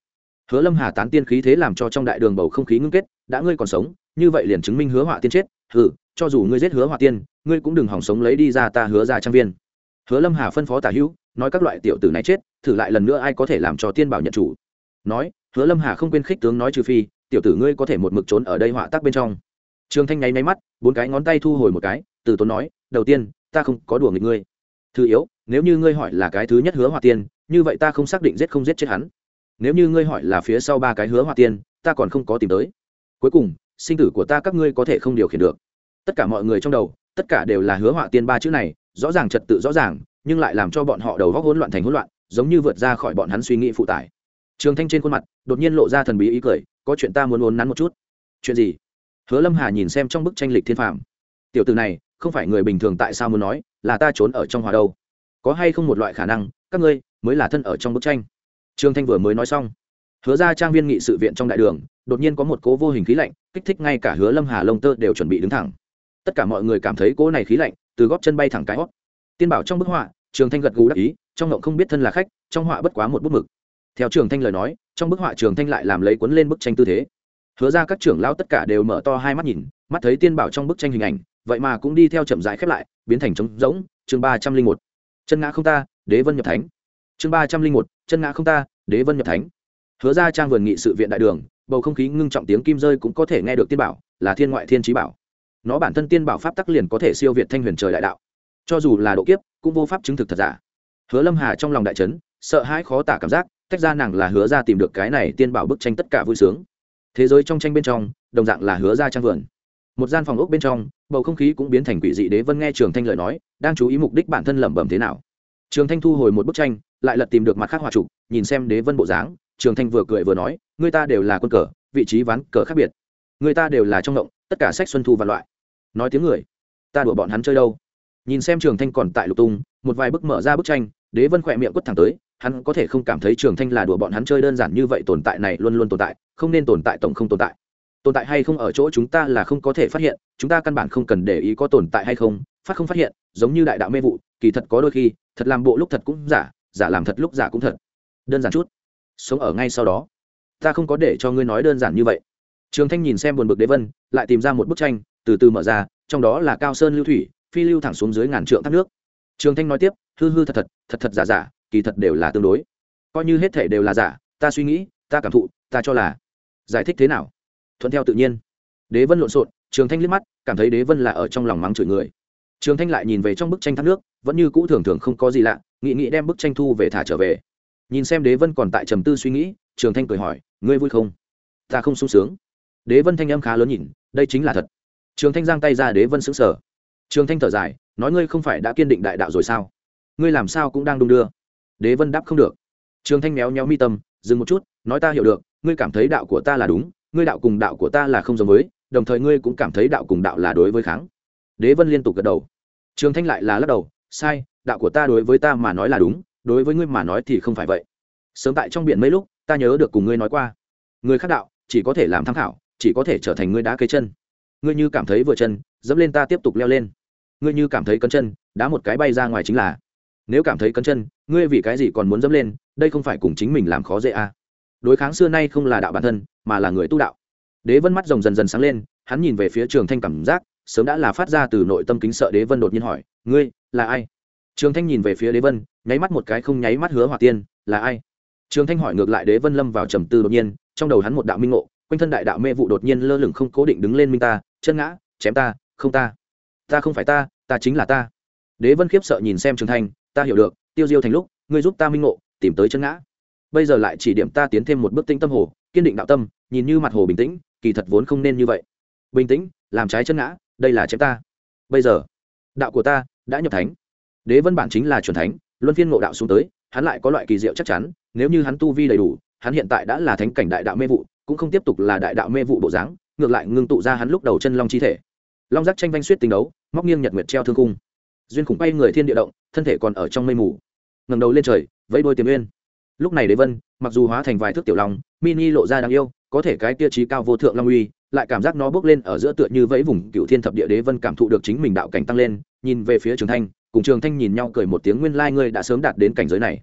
Hứa lâm hà tán tiên khí thế làm cho trong đại đường bầu không khí ngưng kết, đã ngươi còn sống, như vậy liền chứng minh hứa họa tiên chết. Ừ cho dù ngươi giết hứa họa tiên, ngươi cũng đừng hỏng sống lấy đi ra ta hứa ra trang viên. Hứa lâm hà phân phó tả hữu, nói các loại tiểu tử này chết, thử lại lần nữa ai có thể làm cho tiên bảo nhận chủ. Nói, hứa lâm hà không quên khích tướng nói trừ phi tiểu tử ngươi có thể một mực trốn ở đây họa tác bên trong. Trường thanh nháy nháy mắt, bốn cái ngón tay thu hồi một cái, từ tốn nói, đầu tiên, ta không có đùa nghịch ngươi. Thứ yếu, nếu như ngươi hỏi là cái thứ nhất hứa họa tiên, như vậy ta không xác định giết không giết chết hắn. Nếu như ngươi hỏi là phía sau ba cái hứa họa tiên, ta còn không có tìm tới. Cuối cùng, sinh tử của ta các ngươi có thể không điều khiển được. Tất cả mọi người trong đầu, tất cả đều là hứa họa tiên ba chữ này, rõ ràng trật tự rõ ràng, nhưng lại làm cho bọn họ đầu góc hỗn loạn thành hỗn loạn, giống như vượt ra khỏi bọn hắn suy nghĩ phụ tải trường thanh trên khuôn mặt đột nhiên lộ ra thần bí ý cười, có chuyện ta muốn uốn nắn một chút. Chuyện gì? Hứa lâm hà nhìn xem trong bức tranh lịch thiên phạm tiểu từ này, không phải người bình thường tại sao muốn nói, là ta trốn ở trong hòa đâu? Có hay không một loại khả năng, các ngươi mới là thân ở trong bức tranh? Trương thanh vừa mới nói xong, hứa ra trang viên nghị sự viện trong đại đường, đột nhiên có một cố vô hình khí lạnh, kích thích ngay cả hứa lâm hà lông tơ đều chuẩn bị đứng thẳng. Tất cả mọi người cảm thấy cố này khí lạnh từ góp chân bay thẳng cái hót. Tiên bảo trong bức họa, trường thanh gật gù đắc ý, trong ngộng không biết thân là khách, trong họa bất quá một bút mực theo trường thanh lời nói, trong bức họa trường thanh lại làm lấy cuốn lên bức tranh tư thế. Hứa ra các trưởng lão tất cả đều mở to hai mắt nhìn, mắt thấy tiên bảo trong bức tranh hình ảnh, vậy mà cũng đi theo chậm rãi khép lại, biến thành trống rỗng. Chương ba trăm linh một. Chân ngã không ta, đế vân nhập thánh. Chương ba trăm linh một. Chân ngã không ta, đế vân nhập thánh. Hứa ra trang vườn nghị sự viện đại đường, bầu không khí ngưng trọng tiếng kim rơi cũng có thể nghe được tiên bảo, là thiên ngoại thiên trí bảo. Nó bản thân tiên bảo pháp tắc liền có thể siêu việt thanh huyền trời đại đạo. Cho dù là độ kiếp, cũng vô pháp chứng thực thật giả. Hứa lâm hà trong lòng đại trấn sợ hãi khó tả cảm giác tách ra nàng là hứa ra tìm được cái này tiên bảo bức tranh tất cả vui sướng. Thế giới trong tranh bên trong, đồng dạng là hứa ra trang vườn. Một gian phòng ốc bên trong, bầu không khí cũng biến thành quỷ dị đế vân nghe trường thanh lời nói, đang chú ý mục đích bản thân lẩm bẩm thế nào. Trường thanh thu hồi một bức tranh, lại lật tìm được mặt khác hòa trục, nhìn xem đế vân bộ dáng, trường thanh vừa cười vừa nói, người ta đều là quân cờ, vị trí ván cờ khác biệt. Người ta đều là trong động, tất cả sách xuân thu và loại. Nói tiếng người, ta đùa bọn hắn chơi đâu? Nhìn xem trường thanh còn tại lục tung, một vài bức mở ra bức tranh, đế vân khỏe miệng quất thẳng tới hắn có thể không cảm thấy trường thanh là đùa bọn hắn chơi đơn giản như vậy tồn tại này luôn luôn tồn tại, không nên tồn tại tổng không tồn tại. Tồn tại hay không ở chỗ chúng ta là không có thể phát hiện, chúng ta căn bản không cần để ý có tồn tại hay không, phát không phát hiện, giống như đại đạo mê vụ, kỳ thật có đôi khi, thật làm bộ lúc thật cũng giả giả làm thật lúc giả cũng thật. Đơn giản chút. Sống ở ngay sau đó. Ta không có để cho ngươi nói đơn giản như vậy. Trường thanh nhìn xem buồn bực đế vân, lại tìm ra một bức tranh, từ từ mở ra, trong đó là cao sơn lưu thủy, phi lưu thẳng xuống dưới ngàn trượng thác nước. Trường thanh nói tiếp, hư hư thật thật thật thật giả giả kỳ thật đều là tương đối. Coi như hết thể đều là giả, ta suy nghĩ, ta cảm thụ, ta cho là. Giải thích thế nào? Thuận theo tự nhiên. Đế vân lộn xộn, trường thanh liếc mắt, cảm thấy đế vân là ở trong lòng mắng chửi người. Trường thanh lại nhìn về trong bức tranh thác nước, vẫn như cũ thường thường không có gì lạ nghị nghị đem bức tranh thu về thả trở về. Nhìn xem đế vân còn tại trầm tư suy nghĩ, trường thanh cười hỏi, ngươi vui không? Ta không sung sướng. Đế vân thanh âm khá lớn nhìn, đây chính là thật. Trường thanh giang tay ra đế vân xứng sở trường thanh thở dài, nói ngươi không phải đã kiên định đại đạo rồi sao? Ngươi làm sao cũng đang đung đưa? Đế vân đáp không được. Trường thanh méo nhéo mi tâm, dừng một chút, nói ta hiểu được, ngươi cảm thấy đạo của ta là đúng, ngươi đạo cùng đạo của ta là không giống với, đồng thời ngươi cũng cảm thấy đạo cùng đạo là đối với kháng. Đế vân liên tục gật đầu. Trường thanh lại là lắc đầu, sai, đạo của ta đối với ta mà nói là đúng, đối với ngươi mà nói thì không phải vậy. Sớm tại trong biển mấy lúc, ta nhớ được cùng ngươi nói qua. Người khác đạo, chỉ có thể làm tham khảo, chỉ có thể trở thành ngươi đá cây chân. Ngươi như cảm thấy vừa chân, dẫm lên ta tiếp tục leo lên. Ngươi như cảm thấy cấn chân, đá một cái bay ra ngoài chính là nếu cảm thấy cấn chân, ngươi vì cái gì còn muốn dẫm lên, đây không phải cùng chính mình làm khó dễ à. đối kháng xưa nay không là đạo bản thân, mà là người tu đạo. Đế vân mắt rồng dần dần sáng lên, hắn nhìn về phía trường thanh cảm giác, sớm đã là phát ra từ nội tâm kính sợ đế vân đột nhiên hỏi, ngươi, là ai? Trường thanh nhìn về phía đế vân, nháy mắt một cái không nháy mắt hứa hỏa tiên, là ai? Trường thanh hỏi ngược lại đế vân lâm vào trầm tư đột nhiên, trong đầu hắn một đạo minh ngộ, quanh thân đại đạo mê vụ đột nhiên lơ lửng không cố định đứng lên minh ta, chân ngã, chém ta, không ta ta không phải ta ta chính là ta. Đế vân khiếp sợ nhìn xem trường thanh ta hiểu được, tiêu diêu thành lúc, ngươi giúp ta minh ngộ, tìm tới chân ngã. Bây giờ lại chỉ điểm ta tiến thêm một bước tinh tâm hồ, kiên định đạo tâm, nhìn như mặt hồ bình tĩnh, kỳ thật vốn không nên như vậy. Bình tĩnh, làm trái chân ngã, đây là chém ta. Bây giờ, đạo của ta đã nhập thánh. Đế vân bản chính là c thánh, luân phiên ngộ đạo xuống tới, hắn lại có loại kỳ diệu chắc chắn, nếu như hắn tu vi đầy đủ, hắn hiện tại đã là thánh cảnh đại đạo mê vụ, cũng không tiếp tục là đại đạo mê vụ bộ dáng, ngược lại ngưng tụ ra hắn lúc đầu chân long chi thể. Long giác tranh vanh suýt tình đấu, móc nghiêng nhật nguyệt treo thương cung duyên khủng bay người thiên địa động, thân thể còn ở trong mây mù. Ngầm đầu lên trời, vẫy đôi tiềm uyên. Lúc này đế vân, mặc dù hóa thành vài thước tiểu long, mini lộ ra đáng yêu, có thể cái tiêu chí cao vô thượng long uy, lại cảm giác nó bước lên ở giữa tựa như vẫy vùng cựu thiên thập địa đế vân cảm thụ được chính mình đạo cảnh tăng lên, nhìn về phía trường thanh, cùng trường thanh nhìn nhau cười một tiếng nguyên lai ngươi đã sớm đạt đến cảnh giới này.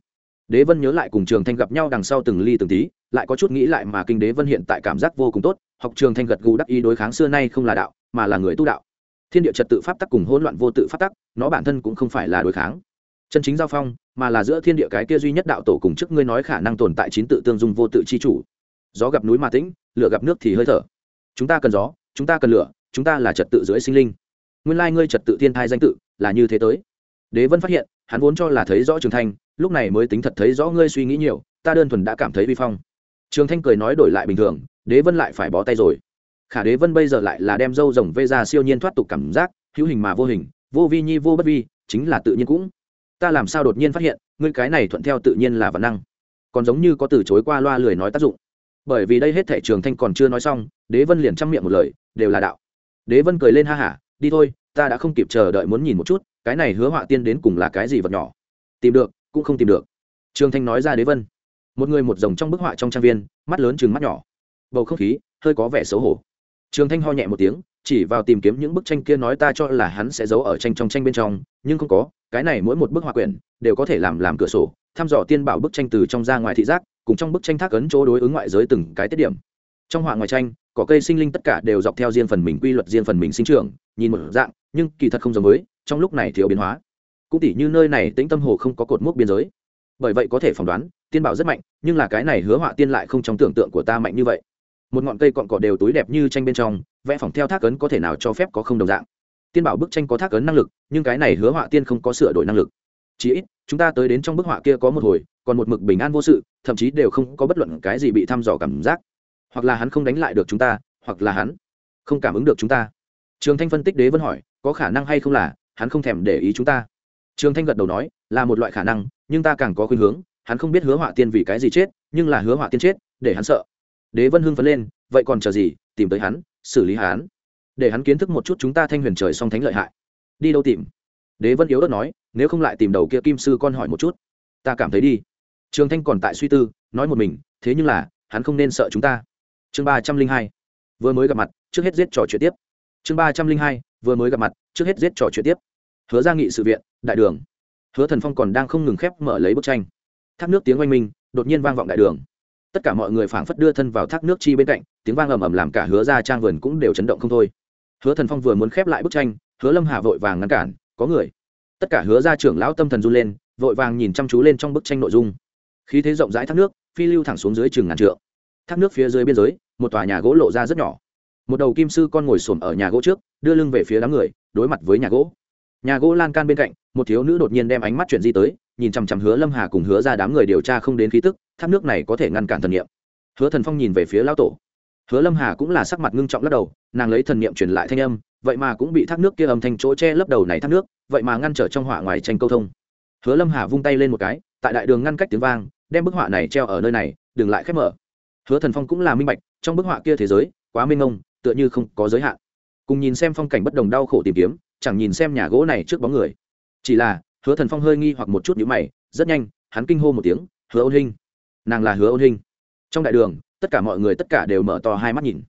Đế vân nhớ lại cùng trường thanh gặp nhau đằng sau từng ly từng tí, lại có chút nghĩ lại mà kinh đế vân hiện tại cảm giác vô cùng tốt, học trường thanh gật gù đắc ý đối kháng xưa nay không là đạo, mà là người tu đạo thiên địa trật tự pháp tắc cùng hỗn loạn vô tự pháp tắc, nó bản thân cũng không phải là đối kháng. Chân chính giao phong, mà là giữa thiên địa cái kia duy nhất đạo tổ cùng trước ngươi nói khả năng tồn tại chín tự tương dung vô tự chi chủ. Gió gặp núi mà tĩnh, lửa gặp nước thì hơi thở. Chúng ta cần gió, chúng ta cần lửa, chúng ta là trật tự dưới sinh linh. Nguyên lai ngươi trật tự thiên thai danh tự là như thế tới. Đế vân phát hiện, hắn vốn cho là thấy rõ trường thanh, lúc này mới tính thật thấy rõ ngươi suy nghĩ nhiều, ta đơn thuần đã cảm thấy vi phong. Trường thanh cười nói đổi lại bình thường, đế vân lại phải bó tay rồi khả đế vân bây giờ lại là đem dâu rồng vê ra siêu nhiên thoát tục cảm giác, hữu hình mà vô hình, vô vi nhi vô bất vi, chính là tự nhiên cũng. Ta làm sao đột nhiên phát hiện, ngươi cái này thuận theo tự nhiên là văn năng. Còn giống như có từ chối qua loa lười nói tác dụng. Bởi vì đây hết thể trường thanh còn chưa nói xong, đế vân liền chăm miệng một lời, đều là đạo. Đế vân cười lên ha hả, đi thôi, ta đã không kịp chờ đợi muốn nhìn một chút, cái này hứa họa tiên đến cùng là cái gì vật nhỏ. Tìm được, cũng không tìm được. Trường thanh nói ra đế vân. Một người một rồng trong bức họa trong trang viên, mắt lớn chừng mắt nhỏ. Bầu không khí, hơi có vẻ xấu hổ trường thanh ho nhẹ một tiếng, chỉ vào tìm kiếm những bức tranh kia nói ta cho là hắn sẽ giấu ở tranh trong tranh bên trong, nhưng không có, cái này mỗi một bức họa quyển đều có thể làm làm cửa sổ, thăm dò tiên bảo bức tranh từ trong ra ngoài thị giác, cùng trong bức tranh thác ấn chỗ đối ứng ngoại giới từng cái tiết điểm. Trong họa ngoài tranh cỏ cây sinh linh tất cả đều dọc theo riêng phần mình quy luật, riêng phần mình sinh trưởng, nhìn một dạng, nhưng kỳ thật không giống với, trong lúc này thiếu biến hóa. Cũng tỉ như nơi này tĩnh tâm hồ không có cột mốc biên giới. Bởi vậy có thể phỏng đoán, tiên bảo rất mạnh, nhưng là cái này hứa họa tiên lại không trong tưởng tượng của ta mạnh như vậy một ngọn cây cọn cỏ đều túi đẹp như tranh bên trong, vẽ phỏng theo thác ấn có thể nào cho phép có không đồng dạng. Tiên bảo bức tranh có thác ấn năng lực, nhưng cái này hứa họa tiên không có sửa đổi năng lực. Chỉ ít, chúng ta tới đến trong bức họa kia có một hồi, còn một mực bình an vô sự, thậm chí đều không có bất luận cái gì bị thăm dò cảm giác. Hoặc là hắn không đánh lại được chúng ta, hoặc là hắn không cảm ứng được chúng ta. Trường thanh phân tích đế vân hỏi, có khả năng hay không là, hắn không thèm để ý chúng ta. Trường thanh gật đầu nói, là một loại khả năng, nhưng ta càng có khuynh hướng, hắn không biết hứa họa tiên vì cái gì chết, nhưng là hứa họa tiên chết, để hắn sợ đế vân hưng phấn lên, vậy còn chờ gì, tìm tới hắn, xử lý hắn. Để hắn kiến thức một chút chúng ta thanh huyền trời song thánh lợi hại. Đi đâu tìm? Đế vân yếu ớt nói, nếu không lại tìm đầu kia kim sư con hỏi một chút. Ta cảm thấy đi. Trường thanh còn tại suy tư, nói một mình, thế nhưng là, hắn không nên sợ chúng ta. Chương ba trăm linh hai. Vừa mới gặp mặt, trước hết giết trò chuyện tiếp. Chương ba trăm linh hai, vừa mới gặp mặt, trước hết giết trò chuyện tiếp. Hứa ra nghị sự viện, đại đường. Hứa thần phong còn đang không ngừng khép mở lấy bức tranh. Thác nước tiếng oanh minh, đột nhiên vang vọng đại đường tất cả mọi người phảng phất đưa thân vào thác nước chi bên cạnh, tiếng vang ầm ầm làm cả hứa ra trang vườn cũng đều chấn động không thôi. Hứa thần phong vừa muốn khép lại bức tranh, hứa lâm hà vội vàng ngăn cản, có người. Tất cả hứa ra trưởng lão tâm thần run lên, vội vàng nhìn chăm chú lên trong bức tranh nội dung. Khí thế rộng rãi thác nước, phi lưu thẳng xuống dưới chừng ngàn trượng. Thác nước phía dưới biên giới, một tòa nhà gỗ lộ ra rất nhỏ. Một đầu kim sư con ngồi xổm ở nhà gỗ trước, đưa lưng về phía đám người, đối mặt với nhà gỗ. Nhà gỗ lan can bên cạnh, một thiếu nữ đột nhiên đem ánh mắt chuyển di tới, nhìn chằm chằm hứa lâm hà cùng hứa ra đám người điều tra không đến khí tức thác nước này có thể ngăn cản thần niệm. Hứa thần phong nhìn về phía lão tổ. Hứa lâm hà cũng là sắc mặt ngưng trọng lắc đầu, nàng lấy thần niệm truyền lại thanh âm, vậy mà cũng bị thác nước kia âm thanh chỗ che lấp đầu này thác nước, vậy mà ngăn trở trong họa ngoài tranh câu thông. Hứa lâm hà vung tay lên một cái, tại đại đường ngăn cách tiếng vang, đem bức họa này treo ở nơi này, đừng lại khép mở. Hứa thần phong cũng là minh bạch, trong bức họa kia thế giới, quá mênh mông, tựa như không có giới hạn. Cùng nhìn xem phong cảnh bất đồng đau khổ tìm kiếm, chẳng nhìn xem nhà gỗ này trước bóng người. Chỉ là, hứa thần phong hơi nghi hoặc một chút nhữ mày, rất nhanh, hắn kinh hô một tiếng, hứa ôn Hinh nàng là hứa ôn hình. Trong đại đường, tất cả mọi người tất cả đều mở to hai mắt nhìn.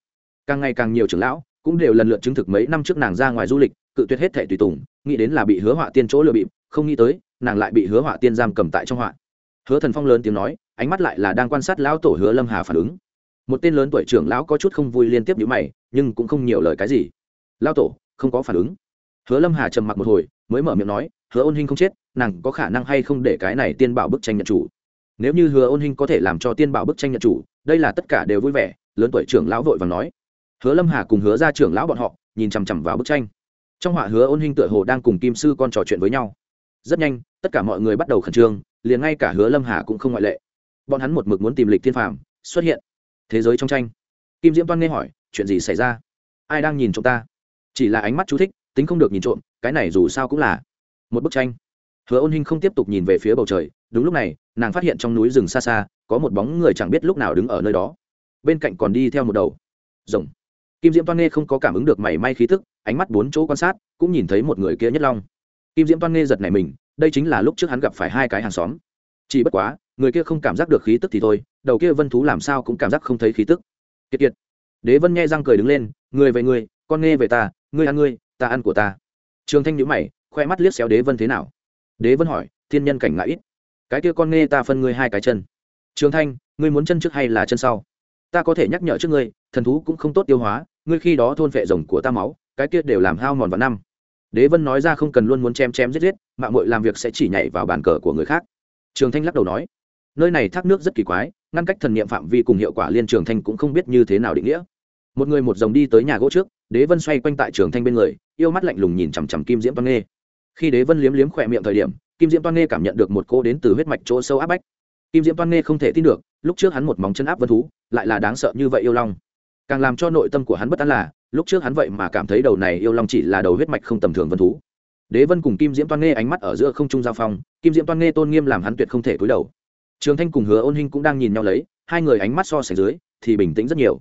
Càng ngày càng nhiều trưởng lão cũng đều lần lượt chứng thực mấy năm trước nàng ra ngoài du lịch, cự tuyệt hết thẻ tùy tùng, nghĩ đến là bị hứa họa tiên chỗ lừa bịp, không nghĩ tới, nàng lại bị hứa họa tiên giam cầm tại trong họa. Hứa thần phong lớn tiếng nói, ánh mắt lại là đang quan sát lão tổ hứa lâm hà phản ứng. Một tên lớn tuổi trưởng lão có chút không vui liên tiếp nhữ mày, nhưng cũng không nhiều lời cái gì. Lão tổ, không có phản ứng. Hứa lâm hà trầm mặc một hồi, mới mở miệng nói, hứa ôn hinh không chết, nàng có khả năng hay không để cái này tiên bảo bức tranh nhận chủ? Nếu như hứa ôn hinh có thể làm cho tiên bảo bức tranh nhận chủ, đây là tất cả đều vui vẻ, lớn tuổi trưởng lão vội và nói. Hứa lâm hà cùng hứa ra trưởng lão bọn họ, nhìn chằm chằm vào bức tranh. Trong họa hứa ôn hinh tựa hồ đang cùng kim sư con trò chuyện với nhau. Rất nhanh, tất cả mọi người bắt đầu khẩn trương, liền ngay cả hứa lâm hà cũng không ngoại lệ. Bọn hắn một mực muốn tìm lịch thiên phàm, xuất hiện. Thế giới trong tranh. Kim diễm toan nghe hỏi, chuyện gì xảy ra? Ai đang nhìn chúng ta? Chỉ là ánh mắt chú thích, tính không được nhìn trộm, cái này dù sao cũng là một bức tranh hứa ôn hinh không tiếp tục nhìn về phía bầu trời, đúng lúc này, nàng phát hiện trong núi rừng xa xa, có một bóng người chẳng biết lúc nào đứng ở nơi đó. Bên cạnh còn đi theo một đầu. Rồng. Kim diễm toan nghe không có cảm ứng được mảy may khí thức ánh mắt bốn chỗ quan sát, cũng nhìn thấy một người kia nhất long. Kim diễm toan nghe giật này mình, đây chính là lúc trước hắn gặp phải hai cái hàng xóm. Chỉ bất quá, người kia không cảm giác được khí tức thì thôi, đầu kia vân thú làm sao cũng cảm giác không thấy khí tức. Kiệt kiệt. Đế vân nghe răng cười đứng lên, người về người, con nghe về ta, ngươi ăn ngươi, ta ăn của ta. Trường thanh nhữ mày, khoe mắt liếc xéo đế vân thế nào đế vân hỏi, thiên nhân cảnh ngại ít? Cái kia con nghe ta phân ngươi hai cái chân. Trường thanh, ngươi muốn chân trước hay là chân sau? Ta có thể nhắc nhở trước ngươi, thần thú cũng không tốt tiêu hóa, ngươi khi đó thôn vệ rồng của ta máu, cái kia đều làm hao mòn vào năm. Đế vân nói ra không cần luôn muốn chém chém giết giết mạng mội làm việc sẽ chỉ nhảy vào bàn cờ của người khác. Trường thanh lắc đầu nói, nơi này thác nước rất kỳ quái, ngăn cách thần niệm phạm vi cùng hiệu quả liên trường thanh cũng không biết như thế nào định nghĩa. Một người một dòng đi tới nhà gỗ trước, đế vân xoay quanh tại trường thanh bên người, yêu mắt lạnh lùng nhìn chằm chằm kim diễm Văn nghê khi đế vân liếm liếm khỏe miệng thời điểm, kim diễm toan nghê cảm nhận được một cô đến từ huyết mạch chỗ sâu áp bách. Kim diễm toan nghê không thể tin được, lúc trước hắn một móng chân áp vân thú, lại là đáng sợ như vậy yêu long. Càng làm cho nội tâm của hắn bất an là, lúc trước hắn vậy mà cảm thấy đầu này yêu long chỉ là đầu huyết mạch không tầm thường vân thú. Đế vân cùng kim diễm toan nghê ánh mắt ở giữa không trung giao phong, kim diễm toan nghê tôn nghiêm làm hắn tuyệt không thể cúi đầu. Trường thanh cùng hứa ôn hinh cũng đang nhìn nhau lấy, hai người ánh mắt so sánh dưới, thì bình tĩnh rất nhiều.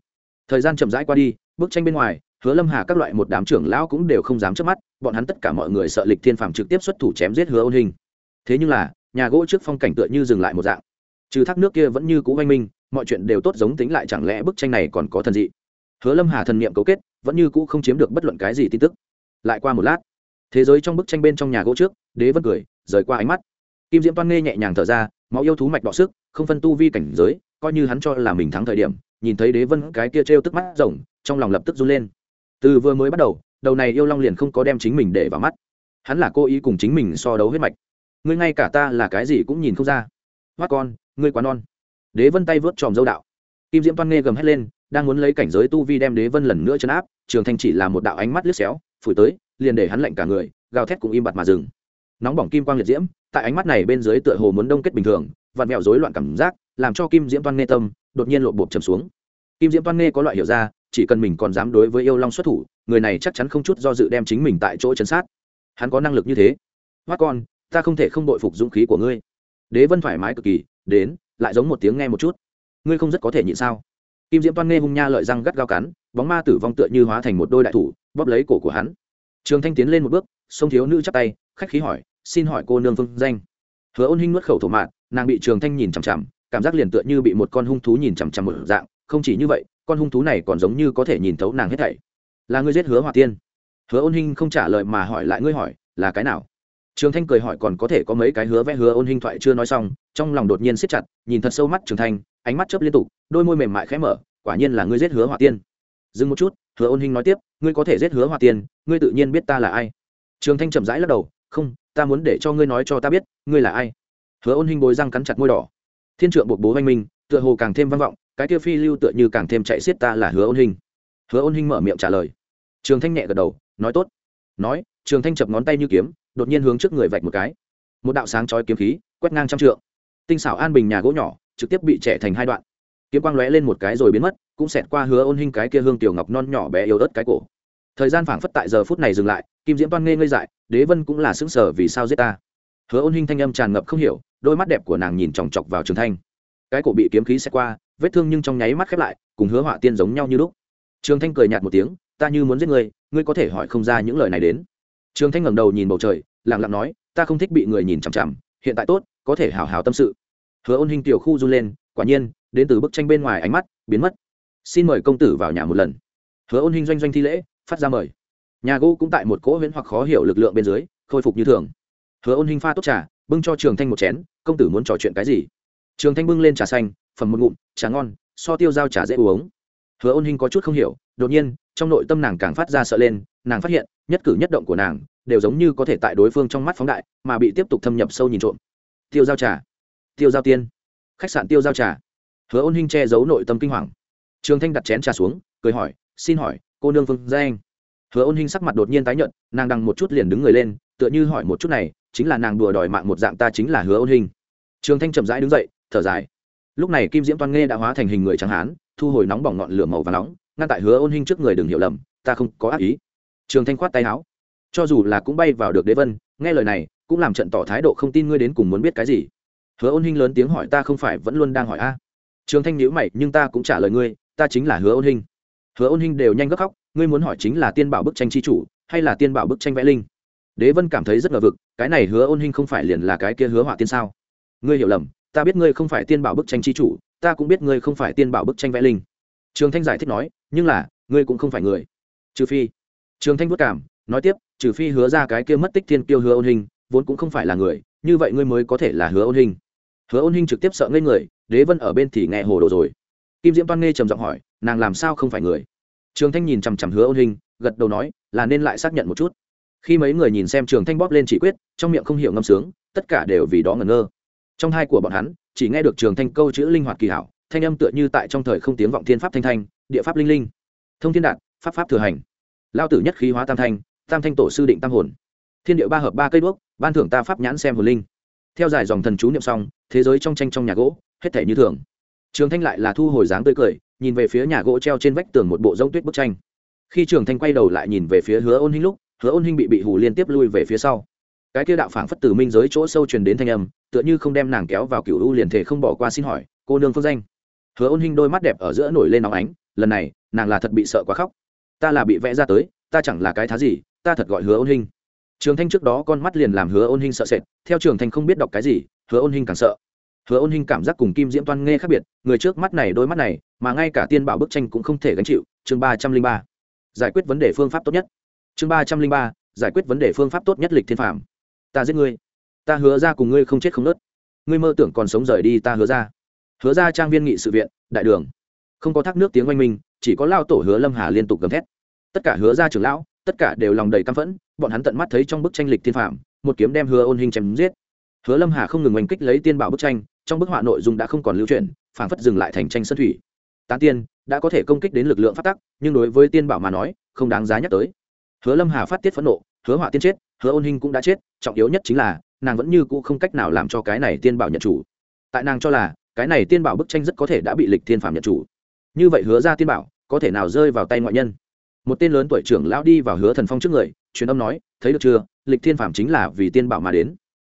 Thời gian chậm rãi qua đi, bức tranh bên ngoài hứa lâm hà các loại một đám trưởng lão cũng đều không dám chớp mắt, bọn hắn tất cả mọi người sợ lịch thiên phàm trực tiếp xuất thủ chém giết hứa ôn hình. Thế nhưng là, nhà gỗ trước phong cảnh tựa như dừng lại một dạng. Trừ thác nước kia vẫn như cũ oanh minh, mọi chuyện đều tốt giống tính lại chẳng lẽ bức tranh này còn có thần dị? Hứa lâm hà thần niệm cấu kết, vẫn như cũ không chiếm được bất luận cái gì tin tức. Lại qua một lát, thế giới trong bức tranh bên trong nhà gỗ trước, đế vân cười, rời qua ánh mắt. Kim diễm toan nghe nhẹ nhàng thở ra, máu yêu thú mạch đọ sức, không phân tu vi cảnh giới, coi như hắn cho là mình thắng thời điểm, nhìn thấy đế vân cái kia trêu tức mắt rồng, trong lòng lập tức run lên từ vừa mới bắt đầu đầu này yêu long liền không có đem chính mình để vào mắt. Hắn là cố ý cùng chính mình so đấu huyết mạch. Ngươi ngay cả ta là cái gì cũng nhìn không ra. Hoắt con, ngươi quá non. Đế vân tay vớt tròm dâu đạo. Kim diễm toan nghe gầm hét lên, đang muốn lấy cảnh giới tu vi đem đế vân lần nữa chấn áp, trường thanh chỉ là một đạo ánh mắt lướt xéo, phủi tới, liền để hắn lạnh cả người, gào thét cũng im bặt mà dừng. Nóng bỏng kim quang liệt diễm, tại ánh mắt này bên dưới tựa hồ muốn đông kết bình thường, vặn mẹo rối loạn cảm giác, làm cho kim diễm toan nghe tâm, đột nhiên lộ bộp chầm xuống kim diễm toan nghe có loại hiểu ra chỉ cần mình còn dám đối với yêu long xuất thủ người này chắc chắn không chút do dự đem chính mình tại chỗ chấn sát. Hắn có năng lực như thế. Hoắt con ta không thể không đội phục dũng khí của ngươi. Đế vân thoải mái cực kỳ đến lại giống một tiếng nghe một chút. Ngươi không rất có thể nhịn sao? Kim diễm toan nghe hung nha lợi răng gắt gao cắn bóng ma tử vong tựa như hóa thành một đôi đại thủ bóp lấy cổ của hắn. Trường thanh tiến lên một bước sông thiếu nữ chắp tay khách khí hỏi xin hỏi cô nương phương danh? Hứa ôn hinh nuốt khẩu thổ mạn, nàng bị trường thanh nhìn chằm chằm cảm giác liền tựa như bị một con hung thú nhìn chằm chằm một dạng không chỉ như vậy, con hung thú này còn giống như có thể nhìn thấu nàng hết thảy. Là ngươi giết hứa hòa tiên? Hứa ôn hinh không trả lời mà hỏi lại ngươi hỏi, là cái nào? Trường thanh cười hỏi còn có thể có mấy cái hứa vẽ hứa ôn hinh thoại chưa nói xong, trong lòng đột nhiên siết chặt, nhìn thật sâu mắt trường thanh, ánh mắt chớp liên tục, đôi môi mềm mại khẽ mở, quả nhiên là ngươi giết hứa hòa tiên. Dừng một chút, hứa ôn hinh nói tiếp, ngươi có thể giết hứa hòa tiên, ngươi tự nhiên biết ta là ai. Trường thanh chậm rãi lắc đầu, không, ta muốn để cho ngươi nói cho ta biết, ngươi là ai. Hứa ôn hinh bồi răng cắn chặt môi đỏ. Thiên trượng buộc bố oanh minh, tựa hồ càng thêm vang vọng cái kia phi lưu tựa như càng thêm chạy xiết ta là hứa ôn hình, hứa ôn hình mở miệng trả lời. Trường thanh nhẹ gật đầu nói tốt. Nói trường thanh chập ngón tay như kiếm đột nhiên hướng trước người vạch một cái. Một đạo sáng chói kiếm khí quét ngang trăm trượng. Tinh xảo an bình nhà gỗ nhỏ trực tiếp bị trẻ thành hai đoạn. Kiếm quang lóe lên một cái rồi biến mất cũng xẹt qua hứa ôn hình cái kia hương tiểu ngọc non nhỏ bé yếu ớt cái cổ. Thời gian phảng phất tại giờ phút này dừng lại kim diễm toan nghe ngây dại đế vân cũng là xứng sở vì sao giết ta. Hứa ôn Hình thanh âm tràn ngập không hiểu đôi mắt đẹp của nàng nhìn chòng chọc vào trường thanh cái cổ bị kiếm khí xẹt qua, vết thương nhưng trong nháy mắt khép lại, cùng hứa họa tiên giống nhau như lúc. Trường thanh cười nhạt một tiếng, ta như muốn giết ngươi ngươi có thể hỏi không ra những lời này đến. Trường thanh ngẩng đầu nhìn bầu trời, lặng lặng nói, ta không thích bị người nhìn chằm chằm, hiện tại tốt, có thể hào hào tâm sự. Hứa ôn hình tiểu khu run lên, quả nhiên, đến từ bức tranh bên ngoài ánh mắt, biến mất. Xin mời công tử vào nhà một lần. Hứa ôn hình doanh doanh thi lễ, phát ra mời. Nhà gỗ cũng tại một cỗ huyễn hoặc khó hiểu lực lượng bên dưới, khôi phục như thường. Hứa ôn hình pha tốt trà, bưng cho trường thanh một chén, công tử muốn trò chuyện cái gì? Trường thanh bưng lên trà xanh, phẩm một ngụm, trà ngon, so tiêu dao trà dễ uống. Hứa ôn Hinh có chút không hiểu, đột nhiên, trong nội tâm nàng càng phát ra sợ lên, nàng phát hiện, nhất cử nhất động của nàng, đều giống như có thể tại đối phương trong mắt phóng đại, mà bị tiếp tục thâm nhập sâu nhìn trộm. Tiêu giao trà. Tiêu giao tiên. Khách sạn tiêu giao trà. Hứa ôn hinh che giấu nội tâm kinh hoàng. Trường thanh đặt chén trà xuống, cười hỏi, xin hỏi, cô nương phương gia anh? Hứa ôn hinh sắc mặt đột nhiên tái nhợt, nàng đằng một chút liền đứng người lên, tựa như hỏi một chút này, chính là nàng đùa đòi mạng một dạng ta chính là hứa ôn hinh. Trường thanh chậm rãi đứng dậy thở dài. Lúc này kim diễm toan nghe đã hóa thành hình người trắng hán, thu hồi nóng bỏng ngọn lửa màu và nóng, ngăn tại hứa ôn hinh trước người đừng hiểu lầm, ta không có ác ý. Trường thanh khoát tay áo. Cho dù là cũng bay vào được đế vân, nghe lời này, cũng làm trận tỏ thái độ không tin ngươi đến cùng muốn biết cái gì. Hứa ôn hinh lớn tiếng hỏi ta không phải vẫn luôn đang hỏi a. Trường thanh nhíu mày, nhưng ta cũng trả lời ngươi, ta chính là hứa ôn hinh hứa ôn hinh đều nhanh gấp khóc, ngươi muốn hỏi chính là tiên bảo bức tranh chi chủ, hay là tiên bảo bức tranh vẽ linh? Đế vân cảm thấy rất ngờ vực, cái này hứa ôn hinh không phải liền là cái kia hứa họa tiên sao? Ngươi hiểu lầm ta biết ngươi không phải tiên bảo bức tranh chi chủ, ta cũng biết ngươi không phải tiên bảo bức tranh vẽ linh. Trường thanh giải thích nói, nhưng là, ngươi cũng không phải người. Trừ phi. Trường thanh vất cảm, nói tiếp, trừ phi hứa ra cái kia mất tích thiên kiêu hứa ôn hình, vốn cũng không phải là người, như vậy ngươi mới có thể là hứa ôn hình. Hứa ôn hình trực tiếp sợ ngây người, đế vân ở bên thì nghe hồ đồ rồi. Kim diễm toan nghe trầm giọng hỏi, nàng làm sao không phải người? Trường thanh nhìn chằm chằm hứa ôn hình, gật đầu nói, là nên lại xác nhận một chút. Khi mấy người nhìn xem trường thanh bóp lên chỉ quyết, trong miệng không hiểu ngâm sướng, tất cả đều vì đó ngẩn ngơ trong hai của bọn hắn, chỉ nghe được trường thanh câu chữ linh hoạt kỳ hảo, thanh âm tựa như tại trong thời không tiếng vọng thiên pháp thanh thanh, địa pháp linh linh. Thông thiên đạt, pháp pháp thừa hành. Lao tử nhất khí hóa tam thanh tam thanh tổ sư định tam hồn. Thiên địa ba hợp ba cây đuốc, ban thưởng ta pháp nhãn xem hồn linh. Theo dài dòng thần chú niệm xong, thế giới trong tranh trong nhà gỗ, hết thể như thường. Trường thanh lại là thu hồi dáng tươi cười, nhìn về phía nhà gỗ treo trên vách tường một bộ rông tuyết bức tranh. Khi trường thanh quay đầu lại nhìn về phía hứa ôn hinh lúc, hứa ôn hinh bị bị hù liên tiếp lui về phía sau cái kia đạo phảng phất từ minh giới chỗ sâu truyền đến thanh âm, tựa như không đem nàng kéo vào cựu u liền thể không bỏ qua xin hỏi, cô nương phương danh? Hứa ôn hinh đôi mắt đẹp ở giữa nổi lên nóng ánh, lần này, nàng là thật bị sợ quá khóc. Ta là bị vẽ ra tới, ta chẳng là cái thá gì, ta thật gọi hứa ôn Hinh. trường thanh trước đó con mắt liền làm hứa ôn Hinh sợ sệt, theo trường thanh không biết đọc cái gì, hứa ôn Hinh càng sợ. Hứa ôn Hinh cảm giác cùng kim diễm toan nghe khác biệt, người trước mắt này đôi mắt này, mà ngay cả tiên bảo bức tranh cũng không thể gánh chịu. Chương ba trăm linh ba. Giải quyết vấn đề phương pháp tốt nhất. Chương ba trăm linh ba. Giải quyết vấn đề phương pháp tốt nhất lịch thiên phạm ta giết ngươi. Ta hứa ra cùng ngươi không chết không nớt. Ngươi mơ tưởng còn sống rời đi, ta hứa ra. Hứa ra trang viên nghị sự viện, đại đường. Không có thác nước tiếng oanh minh, chỉ có lao tổ hứa lâm hà liên tục gầm thét. Tất cả hứa ra trưởng lão, tất cả đều lòng đầy căm phẫn, bọn hắn tận mắt thấy trong bức tranh lịch thiên phạm một kiếm đem hứa ôn hình chém giết. Hứa lâm hà không ngừng oanh kích lấy tiên bảo bức tranh, trong bức họa nội dung đã không còn lưu truyền, phảng phất dừng lại thành tranh sân thủy. Tán tiên, đã có thể công kích đến lực lượng phát tắc, nhưng đối với tiên bảo mà nói, không đáng giá nhắc tới hứa lâm hà phát tiết phẫn nộ, hứa họa tiên chết, hứa ôn Hinh cũng đã chết, trọng yếu nhất chính là, nàng vẫn như cũ không cách nào làm cho cái này tiên bảo nhận chủ. Tại nàng cho là, cái này tiên bảo bức tranh rất có thể đã bị lịch thiên phạm nhận chủ. Như vậy hứa ra tiên bảo, có thể nào rơi vào tay ngoại nhân? Một tên lớn tuổi trưởng lão đi vào hứa thần phong trước người, truyền âm nói, thấy được chưa? Lịch thiên phạm chính là vì tiên bảo mà đến.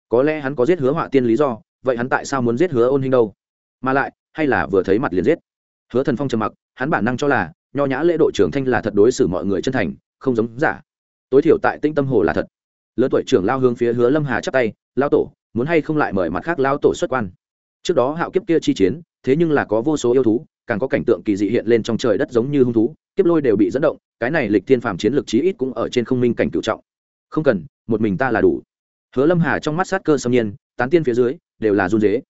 Có lẽ hắn có giết hứa họa tiên lý do, vậy hắn tại sao muốn giết hứa ôn Hinh đâu? Mà lại, hay là vừa thấy mặt liền giết? Hứa thần phong trầm mặc, hắn bản năng cho là, nho nhã lễ độ trưởng thanh là thật đối xử mọi người chân thành không giống giả. Tối thiểu tại tinh tâm hồ là thật. Lớn tuổi trưởng lao hướng phía hứa lâm hà chắp tay lao tổ, muốn hay không lại mời mặt khác lao tổ xuất quan? Trước đó hạo kiếp kia chi chiến, thế nhưng là có vô số yêu thú, càng có cảnh tượng kỳ dị hiện lên trong trời đất giống như hung thú, kiếp lôi đều bị dẫn động, cái này lịch thiên phàm chiến lược chí ít cũng ở trên không minh cảnh cựu trọng. Không cần, một mình ta là đủ. Hứa lâm hà trong mắt sát cơ xâm nhiên, tán tiên phía dưới, đều là run dế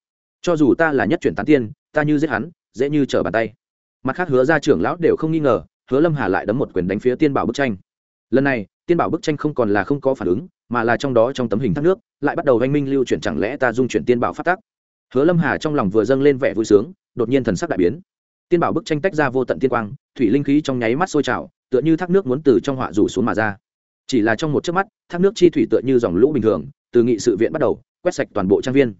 cho dù ta là nhất chuyển tán tiên, ta như giết hắn, dễ như trở bàn tay. Mặt khác hứa ra trưởng lão đều không nghi ngờ hứa lâm hà lại đấm một quyền đánh phía tiên bảo bức tranh lần này tiên bảo bức tranh không còn là không có phản ứng mà là trong đó trong tấm hình thác nước lại bắt đầu oanh minh lưu chuyển chẳng lẽ ta dung chuyển tiên bảo phát tác hứa lâm hà trong lòng vừa dâng lên vẻ vui sướng đột nhiên thần sắc đại biến tiên bảo bức tranh tách ra vô tận tiên quang thủy linh khí trong nháy mắt sôi trào tựa như thác nước muốn từ trong họa rủ xuống mà ra chỉ là trong một chớp mắt thác nước chi thủy tựa như dòng lũ bình thường từ nghị sự viện bắt đầu quét sạch toàn bộ trang viên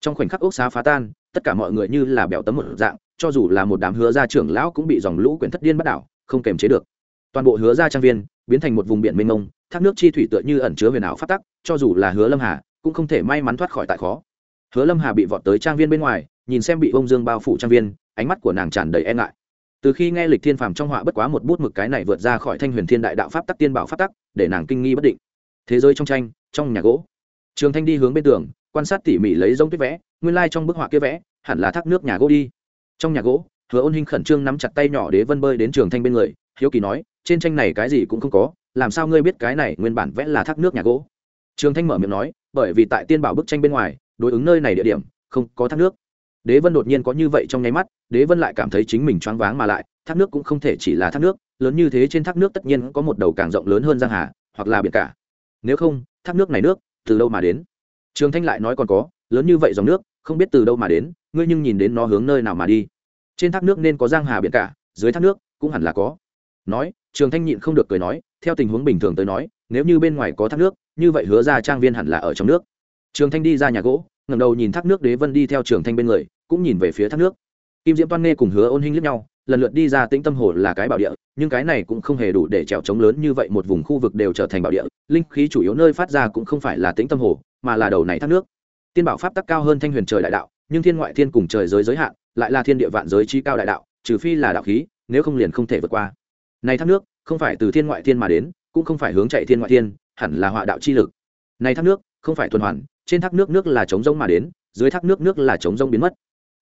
trong khoảnh khắc ốc xá phá tan tất cả mọi người như là bèo tấm một dạng, cho dù là một đám hứa gia trưởng lão cũng bị dòng lũ quyển thất điên bắt đảo, không kềm chế được. Toàn bộ hứa gia trang viên biến thành một vùng biển mênh mông, thác nước chi thủy tựa như ẩn chứa huyền ảo phát tắc, cho dù là hứa lâm hà cũng không thể may mắn thoát khỏi tại khó. Hứa lâm hà bị vọt tới trang viên bên ngoài, nhìn xem bị ông dương bao phủ trang viên, ánh mắt của nàng tràn đầy e ngại. Từ khi nghe lịch thiên phàm trong họa bất quá một bút mực cái này vượt ra khỏi thanh huyền thiên đại đạo pháp tắc tiên bảo pháp tắc, để nàng kinh nghi bất định. Thế giới trong tranh, trong nhà gỗ. Trường thanh đi hướng bên tường quan sát tỉ mỉ lấy giống tuyết vẽ, nguyên lai、like、trong bức họa kia vẽ, hẳn là thác nước nhà gỗ đi. Trong nhà gỗ, hứa ôn hinh khẩn trương nắm chặt tay nhỏ đế vân bơi đến trường thanh bên người, hiếu kỳ nói, trên tranh này cái gì cũng không có, làm sao ngươi biết cái này nguyên bản vẽ là thác nước nhà gỗ? Trường thanh mở miệng nói, bởi vì tại tiên bảo bức tranh bên ngoài, đối ứng nơi này địa điểm, không có thác nước. Đế vân đột nhiên có như vậy trong nháy mắt, đế vân lại cảm thấy chính mình choáng váng mà lại, thác nước cũng không thể chỉ là thác nước, lớn như thế trên thác nước tất nhiên có một đầu càng rộng lớn hơn giang hà, hoặc là biển cả. Nếu không, thác nước này nước, từ đâu mà đến? Trường thanh lại nói còn có, lớn như vậy dòng nước, không biết từ đâu mà đến, ngươi nhưng nhìn đến nó hướng nơi nào mà đi. Trên thác nước nên có giang hà biển cả, dưới thác nước cũng hẳn là có. Nói, trường thanh nhịn không được cười nói, theo tình huống bình thường tới nói, nếu như bên ngoài có thác nước, như vậy hứa ra trang viên hẳn là ở trong nước. Trường thanh đi ra nhà gỗ, ngẩng đầu nhìn thác nước đế vân đi theo trường thanh bên người, cũng nhìn về phía thác nước. Kim diễm toan nghe cùng hứa ôn hinh liếc nhau lần lượt đi ra tĩnh tâm hồ là cái bảo địa, nhưng cái này cũng không hề đủ để trèo trống lớn như vậy, một vùng khu vực đều trở thành bảo địa, linh khí chủ yếu nơi phát ra cũng không phải là tĩnh tâm hồ, mà là đầu này thác nước. Tiên bảo pháp tắc cao hơn thanh huyền trời đại đạo, nhưng thiên ngoại thiên cùng trời giới giới hạn, lại là thiên địa vạn giới chi cao đại đạo, trừ phi là đạo khí, nếu không liền không thể vượt qua. Này thác nước, không phải từ thiên ngoại thiên mà đến, cũng không phải hướng chạy thiên ngoại thiên, hẳn là họa đạo chi lực. Này thác nước, không phải tuần hoàn, trên thác nước nước là chống rông mà đến, dưới thác nước nước là chống rông biến mất.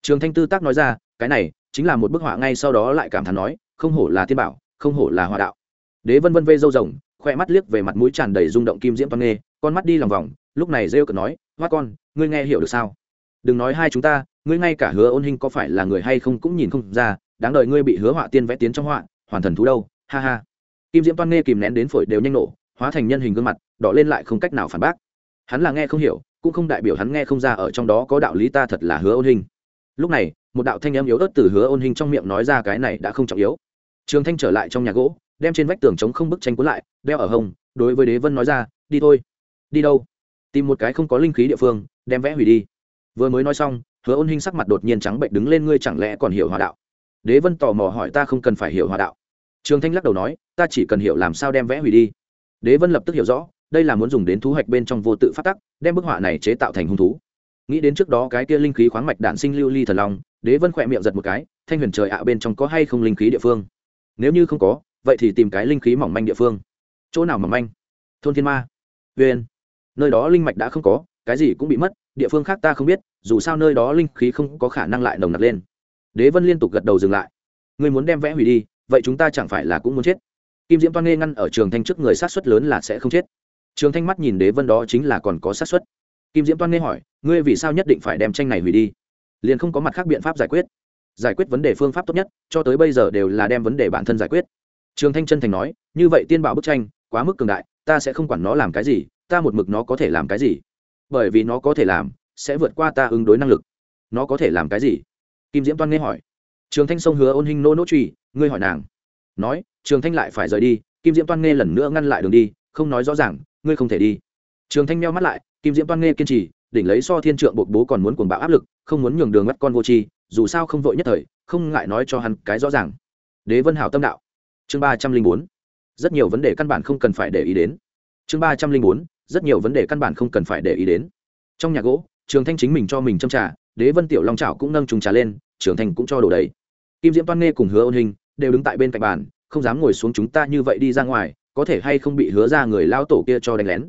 Trường thanh tư tác nói ra, cái này chính là một bức họa ngay sau đó lại cảm thán nói, không hổ là thiên bảo, không hổ là họa đạo. Đế vân vân vê râu rồng, khoe mắt liếc về mặt mũi tràn đầy rung động kim diễm toan nghê, con mắt đi lòng vòng, lúc này rêu cợt nói, hoa con, ngươi nghe hiểu được sao? Đừng nói hai chúng ta, ngươi ngay cả hứa ôn hình có phải là người hay không cũng nhìn không ra, đáng đợi ngươi bị hứa họa tiên vẽ tiến trong họa, hoàn thần thú đâu, ha ha. Kim diễm toan nghe kìm nén đến phổi đều nhanh nổ, hóa thành nhân hình gương mặt, đỏ lên lại không cách nào phản bác. Hắn là nghe không hiểu, cũng không đại biểu hắn nghe không ra ở trong đó có đạo lý ta thật là hứa ôn hình lúc này một đạo thanh âm yếu ớt từ hứa ôn hình trong miệng nói ra cái này đã không trọng yếu. Trường thanh trở lại trong nhà gỗ, đem trên vách tường chống không bức tranh cuốn lại, đeo ở hông đối với đế vân nói ra, đi thôi. Đi đâu? Tìm một cái không có linh khí địa phương, đem vẽ hủy đi. Vừa mới nói xong, hứa ôn hình sắc mặt đột nhiên trắng bệnh đứng lên, ngươi chẳng lẽ còn hiểu hòa đạo? Đế vân tò mò hỏi, ta không cần phải hiểu hòa đạo. Trường thanh lắc đầu nói, ta chỉ cần hiểu làm sao đem vẽ hủy đi. Đế vân lập tức hiểu rõ, đây là muốn dùng đến thú hoạch bên trong vô tự phát tắc, đem bức họa này chế tạo thành hung thú. Nghĩ đến trước đó cái kia linh khí khoáng mạch đạn sinh lưu ly thần long đế vân khỏe miệng giật một cái, thanh huyền trời ạ bên trong có hay không linh khí địa phương? Nếu như không có, vậy thì tìm cái linh khí mỏng manh địa phương. Chỗ nào mỏng manh? Thôn thiên ma. Vn nơi đó linh mạch đã không có, cái gì cũng bị mất, địa phương khác ta không biết, dù sao nơi đó linh khí không có khả năng lại nồng nặc lên. Đế vân liên tục gật đầu dừng lại. Người muốn đem vẽ hủy đi, vậy chúng ta chẳng phải là cũng muốn chết? Kim diễm toan nghê ngăn ở trường thanh trước người sát xuất lớn là sẽ không chết. Trường thanh mắt nhìn đế vân đó chính là còn có sát xuất kim diễm toan nghê hỏi, ngươi vì sao nhất định phải đem tranh này hủy đi? Liền không có mặt khác biện pháp giải quyết. Giải quyết vấn đề phương pháp tốt nhất, cho tới bây giờ đều là đem vấn đề bản thân giải quyết. Trường thanh chân thành nói, như vậy tiên bảo bức tranh, quá mức cường đại, ta sẽ không quản nó làm cái gì, ta một mực nó có thể làm cái gì? Bởi vì nó có thể làm, sẽ vượt qua ta ứng đối năng lực. Nó có thể làm cái gì? Kim diễm toan nghe hỏi. Trường thanh sông hứa ôn hình nô nỗ truy, ngươi hỏi nàng. Nói, trường thanh lại phải rời đi, kim diễm toan nghe lần nữa ngăn lại đường đi, không nói rõ ràng, ngươi không thể đi. Trường thanh meo mắt lại, kim diễm toan nghe kiên trì đỉnh lấy so thiên trượng bộc bố còn muốn cuồng bạo áp lực, không muốn nhường đường mắt con vô tri, dù sao không vội nhất thời, không ngại nói cho hắn cái rõ ràng. Đế vân hảo tâm đạo. Chương ba trăm linh bốn. Rất nhiều vấn đề căn bản không cần phải để ý đến. Chương ba trăm linh bốn. Rất nhiều vấn đề căn bản không cần phải để ý đến. Trong nhà gỗ, trường thanh chính mình cho mình châm trà, đế vân tiểu long trào cũng nâng trùng trà lên, trường thanh cũng cho đổ đầy. Kim diễm toan nghe cùng hứa ôn hình đều đứng tại bên cạnh bàn, không dám ngồi xuống chúng ta như vậy đi ra ngoài, có thể hay không bị hứa ra người lao tổ kia cho đánh lén.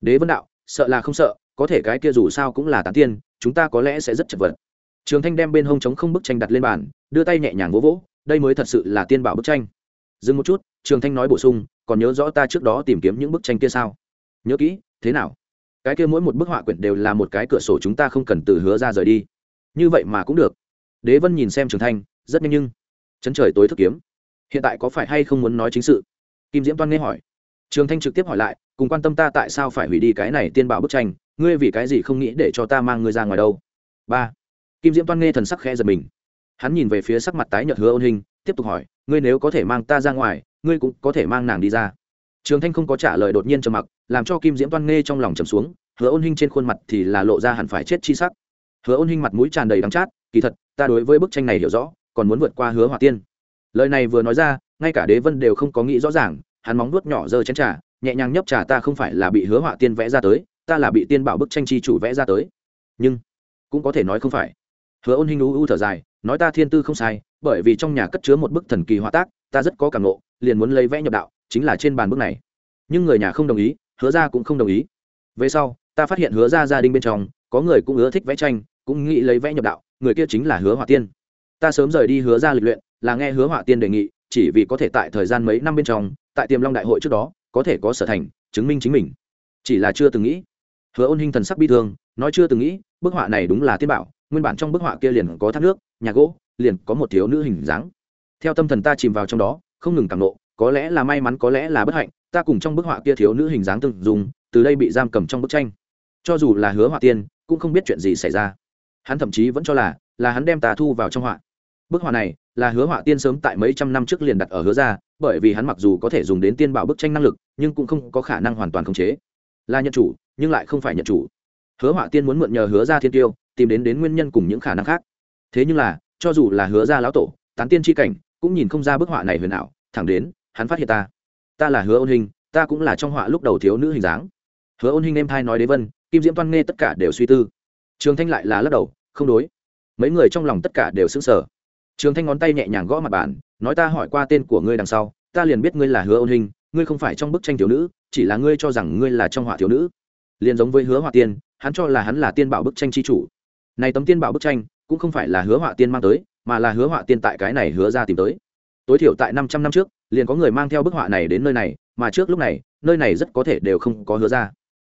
Đế vân đạo, sợ là không sợ có thể cái kia dù sao cũng là tán tiên, chúng ta có lẽ sẽ rất chật vật. Trường thanh đem bên hông trống không bức tranh đặt lên bàn, đưa tay nhẹ nhàng vỗ vỗ, đây mới thật sự là tiên bảo bức tranh. Dừng một chút, trường thanh nói bổ sung, còn nhớ rõ ta trước đó tìm kiếm những bức tranh kia sao? Nhớ kỹ, thế nào? Cái kia mỗi một bức họa quyển đều là một cái cửa sổ chúng ta không cần từ hứa ra rời đi. Như vậy mà cũng được. Đế vân nhìn xem trường thanh, rất nhanh nhưng chấn trời tối thức kiếm. Hiện tại có phải hay không muốn nói chính sự? Kim diễm toan nghe hỏi. Trường thanh trực tiếp hỏi lại, cùng quan tâm ta tại sao phải hủy đi cái này tiên bảo bức tranh ngươi vì cái gì không nghĩ để cho ta mang ngươi ra ngoài đâu? Ba. Kim diễm toan nghe thần sắc khẽ giật mình. Hắn nhìn về phía sắc mặt tái nhợt hứa ôn hình tiếp tục hỏi, ngươi nếu có thể mang ta ra ngoài, ngươi cũng có thể mang nàng đi ra. Trường thanh không có trả lời đột nhiên trầm mặc, làm cho kim diễm toan nghe trong lòng trầm xuống, hứa ôn hình trên khuôn mặt thì là lộ ra hẳn phải chết chi sắc. Hứa ôn hình mặt mũi tràn đầy đắng chát, kỳ thật, ta đối với bức tranh này hiểu rõ, còn muốn vượt qua hứa hỏa tiên. Lời này vừa nói ra, ngay cả đế vân đều không có nghĩ rõ ràng, hắn móng nuốt nhỏ giơ chén trà, nhẹ nhàng nhấp trà ta không phải là bị hứa hỏa tiên vẽ ra tới ta là bị tiên bảo bức tranh chi chủ vẽ ra tới. Nhưng, cũng có thể nói không phải. Hứa ôn hình u u thở dài, nói ta thiên tư không sai, bởi vì trong nhà cất chứa một bức thần kỳ hóa tác, ta rất có cảm nộ liền muốn lấy vẽ nhập đạo, chính là trên bàn bức này. Nhưng người nhà không đồng ý, hứa ra cũng không đồng ý. Về sau, ta phát hiện hứa ra gia đình bên trong, có người cũng ưa thích vẽ tranh, cũng nghĩ lấy vẽ nhập đạo, người kia chính là hứa họa tiên. Ta sớm rời đi hứa ra lịch luyện, là nghe hứa họa tiên đề nghị, chỉ vì có thể tại thời gian mấy năm bên trong, tại tiềm long đại hội trước đó, có thể có sở thành, chứng minh chính mình. Chỉ là chưa từng nghĩ hứa ôn hình thần sắc bi thương, nói chưa từng nghĩ, bức họa này đúng là tiên bảo, nguyên bản trong bức họa kia liền có thác nước, nhà gỗ, liền có một thiếu nữ hình dáng. Theo tâm thần ta chìm vào trong đó, không ngừng cảm nộ, có lẽ là may mắn, có lẽ là bất hạnh, ta cùng trong bức họa kia thiếu nữ hình dáng từng dùng từ đây bị giam cầm trong bức tranh. Cho dù là hứa họa tiên, cũng không biết chuyện gì xảy ra. Hắn thậm chí vẫn cho là là hắn đem ta thu vào trong họa. Bức họa này, là hứa họa tiên sớm tại mấy trăm năm trước liền đặt ở hứa ra bởi vì hắn mặc dù có thể dùng đến tiên bảo bức tranh năng lực, nhưng cũng không có khả năng hoàn toàn khống chế là nhận chủ, nhưng lại không phải nhận chủ. Hứa họa tiên muốn mượn nhờ hứa ra thiên tiêu tìm đến đến nguyên nhân cùng những khả năng khác. Thế nhưng là, cho dù là hứa ra lão tổ, tán tiên tri cảnh, cũng nhìn không ra bức họa này huyền ảo, thẳng đến, hắn phát hiện ta. Ta là hứa ôn hình, ta cũng là trong họa lúc đầu thiếu nữ hình dáng. Hứa ôn hình em thai nói đế vân, kim diễm toan nghe tất cả đều suy tư. Trường thanh lại là lắc đầu, không đối. Mấy người trong lòng tất cả đều sững sờ. Trường thanh ngón tay nhẹ nhàng gõ mặt bàn, nói ta hỏi qua tên của ngươi đằng sau, ta liền biết ngươi là hứa ôn hình ngươi không phải trong bức tranh thiếu nữ, chỉ là ngươi cho rằng ngươi là trong họa thiếu nữ. Liền giống với hứa họa tiên, hắn cho là hắn là tiên bảo bức tranh chi chủ. Này tấm tiên bảo bức tranh, cũng không phải là hứa họa tiên mang tới, mà là hứa họa tiên tại cái này hứa ra tìm tới. Tối thiểu tại năm trăm năm trước, liền có người mang theo bức họa này đến nơi này, mà trước lúc này, nơi này rất có thể đều không có hứa ra.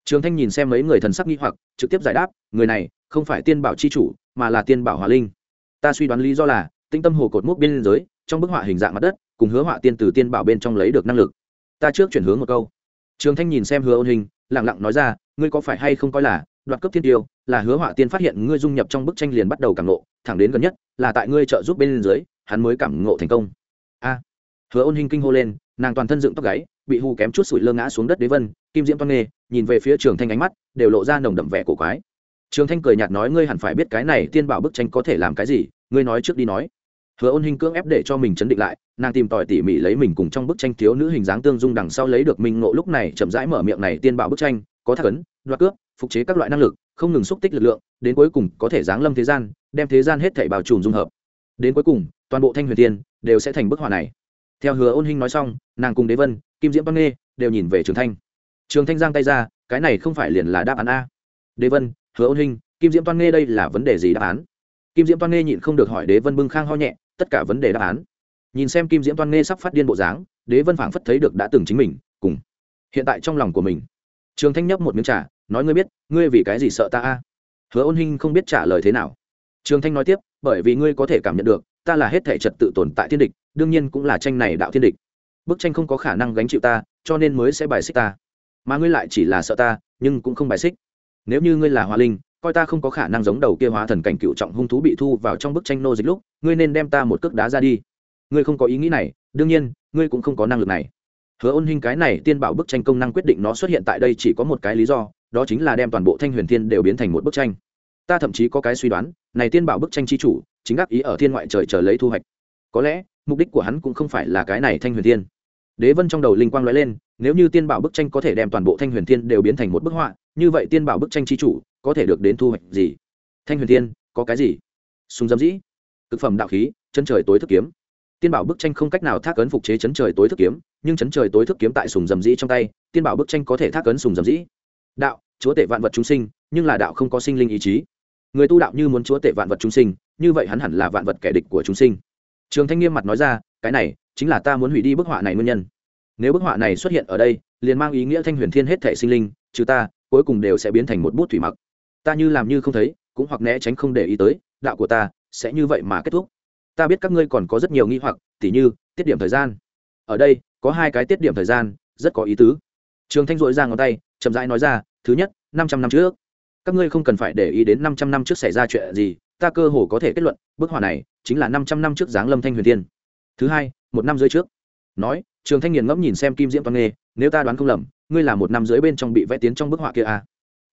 Trường thanh nhìn xem mấy người thần sắc nghi hoặc, trực tiếp giải đáp, người này không phải tiên bảo chi chủ, mà là tiên bảo hòa linh. Ta suy đoán lý do là tinh tâm hồ cột mốc biên giới, trong bức họa hình dạng mặt đất, cùng hứa họa tiên từ tiên bảo bên trong lấy được năng lực ta trước chuyển hướng một câu. Trường thanh nhìn xem hứa ôn hình lẳng lặng nói ra ngươi có phải hay không coi là đoạt cấp thiên tiêu là hứa họa tiên phát hiện ngươi dung nhập trong bức tranh liền bắt đầu cảm nộ, thẳng đến gần nhất là tại ngươi trợ giúp bên dưới hắn mới cảm ngộ thành công. A. Hứa ôn hình kinh hô lên nàng toàn thân dựng tóc gáy bị hù kém chút sủi lơ ngã xuống đất đế vân kim diễm toan nghê nhìn về phía trường thanh ánh mắt đều lộ ra nồng đậm vẻ cổ quái. Trường thanh cười nhạt nói ngươi hẳn phải biết cái này tiên bảo bức tranh có thể làm cái gì ngươi nói trước đi nói hứa ôn hình cưỡng ép để cho mình chấn định lại, nàng tìm tòi tỉ mỉ lấy mình cùng trong bức tranh thiếu nữ hình dáng tương dung đằng sau lấy được minh ngộ lúc này chậm rãi mở miệng này tiên bảo bức tranh, có thác ấn, đoạt cướp, phục chế các loại năng lực, không ngừng xúc tích lực lượng, đến cuối cùng có thể giáng lâm thế gian, đem thế gian hết thảy bảo trùm dung hợp. Đến cuối cùng, toàn bộ thanh huyền tiên đều sẽ thành bức họa này. Theo hứa ôn hinh nói xong, nàng cùng đế vân, kim diễm băng nghê đều nhìn về trường thanh. Trường thanh giang tay ra, cái này không phải liền là đáp án a. Đế vân, hứa ôn hinh, kim diễm toan nghê đây là vấn đề gì đáp án? Kim diễm toan nghê nhịn không được hỏi đế vân bưng khang ho nhẹ tất cả vấn đề đáp án. Nhìn xem kim diễm toan nghê sắp phát điên bộ dáng, đế vân phảng phất thấy được đã từng chính mình, cùng hiện tại trong lòng của mình. Trường thanh nhấp một miếng trà, nói ngươi biết, ngươi vì cái gì sợ ta a? Hứa ôn hinh không biết trả lời thế nào. Trường thanh nói tiếp, bởi vì ngươi có thể cảm nhận được, ta là hết thể trật tự tồn tại thiên địch, đương nhiên cũng là tranh này đạo thiên địch. Bức tranh không có khả năng gánh chịu ta, cho nên mới sẽ bài xích ta. Mà ngươi lại chỉ là sợ ta, nhưng cũng không bài xích. Nếu như ngươi là hoa linh, coi ta không có khả năng giống đầu kia hóa thần cảnh cựu trọng hung thú bị thu vào trong bức tranh nô dịch lúc ngươi nên đem ta một cước đá ra đi. Ngươi không có ý nghĩ này, đương nhiên, ngươi cũng không có năng lực này. Hứa ôn hình cái này tiên bảo bức tranh công năng quyết định nó xuất hiện tại đây chỉ có một cái lý do, đó chính là đem toàn bộ thanh huyền thiên đều biến thành một bức tranh. Ta thậm chí có cái suy đoán, này tiên bảo bức tranh chi chủ, chính đắc ý ở thiên ngoại trời chờ lấy thu hoạch. Có lẽ, mục đích của hắn cũng không phải là cái này thanh huyền thiên. Đế vân trong đầu linh quang nói lên, nếu như tiên bảo bức tranh có thể đem toàn bộ thanh huyền thiên đều biến thành một bức họa, như vậy tiên bảo bức tranh chi chủ có thể được đến thu hoạch gì? Thanh huyền thiên, có cái gì? Súng dâm dĩ thực phẩm đạo khí, chân trời tối thức kiếm. Tiên bảo bức tranh không cách nào thác ấn phục chế chấn trời tối thức kiếm, nhưng chấn trời tối thức kiếm tại sùng dầm dĩ trong tay, tiên bảo bức tranh có thể thác ấn sùng dầm dĩ. Đạo, chúa tể vạn vật chúng sinh, nhưng là đạo không có sinh linh ý chí. Người tu đạo như muốn chúa tể vạn vật chúng sinh, như vậy hắn hẳn là vạn vật kẻ địch của chúng sinh. Trường thanh nghiêm mặt nói ra, cái này chính là ta muốn hủy đi bức họa này nguyên nhân. Nếu bức họa này xuất hiện ở đây, liền mang ý nghĩa thanh huyền thiên hết thể sinh linh, trừ ta, cuối cùng đều sẽ biến thành một bút thủy mặc. Ta như làm như không thấy, cũng hoặc né tránh không để ý tới, đạo của ta sẽ như vậy mà kết thúc. Ta biết các ngươi còn có rất nhiều nghi hoặc, tỉ như, tiết điểm thời gian. Ở đây, có hai cái tiết điểm thời gian, rất có ý tứ. Trường thanh dội ra ngón tay, chậm rãi nói ra, thứ nhất, năm trăm năm trước. Các ngươi không cần phải để ý đến năm trăm năm trước xảy ra chuyện gì, ta cơ hồ có thể kết luận, bức họa này chính là năm trăm năm trước giáng lâm thanh huyền tiên thứ hai, một năm rưỡi trước. Nói, trường thanh nghiền ngẫm nhìn xem kim diễm toan nghê, nếu ta đoán không lầm, ngươi là một năm rưỡi bên trong bị vẽ tiến trong bức họa kia à.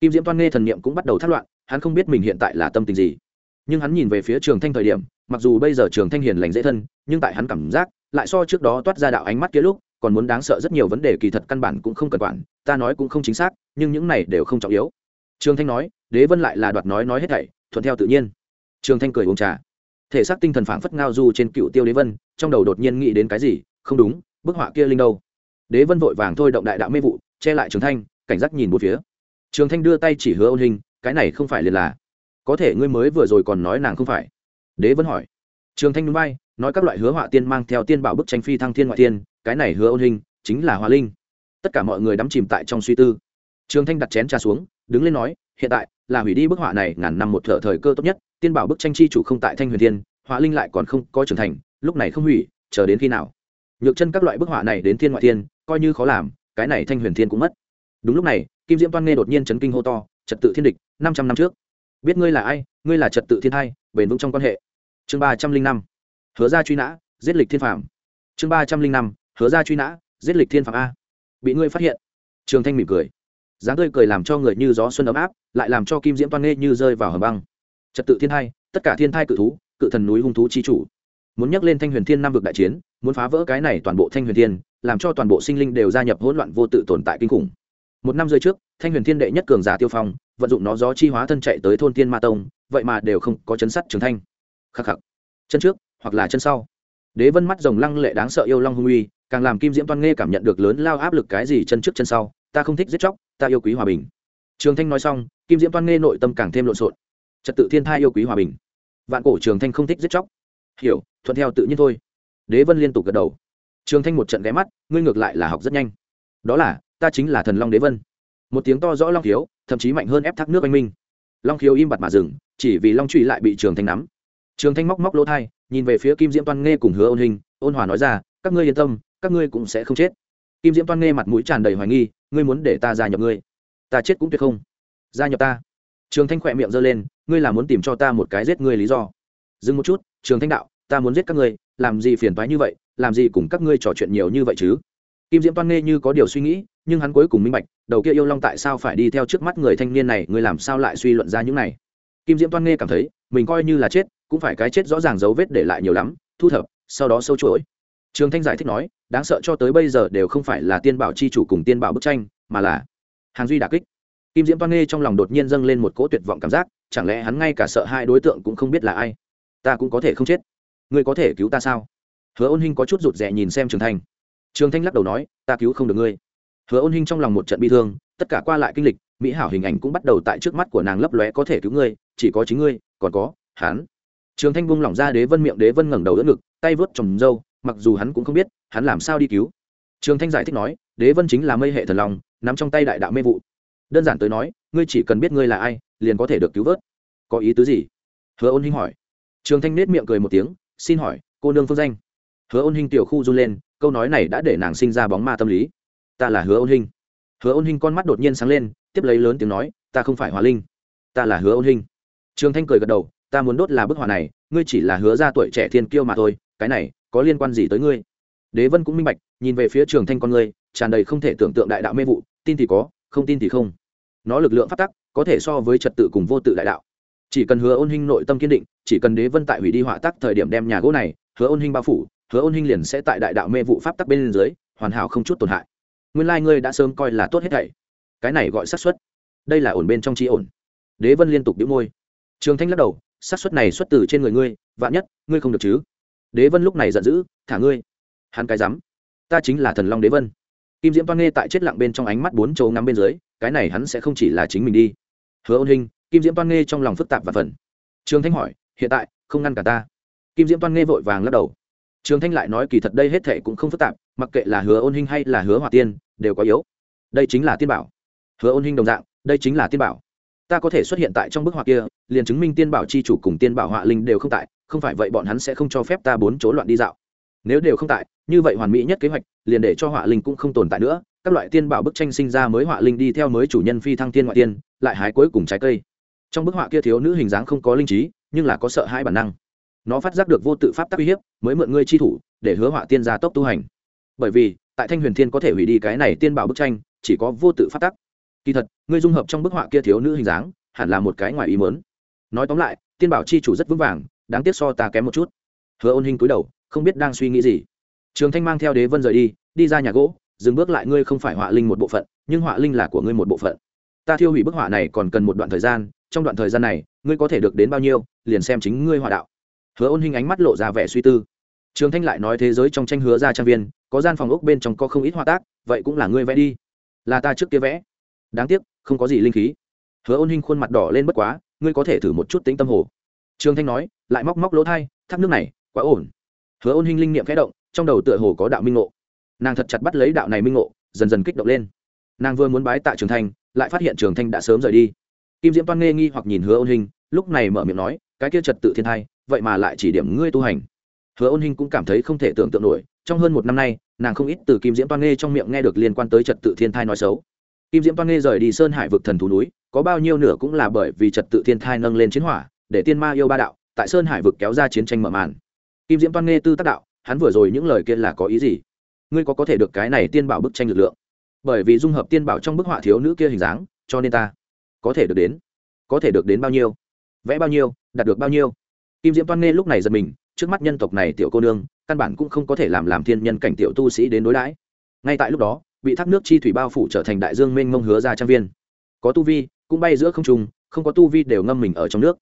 kim diễm toan nghê thần niệm cũng bắt đầu thất loạn, hắn không biết mình hiện tại là tâm tình gì nhưng hắn nhìn về phía trường thanh thời điểm, mặc dù bây giờ trường thanh hiền lành dễ thân, nhưng tại hắn cảm giác, lại so trước đó toát ra đạo ánh mắt kia lúc, còn muốn đáng sợ rất nhiều vấn đề kỳ thật căn bản cũng không cần quản, ta nói cũng không chính xác, nhưng những này đều không trọng yếu. Trường thanh nói, đế vân lại là đoạt nói nói hết thảy, thuận theo tự nhiên. Trường thanh cười uống trà. Thể xác tinh thần phảng phất ngao du trên cựu tiêu đế vân, trong đầu đột nhiên nghĩ đến cái gì, không đúng, bức họa kia linh đâu. Đế vân vội vàng thôi động đại đạo mê vụ, che lại trường thanh, cảnh giác nhìn một phía. Trường thanh đưa tay chỉ hứa ôn hình, cái này không phải liền là có thể ngươi mới vừa rồi còn nói nàng không phải. Đế vẫn hỏi. Trường thanh núi bay, nói các loại hứa họa tiên mang theo tiên bảo bức tranh phi thăng thiên ngoại tiên, cái này hứa ôn hình, chính là hoa linh. Tất cả mọi người đắm chìm tại trong suy tư. Trường thanh đặt chén trà xuống, đứng lên nói, hiện tại, là hủy đi bức họa này ngàn năm một thợ thời cơ tốt nhất, tiên bảo bức tranh chi chủ không tại thanh huyền thiên họa linh lại còn không có trưởng thành, lúc này không hủy, chờ đến khi nào? Nhược chân các loại bức họa này đến thiên ngoại thiên coi như khó làm, cái này thanh huyền thiên cũng mất. Đúng lúc này, kim diễm toan nghe đột nhiên chấn kinh hô to, trật tự thiên địch, năm trăm năm trước biết ngươi là ai, ngươi là trật tự thiên hai bền vững trong quan hệ. Chương ba trăm linh năm. Hứa ra truy nã, giết lịch thiên phạm chương ba trăm linh năm. Hứa ra truy nã, giết lịch thiên phạm a. Bị ngươi phát hiện. Trường thanh mỉm cười. Dáng tươi cười làm cho người như gió xuân ấm áp, lại làm cho kim diễm toan nghê như rơi vào hầm băng. Trật tự thiên hai tất cả thiên thai cự thú, cự thần núi hung thú chi chủ. Muốn nhắc lên thanh huyền thiên nam vực đại chiến, muốn phá vỡ cái này toàn bộ thanh huyền thiên, làm cho toàn bộ sinh linh đều gia nhập hỗn loạn vô tự tồn tại kinh khủng một năm rưỡi trước, thanh huyền thiên đệ nhất cường giả tiêu phong, vận dụng nó gió chi hóa thân chạy tới thôn tiên ma tông, vậy mà đều không có chấn sắt trường thanh. Khắc khắc. Chân trước, hoặc là chân sau. Đế vân mắt rồng lăng lệ đáng sợ yêu long hung uy, càng làm kim diễm toan nghe cảm nhận được lớn lao áp lực cái gì chân trước chân sau, ta không thích giết chóc, ta yêu quý hòa bình. Trường thanh nói xong, kim diễm toan nghe nội tâm càng thêm lộn xộn. Trật tự thiên thai yêu quý hòa bình. Vạn cổ trường thanh không thích giết chóc. Hiểu, thuận theo tự nhiên thôi. Đế vân liên tục gật đầu. Trường thanh một trận ghé mắt, ngươi ngược lại là học rất nhanh. Đó là ta chính là thần long đế vân. Một tiếng to rõ long khiếu, thậm chí mạnh hơn ép thác nước anh minh. Long khiếu im bặt mà dừng, chỉ vì long trụy lại bị trường thanh nắm. Trường thanh móc móc lỗ thai, nhìn về phía kim diễm toan nghe cùng hứa ôn hình, ôn hòa nói ra, các ngươi yên tâm, các ngươi cũng sẽ không chết. Kim diễm toan nghe mặt mũi tràn đầy hoài nghi, ngươi muốn để ta gia nhập ngươi? Ta chết cũng tuyệt không. Gia nhập ta? Trường thanh khỏe miệng giơ lên, ngươi là muốn tìm cho ta một cái giết ngươi lý do? Dừng một chút, trường thanh đạo, ta muốn giết các ngươi, làm gì phiền toái như vậy, làm gì cùng các ngươi trò chuyện nhiều như vậy chứ? Kim diễm toan nghe như có điều suy nghĩ, nhưng hắn cuối cùng minh bạch, đầu kia yêu long tại sao phải đi theo trước mắt người thanh niên này, người làm sao lại suy luận ra những này. Kim diễm toan nghe cảm thấy, mình coi như là chết, cũng phải cái chết rõ ràng dấu vết để lại nhiều lắm, thu thập, sau đó sâu chuỗi. Trường thanh giải thích nói, đáng sợ cho tới bây giờ đều không phải là tiên bảo chi chủ cùng tiên bảo bức tranh, mà là hàng duy đà kích. Kim diễm toan nghe trong lòng đột nhiên dâng lên một cỗ tuyệt vọng cảm giác, chẳng lẽ hắn ngay cả sợ hai đối tượng cũng không biết là ai? Ta cũng có thể không chết. Ngươi có thể cứu ta sao? Hứa ôn hinh có chút rụt rè nhìn xem trường thanh trường thanh lắc đầu nói ta cứu không được ngươi. Hứa ôn hinh trong lòng một trận bi thương tất cả qua lại kinh lịch mỹ hảo hình ảnh cũng bắt đầu tại trước mắt của nàng lấp lóe có thể cứu ngươi chỉ có chính ngươi còn có hắn. Trường thanh buông lỏng ra đế vân miệng đế vân ngẩng đầu đỡ ngực tay vớt trồng râu, mặc dù hắn cũng không biết hắn làm sao đi cứu. Trường thanh giải thích nói đế vân chính là mây hệ thần lòng nắm trong tay đại đạo mê vụ. Đơn giản tới nói ngươi chỉ cần biết ngươi là ai liền có thể được cứu vớt. Có ý tứ gì? Hứa ôn hinh hỏi. Trường thanh nết miệng cười một tiếng xin hỏi cô nương phương danh? Hứa ôn hinh tiểu khu run lên câu nói này đã để nàng sinh ra bóng ma tâm lý. Ta là hứa ôn hình hứa ôn hình con mắt đột nhiên sáng lên, tiếp lấy lớn tiếng nói, ta không phải hòa linh. Ta là hứa ôn hình trường thanh cười gật đầu, ta muốn đốt là bức họa này, ngươi chỉ là hứa ra tuổi trẻ thiên kiêu mà thôi, cái này có liên quan gì tới ngươi? Đế vân cũng minh bạch, nhìn về phía trường thanh con ngươi, tràn đầy không thể tưởng tượng đại đạo mê vụ, tin thì có, không tin thì không. Nó lực lượng phát tắc, có thể so với trật tự cùng vô tự đại đạo. Chỉ cần hứa ôn hinh nội tâm kiên định, chỉ cần đế vân tại hủy đi họa tắc thời điểm đem nhà gỗ này, hứa ôn hinh bao phủ hứa ôn hinh liền sẽ tại đại đạo mê vụ pháp tắc bên dưới, hoàn hảo không chút tổn hại. Nguyên lai ngươi đã sớm coi là tốt hết thảy. Cái này gọi xác suất. Đây là ổn bên trong trí ổn. Đế vân liên tục đĩu môi. Trường thanh lắc đầu, xác suất này xuất từ trên người ngươi, vạn nhất, ngươi không được chứ? Đế vân lúc này giận dữ, thả ngươi. Hắn cái dám ta chính là thần long đế vân. Kim diễm toan nghe tại chết lặng bên trong ánh mắt bốn châu ngắm bên dưới, cái này hắn sẽ không chỉ là chính mình đi. Hứa ôn hình kim diễm toan nghe trong lòng phức tạp và phần trường thanh hỏi, hiện tại, không ngăn cả ta. Kim diễm toan nghe vội vàng lắc đầu trường thanh lại nói kỳ thật đây hết thệ cũng không phức tạp, mặc kệ là hứa ôn hình hay là hứa hỏa tiên, đều có yếu. Đây chính là tiên bảo. Hứa ôn hình đồng dạng, đây chính là tiên bảo. Ta có thể xuất hiện tại trong bức họa kia, liền chứng minh tiên bảo c h i chủ cùng tiên bảo họa linh đều không tại, không phải vậy bọn hắn sẽ không cho phép ta bốn chỗ loạn đi dạo. Nếu đều không tại, như vậy hoàn mỹ nhất kế hoạch, liền để cho họa linh cũng không tồn tại nữa, các loại tiên bảo bức tranh sinh ra mới họa linh đi theo mới chủ nhân phi thăng tiên ngoại tiên, lại hái cuối cùng trái cây. Trong bức họa kia thiếu nữ hình dáng không có linh trí, nhưng là có sợ hãi bản năng nó phát giác được vô tự pháp tắc uy hiếp, mới mượn ngươi chi thủ, để hứa họa tiên gia tốc tu hành. Bởi vì, tại thanh huyền thiên có thể hủy đi cái này tiên bảo bức tranh, chỉ có vô tự pháp tắc. Kỳ thật, ngươi dung hợp trong bức họa kia thiếu nữ hình dáng, hẳn là một cái ngoài ý mớn nói tóm lại, tiên bảo chi chủ rất vững vàng, đáng tiếc so ta kém một chút. Hứa ôn hình cúi đầu, không biết đang suy nghĩ gì. Trường thanh mang theo đế vân rời đi đi ra nhà gỗ, dừng bước lại ngươi không phải họa linh một bộ phận, nhưng họa linh là của ngươi một bộ phận. Ta thiêu hủy bức họa này còn cần một đoạn thời gian, trong đoạn thời gian này, ngươi có thể được đến bao nhiêu, liền xem chính ngươi họa đạo hứa ôn hình ánh mắt lộ ra vẻ suy tư. Trường thanh lại nói thế giới trong tranh hứa ra trang viên, có gian phòng ốc bên trong có không ít họa tác, vậy cũng là ngươi vẽ đi. Là ta trước kia vẽ. Đáng tiếc, không có gì linh khí. Hứa ôn hình khuôn mặt đỏ lên bất quá, ngươi có thể thử một chút tính tâm hồ. Trường thanh nói, lại móc móc lỗ thai thác nước này, quá ổn. Hứa ôn hình linh niệm khẽ động, trong đầu tựa hồ có đạo minh ngộ. Nàng thật chặt bắt lấy đạo này minh ngộ, dần dần kích động lên. Nàng vừa muốn bái tạ trường thanh, lại phát hiện trường thanh đã sớm rời đi. Kim diễm toan nghe nghi hoặc nhìn hứa ôn hình lúc này mở miệng nói, cái kia trật tự thiên thai vậy mà lại chỉ điểm ngươi tu hành. Hứa ôn hình cũng cảm thấy không thể tưởng tượng nổi, trong hơn một năm nay, nàng không ít từ kim diễm toan nghe trong miệng nghe được liên quan tới trật tự thiên thai nói xấu. Kim diễm toan nghe rời đi sơn hải vực thần thú núi, có bao nhiêu nửa cũng là bởi vì trật tự thiên thai nâng lên chiến hỏa, để tiên ma yêu ba đạo, tại sơn hải vực kéo ra chiến tranh mở màn. Kim diễm toan nghe tư tác đạo, hắn vừa rồi những lời kia là có ý gì? Ngươi có có thể được cái này tiên bảo bức tranh lực lượng? Bởi vì dung hợp tiên bảo trong bức họa thiếu nữ kia hình dáng, cho nên ta có thể được đến. Có thể được đến bao nhiêu? Vẽ bao nhiêu? Đạt được bao nhiêu? Kim diễm toan nghe lúc này giật mình, trước mắt nhân tộc này tiểu cô nương, căn bản cũng không có thể làm làm thiên nhân cảnh tiểu tu sĩ đến đối đãi. Ngay tại lúc đó, bị thác nước chi thủy bao phủ trở thành đại dương mênh mông hứa ra trang viên. Có tu vi, cũng bay giữa không trung, không có tu vi đều ngâm mình ở trong nước.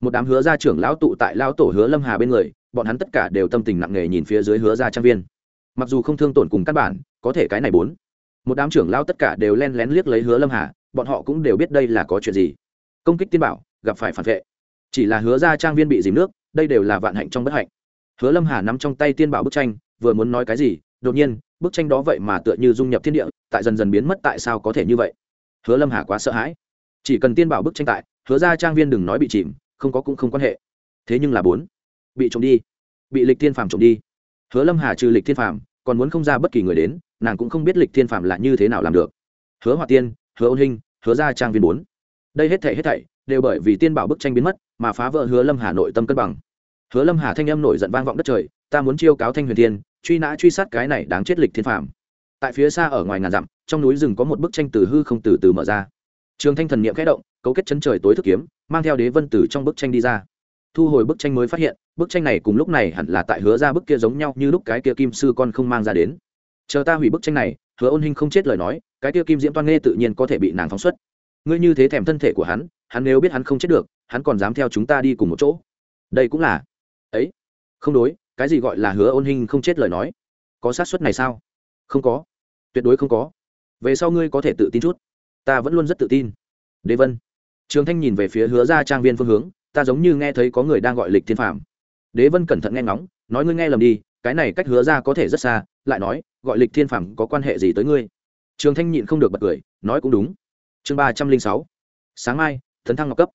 Một đám hứa gia trưởng lão tụ tại lão tổ hứa lâm hà bên người, bọn hắn tất cả đều tâm tình nặng nề nhìn phía dưới hứa gia trang viên. Mặc dù không thương tổn cùng căn bản, có thể cái này bốn. Một đám trưởng lão tất cả đều len lén liếc lấy hứa lâm hà, bọn họ cũng đều biết đây là có chuyện gì. Công kích tiên bảo, gặp phải phản vệ chỉ là hứa ra trang viên bị dìm nước đây đều là vạn hạnh trong bất hạnh. Hứa lâm hà nắm trong tay tiên bảo bức tranh vừa muốn nói cái gì đột nhiên bức tranh đó vậy mà tựa như dung nhập thiên địa tại dần dần biến mất tại sao có thể như vậy? Hứa lâm hà quá sợ hãi. Chỉ cần tiên bảo bức tranh tại hứa ra trang viên đừng nói bị chìm không có cũng không quan hệ. Thế nhưng là bốn bị trộm đi bị lịch thiên phàm trộm đi. Hứa lâm hà trừ lịch thiên phàm còn muốn không ra bất kỳ người đến nàng cũng không biết lịch thiên phàm là như thế nào làm được. Hứa hòa tiên hứa ôn Hinh, hứa ra trang viên bốn. Đây hết thảy hết thảy đều bởi vì tiên bảo bức tranh biến mất, mà phá vỡ hứa lâm hà nội tâm cân bằng. Hứa lâm hà thanh âm nổi giận vang vọng đất trời, ta muốn chiêu cáo thanh huyền thiên, truy nã truy sát cái này đáng chết lịch thiên phàm. Tại phía xa ở ngoài ngàn dặm, trong núi rừng có một bức tranh từ hư không từ từ mở ra. Trường thanh thần niệm khẽ động, cấu kết chân trời tối thức kiếm, mang theo đế vân tử trong bức tranh đi ra. Thu hồi bức tranh mới phát hiện, bức tranh này cùng lúc này hẳn là tại hứa ra bức kia giống nhau như lúc cái kia kim sư con không mang ra đến. Chờ ta hủy bức tranh này, hứa ôn hinh không chết lời nói, cái kia kim diễm toan nghe tự nhiên có thể bị nàng phóng xuất. Ngươi như thế thèm thân thể của hắn hắn nếu biết hắn không chết được, hắn còn dám theo chúng ta đi cùng một chỗ. Đây cũng là, ấy, không đối, cái gì gọi là hứa ôn hình không chết lời nói? Có sát suất này sao? Không có. Tuyệt đối không có. Về sau ngươi có thể tự tin chút. Ta vẫn luôn rất tự tin. Đế vân. Trường thanh nhìn về phía hứa ra trang viên phương hướng, ta giống như nghe thấy có người đang gọi lịch thiên phạm đế vân cẩn thận nghe ngóng, nói ngươi nghe lầm đi, cái này cách hứa ra có thể rất xa, lại nói, gọi lịch thiên phạm có quan hệ gì tới ngươi? Trường thanh nhịn không được bật cười, nói cũng đúng. Chương ba trăm linh sáu. Sáng mai tấn thăng ngọc cấp.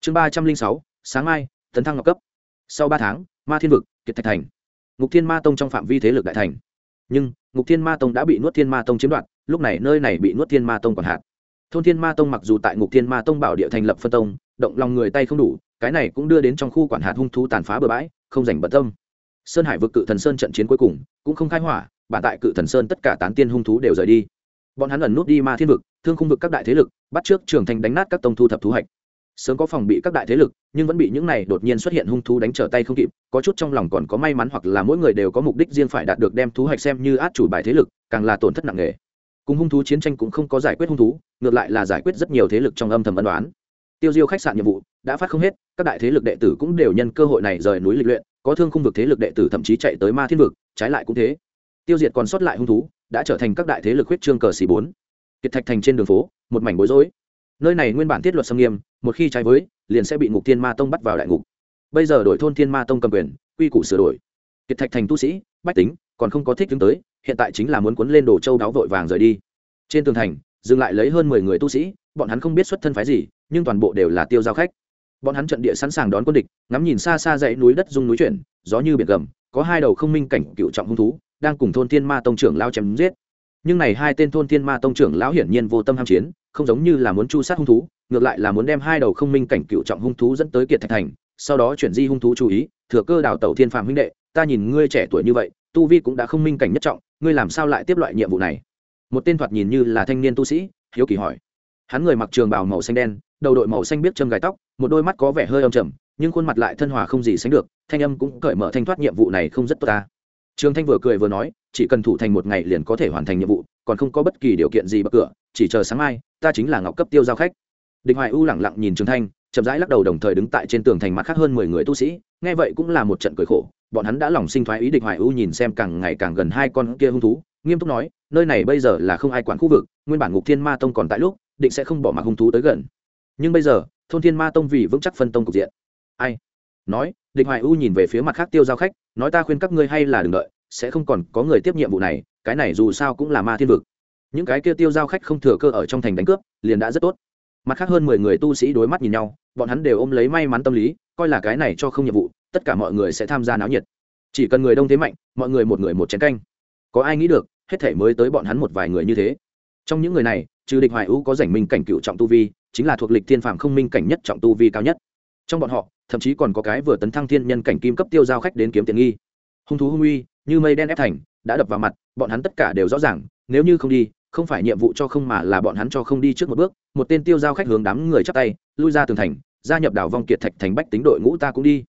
Chương ba trăm linh sáu, sáng mai, tấn thăng ngọc cấp. Sau ba tháng, ma thiên vực, kiệt thạch thành. Ngục thiên ma tông trong phạm vi thế lực đại thành. Nhưng, ngục thiên ma tông đã bị nuốt thiên ma tông chiếm đoạt, lúc này nơi này bị nuốt thiên ma tông còn hạt. thôn thiên ma tông mặc dù tại ngục thiên ma tông bảo địa thành lập phân tông, động lòng người tay không đủ, cái này cũng đưa đến trong khu quản hạt hung thú tàn phá bừa bãi, không giành bận tâm. Sơn hải vực cự thần sơn trận chiến cuối cùng cũng không khai hỏa, bản tại cự thần sơn tất cả tán tiên hung thú đều rời đi. Bọn hắn ẩn nút đi ma thiên vực, thương khung vực các đại thế lực, bắt trước trường thành đánh nát các tông thu thập thú hạch sớm có phòng bị các đại thế lực, nhưng vẫn bị những này đột nhiên xuất hiện hung thú đánh trở tay không kịp, có chút trong lòng còn có may mắn hoặc là mỗi người đều có mục đích riêng phải đạt được đem thú hạch xem như át chủ bài thế lực, càng là tổn thất nặng nề. Cùng hung thú chiến tranh cũng không có giải quyết hung thú, ngược lại là giải quyết rất nhiều thế lực trong âm thầm ân đoán tiêu diêu khách sạn nhiệm vụ đã phát không hết, các đại thế lực đệ tử cũng đều nhân cơ hội này rời núi lịch luyện, có thương khung vực thế lực đệ tử thậm chí chạy tới ma thiên vực, trái lại cũng thế. Tiêu diệt còn sót lại hung thú, đã trở thành các đại thế lực huyết trương cờ xì bốn. Kiệt thạch thành trên đường phố, một mảnh bối rối. Nơi này nguyên bản thiết luật xâm nghiêm một khi trái với, liền sẽ bị ngục thiên ma tông bắt vào đại ngục. Bây giờ đổi thôn thiên ma tông cầm quyền, quy củ sửa đổi. Kiệt thạch thành tu sĩ, bách tính, còn không có thích đứng tới, hiện tại chính là muốn cuốn lên đồ châu đáo vội vàng rời đi. Trên tường thành, dừng lại lấy hơn mười người tu sĩ, bọn hắn không biết xuất thân phái gì, nhưng toàn bộ đều là tiêu giao khách. Bọn hắn trận địa sẵn sàng đón quân địch, ngắm nhìn xa xa dãy núi đất dung núi chuyển, gió như biển gầm, có hai đầu không minh cảnh cựu trọng hung thú, đang cùng thôn thiên ma tông trưởng lao chém giết nhưng này hai tên thôn thiên ma tông trưởng lão hiển nhiên vô tâm ham chiến, không giống như là muốn chu sát hung thú, ngược lại là muốn đem hai đầu không minh cảnh cựu trọng hung thú dẫn tới kiệt thạch thành, sau đó chuyển di hung thú chú ý, thừa cơ đào tẩu thiên phạm huynh đệ, ta nhìn ngươi trẻ tuổi như vậy, tu vi cũng đã không minh cảnh nhất trọng, ngươi làm sao lại tiếp loại nhiệm vụ này? Một tên thoạt nhìn như là thanh niên tu sĩ, hiếu kỳ hỏi. Hắn người mặc trường bào màu xanh đen, đầu đội màu xanh biết châm gài tóc, một đôi mắt có vẻ hơi âm trầm, nhưng khuôn mặt lại thân hòa không gì sánh được, thanh âm cũng cởi mở thanh thoát nhiệm vụ này không rất tốt ta trường thanh vừa cười vừa nói, chỉ cần thủ thành một ngày liền có thể hoàn thành nhiệm vụ, còn không có bất kỳ điều kiện gì bậc cửa, chỉ chờ sáng mai, ta chính là ngọc cấp tiêu giao khách. Địch hoài u lẳng lặng nhìn trường thanh, chậm rãi lắc đầu đồng thời đứng tại trên tường thành mặt khác hơn mười người tu sĩ, nghe vậy cũng là một trận cười khổ, bọn hắn đã lòng sinh thoái ý địch hoài u nhìn xem càng ngày càng gần hai con kia hung thú, nghiêm túc nói, nơi này bây giờ là không ai quản khu vực, nguyên bản ngục thiên ma tông còn tại lúc, định sẽ không bỏ mặc hung thú tới gần. Nhưng bây giờ, thôn thiên ma tông vì vững chắc phân tông cục diện. Ai? Nói địch hoài u nhìn về phía mặt khác tiêu giao khách, nói ta khuyên các ngươi hay là đừng đợi, sẽ không còn có người tiếp nhiệm vụ này, cái này dù sao cũng là ma thiên vực. Những cái kia tiêu giao khách không thừa cơ ở trong thành đánh cướp, liền đã rất tốt. Mặt khác hơn mười người tu sĩ đối mắt nhìn nhau, bọn hắn đều ôm lấy may mắn tâm lý, coi là cái này cho không nhiệm vụ, tất cả mọi người sẽ tham gia náo nhiệt. Chỉ cần người đông thế mạnh, mọi người một người một chén canh. Có ai nghĩ được, hết thể mới tới bọn hắn một vài người như thế. Trong những người này, trừ địch hoài U có giành minh cảnh cựu trọng tu vi, chính là thuộc lịch thiên phạm không minh cảnh nhất trọng tu vi cao nhất. Trong bọn họ thậm chí còn có cái vừa tấn thăng thiên nhân cảnh kim cấp tiêu giao khách đến kiếm tiền nghi. Hung thú hung uy, như mây đen ép thành, đã đập vào mặt, bọn hắn tất cả đều rõ ràng, nếu như không đi, không phải nhiệm vụ cho không mà là bọn hắn cho không đi trước một bước, một tên tiêu giao khách hướng đám người chắp tay, lui ra tường thành, gia nhập đảo vong kiệt thạch thành bách tính đội ngũ ta cũng đi.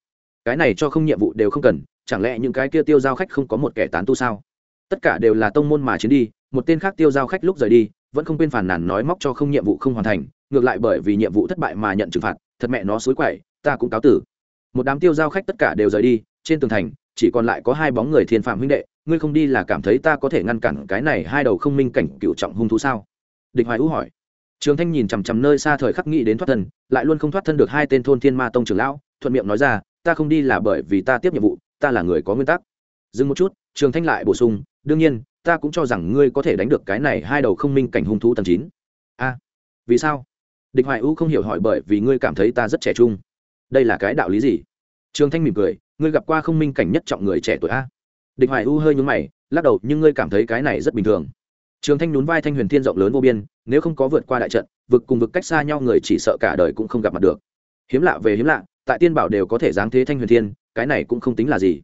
Cái này cho không nhiệm vụ đều không cần, chẳng lẽ những cái kia tiêu giao khách không có một kẻ tán tu sao? Tất cả đều là tông môn mà chiến đi, một tên khác tiêu giao khách lúc rời đi, vẫn không quên phản nàn nói móc cho không nhiệm vụ không hoàn thành, ngược lại bởi vì nhiệm vụ thất bại mà nhận trừng phạt, thật mẹ nó xối quậy ta cũng cáo tử. Một đám tiêu giao khách tất cả đều rời đi, trên tường thành, chỉ còn lại có hai bóng người thiên phạm huynh đệ. Ngươi không đi là cảm thấy ta có thể ngăn cản cái này hai đầu không minh cảnh cựu trọng hung thú sao? Địch hoài ưu hỏi. Trường thanh nhìn chằm chằm nơi xa thời khắc nghĩ đến thoát thân, lại luôn không thoát thân được hai tên thôn thiên ma tông trưởng lão, thuận miệng nói ra, ta không đi là bởi vì ta tiếp nhiệm vụ, ta là người có nguyên tắc. Dừng một chút, trường thanh lại bổ sung, đương nhiên, ta cũng cho rằng ngươi có thể đánh được cái này hai đầu không minh cảnh hung thú tầm chín. A, vì sao? Địch hoài ưu không hiểu hỏi, bởi vì ngươi cảm thấy ta rất trẻ trung đây là cái đạo lý gì? Trường thanh mỉm cười, ngươi gặp qua không minh cảnh nhất trọng người trẻ tuổi a? Địch hoài u hơi nhúng mày, lắc đầu, nhưng ngươi cảm thấy cái này rất bình thường. Trường thanh nhún vai thanh huyền thiên rộng lớn vô biên, nếu không có vượt qua đại trận, vực cùng vực cách xa nhau người chỉ sợ cả đời cũng không gặp mặt được. Hiếm lạ về hiếm lạ, tại tiên bảo đều có thể giáng thế thanh huyền thiên, cái này cũng không tính là gì.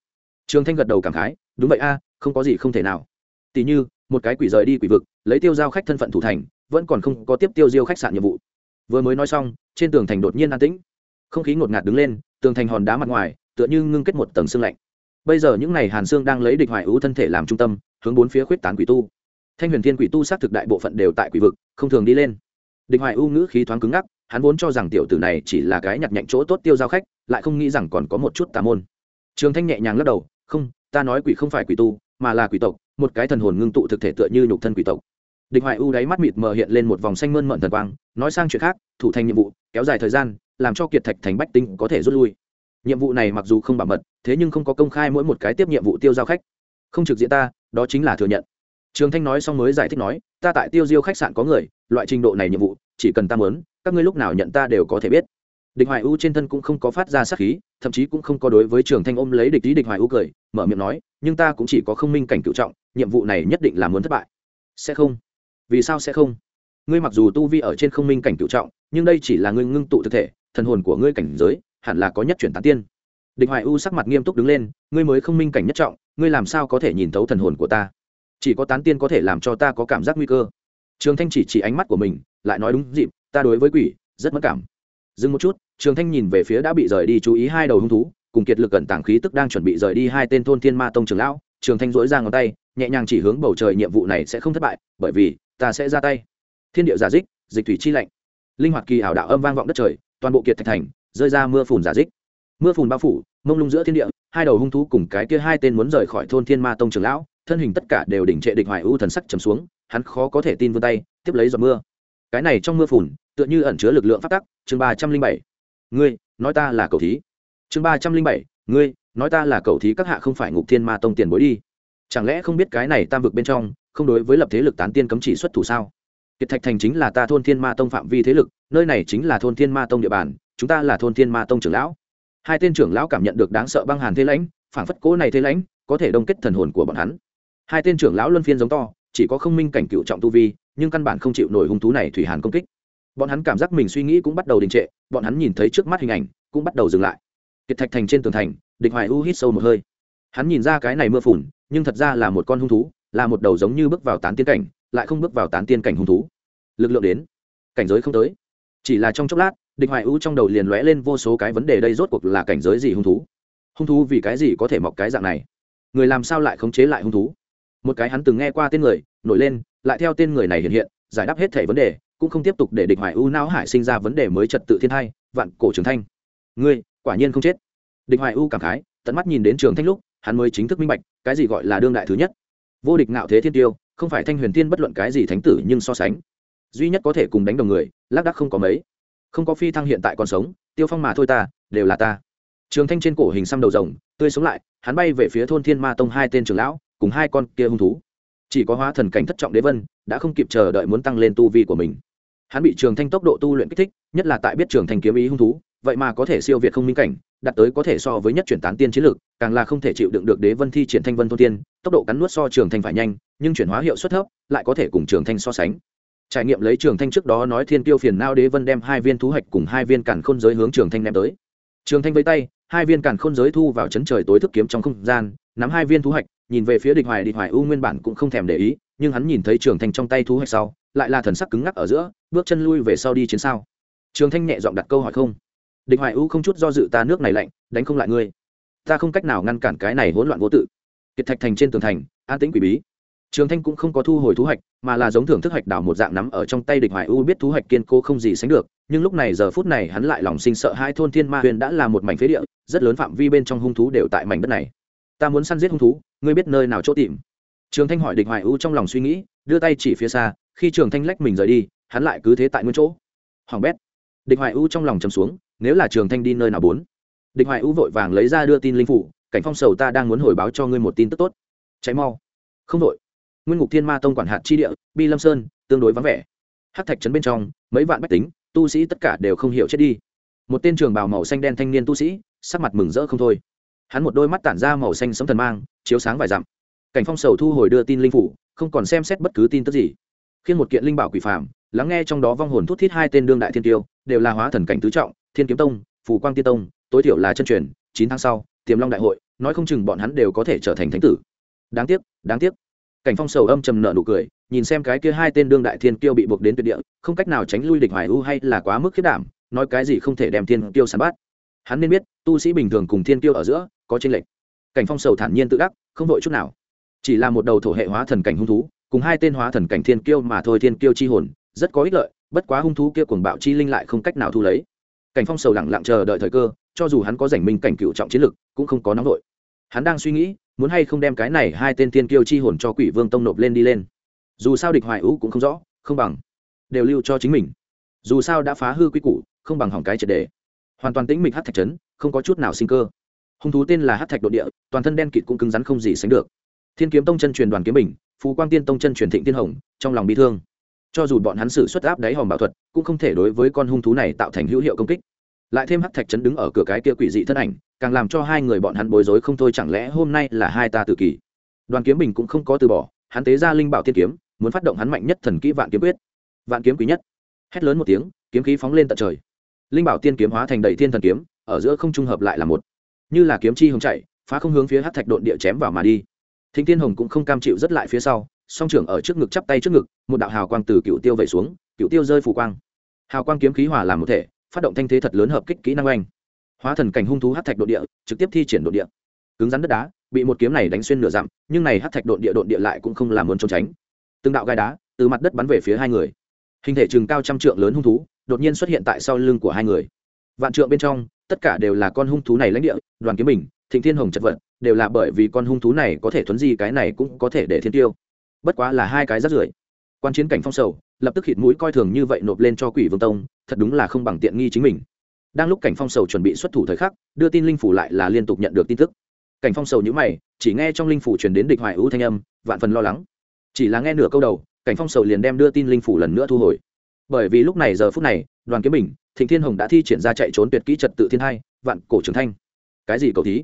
Trường thanh gật đầu cảm khái, đúng vậy a, không có gì không thể nào. Tỉ như, một cái quỷ rời đi quỷ vực, lấy tiêu giao khách thân phận thủ thành, vẫn còn không có tiếp tiêu diêu khách sạn nhiệm vụ. Vừa mới nói xong, trên tường thành đột nhiên an tĩnh không khí ngột ngạt đứng lên, tường thành hòn đá mặt ngoài, tựa như ngưng kết một tầng xương lạnh. Bây giờ những ngày hàn xương đang lấy địch hoài ưu thân thể làm trung tâm, hướng bốn phía khuyết tán quỷ tu. Thanh huyền thiên quỷ tu xác thực đại bộ phận đều tại quỷ vực, không thường đi lên. Địch hoài ưu ngữ khí thoáng cứng ngắc, hắn vốn cho rằng tiểu tử này chỉ là cái nhặt nhạnh chỗ tốt tiêu giao khách, lại không nghĩ rằng còn có một chút tà môn. Trường thanh nhẹ nhàng lắc đầu, không, ta nói quỷ không phải quỷ tu, mà là quỷ tộc, một cái thần hồn ngưng tụ thực thể tựa như nhục thân quỷ tộc địch hoài u đáy mắt mịt mờ hiện lên một vòng xanh mơn mận thần quang, nói sang chuyện khác, thủ thành nhiệm vụ, kéo dài thời gian, làm cho kiệt thạch thành bách tinh có thể rút lui. Nhiệm vụ này mặc dù không bảo mật, thế nhưng không có công khai mỗi một cái tiếp nhiệm vụ tiêu giao khách. Không trực diện ta, đó chính là thừa nhận. Trường thanh nói xong mới giải thích nói, ta tại tiêu diêu khách sạn có người, loại trình độ này nhiệm vụ, chỉ cần ta muốn, các ngươi lúc nào nhận ta đều có thể biết. Địch hoài u trên thân cũng không có phát ra sát khí, thậm chí cũng không có đối với trường thanh ôm lấy địch ý địch hoài u cười, mở miệng nói, nhưng ta cũng chỉ có không minh cảnh cựu trọng, nhiệm vụ này nhất định là muốn thất bại. Sẽ không vì sao sẽ không? Ngươi mặc dù tu vi ở trên không minh cảnh cựu trọng, nhưng đây chỉ là ngươi ngưng tụ thực thể, thần hồn của ngươi cảnh giới, hẳn là có nhất chuyển tán tiên. Địch hoài u sắc mặt nghiêm túc đứng lên, ngươi mới không minh cảnh nhất trọng, ngươi làm sao có thể nhìn thấu thần hồn của ta? Chỉ có tán tiên có thể làm cho ta có cảm giác nguy cơ. Trường thanh chỉ chỉ ánh mắt của mình, lại nói đúng dịp, ta đối với quỷ, rất mất cảm. Dừng một chút, trường thanh nhìn về phía đã bị rời đi chú ý hai đầu hung thú, cùng kiệt lực cẩn tảng khí tức đang chuẩn bị rời đi hai tên thôn thiên ma tông trường lão. Trường thanh dỗi ra ngón tay, nhẹ nhàng chỉ hướng bầu trời, nhiệm vụ này sẽ không thất bại, bởi vì ta sẽ ra tay. Thiên địa giả dích, dịch thủy chi lạnh. Linh hoạt kỳ ảo đạo âm vang vọng đất trời, toàn bộ kiệt thạch thành, rơi ra mưa phùn giả dích. Mưa phùn bao phủ, mông lung giữa thiên địa, hai đầu hung thú cùng cái kia hai tên muốn rời khỏi thôn thiên ma tông trường lão, thân hình tất cả đều đỉnh trệ địch hoài ưu thần sắc trầm xuống, hắn khó có thể tin vươn tay, tiếp lấy giọt mưa. Cái này trong mưa phùn, tựa như ẩn chứa lực lượng phát tắc, chương ba trăm linh bảy. Ngươi, nói ta là cầu thí. Chương ba trăm linh bảy, ngươi, nói ta là cầu thí các hạ không phải ngục thiên ma tông tiền bối đi. Chẳng lẽ không biết cái này tam vực bên trong không đối với lập thế lực tán tiên cấm chỉ xuất thủ sao? Kiệt thạch thành chính là ta thôn thiên ma tông phạm vi thế lực, nơi này chính là thôn thiên ma tông địa bàn, chúng ta là thôn thiên ma tông trưởng lão. Hai tên trưởng lão cảm nhận được đáng sợ băng hàn thế lãnh phản phất cố này thế lãnh, có thể đông kết thần hồn của bọn hắn. Hai tên trưởng lão luân phiên giống to, chỉ có không minh cảnh cựu trọng tu vi, nhưng căn bản không chịu nổi hung thú này thủy hàn công kích. Bọn hắn cảm giác mình suy nghĩ cũng bắt đầu đình trệ, bọn hắn nhìn thấy trước mắt hình ảnh, cũng bắt đầu dừng lại. Kiệt thạch thành trên tường thành, địch hoài u hít sâu một hơi. Hắn nhìn ra cái này mưa phùn, nhưng thật ra là một con hung thú là một đầu giống như bước vào tán tiên cảnh, lại không bước vào tán tiên cảnh hung thú. Lực lượng đến. Cảnh giới không tới. Chỉ là trong chốc lát, địch hoài u trong đầu liền lóe lên vô số cái vấn đề đây rốt cuộc là cảnh giới gì hung thú? Hung thú vì cái gì có thể mọc cái dạng này? Người làm sao lại khống chế lại hung thú? Một cái hắn từng nghe qua tên người, nổi lên, lại theo tên người này hiện hiện, giải đáp hết thể vấn đề, cũng không tiếp tục để địch hoài u não hải sinh ra vấn đề mới trật tự thiên thai. vạn cổ trường thanh. Ngươi, quả nhiên không chết. Địch hoài u cảm khái, tận mắt nhìn đến trường thanh lúc, hắn mới chính thức minh bạch, cái gì gọi là đương đại thứ nhất vô địch ngạo thế thiên tiêu, không phải thanh huyền tiên bất luận cái gì thánh tử nhưng so sánh. Duy nhất có thể cùng đánh đồng người, lác đắc không có mấy. Không có phi thăng hiện tại còn sống, tiêu phong mà thôi ta, đều là ta. Trường thanh trên cổ hình xăm đầu rồng, tươi sống lại, hắn bay về phía thôn thiên ma tông hai tên trường lão, cùng hai con kia hung thú. Chỉ có hóa thần cảnh thất trọng đế vân, đã không kịp chờ đợi muốn tăng lên tu vi của mình. Hắn bị trường thanh tốc độ tu luyện kích thích, nhất là tại biết trường thanh kiếm ý hung thú, vậy mà có thể siêu việt không minh cảnh, đạt tới có thể so với nhất chuyển tán tiên chiến lược càng là không thể chịu đựng được đế vân thi triển thanh vân thôn tiên tốc độ cắn nuốt so trường thanh phải nhanh, nhưng chuyển hóa hiệu suất thấp, lại có thể cùng trường thanh so sánh. Trải nghiệm lấy trường thanh trước đó nói thiên tiêu phiền nao đế vân đem hai viên thú hạch cùng hai viên cản khôn giới hướng trường thanh ném tới. Trường thanh với tay, hai viên cản khôn giới thu vào chấn trời tối thức kiếm trong không gian, nắm hai viên thú hạch, nhìn về phía địch hoài địch hoài u nguyên bản cũng không thèm để ý, nhưng hắn nhìn thấy trường thanh trong tay thú hạch sau, lại là thần sắc cứng ngắc ở giữa, bước chân lui về sau đi chiến sao. Trường thanh nhẹ giọng đặt câu hỏi không. Địch hoài u không chút do dự ta nước này lạnh, đánh không lại ngươi ta không cách nào ngăn cản cái này hỗn loạn vô tự. Kiệt thạch thành trên tường thành, an tĩnh quỷ bí. Trường thanh cũng không có thu hồi thú hạch, mà là giống thưởng thức hạch đảo một dạng nắm ở trong tay địch hoài u biết thú hạch kiên cố không gì sánh được, nhưng lúc này giờ phút này hắn lại lòng sinh sợ hai thôn thiên ma huyền đã là một mảnh phế địa, rất lớn phạm vi bên trong hung thú đều tại mảnh đất này. Ta muốn săn giết hung thú, ngươi biết nơi nào chỗ tìm? Trường thanh hỏi địch hoài u trong lòng suy nghĩ, đưa tay chỉ phía xa, khi trường thanh lách mình rời đi, hắn lại cứ thế tại nguyên chỗ. Hoàng bét. Địch hoài u trong lòng chầm xuống, nếu là trường thanh đi nơi nào bốn? Địch hoài u vội vàng lấy ra đưa tin linh phủ, cảnh phong sầu ta đang muốn hồi báo cho ngươi một tin tức tốt. Cháy mau. Không đội nguyên ngục thiên ma tông quản hạt chi địa, bi lâm sơn, tương đối vắng vẻ. Hát thạch trấn bên trong, mấy vạn bách tính, tu sĩ tất cả đều không hiểu chết đi. Một tên trường bào màu xanh đen thanh niên tu sĩ, sắc mặt mừng rỡ không thôi. Hắn một đôi mắt tản ra màu xanh sấm thần mang, chiếu sáng vài dặm. Cảnh phong sầu thu hồi đưa tin linh phủ, không còn xem xét bất cứ tin tức gì. Khi một kiện linh bảo quỷ phàm, lắng nghe trong đó vong hồn thút thít hai tên đương đại thiên tiêu, đều là hóa thần cảnh tứ trọng, thiên kiếm tông phủ quang tiên tông tối thiểu là chân truyền, chín tháng sau, tiềm long đại hội, nói không chừng bọn hắn đều có thể trở thành thánh tử. Đáng tiếc đáng tiếc. Cảnh phong sầu âm trầm nợ nụ cười, nhìn xem cái kia hai tên đương đại thiên kiêu bị buộc đến tuyệt địa, không cách nào tránh lui địch hoài u hay là quá mức khiết đảm, nói cái gì không thể đem thiên kiêu săn bắt. Hắn nên biết, tu sĩ bình thường cùng thiên kiêu ở giữa, có tranh lệch. Cảnh phong sầu thản nhiên tự đắc, không vội chút nào. Chỉ là một đầu thổ hệ hóa thần cảnh hung thú, cùng hai tên hóa thần cảnh thiên kiêu mà thôi thiên kiêu chi hồn, rất có ích lợi, bất quá hung thú kia cuồng bạo chi linh lại không cách nào thu lấy. Cảnh phong sầu lẳng lặng chờ đợi thời cơ cho dù hắn có giành minh cảnh cựu trọng chiến lực, cũng không có nóng đội hắn đang suy nghĩ, muốn hay không đem cái này hai tên tiên kiêu chi hồn cho quỷ vương tông nộp lên đi lên. Dù sao địch hoài ưu cũng không rõ, không bằng đều lưu cho chính mình. Dù sao đã phá hư quy củ, không bằng hỏng cái triệt để. hoàn toàn tĩnh mịch hắc thạch trấn, không có chút nào sinh cơ. Hung thú tên là hắc thạch độ địa, toàn thân đen kịt cũng cứng rắn không gì sánh được. Thiên kiếm tông chân truyền đoàn kiếm bình, phú quang tiên tông chân truyền thịnh tiên hồng, trong lòng bi thương. Cho dù bọn hắn sử xuất áp đáy hòm bảo thuật, cũng không thể đối với con hung thú này tạo thành hữu hiệu công kích lại thêm hắc thạch chấn đứng ở cửa cái kia quỷ dị thân ảnh, càng làm cho hai người bọn hắn bối rối không thôi. Chẳng lẽ hôm nay là hai ta tự kỷ đoàn kiếm bình cũng không có từ bỏ, hắn tế ra linh bảo Thiên kiếm, muốn phát động hắn mạnh nhất thần kỹ vạn kiếm quyết. Vạn kiếm quý nhất. Hét lớn một tiếng, kiếm khí phóng lên tận trời. Linh bảo tiên kiếm hóa thành đầy thiên thần kiếm, ở giữa không trung hợp lại là một. Như là kiếm chi hồng chạy, phá không hướng phía hát thạch độn địa chém vào mà đi. Thính tiên hồng cũng không cam chịu rất lại phía sau, song trưởng ở trước ngực chắp tay trước ngực, một đạo hào quang từ cựu tiêu vẩy xuống, cựu tiêu rơi phủ quang. Hào quang kiếm khí hòa làm một thể phát động thanh thế thật lớn hợp kích kỹ năng oanh. Hóa thần cảnh hung thú hát thạch đột địa, trực tiếp thi triển đột địa. Cứng rắn đất đá, bị một kiếm này đánh xuyên nửa dặm, nhưng này hát thạch đột địa đột địa lại cũng không làm muốn trốn tránh. Từng đạo gai đá từ mặt đất bắn về phía hai người. Hình thể chừng cao trăm trượng lớn hung thú, đột nhiên xuất hiện tại sau lưng của hai người. Vạn trượng bên trong, tất cả đều là con hung thú này lãnh địa, đoàn kiếm bình, thịnh thiên hồng chật vật, đều là bởi vì con hung thú này có thể thuấn di cái này cũng có thể để thiên tiêu. Bất quá là hai cái rắt rưởi. Quan chiến cảnh phong sầu lập tức hít mũi coi thường như vậy nộp lên cho quỷ vương tông, thật đúng là không bằng tiện nghi chính mình. Đang lúc cảnh phong sầu chuẩn bị xuất thủ thời khắc, đưa tin linh phủ lại là liên tục nhận được tin tức. Cảnh phong sầu nhữ mày, chỉ nghe trong linh phủ truyền đến địch hoài ưu thanh âm, vạn phần lo lắng. Chỉ là nghe nửa câu đầu, cảnh phong sầu liền đem đưa tin linh phủ lần nữa thu hồi. Bởi vì lúc này giờ phút này, đoàn kiếm bình, thịnh thiên hồng đã thi triển ra chạy trốn tuyệt kỹ trật tự thiên hai, vạn cổ trường thanh. Cái gì cầu thí?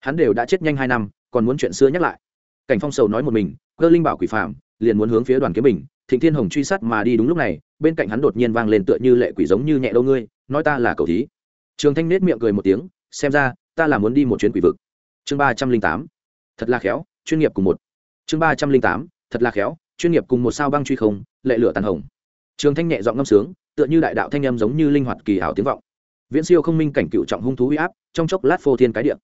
Hắn đều đã chết nhanh hai năm, còn muốn chuyện xưa nhắc lại. Cảnh phong sầu nói một mình, cơ linh bảo quỷ phạm liền muốn hướng phía đoàn kiếm bình, thịnh thiên hồng truy sát mà đi đúng lúc này, bên cạnh hắn đột nhiên vang lên tựa như lệ quỷ giống như nhẹ đâu ngươi, nói ta là cầu thí. Trường thanh nết miệng cười một tiếng, xem ra, ta là muốn đi một chuyến quỷ vực. Chương ba trăm linh tám, thật là khéo, chuyên nghiệp cùng một. Chương ba trăm linh tám, thật là khéo, chuyên nghiệp cùng một sao băng truy không, lệ lửa tàn hồng. Trường thanh nhẹ giọng ngâm sướng, tựa như đại đạo thanh âm giống như linh hoạt kỳ hảo tiếng vọng. Viễn siêu không minh cảnh cựu trọng hung thú huy áp, trong chốc lát phô thiên cái điện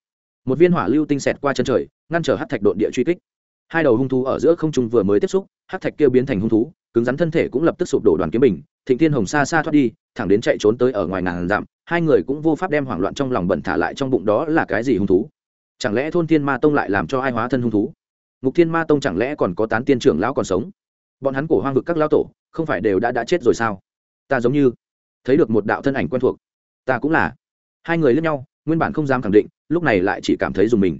một viên hỏa lưu tinh xẹt qua chân trời, ngăn trở hát thạch đội địa truy kích hai đầu hung thú ở giữa không trung vừa mới tiếp xúc, hắc thạch kia biến thành hung thú, cứng rắn thân thể cũng lập tức sụp đổ đoàn kiếm bình, thịnh thiên hồng xa xa thoát đi, thẳng đến chạy trốn tới ở ngoài ngàn dặm, hai người cũng vô pháp đem hoảng loạn trong lòng bẩn thả lại trong bụng đó là cái gì hung thú? Chẳng lẽ thôn thiên ma tông lại làm cho ai hóa thân hung thú? Ngục thiên ma tông chẳng lẽ còn có tán tiên trưởng lão còn sống? Bọn hắn cổ hoang vực các lão tổ, không phải đều đã đã chết rồi sao? Ta giống như thấy được một đạo thân ảnh quen thuộc. Ta cũng là. Hai người lẫn nhau, nguyên bản không dám khẳng định, lúc này lại chỉ cảm thấy dùng mình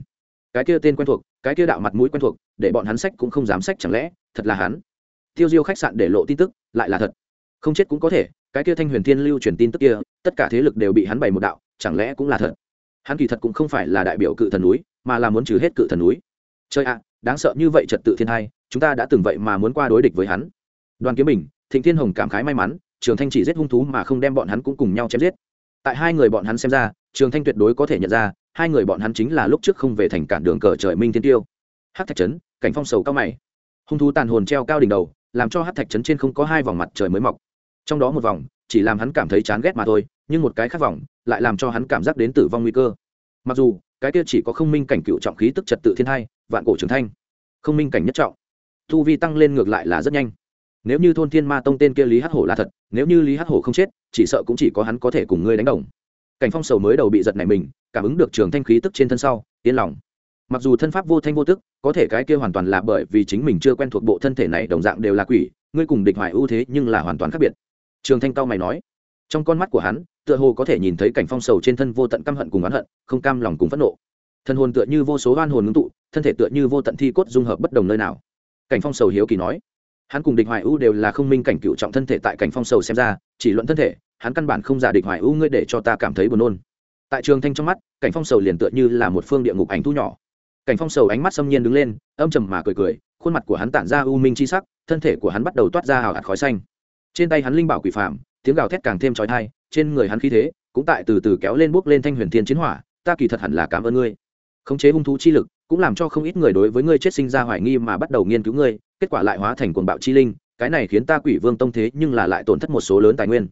cái kia tên quen thuộc, cái kia đạo mặt mũi quen thuộc, để bọn hắn sách cũng không dám sách chẳng lẽ, thật là hắn. Tiêu diêu khách sạn để lộ tin tức, lại là thật. Không chết cũng có thể, cái kia thanh huyền thiên lưu truyền tin tức kia, tất cả thế lực đều bị hắn bày một đạo, chẳng lẽ cũng là thật? Hắn kỳ thật cũng không phải là đại biểu cự thần núi, mà là muốn trừ hết cự thần núi. Chơi ạ, đáng sợ như vậy trật tự thiên hai, chúng ta đã từng vậy mà muốn qua đối địch với hắn. Đoàn kiếm bình, thịnh thiên hồng cảm khái may mắn, trường thanh chỉ giết hung thú mà không đem bọn hắn cũng cùng nhau chém giết. Tại hai người bọn hắn xem ra, trường thanh tuyệt đối có thể nhận ra hai người bọn hắn chính là lúc trước không về thành cản đường cờ trời minh thiên tiêu. Hát thạch trấn, cảnh phong sầu cao mày. Hung thú tàn hồn treo cao đỉnh đầu, làm cho hát thạch trấn trên không có hai vòng mặt trời mới mọc. Trong đó một vòng, chỉ làm hắn cảm thấy chán ghét mà thôi, nhưng một cái khác vòng, lại làm cho hắn cảm giác đến tử vong nguy cơ. Mặc dù, cái kia chỉ có không minh cảnh cựu trọng khí tức trật tự thiên hai, vạn cổ trưởng thanh không minh cảnh nhất trọng. Thu vi tăng lên ngược lại là rất nhanh. Nếu như thôn thiên ma tông tên kia lý hắc hổ là thật, nếu như lý hắc hổ không chết, chỉ sợ cũng chỉ có hắn có thể cùng ngươi đánh đồng. Cảnh phong sầu mới đầu bị giật này mình cảm ứng được trường thanh khí tức trên thân sau, yên lòng. Mặc dù thân pháp vô thanh vô tức, có thể cái kia hoàn toàn là bởi vì chính mình chưa quen thuộc bộ thân thể này đồng dạng đều là quỷ, ngươi cùng địch hoài ưu thế nhưng là hoàn toàn khác biệt. Trường thanh cao mày nói. Trong con mắt của hắn, tựa hồ có thể nhìn thấy cảnh phong sầu trên thân vô tận căm hận cùng oán hận, không cam lòng cùng phẫn nộ. Thân hồn tựa như vô số oan hồn ngưng tụ, thân thể tựa như vô tận thi cốt dung hợp bất đồng nơi nào. Cảnh phong sầu hiếu kỳ nói. Hắn cùng địch hoài ưu đều là không minh cảnh cựu trọng thân thể tại cảnh phong sầu xem ra, chỉ luận thân thể, hắn căn bản không giả địch hoài ưu ngươi để cho ta cảm thấy buồn nôn tại trường thanh trong mắt, cảnh phong sầu liền tựa như là một phương địa ngục ảnh thu nhỏ. Cảnh phong sầu ánh mắt xâm nhiên đứng lên, âm trầm mà cười cười, khuôn mặt của hắn tản ra u minh chi sắc, thân thể của hắn bắt đầu toát ra hào hạt khói xanh. Trên tay hắn linh bảo quỷ phạm tiếng gào thét càng thêm trói thai trên người hắn khí thế cũng tại từ từ kéo lên bước lên thanh huyền thiên chiến hỏa, ta kỳ thật hẳn là cảm ơn ngươi. Khống chế hung thú chi lực, cũng làm cho không ít người đối với ngươi chết sinh ra hoài nghi mà bắt đầu nghiên cứu ngươi, kết quả lại hóa thành cuồng bạo chi linh, cái này khiến ta quỷ vương tông thế nhưng là lại tổn thất một số lớn tài nguyên.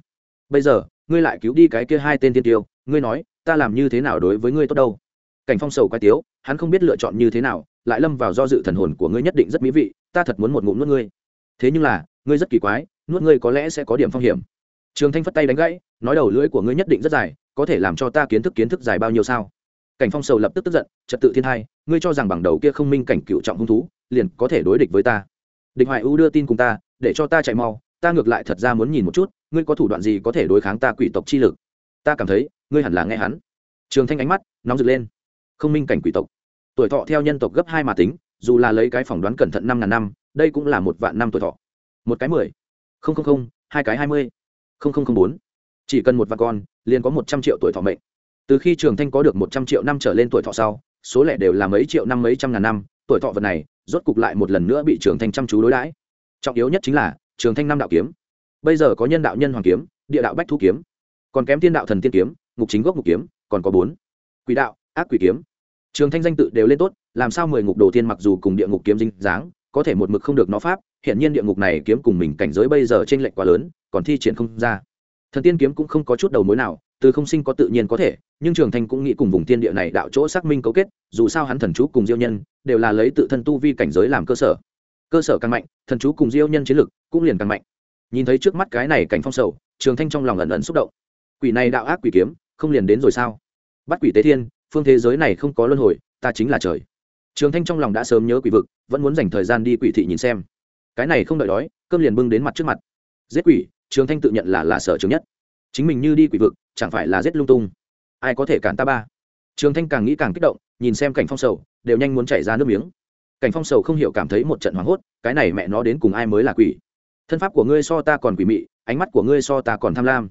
Bây giờ, ngươi lại cứu đi cái kia hai tên tiên tiêu, ngươi nói ta làm như thế nào đối với ngươi tốt đâu? Cảnh phong sầu quay tiếu, hắn không biết lựa chọn như thế nào, lại lâm vào do dự thần hồn của ngươi nhất định rất mỹ vị, ta thật muốn một ngụm nuốt ngươi. Thế nhưng là, ngươi rất kỳ quái, nuốt ngươi có lẽ sẽ có điểm phong hiểm. Trường thanh phất tay đánh gãy, nói đầu lưỡi của ngươi nhất định rất dài, có thể làm cho ta kiến thức kiến thức dài bao nhiêu sao? Cảnh phong sầu lập tức tức giận, trật tự thiên hai, ngươi cho rằng bằng đầu kia không minh cảnh cựu trọng hung thú, liền có thể đối địch với ta. Địch hoài u đưa tin cùng ta, để cho ta chạy mau, ta ngược lại thật ra muốn nhìn một chút, ngươi có thủ đoạn gì có thể đối kháng ta quỷ tộc chi lực? Ta cảm thấy ngươi hẳn là nghe hắn. Trường thanh ánh mắt, nóng rực lên. Không minh cảnh quỷ tộc. Tuổi thọ theo nhân tộc gấp hai mà tính, dù là lấy cái phỏng đoán cẩn thận năm ngàn năm, đây cũng là một vạn năm tuổi thọ. Một cái mười. Không không không, hai cái hai mươi. Không không không bốn. Chỉ cần một vạn con, liền có một trăm triệu tuổi thọ mệnh. Từ khi trường thanh có được một trăm triệu năm trở lên tuổi thọ sau, số lẻ đều là mấy triệu năm mấy trăm ngàn năm, tuổi thọ vật này, rốt cục lại một lần nữa bị trường thanh chăm chú đối đãi. Trọng yếu nhất chính là, trường thanh năm đạo kiếm. Bây giờ có nhân đạo nhân hoàng kiếm, địa đạo bách thu kiếm. Còn kém thiên đạo thần tiên kiếm ngục chính gốc ngục kiếm, còn có bốn. Quỷ đạo, ác quỷ kiếm. Trường thanh danh tự đều lên tốt, làm sao mười ngục đồ tiên mặc dù cùng địa ngục kiếm dinh dáng, có thể một mực không được nó pháp, hiện nhiên địa ngục này kiếm cùng mình cảnh giới bây giờ trên lệnh quá lớn, còn thi triển không ra. Thần tiên kiếm cũng không có chút đầu mối nào, từ không sinh có tự nhiên có thể, nhưng trường thanh cũng nghĩ cùng vùng tiên địa này đạo chỗ xác minh cấu kết, dù sao hắn thần chú cùng diêu nhân, đều là lấy tự thân tu vi cảnh giới làm cơ sở. Cơ sở càng mạnh, thần chú cùng diêu nhân chiến lực cũng liền càng mạnh. Nhìn thấy trước mắt cái này cảnh phong sầu, trường thanh trong lòng ẩn ẩn xúc động. Quỷ này đạo ác quỷ kiếm không liền đến rồi sao? Bắt quỷ tế thiên, phương thế giới này không có luân hồi, ta chính là trời. Trường thanh trong lòng đã sớm nhớ quỷ vực, vẫn muốn dành thời gian đi quỷ thị nhìn xem. Cái này không đợi đói, cơm liền bưng đến mặt trước mặt. Giết quỷ, trường thanh tự nhận là là sở trường nhất. Chính mình như đi quỷ vực, chẳng phải là giết lung tung. Ai có thể cản ta ba? Trường thanh càng nghĩ càng kích động, nhìn xem cảnh phong sầu, đều nhanh muốn chảy ra nước miếng. Cảnh phong sầu không hiểu cảm thấy một trận hoảng hốt, cái này mẹ nó đến cùng ai mới là quỷ? Thân pháp của ngươi so ta còn quỷ mị, ánh mắt của ngươi so ta còn tham lam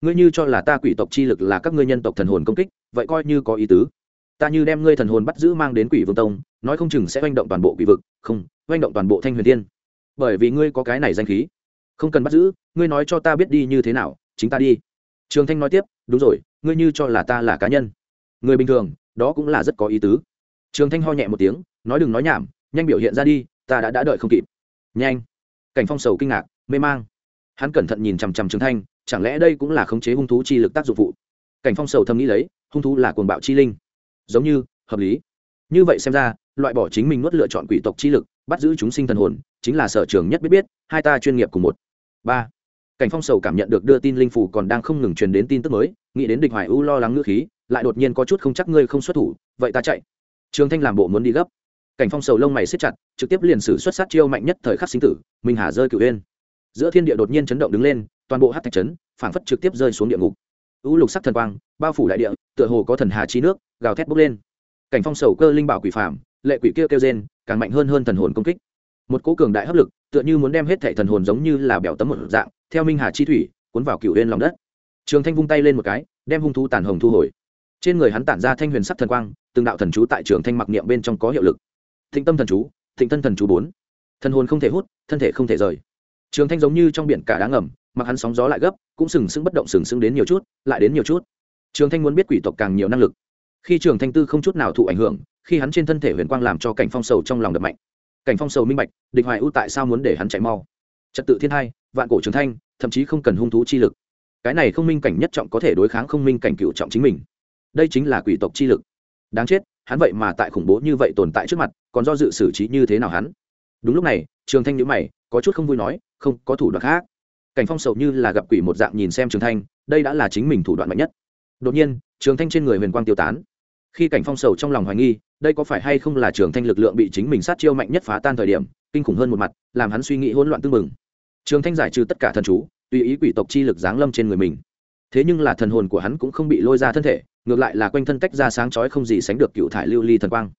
ngươi như cho là ta quỷ tộc chi lực là các ngươi nhân tộc thần hồn công kích, vậy coi như có ý tứ. Ta như đem ngươi thần hồn bắt giữ mang đến quỷ vương tông, nói không chừng sẽ oanh động toàn bộ quỷ vực, không oanh động toàn bộ thanh huyền tiên bởi vì ngươi có cái này danh khí. Không cần bắt giữ, ngươi nói cho ta biết đi như thế nào, chính ta đi. Trường thanh nói tiếp, đúng rồi, ngươi như cho là ta là cá nhân. Người bình thường, đó cũng là rất có ý tứ. Trường thanh ho nhẹ một tiếng, nói đừng nói nhảm, nhanh biểu hiện ra đi, ta đã đã đợi không kịp. Nhanh. Cảnh phong sầu kinh ngạc, mê mang. Hắn cẩn thận nhìn chằm chằm trường thanh chẳng lẽ đây cũng là khống chế hung thú chi lực tác dụng phụ? Cảnh phong sầu thầm nghĩ lấy, hung thú là cuồng bạo chi linh. Giống như, hợp lý. Như vậy xem ra, loại bỏ chính mình nuốt lựa chọn quỷ tộc chi lực, bắt giữ chúng sinh thần hồn, chính là sở trường nhất biết biết, hai ta chuyên nghiệp cùng một. Ba. Cảnh phong sầu cảm nhận được đưa tin linh phủ còn đang không ngừng truyền đến tin tức mới, nghĩ đến địch hoài u lo lắng ngữ khí, lại đột nhiên có chút không chắc ngươi không xuất thủ, vậy ta chạy. Trường thanh làm bộ muốn đi gấp. Cảnh phong sầu lông mày xếp chặt, trực tiếp liền sử xuất sát chiêu mạnh nhất thời khắc sinh tử, minh hà rơi cửu yên giữa thiên địa đột nhiên chấn động đứng lên, toàn bộ hát thạch trấn phảng phất trực tiếp rơi xuống địa ngục. U lục sắc thần quang, bao phủ đại địa, tựa hồ có thần hà chi nước, gào thét bốc lên. Cảnh phong sầu cơ linh bảo quỷ phạm lệ quỷ kia kêu rên, càng mạnh hơn hơn thần hồn công kích. Một cỗ cường đại hấp lực, tựa như muốn đem hết thệ thần hồn giống như là bèo tấm một dạng, theo minh hà chi thủy, cuốn vào cựu lên lòng đất. Trường thanh vung tay lên một cái, đem hung thú tàn hồng thu hồi. Trên người hắn tản ra thanh huyền sắc thần quang, từng đạo thần chú tại trường thanh mặc niệm bên trong có hiệu lực. Thịnh tâm thần chú, thịnh thân thần chú bốn. Thần hồn không thể hút, thân thể không thể rời trường thanh giống như trong biển cả đá ngầm, mặc hắn sóng gió lại gấp, cũng sừng sững bất động sừng sững đến nhiều chút, lại đến nhiều chút. Trường thanh muốn biết quỷ tộc càng nhiều năng lực. Khi trường thanh tư không chút nào thụ ảnh hưởng, khi hắn trên thân thể huyền quang làm cho cảnh phong sầu trong lòng đập mạnh. Cảnh phong sầu minh bạch, địch hoài ưu tại sao muốn để hắn chạy mau? Trật tự thiên hai vạn cổ trường thanh, thậm chí không cần hung thú chi lực. Cái này không minh cảnh nhất trọng có thể đối kháng không minh cảnh cựu trọng chính mình. Đây chính là quỷ tộc chi lực. Đáng chết, hắn vậy mà tại khủng bố như vậy tồn tại trước mặt, còn do dự xử trí như thế nào hắn? Đúng lúc này trường thanh nhữ mày, có chút không vui nói, không, có thủ đoạn khác. Cảnh phong sầu như là gặp quỷ một dạng nhìn xem trường thanh, đây đã là chính mình thủ đoạn mạnh nhất. Đột nhiên, trường thanh trên người huyền quang tiêu tán. Khi cảnh phong sầu trong lòng hoài nghi, đây có phải hay không là trường thanh lực lượng bị chính mình sát chiêu mạnh nhất phá tan thời điểm, kinh khủng hơn một mặt, làm hắn suy nghĩ hỗn loạn tương mừng trường thanh giải trừ tất cả thần chú, tùy ý quỷ tộc chi lực giáng lâm trên người mình. Thế nhưng là thần hồn của hắn cũng không bị lôi ra thân thể, ngược lại là quanh thân tách ra sáng chói không gì sánh được cựu thải lưu ly thần quang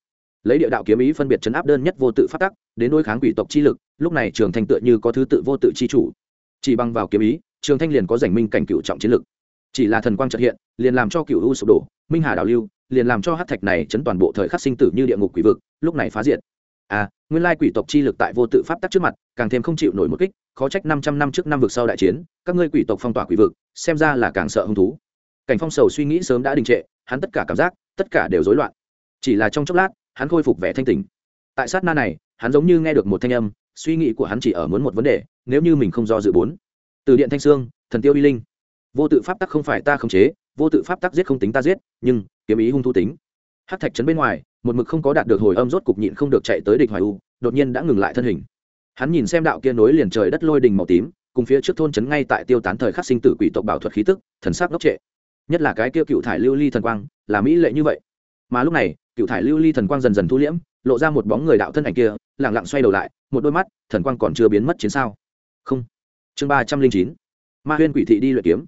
lấy địa đạo kiếm ý phân biệt chấn áp đơn nhất vô tự phát tắc, đến đối kháng quỷ tộc chi lực, lúc này trường thanh tựa như có thứ tự vô tự chi chủ. Chỉ bằng vào kiếm ý, trường thanh liền có giành minh cảnh cựu trọng chiến lực. Chỉ là thần quang trợ hiện, liền làm cho cựu u sụp đổ, minh hà đảo lưu, liền làm cho hát thạch này chấn toàn bộ thời khắc sinh tử như địa ngục quỷ vực, lúc này phá diệt. À nguyên lai quỷ tộc chi lực tại vô tự pháp tắc trước mặt, càng thêm không chịu nổi một kích, khó trách năm trăm năm trước năm vực sau đại chiến, các ngươi quỷ tộc phong tỏa quỷ vực, xem ra là càng sợ hứng thú. Cảnh phong sầu suy nghĩ sớm đã đình trệ, hắn tất cả cảm giác, tất cả đều rối loạn. Chỉ là trong chốc lát hắn khôi phục vẻ thanh tình tại sát na này, hắn giống như nghe được một thanh âm, suy nghĩ của hắn chỉ ở muốn một vấn đề, nếu như mình không do dự bốn. Từ điện thanh sương thần tiêu uy linh. Vô tự pháp tắc không phải ta khống chế, vô tự pháp tắc giết không tính ta giết, nhưng, kiếm ý hung thu tính. Hát thạch trấn bên ngoài, một mực không có đạt được hồi âm rốt cục nhịn không được chạy tới địch hoài u, đột nhiên đã ngừng lại thân hình. Hắn nhìn xem đạo kia nối liền trời đất lôi đình màu tím, cùng phía trước thôn trấn ngay tại tiêu tán thời khắc sinh tử quỷ tộc bảo thuật khí tức, thần sắc ngốc trệ. Nhất là cái kia cựu thải lưu ly thần quang, là mỹ lệ như vậy. Mà lúc này cựu thải lưu ly thần quang dần dần thu liễm, lộ ra một bóng người đạo thân ảnh kia lẳng lặng xoay đầu lại, một đôi mắt, thần quang còn chưa biến mất chiến sao. Không. Chương ba trăm linh chín. Ma huyên quỷ thị đi luyện kiếm.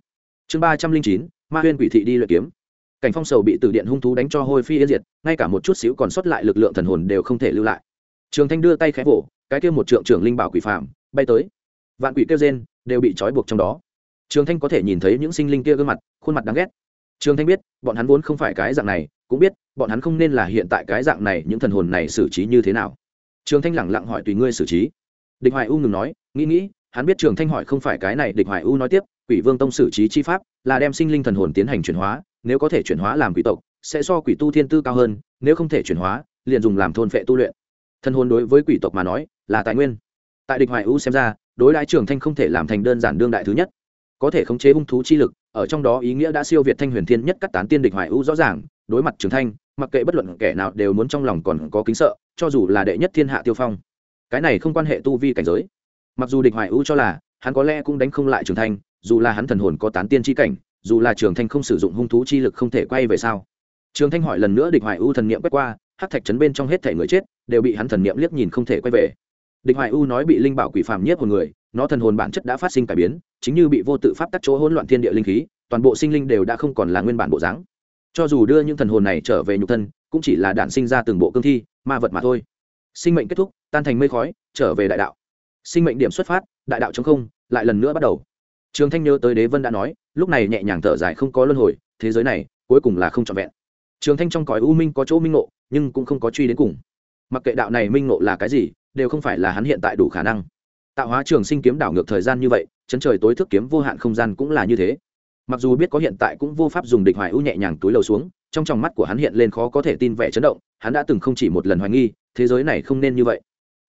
Chương ba trăm linh chín. Ma huyên quỷ thị đi luyện kiếm. Cảnh phong sầu bị từ điện hung thú đánh cho hôi phi yên diệt, ngay cả một chút xíu còn sót lại lực lượng thần hồn đều không thể lưu lại. Trường thanh đưa tay khẽ vỗ, cái kia một trượng trưởng linh bảo quỷ phạm bay tới. Vạn quỷ kêu gen đều bị trói buộc trong đó. Trường thanh có thể nhìn thấy những sinh linh kia gương mặt, khuôn mặt đáng ghét. Trường thanh biết, bọn hắn vốn không phải cái dạng này cũng biết, bọn hắn không nên là hiện tại cái dạng này, những thần hồn này xử trí như thế nào? Trường thanh lẳng lặng hỏi tùy ngươi xử trí. Địch hoài u ngừng nói, nghĩ nghĩ, hắn biết trường thanh hỏi không phải cái này, địch hoài u nói tiếp, quỷ vương tông xử trí chi pháp là đem sinh linh thần hồn tiến hành chuyển hóa, nếu có thể chuyển hóa làm quỷ tộc, sẽ so quỷ tu thiên tư cao hơn, nếu không thể chuyển hóa, liền dùng làm thôn phệ tu luyện. Thần hồn đối với quỷ tộc mà nói, là tài nguyên. Tại địch hoài u xem ra, đối đãi trường thanh không thể làm thành đơn giản đương đại thứ nhất. Có thể khống chế hung thú chi lực, ở trong đó ý nghĩa đã siêu việt thanh huyền thiên nhất cắt tán tiên địch hoài u rõ ràng đối mặt trường thanh, mặc kệ bất luận kẻ nào đều muốn trong lòng còn có kính sợ, cho dù là đệ nhất thiên hạ tiêu phong. Cái này không quan hệ tu vi cảnh giới. Mặc dù địch hoài u cho là, hắn có lẽ cũng đánh không lại trường thanh, dù là hắn thần hồn có tán tiên chi cảnh, dù là trường thanh không sử dụng hung thú chi lực không thể quay về sao. Trường thanh hỏi lần nữa địch hoài u thần niệm quét qua hát thạch trấn bên trong hết thể người chết, đều bị hắn thần niệm liếc nhìn không thể quay về. Địch hoài u nói bị linh bảo quỷ phàm nhiếp hồn người, nó thần hồn bản chất đã phát sinh cải biến, chính như bị vô tự pháp tắc chỗ hỗn loạn thiên địa linh khí, toàn bộ sinh linh đều đã không còn là nguyên bản bộ dáng cho dù đưa những thần hồn này trở về nhục thân, cũng chỉ là đạn sinh ra từng bộ cương thi, ma vật mà thôi. Sinh mệnh kết thúc, tan thành mây khói, trở về đại đạo. Sinh mệnh điểm xuất phát, đại đạo chống không, lại lần nữa bắt đầu. Trường thanh nhớ tới đế vân đã nói, lúc này nhẹ nhàng thở dài không có luân hồi, thế giới này, cuối cùng là không trọn vẹn. Trường thanh trong cõi u minh có chỗ minh ngộ, nhưng cũng không có truy đến cùng. Mặc kệ đạo này minh ngộ là cái gì, đều không phải là hắn hiện tại đủ khả năng. Tạo hóa trường sinh kiếm đảo ngược thời gian như vậy, chấn trời tối thức kiếm vô hạn không gian cũng là như thế mặc dù biết có hiện tại cũng vô pháp dùng địch hoài ưu nhẹ nhàng túi lầu xuống, trong tròng mắt của hắn hiện lên khó có thể tin vẻ chấn động, hắn đã từng không chỉ một lần hoài nghi, thế giới này không nên như vậy.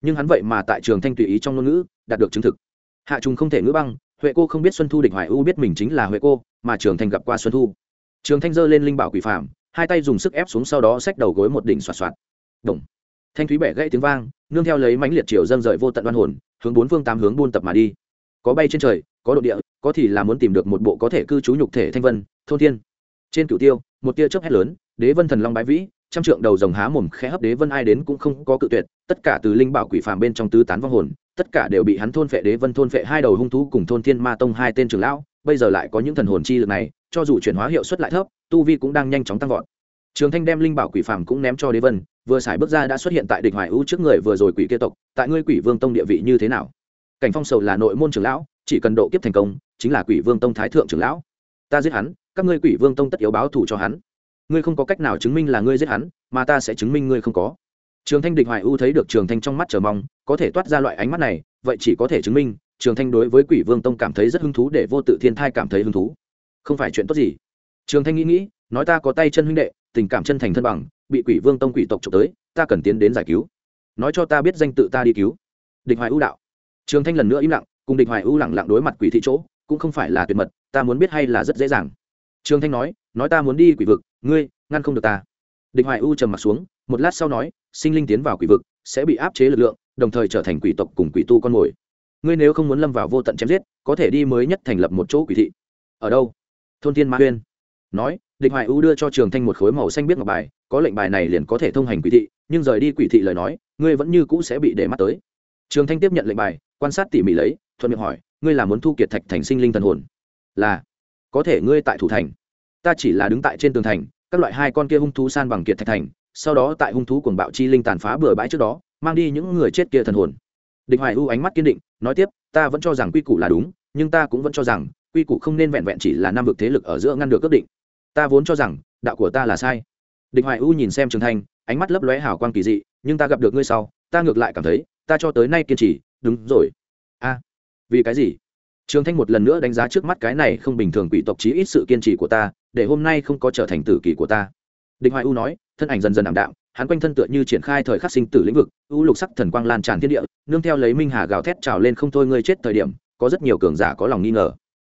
Nhưng hắn vậy mà tại trường thanh tùy ý trong ngôn ngữ, đạt được chứng thực. Hạ trùng không thể ngữ băng, huệ cô không biết xuân thu địch hoài ưu biết mình chính là huệ cô, mà trường thanh gặp qua xuân thu. Trường thanh giơ lên linh bảo quỷ phạm hai tay dùng sức ép xuống sau đó xách đầu gối một đỉnh xoạt xoạt. Đồng thanh thúy bẻ gãy tiếng vang, nương theo lấy mãnh liệt chiều dâng rời vô tận đoan hồn, hướng bốn phương tám hướng buôn tập mà đi. Có bay trên trời có độ địa, có thì là muốn tìm được một bộ có thể cư trú nhục thể thanh vân, thôn thiên. Trên cửu tiêu, một tia chớp hét lớn, đế vân thần long bái vĩ, trăm trượng đầu rồng há mồm khẽ hấp đế vân ai đến cũng không có cự tuyệt, tất cả từ linh bảo quỷ phàm bên trong tứ tán vong hồn, tất cả đều bị hắn thôn phệ đế vân thôn phệ hai đầu hung thú cùng thôn thiên ma tông hai tên trưởng lão, bây giờ lại có những thần hồn chi lực này, cho dù chuyển hóa hiệu suất lại thấp, tu vi cũng đang nhanh chóng tăng vọt. Trường thanh đem linh bảo quỷ phàm cũng ném cho đế vân, vừa xài bước ra đã xuất hiện tại địch hoài ưu trước người vừa rồi quỷ kia tộc, tại ngươi quỷ vương tông địa vị như thế nào? Cảnh phong sầu là nội môn trưởng lão, chỉ cần độ kiếp thành công, chính là quỷ vương tông thái thượng trưởng lão. Ta giết hắn, các ngươi quỷ vương tông tất yếu báo thù cho hắn. Ngươi không có cách nào chứng minh là ngươi giết hắn, mà ta sẽ chứng minh ngươi không có. Trường thanh địch hoài U thấy được trường thanh trong mắt chờ mong, có thể toát ra loại ánh mắt này, vậy chỉ có thể chứng minh, trường thanh đối với quỷ vương tông cảm thấy rất hứng thú để vô tự thiên thai cảm thấy hứng thú. Không phải chuyện tốt gì. Trường thanh nghĩ nghĩ, nói ta có tay chân huynh đệ, tình cảm chân thành thân bằng, bị quỷ vương tông quỷ tộc trộm tới, ta cần tiến đến giải cứu. Nói cho ta biết danh tự ta đi cứu. Địch hoài U đạo trường thanh lần nữa im lặng, cùng địch hoài U lặng lặng đối mặt quỷ thị chỗ, cũng không phải là tuyệt mật, ta muốn biết hay là rất dễ dàng. Trường thanh nói nói ta muốn đi quỷ vực, ngươi, ngăn không được ta. Địch hoài U trầm m ặ t xuống, một lát sau nói, sinh linh tiến vào quỷ vực, sẽ bị áp chế lực lượng, đồng thời trở thành quỷ tộc cùng quỷ tu con mồi. Ngươi nếu không muốn lâm vào vô tận chém giết, có thể đi mới nhất thành lập một chỗ quỷ thị. Ở đâu? Thôn thiên ma huyên nói, địch hoài U đưa cho trường thanh một khối màu xanh biết ngọc bài, có lệnh bài này liền có thể thông hành quỷ thị, nhưng rời đi quỷ thị lời nói, ngươi vẫn như cũ sẽ bị để mắt tới. Trường thanh tiếp nhận lệnh bài quan sát tỉ mỉ lấy, thuận miệng hỏi, ngươi là muốn thu kiệt thạch thành sinh linh thần hồn? Là. Có thể ngươi tại thủ thành. Ta chỉ là đứng tại trên tường thành, các loại hai con kia hung thú san bằng kiệt thạch thành, sau đó tại hung thú cuồng bạo chi linh tàn phá bừa bãi trước đó, mang đi những người chết kia thần hồn. Địch hoài u ánh mắt kiên định, nói tiếp, ta vẫn cho rằng quy củ là đúng, nhưng ta cũng vẫn cho rằng, quy củ không nên vẹn vẹn chỉ là năm vực thế lực ở giữa ngăn được ước định. Ta vốn cho rằng, đạo của ta là sai. Địch hoài u nhìn xem trường thanh ánh mắt lấp lóe hào quang kỳ dị, nhưng ta gặp được ngươi sau, ta ngược lại cảm thấy, ta cho tới nay kiên trì đúng rồi. A, vì cái gì? Trường thanh một lần nữa đánh giá trước mắt cái này không bình thường quỷ tộc chí ít sự kiên trì của ta, để hôm nay không có trở thành tử kỳ của ta. Địch hoài u nói, thân ảnh dần dần ảm đạm, hắn quanh thân tựa như triển khai thời khắc sinh tử lĩnh vực, u lục sắc thần quang lan tràn thiên địa, nương theo lấy minh hà gào thét trào lên không thôi ngươi chết thời điểm, có rất nhiều cường giả có lòng nghi ngờ.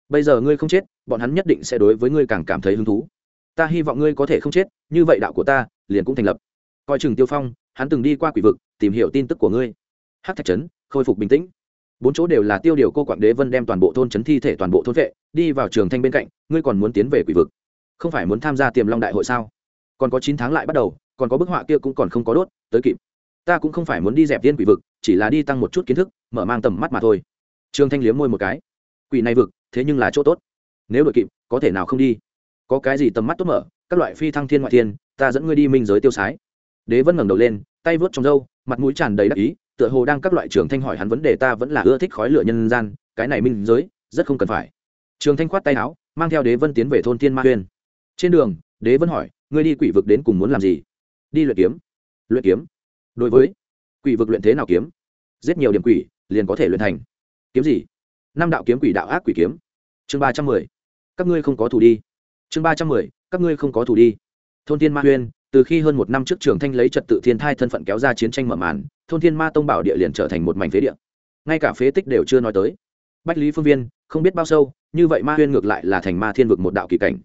Bây giờ ngươi không chết, bọn hắn nhất định sẽ đối với ngươi càng cảm thấy hứng thú. Ta hy vọng ngươi có thể không chết, như vậy đạo của ta liền cũng thành lập. Coi chừng tiêu phong, hắn từng đi qua quỷ vực, tìm hiểu tin tức của ngươi. Hát thạch trấn khôi phục bình tĩnh. Bốn chỗ đều là tiêu điều cô quảng đế vân đem toàn bộ thôn trấn thi thể toàn bộ thôn vệ, đi vào trường thanh bên cạnh, ngươi còn muốn tiến về quỷ vực. Không phải muốn tham gia tiềm long đại hội sao? Còn có chín tháng lại bắt đầu, còn có bức họa kia cũng còn không có đốt, tới kịp. Ta cũng không phải muốn đi dẹp tiên quỷ vực, chỉ là đi tăng một chút kiến thức, mở mang tầm mắt mà thôi. Trương thanh liếm môi một cái. Quỷ này vực, thế nhưng là chỗ tốt. Nếu đội kịp, có thể nào không đi? Có cái gì tầm mắt tốt mở, các loại phi thăng thiên ngoại thiên, ta dẫn ngươi đi minh giới tiêu sái. Đế vân ngẩng đầu lên, tay vớt trong râu, mặt mũi tràn đầy đắc ý tựa hồ đang các loại trường thanh hỏi hắn vấn đề ta vẫn là ưa thích khói lửa nhân gian, cái này minh giới, rất không cần phải. Trường thanh khoát tay áo, mang theo đế vân tiến về thôn thiên ma huyên trên đường, đế vân hỏi, ngươi đi quỷ vực đến cùng muốn làm gì? Đi luyện kiếm. Luyện kiếm? Đối với, quỷ vực luyện thế nào kiếm? Giết nhiều điểm quỷ, liền có thể luyện thành. Kiếm gì? Năm đạo kiếm quỷ đạo ác quỷ kiếm. Chương ba trăm mười. Các ngươi không có thủ đi. Chương ba trăm mười. Các ngươi không có thủ đi. Thôn thiên ma huyên từ khi hơn một năm trước trường thanh lấy trật tự thiên thai thân phận kéo ra chiến tranh mở màn thôn thiên ma tông bảo địa liền trở thành một mảnh phế địa. Ngay cả phế tích đều chưa nói tới. Bách lý phương viên không biết bao sâu như vậy ma huyên ngược lại là thành ma thiên vực một đạo kỳ cảnh.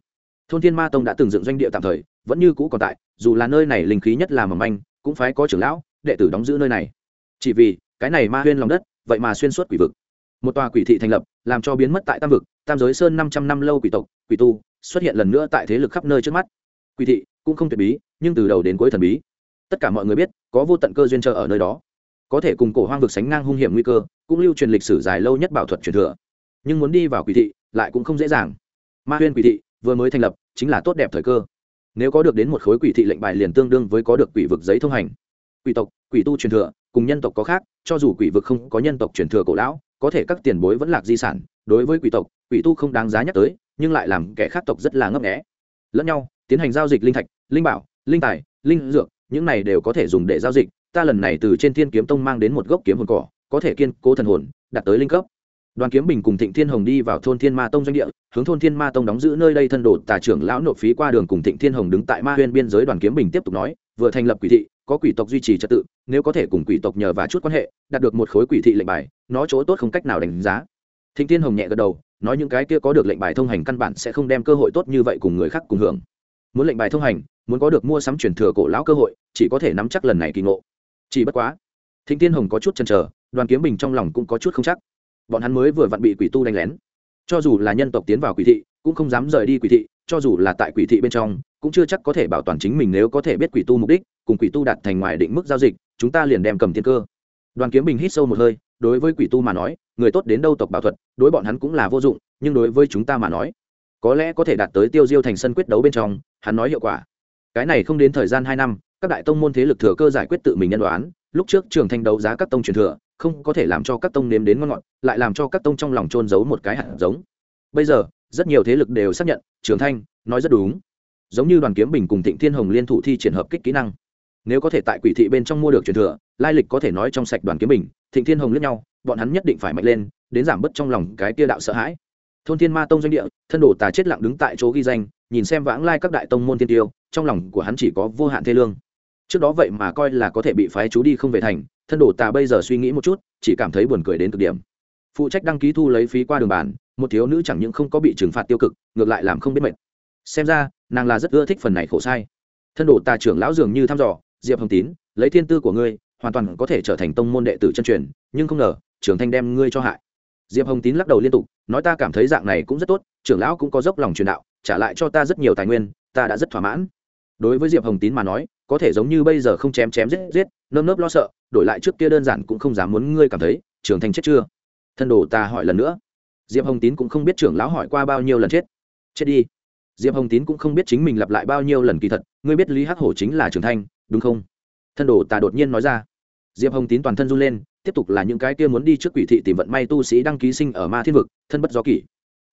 Thôn thiên ma tông đã từng dựng doanh địa tạm thời vẫn như cũ còn tại dù là nơi này linh khí nhất là mầm anh, cũng phải có trưởng lão đệ tử đóng giữ nơi này. Chỉ vì cái này ma huyên lòng đất vậy mà xuyên suốt quỷ vực. Một tòa quỷ thị thành lập làm cho biến mất tại tam vực tam giới sơn năm trăm năm lâu quỷ tộc quỷ tu xuất hiện lần nữa tại thế lực khắp nơi trước mắt. Quỷ thị cũng không tuyệt bí nhưng từ đầu đến cuối thần bí tất cả mọi người biết, có vô tận cơ duyên chờ ở nơi đó. Có thể cùng cổ hoang vực sánh ngang hung hiểm nguy cơ, cũng lưu truyền lịch sử dài lâu nhất bảo thuật truyền thừa. Nhưng muốn đi vào quỷ thị, lại cũng không dễ dàng. Ma huyên quỷ thị vừa mới thành lập, chính là tốt đẹp thời cơ. Nếu có được đến một khối quỷ thị lệnh bài liền tương đương với có được quỷ vực giấy thông hành. Quỷ tộc, quỷ tu truyền thừa, cùng nhân tộc có khác, cho dù quỷ vực không có nhân tộc truyền thừa cổ lão, có thể các tiền bối vẫn lạc di sản. Đối với quỷ tộc, quỷ tu không đáng giá nhắc tới, nhưng lại làm kẻ khác tộc rất là ngấp nghẽ lẫn nhau, tiến hành giao dịch linh thạch, linh bảo, linh tài, linh dược những này đều có thể dùng để giao dịch, ta lần này từ trên thiên kiếm tông mang đến một gốc kiếm hồn cỏ, có thể kiên cố thần hồn, đạt tới linh cấp. Đoàn kiếm bình cùng thịnh thiên hồng đi vào thôn thiên ma tông doanh địa, hướng thôn thiên ma tông đóng giữ nơi đây thân đồ, tà trưởng lão nộp phí qua đường cùng thịnh thiên hồng đứng tại ma huyên biên giới, đoàn kiếm bình tiếp tục nói, vừa thành lập quỷ thị, có quỷ tộc duy trì trật tự, nếu có thể cùng quỷ tộc nhờ và chút quan hệ, đạt được một khối quỷ thị lệnh bài, nó chỗ tốt không cách nào đánh giá. Thịnh thiên hồng nhẹ gật đầu, nói những cái kia có được lệnh bài thông hành căn bản sẽ không đem cơ hội tốt như vậy cùng người khác cùng hưởng. Muốn lệnh bài thông hành muốn có được mua sắm truyền thừa cổ lão cơ hội, chỉ có thể nắm chắc lần này kỳ ngộ. Chỉ bất quá, thịnh thiên hồng có chút chần chờ, đoàn kiếm bình trong lòng cũng có chút không chắc. Bọn hắn mới vừa vặn bị quỷ tu đánh lén. Cho dù là nhân tộc tiến vào quỷ thị, cũng không dám rời đi quỷ thị, cho dù là tại quỷ thị bên trong, cũng chưa chắc có thể bảo toàn chính mình nếu có thể biết quỷ tu mục đích, cùng quỷ tu đạt thành ngoài định mức giao dịch, chúng ta liền đem cầm thiên cơ. Đoàn kiếm bình hít sâu một hơi, đối với quỷ tu mà nói, người tốt đến đâu tộc bảo thuật, đối bọn hắn cũng là vô dụng, nhưng đối với chúng ta mà nói, có lẽ có thể đạt tới tiêu diêu thành sân quyết đấu bên trong, hắn nói hiệu quả cái này không đến thời gian hai năm, các đại tông môn thế lực thừa cơ giải quyết tự mình nhân đoán. Lúc trước trường thanh đấu giá các tông truyền thừa, không có thể làm cho các tông nếm đến ngon ngọt, lại làm cho các tông trong lòng trôn giấu một cái hạt giống. Bây giờ, rất nhiều thế lực đều xác nhận, trường thanh nói rất đúng. Giống như đoàn kiếm bình cùng thịnh thiên hồng liên thủ thi triển hợp kích kỹ năng. Nếu có thể tại quỷ thị bên trong mua được truyền thừa, lai lịch có thể nói trong sạch đoàn kiếm bình, thịnh thiên hồng lẫn nhau, bọn hắn nhất định phải mạnh lên, đến giảm bớt trong lòng cái tia đạo sợ hãi. Thôn thiên ma tông doanh địa, thân đồ tà chết lặng đứng tại chỗ ghi danh, nhìn xem vãng lai các đại tông môn tiên tiêu trong lòng của hắn chỉ có vô hạn thê lương. Trước đó vậy mà coi là có thể bị phái chú đi không về thành, thân đồ tà bây giờ suy nghĩ một chút, chỉ cảm thấy buồn cười đến cực điểm. Phụ trách đăng ký thu lấy phí qua đường bàn một thiếu nữ chẳng những không có bị trừng phạt tiêu cực, ngược lại làm không biết mệt. Xem ra, nàng là rất ưa thích phần này khổ sai. Thân đồ tà trưởng lão dường như thăm dò, diệp hồng tín, lấy thiên tư của ngươi, hoàn toàn có thể trở thành tông môn đệ tử chân truyền, nhưng không ngờ, trưởng thanh đem ngươi cho hại. Diệp hồng tín lắc đầu liên tục, nói ta cảm thấy dạng này cũng rất tốt, trưởng lão cũng có dốc lòng truyền đạo, trả lại cho ta rất nhiều tài nguyên, ta đã rất thỏa mãn đối với diệp hồng tín mà nói, có thể giống như bây giờ không chém chém giết giết, nơm nớp lo sợ, đổi lại trước kia đơn giản cũng không dám muốn ngươi cảm thấy, trưởng thành chết chưa? Thân đồ ta hỏi lần nữa. Diệp hồng tín cũng không biết trưởng lão hỏi qua bao nhiêu lần chết. Chết đi. Diệp hồng tín cũng không biết chính mình lặp lại bao nhiêu lần kỳ thật, ngươi biết lý hắc hổ chính là trưởng thanh đúng không? Thân đồ ta đột nhiên nói ra. Diệp hồng tín toàn thân run lên, tiếp tục là những cái kia muốn đi trước quỷ thị tìm vận may tu sĩ đăng ký sinh ở ma thiên vực, thân bất do kỷ.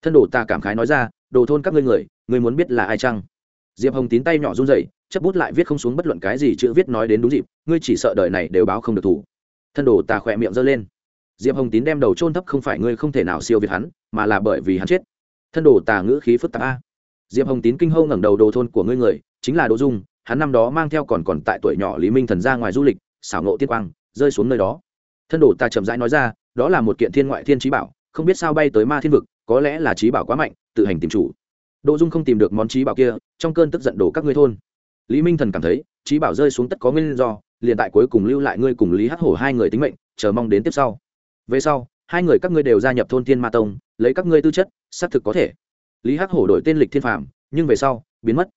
Thân đồ ta cảm khái nói ra, đồ thôn các ngươi người người muốn biết là ai chăng? Diệp hồng tín tay nhỏ run rẩy chấp bút lại viết không xuống bất luận cái gì chữ viết nói đến đúng dịp, ngươi chỉ sợ đời này đều báo không được thủ. Thân đồ Tà khỏe miệng giơ lên. Diệp hồng tín đem đầu trôn thấp không phải ngươi không thể nào siêu việt hắn, mà là bởi vì hắn chết. Thân đồ tà ngữ khí phức tạp a. Diệp hồng tín kinh hâu ngẩng đầu đồ thôn của ngươi người, chính là đỗ dung, hắn năm đó mang theo còn còn tại tuổi nhỏ lý minh thần ra ngoài du lịch, xảo nộ tiên quang, rơi xuống nơi đó. Thân đồ ta chậm rãi nói ra, đó là một kiện thiên ngoại thiên trí bảo, không biết sao bay tới ma thiên vực, có lẽ là trí bảo quá mạnh, tự hành tìm chủ đỗ dung không tìm được món trí bảo kia, trong cơn tức giận đổ các ngươi thôn. Lý minh thần cảm thấy, trí bảo rơi xuống tất có nguyên do, liền tại cuối cùng lưu lại ngươi cùng lý hắc hổ hai người tính mệnh, chờ mong đến tiếp sau. Về sau, hai người các ngươi đều gia nhập thôn thiên ma tông, lấy các ngươi tư chất, xác thực có thể. Lý hắc hổ đổi tên lịch thiên phạm nhưng về sau, biến mất.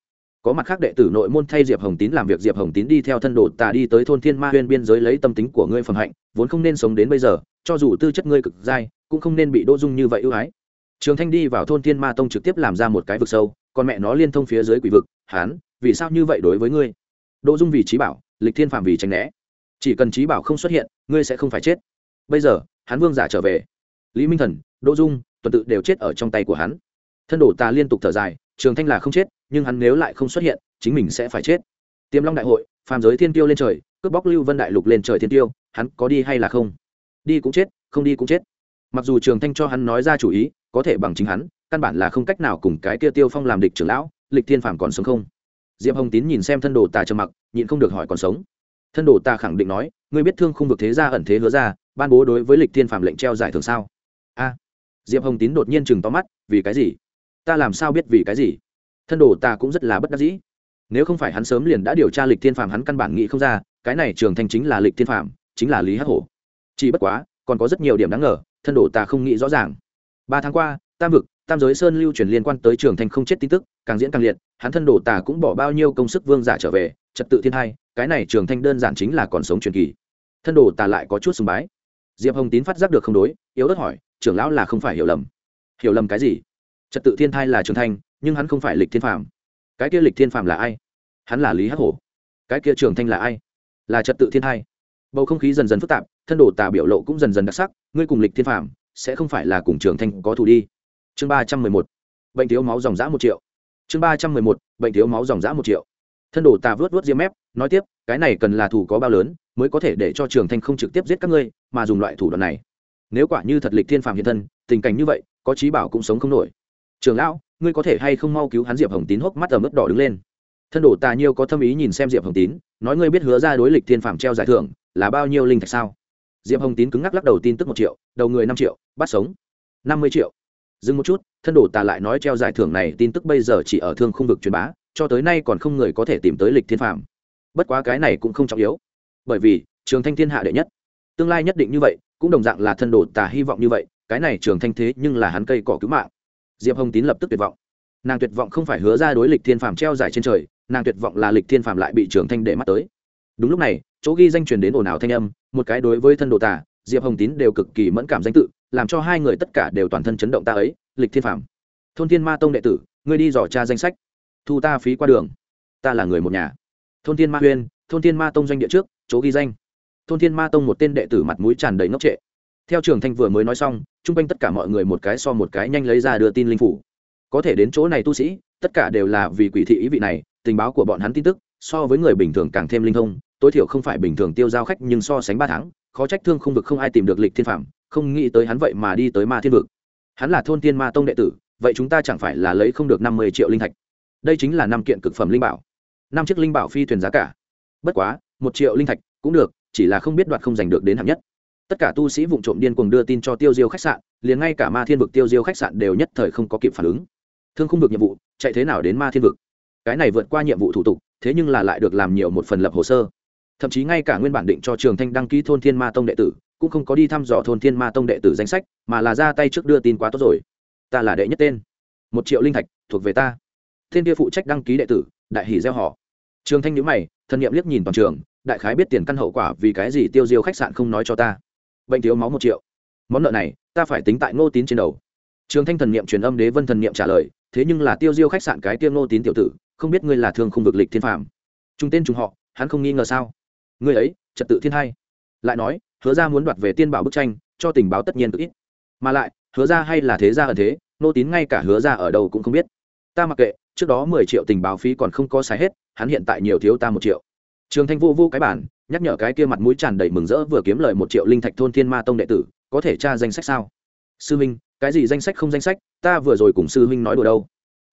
Có mặt khác đệ tử nội môn thay diệp hồng tín làm việc, diệp hồng tín đi theo thân đồ tà đi tới thôn thiên ma huyên biên giới lấy tâm tính của ngươi phẩm hạnh, vốn không nên sống đến bây giờ, cho dù tư chất ngươi cực dai, cũng không nên bị đỗ dung như vậy ưu ái trường thanh đi vào thôn thiên ma tông trực tiếp làm ra một cái vực sâu còn mẹ nó liên thông phía dưới quỷ vực hán vì sao như vậy đối với ngươi? Đỗ dung vì trí bảo, lịch thiên phạm vì tránh né. Chỉ cần trí bảo không xuất hiện, ngươi sẽ không phải chết. Bây giờ, hắn vương giả trở về. Lý minh thần, đỗ dung, tuần tự đều chết ở trong tay của hắn. Thân đổ ta liên tục thở dài, trường thanh là không chết, nhưng hắn nếu lại không xuất hiện, chính mình sẽ phải chết. Tiềm long đại hội, phàm giới thiên tiêu lên trời, cướp bóc lưu vân đại lục lên trời thiên tiêu, hắn có đi hay là không? Đi cũng chết, không đi cũng chết. Mặc dù trường thanh cho hắn nói ra chủ ý có thể bằng chính hắn, căn bản là không cách nào cùng cái kia tiêu phong làm địch trưởng lão, lịch thiên phàm còn sống không? Diệp hồng tín nhìn xem thân đồ tà trầm mặc, nhịn không được hỏi còn sống. Thân đồ tà khẳng định nói, ngươi biết thương không vực thế gia ẩn thế hứa ra, ban bố đối với lịch thiên phàm lệnh treo giải thưởng sao? A. Diệp hồng tín đột nhiên chừng to mắt, vì cái gì? Ta làm sao biết vì cái gì? Thân đồ ta cũng rất là bất đắc dĩ. Nếu không phải hắn sớm liền đã điều tra lịch thiên phàm, hắn căn bản nghĩ không ra, cái này trường thành chính là lịch thiên phàm, chính là lý hắc hổ. Chỉ bất quá, còn có rất nhiều điểm đáng ngờ, thân đồ ta không nghĩ rõ ràng ba tháng qua, tam vực, tam giới sơn lưu truyền liên quan tới trường Thanh không chết tin tức, càng diễn càng liệt, hắn thân đồ ta cũng bỏ bao nhiêu công sức vương giả trở về, trật tự thiên hai, cái này trường thanh đơn giản chính là còn sống truyền kỳ. Thân đồ ta lại có chút sùng bái. Diệp hồng tín phát giác được không đối, yếu ớt hỏi, trưởng lão là không phải hiểu lầm. Hiểu lầm cái gì? Trật tự thiên thai là trường thanh nhưng hắn không phải lịch thiên Phạm. cái kia lịch thiên Phạm là ai? Hắn là lý hắc hổ. Cái kia trường thanh là ai? Là trật tự thiên thai. Bầu không khí dần dần phức tạp, thân đồ tà biểu lộ cũng dần dần đặc sắc, ngươi cùng lịch thiên Phạm sẽ không phải là cùng trường thanh có thù đi. Chương ba trăm mười một, bệnh thiếu máu dòng giã một triệu. Chương ba trăm mười một, bệnh thiếu máu dòng giã một triệu. Thân đồ tà vớt vớt diêm mép, nói tiếp, cái này cần là thủ có bao lớn, mới có thể để cho trường thanh không trực tiếp giết các ngươi, mà dùng loại thủ đoạn này. Nếu quả như thật lịch thiên phạm hiện thân, tình cảnh như vậy, có trí bảo cũng sống không nổi. Trường lão, ngươi có thể hay không mau cứu hắn diệp hồng tín hốc mắt ở mức đỏ đứng lên. Thân đồ tà nhiêu có tâm ý nhìn xem diệp hồng tín, nói ngươi biết hứa ra đối lịch thiên phạm treo giải thưởng là bao nhiêu linh thạch sao? Diệp hồng tín cứng ngắc lắc đầu tin tức một triệu, đầu người năm triệu, bắt sống, năm mươi triệu. Dừng một chút, thân đổ tà lại nói treo giải thưởng này tin tức bây giờ chỉ ở thương không vực truyền bá, cho tới nay còn không người có thể tìm tới lịch thiên phàm. Bất quá cái này cũng không trọng yếu, bởi vì, trường thanh thiên hạ đệ nhất. Tương lai nhất định như vậy, cũng đồng dạng là thân đồ tà hy vọng như vậy, cái này trường thanh thế nhưng là hắn cây cỏ cứu mạng. Diệp hồng tín lập tức tuyệt vọng. Nàng tuyệt vọng không phải hứa ra đối lịch thiên phàm treo giải trên trời, nàng tuyệt vọng là lịch thiên phàm lại bị trường thanh để mắt tới đúng lúc này chỗ ghi danh truyền đến ồn ào thanh âm một cái đối với thân đồ tả, diệp hồng tín đều cực kỳ mẫn cảm danh tự làm cho hai người tất cả đều toàn thân chấn động ta ấy lịch thiên phàm. Thôn thiên ma tông đệ tử ngươi đi dò tra danh sách. Thu ta phí qua đường. Ta là người một nhà. Thôn thiên ma huyên thôn thiên ma tông doanh địa trước chỗ ghi danh. Thôn thiên ma tông một tên đệ tử mặt mũi tràn đầy ngốc trệ. Theo trường thanh vừa mới nói xong chung quanh tất cả mọi người một cái so một cái nhanh lấy ra đưa tin linh phủ. Có thể đến chỗ này tu sĩ tất cả đều là vì quỷ thị ý vị này tình báo của bọn hắn tin tức so với người bình thường càng thêm linh thông tối thiểu không phải bình thường tiêu giao khách nhưng so sánh ba tháng, khó trách thương không vực không ai tìm được lịch thiên phạm không nghĩ tới hắn vậy mà đi tới ma thiên vực. Hắn là thôn tiên ma tông đệ tử, vậy chúng ta chẳng phải là lấy không được năm mươi triệu linh thạch. Đây chính là năm kiện cực phẩm linh bảo. Năm chiếc linh bảo phi thuyền giá cả. Bất quá, một triệu linh thạch cũng được, chỉ là không biết đoạt không giành được đến hạng nhất. Tất cả tu sĩ vụ trộm điên cuồng đưa tin cho tiêu diêu khách sạn, liền ngay cả ma thiên vực tiêu diêu khách sạn đều nhất thời không có kịp phản ứng. Thương không được nhiệm vụ, chạy thế nào đến ma thiên vực? Cái này vượt qua nhiệm vụ thủ tục, thế nhưng là lại được làm nhiều một phần lập hồ sơ thậm chí ngay cả nguyên bản định cho trường thanh đăng ký thôn thiên ma tông đệ tử, cũng không có đi thăm dò thôn thiên ma tông đệ tử danh sách, mà là ra tay trước đưa tin quá tốt rồi. Ta là đệ nhất tên. Một triệu linh thạch, thuộc về ta. Thiên kia phụ trách đăng ký đệ tử, đại hỷ gieo họ. Trường thanh nhữ mày, thân nhiệm liếc nhìn toàn trường, đại khái biết tiền căn hậu quả vì cái gì tiêu diêu khách sạn không nói cho ta. Bệnh thiếu máu một triệu. Món nợ này, ta phải tính tại ngô tín trên đầu. Trường thanh thần n i ệ m truyền âm đế vân thần n i ệ m trả lời, thế nhưng là tiêu diêu khách sạn cái tiêu ngô tín tiểu tử, không biết ngươi là thường không vực lịch thiên phạm trung tên trùng họ, hắn không nghi ngờ sao? Ngươi ấy, trật tự thiên hai. Lại nói, hứa ra muốn đoạt về tiên bảo bức tranh, cho tình báo tất nhiên cực ít. Mà lại, hứa ra hay là thế ra ở thế, nô tín ngay cả hứa ra ở đâu cũng không biết. Ta mặc kệ, trước đó mười triệu tình báo phí còn không có xài hết, hắn hiện tại nhiều thiếu ta một triệu. Trường thanh vô vô cái bản, nhắc nhở cái kia mặt mũi tràn đầy mừng rỡ vừa kiếm lời một triệu linh thạch thôn thiên ma tông đệ tử, có thể tra danh sách sao? Sư huynh cái gì danh sách không danh sách, ta vừa rồi cùng sư huynh nói đùa đâu.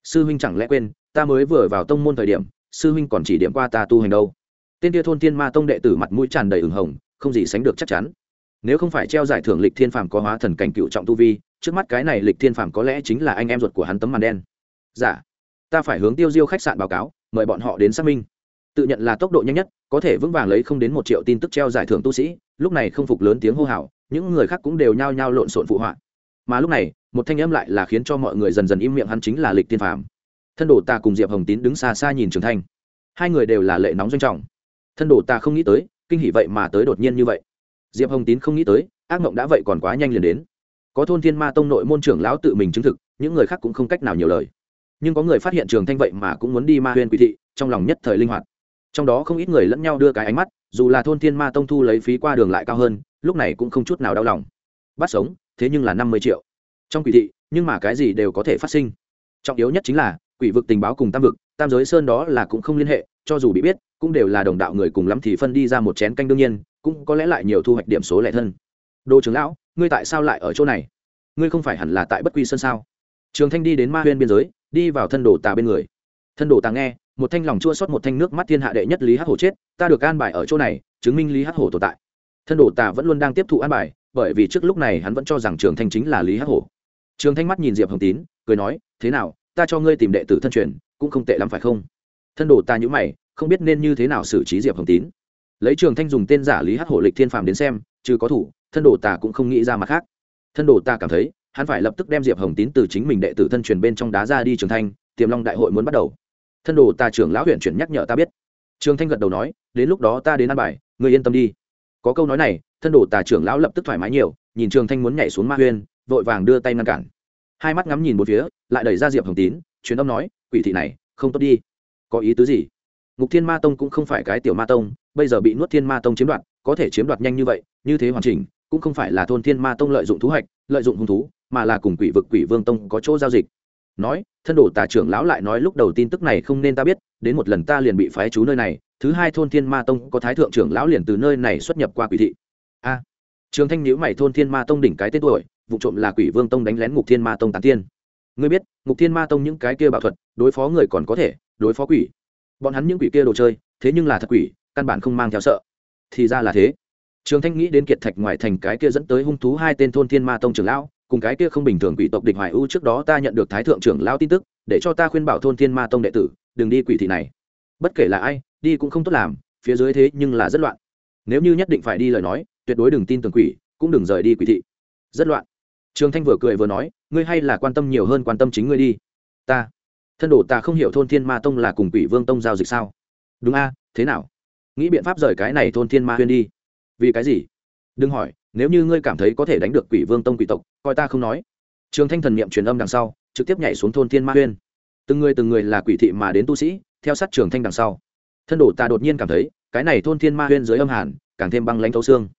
Sư huynh chẳng lẽ quên, ta mới vừa vào tông môn thời điểm, sư huynh còn chỉ điểm qua ta tu hành đâu tên kia thôn thiên ma tông đệ tử mặt mũi tràn đầy ửng hồng, không gì sánh được chắc chắn. Nếu không phải treo giải thưởng lịch thiên phàm có hóa thần cảnh cựu trọng tu vi, trước mắt cái này lịch thiên phàm có lẽ chính là anh em ruột của hắn tấm màn đen. Giả dạ. ta phải hướng tiêu diêu khách sạn báo cáo, mời bọn họ đến xác minh. Tự nhận là tốc độ nhanh nhất, có thể vững vàng lấy không đến một triệu tin tức treo giải thưởng tu sĩ, lúc này không phục lớn tiếng hô hào, những người khác cũng đều nhao nhao lộn xộn phụ họa. Mà lúc này, một thanh âm lại là khiến cho mọi người dần dần im miệng hắn chính là lịch tiên phàm. Thân đồ ta cùng diệp hồng tín đứng xa xa nhìn trường thanh. Hai người đều là lệ nóng doanh trọng thân đồ ta không nghĩ tới, kinh hỉ vậy mà tới đột nhiên như vậy. Diệp hồng tín không nghĩ tới, ác mộng đã vậy còn quá nhanh liền đến. Có thôn thiên ma tông nội môn trưởng lão tự mình chứng thực, những người khác cũng không cách nào nhiều lời. Nhưng có người phát hiện trường thanh vậy mà cũng muốn đi ma huyên quỷ thị, trong lòng nhất thời linh hoạt. Trong đó không ít người lẫn nhau đưa cái ánh mắt, dù là thôn thiên ma tông thu lấy phí qua đường lại cao hơn, lúc này cũng không chút nào đau lòng. Bắt sống, thế nhưng là năm mươi triệu. Trong quỷ thị, nhưng mà cái gì đều có thể phát sinh. Trọng yếu nhất chính là, quỷ vực tình báo cùng tam vực, tam giới sơn đó là cũng không liên hệ cho dù bị biết, cũng đều là đồng đạo người cùng lắm thì phân đi ra một chén canh đương nhiên, cũng có lẽ lại nhiều thu hoạch điểm số lẻ thân. Đồ trưởng lão, ngươi tại sao lại ở chỗ này? Ngươi không phải hẳn là tại bất quy sơn sao? Trường thanh đi đến ma huyên biên giới, đi vào thân đồ tà bên người. Thân đồ tà nghe, một thanh lòng chua xót một thanh nước mắt thiên hạ đệ nhất lý hắc hổ chết, ta được an bài ở chỗ này, chứng minh lý hắc hổ tồn tại. Thân đồ tà vẫn luôn đang tiếp thụ an bài, bởi vì trước lúc này hắn vẫn cho rằng trường thanh chính là lý hắc hổ. Trường thanh mắt nhìn diệp hồng tín, cười nói, thế nào, ta cho ngươi tìm đệ tử thân truyền, cũng không tệ lắm phải không? Thân đồ ta nhữ mày, không biết nên như thế nào xử trí diệp hồng tín. Lấy trường thanh dùng tên giả lý hắc hổ lịch thiên phàm đến xem, chứ có thủ, thân đồ ta cũng không nghĩ ra mặt khác. Thân đồ ta cảm thấy, hắn phải lập tức đem diệp hồng tín từ chính mình đệ tử thân truyền bên trong đá ra đi trường thanh, tiềm long đại hội muốn bắt đầu. Thân đồ ta trưởng lão huyện chuyển nhắc nhở ta biết. Trường thanh gật đầu nói, đến lúc đó ta đến ăn bài người yên tâm đi. Có câu nói này, thân đồ tà trưởng lão lập tức thoải mái nhiều, nhìn trường thanh muốn nhảy xuống ma huyên, vội vàng đưa tay ngăn cản. Hai mắt ngắm nhìn một phía, lại đẩy ra diệp hồng tín, truyền âm nói, quỷ thị này, không tốt đi có ý tứ gì? Ngục thiên ma tông cũng không phải cái tiểu ma tông, bây giờ bị nuốt thiên ma tông chiếm đoạt, có thể chiếm đoạt nhanh như vậy, như thế hoàn chỉnh, cũng không phải là thôn thiên ma tông lợi dụng thú hạch, lợi dụng hung thú, mà là cùng quỷ vực quỷ vương tông có chỗ giao dịch. Nói, thân đồ tà trưởng lão lại nói lúc đầu tin tức này không nên ta biết, đến một lần ta liền bị phái chú nơi này, thứ hai thôn thiên ma tông có thái thượng trưởng lão liền từ nơi này xuất nhập qua quỷ thị. A. Trường thanh nhữ mày thôn thiên ma tông đỉnh cái tên tuổi, vụ trộm là quỷ vương tông đánh lén ngục thiên ma tông tán tiên. Ngươi biết, ngục thiên ma tông những cái kia bảo thuật, đối phó người còn có thể đối phó quỷ. Bọn hắn những quỷ kia đồ chơi, thế nhưng là thật quỷ, căn bản không mang theo sợ. Thì ra là thế. Trường thanh nghĩ đến kiệt thạch ngoài thành cái kia dẫn tới hung thú hai tên thôn thiên ma tông trưởng lão, cùng cái kia không bình thường quỷ tộc địch hoài ưu trước đó ta nhận được thái thượng trưởng lão tin tức, để cho ta khuyên bảo thôn thiên ma tông đệ tử, đừng đi quỷ thị này. Bất kể là ai, đi cũng không tốt làm, phía dưới thế nhưng là rất loạn. Nếu như nhất định phải đi lời nói, tuyệt đối đừng tin tưởng quỷ, cũng đừng rời đi quỷ thị. Rất loạn. Trường thanh vừa cười vừa nói, ngươi hay là quan tâm nhiều hơn quan tâm chính ngươi đi. Ta thân đồ ta không hiểu thôn thiên ma tông là cùng quỷ vương tông giao dịch sao? Đúng a, thế nào? Nghĩ biện pháp rời cái này thôn thiên ma huyên đi. Vì cái gì? Đừng hỏi, nếu như ngươi cảm thấy có thể đánh được quỷ vương tông quỷ tộc, coi ta không nói. Trường thanh thần niệm truyền âm đằng sau, trực tiếp nhảy xuống thôn thiên ma huyên. Từng người từng người là quỷ thị mà đến tu sĩ, theo sát trường thanh đằng sau. Thân đồ ta đột nhiên cảm thấy, cái này thôn thiên ma huyên dưới âm hàn, càng thêm băng lãnh thấu xương.